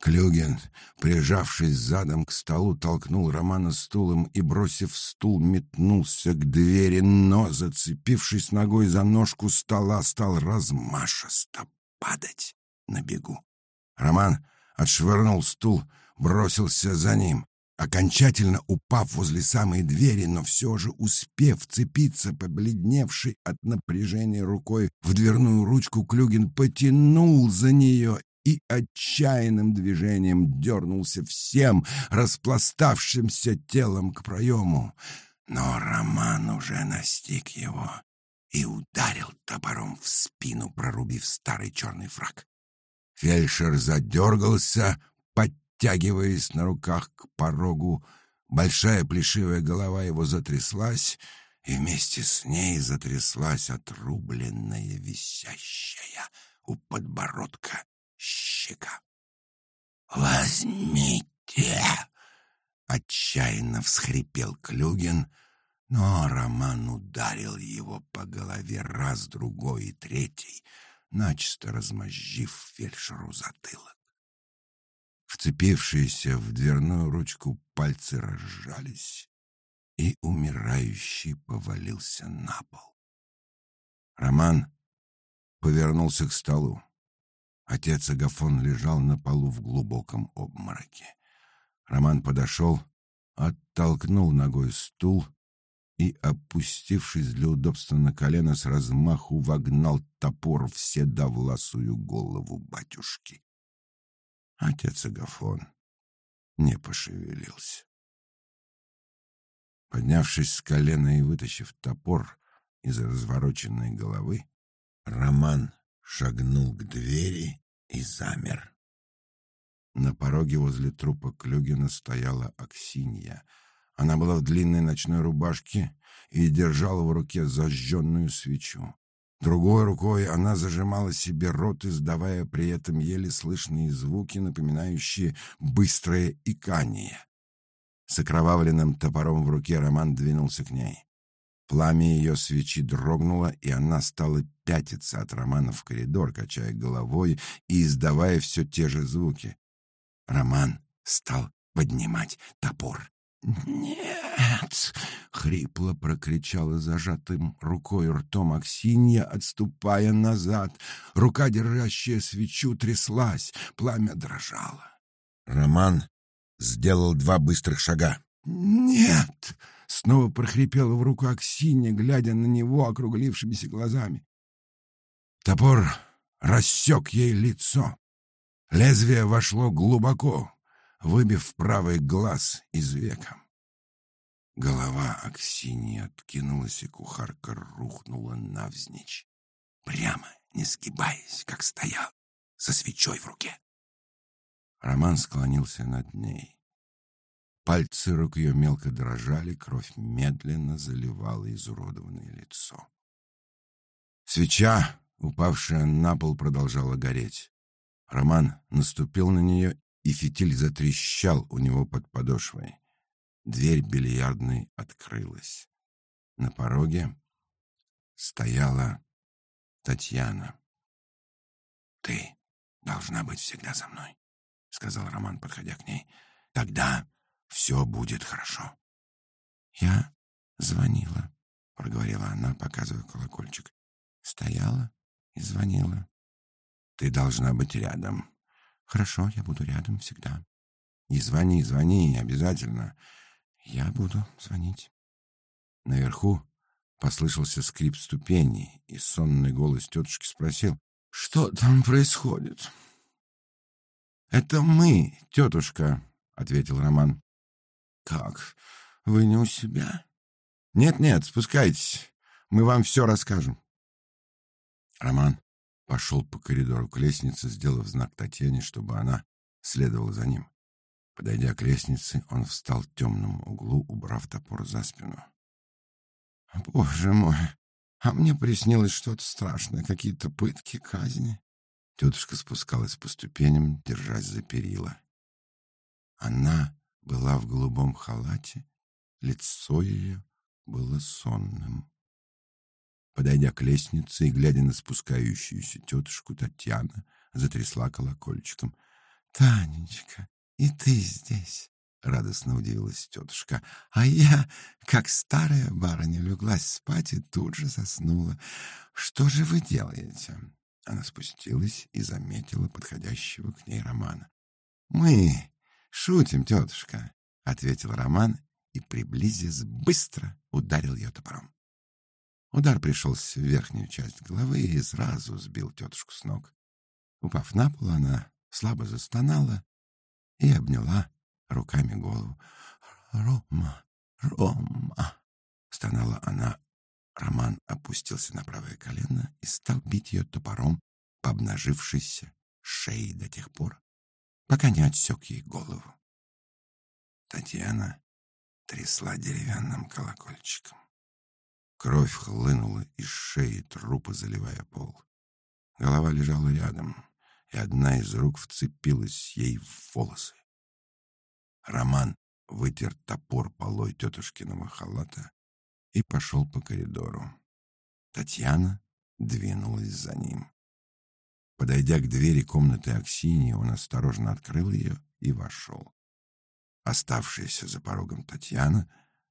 Клюгин, прижавшись задом к столу, толкнул Романа стулом и, бросив стул, метнулся к двери, но, зацепившись ногой за ножку стола, стал размашисто падать на бегу. Роман отшвырнул стул, бросился за ним окончательно упав возле самой двери, но все же успев вцепиться побледневший от напряжения рукой в дверную ручку, Клюгин потянул за нее и отчаянным движением дернулся всем распластавшимся телом к проему. Но Роман уже настиг его и ударил топором в спину, прорубив старый черный фраг. Фельдшер задергался, подтягиваясь на руках к порогу. Большая плешивая голова его затряслась, и вместе с ней затряслась отрубленная, висящая у подбородка щека. «Возьмите!» — отчаянно всхрипел Клюгин, но Роман ударил его по голове раз, другой и третий, начисто размозжив фельдшеру затылок. Вцепившиеся в дверную ручку пальцы разжались, и умирающий повалился на пол. Роман повернулся к столу. Отец Агафон лежал на полу в глубоком обмороке. Роман подошел, оттолкнул ногой стул и, опустившись для удобства на колено, с размаху вогнал топор в седовласую голову батюшки. Отец Агафон не пошевелился. Поднявшись с колена и вытащив топор из развороченной головы, Роман шагнул к двери и замер. На пороге возле трупа Клюгина стояла Аксинья. Она была в длинной ночной рубашке и держала в руке зажженную свечу. Другой рукой она зажимала себе рот, издавая при этом еле слышные звуки, напоминающие быстрое икание. С окровавленным топором в руке Роман двинулся к ней. Пламя ее свечи дрогнуло, и она стала пятиться от Романа в коридор, качая головой и издавая все те же звуки. Роман стал поднимать топор. «Нет!» — хрипло прокричала зажатым рукой ртом Аксинья, отступая назад. Рука, держащая свечу, тряслась, пламя дрожало. Роман сделал два быстрых шага. «Нет!» — снова прохрипела в руку Аксинья, глядя на него округлившимися глазами. Топор рассек ей лицо. Лезвие вошло глубоко, выбив правый глаз из века. Голова Аксинии откинулась, и кухарка рухнула навзничь, прямо, не сгибаясь, как стоял, со свечой в руке. Роман склонился над ней. Пальцы рук ее мелко дрожали, кровь медленно заливала изуродованное лицо. Свеча, упавшая на пол, продолжала гореть. Роман наступил на нее, и фитиль затрещал у него под подошвой. Дверь бильярдной открылась. На пороге стояла Татьяна. «Ты должна быть всегда со мной», — сказал Роман, подходя к ней. «Тогда все будет хорошо». «Я звонила», — проговорила она, показывая колокольчик. «Стояла и звонила». «Ты должна быть рядом». «Хорошо, я буду рядом всегда». «И звони, звони, обязательно». «Я буду звонить». Наверху послышался скрип ступеней, и сонный голос тетушки спросил, «Что там происходит?» «Это мы, тетушка», — ответил Роман. «Как? Вы не у себя?» «Нет-нет, спускайтесь, мы вам все расскажем». Роман пошел по коридору к лестнице, сделав знак Татьяне, чтобы она следовала за ним. Подойдя к лестнице, он встал в темном углу, убрав топор за спину. «Боже мой, а мне приснилось что-то страшное, какие-то пытки, казни». Тетушка спускалась по ступеням, держась за перила. Она была в голубом халате, лицо ее было сонным. Подойдя к лестнице и глядя на спускающуюся тетушку, Татьяна затрясла колокольчиком. — Танечка, и ты здесь? — радостно удивилась тетушка. — А я, как старая барыня, леглась спать и тут же заснула. Что же вы делаете? Она спустилась и заметила подходящего к ней Романа. — Мы шутим, тетушка, — ответил Роман и, приблизясь, быстро ударил ее топором. Удар пришелся в верхнюю часть головы и сразу сбил тетушку с ног. Упав на пол, она слабо застонала и обняла руками голову. «Рома, Рома!» — стонала она. Роман опустился на правое колено и стал бить ее топором по обнажившейся шее до тех пор, пока не отсек ей голову. Татьяна трясла деревянным колокольчиком. Кровь хлынула из шеи трупа, заливая пол. Голова лежала рядом, и одна из рук вцепилась ей в волосы. Роман вытер топор полой тетушкиного халата и пошел по коридору. Татьяна двинулась за ним. Подойдя к двери комнаты Аксинии, он осторожно открыл ее и вошел. Оставшаяся за порогом Татьяна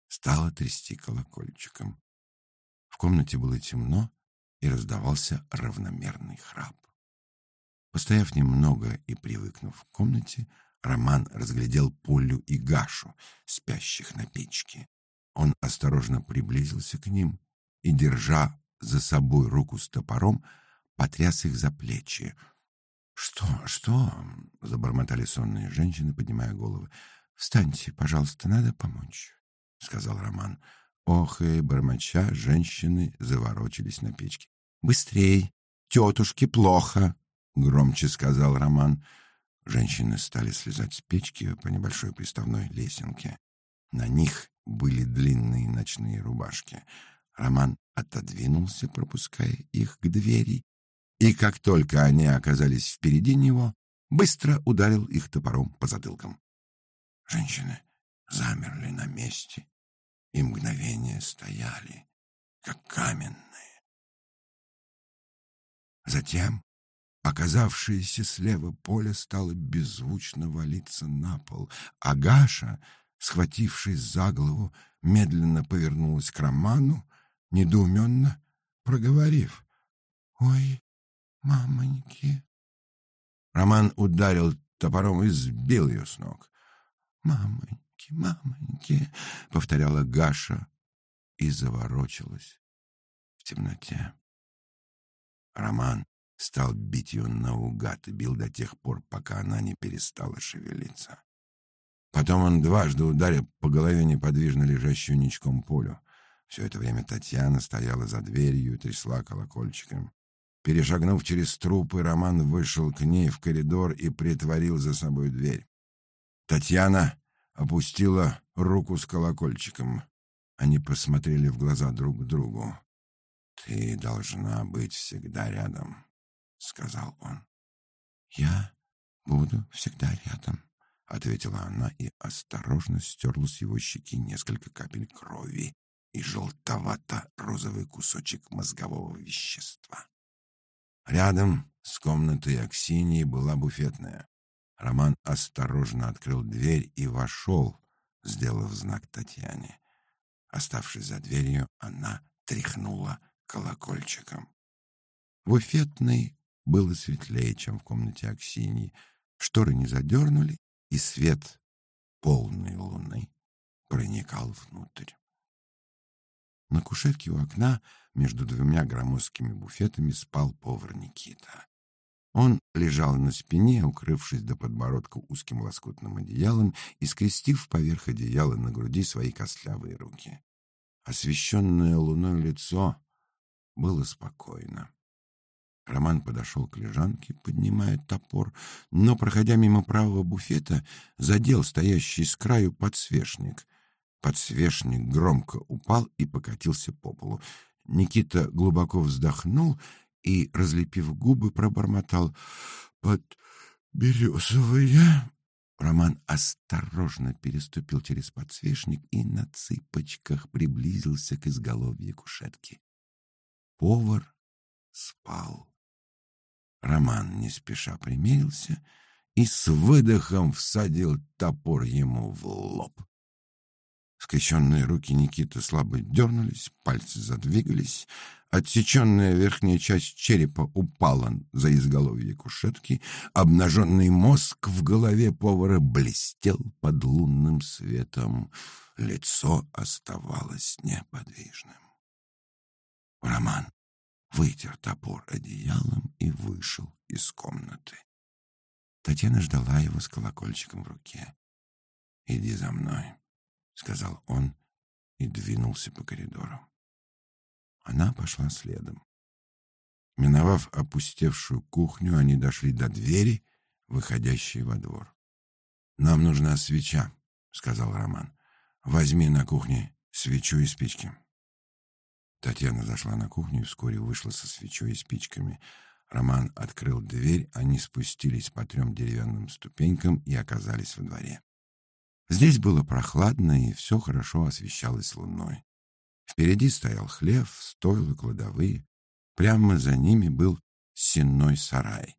стала трясти колокольчиком. В комнате было темно, и раздавался равномерный храп. Постояв немного и привыкнув к комнате, Роман разглядел Полю и Гашу, спящих на печке. Он осторожно приблизился к ним и, держа за собой руку с топором, потряс их за плечи. «Что, что?» — забормотали сонные женщины, поднимая головы. «Встаньте, пожалуйста, надо помочь», — сказал Роман. Ох, и бормоча, женщины заворочились на печке. «Быстрей! Тетушке плохо!» — громче сказал Роман. Женщины стали слезать с печки по небольшой приставной лесенке. На них были длинные ночные рубашки. Роман отодвинулся, пропуская их к двери, и как только они оказались впереди него, быстро ударил их топором по затылкам. Женщины замерли на месте, и мгновения стояли, как каменные. Затем оказавшееся слева поле стало беззвучно валиться на пол, а Гаша, схватившись за голову, медленно повернулась к Роману, недоуменно проговорив. «Ой, мамоньки!» Роман ударил топором и сбил ее с ног. «Мамоньки!» мамоньки, — повторяла Гаша и заворочилась в темноте. Роман стал бить ее наугад и бил до тех пор, пока она не перестала шевелиться. Потом он дважды ударил по голове неподвижно лежащую ничком полю. Все это время Татьяна стояла за дверью и трясла колокольчиком. Перешагнув через трупы, Роман вышел к ней в коридор и притворил за собой дверь. Татьяна опустила руку с колокольчиком. Они посмотрели в глаза друг другу. «Ты должна быть всегда рядом», — сказал он. «Я буду всегда рядом», — ответила она и осторожно стерла с его щеки несколько капель крови и желтовато-розовый кусочек мозгового вещества. Рядом с комнатой Аксинии была буфетная. Роман осторожно открыл дверь и вошел, сделав знак Татьяне. Оставшись за дверью, она тряхнула колокольчиком. В буфетной было светлее, чем в комнате Аксинии. Шторы не задернули, и свет полной луны проникал внутрь. На кушетке у окна между двумя громоздкими буфетами спал повар Никита. Он лежал на спине, укрывшись до подбородка узким лоскутным одеялом и скрестив поверх одеяла на груди свои костлявые руки. Освещенное луной лицо было спокойно. Роман подошел к лежанке, поднимая топор, но, проходя мимо правого буфета, задел стоящий с краю подсвечник. Подсвечник громко упал и покатился по полу. Никита глубоко вздохнул и, разлепив губы, пробормотал «Под березовые». Роман осторожно переступил через подсвечник и на цыпочках приблизился к изголовью кушетки. Повар спал. Роман не спеша примерился и с выдохом всадил топор ему в лоб. Скрещенные руки Никиты слабо дернулись, пальцы задвигались, отсеченная верхняя часть черепа упала за изголовье кушетки, обнаженный мозг в голове повара блестел под лунным светом, лицо оставалось неподвижным. Роман вытер топор одеялом и вышел из комнаты. Татьяна ждала его с колокольчиком в руке. «Иди за мной», — сказал он и двинулся по коридору. Она пошла следом. Миновав опустевшую кухню, они дошли до двери, выходящей во двор. «Нам нужна свеча», — сказал Роман. «Возьми на кухне свечу и спички». Татьяна зашла на кухню и вскоре вышла со свечой и спичками. Роман открыл дверь, они спустились по трем деревянным ступенькам и оказались во дворе. Здесь было прохладно, и все хорошо освещалось луной. Впереди стоял хлев, стойло, кладовые. Прямо за ними был сенной сарай.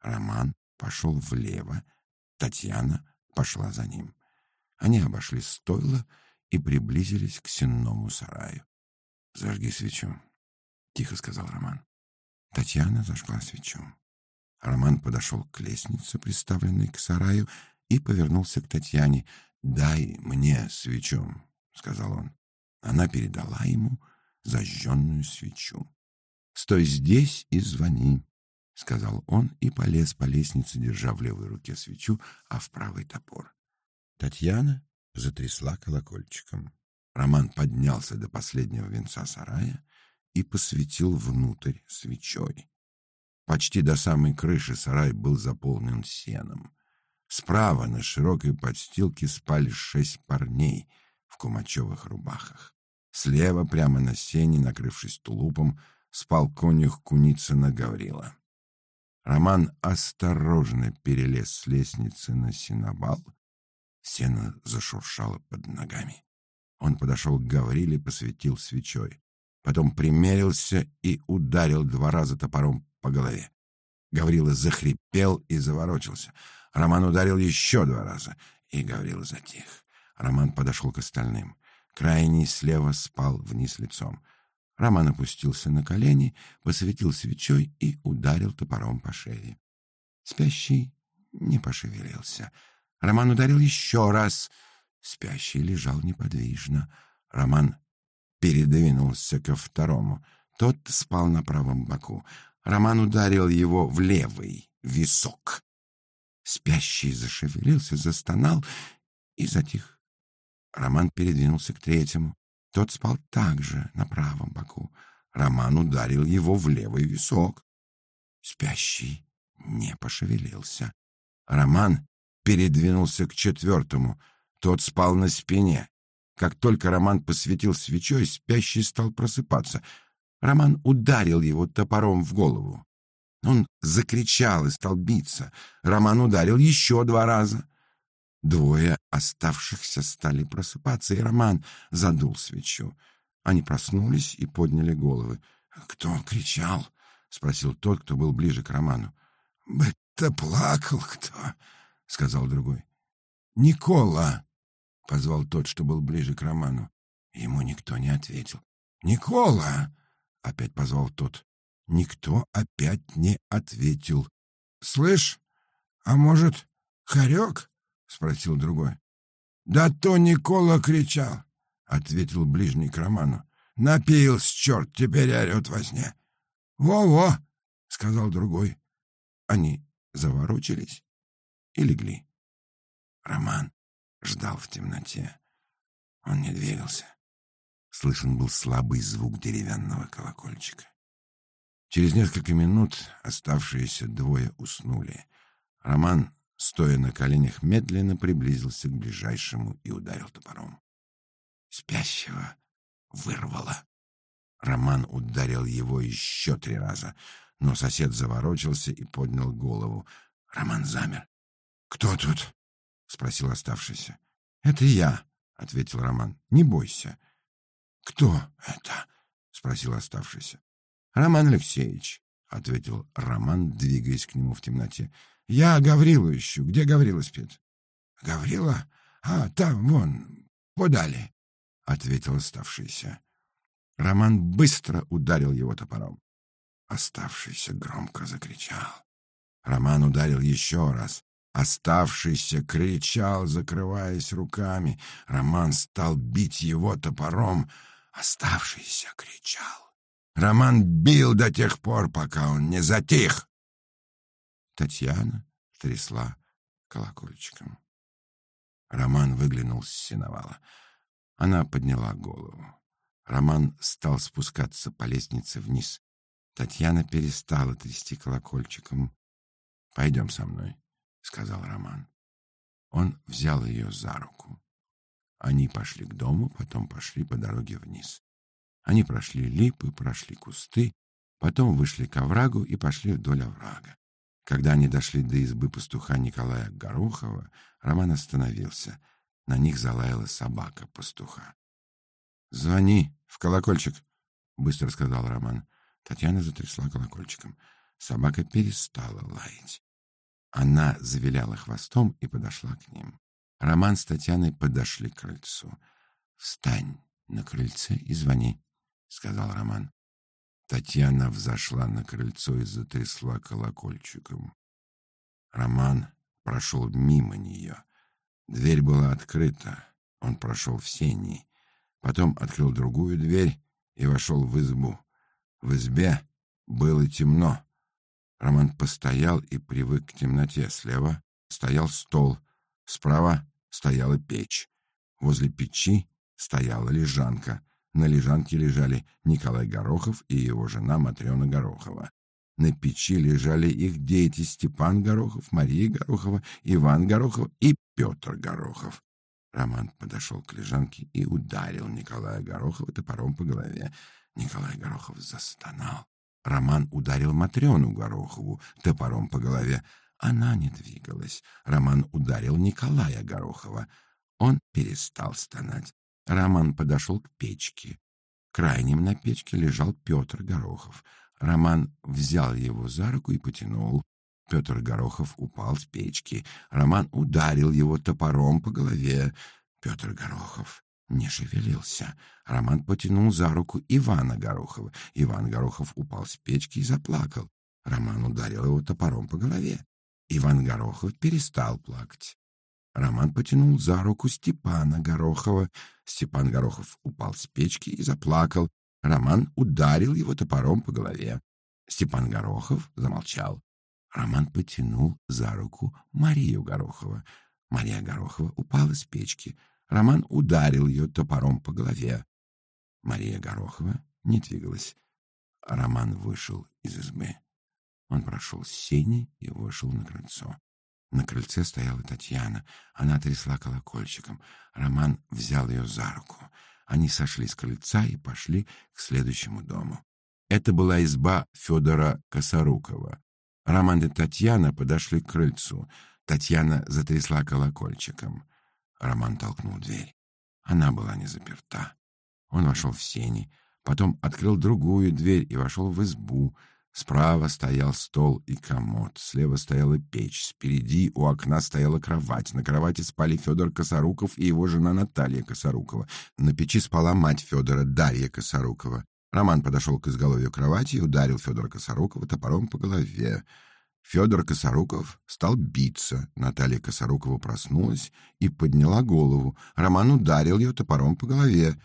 Роман пошел влево, Татьяна пошла за ним. Они обошли стойло и приблизились к сенному сараю. «Зажги свечу», — тихо сказал Роман. Татьяна зажгла свечу. Роман подошел к лестнице, приставленной к сараю, и повернулся к Татьяне. «Дай мне свечу», — сказал он. Она передала ему зажженную свечу. «Стой здесь и звони», — сказал он и полез по лестнице, держа в левой руке свечу, а в правой топор. Татьяна затрясла колокольчиком. Роман поднялся до последнего венца сарая и посветил внутрь свечой. Почти до самой крыши сарай был заполнен сеном. Справа на широкой подстилке спали шесть парней в кумачевых рубахах. Слева, прямо на сене, накрывшись тулупом, спал конюх Куницына Гаврила. Роман осторожно перелез с лестницы на сенобал. Сено зашуршало под ногами. Он подошел к Гавриле, посветил свечой. Потом примерился и ударил два раза топором по голове. Гаврила захрипел и заворочился. Роман ударил еще два раза, и Гаврила затих. Роман подошел к остальным. Крайний слева спал вниз лицом. Роман опустился на колени, посветил свечой и ударил топором по шее. Спящий не пошевелился. Роман ударил еще раз — Спящий лежал неподвижно. Роман передвинулся ко второму. Тот спал на правом боку. Роман ударил его в левый висок. Спящий зашевелился, застонал и затих. Роман передвинулся к третьему. Тот спал также на правом боку. Роман ударил его в левый висок. Спящий не пошевелился. Роман передвинулся к четвертому — тот спал на спине. Как только Роман посветил свечой, спящий стал просыпаться. Роман ударил его топором в голову. Он закричал и стал биться. Роман ударил еще два раза. Двое оставшихся стали просыпаться, и Роман задул свечу. Они проснулись и подняли головы. «Кто кричал?» — спросил тот, кто был ближе к Роману. «Будто плакал кто», — сказал другой. «Никола!» — позвал тот, что был ближе к Роману. Ему никто не ответил. «Никола!» — опять позвал тот. Никто опять не ответил. «Слышь, а может, хорек?» — спросил другой. «Да то Никола кричал», — ответил ближний к Роману. «Напился, черт, теперь орет во сне». «Во-во!» — сказал другой. Они заворочились и легли. Роман ждал в темноте. Он не двигался. Слышен был слабый звук деревянного колокольчика. Через несколько минут оставшиеся двое уснули. Роман стоя на коленях, медленно приблизился к ближайшему и ударил топором. Спящего вырвало. Роман ударил его еще три раза, но сосед заворочился и поднял голову. Роман замер. «Кто тут?» — спросил оставшийся. «Это я», — ответил Роман. «Не бойся». «Кто это?» — спросил оставшийся. «Роман Алексеевич», — ответил Роман, двигаясь к нему в темноте. Я Гаврилу ищу. Где Гаврила спит? Гаврила? А, там, вон, подали, — ответил оставшийся. Роман быстро ударил его топором. Оставшийся громко закричал. Роман ударил еще раз. Оставшийся кричал, закрываясь руками. Роман стал бить его топором. Оставшийся кричал. Роман бил до тех пор, пока он не затих. Татьяна трясла колокольчиком. Роман выглянул с сеновала. Она подняла голову. Роман стал спускаться по лестнице вниз. Татьяна перестала трясти колокольчиком. «Пойдем со мной», — сказал Роман. Он взял ее за руку. Они пошли к дому, потом пошли по дороге вниз. Они прошли липы, прошли кусты, потом вышли к оврагу и пошли вдоль оврага. Когда они дошли до избы пастуха Николая Горохова, Роман остановился. На них залаяла собака пастуха. «Звони в колокольчик», — быстро сказал Роман. Татьяна затрясла колокольчиком. Собака перестала лаять. Она завиляла хвостом и подошла к ним. Роман с Татьяной подошли к крыльцу. «Встань на крыльце и звони», — сказал Роман. Татьяна взошла на крыльцо и затрясла колокольчиком. Роман прошел мимо нее. Дверь была открыта. Он прошел в сени. Потом открыл другую дверь и вошел в избу. В избе было темно. Роман постоял и привык к темноте. Слева стоял стол, справа стояла печь. Возле печи стояла лежанка — на лежанке лежали Николай Горохов и его жена Матрена Горохова. На печи лежали их дети Степан Горохов, Мария Горохова, Иван Горохов и Петр Горохов. Роман подошел к лежанке и ударил Николая Горохова топором по голове. Николай Горохов застонал. Роман ударил Матрёну Горохову топором по голове. Она не двигалась. Роман ударил Николая Горохова. Он перестал стонать. Роман подошел к печке. Крайним на печке лежал Петр Горохов. Роман взял его за руку и потянул. Петр Горохов упал с печки. Роман ударил его топором по голове. Петр Горохов не шевелился. Роман потянул за руку Ивана Горохова. Иван Горохов упал с печки и заплакал. Роман ударил его топором по голове. Иван Горохов перестал плакать. Роман потянул за руку Степана Горохова. Степан Горохов упал с печки и заплакал. Роман ударил его топором по голове. Степан Горохов замолчал. Роман потянул за руку Марию Горохова. Мария Горохова упала с печки. Роман ударил ее топором по голове. Мария Горохова не двигалась. Роман вышел из избы. Он прошел сени и вышел на крыльцо. На крыльце стояла Татьяна. Она трясла колокольчиком. Роман взял ее за руку. Они сошли с крыльца и пошли к следующему дому. Это была изба Федора Косорукова. Роман и Татьяна подошли к крыльцу. Татьяна затрясла колокольчиком. Роман толкнул дверь. Она была не заперта. Он вошел в сени, потом открыл другую дверь и вошел в избу. Справа стоял стол и комод, слева стояла печь, спереди у окна стояла кровать. На кровати спали Федор Косоруков и его жена Наталья Косорукова. На печи спала мать Федора, Дарья Косорукова. Роман подошел к изголовью кровати и ударил Федора Косорукова топором по голове. Федор Косоруков стал биться. Наталья Косорукова проснулась и подняла голову. Роман ударил ее топором по голове.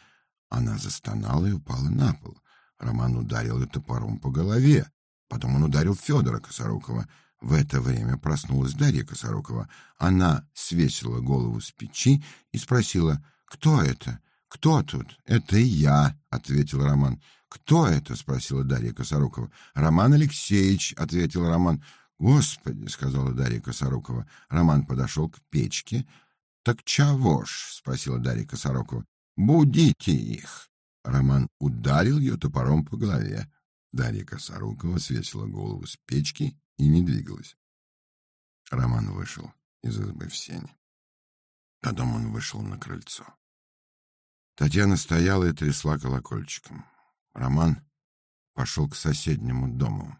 Она застонала и упала на пол. Роман ударил ее топором по голове. Потом он ударил Федора Косорукова. В это время проснулась Дарья Косорукова. Она свесила голову с печи и спросила, «Кто это? Кто тут?» «Это я», — ответил Роман. «Кто это?» — спросила Дарья Косорукова. «Роман Алексеевич», — ответил Роман. «Господи», — сказала Дарья Косорукова. Роман подошел к печке. «Так чего ж?» — спросила Дарья Косорукова. «Будите их». Роман ударил ее топором по голове. Дарья Косорукова свесила голову с печки и не двигалась. Роман вышел из избы в сень. Потом он вышел на крыльцо. Татьяна стояла и трясла колокольчиком. Роман пошел к соседнему дому.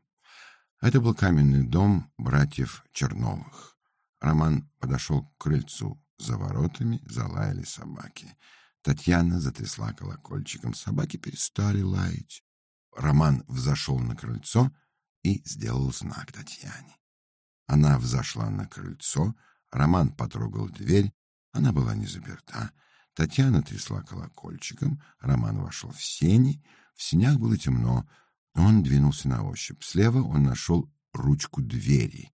Это был каменный дом братьев Черновых. Роман подошел к крыльцу. За воротами залаяли собаки. Татьяна затрясла колокольчиком. Собаки перестали лаять. Роман взошел на крыльцо и сделал знак Татьяне. Она взошла на крыльцо, Роман потрогал дверь, она была не заперта. Татьяна трясла колокольчиком, Роман вошел в сени, в сенях было темно. Он двинулся на ощупь. Слева он нашел ручку двери.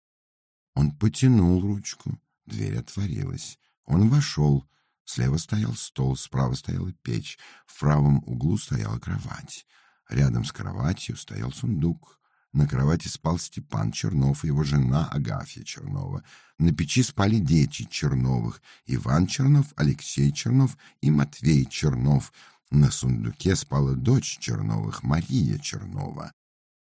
Он потянул ручку, дверь отворилась. Он вошел. Слева стоял стол, справа стояла печь, в правом углу стояла кровать. Рядом с кроватью стоял сундук. На кровати спал Степан Чернов и его жена Агафья Чернова. На печи спали дети Черновых: Иван Чернов, Алексей Чернов и Матвей Чернов. На сундуке спала дочь Черновых, Мария Чернова.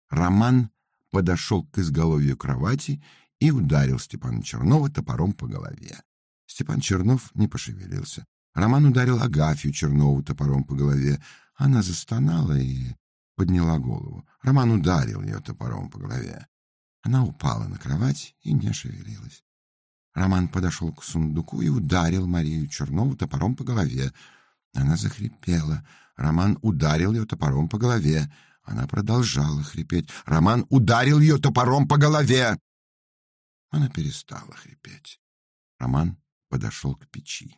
Роман подошел к изголовью кровати и ударил Степана Чернова топором по голове. Степан Чернов не пошевелился. Роман ударил Агафью Чернову топором по голове. Она застонала и подняла голову. Роман ударил ее топором по голове. Она упала на кровать и не шевелилась. Роман подошел к сундуку и ударил Марию Чернову топором по голове. Она захрипела. Роман ударил ее топором по голове. Она продолжала хрипеть. Роман ударил ее топором по голове. Она перестала хрипеть. Роман подошел к печи.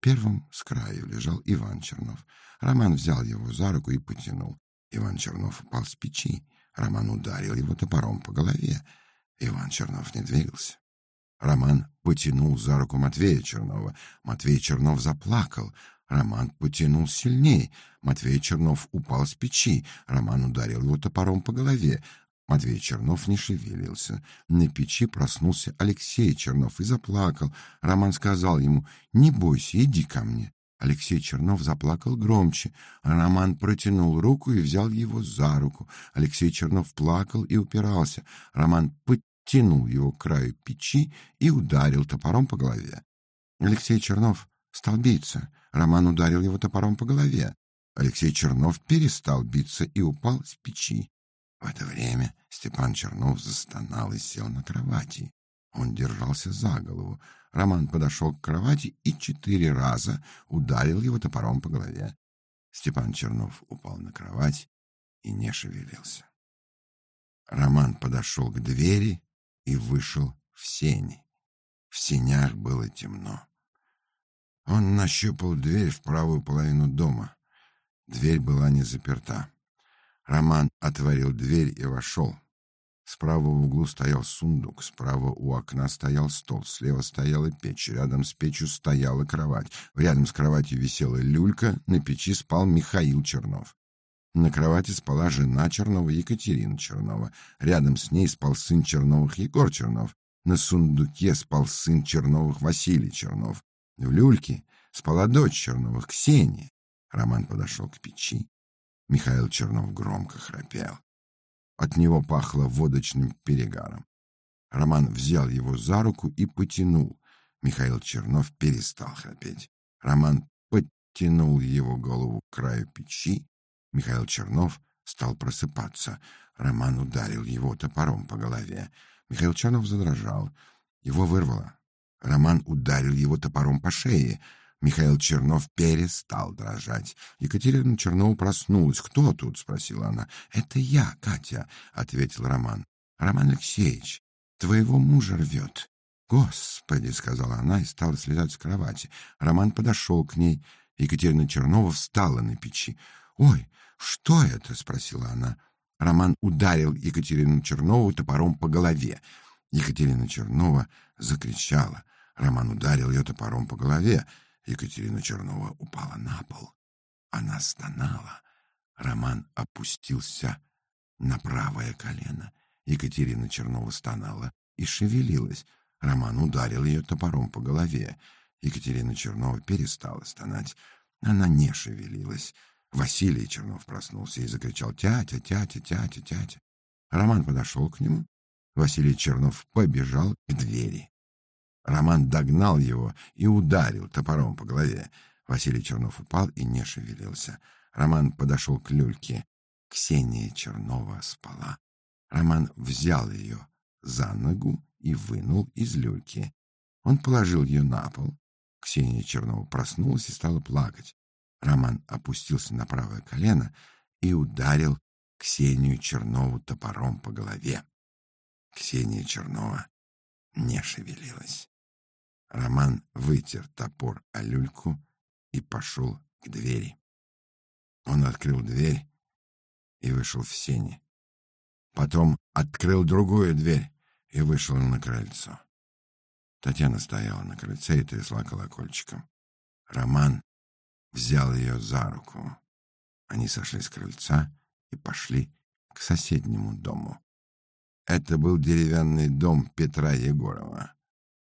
Первым с краю лежал Иван Чернов. Роман взял его за руку и потянул. Иван Чернов упал с печи. Роман ударил его топором по голове. Иван Чернов не двигался. Роман потянул за руку Матвея Чернова. Матвей Чернов заплакал. Роман потянул сильнее. Матвей Чернов упал с печи. Роман ударил его топором по голове. Матвей Чернов не шевелился. На печи проснулся Алексей Чернов и заплакал. Роман сказал ему, «Не бойся, иди ко мне». Алексей Чернов заплакал громче. Роман протянул руку и взял его за руку. Алексей Чернов плакал и упирался. Роман подтянул его к краю печи и ударил топором по голове. Алексей Чернов стал биться. Роман ударил его топором по голове. Алексей Чернов перестал биться и упал с печи. В это время Степан Чернов застонал и сел на кровати. Он держался за голову. Роман подошел к кровати и четыре раза ударил его топором по голове. Степан Чернов упал на кровать и не шевелился. Роман подошел к двери и вышел в сени. В сенях было темно. Он нащупал дверь в правую половину дома. Дверь была не заперта. Роман отворил дверь и вошел. Справа в углу стоял сундук, справа у окна стоял стол, слева стояла печь, рядом с печью стояла кровать. Рядом с кроватью висела люлька, на печи спал Михаил Чернов. На кровати спала жена Чернова Екатерина Чернова. Рядом с ней спал сын Черновых Егор Чернов. На сундуке спал сын Черновых Василий Чернов. В люльке спала дочь Черновых Ксения. Роман подошел к печи. Михаил Чернов громко храпел. От него пахло водочным перегаром. Роман взял его за руку и потянул. Михаил Чернов перестал храпеть. Роман подтянул его голову к краю печи. Михаил Чернов стал просыпаться. Роман ударил его топором по голове. Михаил Чернов задрожал. Его вырвало. Роман ударил его топором по шее. Михаил Чернов перестал дрожать. Екатерина Чернова проснулась. «Кто тут?» — спросила она. «Это я, Катя», — ответил Роман. «Роман Алексеевич, твоего мужа рвет». «Господи!» — сказала она и стала слезать с кровати. Роман подошел к ней. Екатерина Чернова встала на печи. «Ой, что это?» — спросила она. Роман ударил Екатерину Чернову топором по голове. Екатерина Чернова закричала. Роман ударил ее топором по голове. Екатерина Чернова упала на пол. Она стонала. Роман опустился на правое колено. Екатерина Чернова стонала и шевелилась. Роман ударил ее топором по голове. Екатерина Чернова перестала стонать. Она не шевелилась. Василий Чернов проснулся и закричал «Тятя, тятя, тятя, тятя». Роман подошел к нему. Василий Чернов побежал к двери. Роман догнал его и ударил топором по голове. Василий Чернов упал и не шевелился. Роман подошел к люльке. Ксения Чернова спала. Роман взял ее за ногу и вынул из люльки. Он положил ее на пол. Ксения Чернова проснулась и стала плакать. Роман опустился на правое колено и ударил Ксению Чернову топором по голове. Ксения Чернова не шевелилась. Роман вытер топор о люльку и пошел к двери. Он открыл дверь и вышел в сени. Потом открыл другую дверь и вышел на крыльцо. Татьяна стояла на крыльце и трясла колокольчиком. Роман взял ее за руку. Они сошли с крыльца и пошли к соседнему дому. Это был деревянный дом Петра Егорова.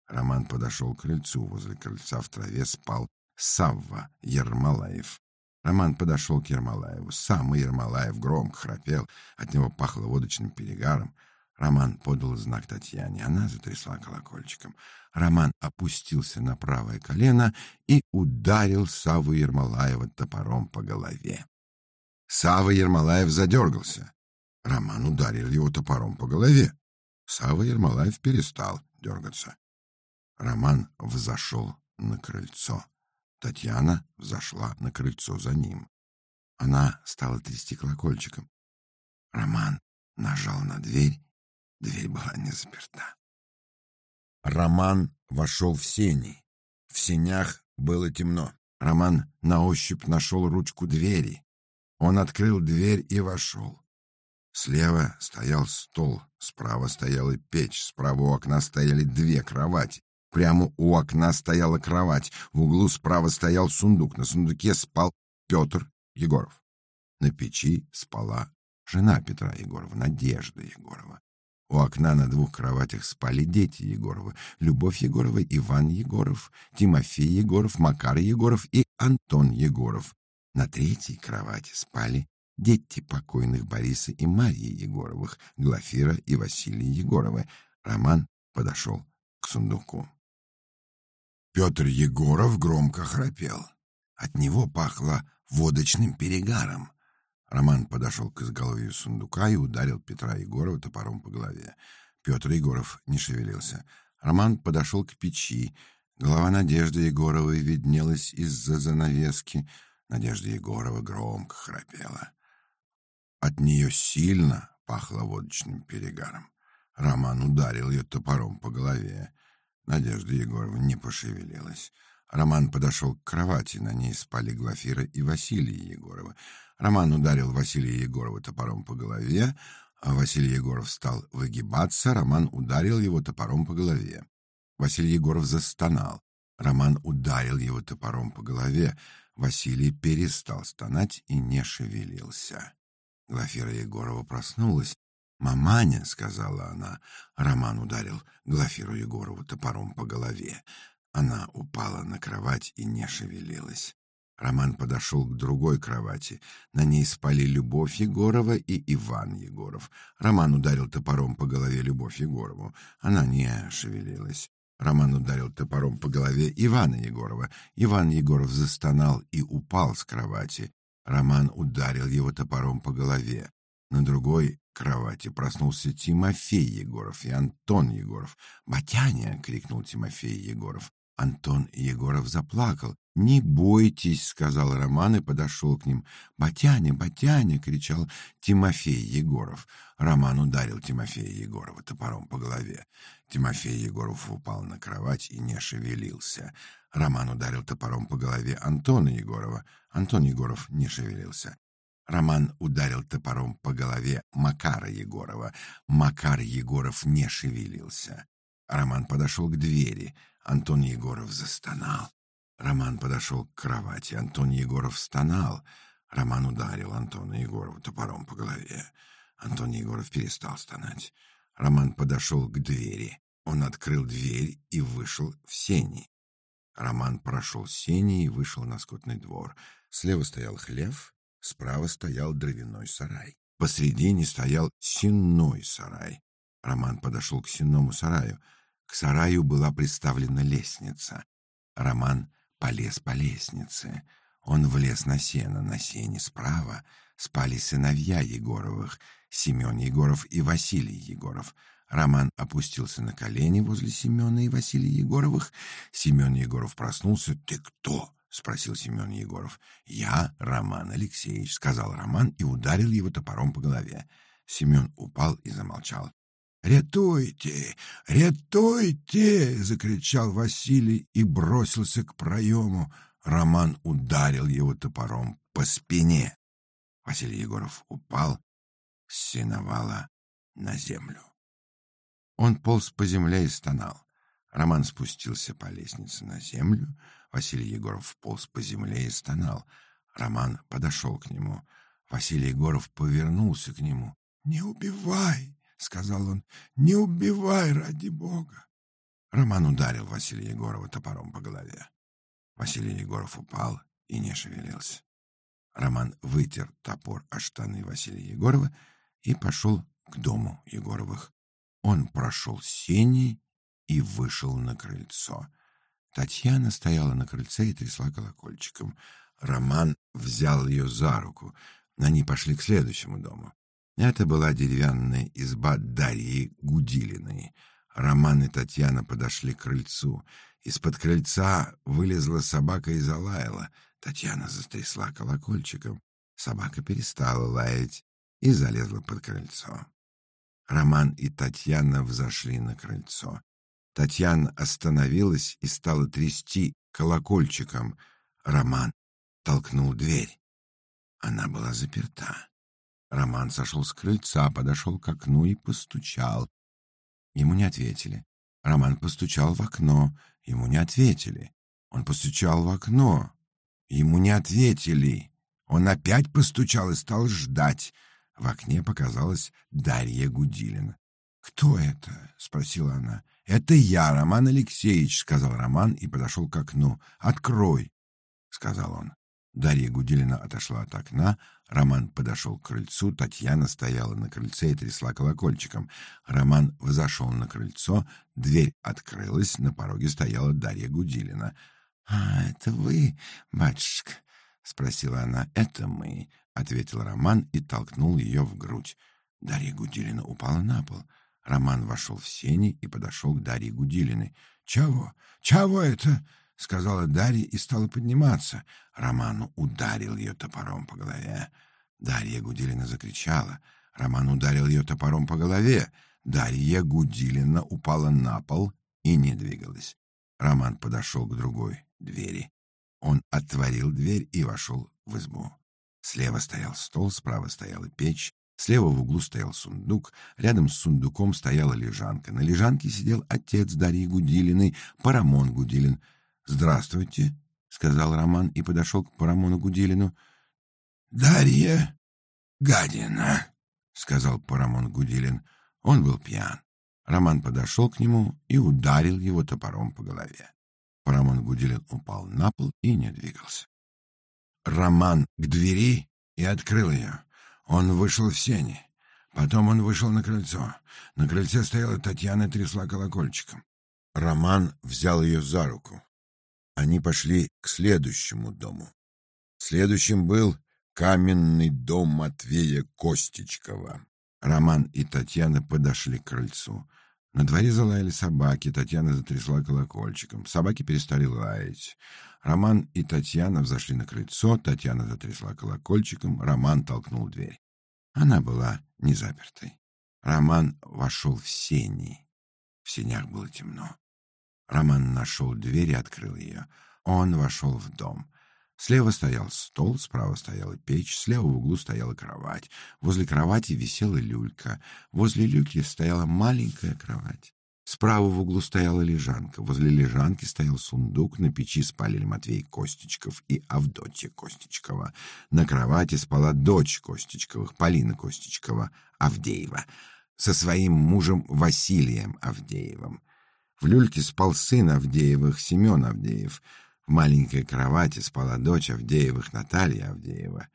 Роман подошел к крыльцу. Возле крыльца в траве спал Савва Ермолаев. Роман подошел к Ермолаеву. Сам Ермолаев громко храпел, от него пахло водочным перегаром. Роман подал знак Татьяне, она затрясла колокольчиком. Роман опустился на правое колено и ударил Саву Ермолаева топором по голове. Сава Ермолаев задергался. Роман ударил его топором по голове. Сава Ермолаев перестал дергаться. Роман взошел на крыльцо. Татьяна взошла на крыльцо за ним. Она стала трясти колокольчиком. Роман нажал на дверь. Дверь была не заперта. Роман вошел в сени. В сенях было темно. Роман на ощупь нашел ручку двери. Он открыл дверь и вошел. Слева стоял стол, справа стояла печь, справа у окна стояли две кровати. Прямо у окна стояла кровать, в углу справа стоял сундук, на сундуке спал Петр Егоров. На печи спала жена Петра Егорова, Надежда Егорова. У окна на двух кроватях спали дети Егорова, Любовь Егорова, Иван Егоров, Тимофей Егоров, Макар Егоров и Антон Егоров. На третьей кровати спали дети покойных Бориса и Марьи Егоровых, Глафира и Василия Егоровы. Роман подошел к сундуку. Петр Егоров громко храпел. От него пахло водочным перегаром. Роман подошел к изголовью сундука и ударил Петра Егорова топором по голове. Петр Егоров не шевелился. Роман подошел к печи. Голова Надежды Егоровой виднелась из-за занавески. Надежда Егорова громко храпела. От нее сильно пахло водочным перегаром. Роман ударил ее топором по голове. Надежда Егорова не пошевелилась. Роман подошел к кровати, на ней спали Глафира и Василий Егорова. Роман ударил Василия Егорова топором по голове, а Василий Егоров стал выгибаться, Роман ударил его топором по голове. Василий Егоров застонал. Роман ударил его топором по голове. Василий перестал стонать и не шевелился. Глафира Егорова проснулась. «Маманя», — сказала она. Роман ударил Глафиру Егорову топором по голове. Она упала на кровать и не шевелилась. Роман подошел к другой кровати. На ней спали Любовь Егорова и Иван Егоров. Роман ударил топором по голове Любовь Егорову. Она не шевелилась. Роман ударил топором по голове Ивана Егорова. Иван Егоров застонал и упал с кровати. Роман ударил его топором по голове. На другой кровати проснулся Тимофей Егоров и Антон Егоров. «Батяня!» — крикнул Тимофей Егоров. Антон Егоров заплакал. «Не бойтесь», — сказал Роман и подошел к ним. «Батяня, Батяня!» — кричал Тимофей Егоров. Роман ударил Тимофея Егорова топором по голове. Тимофей Егоров упал на кровать и не шевелился. Роман ударил топором по голове Антона Егорова. Антон Егоров не шевелился. Роман ударил топором по голове Макара Егорова. Макар Егоров не шевелился. Роман подошел к двери. Антон Егоров застонал. Роман подошел к кровати. Антон Егоров стонал. Роман ударил Антона Егорова топором по голове. Антон Егоров перестал стонать. Роман подошел к двери. Он открыл дверь и вышел в сени. Роман прошел сени и вышел на скотный двор. Слева стоял хлев, справа стоял дровяной сарай. Посредине стоял сенной сарай. Роман подошел к сенному сараю. К сараю была приставлена лестница. Роман полез по лестнице. Он влез на сено, на сене справа спали сыновья Егоровых, Семен Егоров и Василий Егоров. Роман опустился на колени возле Семена и Василия Егоровых. Семен Егоров проснулся. «Ты кто?» — спросил Семен Егоров. «Я Роман Алексеевич», — сказал Роман и ударил его топором по голове. Семен упал и замолчал. «Рятуйте! Рятуйте!» — закричал Василий и бросился к проему. Роман ударил его топором по спине. Василий Егоров упал с на землю. Он полз по земле и стонал. Роман спустился по лестнице на землю. Василий Егоров полз по земле и стонал. Роман подошел к нему. Василий Егоров повернулся к нему. «Не убивай!» — сказал он. «Не убивай, ради бога!» Роман ударил Василия Егорова топором по голове. Василий Егоров упал и не шевелился. Роман вытер топор о штаны Василия Егорова и пошел к дому Егоровых. Он прошел сени и вышел на крыльцо. Татьяна стояла на крыльце и трясла колокольчиком. Роман взял ее за руку. Они пошли к следующему дому. Это была деревянная изба Дарьи Гудилиной. Роман и Татьяна подошли к крыльцу. Из-под крыльца вылезла собака и залаяла. Татьяна застрясла колокольчиком. Собака перестала лаять и залезла под крыльцо. Роман и Татьяна взошли на крыльцо. Татьяна остановилась и стала трясти колокольчиком. Роман толкнул дверь. Она была заперта. Роман сошел с крыльца, подошел к окну и постучал. Ему не ответили. Роман постучал в окно. Ему не ответили. Он постучал в окно. Ему не ответили. Он опять постучал и стал ждать. В окне показалась Дарья Гудилина. «Кто это?» — спросила она. «Это я, Роман Алексеевич», — сказал Роман и подошел к окну. «Открой», — сказал он. Дарья Гудилина отошла от окна, Роман подошел к крыльцу, Татьяна стояла на крыльце и трясла колокольчиком. Роман взошел на крыльцо, дверь открылась, на пороге стояла Дарья Гудилина. «А, это вы, батюшка?» — спросила она. «Это мы», — ответил Роман и толкнул ее в грудь. Дарья Гудилина упала на пол. Роман вошел в сени и подошел к Дарье Гудилиной. «Чего? Чего это?» — сказала Дарья и стала подниматься. Роман ударил ее топором по голове. Дарья Гудилина закричала. Роман ударил ее топором по голове. Дарья Гудилина упала на пол и не двигалась. Роман подошел к другой двери. Он отворил дверь и вошел в избу. Слева стоял стол, справа стояла печь, слева в углу стоял сундук, рядом с сундуком стояла лежанка. На лежанке сидел отец Дарьи Гудилиной, Парамон Гудилин — «Здравствуйте», — сказал Роман и подошел к Парамону Гуделину. «Дарья гадина», — сказал Парамон Гуделин. Он был пьян. Роман подошел к нему и ударил его топором по голове. Парамон Гуделин упал на пол и не двигался. Роман к двери и открыл ее. Он вышел в сени. Потом он вышел на крыльцо. На крыльце стояла Татьяна и трясла колокольчиком. Роман взял ее за руку. Они пошли к следующему дому. Следующим был каменный дом Матвея Костичкова. Роман и Татьяна подошли к крыльцу. На дворе залаяли собаки, Татьяна затрясла колокольчиком. Собаки перестали лаять. Роман и Татьяна взошли на крыльцо, Татьяна затрясла колокольчиком, Роман толкнул дверь. Она была не запертой. Роман вошел в сени. В сенях было темно. Роман нашел дверь и открыл ее. Он вошел в дом. Слева стоял стол, справа стояла печь, слева в углу стояла кровать. Возле кровати висела люлька. Возле люльки стояла маленькая кровать. Справа в углу стояла лежанка. Возле лежанки стоял сундук. На печи спали Матвей Костичков и Авдотья Костичкова. На кровати спала дочь Костичковых, Полина Костичкова, Авдеева, со своим мужем Василием Авдеевым. В люльке спал сын Авдеевых, Семен Авдеев. В маленькой кровати спала дочь Авдеевых, Наталья Авдеева.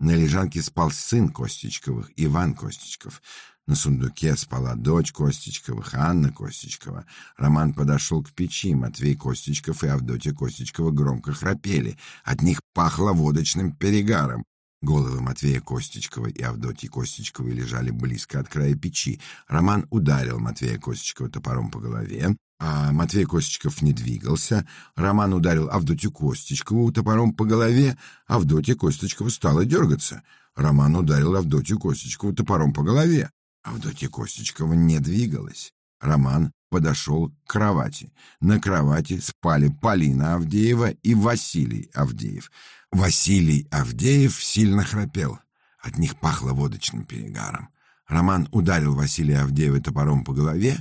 На лежанке спал сын Костичковых, Иван Костичков. На сундуке спала дочь Костичковых, Анна Костичкова. Роман подошел к печи. Матвей Костичков и Авдотья Костичкова громко храпели. От них пахло водочным перегаром. Головы Матвея Костичкова и Авдотьи Костичковой лежали близко от края печи. Роман ударил Матвея Костичкова топором по голове, а Матвей Костичков не двигался. Роман ударил Авдотью Костичкову топором по голове. Авдотья Костичкова стала дергаться. Роман ударил Авдотью Костичкову топором по голове. Авдотья Костичкова не двигалась. Роман подошел к кровати. На кровати спали Полина Авдеева и Василий Авдеев. Василий Авдеев сильно храпел. От них пахло водочным перегаром. Роман ударил Василия Авдеева топором по голове.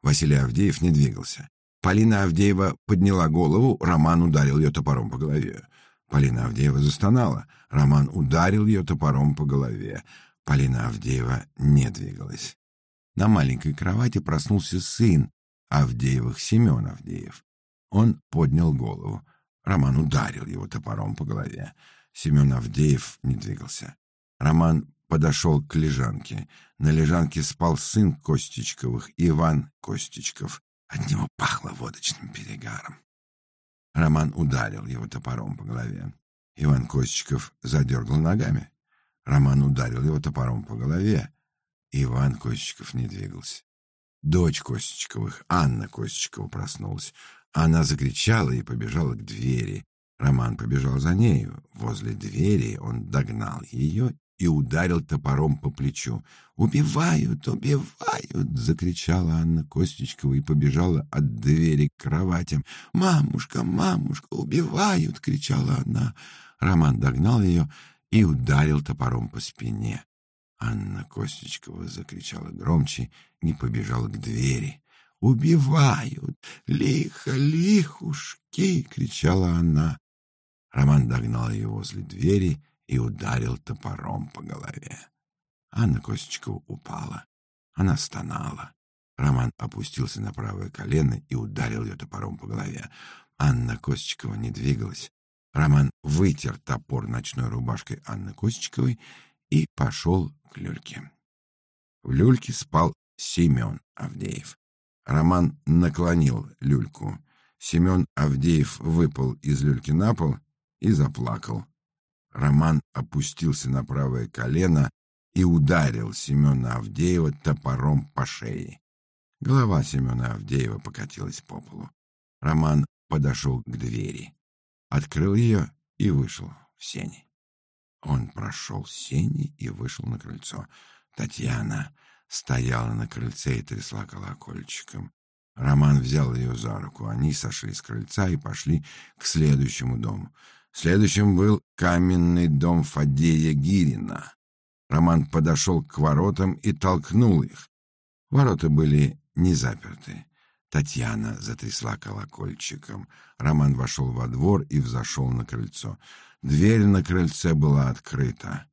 Василий Авдеев не двигался. Полина Авдеева подняла голову, Роман ударил ее топором по голове. Полина Авдеева застонала. Роман ударил ее топором по голове. Полина Авдеева не двигалась. На маленькой кровати проснулся сын Авдеевых, Семен Авдеев. Он поднял голову. Роман ударил его топором по голове. Семен Авдеев не двигался. Роман подошел к лежанке. На лежанке спал сын Костичковых, Иван Костичков. От него пахло водочным перегаром. Роман ударил его топором по голове. Иван Костичков задергал ногами. Роман ударил его топором по голове. Иван Костичков не двигался. Дочь Костичковых, Анна Костичкова, проснулась. Она закричала и побежала к двери. Роман побежал за нею. Возле двери он догнал ее и ударил топором по плечу. «Убивают, убивают!» — закричала Анна Костичкова и побежала от двери к кроватям. «Мамушка, мамушка, убивают!» — кричала она. Роман догнал ее и ударил топором по спине. Анна Костичкова закричала громче и побежала к двери. «Убивают! Лихо, лихушки!» — кричала она. Роман догнал ее возле двери и ударил топором по голове. Анна Костичкова упала. Она стонала. Роман опустился на правое колено и ударил ее топором по голове. Анна Костичкова не двигалась. Роман вытер топор ночной рубашкой Анны Костичковой и пошел к люльке. В люльке спал Семен Авдеев. Роман наклонил люльку. Семен Авдеев выпал из люльки на пол и заплакал. Роман опустился на правое колено и ударил Семена Авдеева топором по шее. Голова Семена Авдеева покатилась по полу. Роман подошел к двери открыл ее и вышел в сени. Он прошел сени и вышел на крыльцо. Татьяна стояла на крыльце и трясла колокольчиком. Роман взял ее за руку. Они сошли с крыльца и пошли к следующему дому. Следующим был каменный дом Фадея Гирина. Роман подошел к воротам и толкнул их. Ворота были не заперты. Татьяна затрясла колокольчиком. Роман вошел во двор и взошел на крыльцо. Дверь на крыльце была открыта.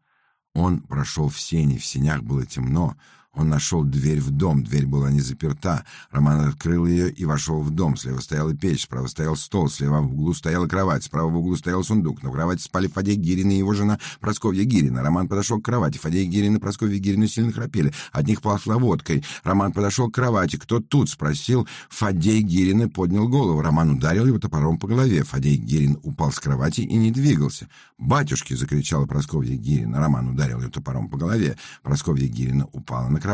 Он прошел в сени, в сенях было темно. Он нашел дверь в дом, дверь была не заперта. Роман открыл ее и вошел в дом. Слева стояла печь, справа стоял стол, слева в углу стояла кровать, справа в углу стоял сундук. На кровати спали Фадей Гирин и его жена Просковья Гирина. Роман подошел к кровати. Фадей Гирин и Просковья Гирина сильно храпели. От них пахло водкой. Роман подошел к кровати. «Кто тут?» — спросил. Фадей Гирин и поднял голову. Роман ударил его топором по голове. Фадей Гирин упал с кровати и не двигался. «Батюшки!» — закричала Просковья Гирина. Роман ударил ее топором по голове. Просковья Гирина упала на.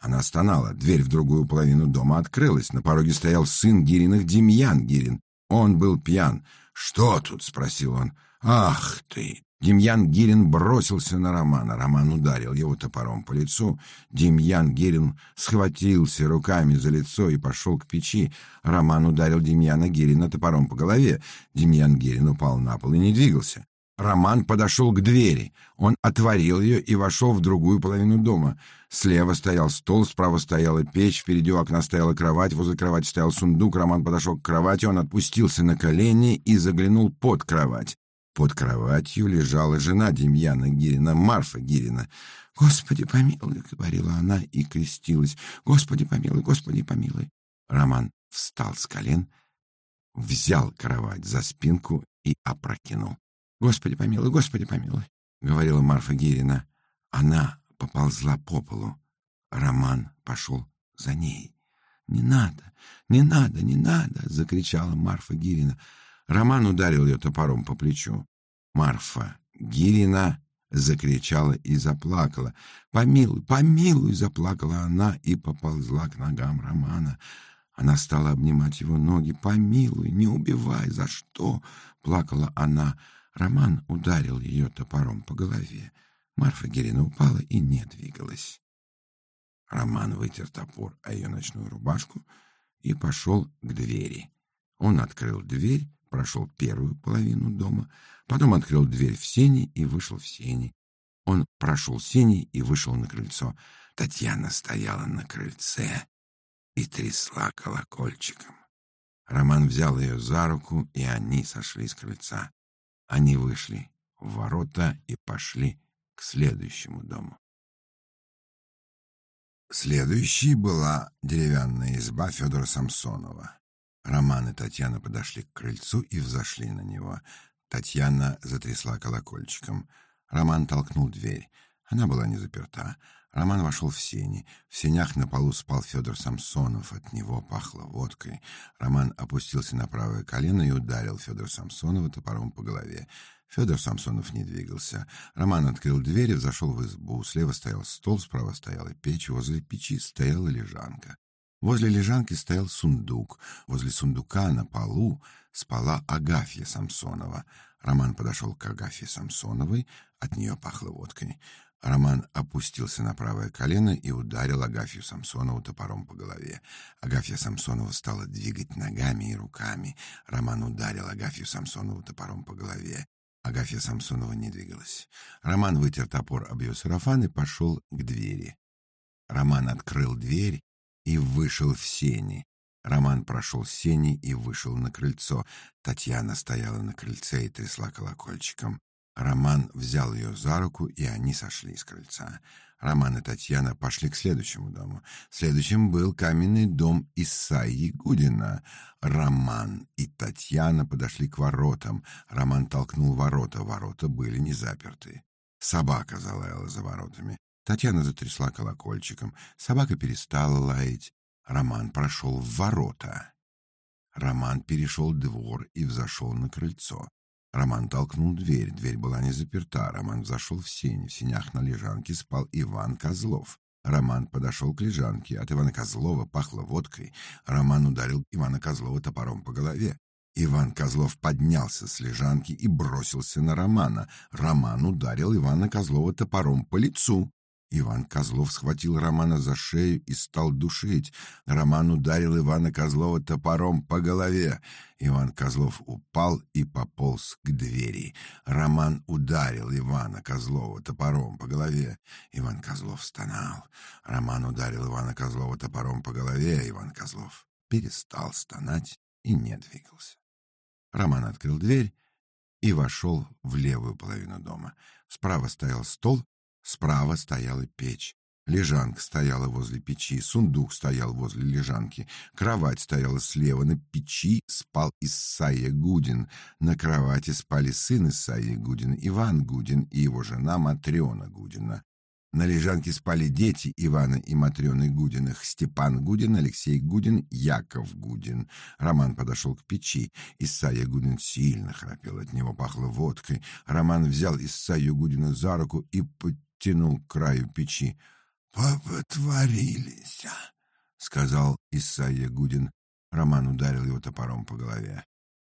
Она стонала. Дверь в другую половину дома открылась. На пороге стоял сын Гириных, Демьян Гирин. Он был пьян. «Что тут?» — спросил он. «Ах ты!» Демьян Гирин бросился на Романа. Роман ударил его топором по лицу. Демьян Гирин схватился руками за лицо и пошел к печи. Роман ударил Демьяна Гирина топором по голове. Демьян Гирин упал на пол и не двигался. Роман подошел к двери. Он отворил ее и вошел в другую половину дома. Слева стоял стол, справа стояла печь, впереди у окна стояла кровать, возле кровати стоял сундук. Роман подошел к кровати, он отпустился на колени и заглянул под кровать. Под кроватью лежала жена Демьяна Гирина, Марфа Гирина. «Господи помилуй!» — говорила она и крестилась. «Господи помилуй, Господи помилуй!» Роман встал с колен, взял кровать за спинку и опрокинул. «Господи помилуй, Господи помилуй», — говорила Марфа Гирина. Она поползла по полу. Роман пошел за ней. «Не надо, не надо, не надо!» — закричала Марфа Гирина. Роман ударил ее топором по плечу. Марфа Гирина закричала и заплакала. «Помилуй, помилуй!» — заплакала она и поползла к ногам Романа. Она стала обнимать его ноги. «Помилуй, не убивай! За что?» — плакала она. Роман ударил ее топором по голове. Марфа Герина упала и не двигалась. Роман вытер топор о ее ночную рубашку и пошел к двери. Он открыл дверь, прошел первую половину дома, потом открыл дверь в сени и вышел в сени. Он прошел сени и вышел на крыльцо. Татьяна стояла на крыльце и трясла колокольчиком. Роман взял ее за руку, и они сошли с крыльца. Они вышли в ворота и пошли к следующему дому. Следующей была деревянная изба Федора Самсонова. Роман и Татьяна подошли к крыльцу и взошли на него. Татьяна затрясла колокольчиком. Роман толкнул дверь. Она была не заперта. Роман вошел в сени. В сенях на полу спал Федор Самсонов. От него пахло водкой. Роман опустился на правое колено и ударил Федора Самсонова топором по голове. Федор Самсонов не двигался. Роман открыл дверь и зашел в избу. Слева стоял стол, справа стояла печь, возле печи стояла лежанка. Возле лежанки стоял сундук. Возле сундука на полу спала Агафья Самсонова. Роман подошел к Агафье Самсоновой. От нее пахло водкой. Роман опустился на правое колено и ударил Агафью Самсонову топором по голове. Агафья Самсонова стала двигать ногами и руками. Роман ударил Агафью Самсонову топором по голове. Агафья Самсонова не двигалась. Роман вытер топор об ее сарафан и пошел к двери. Роман открыл дверь и вышел в сени. Роман прошел сени и вышел на крыльцо. Татьяна стояла на крыльце и трясла колокольчиком. Роман взял ее за руку, и они сошли с крыльца. Роман и Татьяна пошли к следующему дому. Следующим был каменный дом Исаи Гудина. Роман и Татьяна подошли к воротам. Роман толкнул ворота. Ворота были не заперты. Собака залаяла за воротами. Татьяна затрясла колокольчиком. Собака перестала лаять. Роман прошел в ворота. Роман перешел двор и взошел на крыльцо. Роман толкнул дверь. Дверь была не заперта. Роман зашел в сень. В сенях на лежанке спал Иван Козлов. Роман подошел к лежанке. От Ивана Козлова пахло водкой. Роман ударил Ивана Козлова топором по голове. Иван Козлов поднялся с лежанки и бросился на Романа. Роман ударил Ивана Козлова топором по лицу. Иван Козлов схватил Романа за шею и стал душить. Роман ударил Ивана Козлова топором по голове. Иван Козлов упал и пополз к двери. Роман ударил Ивана Козлова топором по голове. Иван Козлов стонал. Роман ударил Ивана Козлова топором по голове. Иван Козлов перестал стонать и не двигался. Роман открыл дверь и вошел в левую половину дома. Справа стоял стол, Справа стояла печь. Лежанка стояла возле печи, сундук стоял возле лежанки, кровать стояла слева, на печи спал Исайя Гудин, на кровати спали сын Исайя Гудин, Иван Гудин и его жена Матрена Гудина. На лежанке спали дети Ивана и Матрены Гудиных, Степан Гудин, Алексей Гудин, Яков Гудин. Роман подошел к печи. Исайя Гудин сильно храпел, от него пахло водкой. Роман взял Исайю Гудина за руку и подтянул к краю печи. «Попотворились», — сказал Исайя Гудин. Роман ударил его топором по голове.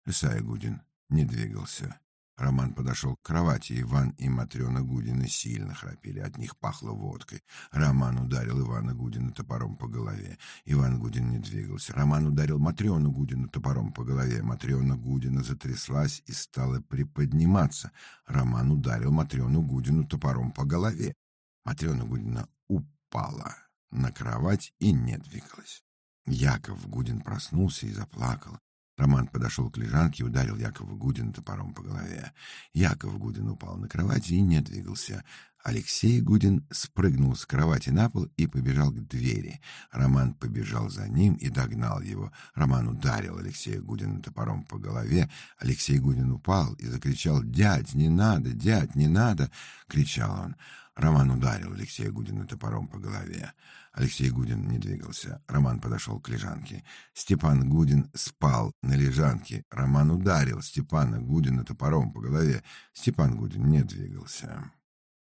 Исайя Гудин не двигался. Роман подошел к кровати. Иван и Матрена Гудина сильно храпели. От них пахло водкой. Роман ударил Ивана Гудина топором по голове. Иван Гудин не двигался. Роман ударил Матрену Гудину топором по голове. Матрена Гудина затряслась и стала приподниматься. Роман ударил Матрену Гудину топором по голове. Матрена Гудина упала на кровать и не двигалась. Яков Гудин проснулся и заплакал. Роман подошел к лежанке и ударил Якова Гудина топором по голове. Яков Гудин упал на кровати и не двигался. Алексей Гудин спрыгнул с кровати на пол и побежал к двери. Роман побежал за ним и догнал его. Роман ударил Алексея Гудина топором по голове. Алексей Гудин упал и закричал «Дядь, не надо! Дядь, не надо!» — кричал он. Роман ударил Алексея Гудина топором по голове. Алексей Гудин не двигался. Роман подошел к лежанке. Степан Гудин спал на лежанке. Роман ударил Степана Гудина топором по голове. Степан Гудин не двигался.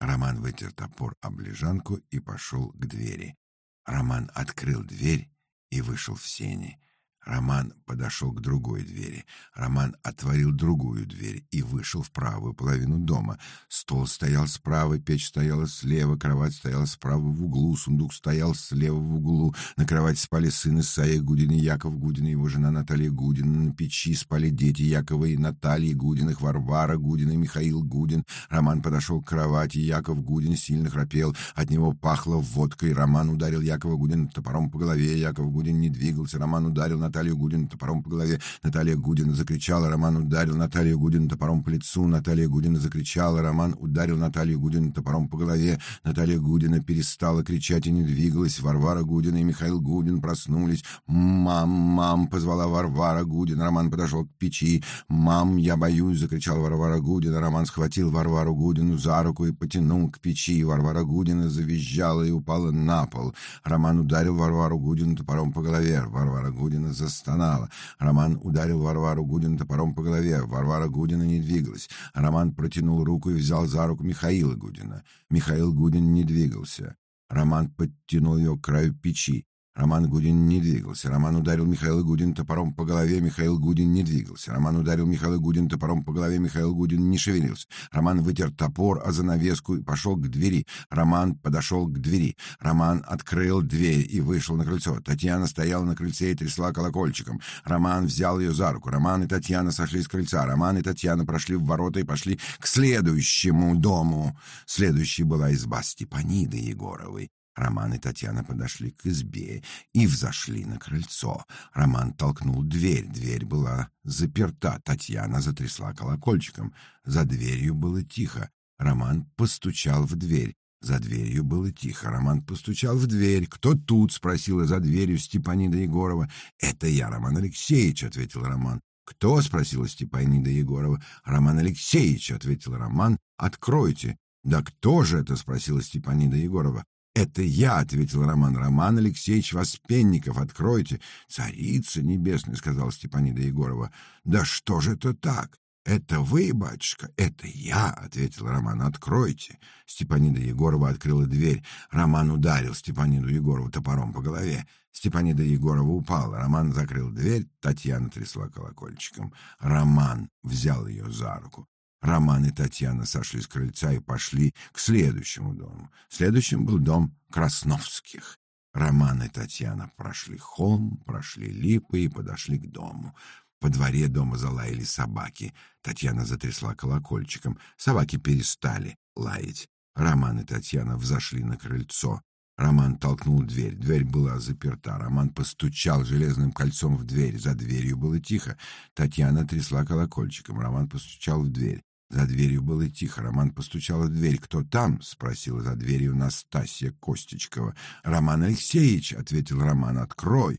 Роман вытер топор об лежанку и пошел к двери. Роман открыл дверь и вышел в сени. Роман подошел к другой двери. Роман отворил другую дверь и вышел в правую половину дома. Стол стоял справа, печь стояла слева, кровать стояла справа в углу, сундук стоял слева в углу. На кровати спали сын Исаия Гудин и Яков Гудин и его жена Наталья Гудина. На печи спали дети Якова и Натальи Гудиных, Варвара Гудин и Михаил Гудин. Роман подошел к кровати, Яков Гудин сильно храпел. От него пахло водкой. Роман ударил Якова Гудина топором по голове. Яков Гудин не двигался. Роман ударил Наталью Наталью Гудину топором по голове. Наталья Гудина закричала, Роман ударил Наталью Гудину топором по лицу. Наталья Гудина закричала, Роман ударил Наталью Гудину топором по голове. Наталья Гудина перестала кричать и не двигалась. Варвара Гудина и Михаил Гудин проснулись. «Мам, мам!» — позвала Варвара Гудина. Роман подошел к печи. «Мам, я боюсь!» — закричал Варвара Гудина. Роман схватил Варвару Гудину за руку и потянул к печи. Варвара Гудина завизжала и упала на пол. Роман ударил Варвару Гудину топором по голове. Варвара Гудина застонала. Роман ударил Варвару Гудина топором по голове. Варвара Гудина не двигалась. Роман протянул руку и взял за руку Михаила Гудина. Михаил Гудин не двигался. Роман подтянул ее к краю печи. Роман Гудин не двигался. Роман ударил Михаила Гудин топором по голове. Михаил Гудин не двигался. Роман ударил Михаила Гудин топором по голове. Михаил Гудин не шевелился. Роман вытер топор о занавеску и пошел к двери. Роман подошел к двери. Роман открыл дверь и вышел на крыльцо. Татьяна стояла на крыльце и трясла колокольчиком. Роман взял ее за руку. Роман и Татьяна сошли с крыльца. Роман и Татьяна прошли в ворота и пошли к следующему дому. Следующей была изба Степаниды Егоровой. Роман и Татьяна подошли к избе и взошли на крыльцо. Роман толкнул дверь. Дверь была заперта. Татьяна затрясла колокольчиком. За дверью было тихо. Роман постучал в дверь. За дверью было тихо. Роман постучал в дверь. «Кто тут?» — спросила за дверью Степанида Егорова. «Это я, Роман Алексеевич», — ответил Роман. «Кто?» — спросила Степанида Егорова. «Роман Алексеевич», — ответил Роман. «Откройте». «Да кто же это?» — спросила Степанида Егорова. «Это я», — ответил Роман. «Роман Алексеевич Воспенников, откройте». «Царица небесная», — сказал Степанида Егорова. «Да что же это так? Это вы, батюшка?» «Это я», — ответил Роман. «Откройте». Степанида Егорова открыла дверь. Роман ударил Степаниду Егорову топором по голове. Степанида Егорова упала. Роман закрыл дверь. Татьяна трясла колокольчиком. Роман взял ее за руку. Роман и Татьяна сошли с крыльца и пошли к следующему дому. Следующим был дом Красновских. Роман и Татьяна прошли холм, прошли липы и подошли к дому. По дворе дома залаяли собаки. Татьяна затрясла колокольчиком. Собаки перестали лаять. Роман и Татьяна взошли на крыльцо. Роман толкнул дверь. Дверь была заперта. Роман постучал железным кольцом в дверь. За дверью было тихо. Татьяна трясла колокольчиком. Роман постучал в дверь. За дверью было тихо. Роман постучал в дверь. «Кто там?» — спросила за дверью Настасья Костичкова. «Роман Алексеевич», — ответил Роман, — «открой».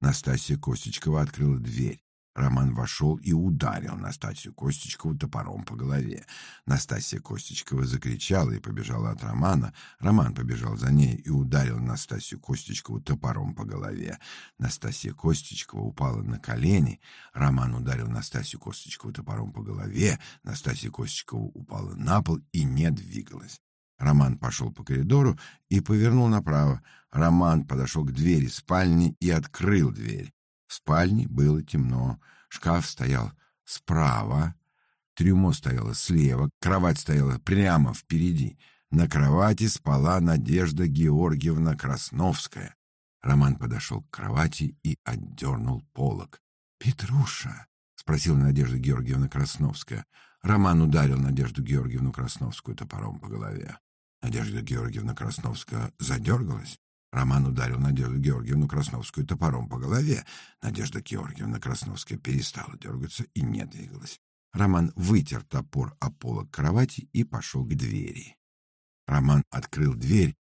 Настасья Костичкова открыла дверь. Роман вошел и ударил Настасью Костичкову топором по голове. Настасья Костичкова закричала и побежала от Романа. Роман побежал за ней и ударил Настасью Костичкову топором по голове. Настасья Костичкова упала на колени. Роман ударил Настасью Костичкову топором по голове. Настасья Костичкова упала на пол и не двигалась. Роман пошел по коридору и повернул направо. Роман подошел к двери спальни и открыл дверь. В спальне было темно. Шкаф стоял справа, трюмо стояло слева, кровать стояла прямо впереди. На кровати спала Надежда Георгиевна Красновская. Роман подошел к кровати и отдернул полог. «Петруша!» — спросила Надежда Георгиевна Красновская. Роман ударил Надежду Георгиевну Красновскую топором по голове. Надежда Георгиевна Красновская задергалась. Роман ударил Надежду Георгиевну Красновскую топором по голове. Надежда Георгиевна Красновская перестала дергаться и не двигалась. Роман вытер топор о полок кровати и пошел к двери. Роман открыл дверь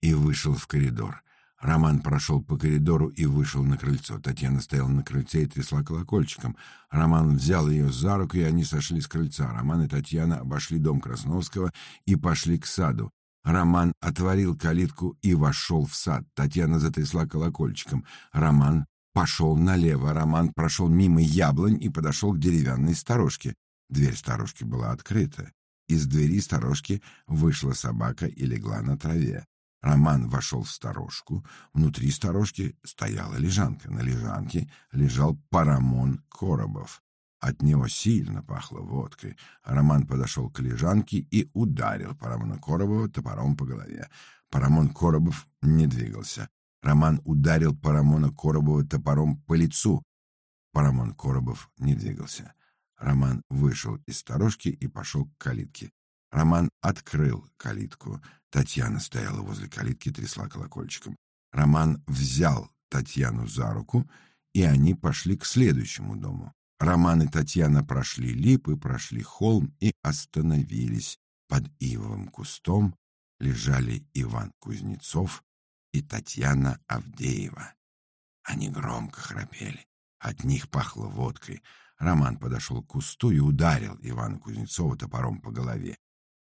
и вышел в коридор. Роман прошел по коридору и вышел на крыльцо. Татьяна стояла на крыльце и трясла колокольчиком. Роман взял ее за руку, и они сошли с крыльца. Роман и Татьяна обошли дом Красновского и пошли к саду. Роман отворил калитку и вошел в сад. Татьяна затрясла колокольчиком. Роман пошел налево. Роман прошел мимо яблонь и подошел к деревянной сторожке. Дверь сторожки была открыта. Из двери сторожки вышла собака и легла на траве. Роман вошел в сторожку. Внутри сторожки стояла лежанка. На лежанке лежал Парамон Коробов. От него сильно пахло водкой. Роман подошел к лежанке и ударил Парамона Коробова топором по голове. Парамон Коробов не двигался. Роман ударил Парамона Коробова топором по лицу. Парамон Коробов не двигался. Роман вышел из сторожки и пошел к калитке. Роман открыл калитку. Татьяна стояла возле калитки трясла колокольчиком. Роман взял Татьяну за руку, и они пошли к следующему дому. Роман и Татьяна прошли липы, прошли холм и остановились. Под ивовым кустом лежали Иван Кузнецов и Татьяна Авдеева. Они громко храпели. От них пахло водкой. Роман подошел к кусту и ударил Ивана Кузнецова топором по голове.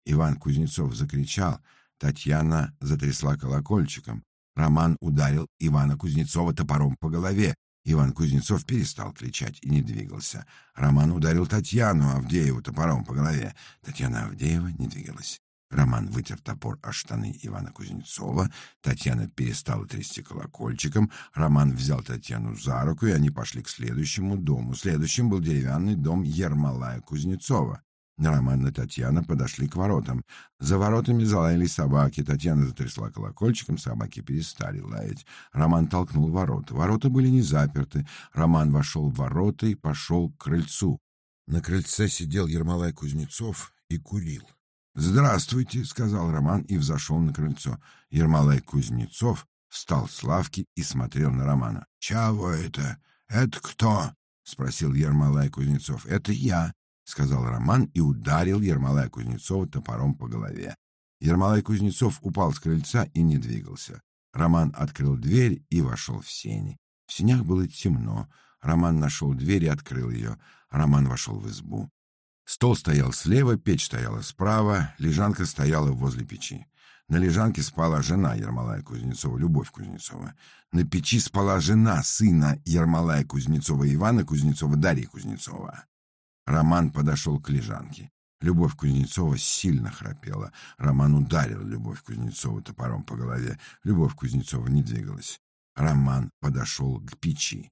Иван Кузнецов закричал, Татьяна затрясла колокольчиком. Роман ударил Ивана Кузнецова топором по голове. Иван Кузнецов перестал кричать и не двигался. Роман ударил Татьяну Авдееву топором по голове. Татьяна Авдеева не двигалась. Роман вытер топор о штаны Ивана Кузнецова. Татьяна перестала трясти колокольчиком. Роман взял Татьяну за руку, и они пошли к следующему дому. Следующим был деревянный дом Ермолая Кузнецова. Роман и Татьяна подошли к воротам. За воротами залаяли собаки. Татьяна затрясла колокольчиком, собаки перестали лаять. Роман толкнул ворота. Ворота были не заперты. Роман вошел в ворота и пошел к крыльцу. На крыльце сидел Ермолай Кузнецов и курил. «Здравствуйте», — сказал Роман и взошел на крыльцо. Ермолай Кузнецов встал с лавки и смотрел на Романа. «Чего это? Это кто?» — спросил Ермолай Кузнецов. «Это я», — сказал Роман и ударил Ермолая Кузнецова топором по голове. Ермолай Кузнецов упал с крыльца и не двигался. Роман открыл дверь и вошел в сени. В сенях было темно. Роман нашел дверь и открыл ее. Роман вошел в избу. Стол стоял слева, печь стояла справа, лежанка стояла возле печи. На лежанке спала жена Ермолая Кузнецова, Любовь Кузнецова. На печи спала жена сына Ермолая Кузнецова Ивана Кузнецова, Дарья Кузнецова. Роман подошел к лежанке. Любовь Кузнецова сильно храпела. Роман ударил Любовь Кузнецову топором по голове. Любовь Кузнецова не двигалась. Роман подошел к печи.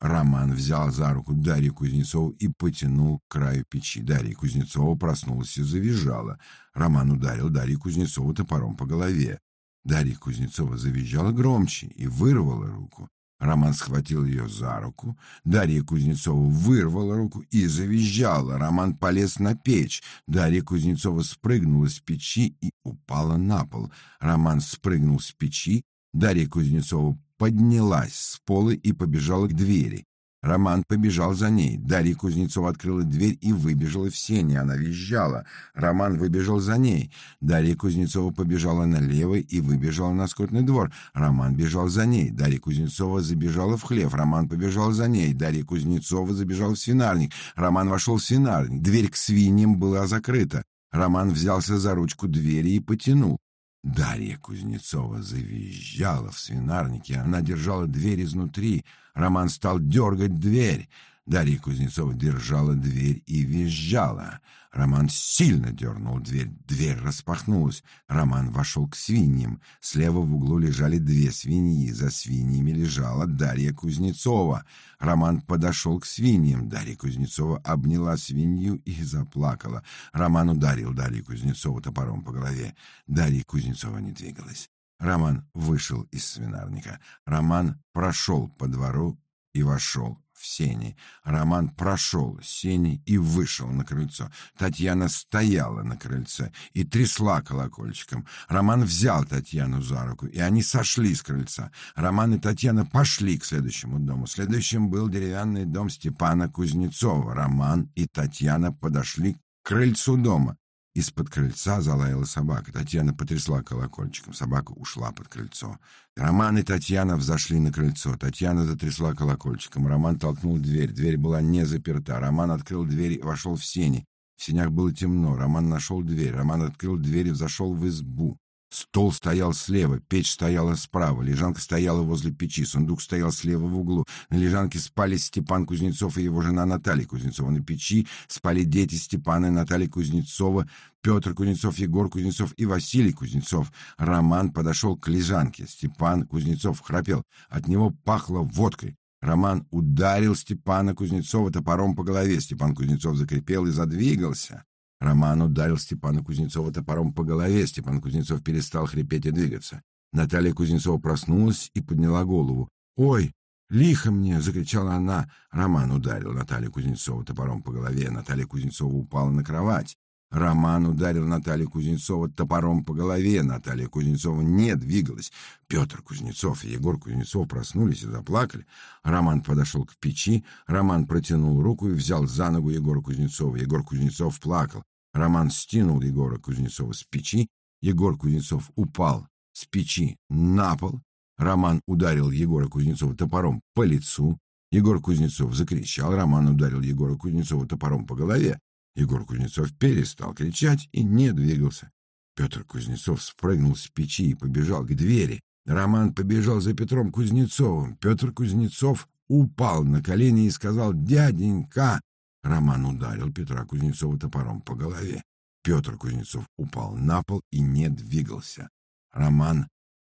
Роман взял за руку Дарью Кузнецову и потянул к краю печи. Дарья Кузнецова проснулась и завизжала. Роман ударил Дарью Кузнецову топором по голове. Дарья Кузнецова завизжала громче и вырвала руку. Роман схватил ее за руку. Дарья Кузнецова вырвала руку и завизжала. Роман полез на печь. Дарья Кузнецова спрыгнула с печи и упала на пол. Роман спрыгнул с печи. Дарья Кузнецова поднялась с пола и побежала к двери. Роман побежал за ней. Дарья Кузнецова открыла дверь и выбежала в сени. Она визжала. Роман выбежал за ней. Дарья Кузнецова побежала налево и выбежала на скотный двор. Роман бежал за ней. Дарья Кузнецова забежала в хлев. Роман побежал за ней. Дарья Кузнецова забежала в свинарник. Роман вошел в свинарник. Дверь к свиньям была закрыта. Роман взялся за ручку двери и потянул. Дарья Кузнецова завизжала в свинарнике. Она держала дверь изнутри. Роман стал дергать дверь. Дарья Кузнецова держала дверь и визжала. Роман сильно дернул дверь. Дверь распахнулась. Роман вошел к свиньям. Слева в углу лежали две свиньи. За свиньями лежала Дарья Кузнецова. Роман подошел к свиньям. Дарья Кузнецова обняла свинью и заплакала. Роман ударил Дарью Кузнецову топором по голове. Дарья Кузнецова не двигалась. Роман вышел из свинарника. Роман прошел по двору и вошел в сени. Роман прошел сени и вышел на крыльцо. Татьяна стояла на крыльце и трясла колокольчиком. Роман взял Татьяну за руку, и они сошли с крыльца. Роман и Татьяна пошли к следующему дому. Следующим был деревянный дом Степана Кузнецова. Роман и Татьяна подошли к крыльцу дома. Из-под крыльца залаяла собака. Татьяна потрясла колокольчиком. Собака ушла под крыльцо. Роман и Татьяна взошли на крыльцо. Татьяна затрясла колокольчиком. Роман толкнул дверь. Дверь была не заперта. Роман открыл дверь и вошел в сени. В сенях было темно. Роман нашел дверь. Роман открыл дверь и взошел в избу. Стол стоял слева, печь стояла справа, лежанка стояла возле печи, сундук стоял слева в углу. На лежанке спали Степан Кузнецов и его жена Наталья Кузнецова. На печи спали дети Степана и Натальи Кузнецова, Петр Кузнецов, Егор Кузнецов и Василий Кузнецов. Роман подошел к лежанке. Степан Кузнецов храпел. От него пахло водкой. Роман ударил Степана Кузнецова топором по голове. Степан Кузнецов закрепел и задвигался. Роман ударил Степана Кузнецова топором по голове. Степан Кузнецов перестал хрипеть и двигаться. Наталья Кузнецова проснулась и подняла голову. «Ой, лихо мне!» — закричала она. Роман ударил Наталью Кузнецову топором по голове. Наталья Кузнецова упала на кровать. Роман ударил Наталью Кузнецова топором по голове. Наталья Кузнецова не двигалась. Петр Кузнецов и Егор Кузнецов проснулись и заплакали. Роман подошел к печи. Роман протянул руку и взял за ногу Егора Кузнецова. Егор Кузнецов плакал. Роман стянул Егора Кузнецова с печи. Егор Кузнецов упал с печи на пол. Роман ударил Егора Кузнецова топором по лицу. Егор Кузнецов закричал. Роман ударил Егора Кузнецова топором по голове. Егор Кузнецов перестал кричать и не двигался. Петр Кузнецов спрыгнул с печи и побежал к двери. Роман побежал за Петром Кузнецовым. Петр Кузнецов упал на колени и сказал «Дяденька!» Роман ударил Петра Кузнецова топором по голове. Петр Кузнецов упал на пол и не двигался. Роман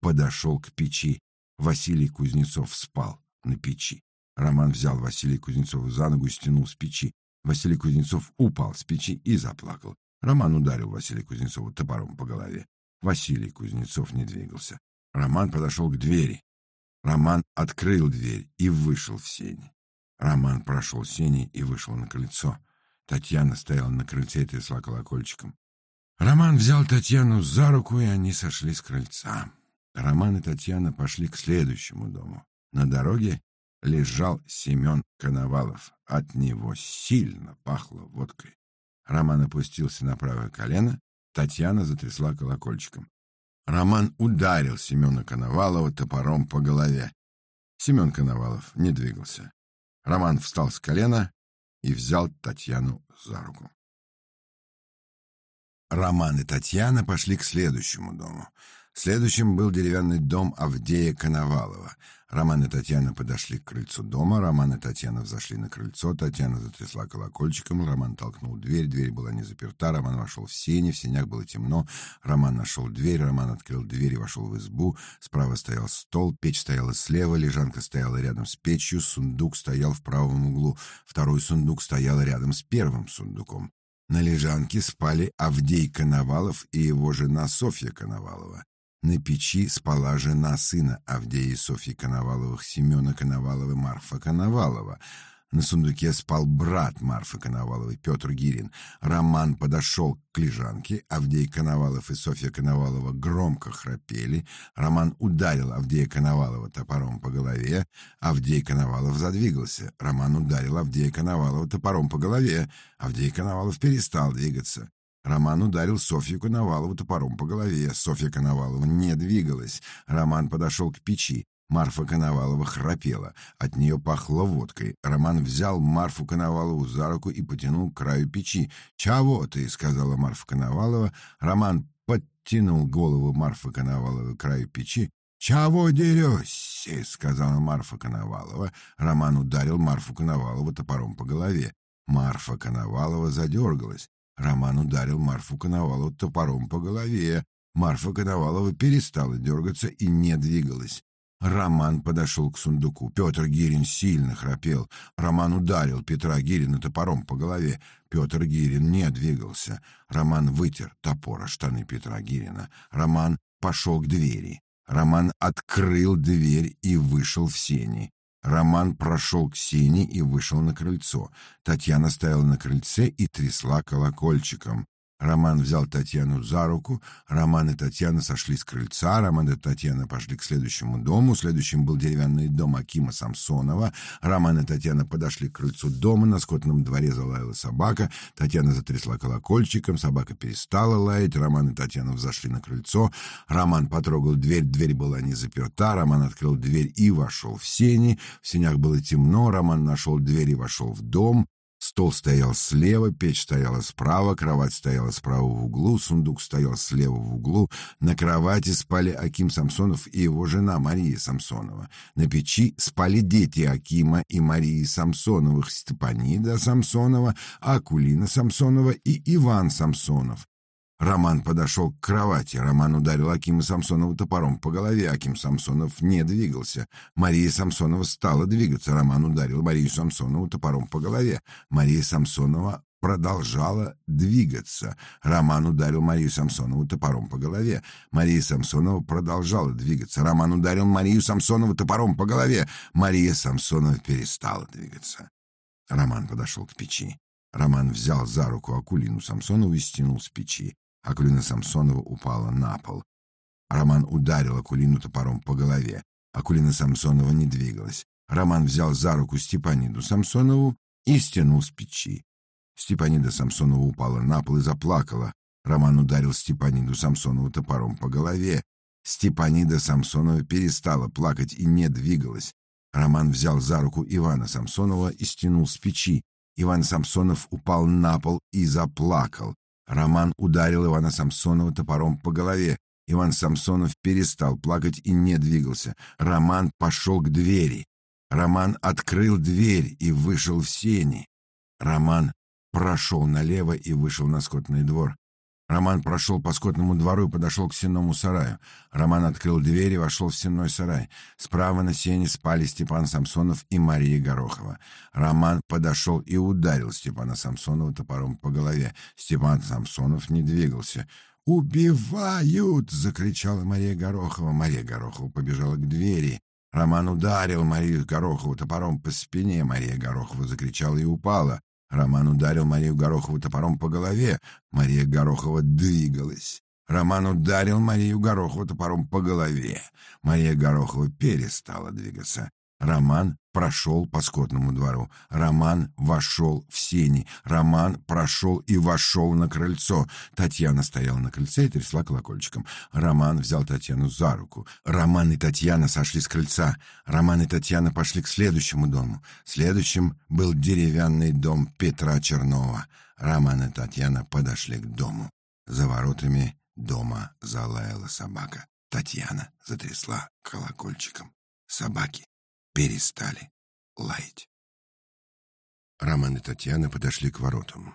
подошел к печи. Василий Кузнецов спал на печи. Роман взял Василия Кузнецова за ногу и стянул с печи. Василий Кузнецов упал с печи и заплакал. Роман ударил Василия Кузнецова топором по голове. Василий Кузнецов не двигался. Роман подошел к двери. Роман открыл дверь и вышел в сени. Роман прошел сени и вышел на крыльцо. Татьяна стояла на крыльце и трясла колокольчиком. Роман взял Татьяну за руку, и они сошли с крыльца. Роман и Татьяна пошли к следующему дому. На дороге лежал Семен Коновалов. От него сильно пахло водкой. Роман опустился на правое колено, Татьяна затрясла колокольчиком. Роман ударил Семена Коновалова топором по голове. Семен Коновалов не двигался. Роман встал с колена и взял Татьяну за руку. Роман и Татьяна пошли к следующему дому. Следующим был деревянный дом Авдея Коновалова. Роман и Татьяна подошли к крыльцу дома. Роман и Татьяна взошли на крыльцо. Татьяна затрясла колокольчиком. Роман толкнул дверь. Дверь была не заперта. Роман вошел в сени. В сенях было темно. Роман нашел дверь. Роман открыл дверь и вошел в избу. Справа стоял стол. Печь стояла слева. Лежанка стояла рядом с печью. Сундук стоял в правом углу. Второй сундук стоял рядом с первым сундуком. На лежанке спали Авдей Коновалов и его жена Софья Коновалова. На печи спала жена сына Авдея и Софьи Коноваловых, Семена Коновалова и Марфа Коновалова. На сундуке спал брат Марфы Коноваловой, Петр Гирин. Роман подошел к лежанке. Авдей Коновалов и Софья Коновалова громко храпели. Роман ударил Авдея Коновалова топором по голове. Авдей Коновалов задвигался. Роман ударил Авдея Коновалова топором по голове. Авдей Коновалов перестал двигаться. Роман ударил Софью Коновалову топором по голове. Софья Коновалова не двигалась. Роман подошел к печи. Марфа Коновалова храпела. От нее пахло водкой. Роман взял Марфу Коновалову за руку и потянул к краю печи. «Чего ты?» — сказала Марфа Коновалова. Роман подтянул голову Марфы Коноваловой к краю печи. «Чего дерешься?» — сказала Марфа Коновалова. Роман ударил Марфу Коновалову топором по голове. Марфа Коновалова задергалась. Роман ударил Марфу Коновалову топором по голове. Марфа Коновалова перестала дергаться и не двигалась. Роман подошел к сундуку. Петр Гирин сильно храпел. Роман ударил Петра Гирина топором по голове. Петр Гирин не двигался. Роман вытер топор о штаны Петра Гирина. Роман пошел к двери. Роман открыл дверь и вышел в сени. Роман прошел к сени и вышел на крыльцо. Татьяна стояла на крыльце и трясла колокольчиком. Роман взял Татьяну за руку. Роман и Татьяна сошли с крыльца. Роман и Татьяна пошли к следующему дому. Следующим был деревянный дом Акима Самсонова. Роман и Татьяна подошли к крыльцу дома. На скотном дворе залаяла собака. Татьяна затрясла колокольчиком. Собака перестала лаять. Роман и Татьяна взошли на крыльцо. Роман потрогал дверь. Дверь была не заперта. Роман открыл дверь и вошел в сени. В сенях было темно. Роман нашел дверь и вошел в дом. Стол стоял слева, печь стояла справа, кровать стояла справа в углу, сундук стоял слева в углу. На кровати спали Аким Самсонов и его жена Мария Самсонова. На печи спали дети Акима и Марии Самсоновых, Степанида Самсонова, Акулина Самсонова и Иван Самсонов. Роман подошел к кровати. Роман ударил Акима Самсонова топором по голове. Аким Самсонов не двигался. Мария Самсонова стала двигаться. Роман ударил Марию Самсонову топором по голове. Мария Самсонова продолжала двигаться. Роман ударил Марию Самсонову топором по голове. Мария Самсонова продолжала двигаться. Роман ударил Марию Самсонову топором по голове. Мария Самсонова перестала двигаться. Роман подошел к печи. Роман взял за руку Акулину Самсонову и стянул с печи. Акулина Самсонова упала на пол. Роман ударил Акулину топором по голове. Акулина Самсонова не двигалась. Роман взял за руку Степаниду Самсонову и стянул с печи. Степанида Самсонова упала на пол и заплакала. Роман ударил Степаниду Самсонову топором по голове. Степанида Самсонова перестала плакать и не двигалась. Роман взял за руку Ивана Самсонова и стянул с печи. Иван Самсонов упал на пол и заплакал. Роман ударил Ивана Самсонова топором по голове. Иван Самсонов перестал плакать и не двигался. Роман пошел к двери. Роман открыл дверь и вышел в сени. Роман прошел налево и вышел на скотный двор. Роман прошел по скотному двору и подошел к сенному сараю. Роман открыл дверь и вошел в сенной сарай. Справа на сене спали Степан Самсонов и Мария Горохова. Роман подошел и ударил Степана Самсонова топором по голове. Степан Самсонов не двигался. «Убивают!» — закричала Мария Горохова. Мария Горохова побежала к двери. Роман ударил Марию Горохову топором по спине. Мария Горохова закричала и упала. Роман ударил Марию Горохову топором по голове. Мария Горохова двигалась. Роман ударил Марию Горохову топором по голове. Мария Горохова перестала двигаться. Роман прошел по скотному двору. Роман вошел в сени. Роман прошел и вошел на крыльцо. Татьяна стояла на крыльце и трясла колокольчиком. Роман взял Татьяну за руку. Роман и Татьяна сошли с крыльца. Роман и Татьяна пошли к следующему дому. Следующим был деревянный дом Петра Чернова. Роман и Татьяна подошли к дому. За воротами дома залаяла собака. Татьяна затрясла колокольчиком. Собаки перестали лаять. Роман и Татьяна подошли к воротам.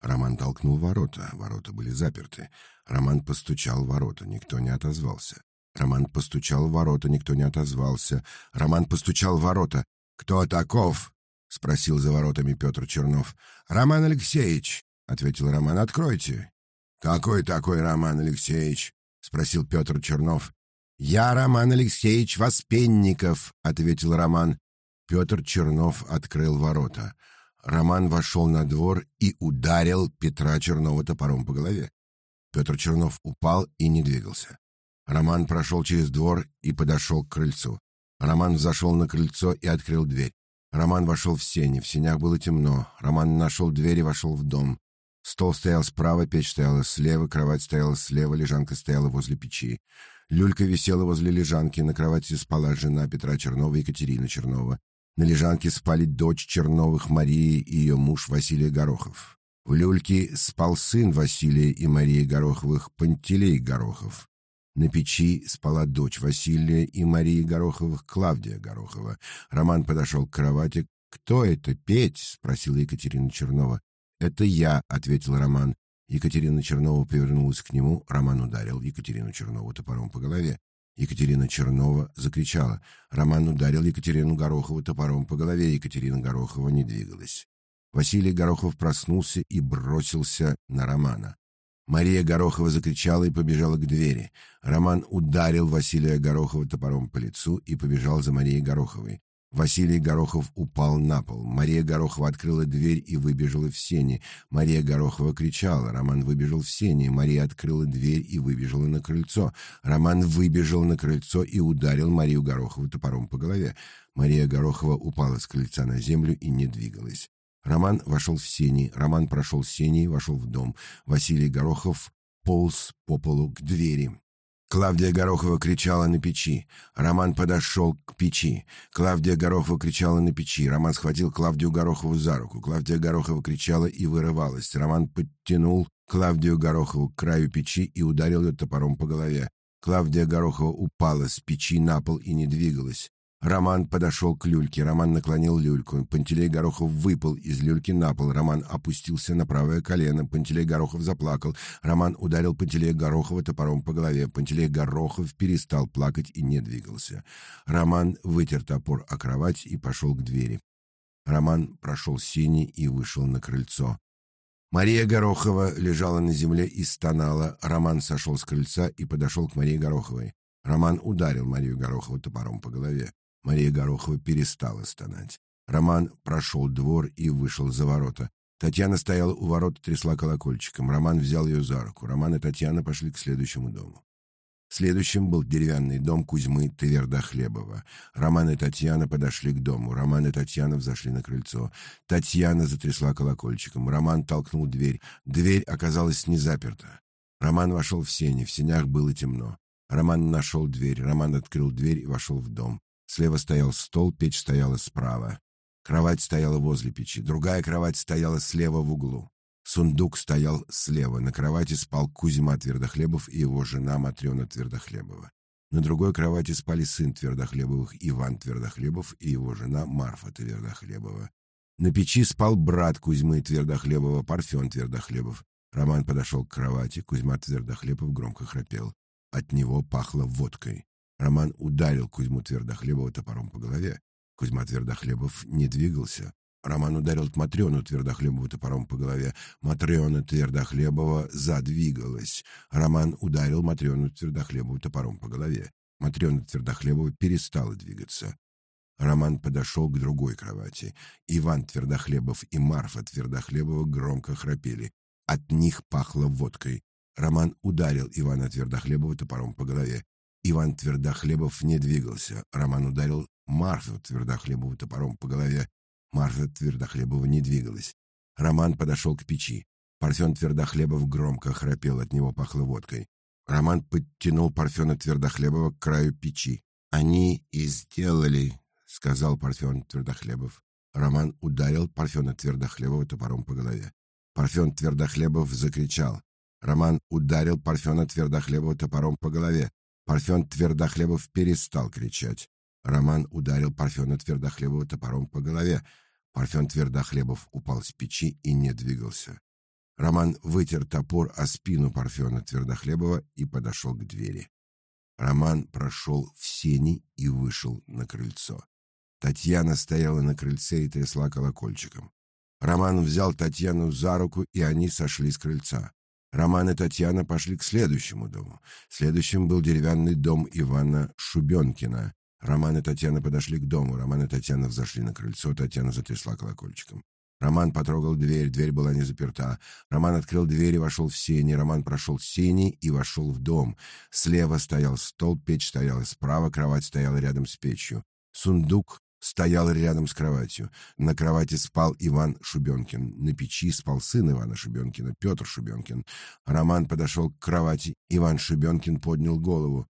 Роман толкнул ворота, ворота были заперты. Роман постучал в ворота, никто не отозвался. Роман постучал в ворота, никто не отозвался. Роман постучал в ворота. «Кто таков?» — спросил за воротами Петр Чернов. «Роман Алексеевич», — ответил Роман, — «откройте». «Какой такой Роман Алексеевич?» — спросил Петр Чернов. «Я Роман Алексеевич Воспенников», — ответил Роман. Петр Чернов открыл ворота. Роман вошел на двор и ударил Петра Чернова топором по голове. Петр Чернов упал и не двигался. Роман прошел через двор и подошел к крыльцу. Роман зашел на крыльцо и открыл дверь. Роман вошел в сени, в сенях было темно. Роман нашел дверь и вошел в дом. Стол стоял справа, печь стояла слева, кровать стояла слева, лежанка стояла возле печи. Люлька висела возле лежанки, на кровати спала жена Петра Чернова Екатерина Чернова. На лежанке спали дочь Черновых Марии и ее муж Василий Горохов. В люльке спал сын Василия и Марии Гороховых Пантелей Горохов. На печи спала дочь Василия и Марии Гороховых Клавдия Горохова. Роман подошел к кровати. «Кто это, Петь?» — спросила Екатерина Чернова. «Это я», — ответил Роман. Екатерина Чернова повернулась к нему. Роман ударил Екатерину Чернову топором по голове. Екатерина Чернова закричала. Роман ударил Екатерину Горохову топором по голове. Екатерина Горохова не двигалась. Василий Горохов проснулся и бросился на Романа. Мария Горохова закричала и побежала к двери. Роман ударил Василия Горохова топором по лицу и побежал за Марией Гороховой. Василий Горохов упал на пол. Мария Горохова открыла дверь и выбежала в сени. Мария Горохова кричала. Роман выбежал в сени. Мария открыла дверь и выбежала на крыльцо. Роман выбежал на крыльцо и ударил Марию Горохову топором по голове. Мария Горохова упала с крыльца на землю и не двигалась. Роман вошел в сени. Роман прошел сени и вошел в дом. Василий Горохов полз по полу к двери. Клавдия Горохова кричала на печи. Роман подошел к печи. Клавдия Горохова кричала на печи. Роман схватил Клавдию Горохову за руку. Клавдия Горохова кричала и вырывалась. Роман подтянул Клавдию Горохову к краю печи и ударил ее топором по голове. Клавдия Горохова упала с печи на пол и не двигалась. Роман подошел к люльке. Роман наклонил люльку. Пантелей Горохов выпал из люльки на пол. Роман опустился на правое колено. Пантелей Горохов заплакал. Роман ударил Пантелея Горохова топором по голове. Пантелей Горохов перестал плакать и не двигался. Роман вытер топор о кровать и пошел к двери. Роман прошел сени и вышел на крыльцо. Мария Горохова лежала на земле и стонала. Роман сошел с крыльца и подошел к Марии Гороховой. Роман ударил Марию Горохову топором по голове. Мария Горохова перестала стонать. Роман прошел двор и вышел за ворота. Татьяна стояла у ворот трясла колокольчиком. Роман взял ее за руку. Роман и Татьяна пошли к следующему дому. Следующим был деревянный дом Кузьмы Твердохлебова. Роман и Татьяна подошли к дому. Роман и Татьяна взошли на крыльцо. Татьяна затрясла колокольчиком. Роман толкнул дверь. Дверь оказалась не заперта. Роман вошел в сени. В сенях было темно. Роман нашел дверь. Роман открыл дверь и вошел в дом. Слева стоял стол, печь стояла справа. Кровать стояла возле печи, другая кровать стояла слева в углу. Сундук стоял слева, на кровати спал Кузьма Твердохлебов и его жена Матрена Твердохлебова. На другой кровати спали сын Твердохлебовых Иван Твердохлебов и его жена Марфа Твердохлебова. На печи спал брат Кузьмы Твердохлебова, Парфен Твердохлебов. Роман подошел к кровати, Кузьма Твердохлебов громко храпел. От него пахло водкой. Роман ударил Кузьму Твердохлебова топором по голове. Кузьма Твердохлебов не двигался. Роман ударил Матрёну Твердохлебову топором по голове. Матрёна Твердохлебова задвигалась. Роман ударил Матрёну Твердохлебову топором по голове. Матрёна Твердохлебова перестала двигаться. Роман подошел к другой кровати. Иван Твердохлебов и Марфа Твердохлебова громко храпели. От них пахло водкой. Роман ударил Ивана Твердохлебова топором по голове. Иван Твердохлебов не двигался. Роман ударил Марфу Твердохлебову топором по голове. Марфа Твердохлебова не двигалась. Роман подошел к печи. Парфен Твердохлебов громко храпел, от него пахло водкой. Роман подтянул Парфена Твердохлебова к краю печи. «Они и сделали», — сказал Парфен Твердохлебов. Роман ударил Парфена Твердохлебова топором по голове. Парфен Твердохлебов закричал. Роман ударил Парфена Твердохлебова топором по голове. Парфен Твердохлебов перестал кричать. Роман ударил Парфена Твердохлебова топором по голове. Парфен Твердохлебов упал с печи и не двигался. Роман вытер топор о спину Парфена Твердохлебова и подошел к двери. Роман прошел в сени и вышел на крыльцо. Татьяна стояла на крыльце и трясла колокольчиком. Роман взял Татьяну за руку, и они сошли с крыльца. Роман и Татьяна пошли к следующему дому. Следующим был деревянный дом Ивана Шубенкина. Роман и Татьяна подошли к дому. Роман и Татьяна взошли на крыльцо. Татьяна затрясла колокольчиком. Роман потрогал дверь, дверь была не заперта. Роман открыл дверь и вошел в сени. Роман прошел сени и вошел в дом. Слева стоял стол, печь стояла справа, кровать стояла рядом с печью. Сундук стоял рядом с кроватью. На кровати спал Иван Шубенкин. На печи спал сын Ивана Шубенкина, Петр Шубенкин. Роман подошел к кровати. Иван Шубенкин поднял голову.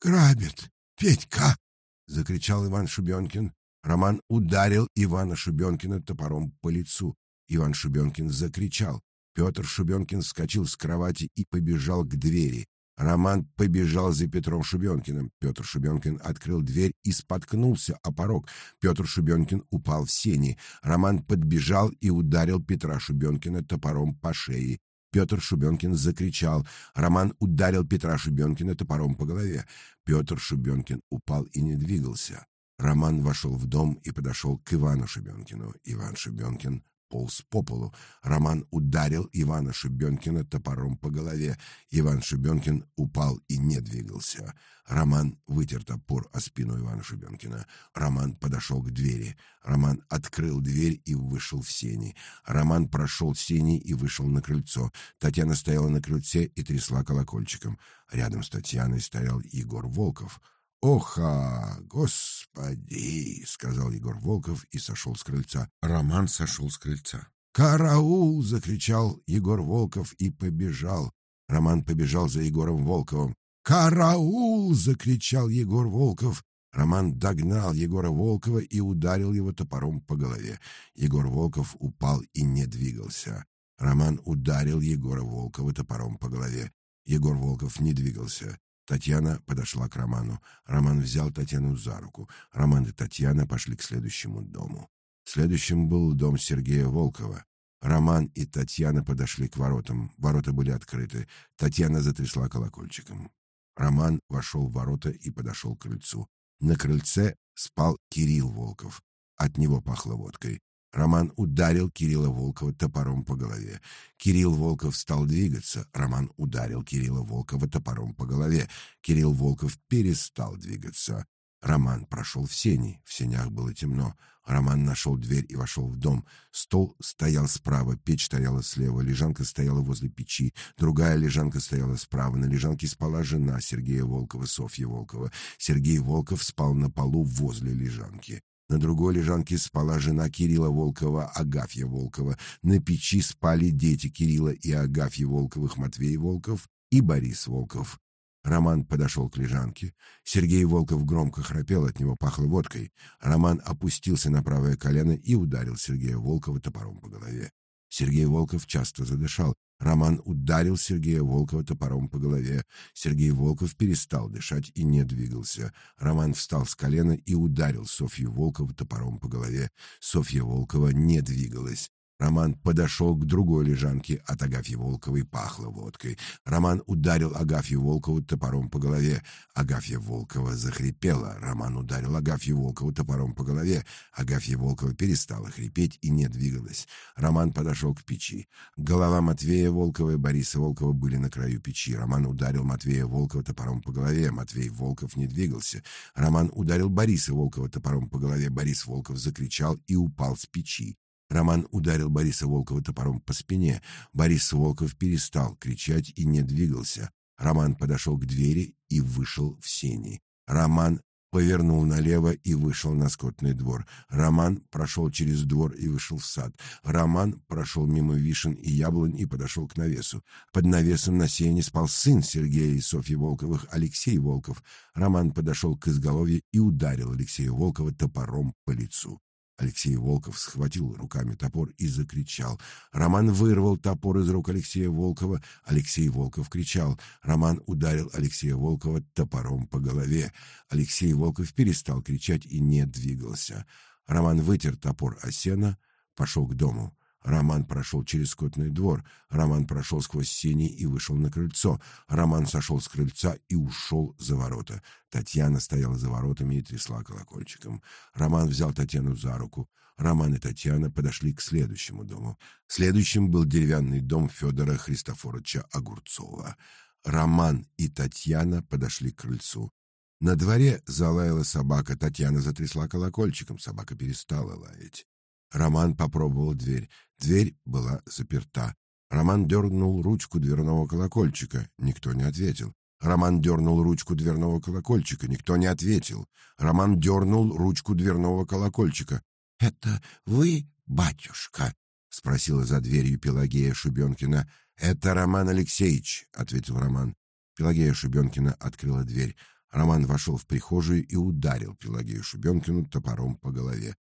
«Грабят! Петька!» — закричал Иван Шубенкин. Роман ударил Ивана Шубенкина топором по лицу. Иван Шубенкин закричал. Петр Шубенкин вскочил с кровати и побежал к двери. Роман побежал за Петром Шубенкиным. Петр Шубенкин открыл дверь и споткнулся о порог. Петр Шубенкин упал в сени. Роман подбежал и ударил Петра Шубенкина топором по шее. Петр Шубенкин закричал. Роман ударил Петра Шубенкина топором по голове. Петр Шубенкин упал и не двигался. Роман вошел в дом и подошел к Ивану Шебенкину. Иван Шебенкин полз по полу. Роман ударил Ивана Шебенкина топором по голове. Иван Шебенкин упал и не двигался. Роман вытер топор о спину Ивана Шебенкина. Роман подошел к двери. Роман открыл дверь и вышел в сени. Роман прошел сени и вышел на крыльцо. Татьяна стояла на крыльце и трясла колокольчиком. Рядом с Татьяной стоял Егор Волков — «Оха, господи!» — сказал Егор Волков и сошел с крыльца. Роман сошел с крыльца. «Караул!» — закричал Егор Волков и побежал. Роман побежал за Егором Волковым. «Караул!» — закричал Егор Волков. Роман догнал Егора Волкова и ударил его топором по голове. Егор Волков упал и не двигался. Роман ударил Егора Волкова топором по голове. Егор Волков не двигался. Татьяна подошла к Роману. Роман взял Татьяну за руку. Роман и Татьяна пошли к следующему дому. Следующим был дом Сергея Волкова. Роман и Татьяна подошли к воротам. Ворота были открыты. Татьяна затрясла колокольчиком. Роман вошел в ворота и подошел к крыльцу. На крыльце спал Кирилл Волков. От него пахло водкой. Роман ударил Кирилла Волкова топором по голове. Кирилл Волков стал двигаться. Роман ударил Кирилла Волкова топором по голове. Кирилл Волков перестал двигаться. Роман прошел в сени. В сенях было темно. Роман нашел дверь и вошел в дом. Стол стоял справа, печь стояла слева, лежанка стояла возле печи, другая лежанка стояла справа. На лежанке спала жена Сергея Волкова, Софья Волкова. Сергей Волков спал на полу возле лежанки. На другой лежанке спала жена Кирилла Волкова, Агафья Волкова. На печи спали дети Кирилла и Агафьи Волковых, Матвей Волков и Борис Волков. Роман подошел к лежанке. Сергей Волков громко храпел, от него пахло водкой. Роман опустился на правое колено и ударил Сергея Волкова топором по голове. Сергей Волков часто задышал. Роман ударил Сергея Волкова топором по голове. Сергей Волков перестал дышать и не двигался. Роман встал с колена и ударил Софью Волкову топором по голове. Софья Волкова не двигалась. Роман подошел к другой лежанке, от Агафьи Волковой пахло водкой. Роман ударил Агафью Волкову топором по голове. Агафья Волкова захрипела. Роман ударил Агафью Волкову топором по голове. Агафья Волкова перестала хрипеть и не двигалась. Роман подошел к печи. Голова Матвея Волкова и Бориса Волкова были на краю печи. Роман ударил Матвея Волкова топором по голове. Матвей Волков не двигался. Роман ударил Бориса Волкова топором по голове. Борис Волков закричал и упал с печи. Роман ударил Бориса Волкова топором по спине. Борис Волков перестал кричать и не двигался. Роман подошел к двери и вышел в сени. Роман повернул налево и вышел на скотный двор. Роман прошел через двор и вышел в сад. Роман прошел мимо вишен и яблонь и подошел к навесу. Под навесом на сене спал сын Сергея и Софьи Волковых, Алексей Волков. Роман подошел к изголовью и ударил Алексея Волкова топором по лицу. Алексей Волков схватил руками топор и закричал. Роман вырвал топор из рук Алексея Волкова. Алексей Волков кричал. Роман ударил Алексея Волкова топором по голове. Алексей Волков перестал кричать и не двигался. Роман вытер топор о сено, пошел к дому. Роман прошел через скотный двор. Роман прошел сквозь сени и вышел на крыльцо. Роман сошел с крыльца и ушел за ворота. Татьяна стояла за воротами и трясла колокольчиком. Роман взял Татьяну за руку. Роман и Татьяна подошли к следующему дому. Следующим был деревянный дом Федора Христофоровича Огурцова. Роман и Татьяна подошли к крыльцу. На дворе залаяла собака, Татьяна затрясла колокольчиком, собака перестала лаять. Роман попробовал дверь. Дверь была заперта. Роман дернул ручку дверного колокольчика. Никто не ответил. Роман дернул ручку дверного колокольчика. Никто не ответил. Роман дернул ручку дверного колокольчика. — Это вы, батюшка? — спросила за дверью Пелагея Шубенкина. — Это Роман Алексеевич, — ответил Роман. Пелагея Шубенкина открыла дверь. Роман вошел в прихожую и ударил Пелагею Шубенкину топором по голове.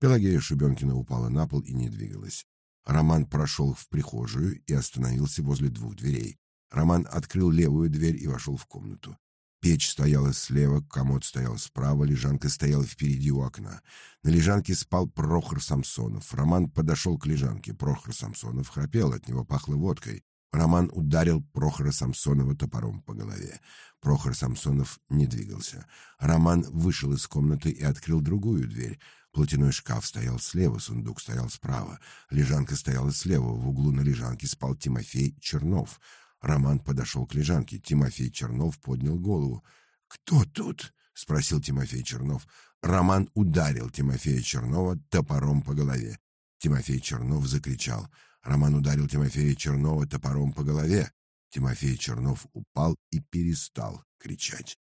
Пелагея Шубенкина упала на пол и не двигалась. Роман прошел в прихожую и остановился возле двух дверей. Роман открыл левую дверь и вошел в комнату. Печь стояла слева, комод стоял справа, лежанка стояла впереди у окна. На лежанке спал Прохор Самсонов. Роман подошел к лежанке. Прохор Самсонов храпел, от него пахло водкой. Роман ударил Прохора Самсонова топором по голове. Прохор Самсонов не двигался. Роман вышел из комнаты и открыл другую дверь. Платяной шкаф стоял слева, сундук стоял справа. Лежанка стояла слева, в углу на лежанке спал Тимофей Чернов. Роман подошел к лежанке. Тимофей Чернов поднял голову. «Кто тут?» — спросил Тимофей Чернов. Роман ударил Тимофея Чернова топором по голове. Тимофей Чернов закричал. Роман ударил Тимофея Чернова топором по голове. Тимофей Чернов упал и перестал кричать.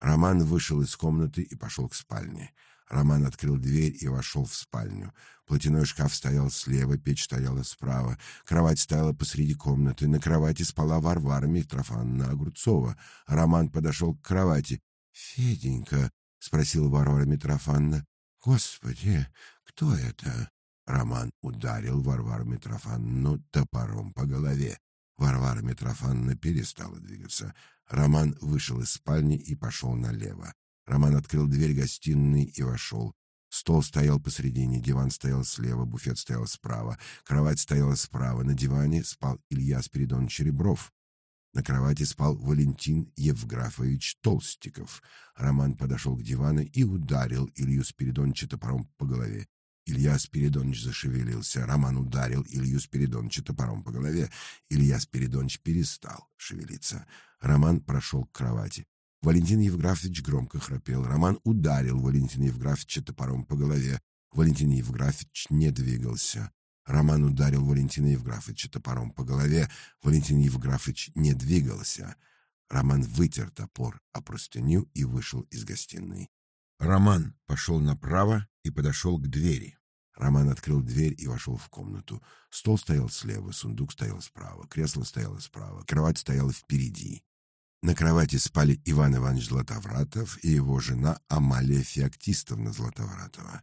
Роман вышел из комнаты и пошел к спальне. Роман открыл дверь и вошел в спальню. Платяной шкаф стоял слева, печь стояла справа. Кровать стояла посреди комнаты. На кровати спала Варвара Митрофановна Огурцова. Роман подошел к кровати. «Феденька», — спросила Варвара Митрофановна, — «Господи, кто это?» Роман ударил Варвару Митрофановну топором по голове. Варвара Митрофановна перестала двигаться. Роман вышел из спальни и пошел налево. Роман открыл дверь гостиной и вошел. Стол стоял посредине, диван стоял слева, буфет стоял справа, кровать стояла справа. На диване спал Илья Спиридонович Ребров. На кровати спал Валентин Евграфович Толстиков. Роман подошел к дивану и ударил Илью Спиридоновича топором по голове. Илья Спиридонович зашевелился. Роман ударил Илью Спиридоновича топором по голове. Илья Спиридонович перестал шевелиться. Роман прошел к кровати. Валентин Евграфович громко храпел. Роман ударил Валентина Евграфовича топором по голове. Валентин Евграфович не двигался. Роман ударил Валентина Евграфовича топором по голове. Валентин Евграфович не двигался. Роман вытер топор о простыню и вышел из гостиной. Роман пошел направо и подошел к двери. Роман открыл дверь и вошел в комнату. Стол стоял слева, сундук стоял справа, кресло стояло справа, кровать стояла впереди. На кровати спали Иван Иванович Златовратов и его жена Амалия Феоктистовна Златовратова.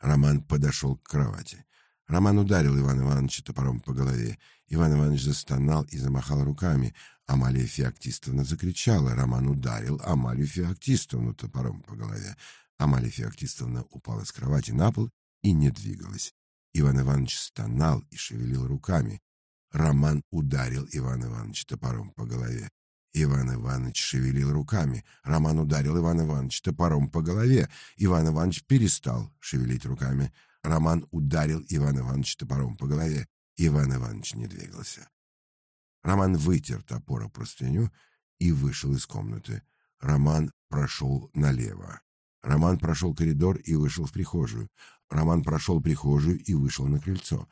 Роман подошел к кровати. Роман ударил Ивана Ивановича топором по голове. Иван Иванович застонал и замахал руками. Амалия Феоктистовна закричала. Роман ударил Амалию Феоктистовну топором по голове. Амалия Феоктистовна упала с кровати на пол и не двигалась. Иван Иванович стонал и шевелил руками. Роман ударил Ивана Ивановича топором по голове. Иван Иванович шевелил руками. Роман ударил Ивана Ивановича топором по голове. Иван Иванович перестал шевелить руками. Роман ударил Ивана Ивановича топором по голове. Иван Иванович не двигался. Роман вытер топор о простыню и вышел из комнаты. Роман прошел налево. Роман прошел коридор и вышел в прихожую. Роман прошел прихожую и вышел на крыльцо.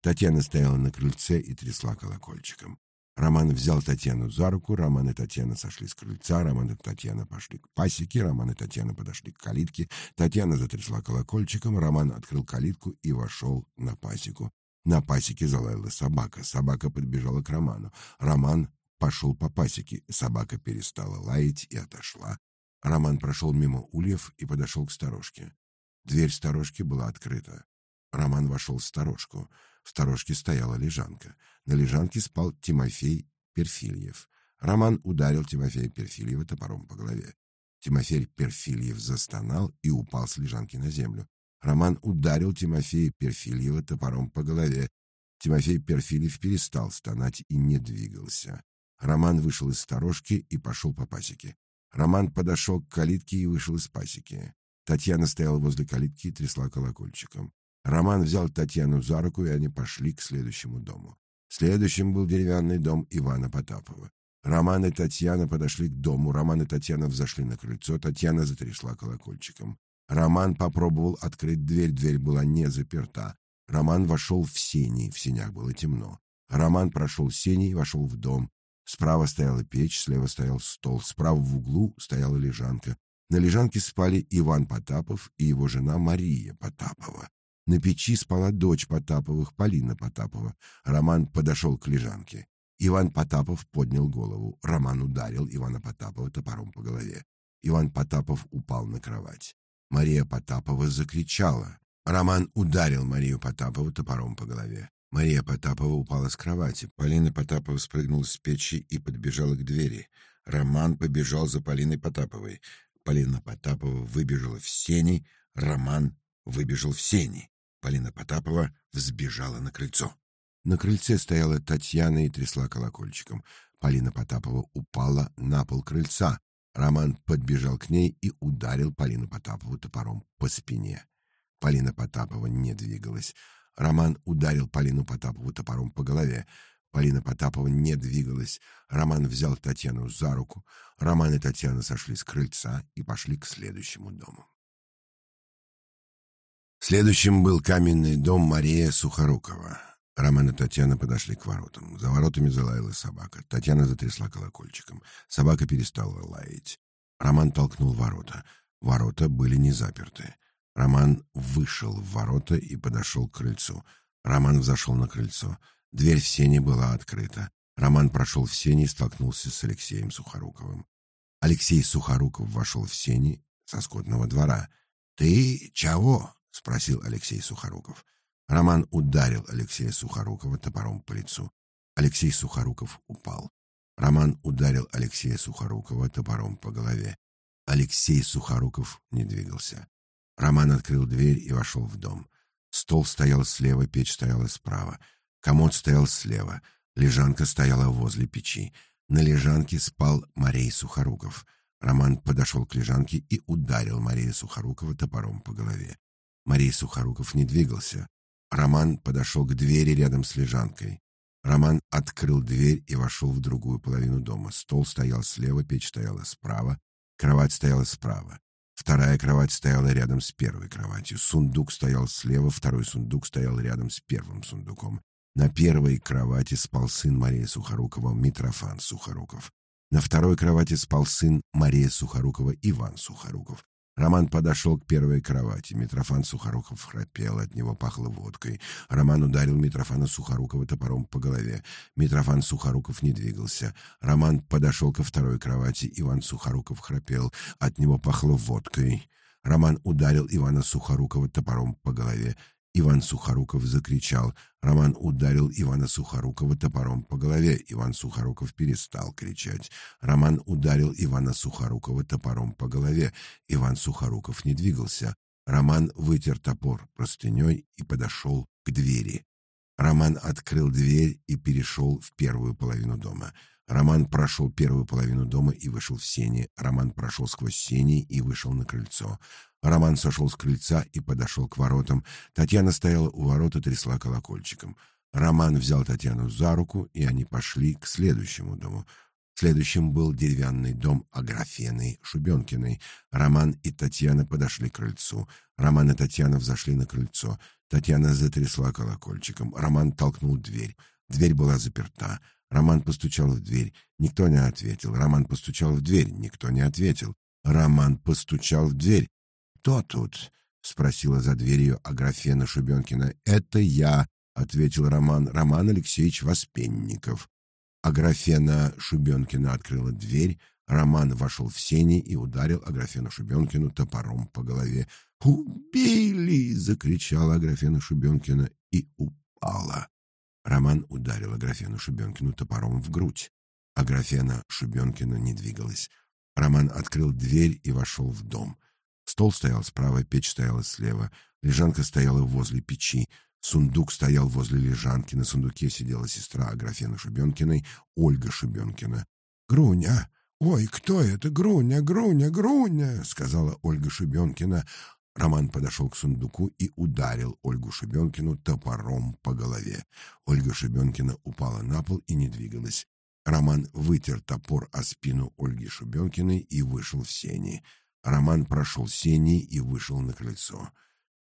Татьяна стояла на крыльце и трясла колокольчиком. Роман взял Татьяну за руку, Роман и Татьяна сошли с крыльца, Роман и Татьяна пошли к пасеке, Роман и Татьяна подошли к калитке, Татьяна затрясла колокольчиком, Роман открыл калитку и вошел на пасеку. На пасеке залаяла собака, собака подбежала к Роману. Роман пошел по пасеке, собака перестала лаять и отошла. Роман прошел мимо ульев и подошел к сторожке. Дверь сторожки была открыта. Роман вошел в сторожку. В сторожке стояла лежанка. На лежанке спал Тимофей Перфильев. Роман ударил Тимофея Перфильева топором по голове. Тимофей Перфильев застонал и упал с лежанки на землю. Роман ударил Тимофея Перфильева топором по голове. Тимофей Перфильев перестал стонать и не двигался. Роман вышел из сторожки и пошел по пасеке. Роман подошел к калитке и вышел из пасеки. Татьяна стояла возле калитки и трясла колокольчиком. Роман взял Татьяну за руку, и они пошли к следующему дому. Следующим был деревянный дом Ивана Потапова. Роман и Татьяна подошли к дому. Роман и Татьяна взошли на крыльцо. Татьяна затрясла колокольчиком. Роман попробовал открыть дверь. Дверь была не заперта. Роман вошел в сени. В сенях было темно. Роман прошел сени и вошел в дом. Справа стояла печь, слева стоял стол. Справа в углу стояла лежанка. На лежанке спали Иван Потапов и его жена Мария Потапова. На печи спала дочь Потаповых, Полина Потапова. Роман подошел к лежанке. Иван Потапов поднял голову. Роман ударил Ивана Потапова топором по голове. Иван Потапов упал на кровать. Мария Потапова закричала. Роман ударил Марию Потапову топором по голове. Мария Потапова упала с кровати. Полина Потапова спрыгнула с печи и подбежала к двери. Роман побежал за Полиной Потаповой. Полина Потапова выбежала в сени. Роман выбежал в сени. Полина Потапова взбежала на крыльцо. На крыльце стояла Татьяна и трясла колокольчиком. Полина Потапова упала на пол крыльца. Роман подбежал к ней и ударил Полину Потапову топором по спине. Полина Потапова не двигалась. Роман ударил Полину Потапову топором по голове. Полина Потапова не двигалась. Роман взял Татьяну за руку. Роман и Татьяна сошли с крыльца и пошли к следующему дому. Следующим был каменный дом Мария Сухорукова. Роман и Татьяна подошли к воротам. За воротами залаяла собака. Татьяна затрясла колокольчиком. Собака перестала лаять. Роман толкнул ворота. Ворота были не заперты. Роман вышел в ворота и подошел к крыльцу. Роман взошел на крыльцо. Дверь в сене была открыта. Роман прошел в сени и столкнулся с Алексеем Сухоруковым. Алексей Сухоруков вошел в сени со скотного двора. «Ты чего?» — спросил Алексей Сухоруков. Роман ударил Алексея Сухорукова топором по лицу. Алексей Сухоруков упал. Роман ударил Алексея Сухорукова топором по голове. Алексей Сухоруков не двигался. Роман открыл дверь и вошел в дом. Стол стоял слева, печь стояла справа. Комод стоял слева. Лежанка стояла возле печи. На лежанке спал Марей Сухоруков. Роман подошел к лежанке и ударил Мария Сухорукова топором по голове. Марей Сухоруков не двигался. Роман подошел к двери рядом с лежанкой. Роман открыл дверь и вошел в другую половину дома. Стол стоял слева, печь стояла справа, кровать стояла справа. Вторая кровать стояла рядом с первой кроватью. Сундук стоял слева, второй сундук стоял рядом с первым сундуком. На первой кровати спал сын Марии Сухорукова Митрофан Сухоруков. На второй кровати спал сын Марии Сухорукова Иван Сухоруков. Роман подошел к первой кровати. Митрофан Сухоруков храпел, от него пахло водкой. Роман ударил Митрофана Сухорукова топором по голове. Митрофан Сухоруков не двигался. Роман подошел ко второй кровати. Иван Сухоруков храпел, от него пахло водкой. Роман ударил Ивана Сухорукова топором по голове. Иван Сухоруков закричал. Роман ударил Ивана Сухорукова топором по голове. Иван Сухоруков перестал кричать. Роман ударил Ивана Сухорукова топором по голове. Иван Сухоруков не двигался. Роман вытер топор простыней и подошел к двери. Роман открыл дверь и перешел в первую половину дома. Роман прошел первую половину дома и вышел в сени. Роман прошел сквозь сени и вышел на крыльцо. Роман сошел с крыльца и подошел к воротам. Татьяна стояла у ворот и трясла колокольчиком. Роман взял Татьяну за руку, и они пошли к следующему дому. Следующим был деревянный дом Аграфены Шубенкиной. Роман и Татьяна подошли к крыльцу. Роман и Татьяна взошли на крыльцо. Татьяна затрясла колокольчиком. Роман толкнул дверь. Дверь была заперта. Роман постучал в дверь. Никто не ответил. Роман постучал в дверь. Никто не ответил. Роман постучал в дверь. «Кто тут?» — спросила за дверью Аграфена Шубенкина. «Это я», — ответил Роман. «Роман Алексеевич Воспенников». Аграфена Шубенкина открыла дверь. Роман вошел в сени и ударил Аграфену Шубенкину топором по голове. «Убили!» — закричала Аграфена Шубенкина и упала. Роман ударил Аграфену Шубенкину топором в грудь. Аграфена Шубенкина не двигалась. Роман открыл дверь и вошел в дом. Стол стоял справа, печь стояла слева, лежанка стояла возле печи, сундук стоял возле лежанки, на сундуке сидела сестра Аграфены Шубенкиной, Ольга Шубенкина. «Груня! Ой, кто это? Груня, Груня, Груня!» — сказала Ольга Шубенкина. Роман подошел к сундуку и ударил Ольгу Шубенкину топором по голове. Ольга Шубенкина упала на пол и не двигалась. Роман вытер топор о спину Ольги Шубенкиной и вышел в сени. Роман прошел сени и вышел на крыльцо.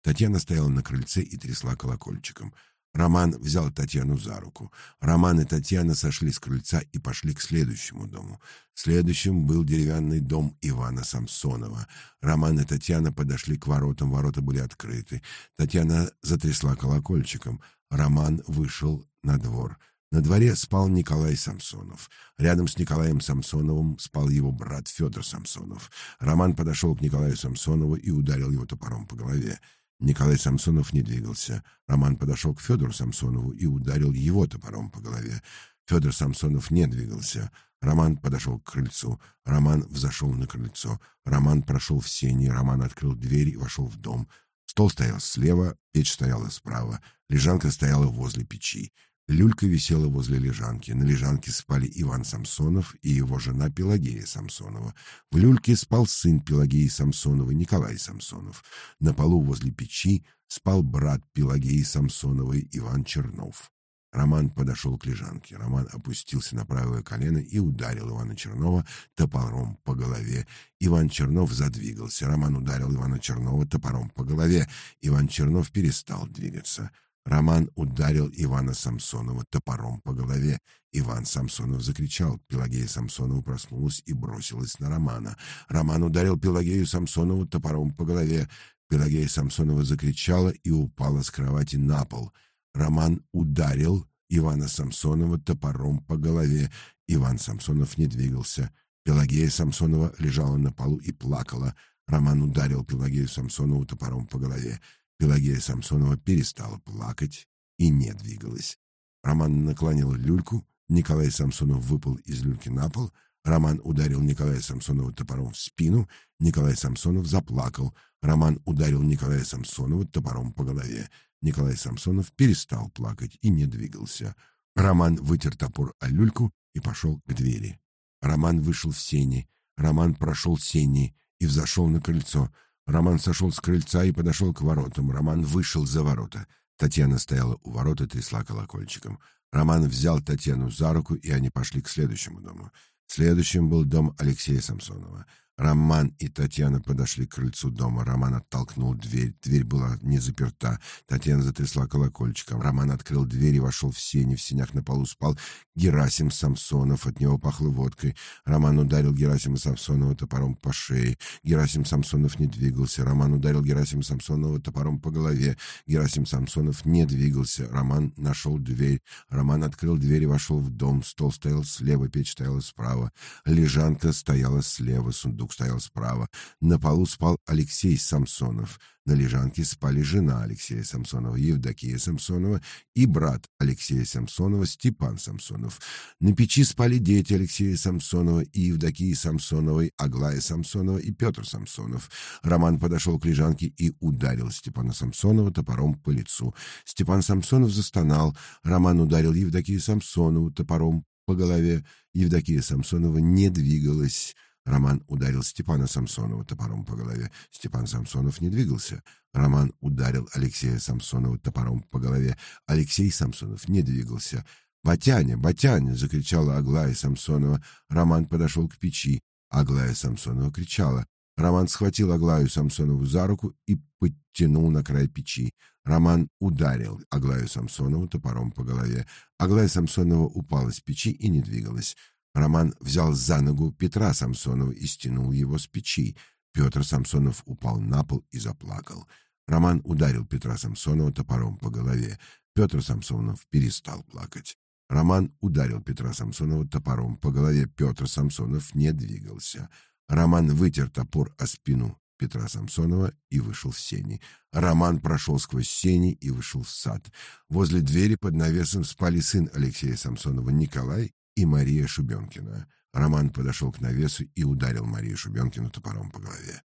Татьяна стояла на крыльце и трясла колокольчиком. Роман взял Татьяну за руку. Роман и Татьяна сошли с крыльца и пошли к следующему дому. Следующим был деревянный дом Ивана Самсонова. Роман и Татьяна подошли к воротам, ворота были открыты. Татьяна затрясла колокольчиком. Роман вышел на двор. На дворе спал Николай Самсонов. Рядом с Николаем Самсоновым спал его брат Федор Самсонов. Роман подошел к Николаю Самсонову и ударил его топором по голове. Николай Самсонов не двигался. Роман подошел к Федору Самсонову и ударил его топором по голове. Федор Самсонов не двигался. Роман подошел к крыльцу. Роман взошел на крыльцо. Роман прошел в сени. Роман открыл дверь и вошел в дом. Стол стоял слева, печь стояла справа. Лежанка стояла возле печи. Люлька висела возле лежанки. На лежанке спали Иван Самсонов и его жена Пелагея Самсонова. В люльке спал сын Пелагеи Самсонова Николай Самсонов. На полу возле печи спал брат Пелагеи Самсоновой Иван Чернов. Роман подошел к лежанке. Роман опустился на правое колено и ударил Ивана Чернова топором по голове. Иван Чернов задвигался. Роман ударил Ивана Чернова топором по голове. Иван Чернов перестал двигаться. Роман ударил Ивана Самсонова топором по голове. Иван Самсонов закричал. Пелагея Самсонова проснулась и бросилась на Романа. Роман ударил Пелагею Самсонову топором по голове. Пелагея Самсонова закричала и упала с кровати на пол. Роман ударил Ивана Самсонова топором по голове. Иван Самсонов не двигался. Пелагея Самсонова лежала на полу и плакала. Роман ударил Пелагею Самсонову топором по голове. Пелагея Самсонова перестала плакать и не двигалась. Роман наклонил люльку, Николай Самсонов выпал из люльки на пол, Роман ударил Николая Самсонова топором в спину, Николай Самсонов заплакал, Роман ударил Николая Самсонова топором по голове. Николай Самсонов перестал плакать и не двигался. Роман вытер топор о люльку и пошел к двери. Роман вышел в сени. Роман прошел сени и взошел на крыльцо. Роман сошел с крыльца и подошел к воротам. Роман вышел за ворота. Татьяна стояла у ворот и трясла колокольчиком. Роман взял Татьяну за руку, и они пошли к следующему дому. Следующим был дом Алексея Самсонова. Роман и Татьяна подошли к крыльцу дома. Роман оттолкнул дверь. Дверь была не заперта. Татьяна затрясла колокольчиком. Роман открыл дверь и вошел в сени. В сенях на полу спал Герасим Самсонов. От него пахло водкой. Роман ударил Герасима Самсонова топором по шее. Герасим Самсонов не двигался. Роман ударил Герасима Самсонова топором по голове. Герасим Самсонов не двигался. Роман нашел дверь. Роман открыл дверь и вошел в дом. Стол стоял слева, печь стояла справа. Лежанка стояла слева, сундук сундук стоял справа. На полу спал Алексей Самсонов. На лежанке спали жена Алексея Самсонова, Евдокия Самсонова, и брат Алексея Самсонова, Степан Самсонов. На печи спали дети Алексея Самсонова и Евдокии Самсоновой, Аглая Самсонова и Петр Самсонов. Роман подошел к лежанке и ударил Степана Самсонова топором по лицу. Степан Самсонов застонал. Роман ударил Евдокию Самсонову топором по голове. Евдокия Самсонова не двигалась. Роман ударил Степана Самсонова топором по голове. Степан Самсонов не двигался. Роман ударил Алексея Самсонова топором по голове. Алексей Самсонов не двигался. «Батяня! Батяня!» — закричала Аглая Самсонова. Роман подошел к печи. Аглая Самсонова кричала. Роман схватил Аглаю Самсонову за руку и подтянул на край печи. Роман ударил Аглаю Самсонову топором по голове. Аглая Самсонова упала с печи и не двигалась. Роман взял за ногу Петра Самсонова и стянул его с печи. Петр Самсонов упал на пол и заплакал. Роман ударил Петра Самсонова топором по голове. Петр Самсонов перестал плакать. Роман ударил Петра Самсонова топором по голове. Петр Самсонов не двигался. Роман вытер топор о спину Петра Самсонова и вышел в сени. Роман прошел сквозь сени и вышел в сад. Возле двери под навесом спали сын Алексея Самсонова Николай и Мария Шубенкина. Роман подошел к навесу и ударил Марию Шубенкину топором по голове.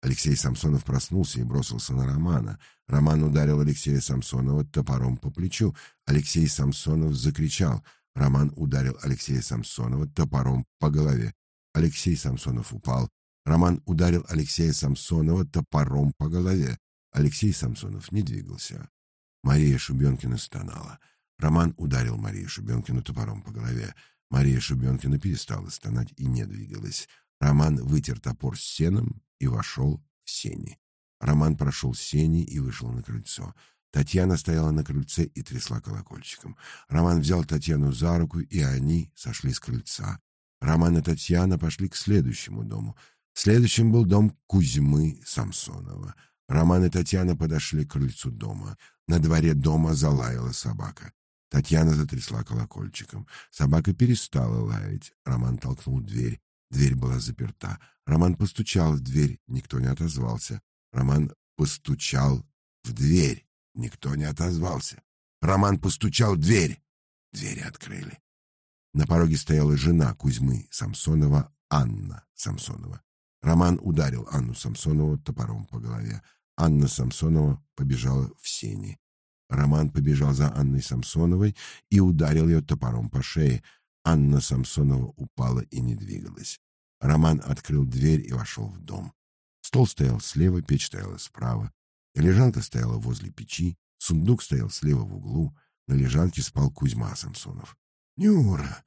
Алексей Самсонов проснулся и бросился на Романа. Роман ударил Алексея Самсонова топором по плечу. Алексей Самсонов закричал. Роман ударил Алексея Самсонова топором по голове. Алексей Самсонов упал. Роман ударил Алексея Самсонова топором по голове. Алексей Самсонов не двигался. Мария Шубенкина стонала. Роман ударил Марию Шубенкину топором по голове. Мария Шубенкина перестала стонать и не двигалась. Роман вытер топор с сеном и вошел в сени. Роман прошел сени и вышел на крыльцо. Татьяна стояла на крыльце и трясла колокольчиком. Роман взял Татьяну за руку, и они сошли с крыльца. Роман и Татьяна пошли к следующему дому. Следующим был дом Кузьмы Самсонова. Роман и Татьяна подошли к крыльцу дома. На дворе дома залаяла собака. Татьяна затрясла колокольчиком. Собака перестала лаять. Роман толкнул дверь. Дверь была заперта. Роман постучал в дверь. Никто не отозвался. Роман постучал в дверь. Никто не отозвался. Роман постучал в дверь. Двери открыли. На пороге стояла жена Кузьмы Самсонова, Анна Самсонова. Роман ударил Анну Самсонову топором по голове. Анна Самсонова побежала в сени. Роман побежал за Анной Самсоновой и ударил ее топором по шее. Анна Самсонова упала и не двигалась. Роман открыл дверь и вошел в дом. Стол стоял слева, печь стояла справа. Лежанка стояла возле печи, сундук стоял слева в углу. На лежанке спал Кузьма Самсонов. — Нюра,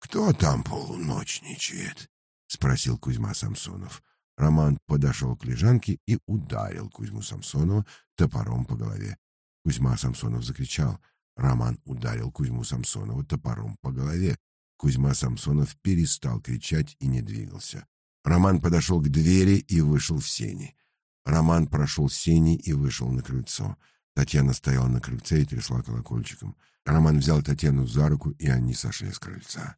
кто там полуночничает? — спросил Кузьма Самсонов. Роман подошел к лежанке и ударил Кузьму Самсонова топором по голове. Кузьма Самсонов закричал. Роман ударил Кузьму Самсонова топором по голове. Кузьма Самсонов перестал кричать и не двигался. Роман подошел к двери и вышел в сени. Роман прошел сени и вышел на крыльцо. Татьяна стояла на крыльце и трясла колокольчиком. Роман взял Татьяну за руку, и они сошли с крыльца.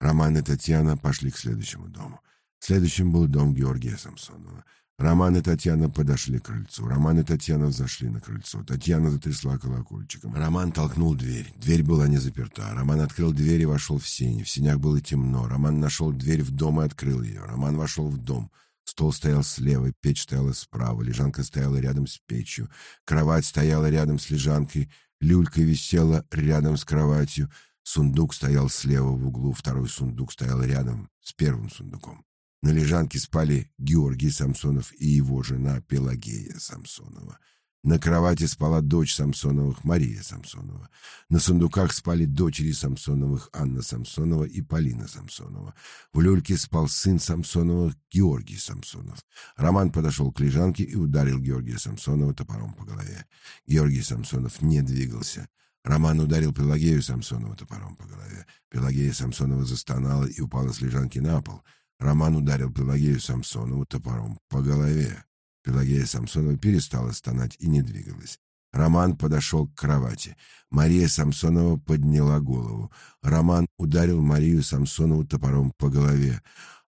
Роман и Татьяна пошли к следующему дому. Следующим был дом Георгия Самсонова. Роман и Татьяна подошли к крыльцу. Роман и Татьяна зашли на крыльцо. Татьяна затрясла колокольчиком. Роман толкнул дверь. Дверь была не заперта. Роман открыл дверь и вошел в сени. В сенях было темно. Роман нашел дверь в дом и открыл ее. Роман вошел в дом. Стол стоял слева, печь стояла справа, лежанка стояла рядом с печью, кровать стояла рядом с лежанкой, люлька висела рядом с кроватью, сундук стоял слева в углу, второй сундук стоял рядом с первым сундуком. На лежанке спали Георгий Самсонов и его жена Пелагея Самсонова. На кровати спала дочь Самсоновых Мария Самсонова. На сундуках спали дочери Самсоновых Анна Самсонова и Полина Самсонова. В люльке спал сын Самсоновых Георгий Самсонов. Роман подошел к лежанке и ударил Георгия Самсонова топором по голове. Георгий Самсонов не двигался. Роман ударил Пелагею Самсонову топором по голове. Пелагея Самсонова застонала и упала с лежанки на пол. Роман ударил Пелагею Самсонову топором по голове. Пелагея Самсонова перестала стонать и не двигалась. Роман подошел к кровати. Мария Самсонова подняла голову. Роман ударил Марию Самсонову топором по голове.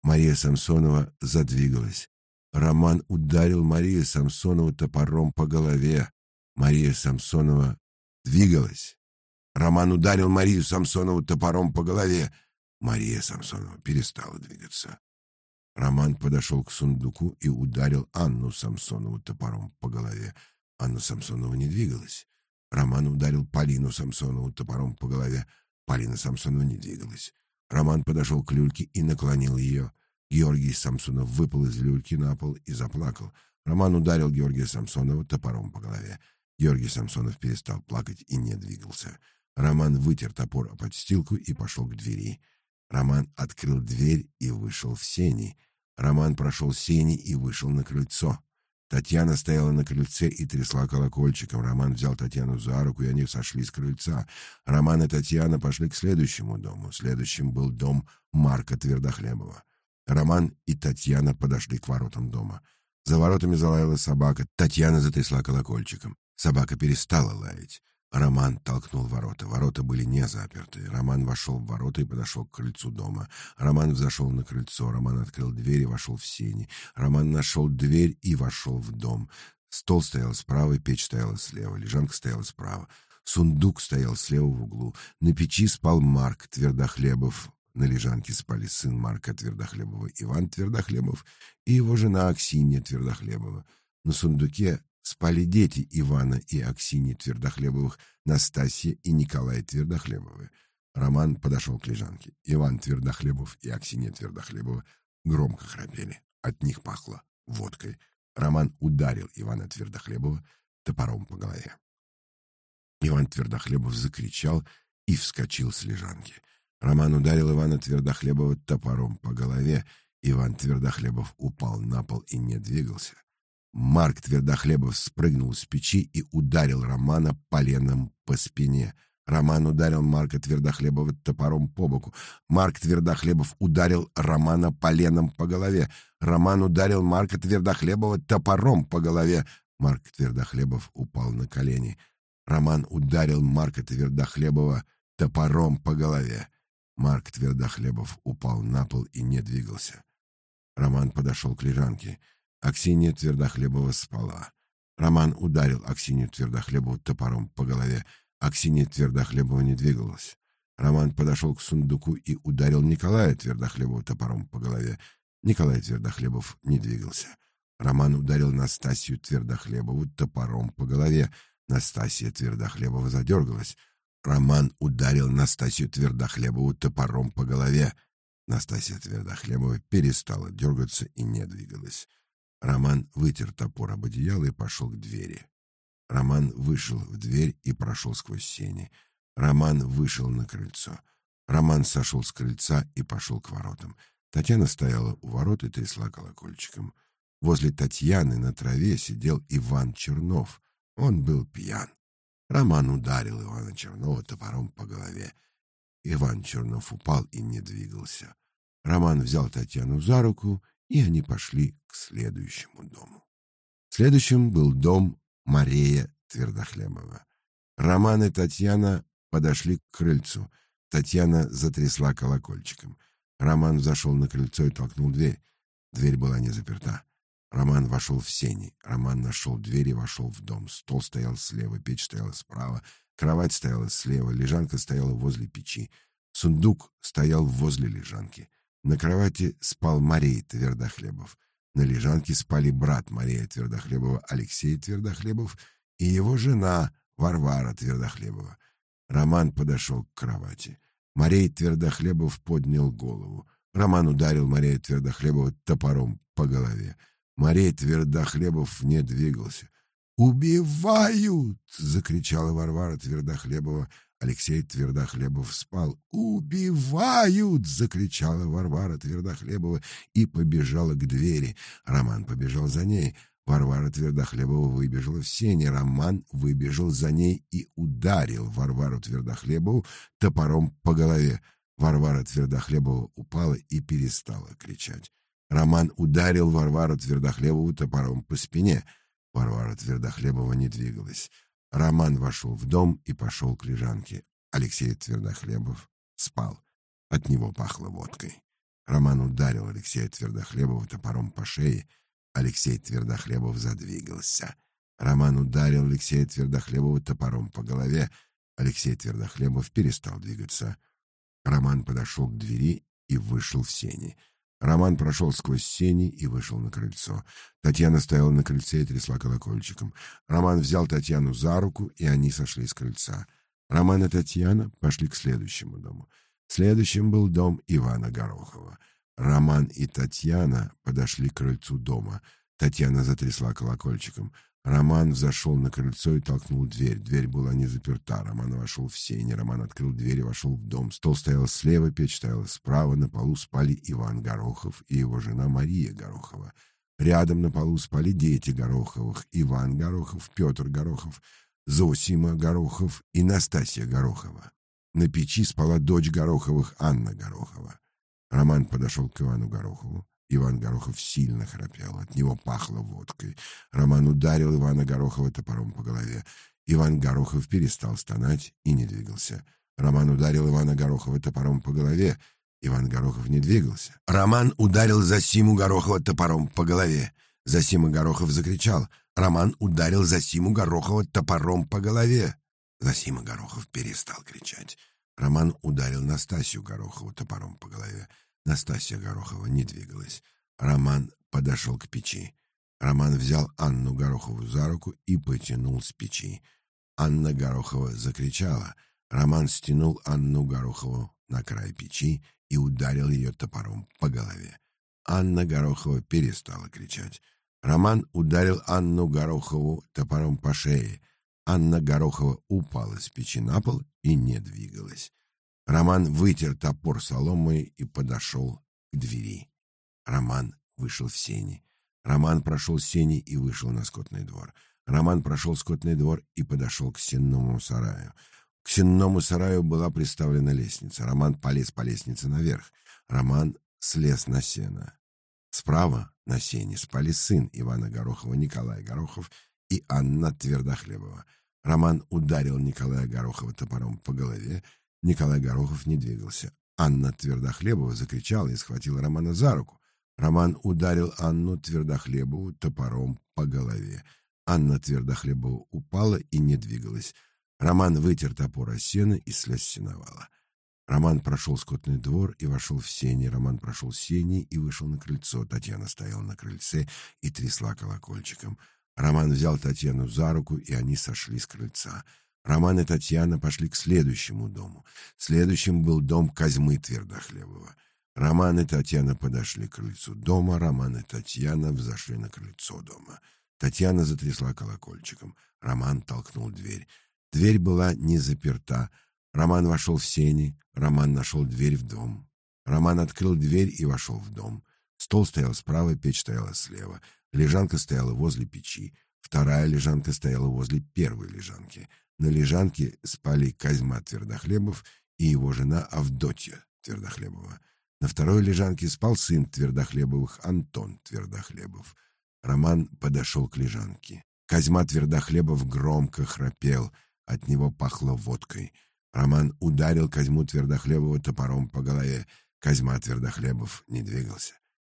Мария Самсонова задвигалась. Роман ударил Марию Самсонову топором по голове. Мария Самсонова двигалась. Роман ударил Марию Самсонову топором по голове. Мария Самсонова перестала двигаться. Роман подошел к сундуку и ударил Анну Самсонову топором по голове. Анна Самсонова не двигалась. Роман ударил Полину Самсонову топором по голове. Полина Самсонова не двигалась. Роман подошел к люльке и наклонил ее. Георгий Самсонов выпал из люльки на пол и заплакал. Роман ударил Георгия Самсонова топором по голове. Георгий Самсонов перестал плакать и не двигался. Роман вытер топор о подстилку и пошел к двери. Роман открыл дверь и вышел в сени. Роман прошел сени и вышел на крыльцо. Татьяна стояла на крыльце и трясла колокольчиком. Роман взял Татьяну за руку, и они сошли с крыльца. Роман и Татьяна пошли к следующему дому. Следующим был дом Марка Твердохлебова. Роман и Татьяна подошли к воротам дома. За воротами залаяла собака. Татьяна затрясла колокольчиком. Собака перестала лаять. Роман толкнул ворота. Ворота были не заперты. Роман вошел в ворота и подошел к крыльцу дома. Роман взошел на крыльцо. Роман открыл дверь и вошел в сени. Роман нашел дверь и вошел в дом. Стол стоял справа, печь стояла слева, лежанка стояла справа. Сундук стоял слева в углу. На печи спал Марк Твердохлебов. На лежанке спали сын Марка Твердохлебова Иван Твердохлебов и его жена Аксинья Твердохлебова. На сундуке спали дети Ивана и Аксиньи Твердохлебовых, Настасья и Николай Твердохлебовы. Роман подошел к лежанке. Иван Твердохлебов и Аксинья Твердохлебова громко храпели. От них пахло водкой. Роман ударил Ивана Твердохлебова топором по голове. Иван Твердохлебов закричал и вскочил с лежанки. Роман ударил Ивана Твердохлебова топором по голове. Иван Твердохлебов упал на пол и не двигался. Марк Твердохлебов спрыгнул с печи и ударил Романа поленом по спине. Роман ударил Марка Твердохлебова топором по боку. Марк Твердохлебов ударил Романа поленом по голове. Роман ударил Марка Твердохлебова топором по голове. Марк Твердохлебов упал на колени. Роман ударил Марка Твердохлебова топором по голове. Марк Твердохлебов упал на пол и не двигался. Роман подошел к лежанке. Аксинья Твердохлебова спала. Роман ударил Аксинью Твердохлебову топором по голове. Аксинья Твердохлебова не двигалась. Роман подошел к сундуку и ударил Николая Твердохлебова топором по голове. Николай Твердохлебов не двигался. Роман ударил Настасью Твердохлебову топором по голове. Настасья Твердохлебова задергалась. Роман ударил Настасью Твердохлебову топором по голове. Настасья Твердохлебова перестала дергаться и не двигалась. Роман вытер топор об одеяло и пошел к двери. Роман вышел в дверь и прошел сквозь сени. Роман вышел на крыльцо. Роман сошел с крыльца и пошел к воротам. Татьяна стояла у ворот и трясла колокольчиком. Возле Татьяны на траве сидел Иван Чернов. Он был пьян. Роман ударил Ивана Чернова топором по голове. Иван Чернов упал и не двигался. Роман взял Татьяну за руку, и они пошли к следующему дому. Следующим был дом Мария Твердохлебова. Роман и Татьяна подошли к крыльцу. Татьяна затрясла колокольчиком. Роман зашел на крыльцо и толкнул дверь. Дверь была не заперта. Роман вошел в сени. Роман нашел дверь и вошел в дом. Стол стоял слева, печь стояла справа, кровать стояла слева, лежанка стояла возле печи. Сундук стоял возле лежанки. На кровати спал Марей Твердохлебов. На лежанке спали брат Мария Твердохлебова Алексей Твердохлебов и его жена Варвара Твердохлебова. Роман подошел к кровати. Марей Твердохлебов поднял голову. Роман ударил Мария Твердохлебова топором по голове. Марей Твердохлебов не двигался. «Убивают!» — закричала Варвара Твердохлебова. Алексей Твердохлебов спал. «Убивают!» — закричала Варвара Твердохлебова и побежала к двери. Роман побежал за ней. Варвара Твердохлебова выбежала в сене. Роман выбежал за ней и ударил Варвару Твердохлебову топором по голове. Варвара Твердохлебова упала и перестала кричать. Роман ударил Варвару Твердохлебову топором по спине. Варвара Твердохлебова не двигалась. Роман вошел в дом и пошел к лежанке. Алексей Твердохлебов спал. От него пахло водкой. Роман ударил Алексея Твердохлебова топором по шее. Алексей Твердохлебов задвигался. Роман ударил Алексея Твердохлебова топором по голове. Алексей Твердохлебов перестал двигаться. Роман подошел к двери и вышел в сени. Роман прошел сквозь сени и вышел на крыльцо. Татьяна стояла на крыльце и трясла колокольчиком. Роман взял Татьяну за руку, и они сошли с крыльца. Роман и Татьяна пошли к следующему дому. Следующим был дом Ивана Горохова. Роман и Татьяна подошли к крыльцу дома. Татьяна затрясла колокольчиком. Роман взошел на крыльцо и толкнул дверь. Дверь была не заперта. Роман вошел в сени. Роман открыл дверь и вошел в дом. Стол стоял слева, печь стояла справа. На полу спали Иван Горохов и его жена Мария Горохова. Рядом на полу спали дети Гороховых. Иван Горохов, Петр Горохов, Зосима Горохов и Настасья Горохова. На печи спала дочь Гороховых Анна Горохова. Роман подошел к Ивану Горохову. Иван Горохов сильно храпел, от него пахло водкой. Роман ударил Ивана Горохова топором по голове. Иван Горохов перестал стонать и не двигался. Роман ударил Ивана Горохова топором по голове. Иван Горохов не двигался. Роман ударил Засиму Горохова топором по голове. Засима Горохов закричал. Роман ударил Засиму Горохова топором по голове. Засима Горохов перестал кричать. Роман ударил Настасью Горохову топором по голове. Настасья Горохова не двигалась. Роман подошел к печи. Роман взял Анну Горохову за руку и потянул с печи. Анна Горохова закричала. Роман стянул Анну Горохову на край печи и ударил ее топором по голове. Анна Горохова перестала кричать. Роман ударил Анну Горохову топором по шее. Анна Горохова упала с печи на пол и не двигалась. Роман вытер топор соломой и подошел к двери. Роман вышел в сени. Роман прошел сени и вышел на скотный двор. Роман прошел скотный двор и подошел к сенному сараю. К сенному сараю была приставлена лестница. Роман полез по лестнице наверх. Роман слез на сено. Справа на сене спали сын Ивана Горохова Николай Горохов и Анна Твердохлебова. Роман ударил Николая Горохова топором по голове. Николай Горохов не двигался. Анна Твердохлебова закричала и схватила Романа за руку. Роман ударил Анну Твердохлебову топором по голове. Анна Твердохлебова упала и не двигалась. Роман вытер топор о сено и слез сеновала. Роман прошел скотный двор и вошел в сени. Роман прошел сени и вышел на крыльцо. Татьяна стояла на крыльце и трясла колокольчиком. Роман взял Татьяну за руку, и они сошли с крыльца. Роман и Татьяна пошли к следующему дому. Следующим был дом Козьмы Твердохлебова. Роман и Татьяна подошли к крыльцу дома, Роман и Татьяна взошли на крыльцо дома. Татьяна затрясла колокольчиком. Роман толкнул дверь. Дверь была не заперта. Роман вошел в сени, Роман нашел дверь в дом. Роман открыл дверь и вошел в дом. Стол стоял справа, печь стояла слева. Лежанка стояла возле печи. Вторая лежанка стояла возле первой лежанки. На лежанке спали Козьма Твердохлебов и его жена Авдотья Твердохлебова. На второй лежанке спал сын Твердохлебовых Антон Твердохлебов. Роман подошел к лежанке. Козьма Твердохлебов громко храпел, от него пахло водкой. Роман ударил Козьму Твердохлебова топором по голове. Козьма Твердохлебов не двигался.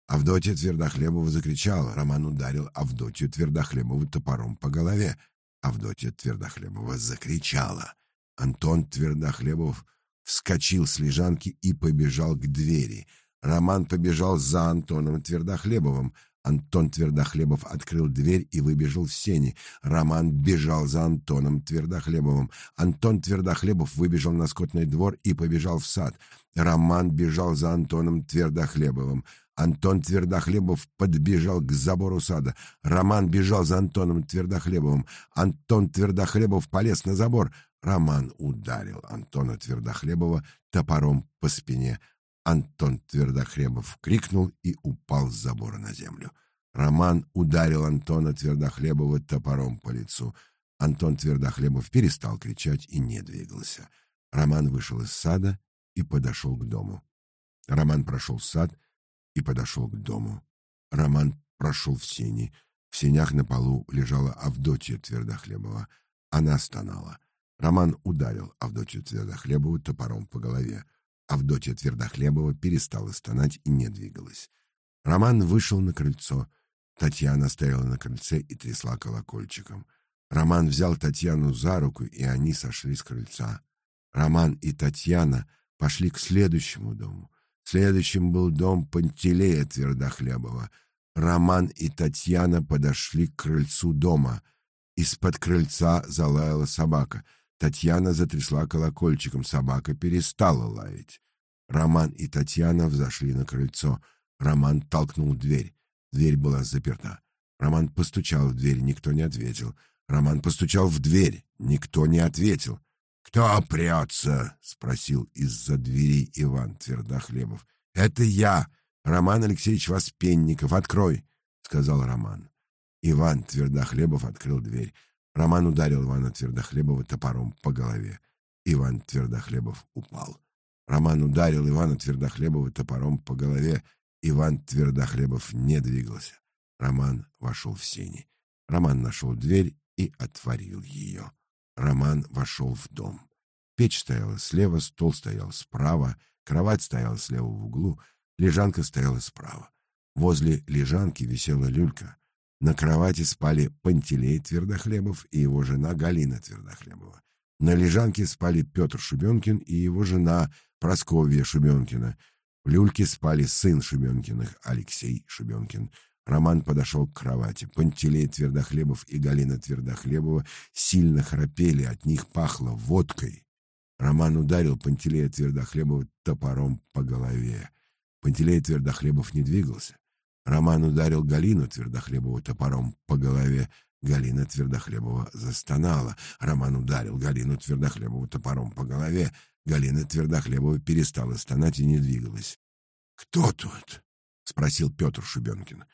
Авдотья Твердохлебова закричала. Роман ударил Авдотью Твердохлебову топором по голове. Авдотья Твердохлебова закричала. Антон Твердохлебов вскочил с лежанки и побежал к двери. Роман побежал за Антоном Твердохлебовым. Антон Твердохлебов открыл дверь и выбежал в сени. Роман бежал за Антоном Твердохлебовым. Антон Твердохлебов выбежал на скотный двор и побежал в сад. Роман бежал за Антоном Твердохлебовым. Антон Твердохлебов подбежал к забору сада. Роман бежал за Антоном Твердохлебовым. Антон Твердохлебов полез на забор. Роман ударил Антона Твердохлебова топором по спине. Антон Твердохлебов крикнул и упал с забора на землю. Роман ударил Антона Твердохлебова топором по лицу. Антон Твердохлебов перестал кричать и не двигался. Роман вышел из сада и подошел к дому. Роман прошел сад и подошел к дому. Роман прошел в сени. В сенях на полу лежала Авдотья Твердохлебова. Она стонала. Роман ударил Авдотью Твердохлебову топором по голове. Авдотья Твердохлебова перестала стонать и не двигалась. Роман вышел на крыльцо. Татьяна стояла на крыльце и трясла колокольчиком. Роман взял Татьяну за руку, и они сошли с крыльца. Роман и Татьяна пошли к следующему дому. Следующим был дом Пантелея Твердохлебова. Роман и Татьяна подошли к крыльцу дома. Из-под крыльца залаяла собака — Татьяна затрясла колокольчиком, собака перестала лаять. Роман и Татьяна взошли на крыльцо. Роман толкнул дверь. Дверь была заперта. Роман постучал в дверь, никто не ответил. Роман постучал в дверь, никто не ответил. «Кто прется?» — спросил из-за двери Иван Твердохлебов. «Это я, Роман Алексеевич Воспенников. Открой!» — сказал Роман. Иван Твердохлебов открыл дверь. Роман ударил Ивана Твердохлебова топором по голове. Иван Твердохлебов упал. Роман ударил Ивана Твердохлебова топором по голове. Иван Твердохлебов не двигался. Роман вошел в сени. Роман нашел дверь и отворил ее. Роман вошел в дом. Печь стояла слева, стол стоял справа, кровать стояла слева в углу, лежанка стояла справа. Возле лежанки висела люлька. На кровати спали Пантелей Твердохлебов и его жена Галина Твердохлебова. На лежанке спали Петр Шубенкин и его жена Просковья Шубенкина. В люльке спали сын Шубенкиных Алексей Шубенкин. Роман подошел к кровати. Пантелей Твердохлебов и Галина Твердохлебова сильно храпели, от них пахло водкой. Роман ударил Пантелея Твердохлебова топором по голове. Пантелей Твердохлебов не двигался. Роман ударил Галину Твердохлебову топором по голове. Галина Твердохлебова застонала. Роман ударил Галину Твердохлебову топором по голове. Галина Твердохлебова перестала стонать и не двигалась. «Кто тут?» — спросил Петр Шубенкин.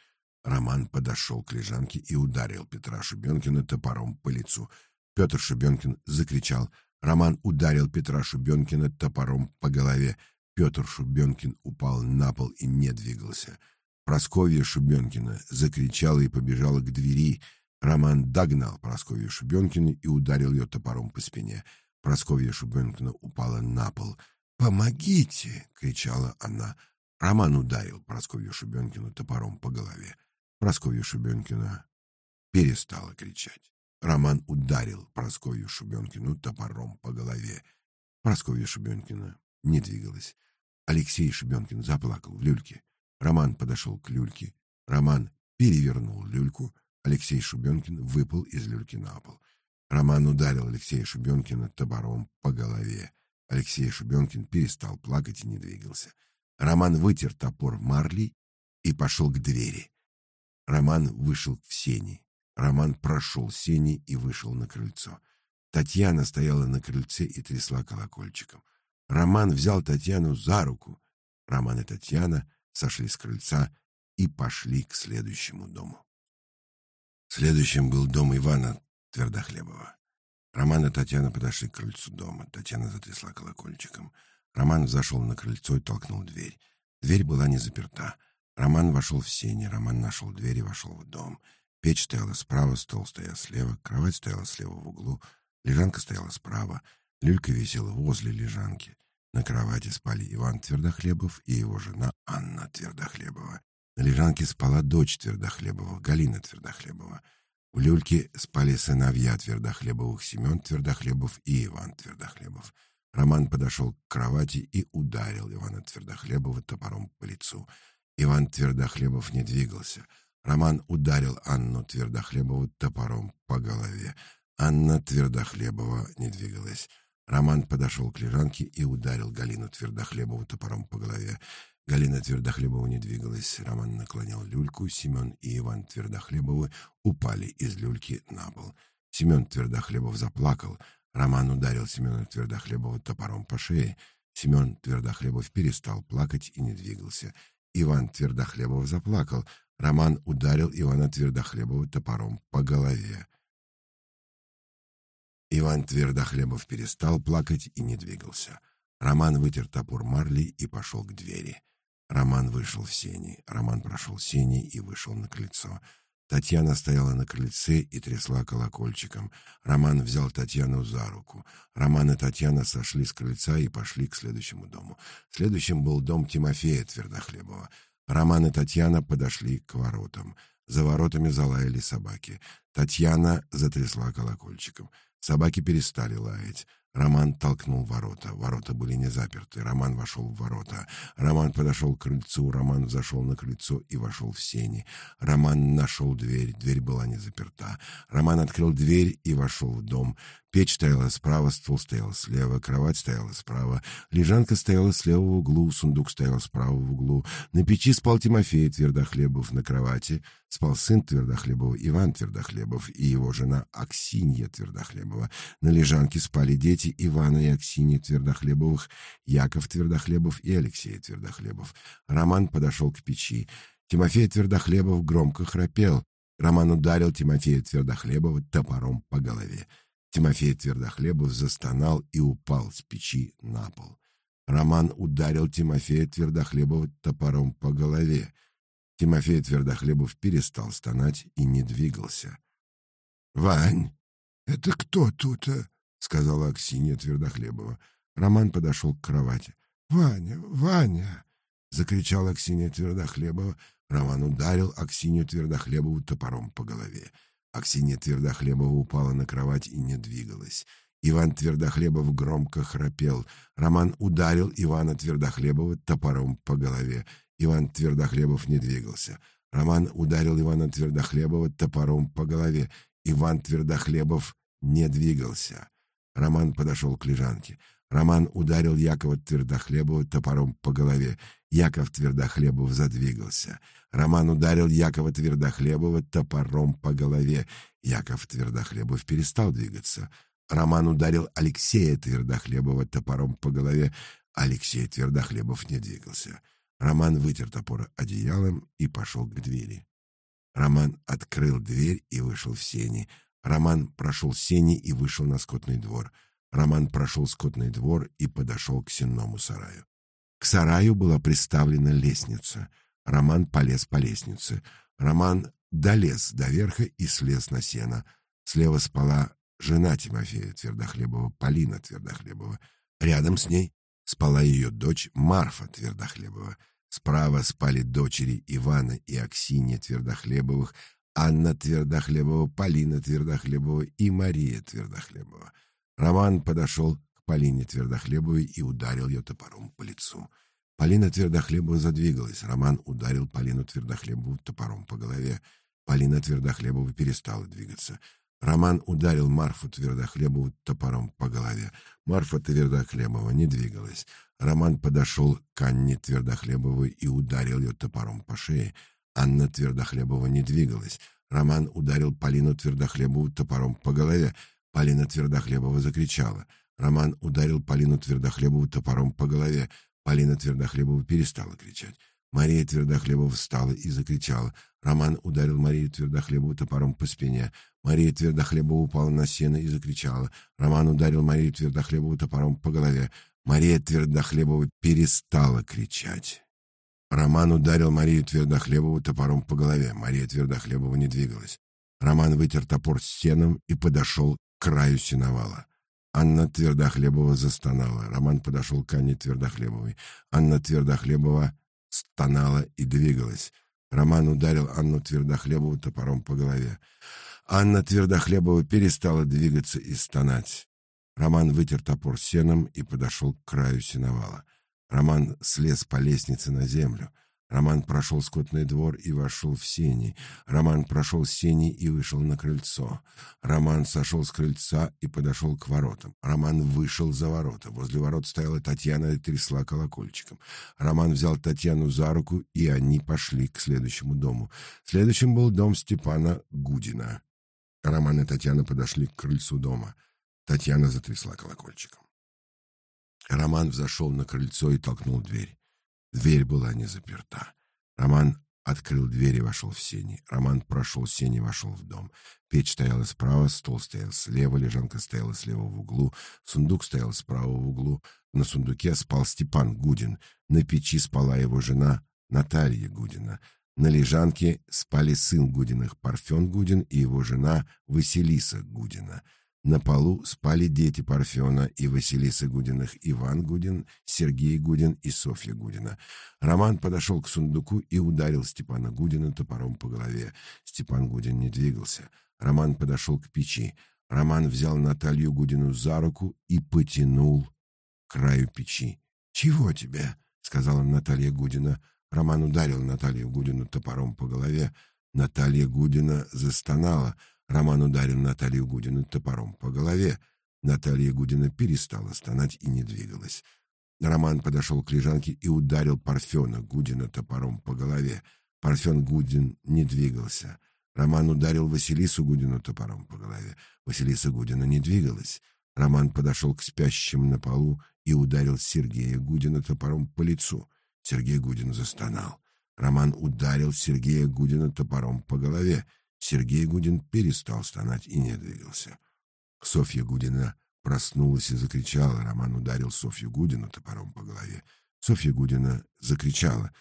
Роман подошел к лежанке и ударил Петра Шубенкина топором по лицу. Петр Шубенкин закричал. Роман ударил Петра Шубенкина топором по голове. Петр Шубенкин упал на пол и не двигался. Просковья Шубенкина закричала и побежала к двери. Роман догнал Просковью Шубенкину и ударил ее топором по спине. Просковья Шубенкина упала на пол. «Помогите!» — кричала она. Роман ударил Просковью Шубенкину топором по голове. Просковья Шубенкина перестала кричать. Роман ударил Просковью Шубенкину топором по голове. Просковья Шубенкина не двигалась. Алексей Шубенкин заплакал в люльке. Роман подошел к люльке. Роман перевернул люльку. Алексей Шубенкин выпал из люльки на пол. Роман ударил Алексея Шубенкина топором по голове. Алексей Шубенкин перестал плакать и не двигался. Роман вытер топор марлей и пошел к двери. Роман вышел в сени. Роман прошел сени и вышел на крыльцо. Татьяна стояла на крыльце и трясла колокольчиком. Роман взял Татьяну за руку. Роман и Татьяна сошли с крыльца и пошли к следующему дому. Следующим был дом Ивана Твердохлебова. Роман и Татьяна подошли к крыльцу дома. Татьяна затрясла колокольчиком. Роман зашел на крыльцо и толкнул дверь. Дверь была не заперта. Роман вошел в сени. Роман нашел дверь и вошел в дом. Печь стояла справа, стол стоял слева, кровать стояла слева в углу, лежанка стояла справа, люлька висела возле лежанки. На кровати спали Иван Твердохлебов и его жена Анна Твердохлебова. На лежанке спала дочь Твердохлебова, Галина Твердохлебова. В люльке спали сыновья Твердохлебовых Семен Твердохлебов и Иван Твердохлебов. Роман подошел к кровати и ударил Ивана Твердохлебова топором по лицу. Иван Твердохлебов не двигался — Роман ударил Анну Твердохлебову топором по голове. Анна Твердохлебова не двигалась. Роман подошел к лежанке и ударил Галину Твердохлебову топором по голове. Галина Твердохлебова не двигалась. Роман наклонил люльку. Семен и Иван Твердохлебовы упали из люльки на пол. Семен Твердохлебов заплакал. Роман ударил Семена Твердохлебова топором по шее. Семен Твердохлебов перестал плакать и не двигался. Иван Твердохлебов заплакал. Роман ударил Ивана Твердохлебова топором по голове. Иван Твердохлебов перестал плакать и не двигался. Роман вытер топор марлей и пошел к двери. Роман вышел в сени. Роман прошел сени и вышел на крыльцо. Татьяна стояла на крыльце и трясла колокольчиком. Роман взял Татьяну за руку. Роман и Татьяна сошли с крыльца и пошли к следующему дому. Следующим был дом Тимофея Твердохлебова. Роман и Татьяна подошли к воротам. За воротами залаяли собаки. Татьяна затрясла колокольчиком. Собаки перестали лаять. Роман толкнул ворота. Ворота были не заперты. Роман вошел в ворота. Роман подошел к крыльцу. Роман зашел на крыльцо и вошел в сени. Роман нашел дверь. Дверь была не заперта. Роман открыл дверь и вошел в дом. Печь стояла справа, стол стоял слева, кровать стояла справа, лежанка стояла слева в углу, сундук стоял справа в углу. На печи спал Тимофей Твердохлебов на кровати. Спал сын Твердохлебова Иван Твердохлебов и его жена Аксинья Твердохлебова. На лежанке спали дети Ивана и Аксиньи Твердохлебовых, Яков Твердохлебов и Алексей Твердохлебов. Роман подошел к печи. Тимофей Твердохлебов громко храпел. Роман ударил Тимофея Твердохлебова топором по голове. Тимофей Твердохлебов застонал и упал с печи на пол. Роман ударил Тимофея Твердохлебова топором по голове. Тимофей Твердохлебов перестал стонать и не двигался. «Вань, это кто тут?» а?» — сказала Аксинья Твердохлебова. Роман подошел к кровати. «Ваня, Ваня!» — закричала Аксинья Твердохлебова. Роман ударил Аксинью Твердохлебову топором по голове. Аксинья Твердохлебова упала на кровать и не двигалась. Иван Твердохлебов громко храпел. Роман ударил Ивана Твердохлебова топором по голове. Иван Твердохлебов не двигался. Роман ударил Ивана Твердохлебова топором по голове. Иван Твердохлебов не двигался. Роман подошел к лежанке. Роман ударил Якова Твердохлебова топором по голове. Яков Твердохлебов задвигался. Роман ударил Якова Твердохлебова топором по голове. Яков Твердохлебов перестал двигаться. Роман ударил Алексея Твердохлебова топором по голове. Алексей Твердохлебов не двигался. Роман вытер топор одеялом и пошел к двери. Роман открыл дверь и вышел в сени. Роман прошел сени и вышел на скотный двор. Роман прошел скотный двор и подошел к сенному сараю. К сараю была приставлена лестница. Роман полез по лестнице. Роман долез до верха и слез на сено. Слева спала жена Тимофея Твердохлебова, Полина Твердохлебова. Рядом с ней спала ее дочь Марфа Твердохлебова. Справа спали дочери Ивана и Аксинья Твердохлебовых, Анна Твердохлебова, Полина Твердохлебова и Мария Твердохлебова. Роман подошел к Полине Твердохлебовой и ударил ее топором по лицу. Полина Твердохлебова задвигалась. Роман ударил Полину Твердохлебову топором по голове. Полина Твердохлебова перестала двигаться. Роман ударил Марфу Твердохлебову топором по голове. Марфа Твердохлебова не двигалась. Роман подошел к Анне Твердохлебовой и ударил ее топором по шее. Анна Твердохлебова не двигалась. Роман ударил Полину Твердохлебову топором по голове. Полина Твердохлебова закричала. Роман ударил Полину Твердохлебову топором по голове. Полина Твердохлебова перестала кричать. Мария Твердохлебова встала и закричала. Роман ударил Марию Твердохлебову топором по спине. Мария Твердохлебова упала на сено и закричала. Роман ударил Марию Твердохлебову топором по голове. Мария Твердохлебова перестала кричать. Роман ударил Марию Твердохлебову топором по голове. Мария Твердохлебова не двигалась. Роман вытер топор с сеном и подошел краю сеновала. Анна Твердохлебова застонала. Роман подошел к Анне Твердохлебовой. Анна Твердохлебова стонала и двигалась. Роман ударил Анну Твердохлебову топором по голове. Анна Твердохлебова перестала двигаться и стонать. Роман вытер топор сеном и подошел к краю сеновала. Роман слез по лестнице на землю. Роман прошел скотный двор и вошел в сени. Роман прошел сени и вышел на крыльцо. Роман сошел с крыльца и подошел к воротам. Роман вышел за ворота. Возле ворот стояла Татьяна и трясла колокольчиком. Роман взял Татьяну за руку, и они пошли к следующему дому. Следующим был дом Степана Гудина. Роман и Татьяна подошли к крыльцу дома. Татьяна затрясла колокольчиком. Роман взошел на крыльцо и толкнул дверь. Дверь была не заперта. Роман открыл дверь и вошел в сени. Роман прошел сени и вошел в дом. Печь стояла справа, стол стоял слева, лежанка стояла слева в углу, сундук стоял справа в углу. На сундуке спал Степан Гудин. На печи спала его жена Наталья Гудина. На лежанке спали сын Гудиных Парфен Гудин и его жена Василиса Гудина. На полу спали дети Парфена и Василисы Гудиных, Иван Гудин, Сергей Гудин и Софья Гудина. Роман подошел к сундуку и ударил Степана Гудина топором по голове. Степан Гудин не двигался. Роман подошел к печи. Роман взял Наталью Гудину за руку и потянул к краю печи. «Чего тебе?» — сказала Наталья Гудина. Роман ударил Наталью Гудину топором по голове. Наталья Гудина застонала — Роман ударил Наталью Гудину топором по голове. Наталья Гудина перестала стонать и не двигалась. Роман подошел к лежанке и ударил Парфена Гудина топором по голове. Парфен Гудин не двигался. Роман ударил Василису Гудину топором по голове. Василиса Гудина не двигалась. Роман подошел к спящим на полу и ударил Сергея Гудина топором по лицу. Сергей Гудин застонал. Роман ударил Сергея Гудина топором по голове. Сергей Гудин перестал стонать и не двигался. Софья Гудина проснулась и закричала. Роман ударил Софью Гудину топором по голове. Софья Гудина закричала.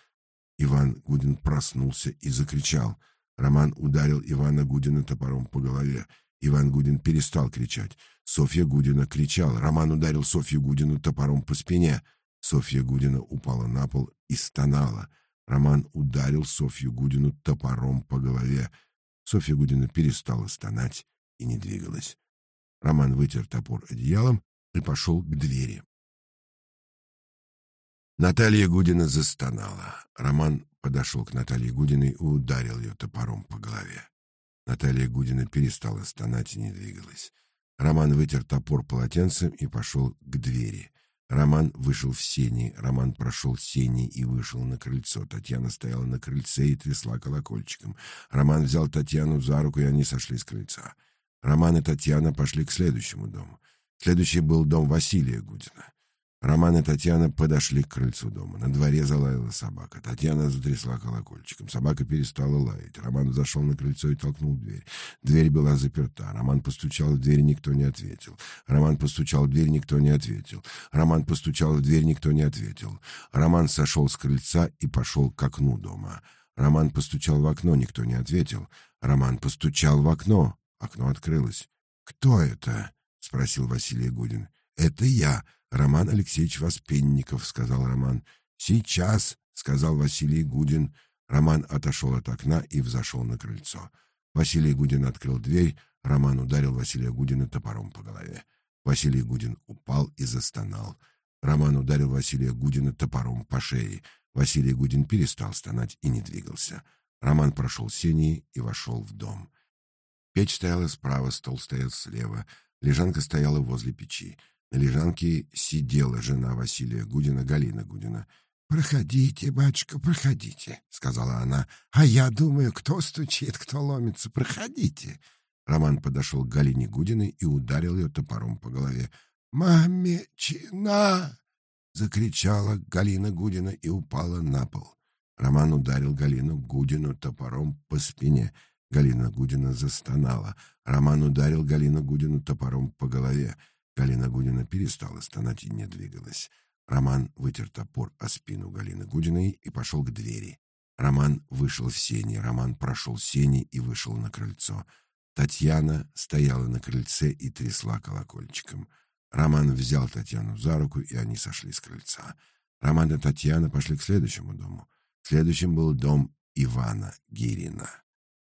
Иван Гудин проснулся и закричал. Роман ударил Ивана Гудина топором по голове. Иван Гудин перестал кричать. Софья Гудина кричала. Роман ударил Софью Гудину топором по спине. Софья Гудина упала на пол и стонала. Роман ударил Софью Гудину топором по голове. Софья Гудина перестала стонать и не двигалась. Роман вытер топор одеялом и пошел к двери. Наталья Гудина застонала. Роман подошел к Наталье Гудиной и ударил ее топором по голове. Наталья Гудина перестала стонать и не двигалась. Роман вытер топор полотенцем и пошел к двери. Роман вышел в сени, Роман прошел сени и вышел на крыльцо. Татьяна стояла на крыльце и трясла колокольчиком. Роман взял Татьяну за руку, и они сошли с крыльца. Роман и Татьяна пошли к следующему дому. Следующий был дом Василия Гудина. Роман и Татьяна подошли к крыльцу дома. На дворе залаяла собака. Татьяна затрясла колокольчиком. Собака перестала лаять. Роман зашел на крыльцо и толкнул дверь. Дверь была заперта. Роман постучал в дверь, никто не ответил. Роман постучал в дверь, никто не ответил. Роман постучал в дверь, никто не ответил. Роман сошел с крыльца и пошел к окну дома. Роман постучал в окно, никто не ответил. Роман постучал в окно. Окно открылось. «Кто это?» — спросил Василий Гудин. «Это я», Роман Алексеевич Воспенников, сказал Роман. Сейчас, сказал Василий Гудин. Роман отошел от окна и взошел на крыльцо. Василий Гудин открыл дверь, Роман ударил Василия Гудина топором по голове. Василий Гудин упал и застонал. Роман ударил Василия Гудина топором по шее. Василий Гудин перестал стонать и не двигался. Роман прошел сени и вошел в дом. Печь стояла справа, стол стоял слева, лежанка стояла возле печи. На лежанке сидела жена Василия Гудина, Галина Гудина. «Проходите, батюшка, проходите», — сказала она. «А я думаю, кто стучит, кто ломится. Проходите». Роман подошел к Галине Гудиной и ударил ее топором по голове. «Мамечина!» — закричала Галина Гудина и упала на пол. Роман ударил Галину Гудину топором по спине. Галина Гудина застонала. Роман ударил Галину Гудину топором по голове. Галина Гудина перестала стонать и не двигалась. Роман вытер топор о спину Галины Гудиной и пошел к двери. Роман вышел в сени, Роман прошел сени и вышел на крыльцо. Татьяна стояла на крыльце и трясла колокольчиком. Роман взял Татьяну за руку, и они сошли с крыльца. Роман и Татьяна пошли к следующему дому. Следующим был дом Ивана Гирина.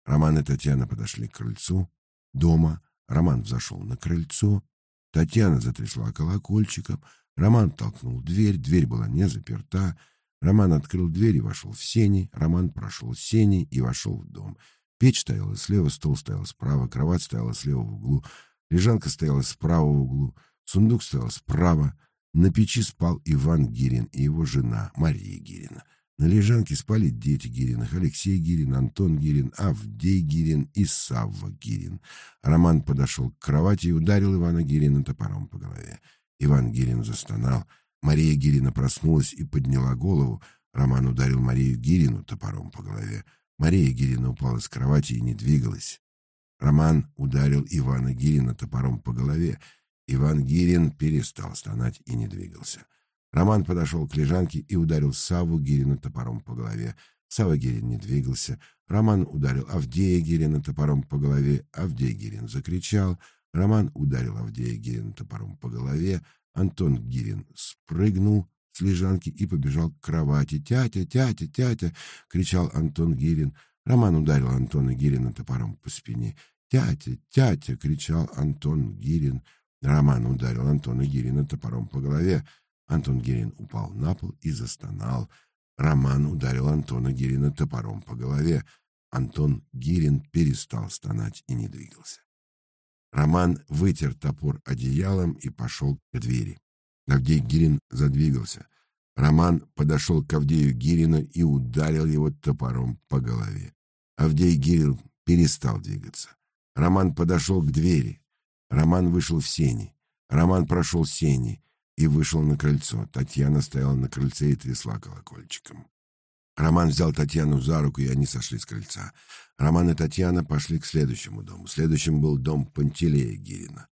Роман и Татьяна подошли к крыльцу дома. Роман взошел на крыльцо Татьяна затрясла колокольчиком, Роман толкнул дверь, дверь была не заперта. Роман открыл дверь и вошел в сени, Роман прошел сени и вошел в дом. Печь стояла слева, стол стоял справа, кровать стояла слева в углу, лежанка стояла справа в углу, сундук стоял справа. На печи спал Иван Гирин и его жена Мария Гирина. На лежанке спали дети Гириных: Алексей Гирин, Антон Гирин, Авдей Гирин и Савва Гирин. Роман подошел к кровати и ударил Ивана Гирина топором по голове. Иван Гирин застонал. Мария Гирина проснулась и подняла голову. Роман ударил Марию Гирину топором по голове. Мария Гирина упала с кровати и не двигалась. Роман ударил Ивана Гирина топором по голове. Иван Гирин перестал стонать и не двигался. Роман подошел к лежанке и ударил Саву Гирина топором по голове. Сава Гирин не двигался. Роман ударил Авдея Гирина топором по голове. Авдей Гирин закричал. Роман ударил Авдея Гирина топором по голове. Антон Гирин спрыгнул с лежанки и побежал к кровати. «Тятя, тятя, тятя!» — кричал Антон Гирин. Роман ударил Антона Гирина топором по спине. «Тятя, тятя!» — кричал Антон Гирин. Роман ударил Антона Гирина топором по голове. Антон Герин упал на пол и застонал. Роман ударил Антона Герина топором по голове. Антон Гирин перестал стонать и не двигался. Роман вытер топор одеялом и пошел к двери. Авдей Гирин задвигался. Роман подошел к Авдею Гирину и ударил его топором по голове. Авдей Гирин перестал двигаться. Роман подошел к двери. Роман вышел в сени. Роман прошел сени и вышел на крыльцо. Татьяна стояла на крыльце и трясла колокольчиком. Роман взял Татьяну за руку, и они сошли с крыльца. Роман и Татьяна пошли к следующему дому. Следующим был дом Пантелея Гирина.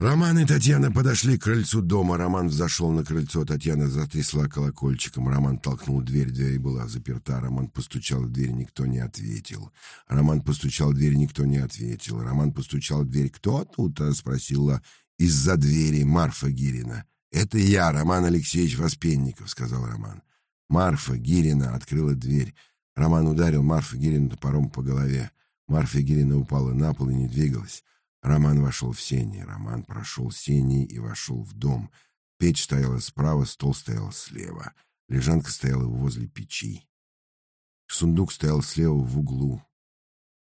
Роман и Татьяна подошли к крыльцу дома. Роман взошел на крыльцо, Татьяна затрясла колокольчиком. Роман толкнул дверь, дверь была заперта. Роман постучал в дверь, никто не ответил. Роман постучал в дверь, никто не ответил. Роман постучал в дверь. «Кто тут?» — спросила из-за двери Марфа Гирина. «Это я, Роман Алексеевич Воспенников», — сказал Роман. Марфа Гирина открыла дверь. Роман ударил Марфу Гирину топором по голове. Марфа Гирина упала на пол и не двигалась. Роман вошел в сени. Роман прошел сени и вошел в дом. Печь стояла справа, стол стоял слева. Лежанка стояла возле печи. Сундук стоял слева в углу.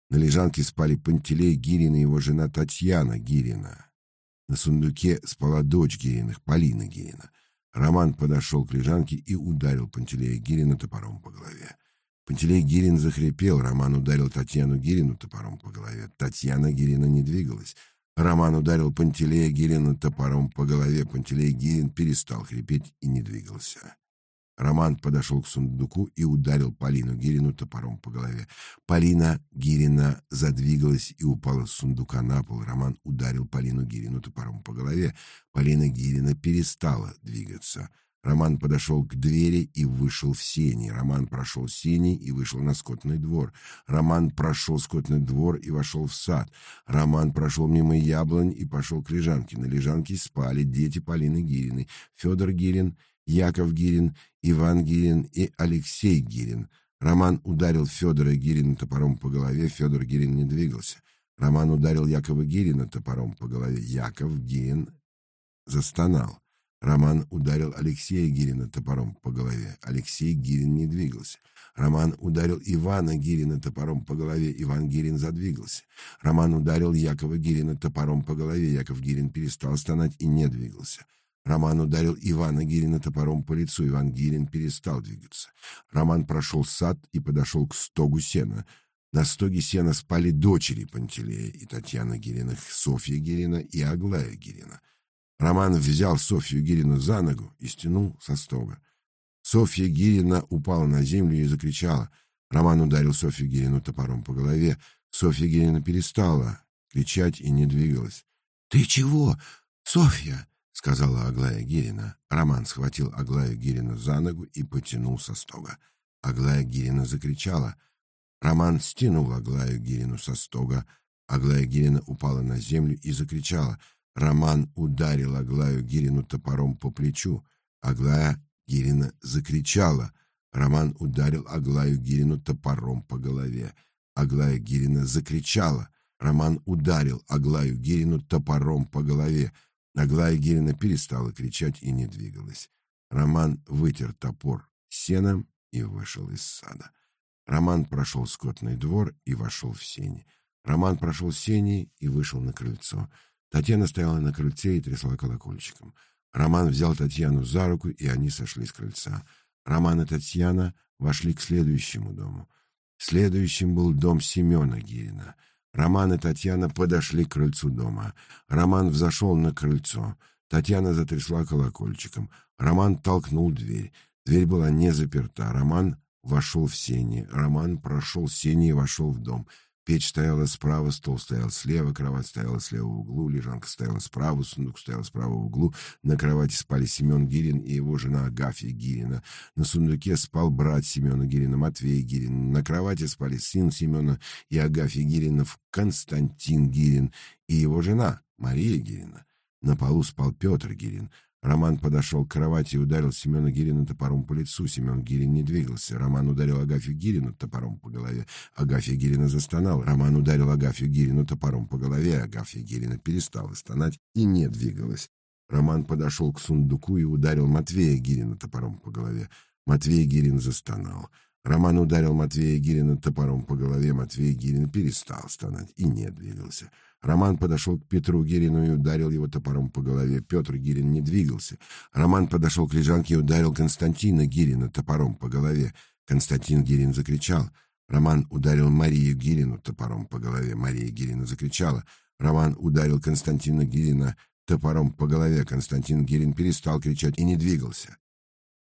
На лежанке спали Пантелей Гирин и его жена Татьяна Гирина. На сундуке спала дочь Гириных, Полина Гирина. Роман подошел к лежанке и ударил Пантелея Гирина топором по голове. Пантелей Гирин захрипел, Роман ударил Татьяну Гирину топором по голове. Татьяна Гирина не двигалась. Роман ударил Пантелея Гирина топором по голове. Пантелей Гирин перестал хрипеть и не двигался. Роман подошел к сундуку и ударил Полину Гирину топором по голове. Полина Гирина задвигалась и упала с сундука на пол. Роман ударил Полину Гирину топором по голове. Полина Гирина перестала двигаться. Роман подошел к двери и вышел в сени. Роман прошел сени и вышел на скотный двор. Роман прошел скотный двор и вошел в сад. Роман прошел мимо яблонь и пошел к лежанке. На лежанке спали дети Полины Гириной, Федор Гирин, Яков Гирин, Иван Гирин и Алексей Гирин. Роман ударил Федора Гирина топором по голове, Федор Гирин не двигался. Роман ударил Якова Гирина топором по голове, Яков Гирин застонал. Роман ударил Алексея Гирина топором по голове. Алексей Гирин не двигался. Роман ударил Ивана Гирина топором по голове. Иван Гирин задвигался. Роман ударил Якова Гирина топором по голове. Яков Гирин перестал стонать и не двигался. Роман ударил Ивана Гирина топором по лицу. Иван Гирин перестал двигаться. Роман прошел сад и подошел к стогу сена. На стоге сена спали дочери Пантелея и Татьяна Гирина, Софья Гирина и Аглая Гирина. Роман взял Софью Гирину за ногу и стянул со стога. Софья Гирина упала на землю и закричала. Роман ударил Софью Гирину топором по голове. Софья Гирина перестала кричать и не двигалась. "Ты чего, Софья?" Сказала Аглая Гирина. Роман схватил Аглаю Гирину за ногу и потянул со стога. Аглая Гирина закричала. Роман стянул Аглаю Гирину со стога. Аглая Гирина упала на землю и закричала. Роман ударил Аглаю Гирину топором по плечу. Аглая Гирина закричала. Роман ударил Аглаю Гирину топором по голове. Аглая Гирина закричала. Роман ударил Аглаю Гирину топором по голове. Аглая Гирина перестала кричать и не двигалась. Роман вытер топор сеном и вышел из сада. Роман прошел скотный двор и вошел в сени. Роман прошел сени и вышел на крыльцо. Татьяна стояла на крыльце и трясла колокольчиком. Роман взял Татьяну за руку, и они сошли с крыльца. Роман и Татьяна вошли к следующему дому. Следующим был дом Семена Гирина. Роман и Татьяна подошли к крыльцу дома. Роман взошел на крыльцо. Татьяна затрясла колокольчиком. Роман толкнул дверь. Дверь была не заперта. Роман вошел в сени. Роман прошел сени и вошел в дом. Печь стояла справа, стол стоял слева, кровать стояла слева в углу, лежанка стояла справа, сундук стоял справа в углу. На кровати спали Семен Гирин и его жена Агафья Гирина. На сундуке спал брат Семена Гирина, Матвей Гирин. На кровати спали сын Семена и Агафьи Гиринов, Константин Гирин и его жена Мария Гирина. На полу спал Петр Гирин. Роман подошел к кровати и ударил Семена Гирина топором по лицу. Семен Гирин не двигался. Роман ударил Агафью Гирину топором по голове. Агафья Гирина застонал. Роман ударил Агафью Гирину топором по голове. Агафья Гирина перестала стонать и не двигалась. Роман подошел к сундуку и ударил Матвея Гирина топором по голове. Матвей Гирин застонал. Роман ударил Матвея Гирина топором по голове. Матвей Гирин перестал стонать и не двигался. Роман подошел к Петру Гирину и ударил его топором по голове. Петр Гирин не двигался. Роман подошел к лежанке и ударил Константина Гирина топором по голове. Константин Гирин закричал. Роман ударил Марию Гирину топором по голове. Мария Гирина закричала. Роман ударил Константина Гирина топором по голове. Константин Гирин перестал кричать и не двигался.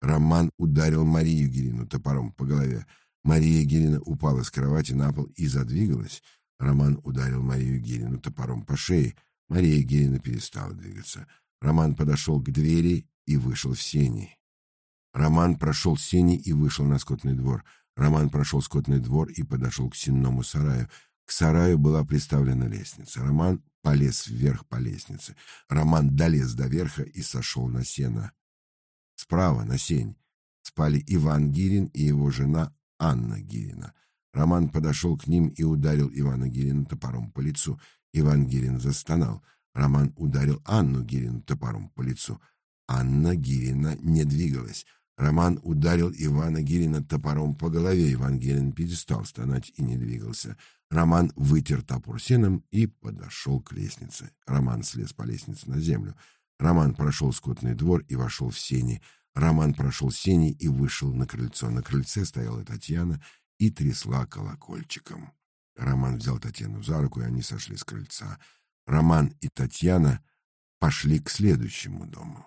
Роман ударил Марию Гирину топором по голове. Мария Гирина упала с кровати на пол и задвигалась. Роман ударил Марию Гирину топором по шее. Мария Гирина перестала двигаться. Роман подошел к двери и вышел в сени. Роман прошел сени и вышел на скотный двор. Роман прошел скотный двор и подошел к сенному сараю. К сараю была приставлена лестница. Роман полез вверх по лестнице. Роман долез до верха и сошел на сено. Справа, на сень, спали Иван Гирин и его жена Анна Гирина. Роман подошел к ним и ударил Ивана Гирина топором по лицу. Иван Гирин застонал. Роман ударил Анну Гирину топором по лицу. Анна Гирина не двигалась. Роман ударил Ивана Гирина топором по голове. Иван Гирин перестал стонать и не двигался. Роман вытер топор сеном и подошел к лестнице. Роман слез по лестнице на землю. Роман прошел скотный двор и вошел в сени. Роман прошел сени и вышел на крыльцо. На крыльце стояла Татьяна и трясла колокольчиком. Роман взял Татьяну за руку, и они сошли с крыльца. Роман и Татьяна пошли к следующему дому.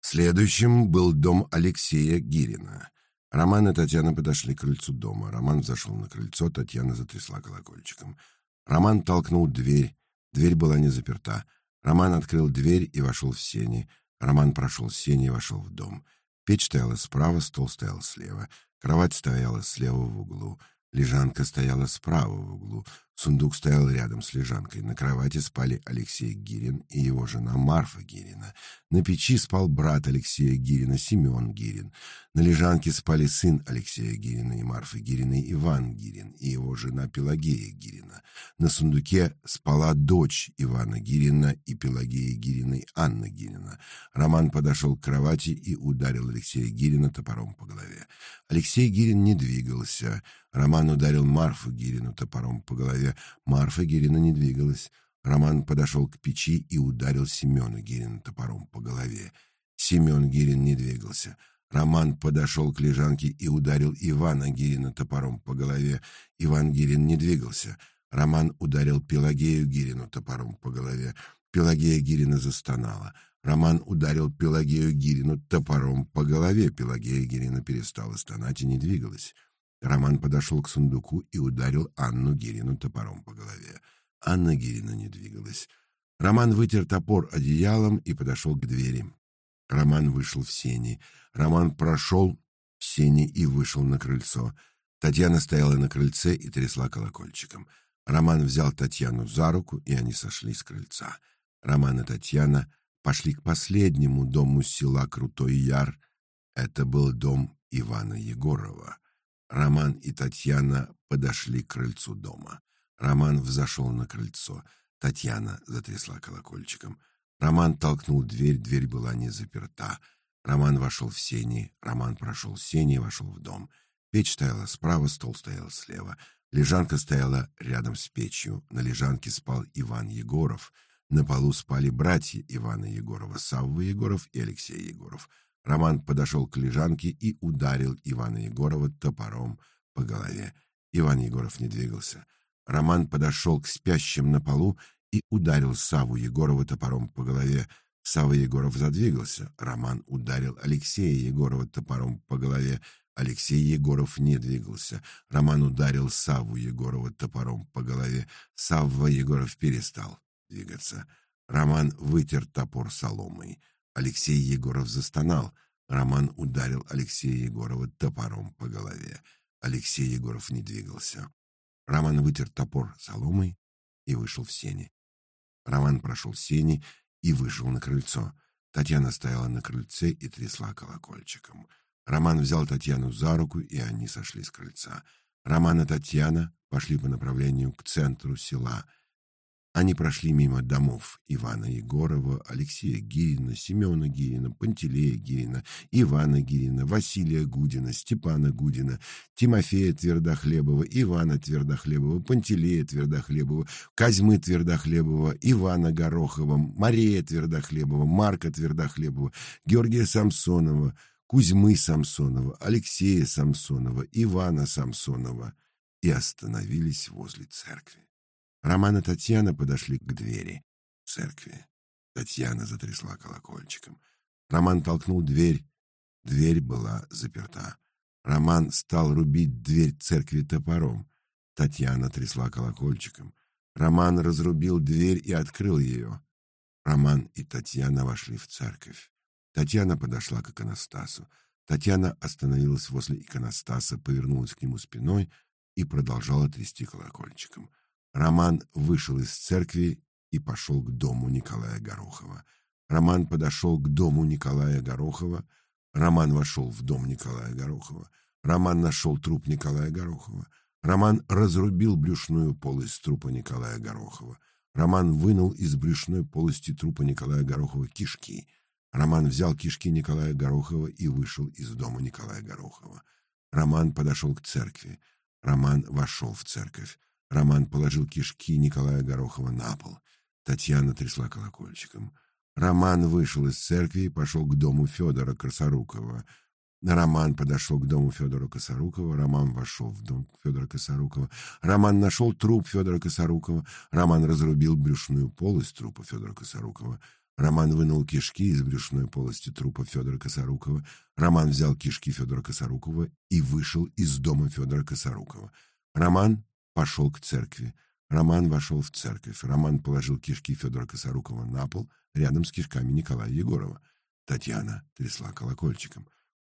Следующим был дом Алексея Гирина. Роман и Татьяна подошли к крыльцу дома. Роман зашел на крыльцо, Татьяна затрясла колокольчиком. Роман толкнул дверь. Дверь была не заперта. Роман открыл дверь и вошел в сени. Роман прошел сени и вошел в дом. Печь стояла справа, стол стоял слева. Кровать стояла слева в углу. Лежанка стояла справа в углу. Сундук стоял рядом с лежанкой. На кровати спали Алексей Гирин и его жена Марфа Гирина. На печи спал брат Алексея Гирина, Семен Гирин. На лежанке спали сын Алексея Гирина и Марфы Гириной, Иван Гирин и его жена Пелагея Гирина. На сундуке спала дочь Ивана Гирина и Пелагея Гириной, Анна Гирина. Роман подошел к кровати и ударил Алексея Гирина топором по голове. Алексей Гирин не двигался. Роман ударил Марфу Гирину топором по голове. Марфа Гирина не двигалась. Роман подошел к печи и ударил Семена Гирина топором по голове. Семен Гирин не двигался. Роман подошел к лежанке и ударил Ивана Гирина топором по голове. Иван Гирин не двигался. Роман ударил Пелагею Гирину топором по голове. Пелагея Гирина застонала. Роман ударил Пелагею Гирину топором по голове. Пелагея Гирина перестала стонать и не двигалась. Роман подошел к сундуку и ударил Анну Гирину топором по голове. Анна Гирина не двигалась. Роман вытер топор одеялом и подошел к двери. Роман вышел в сени. Роман прошел в сени и вышел на крыльцо. Татьяна стояла на крыльце и трясла колокольчиком. Роман взял Татьяну за руку, и они сошли с крыльца. Роман и Татьяна пошли к последнему дому села Крутой Яр. Это был дом Ивана Егорова. Роман и Татьяна подошли к крыльцу дома. Роман взошел на крыльцо. Татьяна затрясла колокольчиком. Роман толкнул дверь, дверь была не заперта. Роман вошел в сени, Роман прошел сени и вошел в дом. Печь стояла справа, стол стоял слева. Лежанка стояла рядом с печью. На лежанке спал Иван Егоров. На полу спали братья Ивана Егорова, Савва Егоров и Алексей Егоров. Роман подошел к лежанке и ударил Ивана Егорова топором по голове. Иван Егоров не двигался. Роман подошел к спящим на полу и ударил Саву Егорова топором по голове. Сава Егоров задвигался. Роман ударил Алексея Егорова топором по голове. Алексей Егоров не двигался. Роман ударил Саву Егорова топором по голове. Савва Егоров перестал двигаться. Роман вытер топор соломой. Алексей Егоров застонал. Роман ударил Алексея Егорова топором по голове. Алексей Егоров не двигался. Роман вытер топор соломой и вышел в сени. Роман прошел сени и вышел на крыльцо. Татьяна стояла на крыльце и трясла колокольчиком. Роман взял Татьяну за руку, и они сошли с крыльца. Роман и Татьяна пошли по направлению к центру села — они прошли мимо домов Ивана Егорова, Алексея Гирина, Семена Гирина, Пантелея Гирина, Ивана Гирина, Василия Гудина, Степана Гудина, Тимофея Твердохлебова, Ивана Твердохлебова, Пантелея Твердохлебова, Козьмы Твердохлебова, Ивана Горохова, Мария Твердохлебова, Марка Твердохлебова, Георгия Самсонова, Кузьмы Самсонова, Алексея Самсонова, Ивана Самсонова и остановились возле церкви. Роман и Татьяна подошли к двери церкви. Татьяна затрясла колокольчиком. Роман толкнул дверь. Дверь была заперта. Роман стал рубить дверь церкви топором. Татьяна трясла колокольчиком. Роман разрубил дверь и открыл ее. Роман и Татьяна вошли в церковь. Татьяна подошла к иконостасу. Татьяна остановилась возле иконостаса, повернулась к нему спиной и продолжала трясти колокольчиком. Роман вышел из церкви и пошел к дому Николая Горохова. Роман подошел к дому Николая Горохова. Роман вошел в дом Николая Горохова. Роман нашел труп Николая Горохова. Роман разрубил брюшную полость трупа Николая Горохова. Роман вынул из брюшной полости трупа Николая Горохова кишки. Роман взял кишки Николая Горохова и вышел из дома Николая Горохова. Роман подошел к церкви. Роман вошел в церковь. Роман положил кишки Николая Горохова на пол. Татьяна трясла колокольчиком. Роман вышел из церкви и пошел к дому Федора Косорукова. Роман подошел к дому Федора Косорукова, Роман вошел в дом Федора Косорукова. Роман нашел труп Федора Косорукова. Роман разрубил брюшную полость трупа Федора Косорукова. Роман вынул кишки из брюшной полости трупа Федора Косорукова. Роман взял кишки Федора Косорукова и вышел из дома Федора Косорукова. Роман пошел к церкви. Роман вошел в церковь. Роман положил кишки Федора Косорукова на пол рядом с кишками Николая Егорова. Татьяна трясла колокольчиком.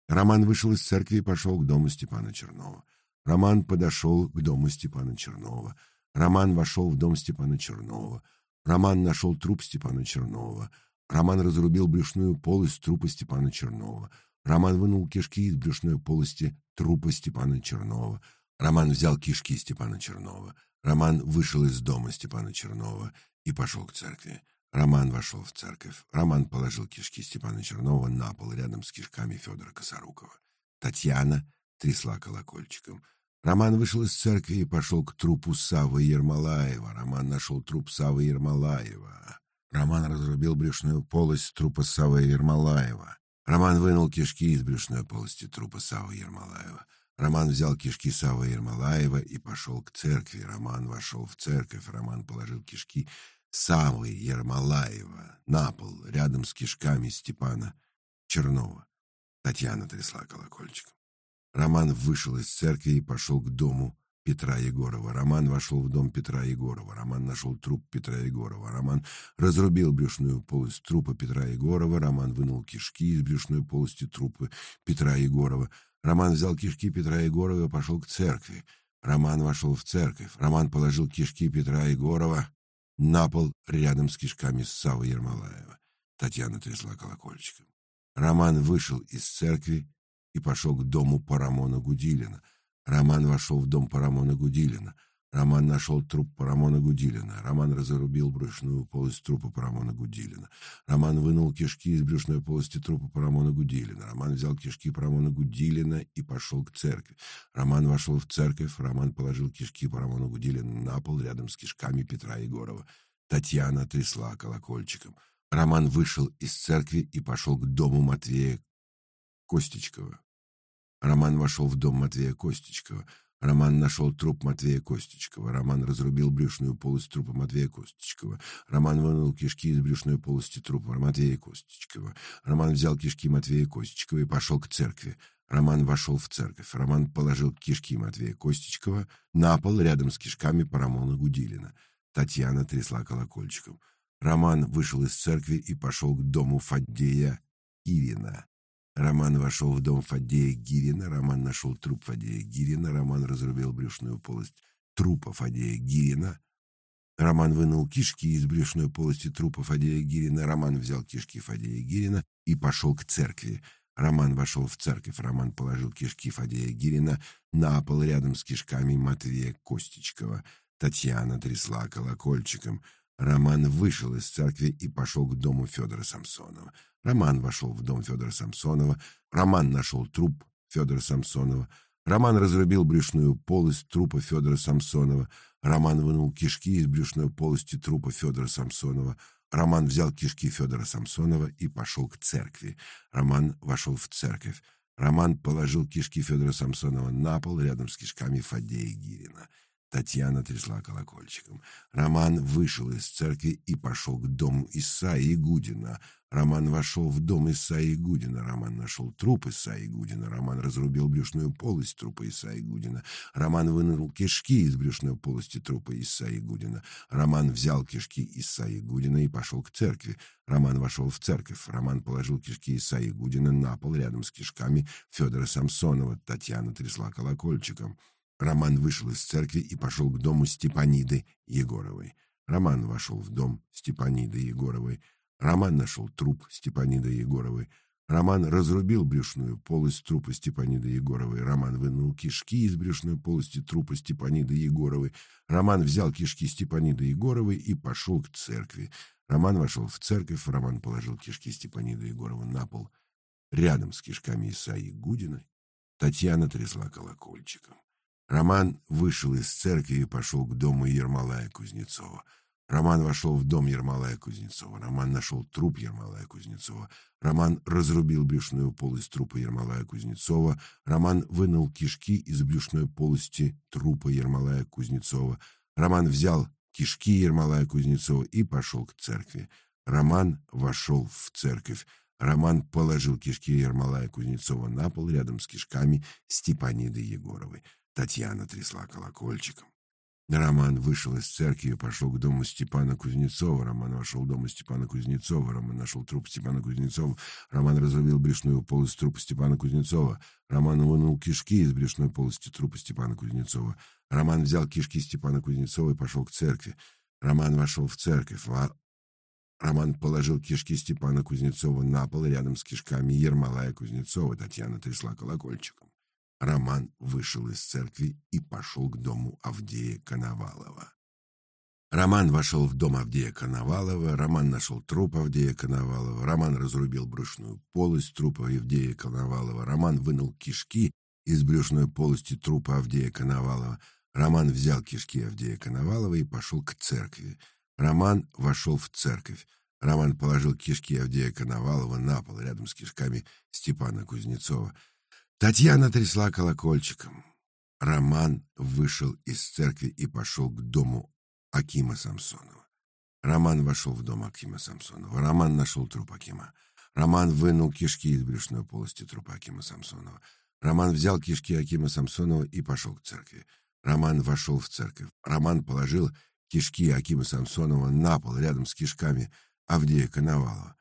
Роман вышел из церкви и пошел к дому Степана Чернова. Роман подошел к дому Степана Чернова. Роман вошел в дом Степана Чернова. Роман нашел труп Степана Чернова. Роман разрубил брюшную полость трупа Степана Чернова. Роман вынул кишки из брюшной полости трупа Степана Чернова. Роман взял кишки Степана Чернова. Роман вышел из дома Степана Чернова и пошел к церкви. Роман вошел в церковь. Роман положил кишки Степана Чернова на пол рядом с кишками Федора Косорукова. Татьяна трясла колокольчиком. Роман вышел из церкви и пошел к трупу Савы Ермолаева. Роман нашел труп Савы Ермолаева. Роман разрубил брюшную полость трупа Савы Ермолаева. Роман вынул кишки из брюшной полости трупа Савы Ермолаева. Роман взял кишки Савы Ермолаева и пошел к церкви. Роман вошел в церковь. Роман положил кишки Савы Ермолаева на пол рядом с кишками Степана Чернова. Татьяна трясла колокольчиком. Роман вышел из церкви и пошел к дому Петра Егорова. Роман вошел в дом Петра Егорова. Роман нашел труп Петра Егорова. Роман разрубил брюшную полость трупа Петра Егорова. Роман вынул кишки из брюшной полости трупа Петра Егорова. Роман взял кишки Петра Егорова и пошел к церкви. Роман вошел в церковь. Роман положил кишки Петра Егорова на пол рядом с кишками Савы Ермолаева. Татьяна трясла колокольчиком. Роман вышел из церкви и пошел к дому Парамона Гудилина. Роман вошел в дом Парамона Гудилина. Роман нашел труп Парамона Гудилина. Роман разрубил брюшную полость трупа Парамона Гудилина. Роман вынул кишки из брюшной полости трупа Парамона Гудилина. Роман взял кишки Парамона Гудилина и пошел к церкви. Роман вошел в церковь. Роман положил кишки Парамона Гудилина на пол рядом с кишками Петра Егорова. Татьяна трясла колокольчиком. Роман вышел из церкви и пошел к дому Матвея Костичкова. Роман вошел в дом Матвея Костичкова. Роман нашел труп Матвея Костичкова. Роман разрубил брюшную полость трупа Матвея Костичкова. Роман вынул кишки из брюшной полости трупа Матвея Костичкова. Роман взял кишки Матвея Костичкова и пошел к церкви. Роман вошел в церковь. Роман положил кишки Матвея Костичкова на пол рядом с кишками Парамона Гудилина. Татьяна трясла колокольчиком. Роман вышел из церкви и пошел к дому Фаддея Кивина. Роман вошел в дом Фадея Гирина, Роман нашел труп Фадея Гирина, Роман разрубил брюшную полость трупа Фадея Гирина. Роман вынул кишки из брюшной полости трупа Фадея Гирина, Роман взял кишки Фадея Гирина и пошел к церкви. Роман вошел в церковь, Роман положил кишки Фадея Гирина на пол рядом с кишками Матвея Костичкова. Татьяна трясла колокольчиком. Роман вышел из церкви и пошел к дому Федора Самсонова. Роман вошел в дом Федора Самсонова. Роман нашел труп Федора Самсонова. Роман разрубил брюшную полость трупа Федора Самсонова. Роман вынул кишки из брюшной полости трупа Федора Самсонова. Роман взял кишки Федора Самсонова и пошел к церкви. Роман вошел в церковь. Роман положил кишки Федора Самсонова на пол рядом с кишками Фадея Гирина. Татьяна трясла колокольчиком. Роман вышел из церкви и пошел к дому Исаии Гудина. Роман вошел в дом Исаии Гудина. Роман нашел труп Исаии Гудина. Роман разрубил брюшную полость трупа Исаии Гудина. Роман вынул кишки из брюшной полости трупа Исаии Гудина. Роман взял кишки Исаии Гудина и пошел к церкви. Роман вошел в церковь. Роман положил кишки Исаии Гудина на пол рядом с кишками Федора Самсонова. Татьяна трясла колокольчиком. Роман вышел из церкви и пошел к дому Степаниды Егоровой. Роман вошел в дом Степаниды Егоровой. Роман нашел труп Степаниды Егоровой. Роман разрубил брюшную полость трупа Степаниды Егоровой. Роман вынул кишки из брюшной полости трупа Степаниды Егоровой. Роман взял кишки Степаниды Егоровой и пошел к церкви. Роман вошел в церковь. Роман положил кишки Степаниды Егоровой на пол. Рядом с кишками Исаии Гудиной Татьяна трясла колокольчиком. Роман вышел из церкви и пошел к дому Ермолая Кузнецова. Роман вошел в дом Ермолая Кузнецова. Роман нашел труп Ермолая Кузнецова. Роман разрубил брюшную полость трупа Ермолая Кузнецова. Роман вынул кишки из брюшной полости трупа Ермолая Кузнецова. Роман взял кишки Ермолая Кузнецова и пошел к церкви. Роман вошел в церковь. Роман положил кишки Ермолая Кузнецова на пол рядом с кишками Степаниды Егоровой. Татьяна трясла колокольчиком. Роман вышел из церкви и пошел к дому Степана Кузнецова. Роман вошел в дом Степана Кузнецова. Роман нашел труп Степана Кузнецова. Роман разрубил брюшную полость трупа Степана Кузнецова. Роман вынул кишки из брюшной полости трупа Степана Кузнецова. Роман взял кишки Степана Кузнецова и пошел к церкви. Роман вошел в церковь. Роман положил кишки Степана Кузнецова на пол рядом с кишками Ермолая Кузнецова. Татьяна трясла колокольчиком. Роман вышел из церкви и пошел к дому Авдея Коновалова. Роман вошел в дом Авдея Коновалова, Роман нашел труп Авдея Коновалова, Роман разрубил брюшную полость трупа Авдея Коновалова, Роман вынул кишки из брюшной полости трупа Авдея Коновалова, Роман взял кишки Авдея Коновалова и пошел к церкви. Роман вошел в церковь. Роман положил кишки Авдея Коновалова на пол рядом с кишками Степана Кузнецова. Татьяна трясла колокольчиком. Роман вышел из церкви и пошел к дому Акима Самсонова. Роман вошел в дом Акима Самсонова. Роман нашел труп Акима. Роман вынул кишки из брюшной полости трупа Акима Самсонова. Роман взял кишки Акима Самсонова и пошел к церкви. Роман вошел в церковь. Роман положил кишки Акима Самсонова на пол рядом с кишками Авдея Коновалова.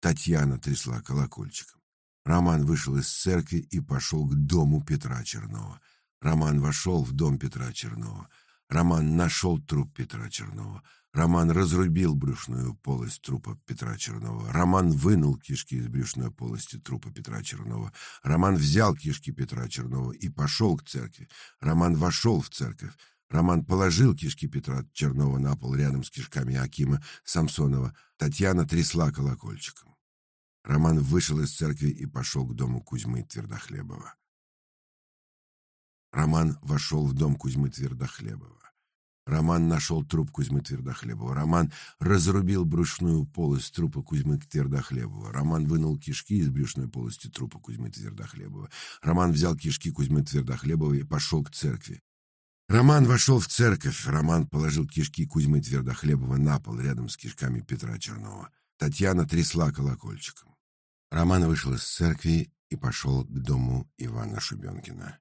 Татьяна трясла колокольчиком. Роман вышел из церкви и пошел к дому Петра Чернова. Роман вошел в дом Петра Чернова. Роман нашел труп Петра Чернова. Роман разрубил брюшную полость трупа Петра Чернова. Роман вынул кишки из брюшной полости трупа Петра Чернова. Роман взял кишки Петра Чернова и пошел к церкви. Роман вошел в церковь. Роман положил кишки Петра Чернова на пол рядом с кишками Акима Самсонова. Татьяна трясла колокольчиком. Роман вышел из церкви и пошел к дому Кузьмы Твердохлебова. Роман вошел в дом Кузьмы Твердохлебова. Роман нашел труп Кузьмы Твердохлебова. Роман разрубил брюшную полость трупа Кузьмы Твердохлебова. Роман вынул кишки из брюшной полости трупа Кузьмы Твердохлебова. Роман взял кишки Кузьмы Твердохлебова и пошел к церкви. Роман вошел в церковь. Роман положил кишки Кузьмы Твердохлебова на пол рядом с кишками Петра Чернова. Татьяна трясла колокольчиком. Роман вышел из церкви и пошел к дому Ивана Шубенкина.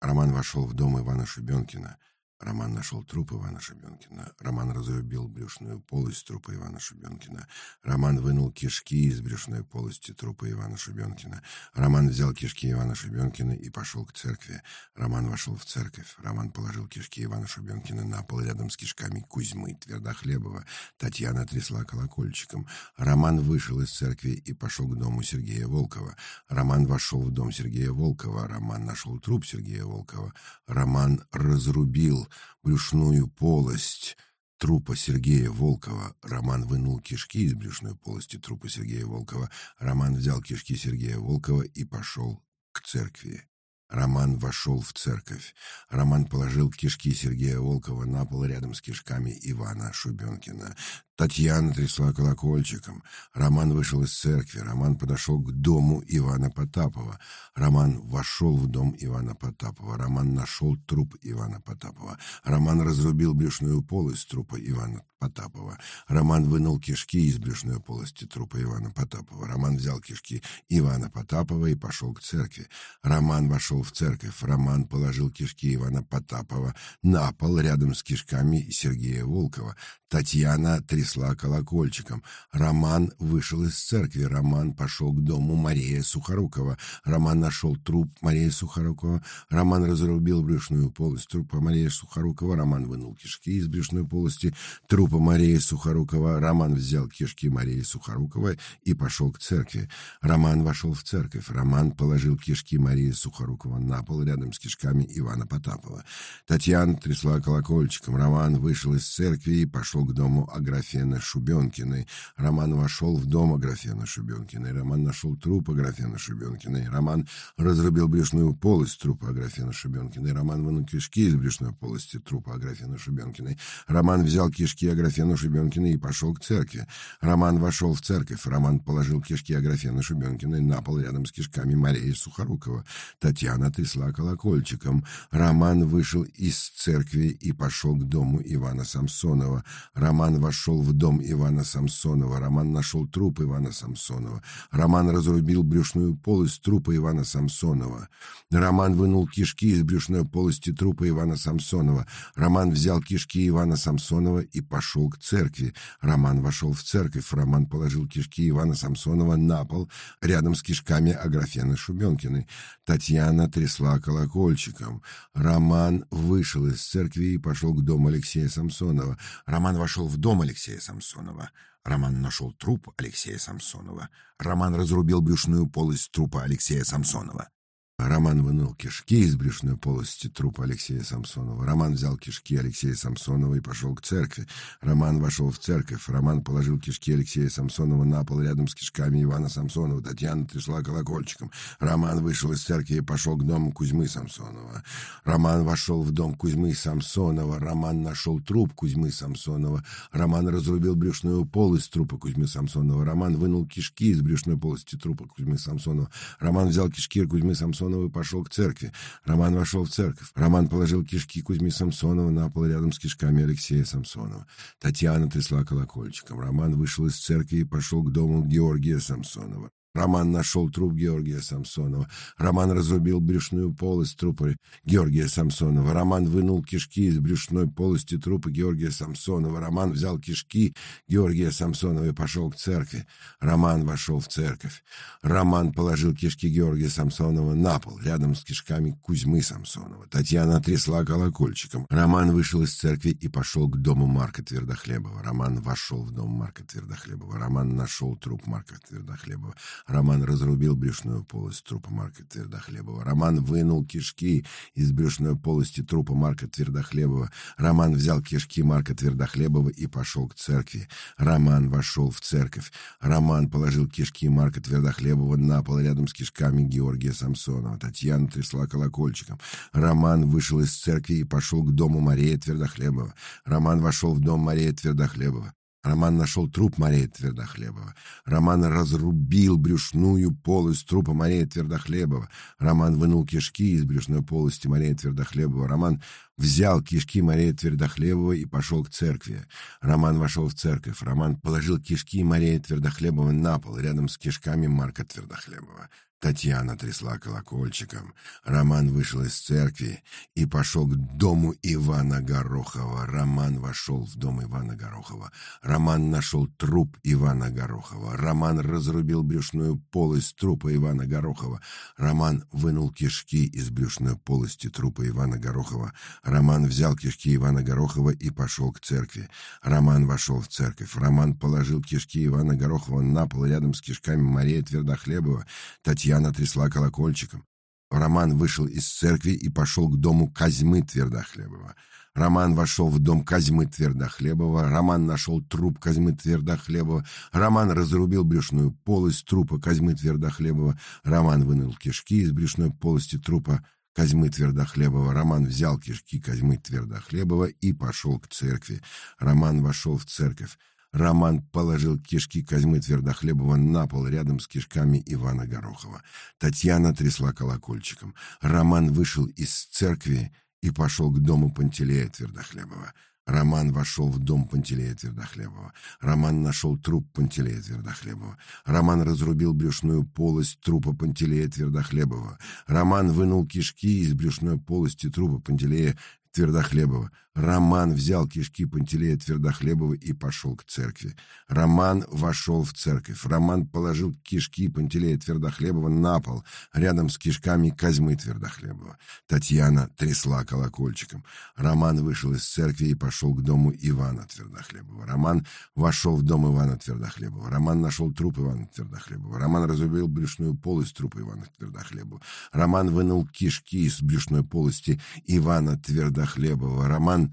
Роман вошел в дом Ивана Шубенкина. Роман нашел труп Ивана Шубенкина. Роман разрубил брюшную полость трупа Ивана Шубенкина. Роман вынул кишки из брюшной полости трупа Ивана Шубенкина. Роман взял кишки Ивана Шубенкина и пошел к церкви. Роман вошел в церковь. Роман положил кишки Ивана Шубенкина на пол рядом с кишками Кузьмы Твердохлебова. Татьяна трясла колокольчиком. Роман вышел из церкви и пошел к дому Сергея Волкова. Роман вошел в дом Сергея Волкова. Роман нашел труп Сергея Волкова. Роман разрубил брюшную полость трупа Сергея Волкова. Роман вынул кишки из брюшной полости трупа Сергея Волкова. Роман взял кишки Сергея Волкова и пошел к церкви. Роман вошел в церковь. Роман положил кишки Сергея Волкова на пол рядом с кишками Ивана Шубенкина. Татьяна трясла колокольчиком. Роман вышел из церкви. Роман подошел к дому Ивана Потапова. Роман вошел в дом Ивана Потапова. Роман нашел труп Ивана Потапова. Роман разрубил брюшную полость трупа Ивана Потапова. Роман вынул кишки из брюшной полости трупа Ивана Потапова. Роман взял кишки Ивана Потапова и пошел к церкви. Роман вошел в церковь. Роман положил кишки Ивана Потапова на пол рядом с кишками Сергея Волкова. Татьяна трясла колокольчиком. Роман вышел из церкви. Роман пошел к дому Мария Сухорукова. Роман нашел труп Марии Сухорукова. Роман разрубил брюшную полость трупа Марии Сухорукова. Роман вынул кишки из брюшной полости трупа Марии Сухорукова. Роман взял кишки Марии Сухорукова и пошел к церкви. Роман вошел в церковь. Роман положил кишки Марии Сухорукова на пол рядом с кишками Ивана Потапова. Татьяна трясла колокольчиком. Роман вышел из церкви и пошел к дому Аграфена Аграфены Шубенкиной. Роман вошел в дом Аграфены Шубенкиной. Роман нашел труп Аграфены Шубенкиной. Роман разрубил брюшную полость трупа Аграфены Шубенкиной. Роман вынул кишки из брюшной полости трупа Аграфены Шубенкиной. Роман взял кишки Аграфены Шубенкиной и пошел к церкви. Роман вошел в церковь. Роман положил кишки Аграфены Шубенкиной на пол рядом с кишками Марии Сухорукова. Татьяна трясла колокольчиком. Роман вышел из церкви и пошел к дому Ивана Самсонова. Роман вошел в дом Ивана Самсонова. Роман нашел труп Ивана Самсонова. Роман разрубил брюшную полость трупа Ивана Самсонова. Роман вынул кишки из брюшной полости трупа Ивана Самсонова. Роман взял кишки Ивана Самсонова и пошел к церкви. Роман вошел в церковь. Роман положил кишки Ивана Самсонова на пол рядом с кишками Аграфены Шубенкиной. Татьяна трясла колокольчиком. Роман вышел из церкви и пошел к дому Алексея Самсонова. Роман вошел в дом Алексея Самсонова. Роман нашел труп Алексея Самсонова. Роман разрубил брюшную полость трупа Алексея Самсонова. Роман вынул кишки из брюшной полости трупа Алексея Самсонова. Роман взял кишки Алексея Самсонова и пошел к церкви. Роман вошел в церковь. Роман положил кишки Алексея Самсонова на пол рядом с кишками Ивана Самсонова. Татьяна трясла колокольчиком. Роман вышел из церкви и пошел к дому Кузьмы Самсонова. Роман вошел в дом Кузьмы Самсонова. Роман нашел труп Кузьмы Самсонова. Роман разрубил брюшную полость трупа Кузьмы Самсонова. Роман вынул кишки из брюшной полости трупа Кузьмы Самсонова. Роман взял кишки Кузьмы Самсонова Самсонова и пошел к церкви. Роман вошел в церковь. Роман положил кишки Кузьми Самсонова на пол рядом с кишками Алексея Самсонова. Татьяна трясла колокольчиком. Роман вышел из церкви и пошел к дому Георгия Самсонова. Роман нашел труп Георгия Самсонова. Роман разрубил брюшную полость трупа Георгия Самсонова. Роман вынул кишки из брюшной полости трупа Георгия Самсонова. Роман взял кишки Георгия Самсонова и пошел к церкви. Роман вошел в церковь. Роман положил кишки Георгия Самсонова на пол, рядом с кишками Кузьмы Самсонова. Татьяна трясла колокольчиком. Роман вышел из церкви и пошел к дому Марка Твердохлебова. Роман вошел в дом Марка Твердохлебова. Роман нашел труп Марка Твердохлебова. Роман разрубил брюшную полость трупа Марка Твердохлебова. Роман вынул кишки из брюшной полости трупа Марка Твердохлебова. Роман взял кишки Марка Твердохлебова и пошел к церкви. Роман вошел в церковь. Роман положил кишки Марка Твердохлебова на пол рядом с кишками Георгия Самсонова. Татьяна трясла колокольчиком. Роман вышел из церкви и пошел к дому Марии Твердохлебова. Роман вошел в дом Марии Твердохлебова. Роман нашел труп Марии Твердохлебова. Роман разрубил брюшную полость трупа Марии Твердохлебова. Роман вынул кишки из брюшной полости Марии Твердохлебова. Роман взял кишки Марии Твердохлебовой и пошел к церкви. Роман вошел в церковь. Роман положил кишки Марии Твердохлебовой на пол рядом с кишками Марка Твердохлебова. Татьяна трясла колокольчиком. Роман вышел из церкви и пошел к дому Ивана Горохова. Роман вошел в дом Ивана Горохова. Роман нашел труп Ивана Горохова. Роман разрубил брюшную полость трупа Ивана Горохова. Роман вынул кишки из брюшной полости трупа Ивана Горохова. Роман взял кишки Ивана Горохова и пошел к церкви. Роман вошел в церковь. Роман положил кишки Ивана Горохова на пол рядом с кишками Марии Твердохлебова. Татьяна Татьяна трясла колокольчиком. Роман вышел из церкви и пошел к дому Казьмы Твердохлебова. Роман вошел в дом Казьмы Твердохлебова. Роман нашел труп Казьмы Твердохлебова. Роман разрубил брюшную полость трупа Казьмы Твердохлебова. Роман вынул кишки из брюшной полости трупа Казьмы Твердохлебова. Роман взял кишки Казьмы Твердохлебова и пошел к церкви. Роман вошел в церковь. Роман положил кишки Козьмы Твердохлебова на пол рядом с кишками Ивана Горохова. Татьяна трясла колокольчиком. Роман вышел из церкви и пошел к дому Пантелея Твердохлебова. Роман вошел в дом Пантелея Твердохлебова. Роман нашел труп Пантелея Твердохлебова. Роман разрубил брюшную полость трупа Пантелея Твердохлебова. Роман вынул кишки из брюшной полости трупа Пантелея Твердохлебова. Роман взял кишки Пантелея Твердохлебова и пошел к церкви. Роман вошел в церковь. Роман положил кишки Пантелея Твердохлебова на пол, рядом с кишками Козьмы Твердохлебова. Татьяна трясла колокольчиком. Роман вышел из церкви и пошел к дому Ивана Твердохлебова. Роман вошел в дом Ивана Твердохлебова. Роман нашел труп Ивана Твердохлебова. Роман разубил брюшную полость трупа Ивана Твердохлебова. Роман вынул кишки из брюшной полости Ивана Твердохлебова. Роман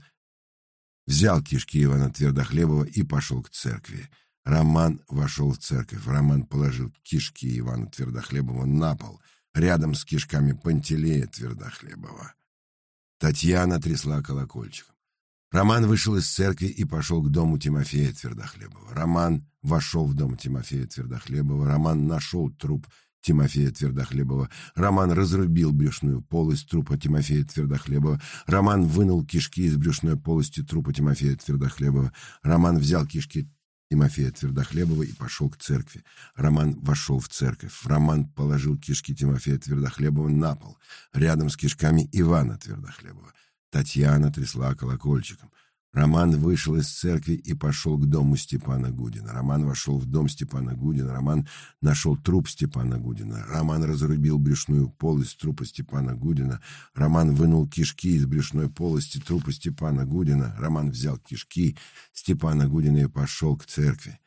взял кишки Ивана Твердохлебова и пошел к церкви. Роман вошел в церковь. Роман положил кишки Ивана Твердохлебова на пол, рядом с кишками Пантелея Твердохлебова. Татьяна трясла колокольчиком. Роман вышел из церкви и пошел к дому Тимофея Твердохлебова. Роман вошел в дом Тимофея Твердохлебова. Роман нашел труп Тимофея Твердохлебова. Роман разрубил брюшную полость трупа Тимофея Твердохлебова. Роман вынул кишки из брюшной полости трупа Тимофея Твердохлебова. Роман взял кишки Тимофея Твердохлебова и пошел к церкви. Роман вошел в церковь. Роман положил кишки Тимофея Твердохлебова на пол, рядом с кишками Ивана Твердохлебова. Татьяна трясла колокольчиком. Роман вышел из церкви и пошел к дому Степана Гудина. Роман вошел в дом Степана Гудина. Роман нашел труп Степана Гудина. Роман разрубил брюшную полость трупа Степана Гудина. Роман вынул кишки из брюшной полости трупа Степана Гудина. Роман взял кишки Степана Гудина и пошел к церкви.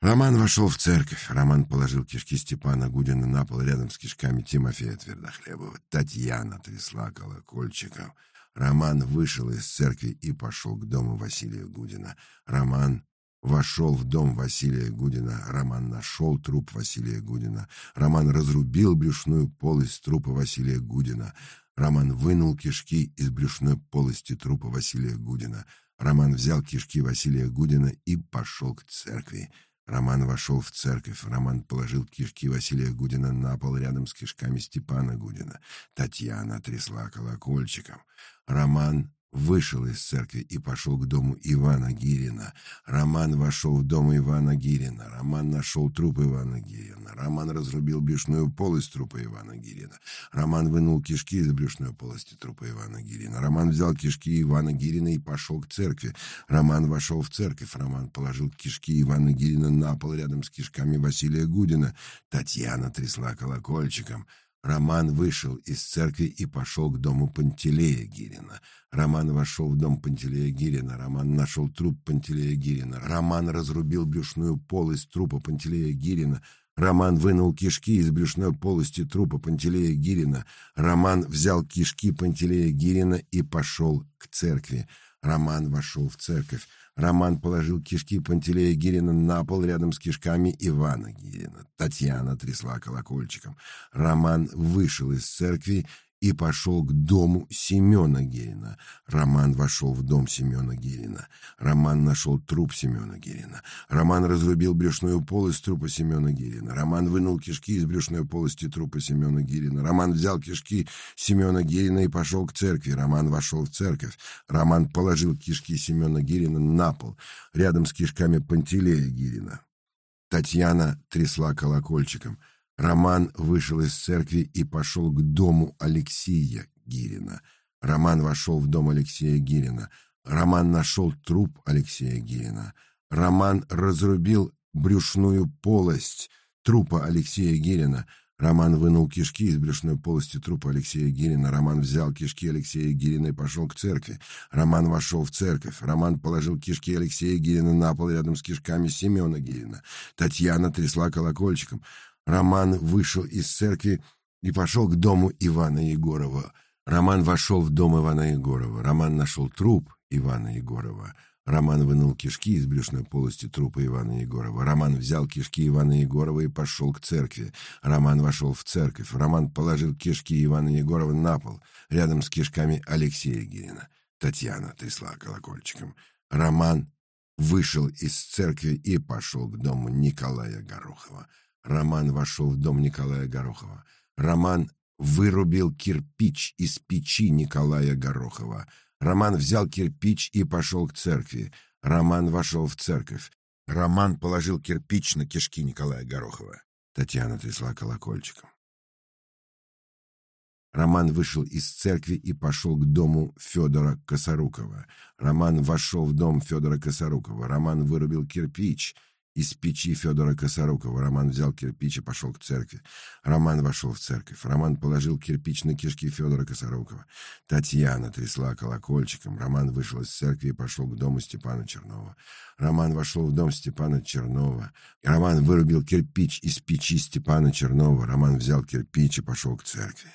Роман вошел в церковь. Роман положил кишки Степана Гудина на пол рядом с кишками Тимофея Твердохлебова. Татьяна трясла колокольчиком. Роман вышел из церкви и пошел к дому Василия Гудина. Роман вошел в дом Василия Гудина. Роман нашел труп Василия Гудина. Роман разрубил брюшную полость трупа Василия Гудина. Роман вынул кишки из брюшной полости трупа Василия Гудина. Роман взял кишки Василия Гудина и пошел к церкви. Роман вошел в церковь. Роман положил кишки Василия Гудина на пол рядом с кишками Степана Гудина. Татьяна трясла колокольчиком. Роман вышел из церкви и пошел к дому Ивана Гирина. Роман вошел в дом Ивана Гирина. Роман нашел труп Ивана Гирина. Роман разрубил брюшную полость трупа Ивана Гирина. Роман вынул кишки из брюшной полости трупа Ивана Гирина. Роман взял кишки Ивана Гирина и пошел к церкви. Роман вошел в церковь. Роман положил кишки Ивана Гирина на пол рядом с кишками Василия Гудина. Татьяна трясла колокольчиком. Роман вышел из церкви и пошел к дому Пантелея Гирина. Роман вошел в дом Пантелея Гирина. Роман нашел труп Пантелея Гирина. Роман разрубил брюшную полость трупа Пантелея Гирина. Роман вынул кишки из брюшной полости трупа Пантелея Гирина. Роман взял кишки Пантелея Гирина и пошел к церкви. Роман вошел в церковь. Роман положил кишки Пантелея Гирина на пол рядом с кишками Ивана Гирина. Татьяна трясла колокольчиком. Роман вышел из церкви и пошел к дому Семена Гирина. Роман вошел в дом Семена Гирина. Роман нашел труп Семена Гирина. Роман разрубил брюшную полость трупа Семена Гирина. Роман вынул кишки из брюшной полости трупа Семена Гирина. Роман взял кишки Семена Гирина и пошел к церкви. Роман вошел в церковь. Роман положил кишки Семена Гирина на пол, рядом с кишками Пантелея Гирина. Татьяна трясла колокольчиком — Роман вышел из церкви и пошел к дому Алексея Гирина. Роман вошел в дом Алексея Гирина. Роман нашел труп Алексея Гирина. Роман разрубил брюшную полость трупа Алексея Гирина. Роман вынул кишки из брюшной полости трупа Алексея Гирина. Роман взял кишки Алексея Гирина и пошел к церкви. Роман вошел в церковь. Роман положил кишки Алексея Гирина на пол рядом с кишками Семена Гирина. Татьяна трясла колокольчиком. Роман вышел из церкви и пошел к дому Ивана Егорова. Роман вошел в дом Ивана Егорова. Роман нашел труп Ивана Егорова. Роман вынул кишки из брюшной полости трупа Ивана Егорова. Роман взял кишки Ивана Егорова и пошел к церкви. Роман вошел в церковь. Роман положил кишки Ивана Егорова на пол, рядом с кишками Алексея Гирина. Татьяна трясла колокольчиком. Роман вышел из церкви и пошел к дому Николая Горохова. Роман вошел в дом Николая Горохова. Роман вырубил кирпич из печи Николая Горохова. Роман взял кирпич и пошел к церкви. Роман вошел в церковь. Роман положил кирпич на кишки Николая Горохова. Татьяна трясла колокольчиком. Роман вышел из церкви и пошел к дому Федора Косорукова. Роман вошел в дом Федора Косорукова. Роман вырубил кирпич — из печи Федора Косорукова. Роман взял кирпич и пошел к церкви. Роман вошел в церковь. Роман положил кирпич на кишки Федора Косорукова. Татьяна трясла колокольчиком. Роман вышел из церкви и пошел к дому Степана Чернова. Роман вошел в дом Степана Чернова. Роман вырубил кирпич из печи Степана Чернова. Роман взял кирпич и пошел к церкви.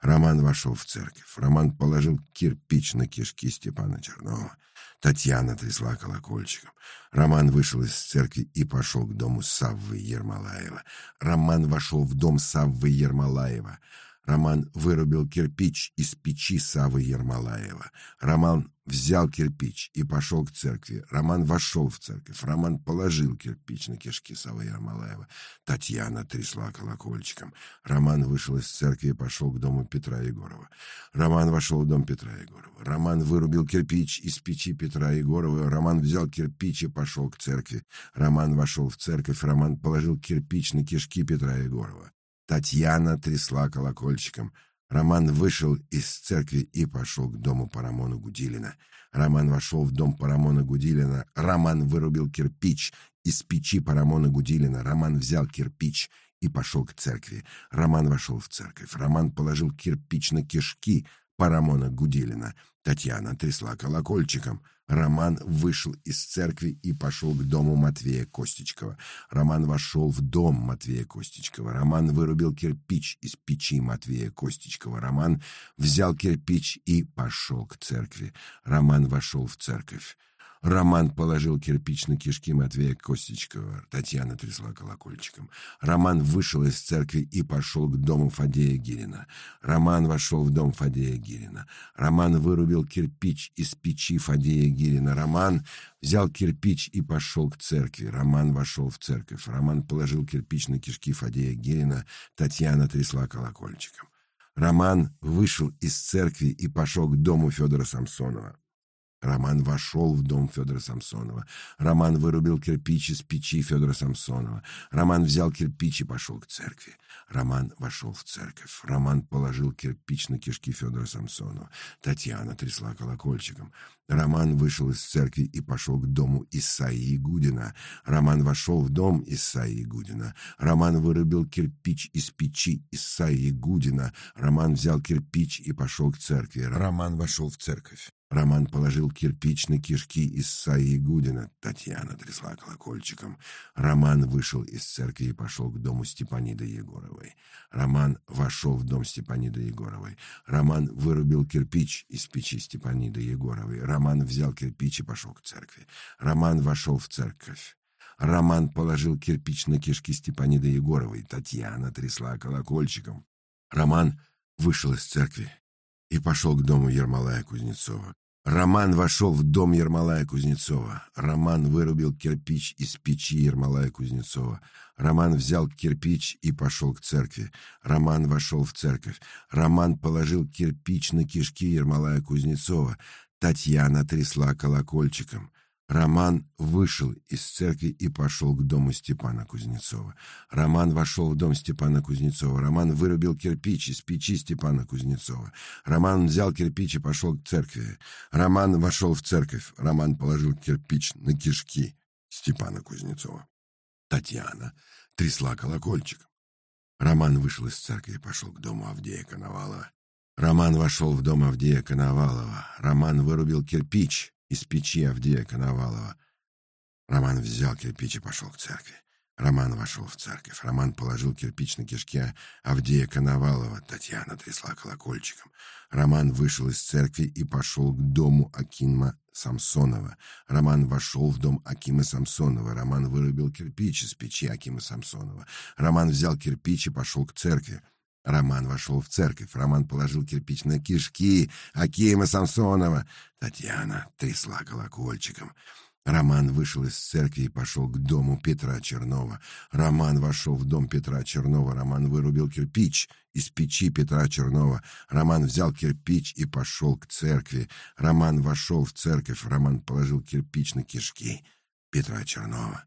Роман вошел в церковь. Роман положил кирпич на кишки Степана Чернова. Татьяна трясла колокольчиком. Роман вышел из церкви и пошел к дому Саввы Ермолаева. Роман вошел в дом Саввы Ермолаева. Роман вырубил кирпич из печи Савы Ермолаева. Роман взял кирпич и пошел к церкви. Роман вошел в церковь. Роман положил кирпич на кишки Савы Ермолаева. Татьяна трясла колокольчиком. Роман вышел из церкви и пошел к дому Петра Егорова. Роман вошел в дом Петра Егорова. Роман вырубил кирпич из печи Петра Егорова. Роман взял кирпич и пошел к церкви. Роман вошел в церковь. Роман положил кирпич на кишки Петра Егорова. Татьяна трясла колокольчиком. Роман вышел из церкви и пошел к дому Парамона Гудилина. Роман вошел в дом Парамона Гудилина. Роман вырубил кирпич из печи Парамона Гудилина. Роман взял кирпич и пошел к церкви. Роман вошел в церковь. Роман положил кирпич на кишки Парамона Гудилина. Татьяна трясла колокольчиком. Роман вышел из церкви и пошел к дому Матвея Костичкова. Роман вошел в дом Матвея Костичкова. Роман вырубил кирпич из печи Матвея Костичкова. Роман взял кирпич и пошел к церкви. Роман вошел в церковь. Роман положил кирпич на кишки Матвея Костичкова. Татьяна трясла колокольчиком. Роман вышел из церкви и пошел к дому Фадея Гирина. Роман вошел в дом Фадея Гирина. Роман вырубил кирпич из печи Фадея Гирина. Роман взял кирпич и пошел к церкви. Роман вошел в церковь. Роман положил кирпич на кишки Фадея Гирина. Татьяна трясла колокольчиком. Роман вышел из церкви и пошел к дому Федора Самсонова. Роман вошел в дом Федора Самсонова. Роман вырубил кирпич из печи Федора Самсонова. Роман взял кирпич и пошел к церкви. Роман вошел в церковь. Роман положил кирпич на кишки Федора Самсонова. Татьяна трясла колокольчиком. Роман вышел из церкви и пошел к дому Исаии Гудина. Роман вошел в дом Исаии Гудина. Роман вырубил кирпич из печи Исаии Гудина. Роман взял кирпич и пошел к церкви. Роман вошел в церковь. Роман положил кирпич на кишки Исаии Гудина. Татьяна трясла колокольчиком. Роман вышел из церкви и пошел к дому Степаниды Егоровой. Роман вошел в дом Степаниды Егоровой. Роман вырубил кирпич из печи Степаниды Егоровой. Роман взял кирпич и пошел к церкви. Роман вошел в церковь. Роман положил кирпич на кишки Степаниды Егоровой. Татьяна трясла колокольчиком. Роман вышел из церкви и пошел к дому Ермолая Кузнецова. Роман вошел в дом Ермолая Кузнецова. Роман вырубил кирпич из печи Ермолая Кузнецова. Роман взял кирпич и пошел к церкви. Роман вошел в церковь. Роман положил кирпич на кишки Ермолая Кузнецова. Татьяна трясла колокольчиком. Роман вышел из церкви и пошел к дому Степана Кузнецова. Роман вошел в дом Степана Кузнецова. Роман вырубил кирпич из печи Степана Кузнецова. Роман взял кирпич и пошел к церкви. Роман вошел в церковь. Роман положил кирпич на кишки Степана Кузнецова. Татьяна трясла колокольчик. Роман вышел из церкви и пошел к дому Авдея Коновалова. Роман вошел в дом Авдея Коновалова. Роман вырубил кирпич из печи Авдея Коновалова. Роман взял кирпич и пошел к церкви. Роман вошел в церковь. Роман положил кирпич на кишке Авдея Коновалова. Татьяна трясла колокольчиком. Роман вышел из церкви и пошел к дому Акима Самсонова. Роман вошел в дом Акима Самсонова. Роман вырубил кирпич из печи Акима Самсонова. Роман взял кирпич и пошел к церкви. Роман вошел в церковь. Роман положил кирпич на кишки Акима Самсонова. Татьяна трясла колокольчиком. Роман вышел из церкви и пошел к дому Петра Чернова. Роман вошел в дом Петра Чернова. Роман вырубил кирпич из печи Петра Чернова. Роман взял кирпич и пошел к церкви. Роман вошел в церковь. Роман положил кирпич на кишки Петра Чернова.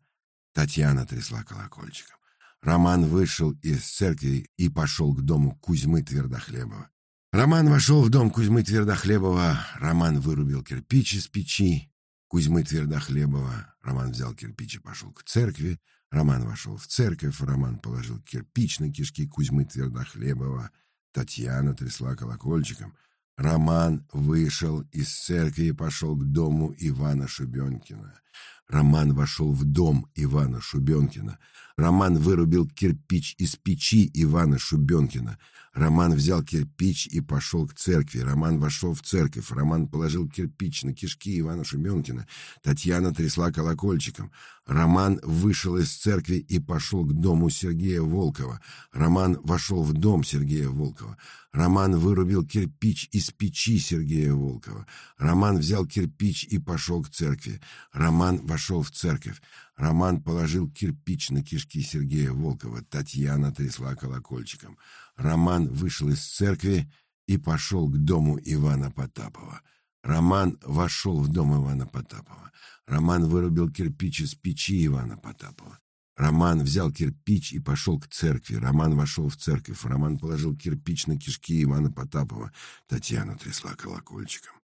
Татьяна трясла колокольчиком. Роман вышел из церкви и пошел к дому Кузьмы Твердохлебова. Роман вошел в дом Кузьмы Твердохлебова. Роман вырубил кирпич из печи Кузьмы Твердохлебова. Роман взял кирпич и пошел к церкви. Роман вошел в церковь. Роман положил кирпич на кишки Кузьмы Твердохлебова. Татьяна трясла колокольчиком. Роман вышел из церкви и пошел к дому Ивана Шубенкина. Роман вошел в дом Ивана Шубенкина. Роман вырубил кирпич из печи Ивана Шубенкина. Роман взял кирпич и пошел к церкви. Роман вошел в церковь. Роман положил кирпич на кишки Ивана Шубенкина. Татьяна трясла колокольчиком. Роман вышел из церкви и пошел к дому Сергея Волкова. Роман вошел в дом Сергея Волкова. Роман вырубил кирпич из печи Сергея Волкова. Роман взял кирпич и пошел к церкви. Роман вошел в церковь. Роман положил кирпич на кишки Сергея Волкова. Татьяна трясла колокольчиком. Роман вышел из церкви и пошел к дому Ивана Потапова. Роман вошел в дом Ивана Потапова. Роман вырубил кирпич из печи Ивана Потапова. Роман взял кирпич и пошел к церкви. Роман вошел в церковь. Роман положил кирпич на кишки Ивана Потапова. Татьяна трясла колокольчиком.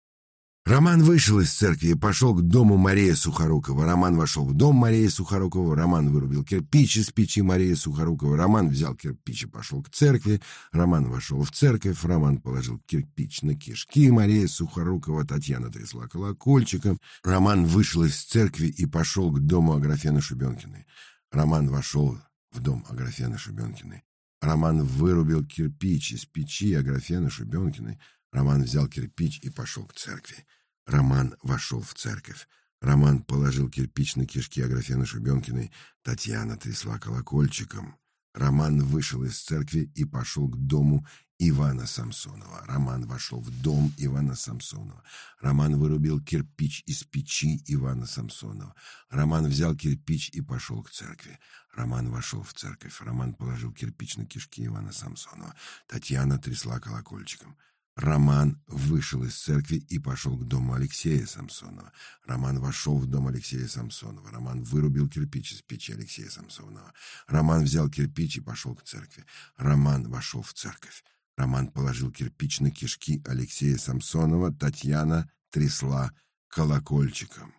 Роман вышел из церкви и пошел к дому Марии Сухорукова. Роман вошел в дом Марии Сухорукова. Роман вырубил кирпич из печи Марии Сухорукова. Роман взял кирпич и пошел к церкви. Роман вошел в церковь. Роман положил кирпич на кишки Марии Сухорукова. Татьяна трясла колокольчиком. Роман вышел из церкви и пошел к дому Аграфены Шубенкиной. Роман вошел в дом Аграфены Шубенкиной. Роман вырубил кирпич из печи Аграфены Шубенкиной. Роман взял кирпич и пошел к церкви. Роман вошел в церковь. Роман положил кирпич на кишки Аграфены Шубенкиной. Татьяна трясла колокольчиком. Роман вышел из церкви и пошел к дому Ивана Самсонова. Роман вошел в дом Ивана Самсонова. Роман вырубил кирпич из печи Ивана Самсонова. Роман взял кирпич и пошел к церкви. Роман вошел в церковь. Роман положил кирпич на кишки Ивана Самсонова. Татьяна трясла колокольчиком. Роман вышел из церкви и пошел к дому Алексея Самсонова. Роман вошел в дом Алексея Самсонова. Роман вырубил кирпич из печи Алексея Самсонова. Роман взял кирпич и пошел к церкви. Роман вошел в церковь. Роман положил кирпич на кишки Алексея Самсонова. Татьяна трясла колокольчиком.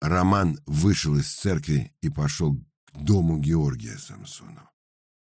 Роман вышел из церкви и пошел к дому Георгия Самсонова.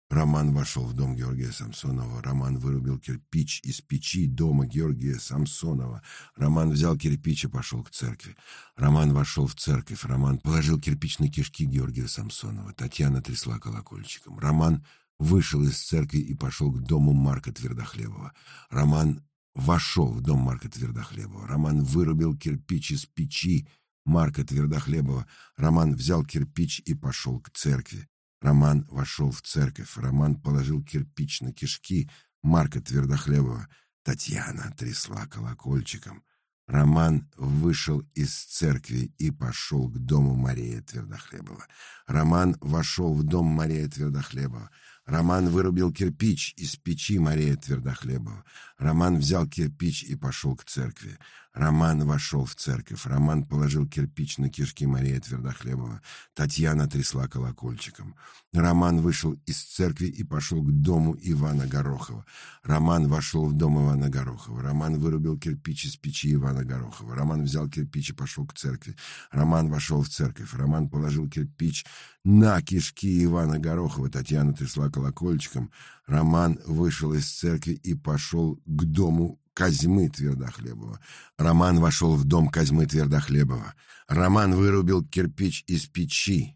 Роман вошел в дом Георгия Самсонова. Роман вырубил кирпич из печи дома Георгия Самсонова. Роман взял кирпич и пошел к церкви. Роман вошел в церковь. Роман положил кирпич на кишки Георгия Самсонова. Татьяна трясла колокольчиком. Роман вышел из церкви и пошел к дому Марка Твердохлебова. Роман вошел в дом Марка Твердохлебова. Роман вырубил кирпич из печи Марка Твердохлебова. Роман взял кирпич и пошел к церкви. Роман вошел в церковь. Роман положил кирпич на кишки Марка Твердохлебова. Татьяна трясла колокольчиком. Роман вышел из церкви и пошел к дому Марии Твердохлебова. Роман вошел в дом Марии Твердохлебова. Роман вырубил кирпич из печи Мария Твердохлебова. Роман взял кирпич и пошел к церкви. Роман вошел в церковь. Роман положил кирпич на кишки Мария Твердохлебова. Татьяна трясла колокольчиком. Роман вышел из церкви и пошел к дому Ивана Горохова. Роман вошел в дом Ивана Горохова. Роман вырубил кирпич из печи Ивана Горохова. Роман взял кирпич и пошел к церкви. Роман вошел в церковь. Роман положил кирпич на кишки Ивана Горохова. Татьяна трясла колокольчиком. Роман вышел из церкви и пошел к дому Козьмы Твердохлебова. Роман вошел в дом Козьмы Твердохлебова. Роман вырубил кирпич из печи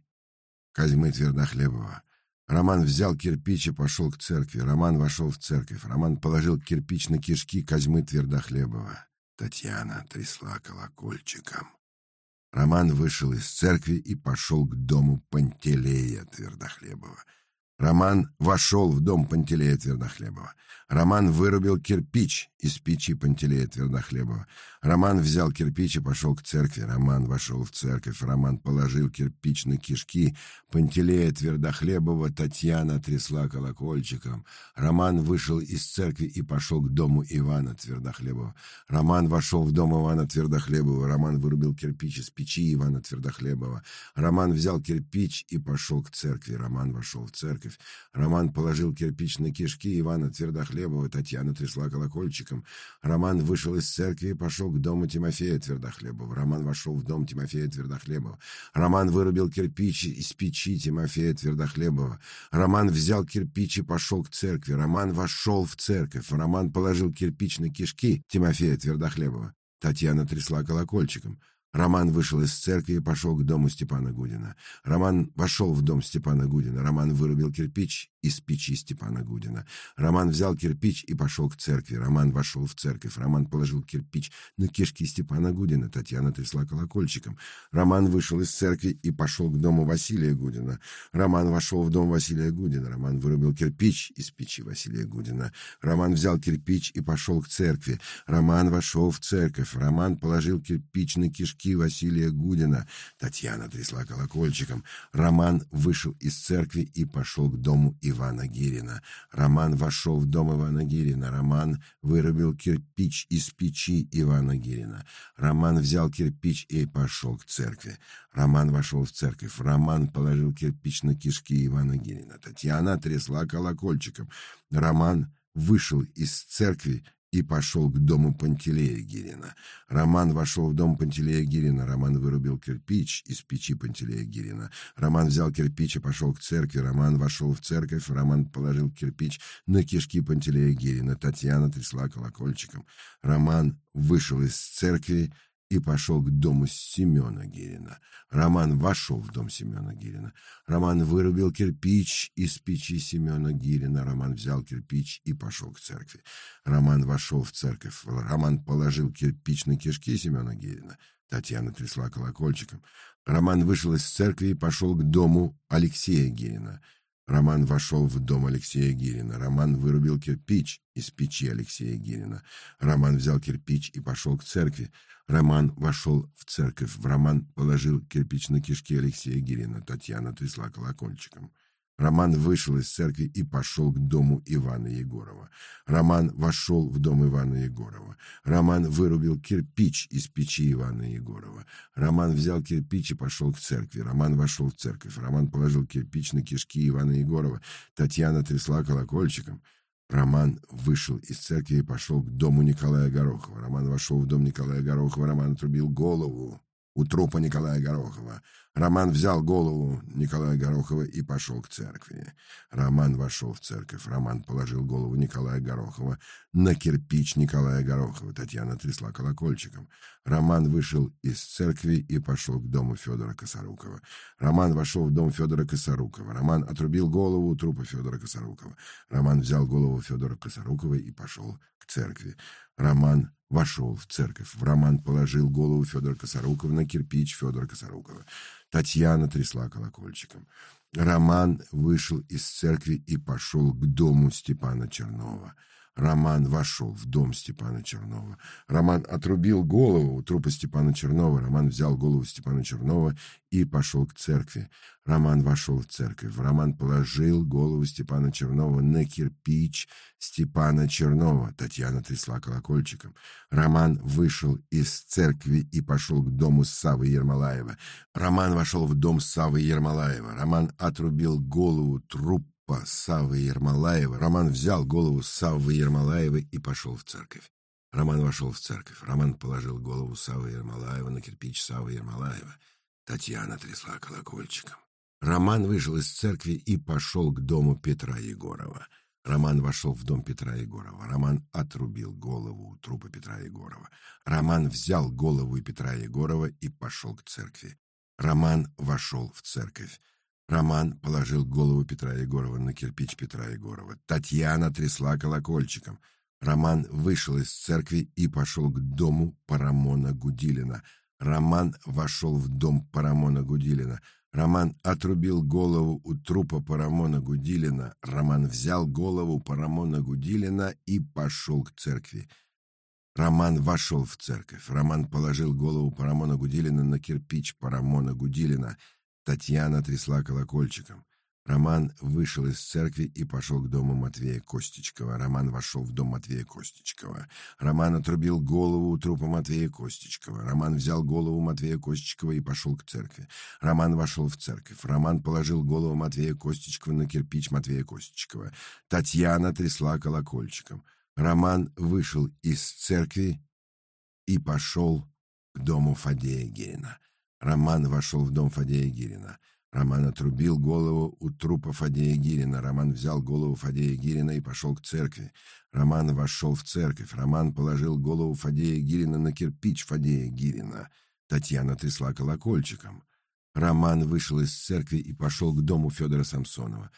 Козьмы Твердохлебова. Роман взял кирпич и пошел к церкви. Роман вошел в церковь. Роман положил кирпич на кишки Козьмы Твердохлебова. Татьяна трясла колокольчиком. Роман вышел из церкви и пошел к дому Пантелея Твердохлебова. Роман вошел в дом Пантелея Твердохлебова. Роман вырубил кирпич из печи Пантелея Твердохлебова. Роман взял кирпич и пошел к церкви. Роман вошел в церковь. Роман положил кирпич на кишки Пантелея Твердохлебова. Татьяна трясла колокольчиком. Роман вышел из церкви и пошел к дому Ивана Твердохлебова. Роман вошел в дом Ивана Твердохлебова. Роман вырубил кирпич из печи Ивана Твердохлебова. Роман взял кирпич и пошел к церкви. Роман вошел в церковь. Роман положил кирпич на кишки Ивана Твердохлебова. Татьяна трясла колокольчиком. Роман вышел из церкви и пошел к дому Тимофея Твердохлебова. Роман вошел в дом Тимофея Твердохлебова. Роман вырубил кирпич из печи Тимофея Твердохлебова. Роман взял кирпич и пошел к церкви. Роман вошел в церковь. Роман положил кирпич на кишки Тимофея Твердохлебова. Татьяна трясла колокольчиком. Роман вышел из церкви и пошел к дому Степана Гудина. Роман вошел в дом Степана Гудина. Роман вырубил кирпич из печи Степана Гудина. Роман взял кирпич и пошел к церкви. Роман вошел в церковь. Роман положил кирпич на кишки Степана Гудина. Татьяна трясла колокольчиком. Роман вышел из церкви и пошел к дому Василия Гудина. Роман вошел в дом Василия Гудина. Роман вырубил кирпич из печи Василия Гудина. Роман взял кирпич и пошел к церкви. Роман вошел в церковь. Роман положил кирпич на кишки Василия Гудина. Татьяна трясла колокольчиком. Роман вышел из церкви и пошел к дому и Ивана Гирина. Роман вошел в дом Ивана Гирина. Роман вырубил кирпич из печи Ивана Гирина. Роман взял кирпич и пошел к церкви. Роман вошел в церковь. Роман положил кирпич на кишки Ивана Гирина. Татьяна трясла колокольчиком. Роман вышел из церкви и пошел к дому Пантелея Гирина. Роман вошел в дом Пантелея Гирина. Роман вырубил кирпич из печи Пантелея Гирина. Роман взял кирпич и пошел к церкви. Роман вошел в церковь. Роман положил кирпич на кишки Пантелея Гирина. Татьяна трясла колокольчиком. Роман вышел из церкви и пошел к дому Семена Гирина. Роман вошел в дом Семена Гирина. Роман вырубил кирпич из печи Семена Гирина. Роман взял кирпич и пошел к церкви. Роман вошел в церковь. Роман положил кирпич на кишки Семена Гирина. Татьяна трясла колокольчиком. Роман вышел из церкви и пошел к дому Алексея Гирина. Роман вошел в дом Алексея Гирина. Роман вырубил кирпич из печи Алексея Гирина. Роман взял кирпич и пошел к церкви. Роман вошел в церковь. В Роман положил кирпич на кишки Алексея Гирина. Татьяна трясла колокольчиком. Роман вышел из церкви и пошел к дому Ивана Егорова. Роман вошел в дом Ивана Егорова. Роман вырубил кирпич из печи Ивана Егорова. Роман взял кирпич и пошел к церкви. Роман вошел в церковь. Роман положил кирпич на кишки Ивана Егорова. Татьяна трясла колокольчиком. Роман вышел из церкви и пошел к дому Николая Горохова. Роман вошел в дом Николая Горохова. Роман отрубил голову у трупа Николая Горохова. Роман взял голову Николая Горохова и пошел к церкви. Роман вошел в церковь. Роман положил голову Николая Горохова на кирпич Николая Горохова. Татьяна трясла колокольчиком. Роман вышел из церкви и пошел к дому Федора Косорукова. Роман вошел в дом Федора Косорукова. Роман отрубил голову трупа Федора Косорукова. Роман взял голову Федора Косорукова и пошел к церкви. Роман вошел в церковь. В Роман положил голову Федора Косорукова на кирпич Федора Косорукова. Татьяна трясла колокольчиком. Роман вышел из церкви и пошел к дому Степана Чернова. Роман вошел в дом Степана Чернова. Роман отрубил голову у трупа Степана Чернова. Роман взял голову Степана Чернова и пошел к церкви. Роман вошел в церковь. Роман положил голову Степана Чернова на кирпич Степана Чернова. Татьяна трясла колокольчиком. Роман вышел из церкви и пошел к дому Савы Ермолаева. Роман вошел в дом Савы Ермолаева. Роман отрубил голову труп папа Саввы Ермолаева, Роман взял голову Саввы Ермолаева и пошел в церковь. Роман вошел в церковь. Роман положил голову Саввы Ермолаева на кирпич Саввы Ермолаева. Татьяна трясла колокольчиком. Роман вышел из церкви и пошел к дому Петра Егорова. Роман вошел в дом Петра Егорова. Роман отрубил голову у трупа Петра Егорова. Роман взял голову Петра Егорова и пошел к церкви. Роман вошел в церковь. Роман положил голову Петра Егорова на кирпич Петра Егорова. Татьяна трясла колокольчиком. Роман вышел из церкви и пошел к дому Парамона Гудилина. Роман вошел в дом Парамона Гудилина. Роман отрубил голову у трупа Парамона Гудилина. Роман взял голову Парамона Гудилина и пошел к церкви. Роман вошел в церковь. Роман положил голову Парамона Гудилина на кирпич Парамона Гудилина. Татьяна трясла колокольчиком. Роман вышел из церкви и пошел к дому Матвея Костичкова. Роман вошел в дом Матвея Костичкова. Роман отрубил голову у трупа Матвея Костичкова. Роман взял голову Матвея Костичкова и пошел к церкви. Роман вошел в церковь. Роман положил голову Матвея Костичкова на кирпич Матвея Костичкова. Татьяна трясла колокольчиком. Роман вышел из церкви и пошел к дому Фадея Герина. Роман вошел в дом Фадея Гирина. Роман отрубил голову у трупа Фадея Гирина. Роман взял голову Фадея Гирина и пошел к церкви. Роман вошел в церковь. Роман положил голову Фадея Гирина на кирпич Фадея Гирина. Татьяна трясла колокольчиком. Роман вышел из церкви и пошел к дому Федора Самсонова.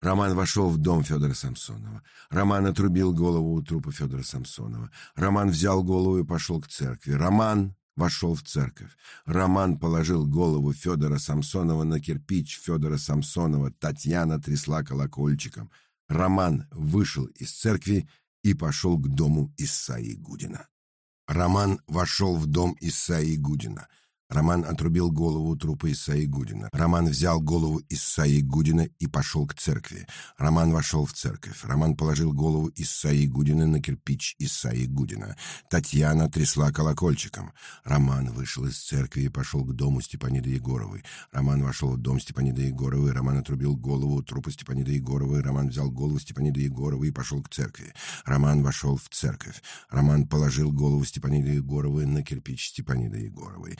Роман вошел в дом Федора Самсонова. Роман отрубил голову у трупа Федора Самсонова. Роман взял голову и пошел к церкви. Роман вошел в церковь. Роман положил голову Федора Самсонова на кирпич Федора Самсонова. Татьяна трясла колокольчиком. Роман вышел из церкви и пошел к дому Исаии Гудина. Роман вошел в дом Исаии Гудина. Роман отрубил голову трупа Исаи Гудина. Роман взял голову Исаи Гудина и пошел к церкви. Роман вошел в церковь. Роман положил голову Исаи Гудина на кирпич Исаи Гудина. Татьяна трясла колокольчиком. Роман вышел из церкви и пошел к дому Степаниды Егоровой. Роман вошел в дом Степаниды Егоровой. Роман отрубил голову трупа Степаниды Егоровой. Роман взял голову Степаниды Егоровой и пошел к церкви. Роман вошел в церковь. Роман положил голову Степаниды Егоровой на кирпич Степаниды Егоровой.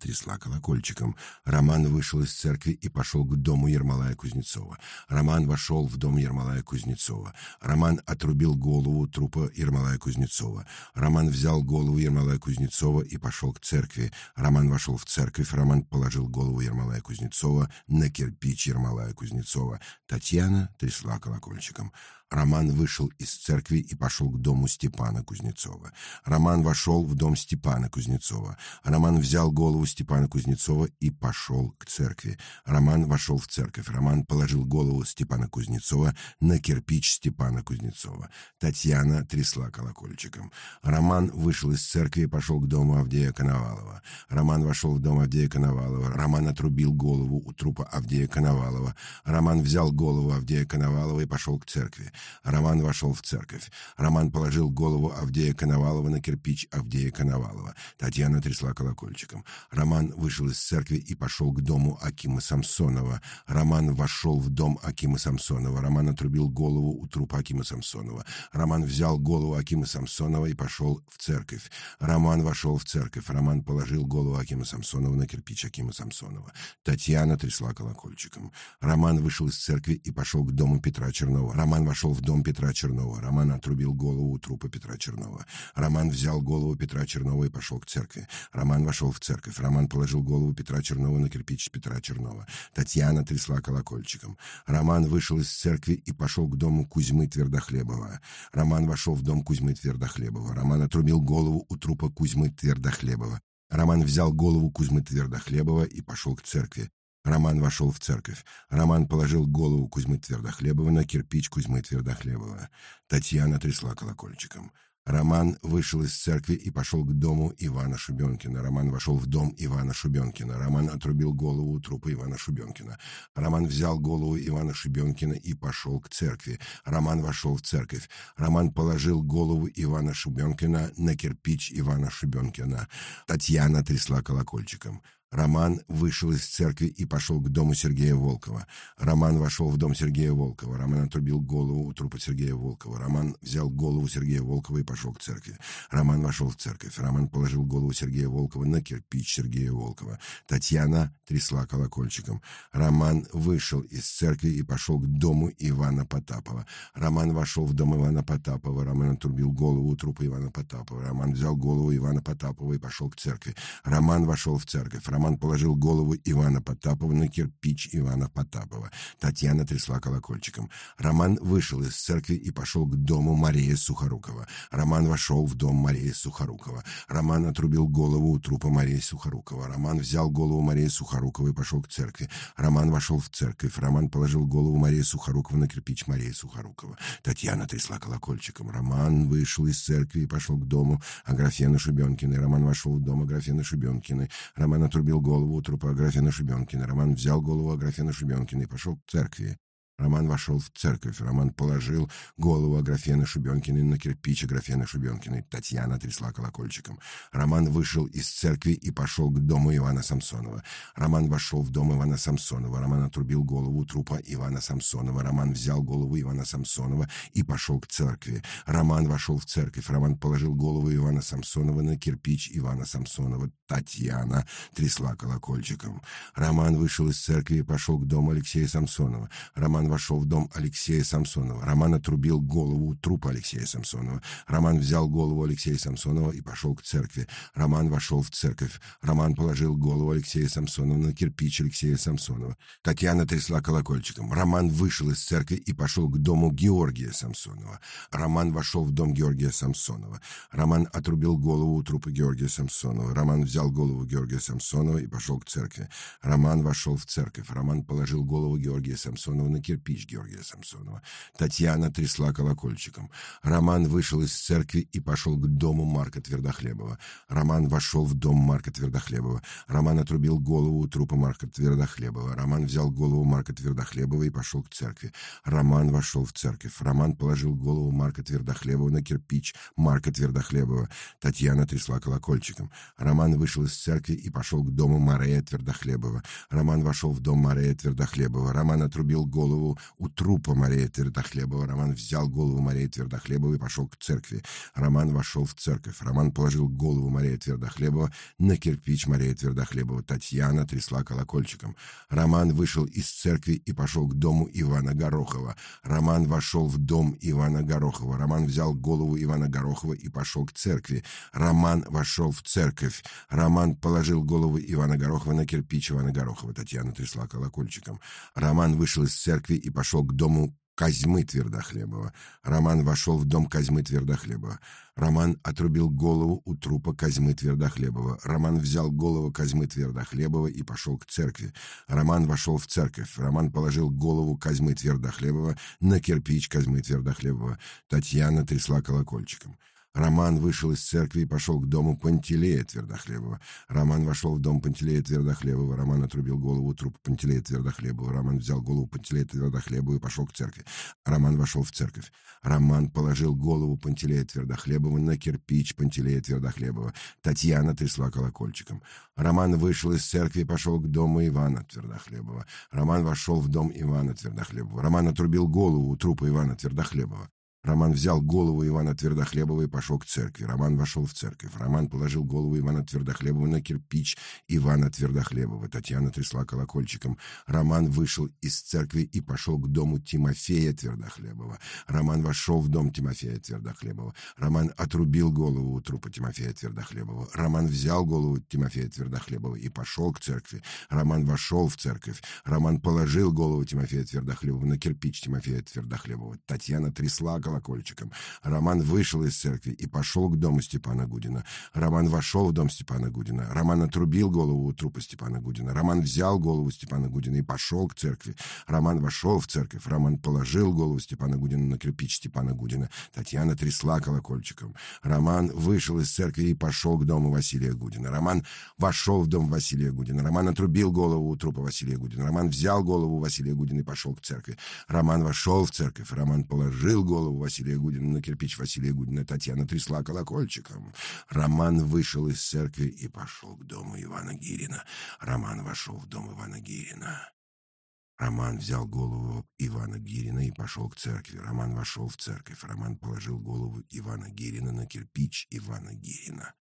Трясла колокольчиком. Роман вышел из церкви и пошел к дому Ермолая Кузнецова. Роман вошел в дом Ермолая Кузнецова. Роман отрубил голову трупа Ермолая Кузнецова. Роман взял голову Ермолая Кузнецова и пошел к церкви. Роман вошел в церковь. Роман положил голову Ермолая Кузнецова на кирпич Ермолая Кузнецова. Татьяна трясла колокольчиком. Роман вышел из церкви и пошел к дому Степана Кузнецова. Роман вошел в дом Степана Кузнецова. Роман взял голову Степана Кузнецова и пошел к церкви. Роман вошел в церковь. Роман положил голову Степана Кузнецова на кирпич Степана Кузнецова. Татьяна трясла колокольчиком. Роман вышел из церкви и пошел к дому Авдея Коновалова. Роман вошел в дом Авдея Коновалова. Роман отрубил голову у трупа Авдея Коновалова. Роман взял голову Авдея Коновалова и пошел к церкви. Роман вошел в церковь. Роман положил голову Авдея Коновалова на кирпич Авдея Коновалова. Татьяна трясла колокольчиком. Роман вышел из церкви и пошел к дому Акима Самсонова. Роман вошел в дом Акима Самсонова. Роман отрубил голову у трупа Акима Самсонова. Роман взял голову Акима Самсонова и пошел в церковь. Роман вошел в церковь. Роман положил голову Акима Самсонова на кирпич Акима Самсонова. Татьяна трясла колокольчиком. Роман вышел из церкви и пошел к дому Петра Чернова. Роман вошел вошел в дом Петра Чернова. Роман отрубил голову у трупа Петра Чернова. Роман взял голову Петра Чернова и пошел к церкви. Роман вошел в церковь. Роман положил голову Петра Чернова на кирпич Петра Чернова. Татьяна трясла колокольчиком. Роман вышел из церкви и пошел к дому Кузьмы Твердохлебова. Роман вошел в дом Кузьмы Твердохлебова. Роман отрубил голову у трупа Кузьмы Твердохлебова. Роман взял голову Кузьмы Твердохлебова и пошел к церкви. Роман вошел в церковь. Роман положил голову Кузьмы Твердохлебова на кирпич Кузьмы Твердохлебова. Татьяна трясла колокольчиком. Роман вышел из церкви и пошел к дому Ивана Шубенкина. Роман вошел в дом Ивана Шубенкина. Роман отрубил голову у трупа Ивана Шубенкина. Роман взял голову Ивана Шубенкина и пошел к церкви. Роман вошел в церковь. Роман положил голову Ивана Шубенкина на кирпич Ивана Шубенкина. Татьяна трясла колокольчиком. Роман вышел из церкви и пошел к дому Сергея Волкова. Роман вошел в дом Сергея Волкова. Роман отрубил голову у трупа Сергея Волкова. Роман взял голову Сергея Волкова и пошел к церкви. Роман вошел в церковь. Роман положил голову Сергея Волкова на кирпич Сергея Волкова. Татьяна трясла колокольчиком. Роман вышел из церкви и пошел к дому Ивана Потапова. Роман вошел в дом Ивана Потапова. Роман отрубил голову у трупа Ивана Потапова. Роман взял голову Ивана Потапова и пошел к церкви. Роман вошел в церковь. Положил голову Ивана Потапова на кирпич Ивана Потапова. Татьяна трясла колокольчиком. Роман вышел из церкви и пошел к дому Марии Сухорукова. Роман вошел в дом Марии Сухорукова. Роман отрубил голову у трупа Марии Сухорукова. Роман взял голову Марии Сухоруковой и пошел к церкви. Роман вошел в церковь. Роман положил голову Марии Сухорукова на кирпич Марии Сухорукова. Татьяна трясла колокольчиком. Роман вышел из церкви и пошел к дому Аграфены Шубенкиной. Роман вошел в дом Аграфены Шубенкиной. Роман отрубил отрубил голову у трупа Аграфена Шубенкина. Роман взял голову Аграфена Шубенкина и пошел к церкви. Роман вошел в церковь. Роман положил голову Аграфены Шубенкиной на кирпич Аграфены Шубенкиной. Татьяна трясла колокольчиком. Роман вышел из церкви и пошел к дому Ивана Самсонова. Роман вошел в дом Ивана Самсонова. Роман отрубил голову трупа Ивана Самсонова. Роман взял голову Ивана Самсонова и пошел к церкви. Роман вошел в церковь. Роман положил голову Ивана Самсонова на кирпич Ивана Самсонова. Татьяна трясла колокольчиком. Роман вышел из церкви и пошел к дому Алексея Самсонова. Роман вошел в дом Алексея Самсонова. Роман отрубил голову трупа Алексея Самсонова. Роман взял голову Алексея Самсонова и пошел к церкви. Роман вошел в церковь. Роман положил голову Алексея Самсонова на кирпич Алексея Самсонова. Татьяна трясла колокольчиком. Роман вышел из церкви и пошел к дому Георгия Самсонова. Роман вошел в дом Георгия Самсонова. Роман отрубил голову у трупа Георгия Самсонова. Роман взял голову Георгия Самсонова и пошел к церкви. Роман вошел в церковь. Роман положил голову Георгия Самсонова на кирпич Георгия Самсонова. Татьяна трясла колокольчиком. Роман вышел из церкви и пошел к дому Марка Твердохлебова. Роман вошел в дом Марка Твердохлебова. Роман отрубил голову у трупа Марка Твердохлебова. Роман взял голову Марка Твердохлебова и пошел к церкви. Роман вошел в церковь. Роман положил голову Марка Твердохлебова на кирпич Марка Твердохлебова. Татьяна трясла колокольчиком. Роман вышел из церкви и пошел к дому Марея Твердохлебова. Роман вошел в дом Марея Твердохлебова. Роман отрубил голову у трупа Марея Твердохлебова. Роман взял голову Марея Твердохлебова и пошел к церкви. Роман вошел в церковь. Роман положил голову Мария Твердохлебова на кирпич Мария Твердохлебова. Татьяна трясла колокольчиком. Роман вышел из церкви и пошел к дому Ивана Горохова. Роман вошел в дом Ивана Горохова. Роман взял голову Ивана Горохова и пошел к церкви. Роман вошел в церковь. Роман положил голову Ивана Горохова на кирпич Ивана Горохова. Татьяна трясла колокольчиком. Роман вышел из церкви и пошел к дому Козьмы Твердохлебова. Роман вошел в дом Козьмы Твердохлебова. Роман отрубил голову у трупа Козьмы Твердохлебова. Роман взял голову Козьмы Твердохлебова и пошел к церкви. Роман вошел в церковь. Роман положил голову Козьмы Твердохлебова на кирпич Козьмы Твердохлебова. Татьяна трясла колокольчиком. Роман вышел из церкви и пошел к дому Пантелея Твердохлебова. Роман вошел в дом Пантелея Твердохлебова. Роман отрубил голову трупа Пантелея Твердохлебова. Роман взял голову Пантелея Твердохлебова и пошел к церкви. Роман вошел в церковь. Роман положил голову Пантелея Твердохлебова на кирпич Пантелея Твердохлебова. Татьяна трясла колокольчиком. Роман вышел из церкви и пошел к дому Ивана Твердохлебова. Роман вошел в дом Ивана Твердохлебова. Роман отрубил голову трупа Ивана Твердохлебова. Роман взял голову Ивана Твердохлебова и пошел к церкви. Роман вошел в церковь. Роман положил голову Ивана Твердохлебова на кирпич Ивана Твердохлебова. Татьяна трясла колокольчиком. Роман вышел из церкви и пошел к дому Тимофея Твердохлебова. Роман вошел в дом Тимофея Твердохлебова. Роман отрубил голову у трупа Тимофея Твердохлебова. Роман взял голову Тимофея Твердохлебова и пошел к церкви. Роман вошел в церковь. Роман положил голову Тимофея Твердохлебова на кирпич Тимофея Твердохлебова. Татьяна трясла. Роман вышел из церкви и пошел к дому Степана Гудина. Роман вошел в дом Степана Гудина. Роман отрубил голову у трупа Степана Гудина. Роман взял голову Степана Гудина и пошел к церкви. Роман вошел в церковь. Роман положил голову Степана Гудина на кирпич Степана Гудина. Татьяна трясла колокольчиком. Роман вышел из церкви и пошел к дому Василия Гудина. Роман вошел в дом Василия Гудина. Роман отрубил голову у трупа Василия Гудина. Роман взял голову Василия Гудина и пошел к церкви. Роман вошел в церковь. Роман положил голову Василия Гудина на кирпич Василия Гудина. Татьяна трясла колокольчиком. Роман вышел из церкви и пошел к дому Ивана Гирина. Роман вошел в дом Ивана Гирина. Роман взял голову Ивана Гирина и пошел к церкви. Роман вошел в церковь. Роман положил голову Ивана Гирина на кирпич Ивана Гирина.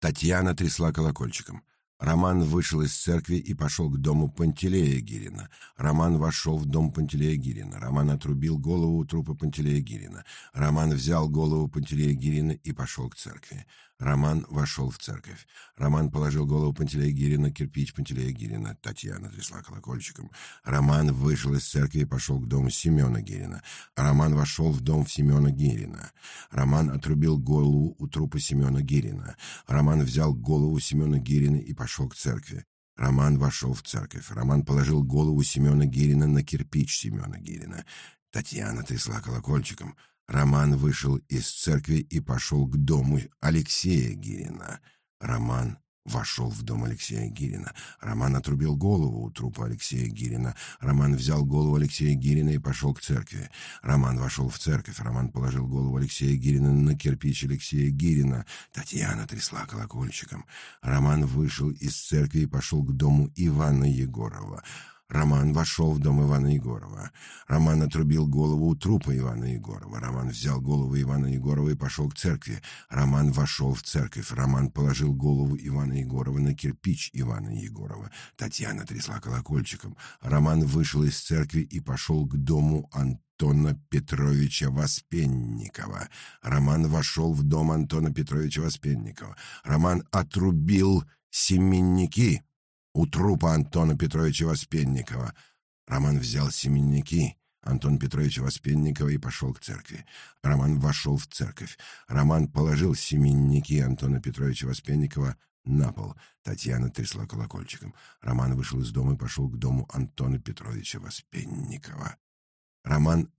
Татьяна трясла колокольчиком. Роман вышел из церкви и пошел к дому Пантелея Гирина. Роман вошел в дом Пантелея Гирина. Роман отрубил голову у трупа Пантелея Гирина. Роман взял голову Пантелея Гирина и пошел к церкви. Роман вошел в церковь. Роман положил голову Пантелея Гирина, кирпич Пантелея Гирина. Татьяна трясла колокольчиком. Роман вышел из церкви и пошел к дому Семена Гирина. Роман вошел в дом Семена Гирина. Роман отрубил голову у трупа Семена Гирина. Роман взял голову Семена Гирина и пошел к церкви. Роман вошел в церковь. Роман положил голову Семена Гирина на кирпич Семена Гирина. Татьяна трясла колокольчиком. Роман вышел из церкви и пошел к дому Алексея Гирина. Роман вошел в дом Алексея Гирина. Роман отрубил голову у трупа Алексея Гирина. Роман взял голову Алексея Гирина и пошел к церкви. Роман вошел в церковь. Роман положил голову Алексея Гирина на кирпич Алексея Гирина. Татьяна трясла колокольчиком. Роман вышел из церкви и пошел к дому Ивана Егорова. Роман вошел в дом Ивана Егорова. Роман отрубил голову у трупа Ивана Егорова. Роман взял голову Ивана Егорова и пошел к церкви. Роман вошел в церковь. Роман положил голову Ивана Егорова на кирпич Ивана Егорова. Татьяна трясла колокольчиком. Роман вышел из церкви и пошел к дому Антона Петровича Воспенникова. Роман вошел в дом Антона Петровича Воспенникова. Роман отрубил семенники у трупа Антона Петровича Воспенникова. Роман взял семенники Антона Петровича Воспенникова и пошел к церкви. Роман вошел в церковь. Роман положил семенники Антона Петровича Воспенникова на пол. Татьяна трясла колокольчиком. Роман вышел из дома и пошел к дому Антона Петровича Воспенникова. Роман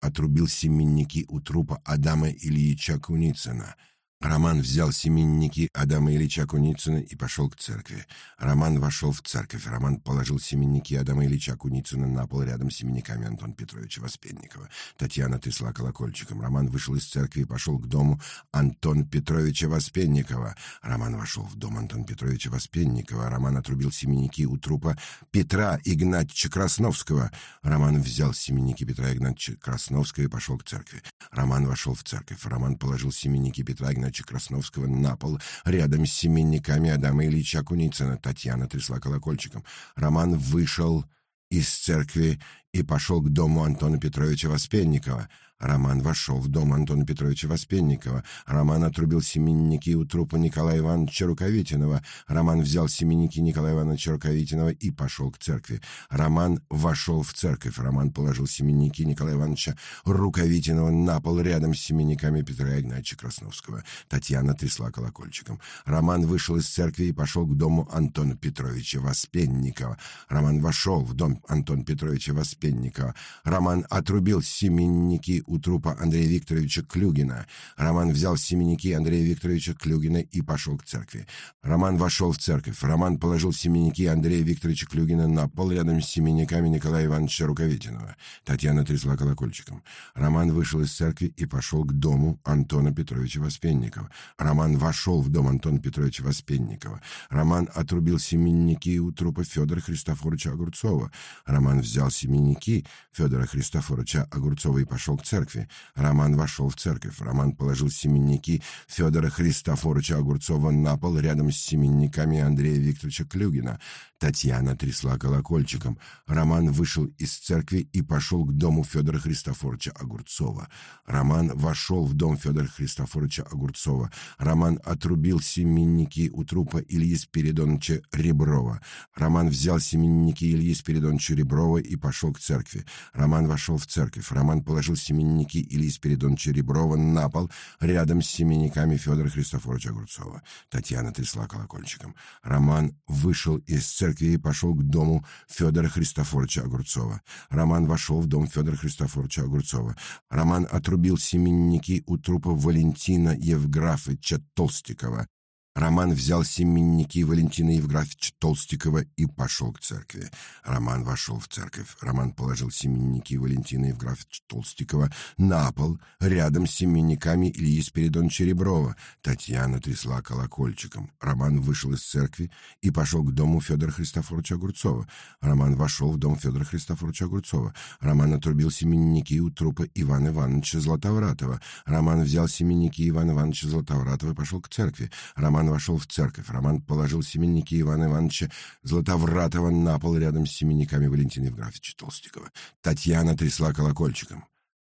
отрубил семенники у трупа Адама Ильича Куницына — Роман взял семенники Адама Ильича Куницына и пошел к церкви. Роман вошел в церковь. Роман положил семенники Адама Ильича Куницына на пол рядом с семенниками Антона Петровича Воспенникова. Татьяна трясла колокольчиком. Роман вышел из церкви и пошел к дому Антона Петровича Воспенникова. Роман вошел в дом Антона Петровича Воспенникова. Роман отрубил семенники у трупа Петра Игнатьевича Красновского. Роман взял семенники Петра Игнатьевича Красновского и пошел к церкви. Роман вошел в церковь. Роман положил семенники Петра Игнатьевича Ивановича Красновского на пол рядом с семенниками Адама Ильича Куницына. Татьяна трясла колокольчиком. Роман вышел из церкви и пошел к дому Антона Петровича Воспенникова. Роман вошел в дом Антона Петровича Воспенникова. Роман отрубил семенники у трупа Николая Ивановича Рукавитинова. Роман взял семенники Николая Ивановича Рукавитинова и пошел к церкви. Роман вошел в церковь. Роман положил семенники Николая Ивановича Рукавитинова на пол рядом с семенниками Петра Игнатьевича Красновского. Татьяна трясла колокольчиком. Роман вышел из церкви и пошел к дому Антона Петровича Воспенникова. Роман вошел в дом Антона Петровича Воспенникова. Роман отрубил семенники у трупа Андрея Викторовича Клюгина. Роман взял семенники Андрея Викторовича Клюгина и пошел к церкви. Роман вошел в церковь. Роман положил семенники Андрея Викторовича Клюгина на пол рядом с семенниками Николая Ивановича Рукавитинова. Татьяна трясла колокольчиком. Роман вышел из церкви и пошел к дому Антона Петровича Воспенникова. Роман вошел в дом Антона Петровича Воспенникова. Роман отрубил семенники у трупа Федора Христофоровича Огурцова. Роман взял семенники Федора Христофоровича Огурцова и пошел к церкви церкви. Роман вошел в церковь. Роман положил семенники Федора Христофоровича Огурцова на пол рядом с семенниками Андрея Викторовича Клюгина. Татьяна трясла колокольчиком. Роман вышел из церкви и пошел к дому Федора Христофоровича Огурцова. Роман вошел в дом Федора Христофоровича Огурцова. Роман отрубил семенники у трупа Ильи Спиридоновича Реброва. Роман взял семенники Ильи Спиридоновича Реброва и пошел к церкви. Роман вошел в церковь. Роман положил семенники Ильи Спиридоновича Реброва на пол рядом с семенниками Федора Христофоровича Огурцова. Татьяна трясла колокольчиком. Роман вышел из церкви и пошел к дому Федора Христофоровича Огурцова. Роман вошел в дом Федора Христофоровича Огурцова. Роман отрубил семенники у трупа Валентина Евграфовича Толстикова. Роман взял семенники Валентина Евграфовича Толстикова и пошел к церкви. Роман вошел в церковь. Роман положил семенники Валентина Евграфовича Толстикова на пол рядом с семенниками Ильи Спиридоновича Реброва. Татьяна трясла колокольчиком. Роман вышел из церкви и пошел к дому Федора Христофоровича Огурцова. Роман вошел в дом Федора Христофоровича Огурцова. Роман отрубил семенники у трупа Ивана Ивановича Златовратова. Роман взял семенники Ивана Ивановича Златовратова и пошел к церкви. Роман Роман вошел в церковь. Роман положил семенники Ивана Ивановича Златовратова на пол рядом с семенниками Валентина Евграфовича Толстикова. Татьяна трясла колокольчиком.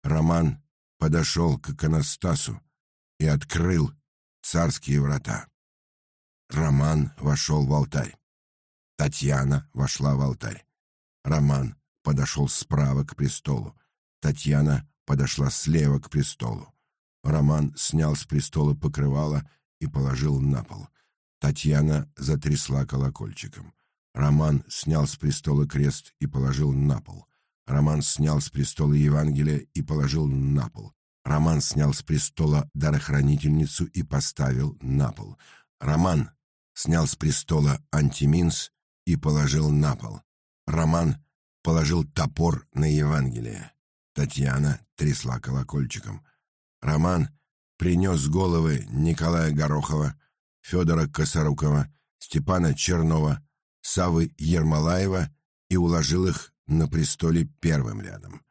Роман подошел к иконостасу и открыл царские врата. Роман вошел в алтарь. Татьяна вошла в алтарь. Роман подошел справа к престолу. Татьяна подошла слева к престолу. Роман снял с престола покрывало и положил на пол. Татьяна затрясла колокольчиком. Роман снял с престола крест и положил на пол. Роман снял с престола Евангелие и положил на пол. Роман снял с престола дарохранительницу и поставил на пол. Роман снял с престола антиминс и положил на пол. Роман положил топор на Евангелие. Татьяна трясла колокольчиком. Роман принес головы Николая Горохова, Федора Косорукова, Степана Чернова, Савы Ермолаева и уложил их на престоле первым рядом.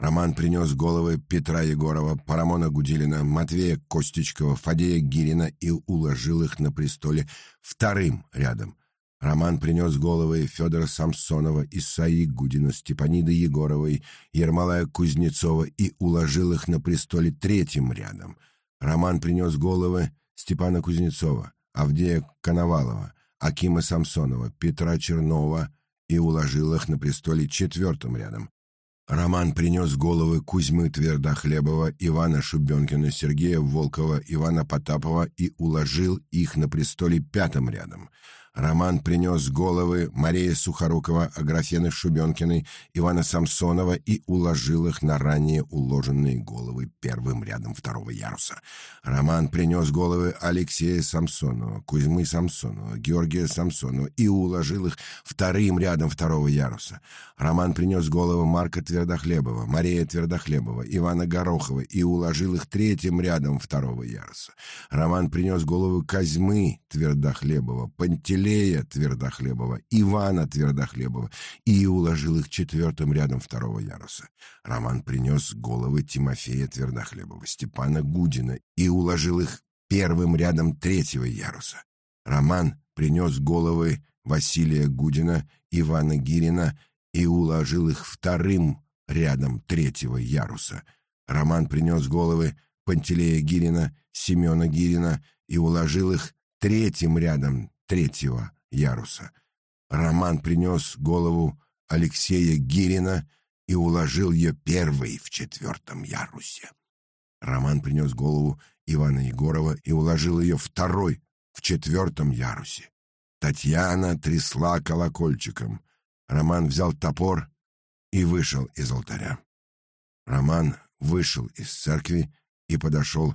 Роман принес головы Петра Егорова, Парамона Гудилина, Матвея Костичкова, Фадея Гирина и уложил их на престоле вторым рядом. Роман принес головы Федора Самсонова, Исаии Гудина, Степаниды Егоровой, Ермолая Кузнецова и уложил их на престоле третьим рядом. Роман принес головы Степана Кузнецова, Авдея Коновалова, Акима Самсонова, Петра Чернова и уложил их на престоле четвертым рядом. Роман принес головы Кузьмы Твердохлебова, Ивана Шубенкина, Сергея Волкова, Ивана Потапова и уложил их на престоле пятым рядом. Роман принес головы Марии Сухорукова, Аграфены Шубенкиной, Ивана Самсонова и уложил их на ранее уложенные головы первым рядом второго яруса. Роман принес головы Алексея Самсонова, Кузьмы Самсонова, Георгия Самсонова и уложил их вторым рядом второго яруса. Роман принес головы Марка Твердохлебова, Мария Твердохлебова, Ивана Горохова и уложил их третьим рядом второго яруса. Роман принес головы Козьмы Твердохлебова, Пантелея, Пантелея Твердохлебова, Ивана Твердохлебова и уложил их четвертым рядом второго яруса. Роман принес головы Тимофея Твердохлебова, Степана Гудина и уложил их первым рядом третьего яруса. Роман принес головы Василия Гудина, Ивана Гирина и уложил их вторым рядом третьего яруса. Роман принес головы Пантелея Гирина, Семена Гирина и уложил их третьим рядом третьего яруса. Роман принес голову Алексея Гирина и уложил ее первой в четвертом ярусе. Роман принес голову Ивана Егорова и уложил ее второй в четвертом ярусе. Татьяна трясла колокольчиком. Роман взял топор и вышел из алтаря. Роман вышел из церкви и подошел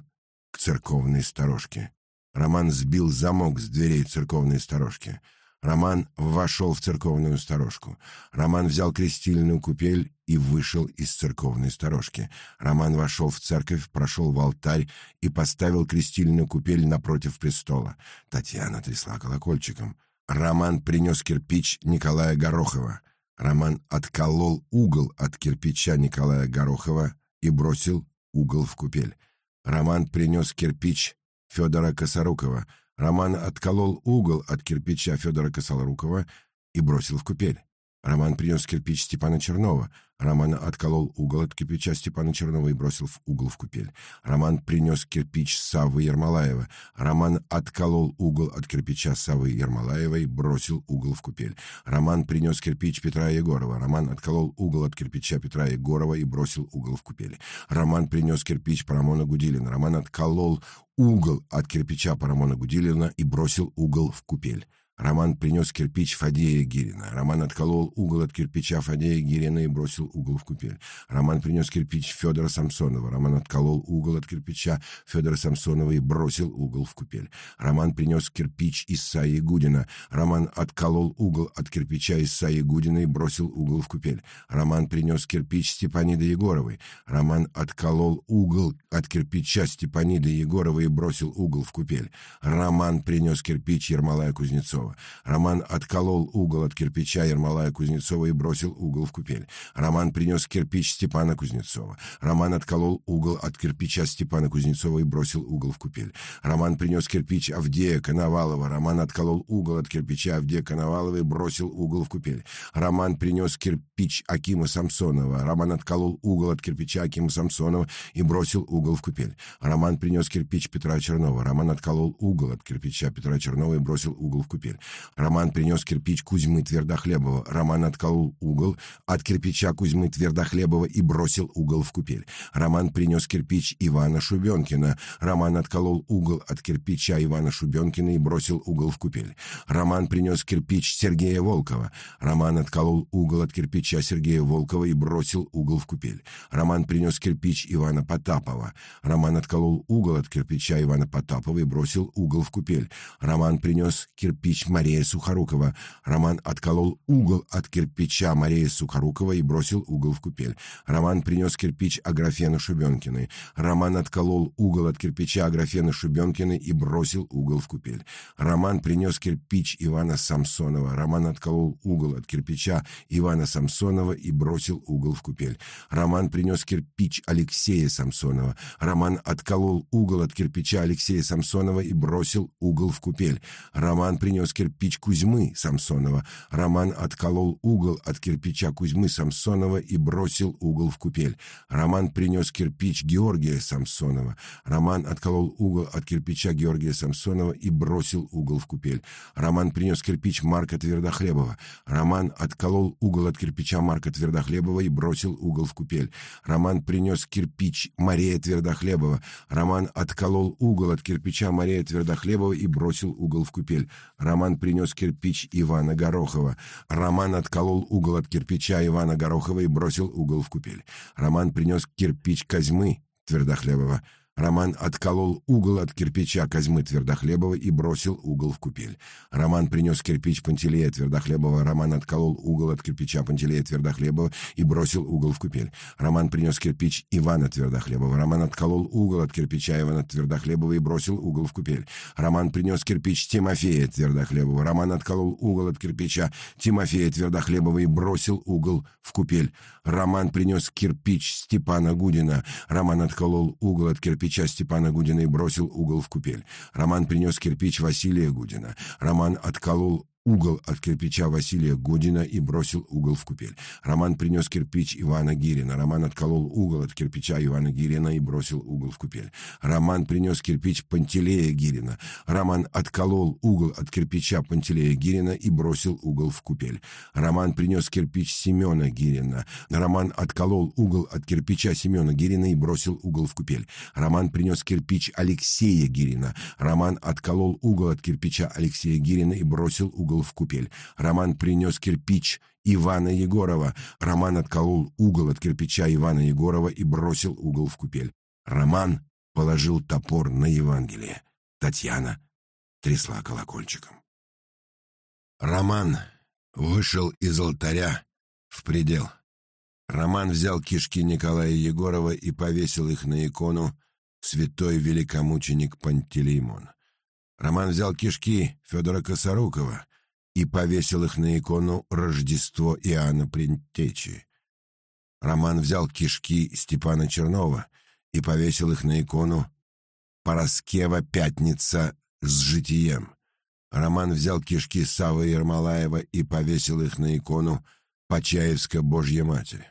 к церковной сторожке. Роман сбил замок с дверей церковной сторожки. Роман вошел в церковную сторожку. Роман взял крестильную купель и вышел из церковной сторожки. Роман вошел в церковь, прошел в алтарь и поставил крестильную купель напротив престола. Татьяна трясла колокольчиком. Роман принес кирпич Николая Горохова. Роман отколол угол от кирпича Николая Горохова и бросил угол в купель. Роман принес кирпич Федора Косорукова. Роман отколол угол от кирпича Федора Косорукова и бросил в купель. Роман принес кирпич Степана Чернова. Роман отколол угол от кирпича Степана Чернова и бросил в угол в купель. Роман принес кирпич Саввы Ермолаева. Роман отколол угол от кирпича Саввы Ермолаева и бросил угол в купель. Роман принес кирпич Петра Егорова. Роман отколол угол от кирпича Петра Егорова и бросил угол в купель. Роман принес кирпич Парамона Гудилина. Роман отколол угол от кирпича Парамона Гудилина и бросил угол в купель. Роман принес кирпич Фадея Гирина. Роман отколол угол от кирпича Фадея Гирина и бросил угол в купель. Роман принес кирпич Федора Самсонова. Роман отколол угол от кирпича Федора Самсонова и бросил угол в купель. Роман принес кирпич Исаи Гудина. Роман отколол угол от кирпича Исаи Гудина и бросил угол в купель. Роман принес кирпич Степаниды Егоровой. Роман отколол угол от кирпича Степаниды Егоровой и бросил угол в купель. Роман принес кирпич Ермолая Кузнецова. Кузнецова. Роман отколол угол от кирпича Ермолая Кузнецова и бросил угол в купель. Роман принес кирпич Степана Кузнецова. Роман отколол угол от кирпича Степана Кузнецова и бросил угол в купель. Роман принес кирпич Авдея Коновалова. Роман отколол угол от кирпича Авдея Коновалова и бросил угол в купель. Роман принес кирпич Акима Самсонова. Роман отколол угол от кирпича Акима Самсонова и бросил угол в купель. Роман принес кирпич Петра Чернова. Роман отколол угол от кирпича Петра Чернова и бросил угол в купель. Роман принес кирпич Кузьмы Твердохлебова. Роман отколол угол от кирпича Кузьмы Твердохлебова и бросил угол в купель. Роман принес кирпич Ивана Шубенкина. Роман отколол угол от кирпича Ивана Шубенкина и бросил угол в купель. Роман принес кирпич Сергея Волкова. Роман отколол угол от кирпича Сергея Волкова и бросил угол в купель. Роман принес кирпич Ивана Потапова. Роман отколол угол от кирпича Ивана Потапова и бросил угол в купель. Роман принес кирпич кирпич Мария Сухорукова. Роман отколол угол от кирпича Марии Сухорукова и бросил угол в купель. Роман принес кирпич Аграфены Шубенкиной. Роман отколол угол от кирпича Аграфены Шубенкиной и бросил угол в купель. Роман принес кирпич Ивана Самсонова. Роман отколол угол от кирпича Ивана Самсонова и бросил угол в купель. Роман принес кирпич Алексея Самсонова. Роман отколол угол от кирпича Алексея Самсонова и бросил угол в купель. Роман принес кирпич Кузьмы Самсонова. Роман отколол угол от кирпича Кузьмы Самсонова и бросил угол в купель. Роман принес кирпич Георгия Самсонова. Роман отколол угол от кирпича Георгия Самсонова и бросил угол в купель. Роман принес кирпич Марка Твердохлебова. Роман отколол угол от кирпича Марка Твердохлебова и бросил угол в купель. Роман принес кирпич Мария Твердохлебова. Роман отколол угол от кирпича Мария Твердохлебова и бросил угол в купель. Роман принес кирпич Ивана Горохова. Роман отколол угол от кирпича Ивана Горохова и бросил угол в купель. Роман принес кирпич Козьмы Твердохлебова. Роман отколол угол от кирпича Козьмы Твердохлебова и бросил угол в купель. Роман принес кирпич Пантелея Твердохлебова. Роман отколол угол от кирпича Пантелея Твердохлебова и бросил угол в купель. Роман принес кирпич Ивана Твердохлебова. Роман отколол угол от кирпича Ивана Твердохлебова и бросил угол в купель. Роман принес кирпич Тимофея Твердохлебова. Роман отколол угол от кирпича Тимофея Твердохлебова и бросил угол в купель. Роман принес кирпич Степана Гудина. Роман отколол угол от кирпича кирпича Степана Гудина и бросил угол в купель. Роман принес кирпич Василия Гудина. Роман отколол угол от кирпича Василия Година и бросил угол в купель. Роман принес кирпич Ивана Гирина. Роман отколол угол от кирпича Ивана Гирина и бросил угол в купель. Роман принес кирпич Пантелея Гирина. Роман отколол угол от кирпича Пантелея Гирина и бросил угол в купель. Роман принес кирпич Семена Гирина. Роман отколол угол от кирпича Семена Гирина и бросил угол в купель. Роман принес кирпич Алексея Гирина. Роман отколол угол от кирпича Алексея Гирина и бросил угол угол в купель. Роман принес кирпич Ивана Егорова. Роман отколол угол от кирпича Ивана Егорова и бросил угол в купель. Роман положил топор на Евангелие. Татьяна трясла колокольчиком. Роман вышел из алтаря в предел. Роман взял кишки Николая Егорова и повесил их на икону «Святой великомученик Пантелеймон». Роман взял кишки Федора Косорукова и повесил их на икону «Рождество Иоанна Принтечи». Роман взял кишки Степана Чернова и повесил их на икону «Пороскева Пятница с житием». Роман взял кишки Савы Ермолаева и повесил их на икону «Почаевска Божья Матерь».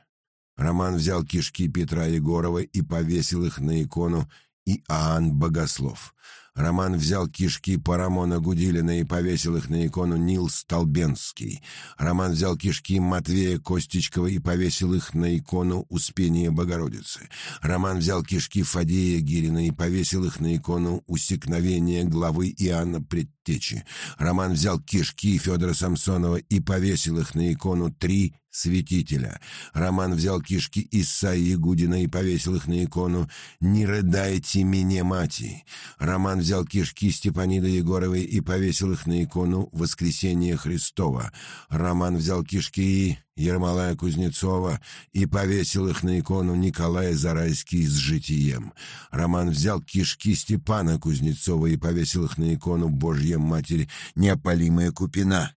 Роман взял кишки Петра Егорова и повесил их на икону «Иоанн Богослов». Роман взял кишки Парамона Гудилина и повесил их на икону Нил Столбенский. Роман взял кишки Матвея Костичкова и повесил их на икону Успения Богородицы. Роман взял кишки Фадея Гирина и повесил их на икону Усекновения главы Иоанна Предтечи. Роман взял кишки Федора Самсонова и повесил их на икону Три святителя. Роман взял кишки Исаии Гудина и повесил их на икону «Не рыдайте меня, мати». Роман взял кишки Степанида Егоровой и повесил их на икону «Воскресение Христова». Роман взял кишки Ермолая Кузнецова и повесил их на икону Николая Зарайский с житием. Роман взял кишки Степана Кузнецова и повесил их на икону Божья Матерь Неопалимая Купина.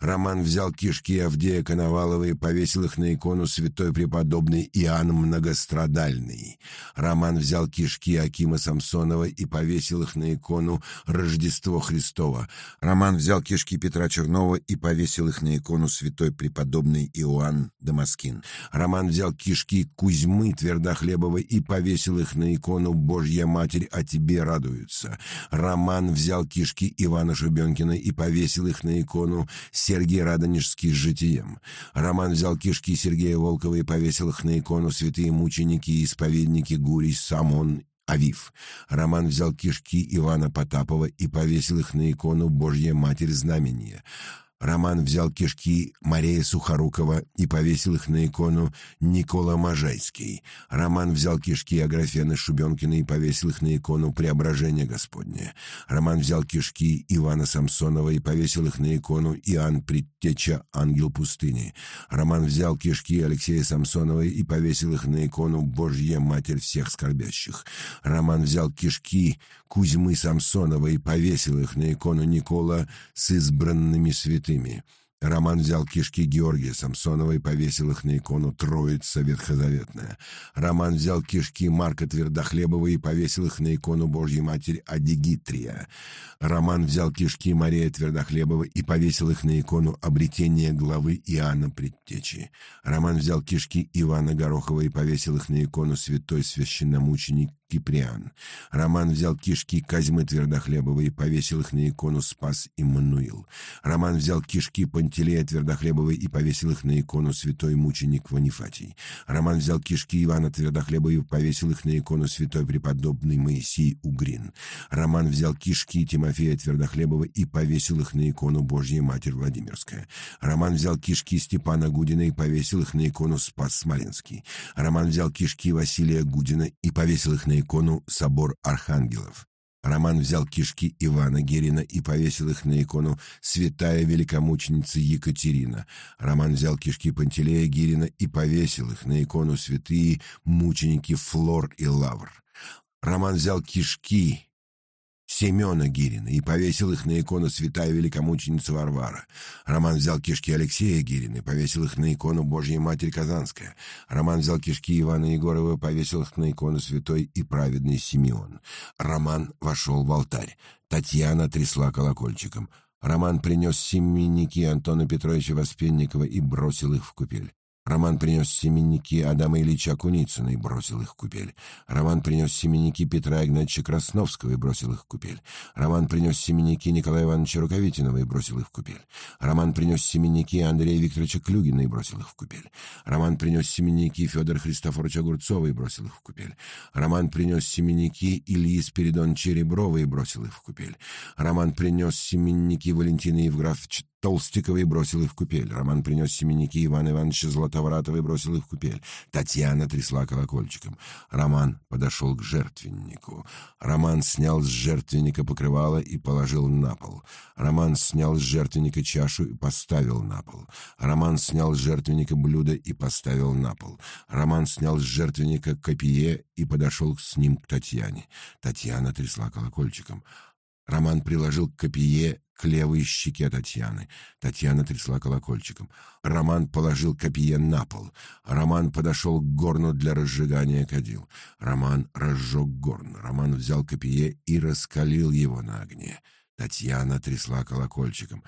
Роман взял кишки Авдея Коновалова и повесил их на икону святой преподобный Иоанн Многострадальный. Роман взял кишки Акима Самсонова и повесил их на икону Рождество Христово. Роман взял кишки Петра Чернова и повесил их на икону святой преподобный Иоанн Дамаскин. Роман взял кишки Кузьмы Твердохлебова и повесил их на икону Божья Матерь о тебе радуется. Роман взял кишки Ивана Шубенкина и повесил их на икону Сергий Радонежский с житием. Роман взял кишки Сергея Волкова и повесил их на икону святые мученики и исповедники Гурий, Самон Авив. Роман взял кишки Ивана Потапова и повесил их на икону Божья Матерь Знамения. Роман взял кишки Мария Сухорукова и повесил их на икону Никола Можайский. Роман взял кишки Аграфены Шубенкина и повесил их на икону Преображения Господня. Роман взял кишки Ивана Самсонова и повесил их на икону Иоанн Предтеча Ангел пустыни. Роман взял кишки Алексея Самсонова и повесил их на икону Божья Матерь всех скорбящих. Роман взял кишки Кузьмы Самсонова и повесил их на икону Никола с избранными святыми. Роман взял кишки Георгия Самсонова и повесил их на икону Троица Ветхозаветная. Роман взял кишки Марка Твердохлебова и повесил их на икону Божьей Матери Адигитрия. Роман взял кишки Мария Твердохлебова и повесил их на икону обретения главы Иоанна Предтечи. Роман взял кишки Ивана Горохова и повесил их на икону святой священномученик Киприан. Роман взял кишки Казьмы Твердохлебова и повесил их на икону Спас Иммануил. Роман взял кишки Пантелея Твердохлебова и повесил их на икону Святой Мученик Ванифатий. Роман взял кишки Ивана Твердохлебова и повесил их на икону Святой Преподобный Моисей Угрин. Роман взял кишки Тимофея Твердохлебова и повесил их на икону Божья Матерь Владимирская. Роман взял кишки Степана Гудина и повесил их на икону Спас Смоленский. Роман взял кишки Василия Гудина и повесил их на икону «Собор Архангелов». Роман взял кишки Ивана Герина и повесил их на икону «Святая великомученица Екатерина». Роман взял кишки Пантелея Герина и повесил их на икону «Святые мученики Флор и Лавр». Роман взял кишки Семена Гирина и повесил их на икону святая великомученица Варвара. Роман взял кишки Алексея Гирина и повесил их на икону Божьей Матери Казанская. Роман взял кишки Ивана Егорова и повесил их на икону святой и праведный Симеон. Роман вошел в алтарь. Татьяна трясла колокольчиком. Роман принес семенники Антона Петровича Воспенникова и бросил их в купель. Роман принес семенники Адама Ильича Куницына и бросил их в купель. Роман принес семенники Петра Игнатьевича Красновского и бросил их в купель. Роман принес семеники Николая Ивановича Рукавитинова и бросил их в купель. Роман принес семеники Андрея Викторовича Клюгина и бросил их в купель. Роман принес семеники Федора Христофоровича Огурцова и бросил их в купель. Роман принес семеники Ильи Спиридоновича Реброва и бросил их в купель. Роман принес семенники Валентина Евграфовича Толстикова и бросил их в купель. Роман принес семенники Ивана Ивановича Златовратова и бросил их в купель. Татьяна трясла колокольчиком. Роман подошел к жертвеннику. Роман снял с жертвенника покрывало и положил на пол. Роман снял с жертвенника чашу и поставил на пол. Роман снял с жертвенника блюдо и поставил на пол. Роман снял с жертвенника копье и подошел с ним к Татьяне. Татьяна трясла колокольчиком. Роман приложил копье к левой щеке Татьяны. Татьяна трясла колокольчиком. Роман положил копье на пол. Роман подошел к горну для разжигания кадил. Роман разжег горн. Роман взял копье и раскалил его на огне. Татьяна трясла колокольчиком.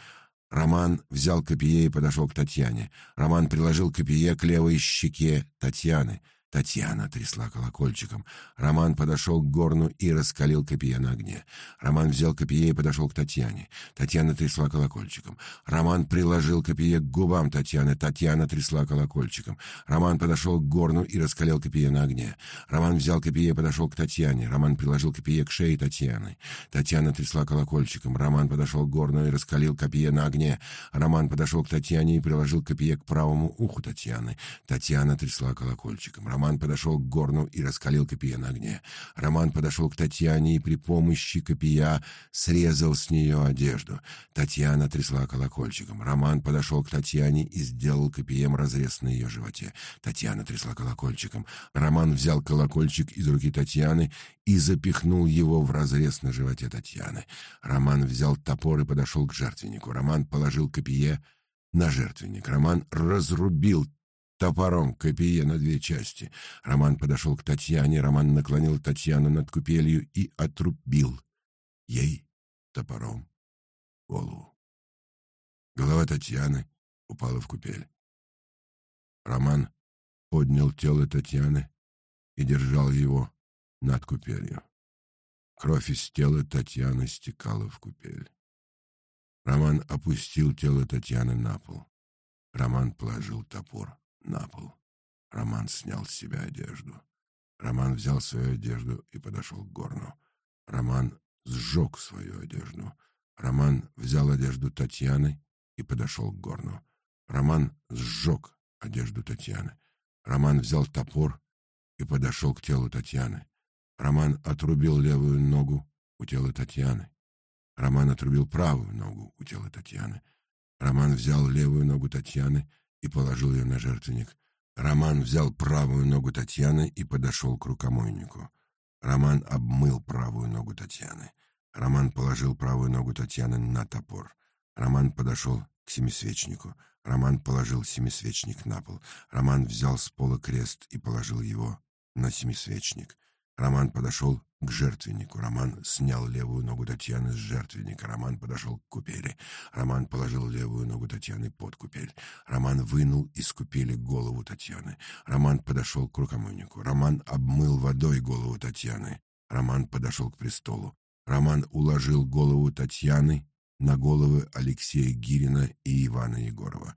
Роман взял копье и подошел к Татьяне. Роман приложил копье к левой щеке Татьяны. Татьяна трясла колокольчиком. Роман подошел к горну и раскалил копье на огне. Роман взял копье и подошел к Татьяне. Татьяна трясла колокольчиком. Роман приложил копье к губам Татьяны. Татьяна трясла колокольчиком. Роман подошел к горну и раскалил копье на огне. Роман взял копье и подошел к Татьяне. Роман приложил копье к шее Татьяны. Татьяна трясла колокольчиком. Роман подошел к горну и раскалил копье на огне. Роман подошел к Татьяне и приложил копье к правому уху Татьяны. Татьяна трясла колокольчиком. Роман подошел к горну и раскалил копье на огне. Роман подошел к Татьяне и при помощи копья срезал с нее одежду. Татьяна трясла колокольчиком. Роман подошел к Татьяне и сделал копьем разрез на ее животе. Татьяна трясла колокольчиком. Роман взял колокольчик из руки Татьяны и запихнул его в разрез на животе Татьяны. Роман взял топор и подошел к жертвеннику. Роман положил копье на жертвенник. Роман разрубил топором копье на две части. Роман подошел к Татьяне, Роман наклонил Татьяну над купелью и отрубил ей топором голову. Голова Татьяны упала в купель. Роман поднял тело Татьяны и держал его над купелью. Кровь из тела Татьяны стекала в купель. Роман опустил тело Татьяны на пол. Роман положил топор на пол. Роман снял с себя одежду. Роман взял свою одежду и подошел к горну. Роман сжег свою одежду. Роман взял одежду Татьяны и подошел к горну. Роман сжег одежду Татьяны. Роман взял топор и подошел к телу Татьяны. Роман отрубил левую ногу у тела Татьяны. Роман отрубил правую ногу у тела Татьяны. Роман взял левую ногу Татьяны и положил ее на жертвенник. Роман взял правую ногу Татьяны и подошел к рукомойнику. Роман обмыл правую ногу Татьяны. Роман положил правую ногу Татьяны на топор. Роман подошел к семисвечнику. Роман положил семисвечник на пол. Роман взял с пола крест и положил его на семисвечник. Роман подошел к жертвеннику. Роман снял левую ногу Татьяны с жертвенника. Роман подошел к купели. Роман положил левую ногу Татьяны под купель. Роман вынул из купели голову Татьяны. Роман подошел к рукомойнику. Роман обмыл водой голову Татьяны. Роман подошел к престолу. Роман уложил голову Татьяны на головы Алексея Гирина и Ивана Егорова.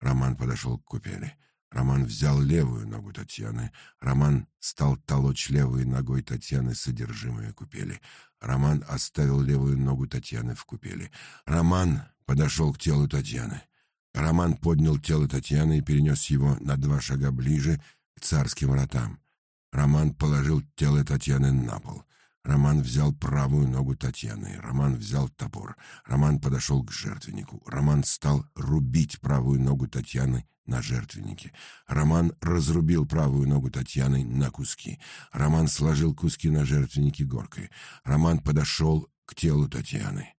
Роман подошел к купели. Роман взял левую ногу Татьяны. Роман стал толочь левой ногой Татьяны содержимое купели. Роман оставил левую ногу Татьяны в купели. Роман подошел к телу Татьяны. Роман поднял тело Татьяны и перенес его на два шага ближе к царским вратам. Роман положил тело Татьяны на пол. Роман взял правую ногу Татьяны. Роман взял топор. Роман подошел к жертвеннику. Роман стал рубить правую ногу Татьяны на жертвеннике. Роман разрубил правую ногу Татьяны на куски. Роман сложил куски на жертвеннике горкой. Роман подошел к телу Татьяны.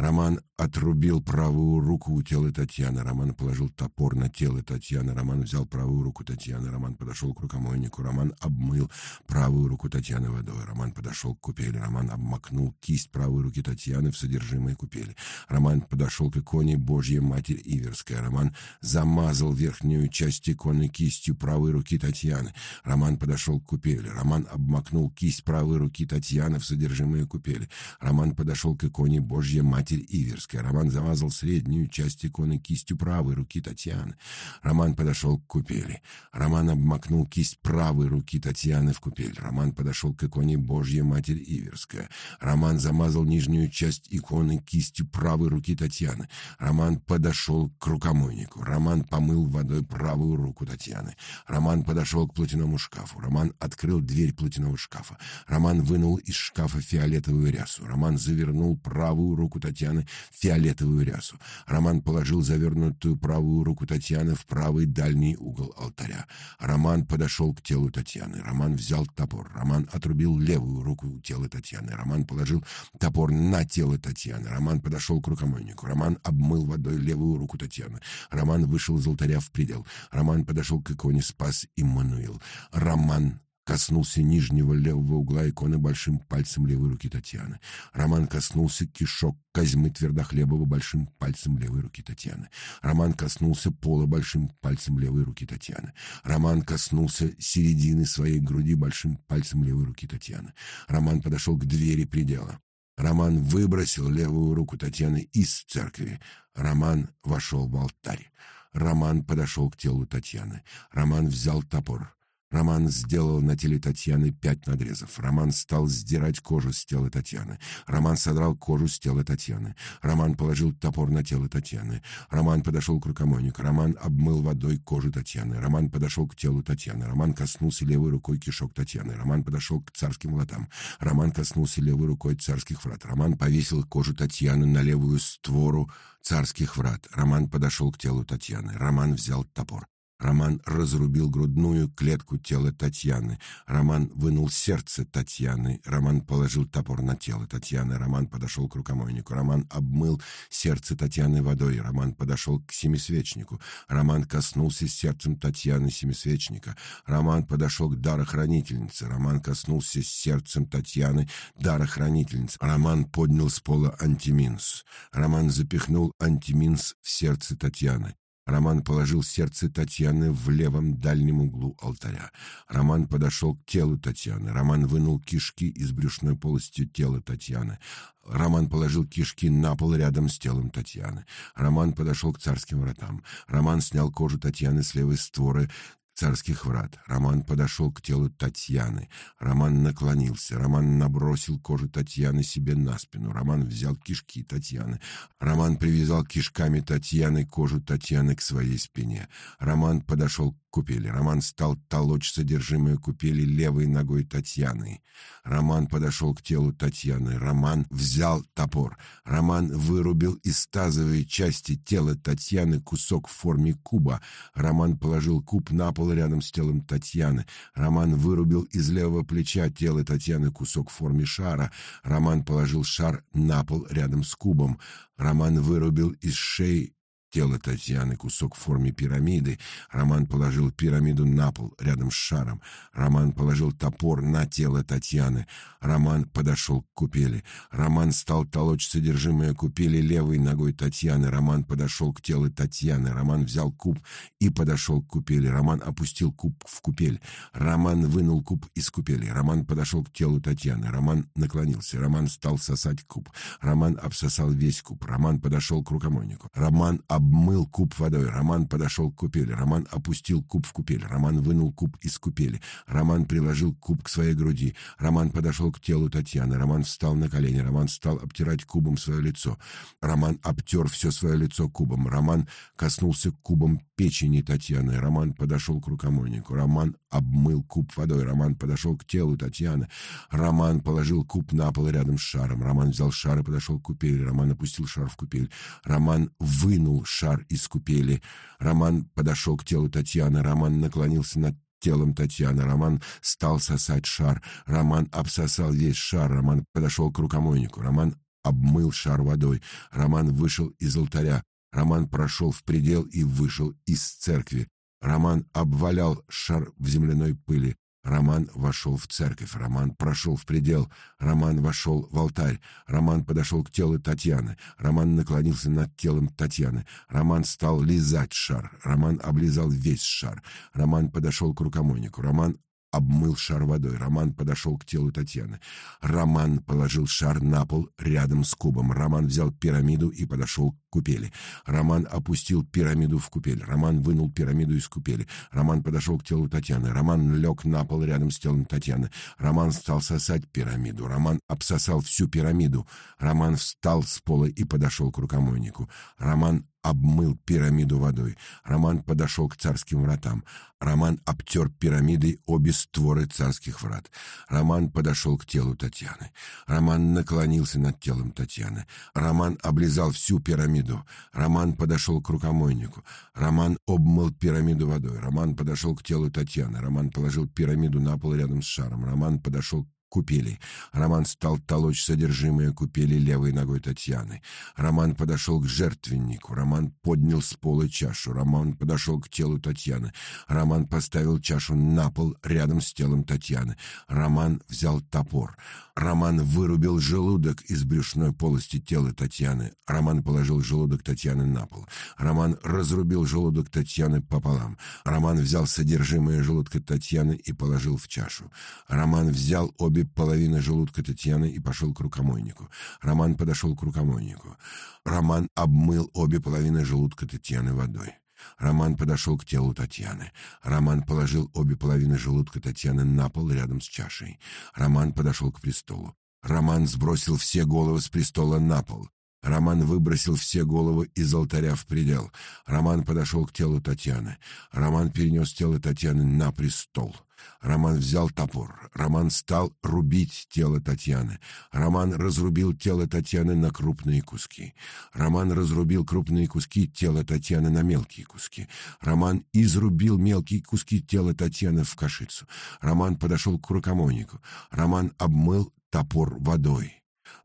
Роман отрубил правую руку у тела Татьяны. Роман положил топор на тело Татьяны. Роман взял правую руку Татьяны. Роман подошел к рукомойнику. Роман обмыл правую руку Татьяны водой. Роман подошел к купели. Роман обмакнул кисть правой руки Татьяны в содержимое купели. Роман подошел к иконе Божья Матерь Иверская. Роман замазал верхнюю часть иконы кистью правой руки Татьяны. Роман подошел к купели. Роман обмакнул кисть правой руки Татьяны в содержимое купели. Роман подошел к иконе Божья Матерь Матерь Иверская. Роман замазал среднюю часть иконы кистью правой руки Татьяны. Роман подошел к купели. Роман обмакнул кисть правой руки Татьяны в купель. Роман подошел к иконе Божья Матерь Иверская. Роман замазал нижнюю часть иконы кистью правой руки Татьяны. Роман подошел к рукомойнику. Роман помыл водой правую руку Татьяны. Роман подошел к платяному шкафу. Роман открыл дверь платяного шкафа. Роман вынул из шкафа фиолетовую рясу. Роман завернул правую руку Татьяны Татьяны фиолетовую рясу. Роман положил завернутую правую руку Татьяны в правый дальний угол алтаря. Роман подошел к телу Татьяны. Роман взял топор. Роман отрубил левую руку у тела Татьяны. Роман положил топор на тело Татьяны. Роман подошел к рукомойнику. Роман обмыл водой левую руку Татьяны. Роман вышел из алтаря в предел. Роман подошел к иконе Спас Иммануил. Роман коснулся нижнего левого угла иконы большим пальцем левой руки Татьяны. Роман коснулся кишок Козьмы Твердохлебова большим пальцем левой руки Татьяны. Роман коснулся пола большим пальцем левой руки Татьяны. Роман коснулся середины своей груди большим пальцем левой руки Татьяны. Роман подошел к двери предела. Роман выбросил левую руку Татьяны из церкви. Роман вошел в алтарь. Роман подошел к телу Татьяны. Роман взял топор. Роман сделал на теле Татьяны пять надрезов. Роман стал сдирать кожу с тела Татьяны. Роман содрал кожу с тела Татьяны. Роман положил топор на тело Татьяны. Роман подошел к рукомойнику. Роман обмыл водой кожу Татьяны. Роман подошел к телу Татьяны. Роман коснулся левой рукой кишок Татьяны. Роман подошел к царским вратам. Роман коснулся левой рукой царских врат. Роман повесил кожу Татьяны на левую створу царских врат. Роман подошел к телу Татьяны. Роман взял топор. Роман разрубил грудную клетку тела Татьяны. Роман вынул сердце Татьяны. Роман положил топор на тело Татьяны. Роман подошел к рукомойнику. Роман обмыл сердце Татьяны водой. Роман подошел к семисвечнику. Роман коснулся сердцем Татьяны семисвечника. Роман подошел к дарохранительнице. Роман коснулся сердцем Татьяны дарохранительницы. Роман поднял с пола антиминс. Роман запихнул антиминс в сердце Татьяны. Роман положил сердце Татьяны в левом дальнем углу алтаря. Роман подошел к телу Татьяны. Роман вынул кишки из брюшной полости тела Татьяны. Роман положил кишки на пол рядом с телом Татьяны. Роман подошел к царским вратам. Роман снял кожу Татьяны с левой створы царских врат. Роман подошел к телу Татьяны. Роман наклонился. Роман набросил кожу Татьяны себе на спину. Роман взял кишки Татьяны. Роман привязал кишками Татьяны кожу Татьяны к своей спине. Роман подошел к купели. Роман стал толочь содержимое купели левой ногой Татьяны. Роман подошел к телу Татьяны. Роман взял топор. Роман вырубил из тазовой части тела Татьяны кусок в форме куба. Роман положил куб на пол рядом с телом Татьяны. Роман вырубил из левого плеча тела Татьяны кусок в форме шара. Роман положил шар на пол рядом с кубом. Роман вырубил из шеи тело Татьяны кусок в форме пирамиды. Роман положил пирамиду на пол рядом с шаром. Роман положил топор на тело Татьяны. Роман подошел к купели. Роман стал толочь содержимое купели левой ногой Татьяны. Роман подошел к телу Татьяны. Роман взял куб и подошел к купели. Роман опустил куб в купель. Роман вынул куб из купели. Роман подошел к телу Татьяны. Роман наклонился. Роман стал сосать куб. Роман обсосал весь куб. Роман подошел к рукомойнику. Роман обмыл куб водой. Роман подошел к купели. Роман опустил куб в купель. Роман вынул куб из купели. Роман приложил куб к своей груди. Роман подошел к телу Татьяны. Роман встал на колени. Роман стал обтирать кубом свое лицо. Роман обтер все свое лицо кубом. Роман коснулся кубом печени Татьяны. Роман подошел к рукомойнику. Роман обмыл куб водой. Роман подошел к телу Татьяны. Роман положил куб на пол рядом с шаром. Роман взял шар и подошел к купели. Роман опустил шар в купель. Роман вынул шар из купели. Роман подошел к телу Татьяны. Роман наклонился над телом Татьяны. Роман стал сосать шар. Роман обсосал весь шар. Роман подошел к рукомойнику. Роман обмыл шар водой. Роман вышел из алтаря. Роман прошел в предел и вышел из церкви. Роман обвалял шар в земляной пыли. Роман вошел в церковь, Роман прошел в предел, Роман вошел в алтарь, Роман подошел к телу Татьяны, Роман наклонился над телом Татьяны, Роман стал лизать шар, Роман облизал весь шар, Роман подошел к рукомойнику, Роман обмыл шар водой. Роман подошел к телу Татьяны. Роман положил шар на пол рядом с кубом. Роман взял пирамиду и подошел к купели. Роман опустил пирамиду в купель. Роман вынул пирамиду из купели. Роман подошел к телу Татьяны. Роман лег на пол рядом с телом Татьяны. Роман стал сосать пирамиду. Роман обсосал всю пирамиду. Роман встал с пола и подошел к рукомойнику. Роман обмыл пирамиду водой. Роман подошел к царским вратам. Роман обтер пирамидой обе створы царских врат. Роман подошел к телу Татьяны. Роман наклонился над телом Татьяны. Роман облизал всю пирамиду. Роман подошел к рукомойнику. Роман обмыл пирамиду водой. Роман подошел к телу Татьяны. Роман положил пирамиду на пол рядом с шаром. Роман подошел купели. Роман стал толочь содержимое купели левой ногой Татьяны. Роман подошел к жертвеннику. Роман поднял с пола чашу. Роман подошел к телу Татьяны. Роман поставил чашу на пол рядом с телом Татьяны. Роман взял топор. Роман вырубил желудок из брюшной полости тела Татьяны. Роман положил желудок Татьяны на пол. Роман разрубил желудок Татьяны пополам. Роман взял содержимое желудка Татьяны и положил в чашу. Роман взял обе половины желудка Татьяны и пошел к рукомойнику. Роман подошел к рукомойнику. Роман обмыл обе половины желудка Татьяны водой. Роман подошел к телу Татьяны. Роман положил обе половины желудка Татьяны на пол рядом с чашей. Роман подошел к престолу. Роман сбросил все головы с престола на пол. Роман выбросил все головы из алтаря в предел. Роман подошел к телу Татьяны. Роман перенес тело Татьяны на престол. Роман взял топор. Роман стал рубить тело Татьяны. Роман разрубил тело Татьяны на крупные куски. Роман разрубил крупные куски тела Татьяны на мелкие куски. Роман изрубил мелкие куски тела Татьяны в кашицу. Роман подошел к рукомойнику. Роман обмыл топор водой.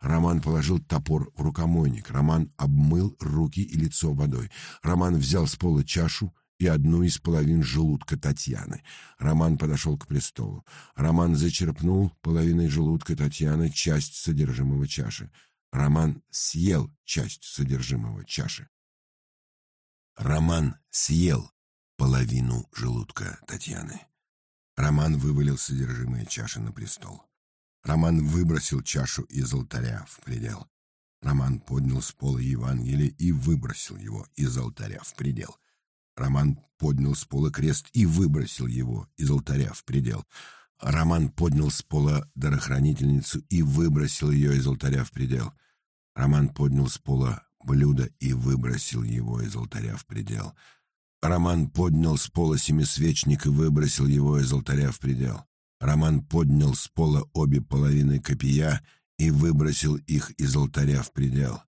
Роман положил топор в рукомойник. Роман обмыл руки и лицо водой. Роман взял с пола чашу и одну из половин желудка Татьяны. Роман подошел к престолу. Роман зачерпнул половиной желудка Татьяны часть содержимого чаши. Роман съел часть содержимого чаши. Роман съел половину желудка Татьяны. Роман вывалил содержимое чаши на престол. Роман выбросил чашу из алтаря в предел. Роман поднял с пола Евангелие и выбросил его из алтаря в предел. Роман поднял с пола крест и выбросил его из алтаря в предел. Роман поднял с пола дарохранительницу и выбросил ее из алтаря в предел. Роман поднял с пола блюдо и выбросил его из алтаря в предел. Роман поднял с пола семисвечник и выбросил его из алтаря в предел. Роман поднял с пола обе половины копия и выбросил их из алтаря в предел.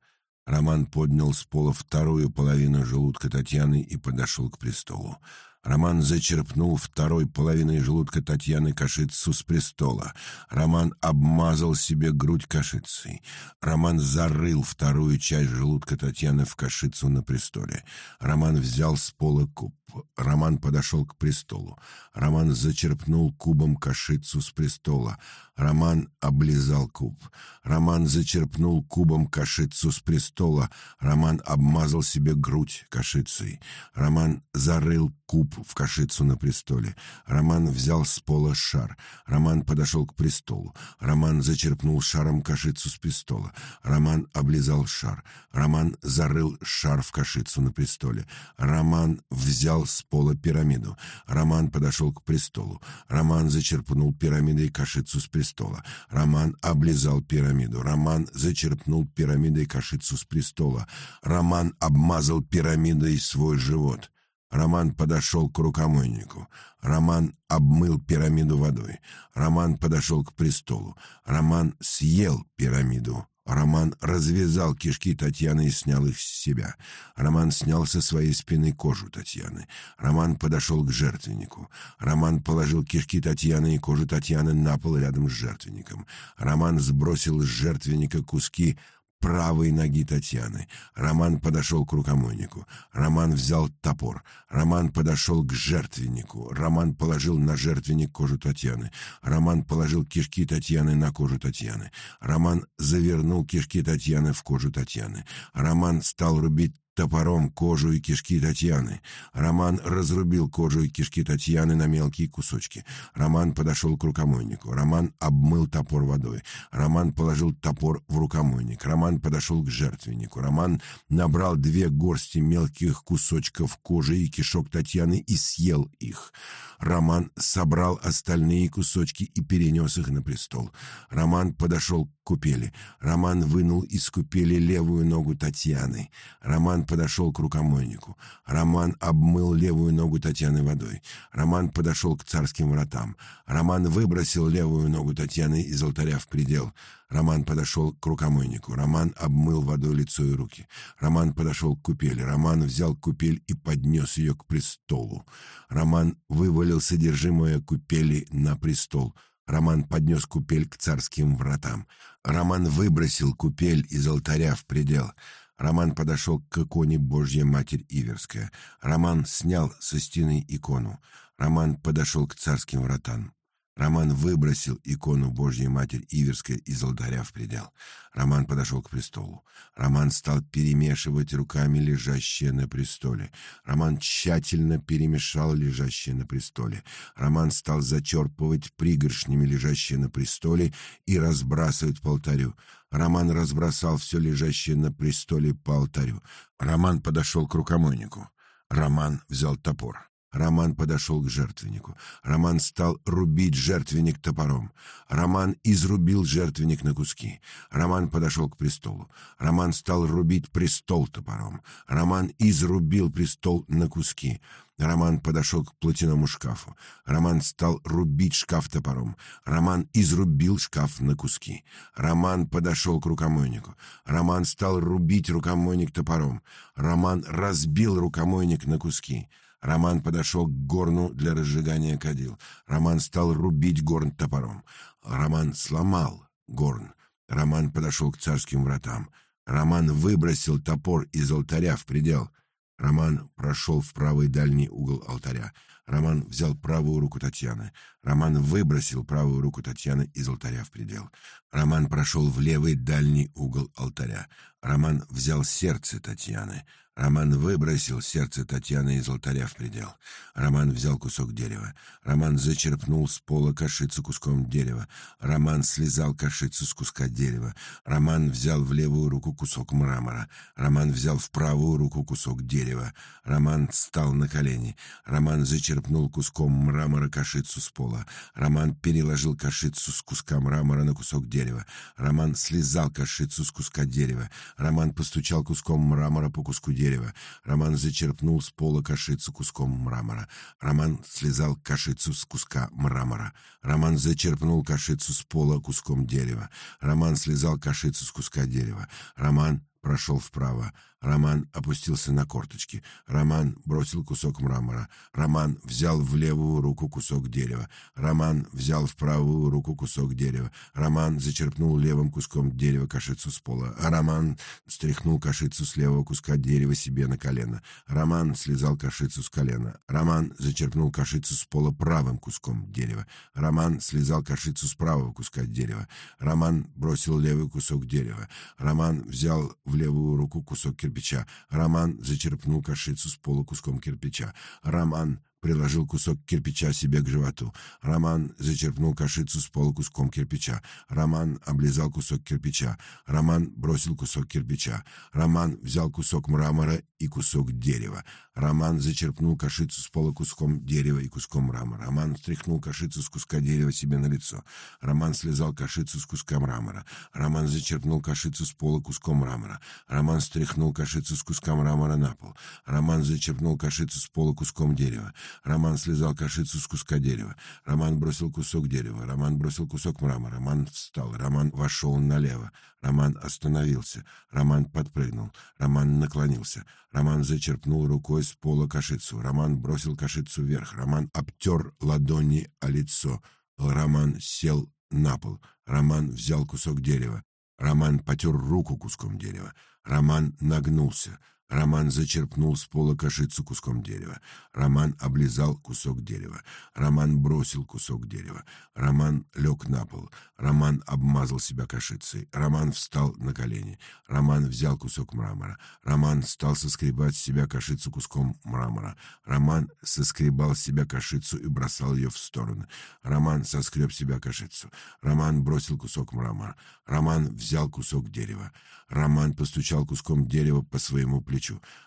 Роман поднял с пола вторую половину желудка Татьяны и подошел к престолу. Роман зачерпнул второй половиной желудка Татьяны кашицу с престола. Роман обмазал себе грудь кашицей. Роман зарыл вторую часть желудка Татьяны в кашицу на престоле. Роман взял с пола куб. Роман подошел к престолу. Роман зачерпнул кубом кашицу с престола. Роман облизал куб. Роман зачерпнул кубом кашицу с престола. Роман обмазал себе грудь кашицей. Роман зарыл куб в кашицу на престоле. Роман взял с пола шар. Роман подошел к престолу. Роман зачерпнул шаром кашицу с престола. Роман облизал шар. Роман зарыл шар в кашицу на престоле. Роман взял с пола пирамиду. Роман подошел к престолу. Роман зачерпнул пирамидой кашицу с престола. Роман облизал пирамиду. Роман зачерпнул пирамидой кашицу с престола. Роман обмазал пирамидой свой живот. Роман подошел к рукомойнику. Роман обмыл пирамиду водой. Роман подошел к престолу. Роман съел пирамиду. Роман развязал кишки Татьяны и снял их с себя. Роман снял со своей спины кожу Татьяны. Роман подошел к жертвеннику. Роман положил кишки Татьяны и кожу Татьяны на пол рядом с жертвенником. Роман сбросил с жертвенника куски правой ноги Татьяны. Роман подошел к рукомойнику. Роман взял топор. Роман подошел к жертвеннику. Роман положил на жертвенник кожу Татьяны. Роман положил кишки Татьяны на кожу Татьяны. Роман завернул кишки Татьяны в кожу Татьяны. Роман стал рубить топором кожу и кишки Татьяны. Роман разрубил кожу и кишки Татьяны на мелкие кусочки. Роман подошел к рукомойнику. Роман обмыл топор водой. Роман положил топор в рукомойник. Роман подошел к жертвеннику. Роман набрал две горсти мелких кусочков кожи и кишок Татьяны и съел их. Роман собрал остальные кусочки и перенес их на престол. Роман подошел к купели. Роман вынул из купели левую ногу Татьяны. Роман подошел к рукомойнику. Роман обмыл левую ногу Татьяны водой. Роман подошел к царским вратам. Роман выбросил левую ногу Татьяны из алтаря в предел. Роман подошел к рукомойнику. Роман обмыл водой лицо и руки. Роман подошел к купели. Роман взял купель и поднес ее к престолу. Роман вывалил содержимое купели на престол. Роман поднес купель к царским вратам. Роман выбросил купель из алтаря в предел. Роман подошел к иконе Божья Матерь Иверская. Роман снял со стены икону. Роман подошел к царским вратам. Роман выбросил икону Божьей Матери Иверской из алтаря в предел. Роман подошел к престолу. Роман стал перемешивать руками лежащее на престоле. Роман тщательно перемешал лежащее на престоле. Роман стал зачерпывать пригоршнями лежащее на престоле и разбрасывать по алтарю. Роман разбросал все лежащее на престоле по алтарю. Роман подошел к рукомойнику. Роман взял топор. Роман подошел к жертвеннику. Роман стал рубить жертвенник топором. Роман изрубил жертвенник на куски. Роман подошел к престолу. Роман стал рубить престол топором. Роман изрубил престол на куски. Роман подошел к платяному шкафу. Роман стал рубить шкаф топором. Роман изрубил шкаф на куски. Роман подошел к рукомойнику. Роман стал рубить рукомойник топором. Роман разбил рукомойник на куски. Роман подошел к горну для разжигания кадил. Роман стал рубить горн топором. Роман сломал горн. Роман подошел к царским вратам. Роман выбросил топор из алтаря в предел. Роман прошел в правый дальний угол алтаря. Роман взял правую руку Татьяны. Роман выбросил правую руку Татьяны из алтаря в предел. Роман прошел в левый дальний угол алтаря. Роман взял сердце Татьяны. Роман выбросил сердце Татьяны из алтаря в предел. Роман взял кусок дерева. Роман зачерпнул с пола кашицу куском дерева. Роман слезал кашицу с куска дерева. Роман взял в левую руку кусок мрамора. Роман взял в правую руку кусок дерева. Роман встал на колени. Роман зачерпнул куском мрамора кашицу с пола. Роман переложил кашицу с куска мрамора на кусок дерева. Роман слезал кашицу с куска дерева. Роман постучал куском мрамора по куску дерева. Роман зачерпнул с пола кашицу куском мрамора. Роман слезал кашицу с куска мрамора. Роман зачерпнул кашицу с пола куском дерева. Роман слезал кашицу с куска дерева. Роман прошел вправо. Роман опустился на корточки. Роман бросил кусок мрамора. Роман взял в левую руку кусок дерева. Роман взял в правую руку кусок дерева. Роман зачерпнул левым куском дерева кашицу с пола. Роман стряхнул кашицу с левого куска дерева себе на колено. Роман слезал кашицу с колена. Роман зачерпнул кашицу с пола правым куском дерева. Роман слезал кашицу с правого куска дерева. Роман бросил левый кусок дерева. Роман взял в левую руку кусок кирпича. Роман зачерпнул кашицу с пола куском кирпича. Роман приложил кусок кирпича себе к животу. Роман зачерпнул кашицу с пола куском кирпича. Роман облизал кусок кирпича. Роман бросил кусок кирпича. Роман взял кусок мрамора и кусок дерева. Роман зачерпнул кашицу с пола куском дерева и куском мрамора. Роман стряхнул кашицу с куска дерева себе на лицо. Роман слезал кашицу с куска мрамора. Роман зачерпнул кашицу с пола куском мрамора. Роман стряхнул кашицу с куска мрамора на пол. Роман зачерпнул кашицу с пола куском дерева. Роман слезал кашицу с куска дерева. Роман бросил кусок дерева. Роман бросил кусок мрамора. Роман встал. Роман вошел налево. Роман остановился. Роман подпрыгнул. Роман наклонился. Роман зачерпнул рукой с пола кашицу. Роман бросил кашицу вверх. Роман обтер ладони о лицо. Роман сел на пол. Роман взял кусок дерева. Роман потер руку куском дерева. Роман нагнулся. Роман зачерпнул с пола кашицу куском дерева. Роман облизал кусок дерева. Роман бросил кусок дерева. Роман лег на пол. Роман обмазал себя кашицей. Роман встал на колени. Роман взял кусок мрамора. Роман стал соскребать с себя кашицу куском мрамора. Роман соскребал с себя кашицу и бросал ее в стороны. Роман соскреб себя кашицу. Роман бросил кусок мрамора. Роман взял кусок дерева. Роман постучал куском дерева по своему плечу.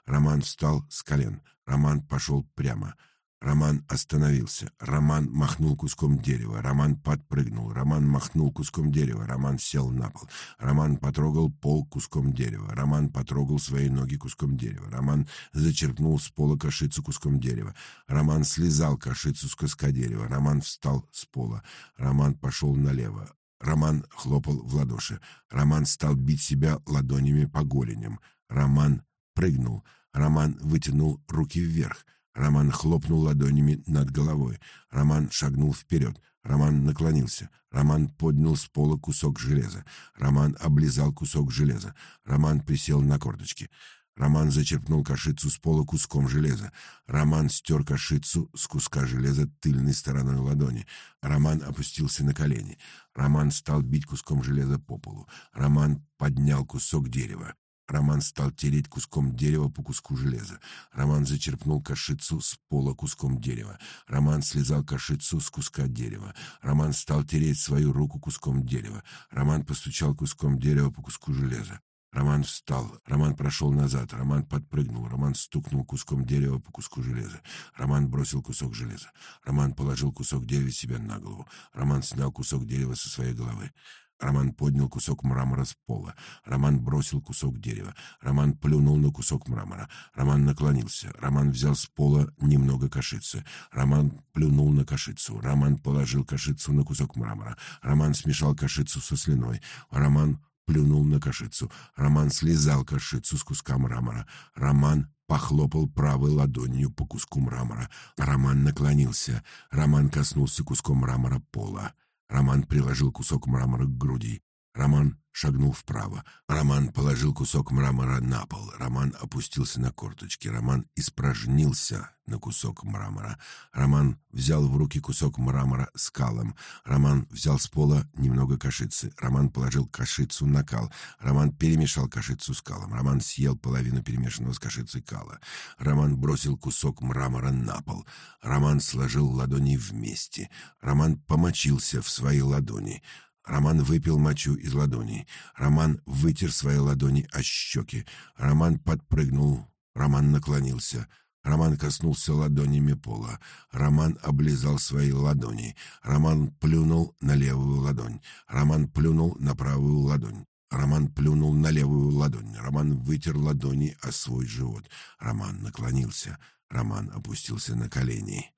Роман встал с колен. Роман пошел прямо. Роман остановился. Роман махнул куском дерева. Роман подпрыгнул. Роман махнул куском дерева. Роман сел на пол. Роман потрогал пол куском дерева. Роман потрогал свои ноги куском дерева. Роман зачерпнул с пола кашицу куском дерева. Роман слезал кашицу с куска дерева. Роман встал с пола. Роман пошел налево. Роман хлопал в ладоши. Роман стал бить себя ладонями по голеням. Роман прыгнул. Роман вытянул руки вверх. Роман хлопнул ладонями над головой. Роман шагнул вперед. Роман наклонился. Роман поднял с пола кусок железа. Роман облизал кусок железа. Роман присел на корточки. Роман зачерпнул кашицу с пола куском железа. Роман стер кашицу с куска железа тыльной стороной ладони. Роман опустился на колени. Роман стал бить куском железа по полу. Роман поднял кусок дерева. Роман стал тереть куском дерева по куску железа. Роман зачерпнул кашицу с пола куском дерева. Роман слезал кашицу с куска дерева. Роман стал тереть свою руку куском дерева. Роман постучал куском дерева по куску железа. Роман встал. Роман прошел назад. Роман подпрыгнул. Роман стукнул куском дерева по куску железа. Роман бросил кусок железа. Роман положил кусок дерева себе на голову. Роман снял кусок дерева со своей головы. Роман поднял кусок мрамора с пола. Роман бросил кусок дерева. Роман плюнул на кусок мрамора. Роман наклонился. Роман взял с пола немного кашицы. Роман плюнул на кашицу. Роман положил кашицу на кусок мрамора. Роман смешал кашицу со слюной. Роман плюнул на кашицу. Роман слезал кашицу с куска мрамора. Роман похлопал правой ладонью по куску мрамора. Роман наклонился. Роман коснулся куском мрамора пола. Роман приложил кусок мрамора к груди. Роман шагнул вправо. Роман положил кусок мрамора на пол. Роман опустился на корточки. Роман испражнился на кусок мрамора. Роман взял в руки кусок мрамора с калом. Роман взял с пола немного кашицы. Роман положил кашицу на кал. Роман перемешал кашицу с калом. Роман съел половину перемешанного с кашицей кала. Роман бросил кусок мрамора на пол. Роман сложил ладони вместе. Роман помочился в свои ладони. Роман выпил мочу из ладоней. Роман вытер свои ладони о щеки. Роман подпрыгнул. Роман наклонился. Роман коснулся ладонями пола. Роман облизал свои ладони. Роман плюнул на левую ладонь. Роман плюнул на правую ладонь. Роман плюнул на левую ладонь. Роман вытер ладони о свой живот. Роман наклонился. Роман опустился на колени.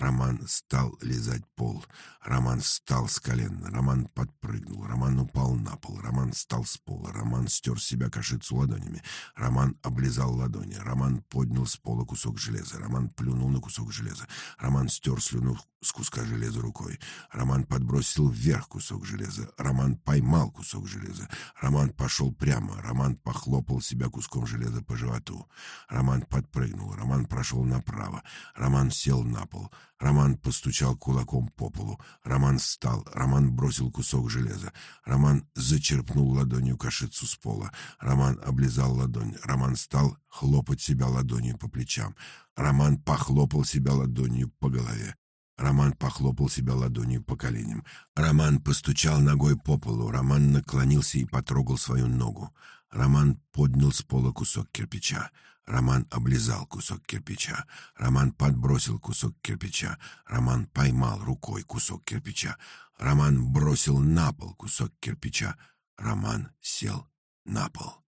Роман стал лизать пол. Роман встал с колен. Роман подпрыгнул. Роман упал на пол. Роман встал с пола. Роман стер себя кашицу ладонями. Роман облизал ладони. Роман поднял с пола кусок железа. Роман плюнул на кусок железа. Роман стер слюну с куска железа рукой. Роман подбросил вверх кусок железа. Роман поймал кусок железа. Роман пошел прямо. Роман похлопал себя куском железа по животу. Роман подпрыгнул. Роман прошел направо. Роман сел на пол. Роман постучал кулаком по полу. Роман встал. Роман бросил кусок железа. Роман зачерпнул ладонью кашицу с пола. Роман облизал ладонь. Роман стал хлопать себя ладонью по плечам. Роман похлопал себя ладонью по голове. Роман похлопал себя ладонью по коленям. Роман постучал ногой по полу. Роман наклонился и потрогал свою ногу. Роман поднял с пола кусок кирпича. Роман облизал кусок кирпича. Роман подбросил кусок кирпича. Роман поймал рукой кусок кирпича. Роман бросил на пол кусок кирпича. Роман сел на пол.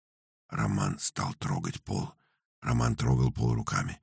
Роман стал трогать пол. Роман трогал пол руками.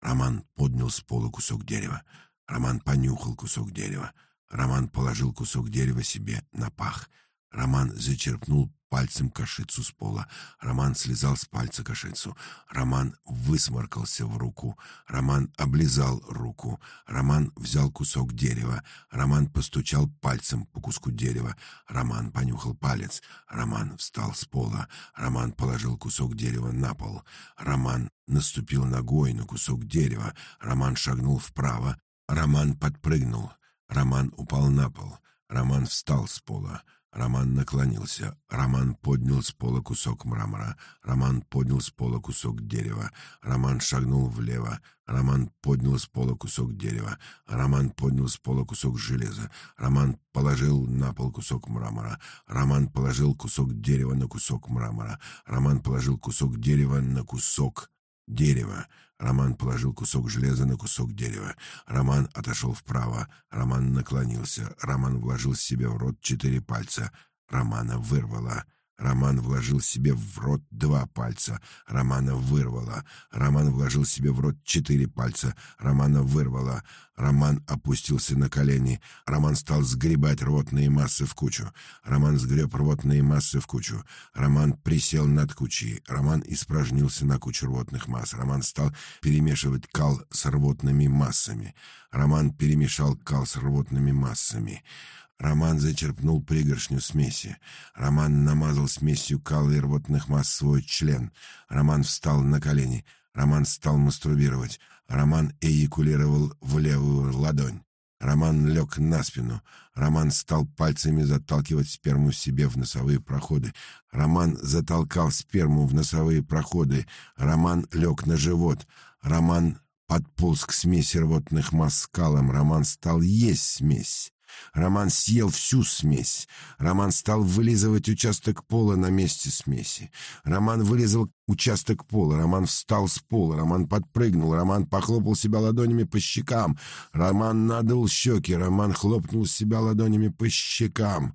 Роман поднял с пола кусок дерева. Роман понюхал кусок дерева. Роман положил кусок дерева себе на пах. Роман зачерпнул пальцем кашицу с пола. Роман слезал с пальца кашицу. Роман высморкался в руку. Роман облизал руку. Роман взял кусок дерева. Роман постучал пальцем по куску дерева. Роман понюхал палец. Роман встал с пола. Роман положил кусок дерева на пол. Роман наступил ногой на кусок дерева. Роман шагнул вправо. Роман подпрыгнул. Роман упал на пол. Роман встал с пола. Роман наклонился. Роман поднял с пола кусок мрамора. Роман поднял с пола кусок дерева. Роман шагнул влево. Роман поднял с пола кусок дерева. Роман поднял с пола кусок железа. Роман положил на пол кусок мрамора. Роман положил кусок дерева на кусок мрамора. Роман положил кусок дерева на кусок дерева. Роман положил кусок железа на кусок дерева. Роман отошел вправо. Роман наклонился. Роман вложил себе в рот четыре пальца. Романа вырвало. Роман вложил себе в рот два пальца. Романа вырвало. Роман вложил себе в рот четыре пальца. Романа вырвало. Роман опустился на колени. Роман стал сгребать рвотные массы в кучу. Роман сгреб рвотные массы в кучу. Роман присел над кучей. Роман испражнился на кучу рвотных масс. Роман стал перемешивать кал с рвотными массами. Роман перемешал кал с рвотными массами. Роман зачерпнул пригоршню смеси. Роман намазал смесью кала и рвотных масс свой член. Роман встал на колени. Роман стал мастурбировать. Роман эякулировал в левую ладонь. Роман лег на спину. Роман стал пальцами заталкивать сперму себе в носовые проходы. Роман затолкал сперму в носовые проходы. Роман лег на живот. Роман подполз к смеси рвотных масс с калом. Роман стал есть смесь. Роман съел всю смесь. Роман стал вылизывать участок пола на месте смеси. Роман вылизал участок пола. Роман встал с пола. Роман подпрыгнул. Роман похлопал себя ладонями по щекам. Роман надул щеки. Роман хлопнул себя ладонями по щекам.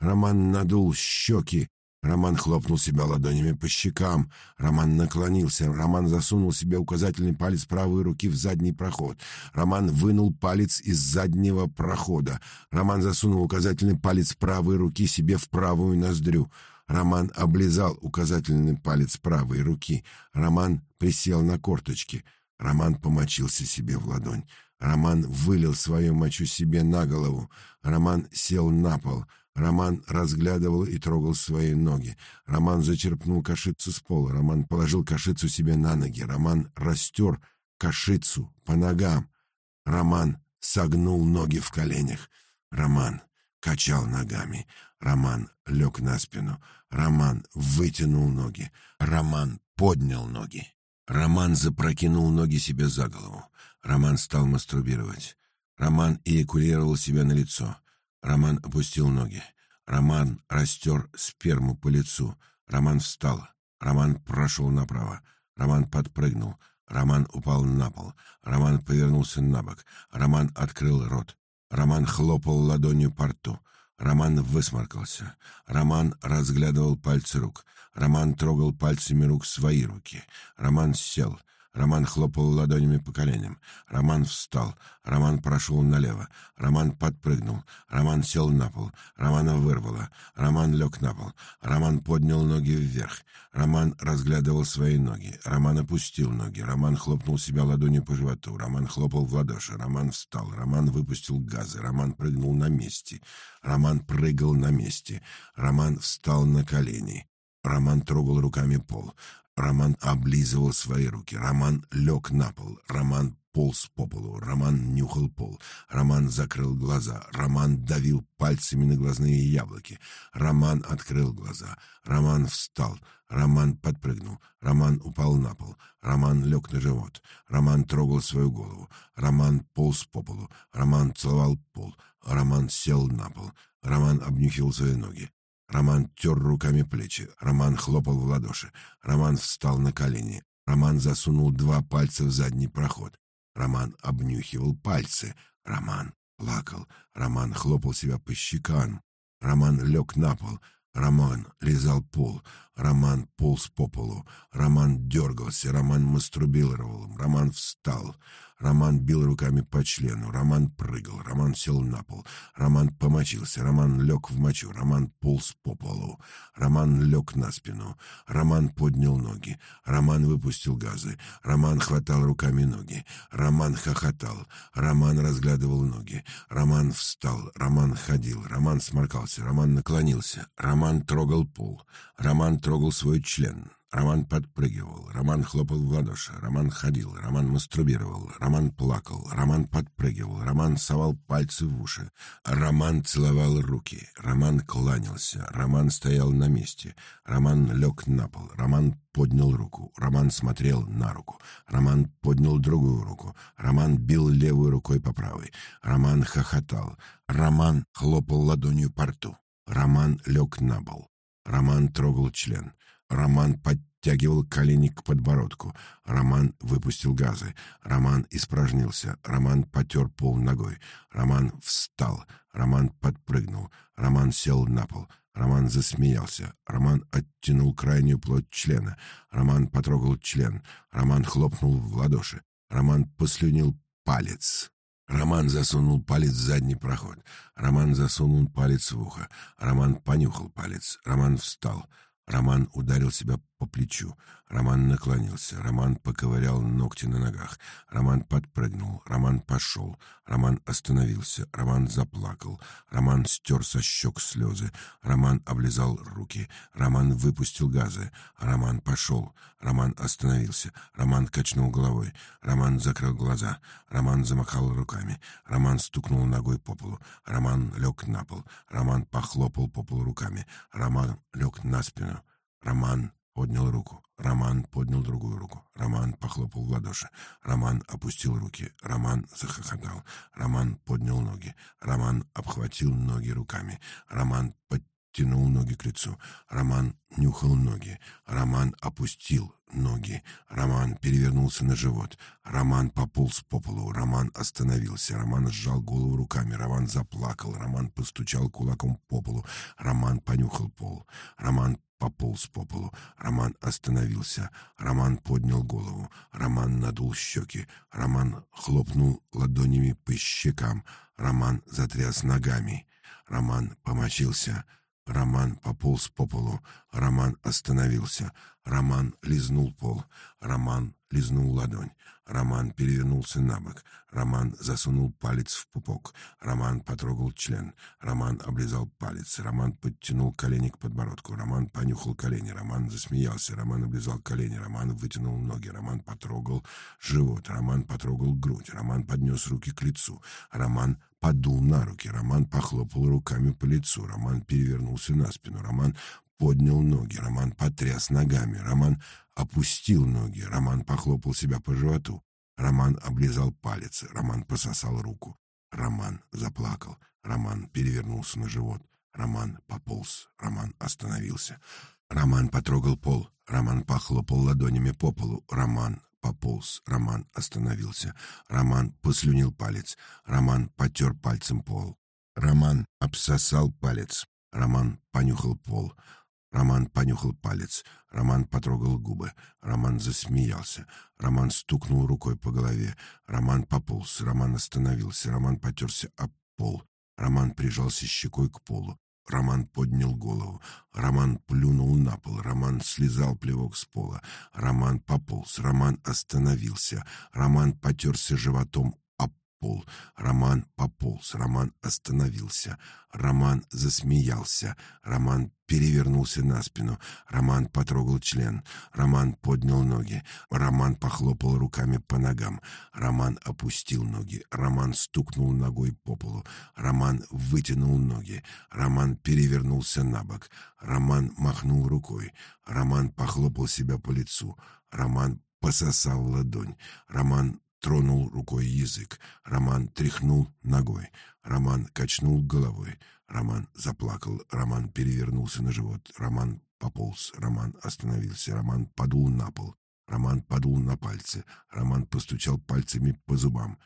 Роман надул щеки. Роман хлопнул себя ладонями по щекам. Роман наклонился. Роман засунул себе указательный палец правой руки в задний проход. Роман вынул палец из заднего прохода. Роман засунул указательный палец правой руки себе в правую ноздрю. Роман облизал указательный палец правой руки. Роман присел на корточки. Роман помочился себе в ладонь. Роман вылил свою мочу себе на голову. Роман сел на пол. Роман разглядывал и трогал свои ноги. Роман зачерпнул кашицу с пола. Роман положил кашицу себе на ноги. Роман растер кашицу по ногам. Роман согнул ноги в коленях. Роман качал ногами. Роман лег на спину. Роман вытянул ноги. Роман поднял ноги. Роман запрокинул ноги себе за голову. Роман стал мастурбировать. Роман эякулировал себя на лицо. Роман опустил ноги. Роман растер сперму по лицу. Роман встал. Роман прошел направо. Роман подпрыгнул. Роман упал на пол. Роман повернулся на бок. Роман открыл рот. Роман хлопал ладонью по рту. Роман высморкался. Роман разглядывал пальцы рук. Роман трогал пальцами рук свои руки. Роман сел. Роман хлопал ладонями по коленям. Роман встал. Роман прошел налево. Роман подпрыгнул. Роман сел на пол. Романа вырвало. Роман лег на пол. Роман поднял ноги вверх. Роман разглядывал свои ноги. Роман опустил ноги. Роман хлопнул себя ладонью по животу. Роман хлопал в ладоши. Роман встал. Роман выпустил газы. Роман прыгнул на месте. Роман прыгал на месте. Роман встал на колени. Роман трогал руками пол. Роман облизывал свои руки. Роман лег на пол. Роман полз по полу. Роман нюхал пол. Роман закрыл глаза. Роман давил пальцами на глазные яблоки. Роман открыл глаза. Роман встал. Роман подпрыгнул. Роман упал на пол. Роман лег на живот. Роман трогал свою голову. Роман полз по полу. Роман целовал пол. Роман сел на пол. Роман обнюхивал свои ноги. Роман тер руками плечи. Роман хлопал в ладоши. Роман встал на колени. Роман засунул два пальца в задний проход. Роман обнюхивал пальцы. Роман плакал. Роман хлопал себя по щекам. Роман лег на пол. Роман лизал пол. Роман полз по полу. Роман дергался. Роман мастурбировал. Роман встал. Роман бил руками по члену, Роман прыгал, Роман сел на пол, Роман помочился, Роман лег в мочу, Роман полз по полу, Роман лег на спину, Роман поднял ноги, Роман выпустил газы, Роман хватал руками ноги, Роман хохотал, Роман разглядывал ноги, Роман встал, Роман ходил, Роман сморкался, Роман наклонился, Роман трогал пол, Роман трогал свой член, Роман подпрыгивал, Роман хлопал в ладоши, Роман ходил, Роман мастурбировал, Роман плакал, Роман подпрыгивал, Роман совал пальцы в уши, Роман целовал руки, Роман кланялся, Роман стоял на месте, Роман лег на пол, Роман поднял руку, Роман смотрел на руку, Роман поднял другую руку, Роман бил левой рукой по правой, Роман хохотал, Роман хлопал ладонью по рту, Роман лег на пол, Роман трогал член — Роман подтягивал колени к подбородку. Роман выпустил газы. Роман испражнился. Роман потер пол ногой. Роман встал. Роман подпрыгнул. Роман сел на пол. Роман засмеялся. Роман оттянул крайнюю плоть члена. Роман потрогал член. Роман хлопнул в ладоши. Роман послюнил палец. Роман засунул палец в задний проход. Роман засунул палец в ухо. Роман понюхал палец. Роман встал. Роман ударил себя по плечу. Роман наклонился. Роман поковырял ногти на ногах. Роман подпрыгнул. Роман пошел. Роман остановился. Роман заплакал. Роман стер со щек слезы. Роман облизал руки. Роман выпустил газы. Роман пошел. Роман остановился. Роман качнул головой. Роман закрыл глаза. Роман замахал руками. Роман стукнул ногой по полу. Роман лег на пол. Роман похлопал по полу руками. Роман лег на спину. Роман поднял руку. Роман поднял другую руку. Роман похлопал в ладоши. Роман опустил руки. Роман захохотал. Роман поднял ноги. Роман обхватил ноги руками. Роман подтянул ноги к лицу. Роман нюхал ноги. Роман опустил ноги. Роман перевернулся на живот. Роман пополз по полу. Роман остановился. Роман сжал голову руками. Роман заплакал. Роман постучал кулаком по полу. Роман понюхал пол. Роман пополз по полу. Роман остановился. Роман поднял голову. Роман надул щеки. Роман хлопнул ладонями по щекам. Роман затряс ногами. Роман помочился. Роман пополз по полу. Роман остановился. Роман лизнул пол. Роман лизнул ладонь. Роман перевернулся на бок. Роман засунул палец в пупок. Роман потрогал член. Роман облизал палец. Роман подтянул колени к подбородку. Роман понюхал колени. Роман засмеялся. Роман облизал колени. Роман вытянул ноги. Роман потрогал живот. Роман потрогал грудь. Роман поднес руки к лицу. Роман подул на руки. Роман похлопал руками по лицу. Роман перевернулся на спину. Роман поднял ноги. Роман потряс ногами. Роман опустил ноги. Роман похлопал себя по животу. Роман облизал палец. Роман пососал руку. Роман заплакал. Роман перевернулся на живот. Роман пополз. Роман остановился. Роман потрогал пол. Роман похлопал ладонями по полу. Роман пополз. Роман остановился. Роман послюнил палец. Роман потер пальцем пол. Роман обсосал палец. Роман понюхал пол. Роман понюхал палец. Роман потрогал губы. Роман засмеялся. Роман стукнул рукой по голове. Роман пополз. Роман остановился. Роман потерся об пол. Роман прижался щекой к полу. Роман поднял голову. Роман плюнул на пол. Роман слезал плевок с пола. Роман пополз. Роман остановился. Роман потерся животом пол. Роман пополз. Роман остановился. Роман засмеялся. Роман перевернулся на спину. Роман потрогал член. Роман поднял ноги. Роман похлопал руками по ногам. Роман опустил ноги. Роман стукнул ногой по полу. Роман вытянул ноги. Роман перевернулся на бок. Роман махнул рукой. Роман похлопал себя по лицу. Роман пососал ладонь. Роман тронул рукой язык. Роман тряхнул ногой. Роман качнул головой. Роман заплакал, Роман перевернулся на живот, Роман пополз, Роман остановился, Роман подул на пол, Роман подул на пальцы, Роман постучал пальцами по зубам.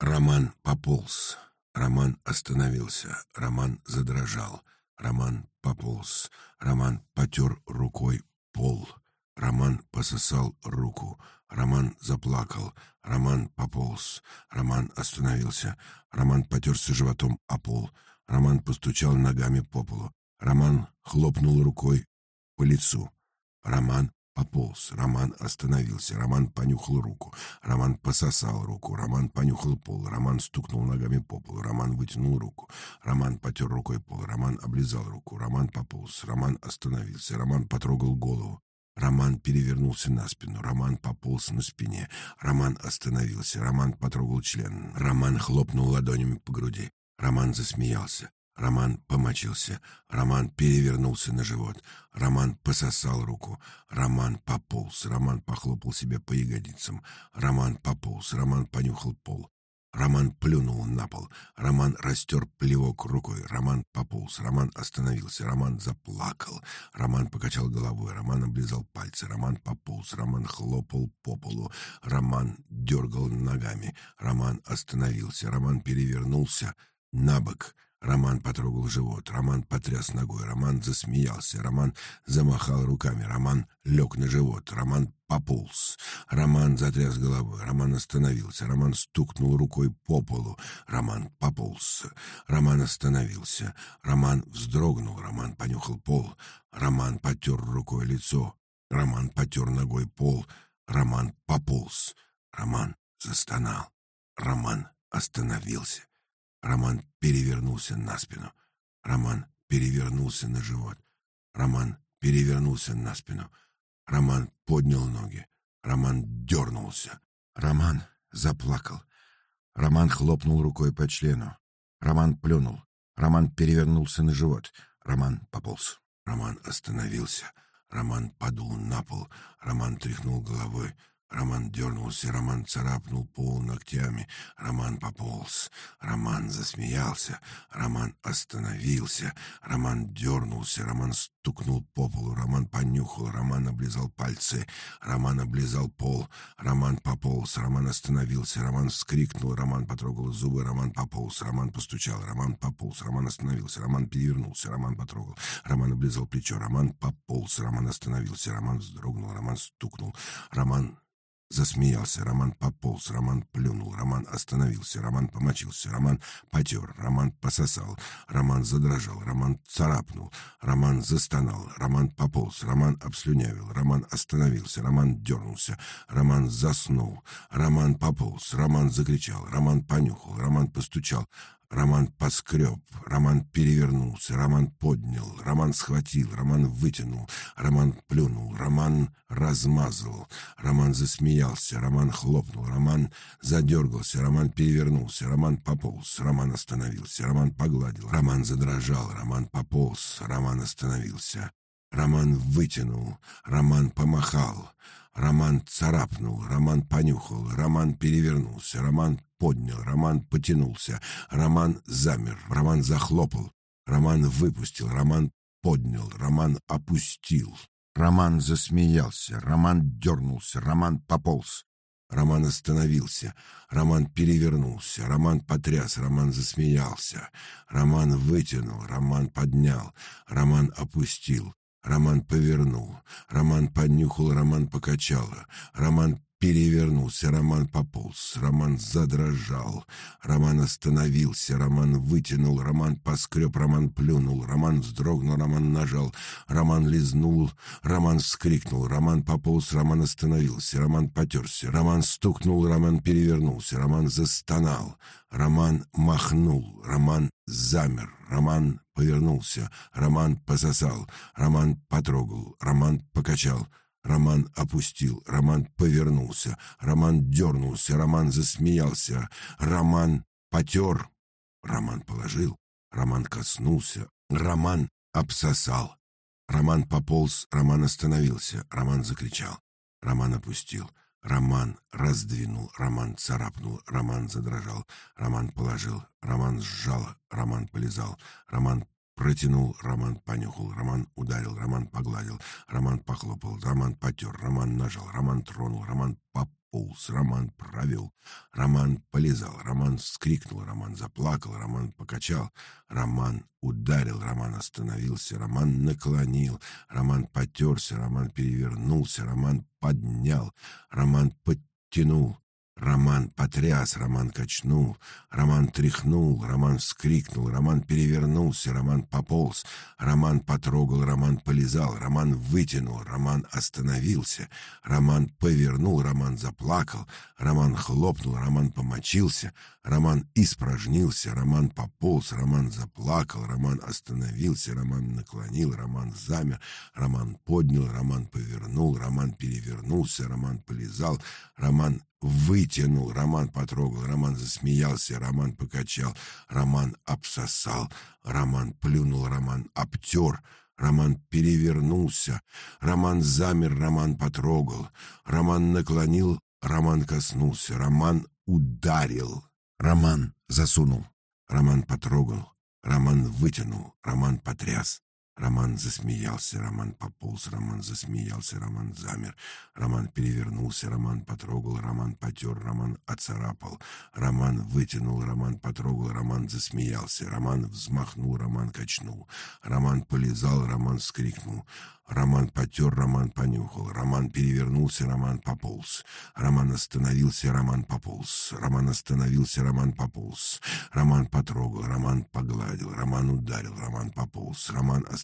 Роман пополз, Роман остановился, Роман задрожал, Роман пополз, Роман потер рукой пол, Роман пососал руку, Роман заплакал, Роман пополз, Роман остановился, Роман потерся животом о пол, Роман постучал ногами по полу. Роман хлопнул рукой по лицу. Роман пополз. Роман остановился. Роман понюхал руку. Роман пососал руку. Роман понюхал пол. Роман стукнул ногами по полу. Роман вытянул руку. Роман потер рукой пол. Роман облизал руку. Роман пополз. Роман остановился. Роман потрогал голову. Роман перевернулся на спину. Роман пополз на спине. Роман остановился. Роман потрогал член. Роман хлопнул ладонями по груди. Роман засмеялся. Роман помочился. Роман перевернулся на живот. Роман пососал руку. Роман пополз. Роман похлопал себя по ягодицам. Роман пополз. Роман понюхал пол. Роман плюнул на пол. Роман растер плевок рукой. Роман пополз. Роман остановился. Роман заплакал. Роман покачал головой. Роман облизал пальцы. Роман пополз. Роман хлопал по полу. Роман дергал ногами. Роман остановился. Роман перевернулся на бок. Роман потрогал живот, Роман потряс ногой, Роман засмеялся, Роман замахал руками, Роман лег на живот, Роман пополз, Роман затряс головой, Роман остановился, Роман стукнул рукой по полу, Роман пополз, Роман остановился, Роман вздрогнул, Роман понюхал пол, Роман потер рукой лицо, Роман потер ногой пол, Роман пополз, Роман застонал, Роман остановился. Роман перевернулся на спину. Роман перевернулся на живот. Роман перевернулся на спину. Роман поднял ноги. Роман дернулся. Роман заплакал. Роман хлопнул рукой по члену. Роман плюнул. Роман перевернулся на живот. Роман пополз. Роман остановился. Роман подул на пол. Роман тряхнул головой. Роман дернулся, Роман царапнул пол ногтями, Роман пополз, Роман засмеялся, Роман остановился, Роман дернулся, Роман стукнул по полу, Роман понюхал, Роман облизал пальцы, Роман облизал пол, Роман пополз, Роман остановился, Роман вскрикнул, Роман потрогал зубы, Роман пополз, Роман постучал, Роман пополз, Роман остановился, Роман перевернулся, Роман потрогал, Роман облизал плечо, Роман пополз, Роман остановился, Роман вздрогнул, Роман стукнул, Роман засмеялся, Роман пополз, Роман плюнул, Роман остановился, Роман помочился, Роман потер, Роман пососал, Роман задрожал, Роман царапнул, Роман застонал, Роман пополз, Роман обслюнявил, Роман остановился, Роман дернулся, Роман заснул, Роман пополз, Роман закричал, Роман понюхал, Роман постучал, Роман поскреб, Роман перевернулся, Роман поднял, Роман схватил, Роман вытянул, Роман плюнул, Роман размазал, Роман засмеялся, Роман хлопнул, Роман задергался, Роман перевернулся, Роман пополз, Роман остановился, Роман погладил, Роман задрожал, Роман пополз, Роман остановился, Роман вытянул, Роман помахал, Роман царапнул, Роман понюхал, Роман перевернулся, Роман поднял, Роман потянулся, Роман замер, Роман захлопал, Роман выпустил, Роман поднял, Роман опустил. Роман засмеялся, Роман дернулся, Роман пополз. Роман остановился, Роман перевернулся, Роман потряс, Роман засмеялся. Роман вытянул, Роман поднял, Роман опустил. Роман повернул, Роман поднюхал, Роман покачал, Роман перевернулся, Роман пополз, Роман задрожал, Роман остановился, Роман вытянул, Роман поскреб, Роман плюнул, Роман вздрогнул, Роман нажал, Роман лизнул, Роман вскрикнул, Роман пополз, Роман остановился, Роман потерся, Роман стукнул, Роман перевернулся, Роман застонал, Роман махнул, Роман замер, Роман повернулся, Роман пососал, Роман потрогал, Роман покачал — Роман опустил, Роман повернулся, Роман дернулся, Роман засмеялся, Роман потер, Роман положил, Роман коснулся, Роман обсосал. Роман пополз, Роман остановился, Роман закричал, Роман опустил, Роман раздвинул, Роман царапнул, Роман задрожал, Роман положил, Роман сжал, Роман полезал, Роман Протянул, Роман понюхал, Роман ударил, Роман погладил, Роман похлопал, Роман потер, Роман нажал, Роман тронул, Роман пополз, Роман провел, Роман полезал, Роман вскрикнул, Роман заплакал, Роман покачал, Роман ударил, Роман остановился, Роман наклонил, Роман потерся, Роман перевернулся, Роман поднял, Роман подтянул, Роман потряс, Роман качнул, Роман тряхнул, Роман вскрикнул, Роман перевернулся, Роман пополз, Роман потрогал, Роман полезал, Роман вытянул, Роман остановился, Роман повернул, Роман заплакал, Роман хлопнул, Роман помочился, Роман испражнился, Роман пополз, Роман заплакал, Роман остановился, Роман наклонил, Роман замер, Роман поднял, Роман повернул, Роман перевернулся, Роман полезал, Роман вытянул, Роман потрогал, Роман засмеялся, Роман покачал, Роман обсосал, Роман плюнул, Роман обтер, Роман перевернулся, Роман замер, Роман потрогал, Роман наклонил, Роман коснулся, Роман ударил, Роман засунул, Роман потрогал, Роман вытянул, Роман потряс, Роман засмеялся, Роман пополз, Роман засмеялся, Роман замер, Роман перевернулся, Роман потрогал, Роман потер, Роман оцарапал, Роман вытянул, Роман потрогал, Роман засмеялся, Роман взмахнул, Роман качнул, Роман полезал, Роман вскрикнул, Роман потер, Роман понюхал, Роман перевернулся, Роман пополз. Роман остановился, Роман пополз. Роман остановился, Роман пополз. Роман потрогал, Роман погладил, Роман ударил, Роман пополз. Роман остановился,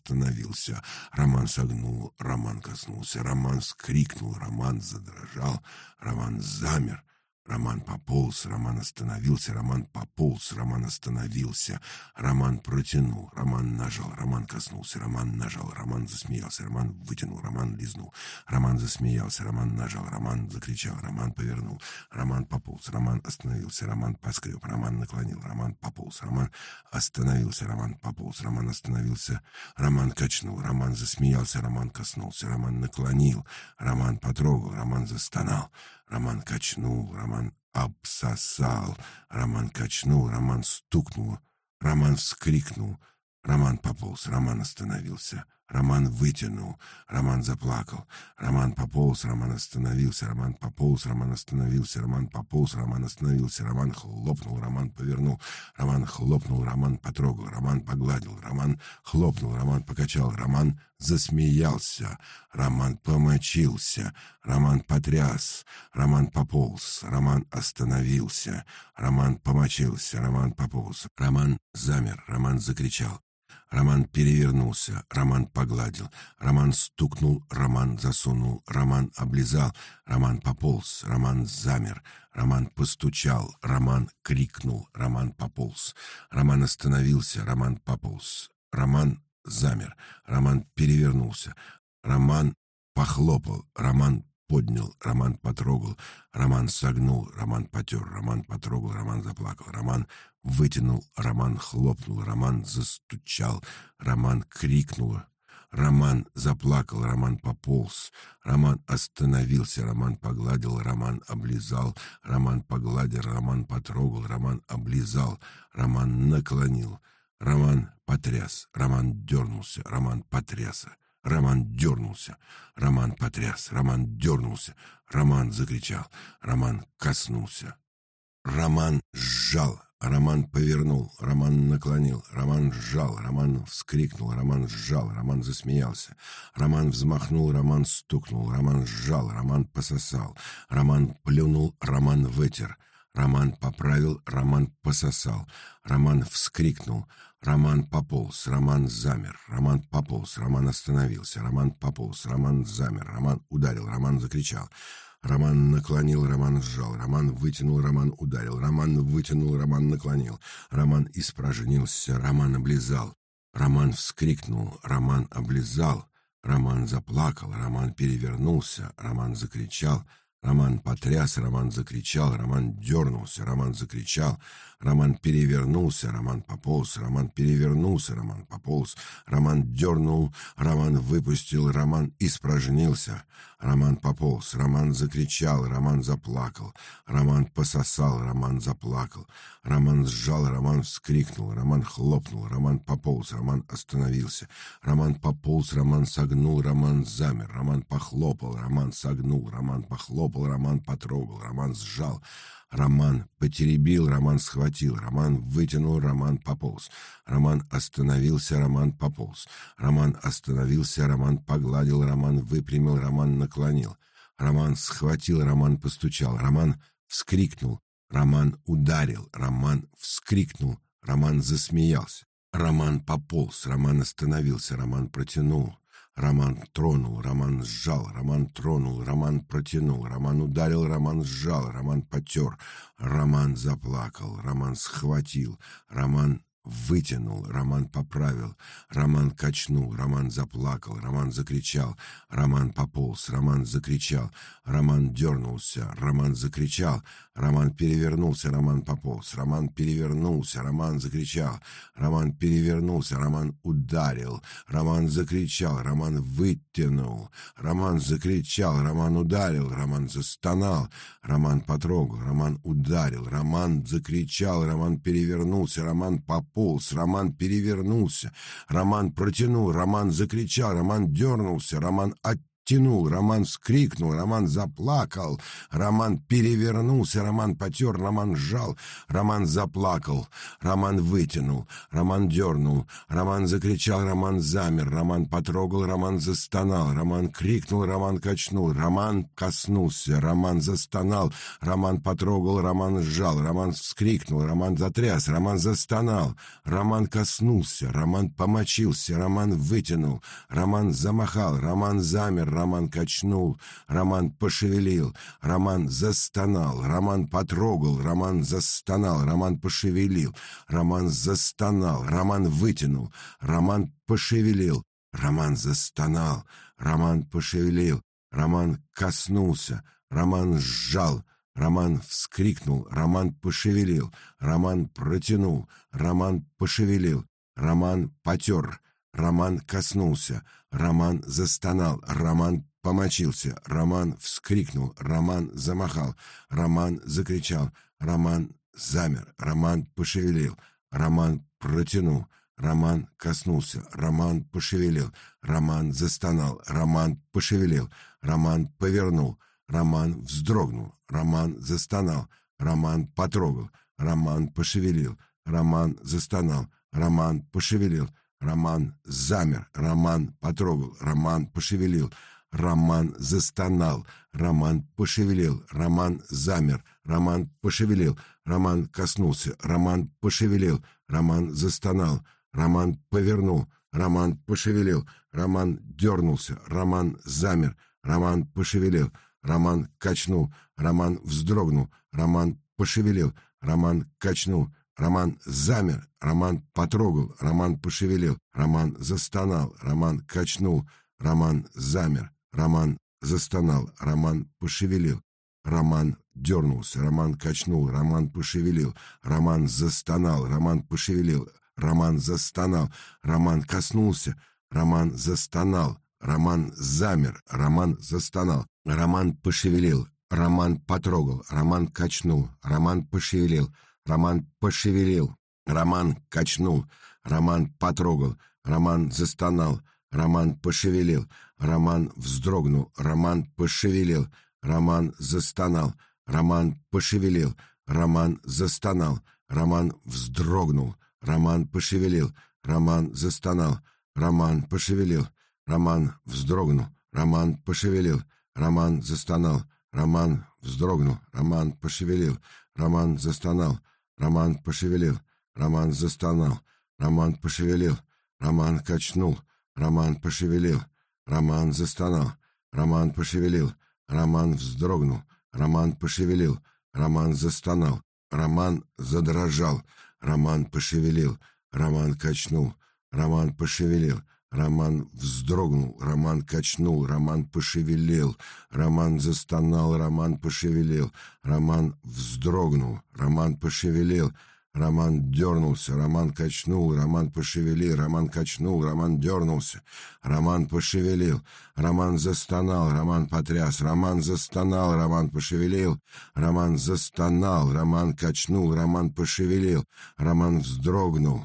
Роман согнул, Роман коснулся, Роман скрикнул, Роман задрожал, Роман замер. Роман пополз, Роман остановился, Роман пополз, Роман остановился, Роман протянул, Роман нажал, Роман коснулся, Роман нажал, Роман засмеялся, Роман вытянул, Роман лизнул, Роман засмеялся, Роман нажал, Роман закричал, Роман повернул, Роман пополз, Роман остановился, Роман поскреб, Роман наклонил, Роман пополз, Роман остановился, Роман пополз, Роман остановился, Роман качнул, Роман засмеялся, Роман коснулся, Роман наклонил, Роман потрогал, Роман застонал, Роман качнул, Роман обсосал, Роман качнул, Роман стукнул, Роман вскрикнул, Роман пополз, Роман остановился, Роман вытянул, Роман заплакал. Роман пополз, Роман остановился, Роман пополз, Роман остановился, Роман пополз, Роман остановился, Роман хлопнул, Роман повернул, Роман хлопнул, Роман потрогал, Роман погладил, Роман хлопнул, Роман покачал, Роман засмеялся, Роман помочился, Роман потряс, Роман пополз, Роман остановился, Роман помочился, Роман пополз, Роман замер, Роман закричал. Роман перевернулся, Роман погладил, Роман стукнул, Роман засунул, Роман облизал, Роман пополз, Роман замер, Роман постучал, Роман крикнул, Роман пополз, Роман остановился, Роман пополз, Роман замер, Роман перевернулся, Роман похлопал, Роман поднял, Роман потрогал, Роман согнул, Роман потер, Роман потрогал, Роман заплакал, Роман вытянул, Роман хлопнул, Роман застучал, Роман крикнул, Роман заплакал, Роман пополз, Роман остановился, Роман погладил, Роман облизал, Роман погладил, Роман потрогал, Роман облизал, Роман наклонил, Роман потряс, Роман дернулся, Роман потряса. Роман дернулся, Роман потряс, Роман дернулся, Роман закричал, Роман коснулся. Роман сжал, Роман повернул, Роман наклонил, Роман сжал, Роман вскрикнул, Роман сжал, Роман засмеялся. Роман взмахнул, Роман стукнул, Роман сжал, Роман пососал. Роман плюнул, Роман вытер. Роман поправил, Роман пососал. Роман вскрикнул, Роман пополз, Роман замер, Роман пополз, Роман остановился, Роман пополз, Роман замер, Роман ударил, Роман закричал. Роман наклонил, Роман сжал, Роман вытянул, Роман ударил, Роман вытянул, Роман наклонил, Роман испражнился, Роман облизал, Роман вскрикнул, Роман облизал, Роман заплакал, Роман перевернулся, Роман закричал, Роман потряс, Роман закричал, Роман дернулся, Роман закричал, Роман перевернулся, Роман пополз, Роман перевернулся, Роман пополз, Роман дернул, Роман выпустил, Роман испражнился, Роман пополз, Роман закричал, Роман заплакал, Роман пососал, Роман заплакал, Роман сжал, Роман вскрикнул, Роман хлопнул, Роман пополз, Роман остановился, Роман пополз, Роман согнул, Роман замер, Роман похлопал, Роман согнул, Роман похлопал, Роман потрогал, Роман сжал, Роман потеребил, Роман схватил, Роман вытянул, Роман пополз. Роман остановился, Роман пополз. Роман остановился, Роман погладил, Роман выпрямил, Роман наклонил. Роман схватил, Роман постучал, Роман вскрикнул, Роман ударил, Роман вскрикнул, Роман засмеялся. Роман пополз, Роман остановился, Роман протянул. Роман тронул, Роман сжал, Роман тронул, Роман протянул, Роман ударил, Роман сжал, Роман потер, Роман заплакал, Роман схватил, Роман вытянул, Роман поправил, Роман качнул, Роман заплакал, Роман закричал, Роман пополз, Роман закричал, Роман дернулся, Роман закричал, Роман перевернулся, Роман пополз, Роман перевернулся, Роман закричал, Роман перевернулся, Роман ударил, Роман закричал, Роман вытянул, Роман закричал, Роман ударил, Роман застонал, Роман потрогал, Роман ударил, Роман закричал, Роман перевернулся, Роман пополз, Роман перевернулся, Роман протянул, Роман закричал, Роман дернулся, Роман от тянул, Роман вскрикнул, Роман заплакал, Роман перевернулся, Роман потер, Роман сжал, Роман заплакал, Роман вытянул, Роман дернул, Роман закричал, Роман замер, Роман потрогал, Роман застонал, Роман крикнул, Роман качнул, Роман коснулся, Роман застонал, Роман потрогал, Роман сжал, Роман вскрикнул, Роман затряс, Роман застонал, Роман коснулся, Роман помочился, Роман вытянул, Роман замахал, Роман замер, Роман качнул, Роман пошевелил, Роман застонал, Роман потрогал, Роман застонал, Роман пошевелил, Роман застонал, Роман вытянул, Роман пошевелил, Роман застонал, Роман пошевелил, Роман коснулся, Роман сжал, Роман вскрикнул, Роман пошевелил, Роман протянул, Роман пошевелил, Роман потер, Роман коснулся, Роман застонал, Роман помочился, Роман вскрикнул, Роман замахал, Роман закричал, Роман замер, Роман пошевелил, Роман протянул, Роман коснулся, Роман пошевелил, Роман застонал, Роман пошевелил, Роман повернул, Роман вздрогнул, Роман застонал, Роман потрогал, Роман пошевелил, Роман застонал, Роман пошевелил, Роман замер, Роман потрогал, Роман пошевелил, Роман застонал, Роман пошевелил, Роман замер, Роман пошевелил, Роман коснулся, Роман пошевелил, Роман застонал, Роман повернул, Роман пошевелил, Роман дернулся, Роман замер, Роман пошевелил, Роман качнул, Роман вздрогнул, Роман пошевелил, Роман качнул, Роман замер, Роман потрогал, Роман пошевелил, Роман застонал, Роман качнул, Роман замер, Роман застонал, Роман пошевелил, Роман дернулся, Роман качнул, Роман пошевелил, Роман застонал, Роман пошевелил, Роман застонал, Роман коснулся, Роман застонал, Роман замер, Роман застонал, Роман пошевелил, Роман потрогал, Роман качнул, Роман пошевелил, Роман пошевелил, Роман качнул, Роман потрогал, Роман застонал, Роман пошевелил, Роман вздрогнул, Роман пошевелил, Роман застонал, Роман пошевелил, Роман застонал, Роман вздрогнул, Роман пошевелил, Роман застонал, Роман пошевелил, Роман вздрогнул, Роман пошевелил, Роман застонал, Роман вздрогнул, Роман пошевелил, Роман застонал, Роман пошевелил, Роман застонал, Роман пошевелил, Роман качнул, Роман пошевелил, Роман застонал, Роман пошевелил, Роман вздрогнул, Роман пошевелил, Роман застонал, Роман задрожал, Роман пошевелил, Роман качнул, Роман пошевелил, Роман вздрогнул, Роман качнул, Роман пошевелил, Роман застонал, Роман пошевелил, Роман вздрогнул, Роман пошевелил, Роман дернулся, Роман качнул, Роман пошевелил, Роман качнул, Роман дернулся, Роман пошевелил, Роман застонал, Роман потряс, Роман застонал, Роман пошевелил, Роман застонал, Роман качнул, Роман пошевелил, Роман вздрогнул,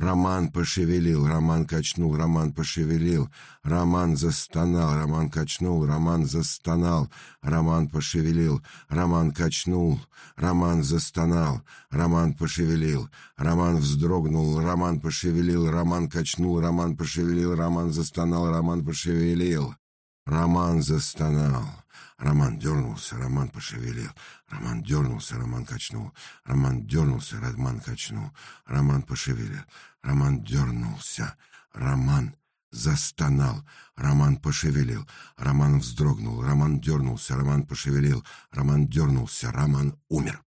Роман пошевелил, Роман качнул, Роман пошевелил, Роман застонал, Роман качнул, Роман застонал, Роман пошевелил, Роман качнул, Роман застонал, Роман пошевелил, Роман вздрогнул, Роман пошевелил, Роман качнул, Роман пошевелил, Роман застонал, Роман пошевелил, Роман застонал. Роман дернулся, Роман пошевелил. Роман дернулся, Роман качнул. Роман дернулся, Роман качнул. Роман пошевелил. Роман дернулся. Роман застонал. Роман пошевелил. Роман вздрогнул. Роман дернулся. Роман пошевелил. Роман дернулся. Роман умер.